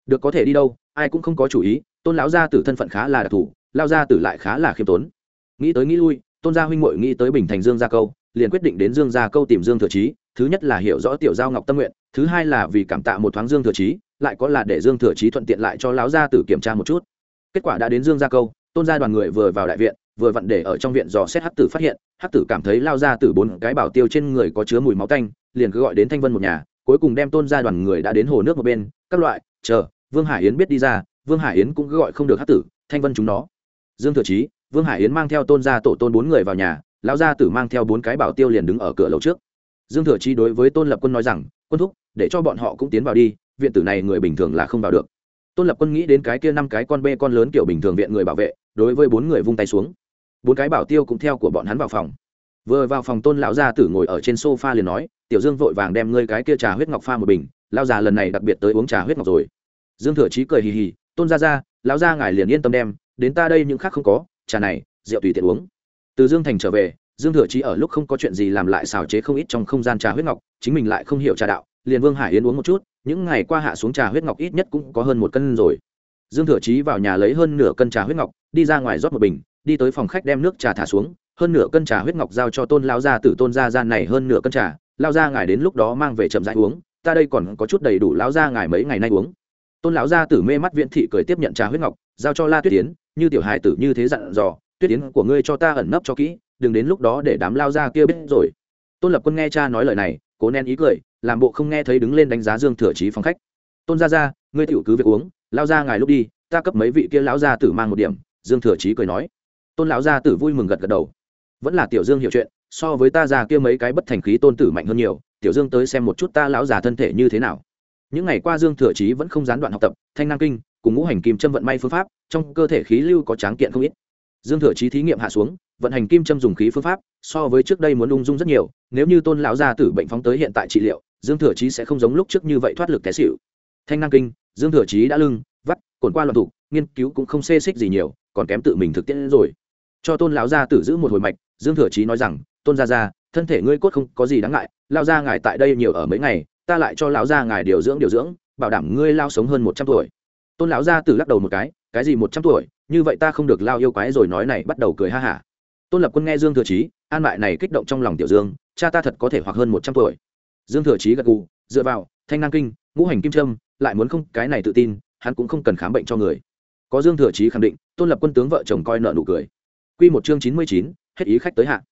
Được có thể đi đâu, ai cũng không có chủ ý, tôn lão gia tử thân phận khá là đặc thù lao gia tử lại khá là khiêm tốn. Nghĩ tới nghĩ lui, tôn gia huynh muội nghĩ tới bình thành dương gia câu, liền quyết định đến dương gia câu tìm dương thừa chí, thứ nhất là hiểu rõ tiểu giao ngọc tâm nguyện, thứ hai là vì cảm tạ một thoáng dương thừa chí, lại có là để dương thừa chí thuận tiện lại cho lão gia tử kiểm tra một chút. Kết quả đã đến dương gia câu tôn gia đoàn người vừa vào đại viện, vừa vặn để ở trong viện dò xét hắc tử phát hiện, hắc tử cảm thấy lao ra từ bốn cái bảo tiêu trên người có chứa mùi máu tanh, liền cứ gọi đến thanh vân một nhà, cuối cùng đem tôn gia đoàn người đã đến hồ nước một bên, các loại, chờ, vương hải yến biết đi ra, vương hải yến cũng cứ gọi không được hắc tử, thanh vân chúng nó. Dương thừa chí, vương hải yến mang theo tôn gia tổ tôn bốn người vào nhà, lão gia tử mang theo bốn cái bảo tiêu liền đứng ở cửa lầu trước. Dương thừa chí đối với tôn lập quân nói rằng, quân thúc, để cho bọn họ cũng tiến vào đi, viện tử này người bình thường là không vào được. Tôn lập quân nghĩ đến cái kia năm cái con bê con lớn kiểu bình thường viện người bảo vệ đối với bốn người vung tay xuống. Bốn cái bảo tiêu cũng theo của bọn hắn vào phòng. Vừa vào phòng, tôn lão gia tử ngồi ở trên sofa liền nói, tiểu dương vội vàng đem ngươi cái kia trà huyết ngọc pha một bình lao già lần này đặc biệt tới uống trà huyết ngọc rồi. Dương thừa chí cười hì hì, tôn ra ra lão gia ngài liền yên tâm đem, đến ta đây những khác không có, trà này, rượu tùy tiện uống. Từ dương thành trở về, dương thừa chí ở lúc không có chuyện gì làm lại xào chế không ít trong không gian trà huyết ngọc, chính mình lại không hiểu trà đạo, liền vương hải yến uống một chút, những ngày qua hạ xuống trà huyết ngọc ít nhất cũng có hơn một cân rồi dương thừa chí vào nhà lấy hơn nửa cân trà huyết ngọc, đi ra ngoài rót một bình, đi tới phòng khách đem nước trà thả xuống, hơn nửa cân trà huyết ngọc giao cho tôn lao gia tử tôn gia gian này hơn nửa cân trà lao ra ngài đến lúc đó mang về chậm rãi uống, ta đây còn có chút đầy đủ lão gia ngài mấy ngày nay uống. Tôn lão gia tử mê mắt viễn thị cười tiếp nhận trà huyết ngọc, giao cho la tuyết tiến như tiểu hài tử như thế dặn dò, tuyết tiến của ngươi cho ta ẩn nấp cho kỹ, đừng đến lúc đó để đám lao gia kia biết rồi. Tôn lập quân nghe cha nói lời này, cố nén ý cười, làm bộ không nghe thấy đứng lên đánh giá dương thừa Chí phòng khách. Tôn gia gia, ngươi tiểu cứ việc uống lao ra ngài lúc đi, ta cấp mấy vị kia lão gia tử mang một điểm. Dương thừa Chí cười nói. Tôn lão gia tử vui mừng gật gật đầu. Vẫn là tiểu dương hiểu chuyện, so với ta già kia mấy cái bất thành khí tôn tử mạnh hơn nhiều, tiểu dương tới xem một chút ta lão già thân thể như thế nào. Những ngày qua dương thừa chí vẫn không gián đoạn học tập, thanh năng kinh, cùng ngũ hành kim châm vận may phương pháp, trong cơ thể khí lưu có tráng kiện không ít. Dương thừa chí thí nghiệm hạ xuống, vận hành kim châm dùng khí phương pháp, so với trước đây muốn ung dung rất nhiều, nếu như tôn lão gia tử bệnh phóng tới hiện tại trị liệu, dương thừa chí sẽ không giống lúc trước như vậy thoát lực té xịu thanh năng kinh dương thừa chí đã lưng, vắt cồn qua loạn thủ nghiên cứu cũng không xê xích gì nhiều, còn kém tự mình thực tiễn rồi. Cho tôn lão gia tử giữ một hồi mạch, dương thừa chí nói rằng, tôn gia gia, thân thể ngươi cốt không có gì đáng ngại lao gia ngài tại đây nhiều ở mấy ngày, ta lại cho lão gia ngài điều dưỡng điều dưỡng, bảo đảm ngươi lao sống hơn một trăm tuổi. Tôn lão gia tử lắc đầu một cái cái gì một trăm tuổi? Như vậy ta không được lao yêu quái rồi nói này bắt đầu cười ha hả. Tôn lập quân nghe dương thừa chí, an mại này kích động trong lòng tiểu dương, cha ta thật có thể hoặc hơn một trăm tuổi. Dương thừa chí gật gù, dựa vào, thanh năng kinh ngũ hành kim trâm lại muốn không, cái này tự tin, hắn cũng không cần khám bệnh cho người. Có dương thừa chí khẳng định, tôn lập quân tướng vợ chồng coi nợ nụ cười. Q một chương chín mươi chín, hết ý khách tới hạn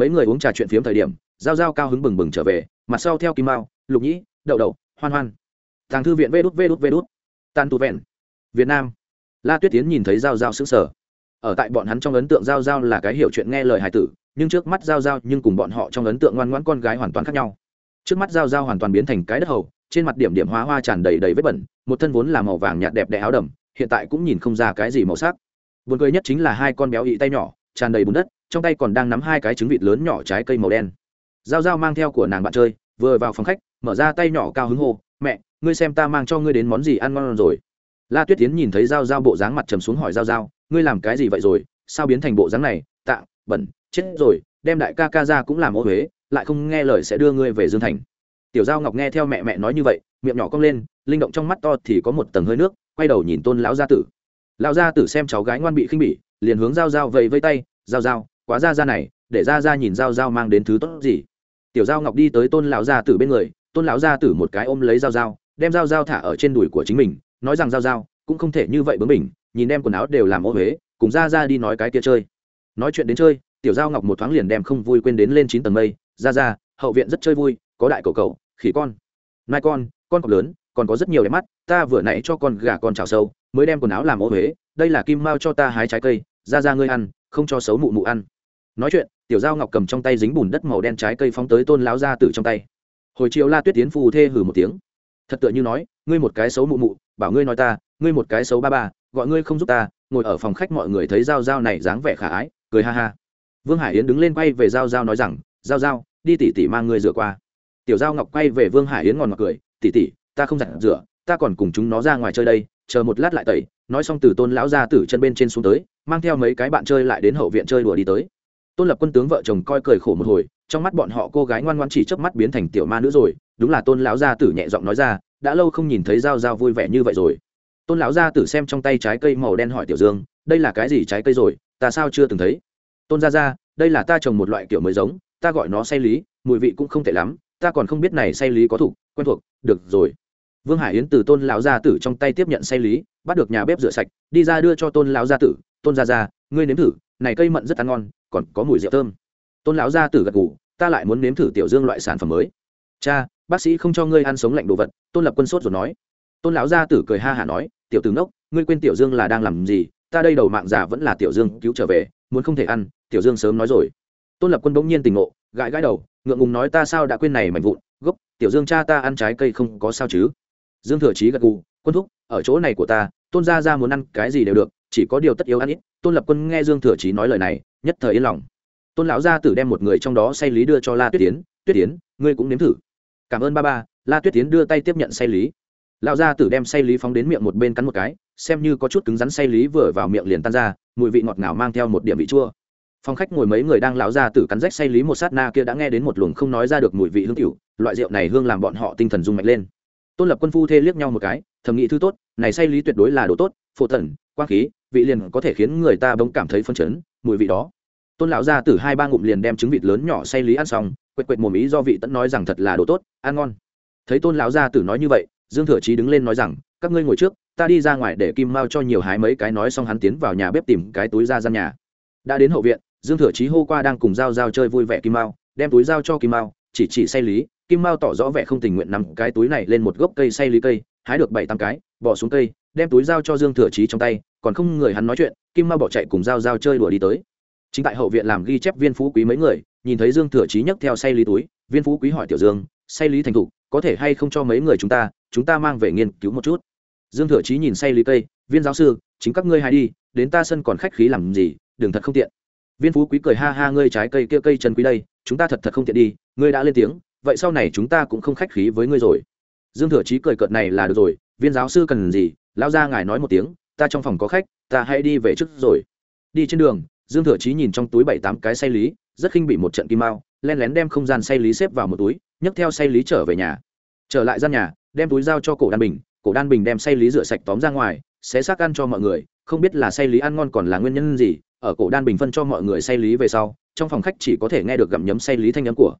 mấy người uống trà chuyện phiếm thời điểm, giao giao cao hứng bừng bừng trở về, mặt sau theo kim mao, lục nhĩ, đậu đậu, hoan hoan. Thằng thư viện vê đút vê đút vê đút. Tan tu vẹn. Việt nam. La tuyết tiến nhìn thấy giao giao xứng sở ở tại bọn hắn trong ấn tượng giao giao là cái hiểu chuyện nghe lời hài tử, nhưng trước mắt giao giao nhưng cùng bọn họ trong ấn tượng ngoan ngoãn con gái hoàn toàn khác nhau. Trước mắt giao giao hoàn toàn biến thành cái đất hầu trên mặt điểm điểm hóa hoa tràn đầy đầy vết bẩn, một thân vốn là màu vàng nhạt đẹp đẽ áo đầm, hiện tại cũng nhìn không ra cái gì màu sắc. Buồn cười nhất chính là hai con béo ị tay nhỏ, tràn đầy bùn đất, trong tay còn đang nắm hai cái trứng vịt lớn nhỏ trái cây màu đen. Giao giao mang theo của nàng bạn chơi, vừa vào phòng khách, mở ra tay nhỏ cao hứng hô, mẹ, ngươi xem ta mang cho ngươi đến món gì ăn ngon rồi? La tuyết tiến nhìn thấy giao giao bộ dáng mặt trầm xuống hỏi giao giao, ngươi làm cái gì vậy rồi? Sao biến thành bộ dáng này? Tạ, bẩn, chết rồi, đem đại ca ca ra cũng làm ô huế lại không nghe lời sẽ đưa ngươi về dương thành tiểu giao ngọc nghe theo mẹ mẹ nói như vậy, miệng nhỏ cong lên, linh động trong mắt to thì có một tầng hơi nước, quay đầu nhìn tôn lão gia tử. Lão gia tử xem cháu gái ngoan bị khinh bỉ, liền hướng giao giao vẫy vây tay, giao giao, quá ra ra này, để ra ra nhìn giao giao mang đến thứ tốt gì? Tiểu giao ngọc đi tới tôn lão gia tử bên người, tôn lão gia tử một cái ôm lấy giao giao, đem giao giao thả ở trên đùi của chính mình, nói rằng, giao giao, cũng không thể như vậy bướng mình nhìn đem quần áo đều làm ô huế cùng ra ra đi nói cái kia chơi. Nói chuyện đến chơi, tiểu giao ngọc một thoáng liền đem không vui quên đến lên chín tầng mây, ra ra, hậu viện rất chơi vui, có đại cầu cầu khỉ con. Nai con con cọp lớn, còn có rất nhiều đẹp mắt, ta vừa nãy cho con gà con trào sâu, mới đem quần áo làm ô huế, đây là kim mao cho ta hái trái cây, ra ra ngươi ăn, không cho xấu mụ mụ ăn. Nói chuyện, tiểu giao ngọc cầm trong tay dính bùn đất màu đen trái cây phóng tới tôn láo gia tử trong tay. Hồi chiều la tuyết tiến phù thê hử một tiếng. Thật tựa như nói, ngươi một cái xấu mụ mụ, bảo ngươi nói ta, ngươi một cái xấu ba ba, gọi ngươi không giúp ta, ngồi ở phòng khách mọi người thấy giao giao này dáng vẻ khả ái, cười ha ha. Vương hải yến đứng lên quay về giao giao nói rằng, giao giao, đi tỉ tỉ mang ngươi rửa qua tiểu giao ngọc quay về vương hải yến ngòn ngọt cười tỉ tỉ ta không giặt rửa ta còn cùng chúng nó ra ngoài chơi đây, chờ một lát lại tẩy. Nói xong từ tôn lão ra từ chân bên trên xuống tới, mang theo mấy cái bạn chơi lại đến hậu viện chơi đùa đi tới. Tôn lập quân tướng vợ chồng coi cười khổ một hồi, trong mắt bọn họ cô gái ngoan ngoan chỉ chớp mắt biến thành tiểu ma nữ rồi, đúng là tôn lão gia tử nhẹ giọng nói ra, đã lâu không nhìn thấy g i a o g i a o vui vẻ như vậy rồi. Tôn lão gia tử xem trong tay trái cây màu đen hỏi tiểu dương, đây là cái gì trái cây rồi, ta sao chưa từng thấy? Tôn gia gia, đây là ta trồng một loại kiểu mới giống, ta gọi nó say lý, mùi vị cũng không tệ lắm ta còn không biết này say lý có thủ quen thuộc, được rồi. Vương hải yến từ tôn lão gia tử trong tay tiếp nhận say lý, bắt được nhà bếp rửa sạch, đi ra đưa cho tôn lão gia tử, tôn gia gia, ngươi nếm thử, này cây mận rất ăn ngon, còn có mùi rượu thơm. Tôn lão gia tử gật gù, ta lại muốn nếm thử tiểu dương loại sản phẩm mới. Cha, bác sĩ không cho ngươi ăn sống lạnh đồ vật, tôn lập quân sốt rồi nói. Tôn lão gia tử cười ha hả nói, tiểu tướng đốc ngươi quên tiểu dương là đang làm gì, ta đây đầu mạng già vẫn là tiểu dương cứu trở về, muốn không thể ăn, tiểu dương sớm nói rồi. Tôn lập quân bỗng nhiên tỉnh ngộ gãi gãi đầu, ngượng ngùng nói ta sao đã quên này mảnh vụn, gốc, tiểu dương cha ta ăn trái cây không có sao chứ. Dương thừa chí gật gù, quân thúc, ở chỗ này của ta, tôn gia ra muốn ăn cái gì đều được, chỉ có điều tất yếu ăn ít. Tôn lập quân nghe dương thừa chí nói lời này, nhất thời yên lòng. Tôn lão gia tử đem một người trong đó say lý đưa cho la tuyết tiến tuyết tiến ngươi cũng nếm thử. Cảm ơn ba ba. La tuyết tiến đưa tay tiếp nhận say lý. Lão gia tử đem say lý phóng đến miệng một bên cắn một cái, xem như có chút cứng rắn say lý vừa vào miệng liền tan ra, mùi vị ngọt ngào mang theo một điểm vị chua phòng khách ngồi mấy người đang lão gia tử cắn rách say lý một sát na kia đã nghe đến một luồng không nói ra được mùi vị hương cửu loại rượu này hương làm bọn họ tinh thần rung mạnh lên. Tôn lập quân phu thê liếc nhau một cái, thầm nghĩ thứ tốt, này say lý tuyệt đối là đồ tốt, phổ thần quang khí, vị liền có thể khiến người ta bỗng cảm thấy phân chấn, mùi vị đó. Tôn lão gia tử hai ba ngụm liền đem trứng vịt lớn nhỏ say lý ăn xong, quệt quệt mồm ý do vị tẫn nói rằng thật là đồ tốt, ăn ngon. Thấy tôn lão gia tử nói như vậy, dương thừa chí đứng lên nói rằng, các ngươi ngồi trước, ta đi ra ngoài để kim mao cho nhiều hái mấy cái nói xong hắn tiến vào nhà bếp tìm cái túi ra gian nhà. Đã đến hậu viện dương thừa chí hô qua đang cùng giao giao chơi vui vẻ kim mao, đem túi giao cho kim mao, chỉ chỉ say lý, kim mao tỏ rõ vẻ không tình nguyện nằm cái túi này lên một gốc cây say lý cây, hái được bảy tám cái, bỏ xuống cây, đem túi giao cho dương thừa chí trong tay, còn không người hắn nói chuyện, kim mao bỏ chạy cùng giao giao chơi đùa đi tới. Chính tại hậu viện làm ghi chép viên phú quý mấy người, nhìn thấy dương thừa chí nhấc theo say lý túi, viên phú quý hỏi tiểu dương, say lý thành thục, có thể hay không cho mấy người chúng ta chúng ta mang về nghiên cứu một chút? Dương thừa chí nhìn say lý cây, viên giáo sư, chính các ngươi hay đi, đến ta sân còn khách khí làm gì đừng thật không tiện viên phú quý cười ha ha, ngươi trái cây kia cây chân quý đây, chúng ta thật thật không tiện đi, ngươi đã lên tiếng, vậy sau này chúng ta cũng không khách khí với ngươi rồi. Dương thừa chí cười cợt này là được rồi, viên giáo sư cần gì? Lão ra ngài nói một tiếng, ta trong phòng có khách, ta hãy đi về trước rồi. Đi trên đường, dương thừa chí nhìn trong túi bảy tám cái say lý, rất khinh bị một trận kim mao len lén đem không gian say lý xếp vào một túi, nhấc theo say lý trở về nhà. Trở lại gian nhà, đem túi giao cho cổ đan bình, cổ đan bình đem say lý rửa sạch tóm ra ngoài, xé xác ăn cho mọi người, không biết là say lý ăn ngon còn là nguyên nhân gì ở cổ đan bình phân cho mọi người say lý về sau trong phòng khách chỉ có thể nghe được gặm nhấm say lý thanh nhấm của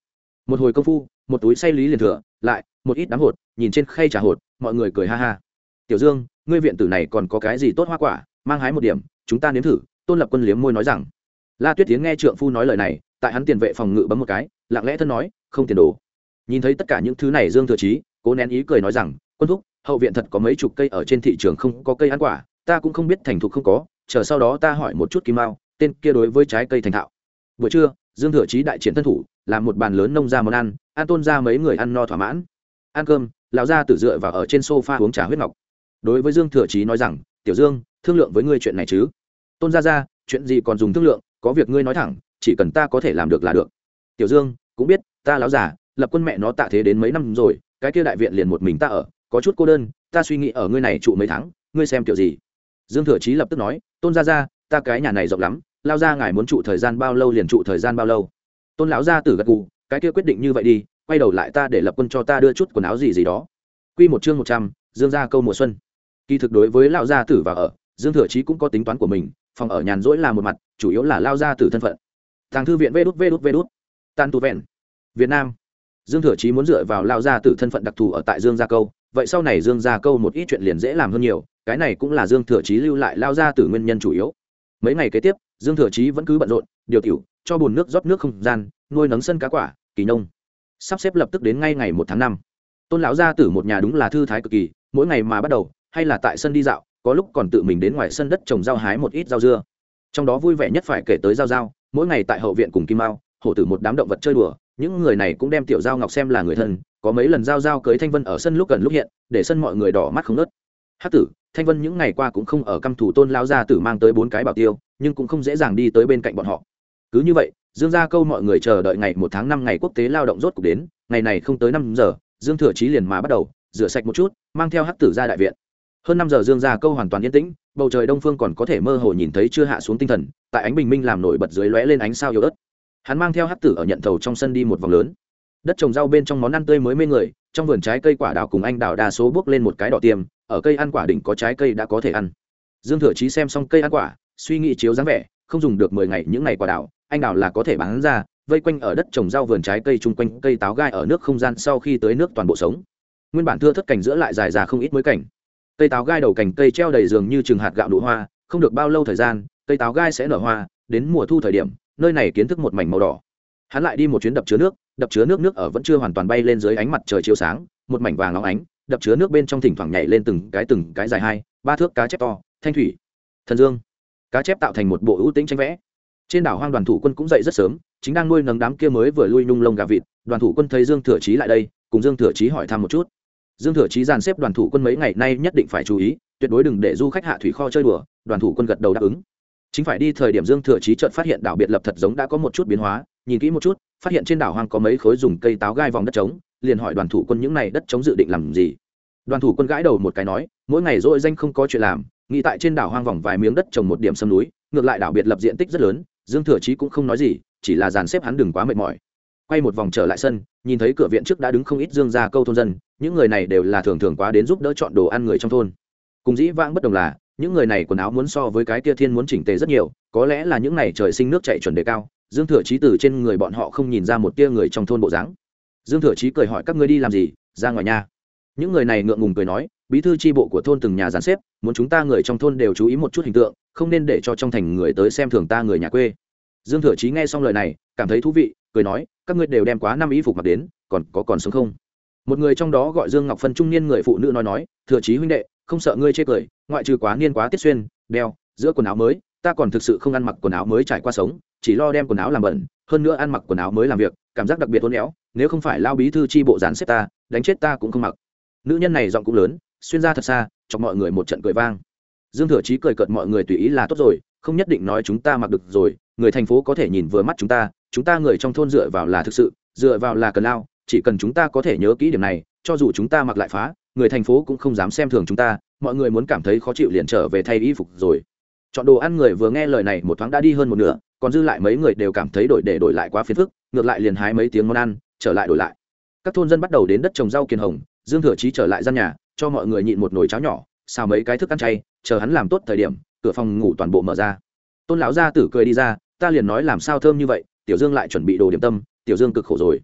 một hồi công phu một túi say lý liền thừa lại một ít đám hột nhìn trên khay trà hột mọi người cười ha ha. Tiểu dương ngươi viện tử này còn có cái gì tốt hoa quả mang hái một điểm chúng ta nếm thử. Tôn lập quân liếm môi nói rằng. La tuyết tiến nghe trượng phu nói lời này tại hắn tiền vệ phòng ngự bấm một cái lặng lẽ thân nói không tiền đồ. Nhìn thấy tất cả những thứ này dương thừa trí, cố nén ý cười nói rằng quân thúc hậu viện thật có mấy chục cây ở trên thị trường không có cây ăn quả ta cũng không biết thành thục không có chờ sau đó ta hỏi một chút kim mao, tên kia đối với trái cây thành thạo. Buổi trưa, dương thừa chí đại triển thân thủ, làm một bàn lớn nông ra món ăn an tôn ra mấy người ăn no thỏa mãn. Ăn cơm, lão gia tử dựa vào ở trên sofa uống trà huyết ngọc. Đối với dương thừa chí nói rằng, tiểu dương, thương lượng với ngươi chuyện này chứ? Tôn gia gia, chuyện gì còn dùng thương lượng, có việc ngươi nói thẳng, chỉ cần ta có thể làm được là được. Tiểu dương, cũng biết, ta lão già, lập quân mẹ nó tạ thế đến mấy năm rồi, cái kia đại viện liền một mình ta ở, có chút cô đơn, ta suy nghĩ ở ngươi này trụ mấy tháng, ngươi xem kiểu gì? Dương thừa chí lập tức nói tôn gia gia, ta cái nhà này rộng lắm, lao ra ngài muốn trụ thời gian bao lâu liền trụ thời gian bao lâu? Tôn lão gia tử gật gù, cái kia quyết định như vậy đi, quay đầu lại ta để lập quân cho ta đưa chút quần áo gì gì đó. Quy một chương một trăm, dương gia câu mùa xuân. Kỳ thực đối với lão gia tử và ở, dương thừa chí cũng có tính toán của mình, phòng ở nhàn rỗi là một mặt, chủ yếu là lao gia tử thân phận. Tàng thư viện vê đút vê đút vê đút. Tan tu vẹn. Việt nam. Dương thừa chí muốn dựa vào lao gia tử thân phận đặc thù ở tại dương gia câu vậy sau này dương gia câu một ít chuyện liền dễ làm hơn nhiều, cái này cũng là dương thừa chí lưu lại lao ra từ nguyên nhân chủ yếu. Mấy ngày kế tiếp, dương thừa chí vẫn cứ bận rộn, điều tiểu, cho bùn nước rót nước không gian, nuôi nấng sân cá quả, kỳ nông. Sắp xếp lập tức đến ngay ngày một tháng năm. Tôn lão gia tử một nhà đúng là thư thái cực kỳ, mỗi ngày mà bắt đầu, hay là tại sân đi dạo, có lúc còn tự mình đến ngoài sân đất trồng rau hái một ít rau dưa. Trong đó vui vẻ nhất phải kể tới rau giao mỗi ngày tại hậu viện cùng kim mao, hổ tử một đám động vật chơi đùa, những người này cũng đem tiểu giao ngọc xem là người thân có mấy lần giao giao cưới thanh vân ở sân lúc gần lúc hiện, để sân mọi người đỏ mắt không nớt hát tử, thanh vân những ngày qua cũng không ở căm thủ tôn lao gia tử mang tới bốn cái bảo tiêu, nhưng cũng không dễ dàng đi tới bên cạnh bọn họ. Cứ như vậy, dương gia câu mọi người chờ đợi ngày một tháng năm ngày quốc tế lao động rốt cục đến, ngày này không tới năm giờ, dương thừa trí liền mà bắt đầu, rửa sạch một chút, mang theo hắc tử ra đại viện. Hơn năm giờ dương gia câu hoàn toàn yên tĩnh, bầu trời đông phương còn có thể mơ hồ nhìn thấy chưa hạ xuống tinh thần, tại ánh bình minh làm nổi bật dưới lóe lên ánh sao yếu ớt. Hắn mang theo hắc tử ở nhận thầu trong sân đi một vòng lớn đất trồng rau bên trong món ăn tươi mới mê người, trong vườn trái cây quả đào cùng anh đào đa số bước lên một cái đỏ tiêm ở cây ăn quả đỉnh có trái cây đã có thể ăn. Dương thừa chí xem xong cây ăn quả, suy nghĩ chiếu dáng vẻ, không dùng được mười ngày những ngày quả đào, anh đào là có thể bán ra, vây quanh ở đất trồng rau vườn trái cây chung quanh cây táo gai ở nước không gian sau khi tới nước toàn bộ sống. Nguyên bản thưa thất cảnh giữa lại dài ra không ít mới cảnh. Cây táo gai đầu cành cây treo đầy giường như trường hạt gạo nụ hoa, không được bao lâu thời gian, cây táo gai sẽ nở hoa, đến mùa thu thời điểm, nơi này kiến thức một mảnh màu đỏ. Hắn lại đi một chuyến đập chứa nước đập chứa nước nước ở vẫn chưa hoàn toàn bay lên dưới ánh mặt trời chiếu sáng, một mảnh vàng óng ánh, đập chứa nước bên trong thỉnh thoảng nhảy lên từng cái từng cái dài hai, ba thước cá chép to, thanh thủy, thần dương. Cá chép tạo thành một bộ ưu tĩnh tranh vẽ. Trên đảo hoang đoàn thủ quân cũng dậy rất sớm, chính đang nuôi nấng đám kia mới vừa lui nung lông gà vịt, đoàn thủ quân thấy dương thừa chí lại đây, cùng dương thừa chí hỏi thăm một chút. Dương thừa chí dàn xếp đoàn thủ quân mấy ngày nay nhất định phải chú ý, tuyệt đối đừng để du khách hạ thủy kho chơi đùa, đoàn thủ quân gật đầu đáp ứng. Chính phải đi thời điểm dương thừa chí chợt phát hiện đảo biệt lập thật giống đã có một chút biến hóa, nhìn kỹ một chút phát hiện trên đảo hoang có mấy khối dùng cây táo gai vòng đất trống, liền hỏi đoàn thủ quân những này đất trống dự định làm gì. Đoàn thủ quân gãi đầu một cái nói, mỗi ngày dỗi danh không có chuyện làm, nghĩ tại trên đảo hoang vòng vài miếng đất trồng một điểm sâm núi, ngược lại đảo biệt lập diện tích rất lớn, dương thừa chí cũng không nói gì, chỉ là dàn xếp hắn đừng quá mệt mỏi. Quay một vòng trở lại sân, nhìn thấy cửa viện trước đã đứng không ít dương gia câu thôn dân, những người này đều là thường thường quá đến giúp đỡ chọn đồ ăn người trong thôn. Cùng dĩ vãng bất đồng là, những người này quần áo muốn so với cái kia thiên muốn chỉnh tề rất nhiều, có lẽ là những này trời sinh nước chạy chuẩn đề cao dương thừa chí từ trên người bọn họ không nhìn ra một tia người trong thôn bộ dáng. Dương thừa chí cười hỏi, các ngươi đi làm gì? Ra ngoài nhà. Những người này ngượng ngùng cười nói, bí thư tri bộ của thôn từng nhà dàn xếp, muốn chúng ta người trong thôn đều chú ý một chút hình tượng, không nên để cho trong thành người tới xem thường ta người nhà quê. Dương thừa chí nghe xong lời này, cảm thấy thú vị, cười nói, các ngươi đều đem quá năm y phục mặc đến, còn có còn sống không? Một người trong đó gọi dương ngọc phân trung niên người phụ nữ nói nói, thừa chí huynh đệ, không sợ ngươi chê cười, ngoại trừ quá niên quá tiết xuyên, đeo, giữa quần áo mới, ta còn thực sự không ăn mặc quần áo mới trải qua sống chỉ lo đem quần áo làm bẩn, hơn nữa ăn mặc quần áo mới làm việc, cảm giác đặc biệt hôn éo, nếu không phải lao bí thư tri bộ dàn xếp ta, đánh chết ta cũng không mặc. Nữ nhân này giọng cũng lớn, xuyên ra thật xa, chọc mọi người một trận cười vang. Dương thừa chí cười cợt mọi người tùy ý là tốt rồi, không nhất định nói chúng ta mặc được rồi, người thành phố có thể nhìn vừa mắt chúng ta chúng ta người trong thôn dựa vào là thực sự, dựa vào là cần lao, chỉ cần chúng ta có thể nhớ kỹ điểm này, cho dù chúng ta mặc lại phá, người thành phố cũng không dám xem thường chúng ta, mọi người muốn cảm thấy khó chịu liền trở về thay y phục rồi. Chọn đồ ăn người vừa nghe lời này một thoáng đã đi hơn một nửa còn dư lại mấy người đều cảm thấy đổi để đổi lại quá phiền phức, ngược lại liền hái mấy tiếng món ăn, trở lại đổi lại. Các thôn dân bắt đầu đến đất trồng rau kiền hồng, dương thừa chí trở lại gian nhà, cho mọi người nhịn một nồi cháo nhỏ, xào mấy cái thức ăn chay, chờ hắn làm tốt thời điểm, cửa phòng ngủ toàn bộ mở ra. Tôn lão gia tử cười đi ra, ta liền nói làm sao thơm như vậy, tiểu dương lại chuẩn bị đồ điểm tâm, tiểu dương cực khổ rồi.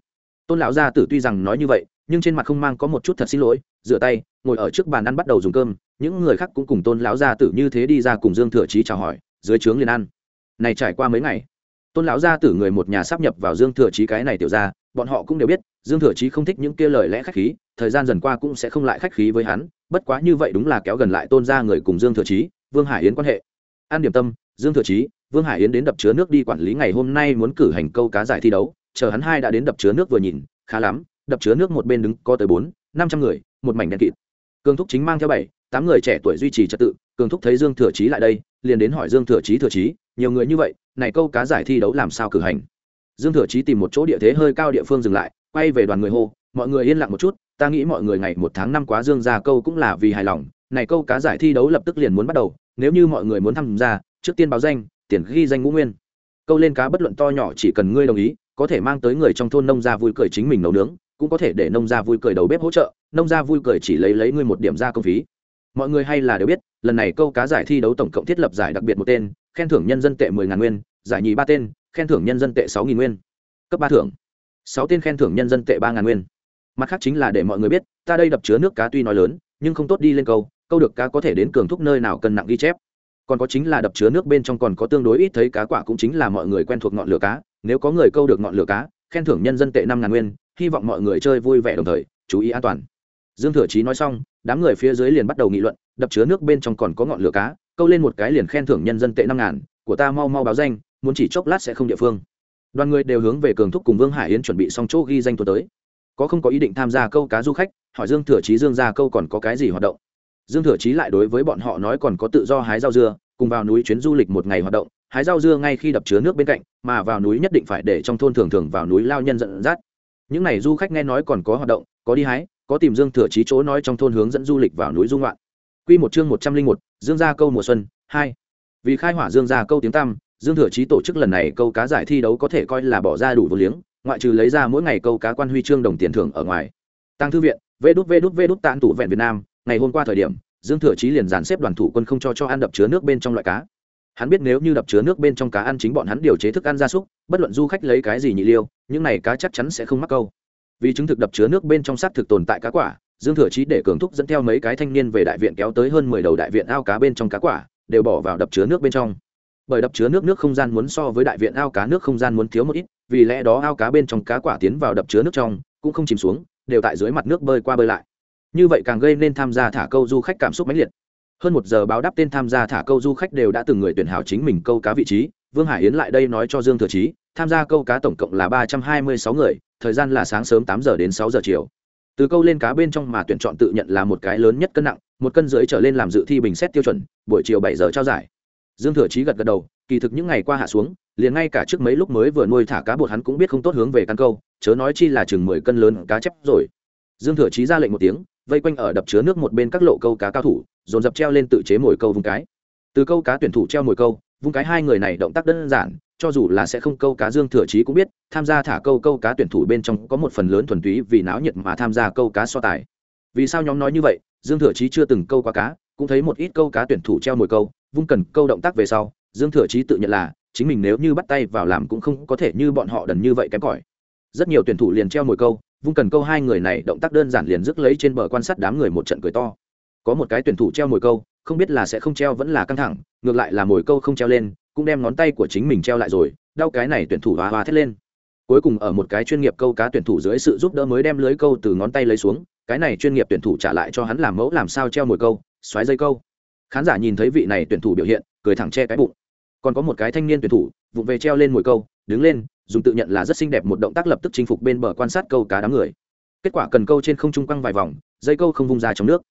Tôn lão gia tử tuy rằng nói như vậy, nhưng trên mặt không mang có một chút thật xin lỗi, rửa tay, ngồi ở trước bàn ăn bắt đầu dùng cơm, những người khác cũng cùng tôn lão gia tử như thế đi ra cùng dương thừa chí chào hỏi, dưới trướng liền ăn này trải qua mấy ngày. Tôn lão gia tử người một nhà sắp nhập vào dương thừa chí cái này tiểu ra bọn họ cũng đều biết, dương thừa chí không thích những kia lời lẽ khách khí, thời gian dần qua cũng sẽ không lại khách khí với hắn. Bất quá như vậy đúng là kéo gần lại tôn ra người cùng dương thừa chí, vương hải yến quan hệ. An điểm tâm, dương thừa chí, vương hải yến đến đập chứa nước đi quản lý ngày hôm nay muốn cử hành câu cá giải thi đấu, chờ hắn hai đã đến đập chứa nước vừa nhìn, khá lắm, đập chứa nước một bên đứng có tới bốn, năm trăm người, một mảnh đen kịt. Cường thúc chính mang theo bảy tám người trẻ tuổi duy trì trật tự, cường thúc thấy dương thừa chí lại đây, liền đến hỏi dương thừa chí thừa chí, nhiều người như vậy, này câu cá giải thi đấu làm sao cử hành? Dương thừa chí tìm một chỗ địa thế hơi cao địa phương dừng lại, quay về đoàn người hô, mọi người yên lặng một chút, ta nghĩ mọi người ngày một tháng năm quá dương ra câu cũng là vì hài lòng, này câu cá giải thi đấu lập tức liền muốn bắt đầu, nếu như mọi người muốn tham gia, trước tiên báo danh, tiền ghi danh ngũ nguyên. Câu lên cá bất luận to nhỏ chỉ cần ngươi đồng ý, có thể mang tới người trong thôn nông gia vui cười chính mình nấu nướng, cũng có thể để nông gia vui cười đầu bếp hỗ trợ, nông gia vui cười chỉ lấy lấy ngươi một điểm ra công phí mọi người hay là đều biết, lần này câu cá giải thi đấu tổng cộng thiết lập giải đặc biệt một tên, khen thưởng nhân dân tệ mười ngàn nguyên, giải nhì ba tên, khen thưởng nhân dân tệ sáu nghìn nguyên. Cấp ba thưởng. Sáu tên khen thưởng nhân dân tệ ba ngàn nguyên. Mặt khác chính là để mọi người biết, ta đây đập chứa nước cá tuy nói lớn, nhưng không tốt đi lên câu câu được cá có thể đến cường thúc nơi nào cần nặng ghi chép. Còn có chính là đập chứa nước bên trong còn có tương đối ít thấy cá quả cũng chính là mọi người quen thuộc ngọn lửa cá, nếu có người câu được ngọn lửa cá, khen thưởng nhân dân tệ năm ngàn nguyên, hy vọng mọi người chơi vui vẻ đồng thời, chú ý an toàn. Dương thừa chí nói xong đám người phía dưới liền bắt đầu nghị luận, đập chứa nước bên trong còn có ngọn lửa cá, câu lên một cái liền khen thưởng nhân dân tệ năm ngàn, của ta mau mau báo danh, muốn chỉ chốc lát sẽ không địa phương. Đoàn người đều hướng về cường thúc cùng vương hải yến chuẩn bị xong chỗ ghi danh tuần tới. Có không có ý định tham gia câu cá du khách, hỏi dương thừa chí dương ra câu còn có cái gì hoạt động. Dương thừa chí lại đối với bọn họ nói còn có tự do hái rau dưa, cùng vào núi chuyến du lịch một ngày hoạt động, hái rau dưa ngay khi đập chứa nước bên cạnh, mà vào núi nhất định phải để trong thôn thường thường vào núi lao nhân dẫn dắt. Những n à y du khách nghe nói còn có hoạt động, có đi hái có tìm dương thừa chí chỗ nói trong thôn hướng dẫn du lịch vào núi dung loạn q một chương một trăm linh một, dương gia câu mùa xuân, hai. Vì khai hỏa dương gia câu tiếng tăm, dương thừa chí tổ chức lần này câu cá giải thi đấu có thể coi là bỏ ra đủ vô liếng, ngoại trừ lấy ra mỗi ngày câu cá quan huy chương đồng tiền thưởng ở ngoài. Tăng thư viện, vê đút vê đút vê đút tàn tủ vẹn việt nam, ngày hôm qua thời điểm, dương thừa chí liền dàn xếp đoàn thủ quân không cho cho ăn đập chứa nước bên trong loại cá. Hắn biết nếu như đập chứa nước bên trong cá ăn chính bọn hắn điều chế thức ăn gia súc, bất luận du khách lấy cái gì nhị liêu, những này cá chắc chắn sẽ không mắc câu vì chứng thực đập chứa nước bên trong xác thực tồn tại cá quả, dương thừa chí để cường thúc dẫn theo mấy cái thanh niên về đại viện kéo tới hơn mười đầu đại viện ao cá bên trong cá quả, đều bỏ vào đập chứa nước bên trong. Bởi đập chứa nước nước không gian muốn so với đại viện ao cá nước không gian muốn thiếu một ít, vì lẽ đó ao cá bên trong cá quả tiến vào đập chứa nước trong, cũng không chìm xuống, đều tại dưới mặt nước bơi qua bơi lại. Như vậy càng gây nên tham gia thả câu du khách cảm xúc mãnh liệt. Hơn một giờ báo đáp tên tham gia thả câu du khách đều đã từng người tuyển hảo chính mình câu cá vị trí, vương hải yến lại đây nói cho dương thừa chí tham gia câu cá tổng cộng là ba trăm hai mươi sáu người, thời gian là sáng sớm tám giờ đến sáu giờ chiều. Từ câu lên cá bên trong mà tuyển chọn tự nhận là một cái lớn nhất cân nặng, một cân dưới trở lên làm dự thi bình xét tiêu chuẩn, buổi chiều bảy giờ trao giải. Dương thừa chí gật gật đầu, kỳ thực những ngày qua hạ xuống, liền ngay cả trước mấy lúc mới vừa nuôi thả cá bột hắn cũng biết không tốt hướng về căn câu, chớ nói chi là chừng mười cân lớn cá chép rồi. Dương thừa chí ra lệnh một tiếng, vây quanh ở đập chứa nước một bên các lộ câu cá cao thủ, dồn dập treo lên tự chế mồi câu vùng cái. Từ câu cá tuyển thủ treo mồi câu vùng cái hai người này động tác đơn giản cho dù là sẽ không câu cá dương thừa chí cũng biết, tham gia thả câu câu cá tuyển thủ bên trong có một phần lớn thuần túy vì náo nhiệt mà tham gia câu cá so tài. Vì sao nhóm nói như vậy? Dương thừa chí chưa từng câu qua cá, cũng thấy một ít câu cá tuyển thủ treo mồi câu, vung cần câu động tác về sau, dương thừa chí tự nhận là, chính mình nếu như bắt tay vào làm cũng không có thể như bọn họ đần như vậy kém cỏi. Rất nhiều tuyển thủ liền treo mồi câu, vung cần câu hai người này động tác đơn giản liền rước lấy trên bờ quan sát đám người một trận cười to. Có một cái tuyển thủ treo mồi câu, không biết là sẽ không treo vẫn là căng thẳng, ngược lại là mồi câu không treo lên cũng đem ngón tay của chính mình treo lại rồi, đau cái này tuyển thủ hoa hoa thét lên. Cuối cùng ở một cái chuyên nghiệp câu cá tuyển thủ dưới sự giúp đỡ mới đem lưới câu từ ngón tay lấy xuống, cái này chuyên nghiệp tuyển thủ trả lại cho hắn làm mẫu làm sao treo mồi câu, xoáy dây câu. Khán giả nhìn thấy vị này tuyển thủ biểu hiện, cười thẳng che cái bụng. Còn có một cái thanh niên tuyển thủ, vụng về treo lên mồi câu, đứng lên, dùng tự nhận là rất xinh đẹp một động tác lập tức chinh phục bên bờ quan sát câu cá đám người. Kết quả cần câu trên không trung quăng vài vòng, dây câu không vung ra trong nước,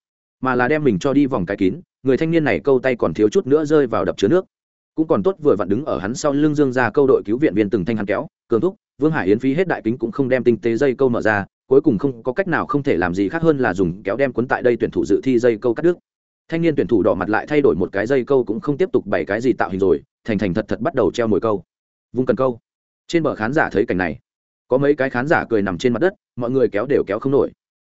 mà là đem mình cho đi vòng cái kín, người thanh niên này câu tay còn thiếu chút nữa rơi vào đập chứa nước cũng còn tốt vừa vặn đứng ở hắn sau lưng dương ra câu đội cứu viện viên từng thanh hắn kéo, cường thúc, vương hải yến phí hết đại kính cũng không đem tinh tế dây câu mở ra, cuối cùng không có cách nào không thể làm gì khác hơn là dùng kéo đem cuốn tại đây tuyển thủ dự thi dây câu cắt đứt. Thanh niên tuyển thủ đỏ mặt lại thay đổi một cái dây câu cũng không tiếp tục bảy cái gì tạo hình rồi, thành thành thật thật bắt đầu treo mồi câu. Vung cần câu. Trên bờ khán giả thấy cảnh này, có mấy cái khán giả cười nằm trên mặt đất, mọi người kéo đều kéo không nổi.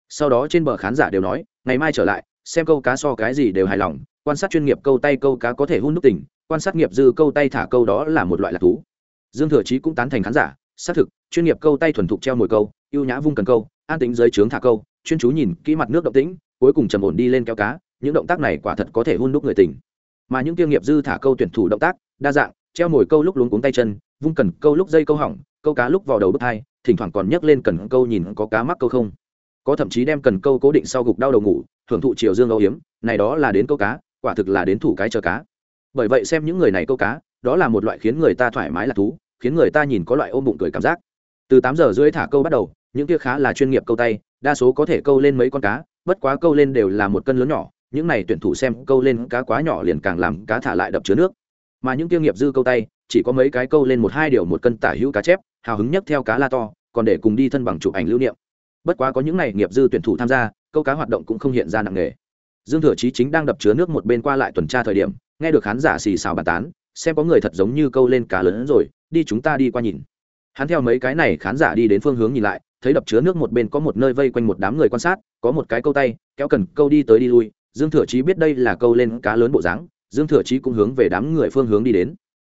Sau đó trên bờ khán giả đều nói, ngày mai trở lại, xem câu cá so cái gì đều hài lòng, quan sát chuyên nghiệp câu tay câu cá có thể hôn nước tình quan sát nghiệp dư câu tay thả câu đó là một loại lạc thú. Dương thừa chí cũng tán thành khán giả, xác thực, chuyên nghiệp câu tay thuần thục treo mồi câu, ưu nhã vung cần câu, an tính dưới trướng thả câu, chuyên chú nhìn kỹ mặt nước động tĩnh, cuối cùng trầm ổn đi lên kéo cá, những động tác này quả thật có thể hôn đúc người tình. Mà những tiêu nghiệp dư thả câu tuyển thủ động tác, đa dạng, treo mồi câu lúc luống cuống tay chân, vung cần câu lúc dây câu hỏng, câu cá lúc vào đầu bước hai, thỉnh thoảng còn nhấc lên cần câu nhìn có cá mắc câu không. Có thậm chí đem cần câu cố định sau gục đau đầu ngủ, hưởng thụ chiều dương âu hiếm, này đó là đến câu cá, quả thực là đến thủ cái chờ cá bởi vậy xem những người này câu cá, đó là một loại khiến người ta thoải mái là thú, khiến người ta nhìn có loại ôm bụng cười cảm giác. Từ tám giờ rưỡi thả câu bắt đầu, những kia khá là chuyên nghiệp câu tay, đa số có thể câu lên mấy con cá, bất quá câu lên đều là một cân lớn nhỏ, những này tuyển thủ xem câu lên cá quá nhỏ liền càng làm cá thả lại đập chứa nước. Mà những kia nghiệp dư câu tay, chỉ có mấy cái câu lên một hai điều một cân tả hữu cá chép, hào hứng nhất theo cá la to, còn để cùng đi thân bằng chụp ảnh lưu niệm. Bất quá có những này nghiệp dư tuyển thủ tham gia, câu cá hoạt động cũng không hiện ra nặng nề. Dương thừa chí chính đang đập chứa nước một bên qua lại tuần tra thời điểm nghe được khán giả xì xào bàn tán, xem có người thật giống như câu lên cá lớn hơn rồi, đi chúng ta đi qua nhìn. Hắn theo mấy cái này khán giả đi đến phương hướng nhìn lại, thấy đập chứa nước một bên có một nơi vây quanh một đám người quan sát, có một cái câu tay, kéo cần câu đi tới đi lui. Dương thừa chí biết đây là câu lên cá lớn bộ dáng, dương thừa chí cũng hướng về đám người phương hướng đi đến.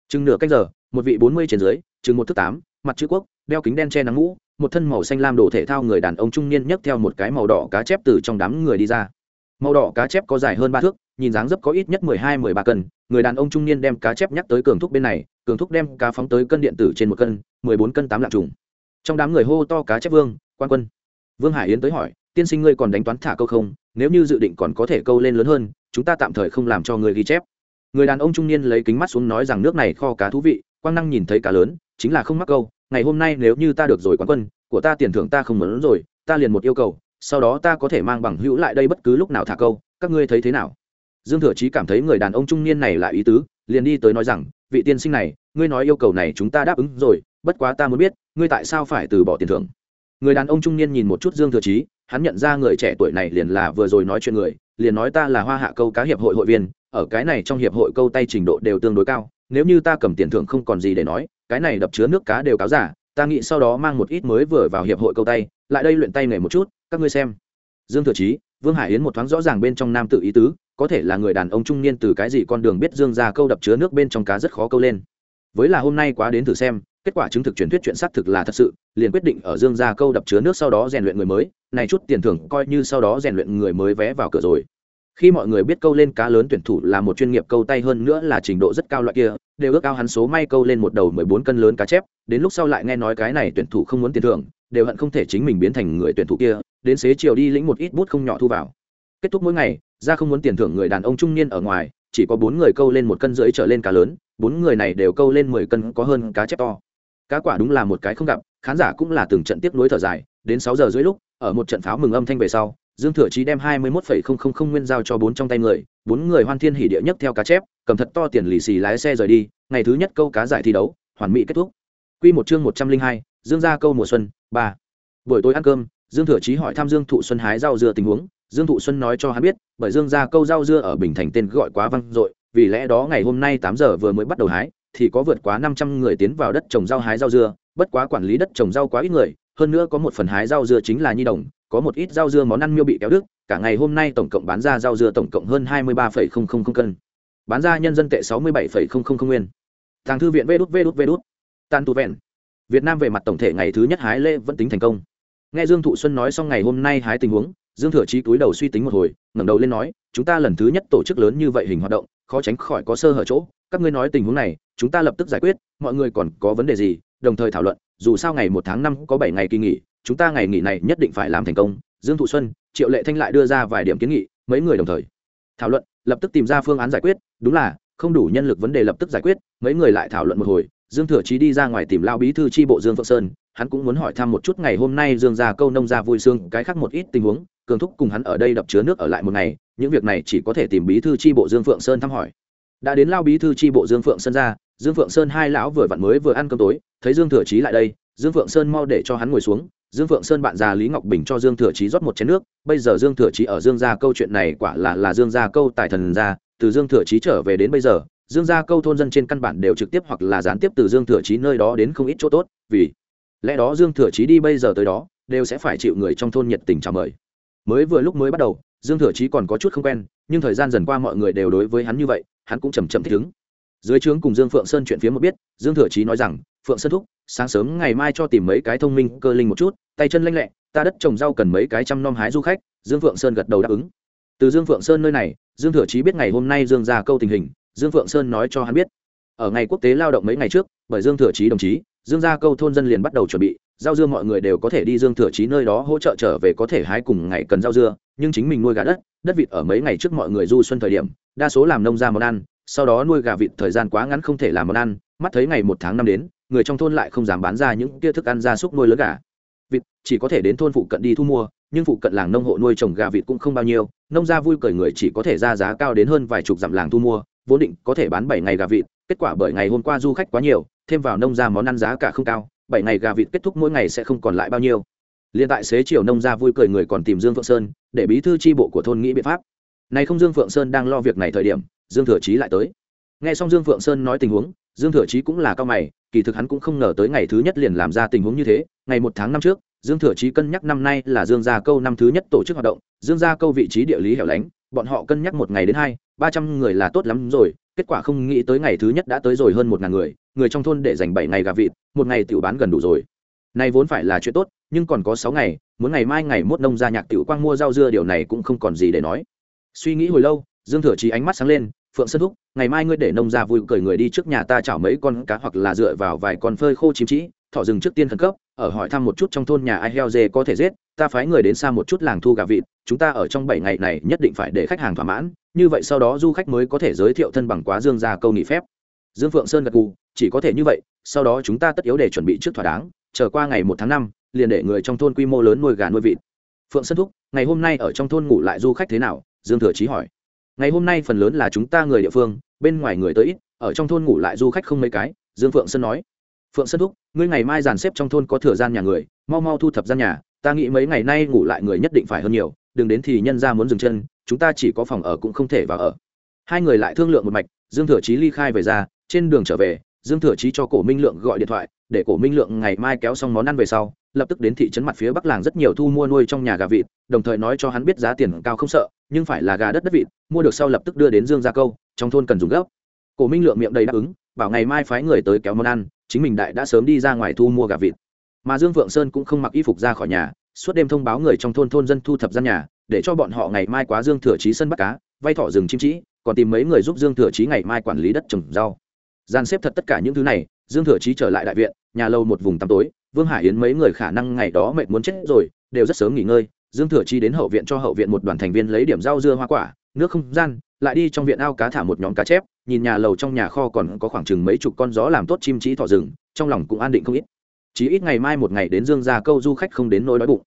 Chừng nửa canh giờ, một vị bốn mươi trên dưới, chừng một thước tám, mặt chữ quốc, đeo kính đen che nắng mũ một thân màu xanh lam đồ thể thao người đàn ông trung niên nhấc theo một cái màu đỏ cá chép từ trong đám người đi ra. Màu đỏ cá chép có dài hơn ba thước nhìn dáng dấp có ít nhất mười hai, mười ba cân, người đàn ông trung niên đem cá chép nhắc tới cường thúc bên này, cường thúc đem cá phóng tới cân điện tử trên một cân, mười bốn cân tám lạng trùng. Trong đám người hô to cá chép vương, quan quân. Vương hải yến tới hỏi, tiên sinh ngươi còn đánh toán thả câu không? Nếu như dự định còn có thể câu lên lớn hơn, chúng ta tạm thời không làm cho người ghi chép. Người đàn ông trung niên lấy kính mắt xuống nói rằng nước này kho cá thú vị, quang năng nhìn thấy cá lớn, chính là không mắc câu, ngày hôm nay nếu như ta được rồi quán quân, của ta tiền thưởng ta không muốn rồi, ta liền một yêu cầu, sau đó ta có thể mang bằng hữu lại đây bất cứ lúc nào thả câu, các ngươi thấy thế nào? Dương thừa chí cảm thấy người đàn ông trung niên này là ý tứ, liền đi tới nói rằng, vị tiên sinh này, ngươi nói yêu cầu này chúng ta đáp ứng rồi, bất quá ta muốn biết, ngươi tại sao phải từ bỏ tiền thưởng? Người đàn ông trung niên nhìn một chút dương thừa chí, hắn nhận ra người trẻ tuổi này liền là vừa rồi nói chuyện người, liền nói ta là hoa hạ câu cá hiệp hội hội viên, ở cái này trong hiệp hội câu tay trình độ đều tương đối cao, nếu như ta cầm tiền thưởng không còn gì để nói, cái này đập chứa nước cá đều cáo giả, ta nghĩ sau đó mang một ít mới vừa vào hiệp hội câu tay, lại đây luyện tay nghề một chút, các ngươi xem. Dương thừa chí, vương hải yến một thoáng rõ ràng bên trong nam tự ý tứ có thể là người đàn ông trung niên từ cái gì con đường biết dương ra câu đập chứa nước bên trong cá rất khó câu lên. Với là hôm nay quá đến thử xem, kết quả chứng thực truyền thuyết chuyện xác thực là thật sự, liền quyết định ở dương ra câu đập chứa nước sau đó rèn luyện người mới, này chút tiền thưởng coi như sau đó rèn luyện người mới vé vào cửa rồi. Khi mọi người biết câu lên cá lớn tuyển thủ là một chuyên nghiệp câu tay hơn nữa là trình độ rất cao loại kia, đều ước cao hắn số may câu lên một đầu mười bốn cân lớn cá chép, đến lúc sau lại nghe nói cái này tuyển thủ không muốn tiền thưởng, đều hận không thể chính mình biến thành người tuyển thủ kia, đến xế chiều đi lĩnh một ít bút không nhỏ thu vào. Kết thúc mỗi ngày ra không muốn tiền thưởng người đàn ông trung niên ở ngoài, chỉ có bốn người câu lên một cân rưỡi trở lên cá lớn, bốn người này đều câu lên mười cân có hơn cá chép to. Cá quả đúng là một cái không gặp, khán giả cũng là từng trận tiếp nối thở dài, đến sáu giờ dưới lúc, ở một trận pháo mừng âm thanh về sau, dương thừa chí đem hai mươi một nguyên giao cho bốn trong tay người, bốn người hoan thiên hỉ địa nhất theo cá chép, cầm thật to tiền lì xì lái xe rời đi, ngày thứ nhất câu cá giải thi đấu, hoàn mỹ kết thúc. Quy một chương một trăm linh hai, dương gia câu mùa xuân, ba. Buổi tối ăn cơm, dương thừa chí hỏi thăm dương thụ xuân hái rau dưa tình huống dương thụ xuân nói cho hắn biết, bởi dương gia câu rau dưa ở bình thành tên gọi quá văng dội, vì lẽ đó ngày hôm nay tám giờ vừa mới bắt đầu hái, thì có vượt quá năm trăm người tiến vào đất trồng rau hái rau dưa, bất quá quản lý đất trồng rau quá ít người, hơn nữa có một phần hái rau dưa chính là nhi đồng, có một ít rau dưa món ăn miêu bị kéo đứt, cả ngày hôm nay tổng cộng bán ra rau dưa tổng cộng hơn hai mươi ba cân. Bán ra nhân dân tệ sáu mươi bảy nguyên. Thang thư viện vê đút vê đút vê đút tan tu vẹn. Việt nam về mặt tổng thể ngày thứ nhất hái lễ vẫn tính thành công. Nghe dương thụ xuân nói xong ngày hôm nay hái tình huống dương thừa chí túi đầu suy tính một hồi, ngẩng đầu lên nói, chúng ta lần thứ nhất tổ chức lớn như vậy hình hoạt động, khó tránh khỏi có sơ hở chỗ. Các ngươi nói tình huống này, chúng ta lập tức giải quyết, mọi người còn có vấn đề gì, đồng thời thảo luận, dù sao ngày một tháng năm có bảy ngày kỳ nghỉ, chúng ta ngày nghỉ này nhất định phải làm thành công. Dương thụ xuân, triệu lệ thanh lại đưa ra vài điểm kiến nghị, mấy người đồng thời thảo luận, lập tức tìm ra phương án giải quyết. Đúng là, không đủ nhân lực vấn đề lập tức giải quyết, mấy người lại thảo luận một hồi. Dương thừa chí đi ra ngoài tìm lao bí thư tri bộ dương phượng sơn, hắn cũng muốn hỏi thăm một chút ngày hôm nay dương ra câu nông ra vui sương cái khác một ít tình huống cường thúc cùng hắn ở đây đập chứa nước ở lại một ngày, những việc này chỉ có thể tìm bí thư tri bộ dương phượng sơn thăm hỏi. Đã đến lao bí thư tri bộ dương phượng sơn ra, dương phượng sơn hai lão vừa vặn mới vừa ăn cơm tối, thấy dương thừa chí lại đây, dương phượng sơn mau để cho hắn ngồi xuống, dương phượng sơn bạn già lý ngọc bình cho dương thừa chí rót một chén nước, bây giờ dương thừa chí ở dương gia câu chuyện này quả là là dương gia câu tài thần gia, từ dương thừa chí trở về đến bây giờ, dương gia câu thôn dân trên căn bản đều trực tiếp hoặc là gián tiếp từ dương thừa chí nơi đó đến không ít chỗ tốt, vì lẽ đó dương thừa chí đi bây giờ tới đó, đều sẽ phải chịu người trong thôn nhiệt tình chào mời mới vừa lúc mới bắt đầu, dương thừa chí còn có chút không quen, nhưng thời gian dần qua mọi người đều đối với hắn như vậy, hắn cũng chầm chậm thích ứng. Dưới trướng cùng dương phượng sơn chuyện phía một biết, dương thừa chí nói rằng, phượng sơn thúc, sáng sớm ngày mai cho tìm mấy cái thông minh cơ linh một chút, tay chân lanh lẹ, ta đất trồng rau cần mấy cái trăm nom hái du khách. Dương phượng sơn gật đầu đáp ứng. Từ dương phượng sơn nơi này, dương thừa chí biết ngày hôm nay dương ra câu tình hình, dương phượng sơn nói cho hắn biết, ở ngày quốc tế lao động mấy ngày trước, bởi dương thừa chí đồng chí dương gia câu thôn dân liền bắt đầu chuẩn bị, rau dưa mọi người đều có thể đi dương thừa chí nơi đó hỗ trợ trở về có thể hái cùng ngày cần rau dưa, nhưng chính mình nuôi gà đất đất vịt ở mấy ngày trước mọi người du xuân thời điểm, đa số làm nông ra món ăn, sau đó nuôi gà vịt thời gian quá ngắn không thể làm món ăn, mắt thấy ngày một tháng năm đến, người trong thôn lại không dám bán ra những kia thức ăn gia súc nuôi lớn gà. Vịt chỉ có thể đến thôn phụ cận đi thu mua, nhưng phụ cận làng nông hộ nuôi trồng gà vịt cũng không bao nhiêu, nông gia vui cười người chỉ có thể ra giá cao đến hơn vài chục dặm làng thu mua, vốn định có thể bán bảy ngày gà vịt, kết quả bởi ngày hôm qua du khách quá nhiều thêm vào nông gia món ăn giá cả không cao, bảy ngày gà vịt kết thúc mỗi ngày sẽ không còn lại bao nhiêu. Liên tại xế chiều nông gia vui cười người còn tìm dương phượng sơn, để bí thư tri bộ của thôn nghĩ biện pháp. Này không dương phượng sơn đang lo việc này thời điểm, dương thừa chí lại tới. Nghe xong dương phượng sơn nói tình huống, dương thừa chí cũng là cao mày, kỳ thực hắn cũng không ngờ tới ngày thứ nhất liền làm ra tình huống như thế. Ngày một tháng năm trước, dương thừa chí cân nhắc năm nay là dương gia câu năm thứ nhất tổ chức hoạt động, dương gia câu vị trí địa lý hẻo lánh, bọn họ cân nhắc một ngày đến hai, ba trăm người là tốt lắm rồi, kết quả không nghĩ tới ngày thứ nhất đã tới rồi hơn một ngàn người người trong thôn để dành bảy ngày gà vịt, một ngày tiểu bán gần đủ rồi. Này vốn phải là chuyện tốt, nhưng còn có sáu ngày, muốn ngày mai ngày mốt nông gia nhạc tiểu quang mua rau dưa điều này cũng không còn gì để nói. Suy nghĩ hồi lâu, dương thừa chí ánh mắt sáng lên, phượng sơn thúc, ngày mai ngươi để nông ra vui cười người đi trước nhà ta chảo mấy con cá hoặc là dựa vào vài con phơi khô chim trĩ thỏ rừng trước tiên khẩn cấp, ở hỏi thăm một chút trong thôn nhà ai heo dê có thể giết, ta phái người đến xa một chút làng thu gà vịt, chúng ta ở trong bảy ngày này nhất định phải để khách hàng thỏa mãn, như vậy sau đó du khách mới có thể giới thiệu thân bằng quá dương ra câu nghỉ phép dương phượng sơn gật gù, chỉ có thể như vậy, sau đó chúng ta tất yếu để chuẩn bị trước thỏa đáng, chờ qua ngày một tháng năm, liền để người trong thôn quy mô lớn nuôi gà nuôi vịt. Phượng sơn thúc, ngày hôm nay ở trong thôn ngủ lại du khách thế nào? Dương thừa chí hỏi. Ngày hôm nay phần lớn là chúng ta người địa phương, bên ngoài người tới ít, ở trong thôn ngủ lại du khách không mấy cái, dương phượng sơn nói. Phượng sơn thúc, ngươi ngày mai dàn xếp trong thôn có thừa gian nhà người, mau mau thu thập gian nhà, ta nghĩ mấy ngày nay ngủ lại người nhất định phải hơn nhiều, đừng đến thì nhân ra muốn dừng chân, chúng ta chỉ có phòng ở cũng không thể vào ở. Hai người lại thương lượng một mạch, dương thừa chí ly khai về ra trên đường trở về, dương thừa chí cho cổ minh lượng gọi điện thoại, để cổ minh lượng ngày mai kéo xong món ăn về sau, lập tức đến thị trấn mặt phía bắc làng rất nhiều thu mua nuôi trong nhà gà vịt, đồng thời nói cho hắn biết giá tiền cao không sợ, nhưng phải là gà đất đất vịt, mua được sau lập tức đưa đến dương gia câu, trong thôn cần dùng gấp. Cổ minh lượng miệng đầy đáp ứng, bảo ngày mai phái người tới kéo món ăn, chính mình đại đã sớm đi ra ngoài thu mua gà vịt. Mà dương phượng sơn cũng không mặc y phục ra khỏi nhà, suốt đêm thông báo người trong thôn thôn dân thu thập gian nhà, để cho bọn họ ngày mai quá dương thừa chí sân bắt cá, vay thỏ rừng chim trĩ còn tìm mấy người giúp dương thừa chí ngày mai quản lý đất trồng rau gian xếp thật tất cả những thứ này, dương thừa chí trở lại đại viện, nhà lâu một vùng tăm tối, vương hải yến mấy người khả năng ngày đó mệt muốn chết rồi, đều rất sớm nghỉ ngơi. Dương thừa chí đến hậu viện cho hậu viện một đoàn thành viên lấy điểm rau dưa hoa quả, nước không gian, lại đi trong viện ao cá thả một nhóm cá chép, nhìn nhà lầu trong nhà kho còn có khoảng chừng mấy chục con gió làm tốt chim trí thỏ rừng, trong lòng cũng an định không ít. Chí ít ngày mai một ngày đến dương ra câu du khách không đến nỗi đói bụng.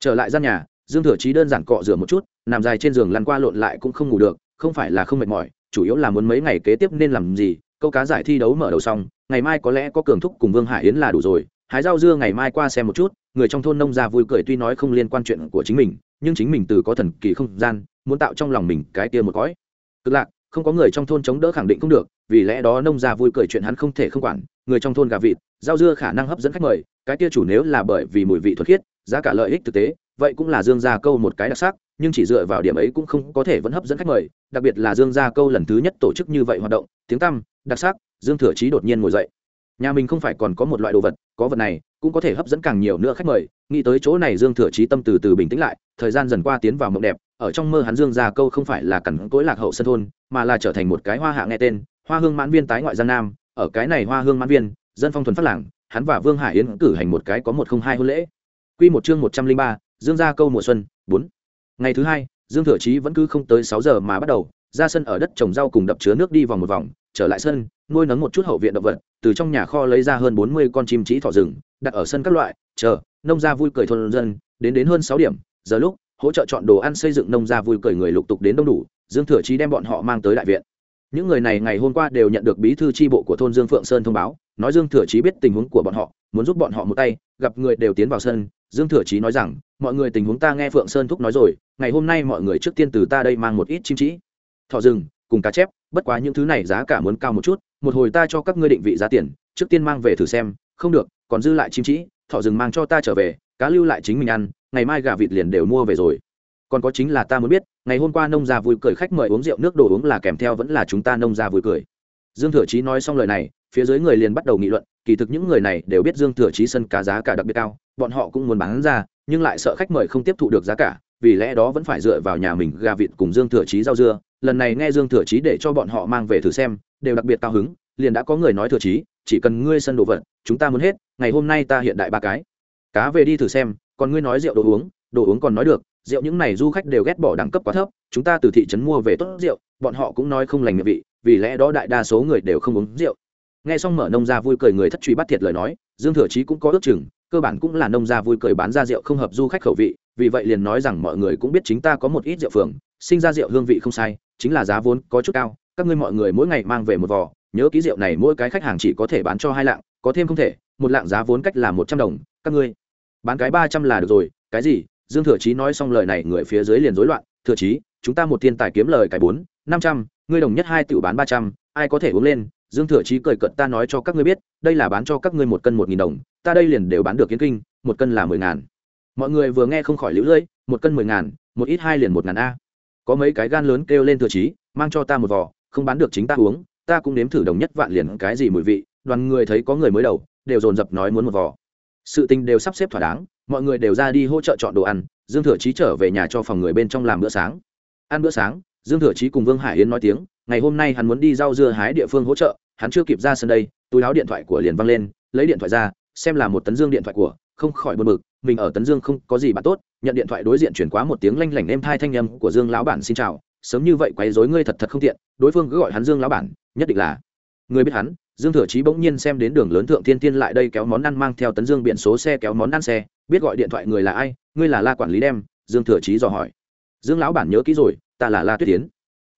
Trở lại gian nhà, dương thừa chí đơn giản cọ rửa một chút, nằm dài trên giường lăn qua lộn lại cũng không ngủ được, không phải là không mệt mỏi, chủ yếu là muốn mấy ngày kế tiếp nên làm gì câu cá giải thi đấu mở đầu xong, ngày mai có lẽ có cường thúc cùng vương hải yến là đủ rồi. Hái rau dưa ngày mai qua xem một chút, người trong thôn nông gia vui cười tuy nói không liên quan chuyện của chính mình, nhưng chính mình từ có thần kỳ không gian, muốn tạo trong lòng mình cái kia một cõi. Cực lạc, không có người trong thôn chống đỡ khẳng định không được, vì lẽ đó nông gia vui cười chuyện hắn không thể không quản, người trong thôn gà vịt, rau dưa khả năng hấp dẫn khách mời, cái kia chủ nếu là bởi vì mùi vị thuật khiết, giá cả lợi ích thực tế, vậy cũng là dương gia câu một cái đặc sắc nhưng chỉ dựa vào điểm ấy cũng không có thể vẫn hấp dẫn khách mời, đặc biệt là dương gia câu lần thứ nhất tổ chức như vậy hoạt động, tiếng tăm, đặc sắc, dương thừa trí đột nhiên ngồi dậy. Nhà mình không phải còn có một loại đồ vật, có vật này cũng có thể hấp dẫn càng nhiều nữa khách mời, nghĩ tới chỗ này dương thừa trí tâm từ từ bình tĩnh lại, thời gian dần qua tiến vào mộng đẹp, ở trong mơ hắn dương gia câu không phải là cằn cỗi lạc hậu sân thôn, mà là trở thành một cái hoa hạ nghe tên, hoa hương mãn viên tái ngoại gian nam, ở cái này hoa hương mãn viên, dân phong thuần phát làng, hắn và vương hải yến cử hành một cái có một không hai hôn lễ. Q một chương một trăm linh ba, dương gia câu mùa xuân, bốn ngày thứ hai, dương thừa chí vẫn cứ không tới sáu giờ mà bắt đầu, ra sân ở đất trồng rau cùng đập chứa nước đi vòng một vòng, trở lại sân, nuôi nấng một chút hậu viện động vật, từ trong nhà kho lấy ra hơn bốn mươi con chim trí thỏ rừng, đặt ở sân các loại, chờ, nông gia vui cười thôn dân, đến đến hơn sáu điểm, giờ lúc, hỗ trợ chọn đồ ăn xây dựng nông gia vui cười người lục tục đến đông đủ, dương thừa chí đem bọn họ mang tới đại viện những người này ngày hôm qua đều nhận được bí thư tri bộ của thôn dương phượng sơn thông báo, nói dương thừa chí biết tình huống của bọn họ, muốn giúp bọn họ một tay, gặp người đều tiến vào sân. Dương thừa chí nói rằng, mọi người tình huống ta nghe phượng sơn thúc nói rồi, ngày hôm nay mọi người trước tiên từ ta đây mang một ít chim trĩ thọ rừng, cùng cá chép, bất quá những thứ này giá cả muốn cao một chút, một hồi ta cho các ngươi định vị giá tiền, trước tiên mang về thử xem. Không được, còn dư lại chim trĩ thọ rừng mang cho ta trở về, cá lưu lại chính mình ăn, ngày mai gà vịt liền đều mua về rồi. Còn có chính là ta muốn biết ngày hôm qua nông gia vui cười, khách mời uống rượu, nước đồ uống là kèm theo, vẫn là chúng ta nông gia vui cười. Dương thừa chí nói xong lời này, phía dưới người liền bắt đầu nghị luận, kỳ thực những người này đều biết dương thừa chí sân cá giá cả đặc biệt cao, bọn họ cũng muốn bán ra, nhưng lại sợ khách mời không tiếp thụ được giá cả, vì lẽ đó vẫn phải dựa vào nhà mình gà vịt cùng dương thừa chí rau dưa. Lần này nghe dương thừa chí để cho bọn họ mang về thử xem, đều đặc biệt cao hứng, liền đã có người nói thừa chí, chỉ cần ngươi sân đồ vật, chúng ta muốn hết, ngày hôm nay ta hiện đại ba cái. Cá về đi thử xem, còn ngươi nói rượu đồ uống đồ uống còn nói được rượu những này du khách đều ghét bỏ đẳng cấp quá thấp, chúng ta từ thị trấn mua về tốt rượu, bọn họ cũng nói không lành miệng vị, vì lẽ đó đại đa số người đều không uống rượu. Nghe xong mở nông gia vui cười người thất truy bắt thiệt lời nói, dương thừa chí cũng có ước chừng, cơ bản cũng là nông gia vui cười bán ra rượu không hợp du khách khẩu vị, vì vậy liền nói rằng mọi người cũng biết chính ta có một ít rượu phường, sinh ra rượu hương vị không sai, chính là giá vốn có chút cao, các ngươi mọi người mỗi ngày mang về một vò, nhớ ký rượu này mỗi cái khách hàng chỉ có thể bán cho hai lạng, có thêm không thể, một lạng giá vốn cách là một trăm đồng, các ngươi bán cái ba trăm là được rồi, cái gì? Dương thừa chí nói xong lời này, người phía dưới liền rối loạn. Thừa chí, chúng ta một thiên tài kiếm lời cái bốn, năm trăm, ngươi đồng nhất hai tiểu bán ba trăm, ai có thể uống lên? Dương thừa chí cười cận ta nói cho các ngươi biết, đây là bán cho các ngươi một cân một nghìn đồng, ta đây liền đều bán được kiến kinh, một cân là mười ngàn. Mọi người vừa nghe không khỏi lũ lưỡi, một cân mười ngàn, một ít hai liền một ngàn a. Có mấy cái gan lớn kêu lên thừa chí, mang cho ta một vò, không bán được chính ta uống, ta cũng nếm thử đồng nhất vạn liền cái gì mùi vị, đoàn người thấy có người mới đầu, đều dồn dập nói muốn một vò sự tình đều sắp xếp thỏa đáng, mọi người đều ra đi hỗ trợ chọn đồ ăn, dương thừa chí trở về nhà cho phòng người bên trong làm bữa sáng. Ăn bữa sáng, dương thừa chí cùng vương hải yến nói tiếng, ngày hôm nay hắn muốn đi rau dưa hái địa phương hỗ trợ, hắn chưa kịp ra sân đây, túi áo điện thoại của liền văng lên, lấy điện thoại ra, xem là một tấn dương điện thoại của, không khỏi buồn bực, mình ở tấn dương không có gì bạn tốt, nhận điện thoại đối diện chuyển quá một tiếng lanh lảnh êm thai thanh âm của dương lão bản xin chào, sớm như vậy quấy rối ngươi thật thật không tiện, đối phương cứ gọi hắn dương lão bản, nhất định là, người biết hắn dương thừa chí bỗng nhiên xem đến đường lớn thượng thiên tiên lại đây kéo món ăn mang theo tấn dương biển số xe kéo món ăn xe, biết gọi điện thoại người là ai, ngươi là la quản lý đem, dương thừa chí dò hỏi. Dương lão bản nhớ kỹ rồi, ta là la tuyết tiến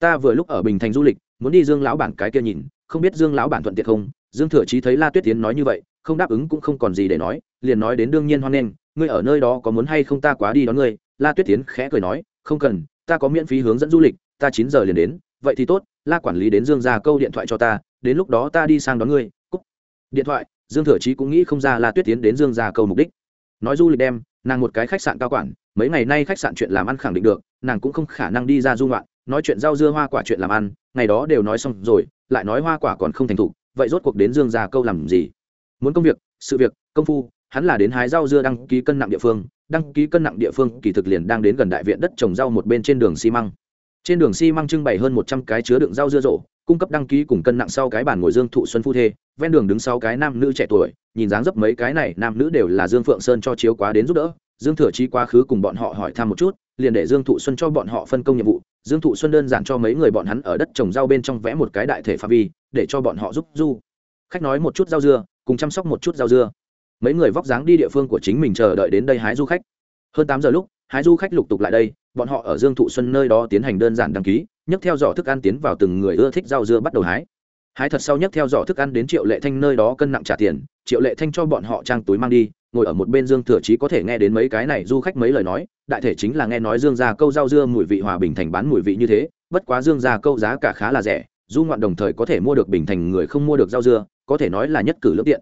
ta vừa lúc ở bình thành du lịch, muốn đi dương lão bản cái kia nhìn, không biết dương lão bản thuận tiện không? Dương thừa chí thấy la tuyết tiến nói như vậy, không đáp ứng cũng không còn gì để nói, liền nói đến đương nhiên hoan nghênh, ngươi ở nơi đó có muốn hay không ta quá đi đón ngươi? La tuyết tiến khẽ cười nói, không cần, ta có miễn phí hướng dẫn du lịch, ta chín giờ liền đến, vậy thì tốt, la quản lý đến dương ra câu điện thoại cho ta đến lúc đó ta đi sang đón ngươi cúc điện thoại, dương thừa chí cũng nghĩ không ra là tuyết tiến đến dương ra câu mục đích. Nói du lịch đem, nàng một cái khách sạn cao quản, mấy ngày nay khách sạn chuyện làm ăn khẳng định được, nàng cũng không khả năng đi ra du ngoạn, nói chuyện rau dưa hoa quả chuyện làm ăn, ngày đó đều nói xong rồi, lại nói hoa quả còn không thành thục, vậy rốt cuộc đến dương ra câu làm gì? Muốn công việc, sự việc, công phu, hắn là đến hái rau dưa đăng ký cân nặng địa phương, đăng ký cân nặng địa phương kỳ thực liền đang đến gần đại viện đất trồng rau một bên trên đường xi măng. Trên đường xi măng trưng bày hơn một trăm cái chứa đựng rau dưa rộ cung cấp đăng ký cùng cân nặng sau cái bàn ngồi dương thụ xuân phu thê, ven đường đứng sau cái nam nữ trẻ tuổi, nhìn dáng dấp mấy cái này, nam nữ đều là dương phượng sơn cho chiếu quá đến giúp đỡ. Dương thừa chi quá khứ cùng bọn họ hỏi thăm một chút, liền để dương thụ xuân cho bọn họ phân công nhiệm vụ. Dương thụ xuân đơn giản cho mấy người bọn hắn ở đất trồng rau bên trong vẽ một cái đại thể pha vi, để cho bọn họ giúp du. Khách nói một chút rau dưa, cùng chăm sóc một chút rau dưa. Mấy người vóc dáng đi địa phương của chính mình chờ đợi đến đây hái du khách. Hơn tám giờ lúc, hái du khách lục tục lại đây, bọn họ ở dương thụ xuân nơi đó tiến hành đơn giản đăng ký nhấc theo giỏ thức ăn tiến vào từng người ưa thích rau dưa bắt đầu hái. Hái thật sau nhấc theo giỏ thức ăn đến triệu lệ thanh nơi đó cân nặng trả tiền, triệu lệ thanh cho bọn họ trang túi mang đi, ngồi ở một bên dương thừa chí có thể nghe đến mấy cái này du khách mấy lời nói, đại thể chính là nghe nói dương ra câu rau dưa mùi vị hòa bình thành bán mùi vị như thế, bất quá dương ra câu giá cả khá là rẻ, du ngoạn đồng thời có thể mua được bình thành người không mua được rau dưa, có thể nói là nhất cử lưỡng tiện.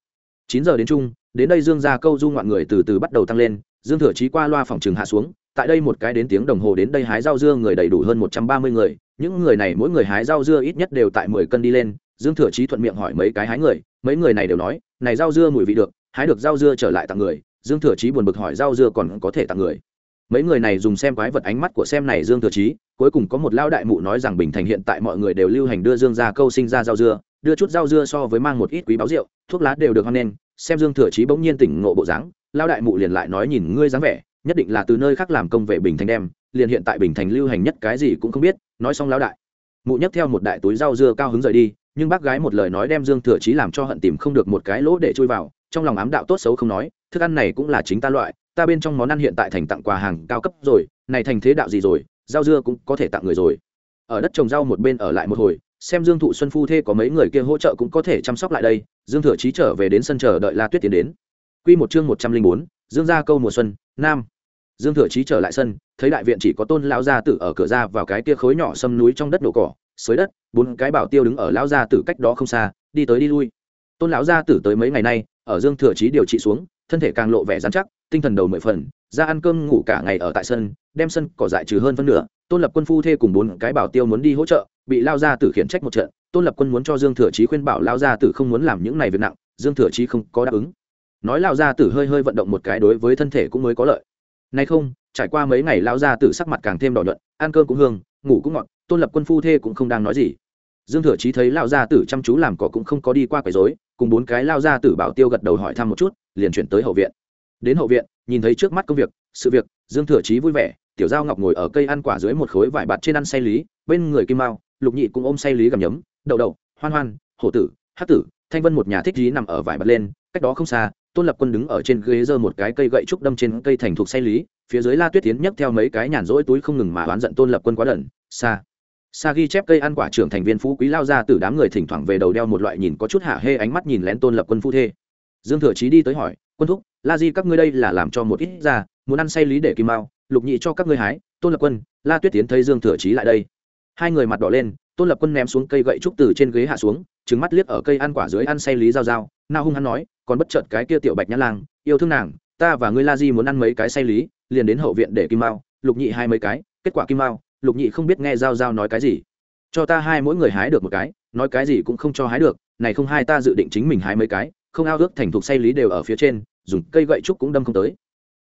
Chín giờ đến chung, đến đây dương ra câu du ngoạn người từ từ bắt đầu tăng lên, dương thừa chí qua loa phòng trường hạ xuống, tại đây một cái đến tiếng đồng hồ đến đây hái rau dưa người đầy đủ hơn một trăm ba mươi người những người này mỗi người hái rau dưa ít nhất đều tại mười cân đi lên, dương thừa chí thuận miệng hỏi mấy cái hái người, mấy người này đều nói, này rau dưa mùi vị được, hái được rau dưa trở lại tặng người. Dương thừa chí buồn bực hỏi, rau dưa còn có thể tặng người? Mấy người này dùng xem quái vật ánh mắt của xem này dương thừa chí, cuối cùng có một lao đại mụ nói rằng bình thành hiện tại mọi người đều lưu hành đưa dương ra câu sinh ra rau dưa, đưa chút rau dưa so với mang một ít quý báo rượu, thuốc lá đều được hoan nghênh, xem dương thừa chí bỗng nhiên tỉnh ngộ bộ dáng lao đại mụ liền lại nói nhìn ngươi dáng vẻ, nhất định là từ nơi khác làm công vệ bình thành đem liền hiện tại bình thành lưu hành nhất cái gì cũng không biết, nói xong lão đại. Mụ nhấc theo một đại túi rau dưa cao hứng rời đi, nhưng bác gái một lời nói đem dương thừa chí làm cho hận tìm không được một cái lỗ để chui vào, trong lòng ám đạo tốt xấu không nói, thức ăn này cũng là chính ta loại, ta bên trong món ăn hiện tại thành tặng quà hàng cao cấp rồi, này thành thế đạo gì rồi, rau dưa cũng có thể tặng người rồi. Ở đất trồng rau một bên ở lại một hồi, xem dương thụ xuân phu thê có mấy người kia hỗ trợ cũng có thể chăm sóc lại đây, dương thừa chí trở về đến sân chờ đợi la tuyết tiến đến. Quy một chương một trăm linh bốn, dương gia câu mùa xuân, nam dương thừa chí trở lại sân, thấy đại viện chỉ có tôn lão gia tử ở cửa ra vào cái kia khối nhỏ xâm núi trong đất nổ cỏ, xới đất, bốn cái bảo tiêu đứng ở lão gia tử cách đó không xa, đi tới đi lui. Tôn lão gia tử tới mấy ngày nay, ở dương thừa chí điều trị xuống, thân thể càng lộ vẻ dán chắc, tinh thần đầu mười phần, ra ăn cơm ngủ cả ngày ở tại sân, đem sân cỏ dại trừ hơn phân nửa, tôn lập quân phu thê cùng bốn cái bảo tiêu muốn đi hỗ trợ, bị lao gia tử khiển trách một trận, tôn lập quân muốn cho dương thừa chí khuyên bảo lao gia tử không muốn làm những này việc nặng, dương thừa chí không có đáp ứng. Nói lao gia tử hơi hơi vận động một cái đối với thân thể cũng mới có lợi nay không, trải qua mấy ngày lão gia tử sắc mặt càng thêm đỏ nhuận, ăn cơm cũng hương, ngủ cũng ngọt, tôn lập quân phu thê cũng không đang nói gì. Dương thừa chí thấy lão gia tử chăm chú làm cỏ cũng không có đi qua quấy rối, cùng bốn cái lao gia tử bảo tiêu gật đầu hỏi thăm một chút, liền chuyển tới hậu viện. Đến hậu viện, nhìn thấy trước mắt công việc, sự việc, dương thừa chí vui vẻ, tiểu giao ngọc ngồi ở cây ăn quả dưới một khối vải bạt trên ăn say lý, bên người kim mao, lục nhị cũng ôm say lý gầm nhấm, đậu đậu, hoan hoan, hổ tử hát tử, thanh vân một nhà thích lý nằm ở vải bạt lên, cách đó không xa tôn lập quân đứng ở trên ghế giơ một cái cây gậy trúc đâm trên cây thành thuộc say lý, phía dưới la tuyết tiến nhấc theo mấy cái nhàn rỗi túi không ngừng mà oán giận tôn lập quân quá đẩn xa xa ghi chép cây ăn quả trưởng thành viên phú quý lao ra từ đám người thỉnh thoảng về đầu đeo một loại nhìn có chút hạ hê ánh mắt nhìn lén tôn lập quân phu thê. Dương thừa chí đi tới hỏi, quân thúc, la di các ngươi đây là làm cho một ít ra, muốn ăn say lý để kim mao lục nhị cho các ngươi hái. Tôn lập quân, la tuyết tiến thấy dương thừa chí lại đây. Hai người mặt đỏ lên, tôn lập quân ném xuống cây gậy trúc từ trên ghế hạ xuống trứng mắt liếc ở cây ăn quả dưới ăn say lý dao dao nào hung hắn nói, còn bất chợt cái kia tiểu bạch nhã lang, yêu thương nàng, ta và ngươi la di muốn ăn mấy cái say lý, liền đến hậu viện để kim mao, lục nhị hai mấy cái. Kết quả kim mao, lục nhị không biết nghe Giao Giao nói cái gì. Cho ta hai mỗi người hái được một cái, nói cái gì cũng không cho hái được, này không hai ta dự định chính mình hái mấy cái, không ao ước thành thục say lý đều ở phía trên, dùng cây gậy trúc cũng đâm không tới.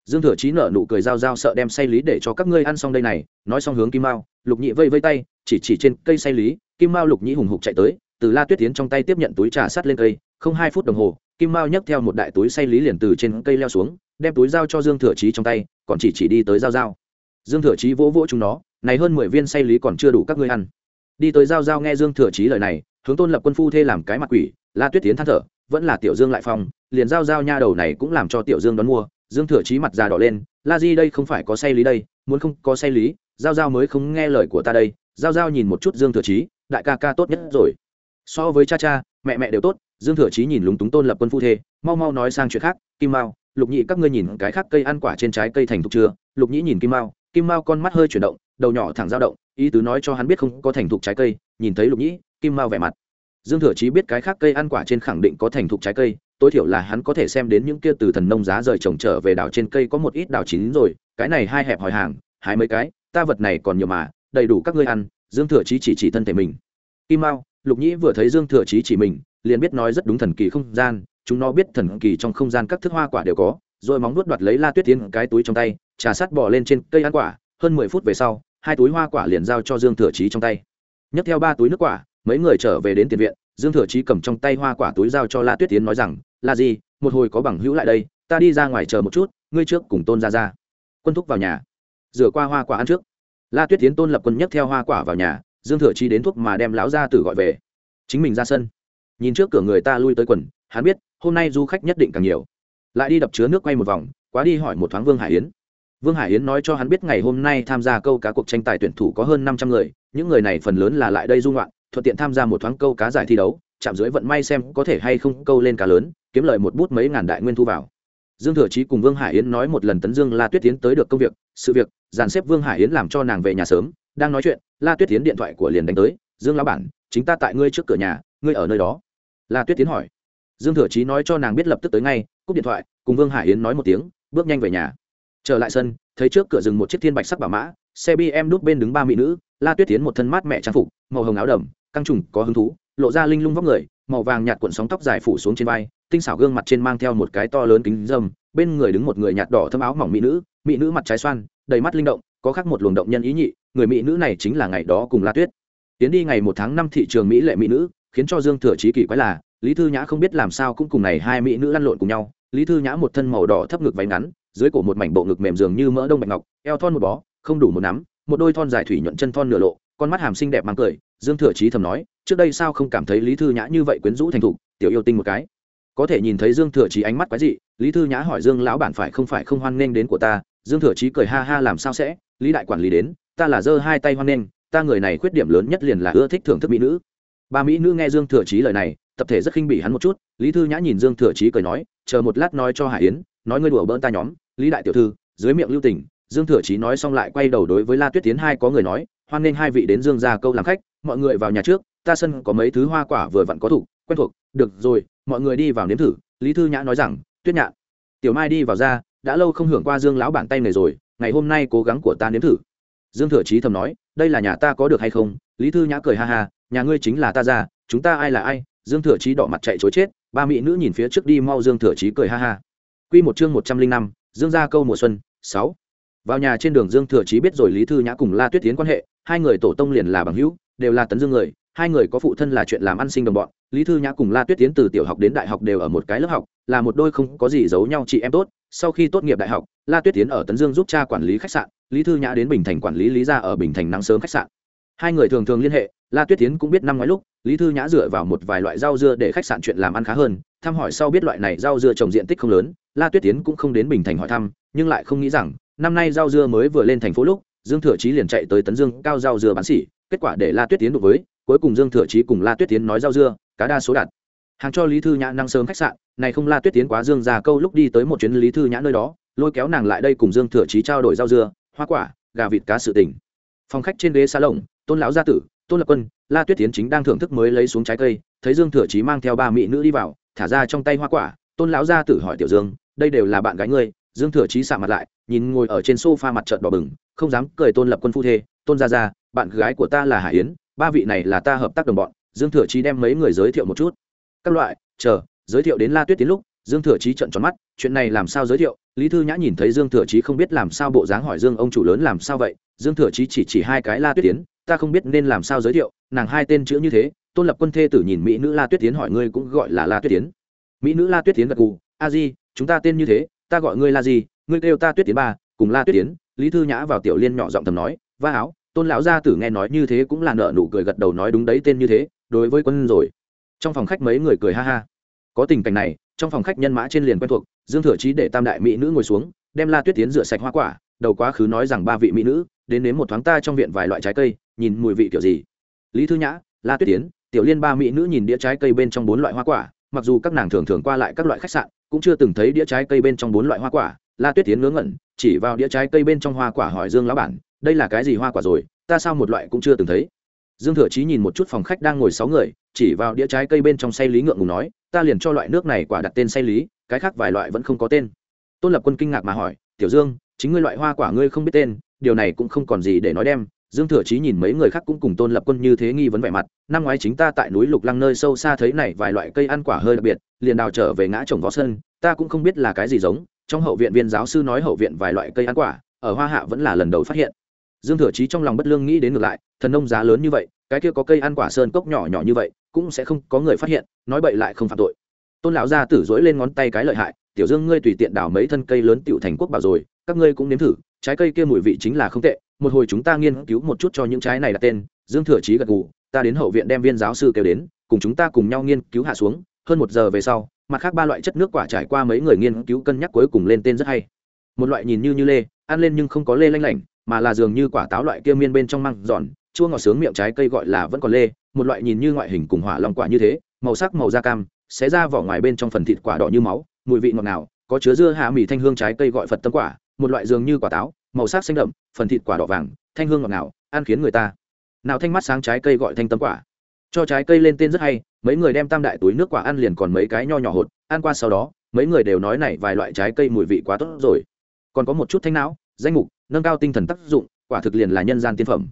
Dương thừa chí nở nụ cười Giao Giao sợ đem say lý để cho các ngươi ăn xong đây này, nói xong hướng kim mao, lục nhị vây vây tay, chỉ chỉ trên cây say lý, kim mao lục Nhị hùng hục chạy tới, từ la tuyết tiến trong tay tiếp nhận túi trà sắt lên cây không hai phút đồng hồ kim mao nhấc theo một đại túi say lý liền từ trên cây leo xuống đem túi dao cho dương thừa trí trong tay còn chỉ chỉ đi tới giao giao. Dương thừa trí vỗ vỗ chúng nó này hơn mười viên say lý còn chưa đủ các ngươi ăn. Đi tới giao giao nghe dương thừa trí lời này hướng tôn lập quân phu thê làm cái mặt quỷ la tuyết tiến than thở vẫn là tiểu dương lại phong liền giao giao nha đầu này cũng làm cho tiểu dương đón mua. Dương thừa trí mặt già đỏ lên la di đây không phải có say lý đây muốn không có say lý giao giao mới không nghe lời của ta đây. Giao giao nhìn một chút dương thừa trí, đại ca ca tốt nhất rồi. So với cha cha mẹ mẹ đều tốt dương thừa chí nhìn lúng túng tôn lập quân phu thê, mau mau nói sang chuyện khác, kim mao, lục nhị các ngươi nhìn cái khác cây ăn quả trên trái cây thành thục chưa? Lục nhị nhìn kim mao kim mao con mắt hơi chuyển động, đầu nhỏ thẳng dao động, ý tứ nói cho hắn biết không có thành thục trái cây, nhìn thấy lục nhị, kim mao vẻ mặt. Dương thừa chí biết cái khác cây ăn quả trên khẳng định có thành thục trái cây, tối thiểu là hắn có thể xem đến những kia từ thần nông giá rời trồng trở về đảo trên cây có một ít đảo chín rồi, cái này hai hẹp hỏi hàng hai mấy cái, ta vật này còn nhiều mà, đầy đủ các ngươi ăn, dương thừa chí chỉ chỉ thân thể mình. Kim mao, lục nhĩ vừa thấy dương thừa chí chỉ mình liền biết nói rất đúng thần kỳ không gian, chúng nó biết thần kỳ trong không gian các thức hoa quả đều có, rồi móng nuốt đoạt lấy la tuyết tiến cái túi trong tay, trà sắt bỏ lên trên cây ăn quả, hơn mười phút về sau, hai túi hoa quả liền giao cho dương thừa trí trong tay. Nhấc theo ba túi nước quả, mấy người trở về đến tiền viện, dương thừa trí cầm trong tay hoa quả túi giao cho la tuyết tiến nói rằng là gì một hồi có bằng hữu lại đây, ta đi ra ngoài chờ một chút, ngươi trước cùng tôn ra ra quân thúc vào nhà. Rửa qua hoa quả ăn trước. La tuyết tiến tôn lập quân nhấc theo hoa quả vào nhà, dương thừa trí đến thuốc mà đem lão ra tử gọi về. Chính mình ra sân nhìn trước cửa người ta lui tới quần, hắn biết, hôm nay du khách nhất định càng nhiều. Lại đi đập chứa nước quay một vòng, quá đi hỏi một thoáng vương hải yến. Vương hải yến nói cho hắn biết ngày hôm nay tham gia câu cá cuộc tranh tài tuyển thủ có hơn năm trăm người, những người này phần lớn là lại đây du ngoạn, thuận tiện tham gia một thoáng câu cá giải thi đấu, chạm dưới vận may xem có thể hay không câu lên cá lớn, kiếm lời một bút mấy ngàn đại nguyên thu vào. Dương thừa chí cùng vương hải yến nói một lần tấn dương la tuyết tiến tới được công việc, sự việc, dàn xếp vương hải yến làm cho nàng về nhà sớm, đang nói chuyện, la tuyết tiến điện thoại của liền đánh tới, dương lão bản, chính ta tại ngươi trước cửa nhà, ngươi ở nơi đó la tuyết tiến hỏi. Dương thừa chí nói cho nàng biết lập tức tới ngay, cúp điện thoại, cùng vương hải yến nói một tiếng, bước nhanh về nhà. Trở lại sân, thấy trước cửa rừng một chiếc thiên bạch sắc bảo mã, xe bm đúc bên đứng ba mỹ nữ, la tuyết tiến một thân mát mẹ trang phục, màu hồng áo đầm, căng trùng có hứng thú, lộ ra linh lung vóc người, màu vàng nhạt cuộn sóng tóc dài phủ xuống trên vai, tinh xảo gương mặt trên mang theo một cái to lớn kính dâm bên người đứng một người nhạt đỏ thâm áo mỏng mỹ nữ mỹ nữ mặt trái xoan, đầy mắt linh động, có khác một luồng động nhân ý nhị, người mỹ nữ này chính là ngày đó cùng la tuyết. Tiến đi ngày một tháng năm thị trường mỹ lệ mỹ nữ khiến cho dương thừa trí kỳ quái là, lý thư nhã không biết làm sao cũng cùng này hai mỹ nữ lăn lộn cùng nhau. Lý thư nhã một thân màu đỏ thấp ngực váy ngắn, dưới cổ một mảnh bộ ngực mềm dường như mỡ đông bạch ngọc, eo thon một bó, không đủ một nắm, một đôi thon dài thủy nhuận chân thon nửa lộ, con mắt hàm xinh đẹp mang cười. Dương thừa trí thầm nói, trước đây sao không cảm thấy lý thư nhã như vậy quyến rũ thành thục, tiểu yêu tinh một cái. Có thể nhìn thấy dương thừa trí ánh mắt quái dị, lý thư nhã hỏi dương lão bản phải không phải không hoan nghênh đến của ta? Dương thừa trí cười ha ha làm sao sẽ? Lý đại quản lý đến, ta là giơ hai tay hoan nghênh, ta người này khuyết điểm lớn nhất liền là ưa thích thưởng thức mỹ nữ ba mỹ nữ nghe dương thừa Chí lời này, tập thể rất khinh bỉ hắn một chút, lý thư nhã nhìn dương thừa Chí cười nói, chờ một lát nói cho hải yến, nói ngươi đùa bỡn ta nhóm. Lý đại tiểu thư, dưới miệng lưu tình, dương thừa Chí nói xong lại quay đầu đối với la tuyết tiến hai có người nói, hoan nghênh hai vị đến dương ra câu làm khách, mọi người vào nhà trước, ta sân có mấy thứ hoa quả vừa vặn có thủ, quen thuộc, được rồi, mọi người đi vào nếm thử. Lý thư nhã nói rằng, tuyết nhạn tiểu mai đi vào ra, đã lâu không hưởng qua dương lão bản tay này rồi, ngày hôm nay cố gắng của ta nếm thử. Dương thừa chí thầm nói, đây là nhà ta có được hay không? Lý thư nhã cười ha ha, nhà ngươi chính là ta ra, chúng ta ai là ai? Dương thừa chí đỏ mặt chạy chối chết, ba mỹ nữ nhìn phía trước đi mau dương thừa chí cười ha ha. Q một chương một trăm linh năm, dương gia câu mùa xuân, sáu. Vào nhà trên đường dương thừa chí biết rồi lý thư nhã cùng la tuyết tiến quan hệ, hai người tổ tông liền là bằng hữu, đều là tấn dương người, hai người có phụ thân là chuyện làm ăn sinh đồng bọn. Lý thư nhã cùng la tuyết tiến từ tiểu học đến đại học đều ở một cái lớp học, là một đôi không có gì giấu nhau chị em tốt. Sau khi tốt nghiệp đại học, la tuyết tiến ở tấn dương giúp cha quản lý khách sạn, lý thư nhã đến bình thành quản lý lý ra ở bình thành nắng sớm khách sạn hai người thường thường liên hệ, la tuyết tiến cũng biết năm ngoái lúc, lý thư nhã dựa vào một vài loại rau dưa để khách sạn chuyện làm ăn khá hơn, thăm hỏi sau biết loại này rau dưa trồng diện tích không lớn, la tuyết tiến cũng không đến bình thành hỏi thăm, nhưng lại không nghĩ rằng, năm nay rau dưa mới vừa lên thành phố lúc, dương thừa chí liền chạy tới tấn dương cao rau dưa bán xỉ, kết quả để la tuyết tiến đối với, cuối cùng dương thừa chí cùng la tuyết tiến nói rau dưa, cá đa số đạt. Hàng cho lý thư nhã năng sớm khách sạn, này không la tuyết tiến quá dương ra câu lúc đi tới một chuyến lý thư nhã nơi đó, lôi kéo nàng lại đây cùng dương thừa chí trao đổi rau dưa, hoa quả, gà vịt cá sự tình phòng khách trên ghế xa lồng, tôn lão gia tử, tôn lập quân, la tuyết tiến chính đang thưởng thức mới lấy xuống trái cây, thấy dương thừa chí mang theo ba mỹ nữ đi vào, thả ra trong tay hoa quả, tôn lão gia tử hỏi tiểu dương, đây đều là bạn gái ngươi? Dương thừa chí sạ mặt lại, nhìn ngồi ở trên sofa mặt trận đỏ bừng, không dám cười tôn lập quân phu thê, tôn gia gia, bạn gái của ta là hải yến, ba vị này là ta hợp tác đồng bọn. Dương thừa chí đem mấy người giới thiệu một chút. Các loại, chờ, giới thiệu đến la tuyết tiến lúc. Dương thừa chí trận tròn mắt, chuyện này làm sao giới thiệu? Lý thư nhã nhìn thấy dương thừa chí không biết làm sao bộ dáng hỏi dương ông chủ lớn làm sao vậy dương thừa chí chỉ chỉ hai cái la tuyết tiến ta không biết nên làm sao giới thiệu, nàng hai tên chữ như thế, tôn lập quân thê tử nhìn mỹ nữ la tuyết tiến hỏi ngươi cũng gọi là la tuyết tiến mỹ nữ la tuyết tiến gật cù a di, chúng ta tên như thế, ta gọi ngươi la gì? Ngươi kêu ta tuyết tiến ba, cùng la tuyết tiến lý thư nhã vào tiểu liên nhỏ giọng thầm nói, va áo, tôn lão gia tử nghe nói như thế cũng là nợ nụ cười gật đầu nói đúng đấy tên như thế, đối với quân rồi. Trong phòng khách mấy người cười ha ha. Có tình cảnh này, trong phòng khách nhân mã trên liền quen thuộc, dương thừa chí để tam đại mỹ nữ ngồi xuống, đem la tuyết tiến rửa sạch hoa quả, đầu quá khứ nói rằng ba vị mỹ nữ đến nếm một thoáng ta trong viện vài loại trái cây, nhìn mùi vị kiểu gì. Lý thư nhã, la tuyết tiến tiểu liên ba mỹ nữ nhìn đĩa trái cây bên trong bốn loại hoa quả, mặc dù các nàng thường thường qua lại các loại khách sạn, cũng chưa từng thấy đĩa trái cây bên trong bốn loại hoa quả. La tuyết tiến ngớ ngẩn, chỉ vào đĩa trái cây bên trong hoa quả hỏi dương lão bản, đây là cái gì hoa quả rồi? Ta sao một loại cũng chưa từng thấy? Dương thừa chí nhìn một chút phòng khách đang ngồi sáu người, chỉ vào đĩa trái cây bên trong say lý ngượng ngùng nói, ta liền cho loại nước này quả đặt tên say lý, cái khác vài loại vẫn không có tên. Tôn lập quân kinh ngạc mà hỏi, tiểu dương, chính ngươi loại hoa quả ngươi không biết tên điều này cũng không còn gì để nói đem. Dương thừa chí nhìn mấy người khác cũng cùng tôn lập quân như thế nghi vấn vẻ mặt, năm ngoái chính ta tại núi lục lăng nơi sâu xa thấy này vài loại cây ăn quả hơi đặc biệt, liền đào trở về ngã trồng võ sơn, ta cũng không biết là cái gì giống, trong hậu viện viên giáo sư nói hậu viện vài loại cây ăn quả, ở hoa hạ vẫn là lần đầu phát hiện. Dương thừa chí trong lòng bất lương nghĩ đến ngược lại, thần nông giá lớn như vậy, cái kia có cây ăn quả sơn cốc nhỏ nhỏ như vậy, cũng sẽ không có người phát hiện, nói bậy lại không phạm tội. Tôn lão gia tử dỗi lên ngón tay cái lợi hại, tiểu dương, ngươi tùy tiện đào mấy thân cây lớn tiểu thành quốc bảo rồi, các ngươi cũng nếm thử trái cây kia mùi vị chính là không tệ, một hồi chúng ta nghiên cứu một chút cho những trái này đặt tên, dương thừa chí gật gù, ta đến hậu viện đem viên giáo sư kêu đến, cùng chúng ta cùng nhau nghiên cứu hạ xuống, hơn một giờ về sau, mặt khác ba loại chất nước quả trải qua mấy người nghiên cứu cân nhắc cuối cùng lên tên rất hay. Một loại nhìn như như lê, ăn lên nhưng không có lê lanh lảnh, mà là dường như quả táo loại kia miên bên trong măng giòn, chua ngọt sướng miệng trái cây gọi là vẫn còn lê, một loại nhìn như ngoại hình cùng hỏa lòng quả như thế, màu sắc màu da cam, xé ra vỏ ngoài bên trong phần thịt quả đỏ như máu, mùi vị ngọt ngào, có chứa dưa hạ mì thanh hương trái cây gọi phật tâm quả một loại dường như quả táo, màu sắc xanh đậm, phần thịt quả đỏ vàng, thanh hương ngọt ngào, ăn khiến người ta nào thanh mắt sáng trái cây gọi thanh tấm quả. Cho trái cây lên tên rất hay, mấy người đem tam đại túi nước quả ăn liền còn mấy cái nho nhỏ hột, ăn qua sau đó, mấy người đều nói này vài loại trái cây mùi vị quá tốt rồi. Còn có một chút thanh não, danh mục, nâng cao tinh thần tác dụng, quả thực liền là nhân gian tiên phẩm.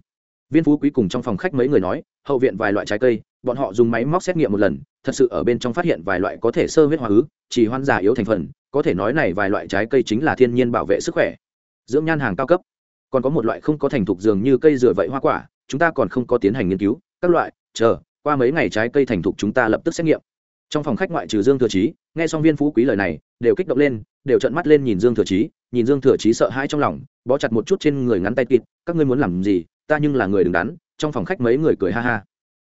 Viên phú quý cùng trong phòng khách mấy người nói, hậu viện vài loại trái cây, bọn họ dùng máy móc xét nghiệm một lần, thật sự ở bên trong phát hiện vài loại có thể sơ huyết hóa ứ, chỉ hoan giả yếu thành phần có thể nói này vài loại trái cây chính là thiên nhiên bảo vệ sức khỏe. Dưỡng nhan hàng cao cấp. Còn có một loại không có thành thục dường như cây dừa vậy hoa quả, chúng ta còn không có tiến hành nghiên cứu. Các loại, chờ, qua mấy ngày trái cây thành thục chúng ta lập tức xét nghiệm. Trong phòng khách ngoại trừ dương thừa chí, nghe xong viên phú quý lời này, đều kích động lên, đều trợn mắt lên nhìn dương thừa chí, nhìn dương thừa chí sợ hãi trong lòng, bó chặt một chút trên người ngắn tay kịt, các ngươi muốn làm gì? Ta nhưng là người đứng đắn. Trong phòng khách mấy người cười ha ha.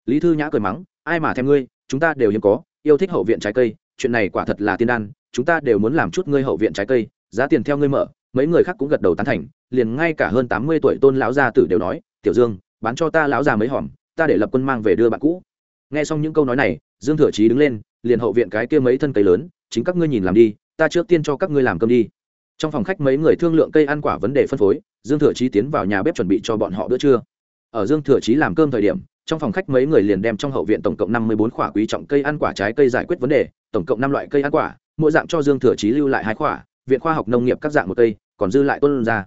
Lý thư nhã cười mắng, ai mà thèm ngươi, chúng ta đều hiếm có, yêu thích hậu viện trái cây, chuyện này quả thật là tiên đan chúng ta đều muốn làm chút ngươi hậu viện trái cây, giá tiền theo ngươi mở. Mấy người khác cũng gật đầu tán thành, liền ngay cả hơn tám mươi tuổi tôn lão gia tử đều nói, tiểu dương, bán cho ta lão già mấy hòm, ta để lập quân mang về đưa bạn cũ. Nghe xong những câu nói này, dương thừa chí đứng lên, liền hậu viện cái kia mấy thân cây lớn, chính các ngươi nhìn làm đi, ta trước tiên cho các ngươi làm cơm đi. Trong phòng khách mấy người thương lượng cây ăn quả vấn đề phân phối, dương thừa chí tiến vào nhà bếp chuẩn bị cho bọn họ bữa trưa. Ở dương thừa chí làm cơm thời điểm, trong phòng khách mấy người liền đem trong hậu viện tổng cộng năm mươi bốn quả quý trọng cây ăn quả trái cây giải quyết vấn đề, tổng cộng năm loại cây ăn quả mỗi dạng cho dương thừa chí lưu lại hai quả viện khoa học nông nghiệp các dạng một cây, còn dư lại tuân ra.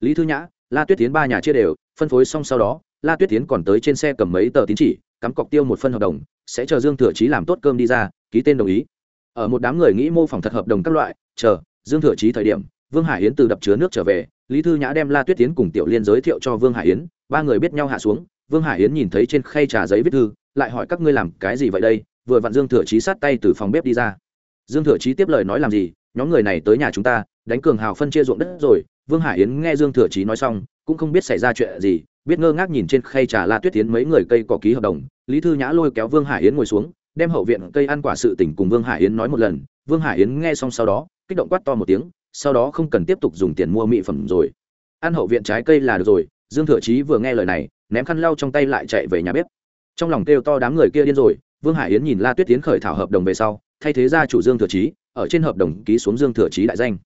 Lý thư nhã, la tuyết tiến ba nhà chia đều, phân phối xong sau đó, la tuyết tiến còn tới trên xe cầm mấy tờ tín chỉ, cắm cọc tiêu một phân hợp đồng, sẽ chờ dương thừa chí làm tốt cơm đi ra, ký tên đồng ý. Ở một đám người nghĩ mô phỏng thật hợp đồng các loại, chờ, dương thừa chí thời điểm, vương hải yến từ đập chứa nước trở về, lý thư nhã đem la tuyết tiến cùng tiểu liên giới thiệu cho vương hải yến, ba người biết nhau hạ xuống, vương hải yến nhìn thấy trên khay trà giấy viết thư, lại hỏi các ngươi làm cái gì vậy đây, vừa vặn dương thừa chí sát tay từ phòng bếp đi ra dương thừa chí tiếp lời nói làm gì, nhóm người này tới nhà chúng ta, đánh cường hào phân chia ruộng đất rồi. Vương hải yến nghe dương thừa chí nói xong, cũng không biết xảy ra chuyện gì, biết ngơ ngác nhìn trên khay trà la tuyết tiến mấy người cây có ký hợp đồng. Lý thư nhã lôi kéo vương hải yến ngồi xuống, đem hậu viện cây ăn quả sự tỉnh cùng vương hải yến nói một lần. Vương hải yến nghe xong sau đó, kích động quát to một tiếng, sau đó không cần tiếp tục dùng tiền mua mỹ phẩm rồi. Ăn hậu viện trái cây là được rồi. Dương thừa chí vừa nghe lời này, ném khăn lau trong tay lại chạy về nhà bếp. Trong lòng kêu to đám người kia điên rồi, vương hải yến nhìn la tuyết tiến khởi thảo hợp đồng về sau thay thế ra chủ dương thừa chí, ở trên hợp đồng ký xuống dương thừa chí đại danh.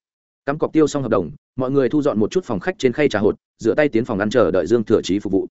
Cắm cọc tiêu xong hợp đồng, mọi người thu dọn một chút phòng khách trên khay trà hột, rửa tay tiến phòng ăn chờ đợi dương thừa chí phục vụ.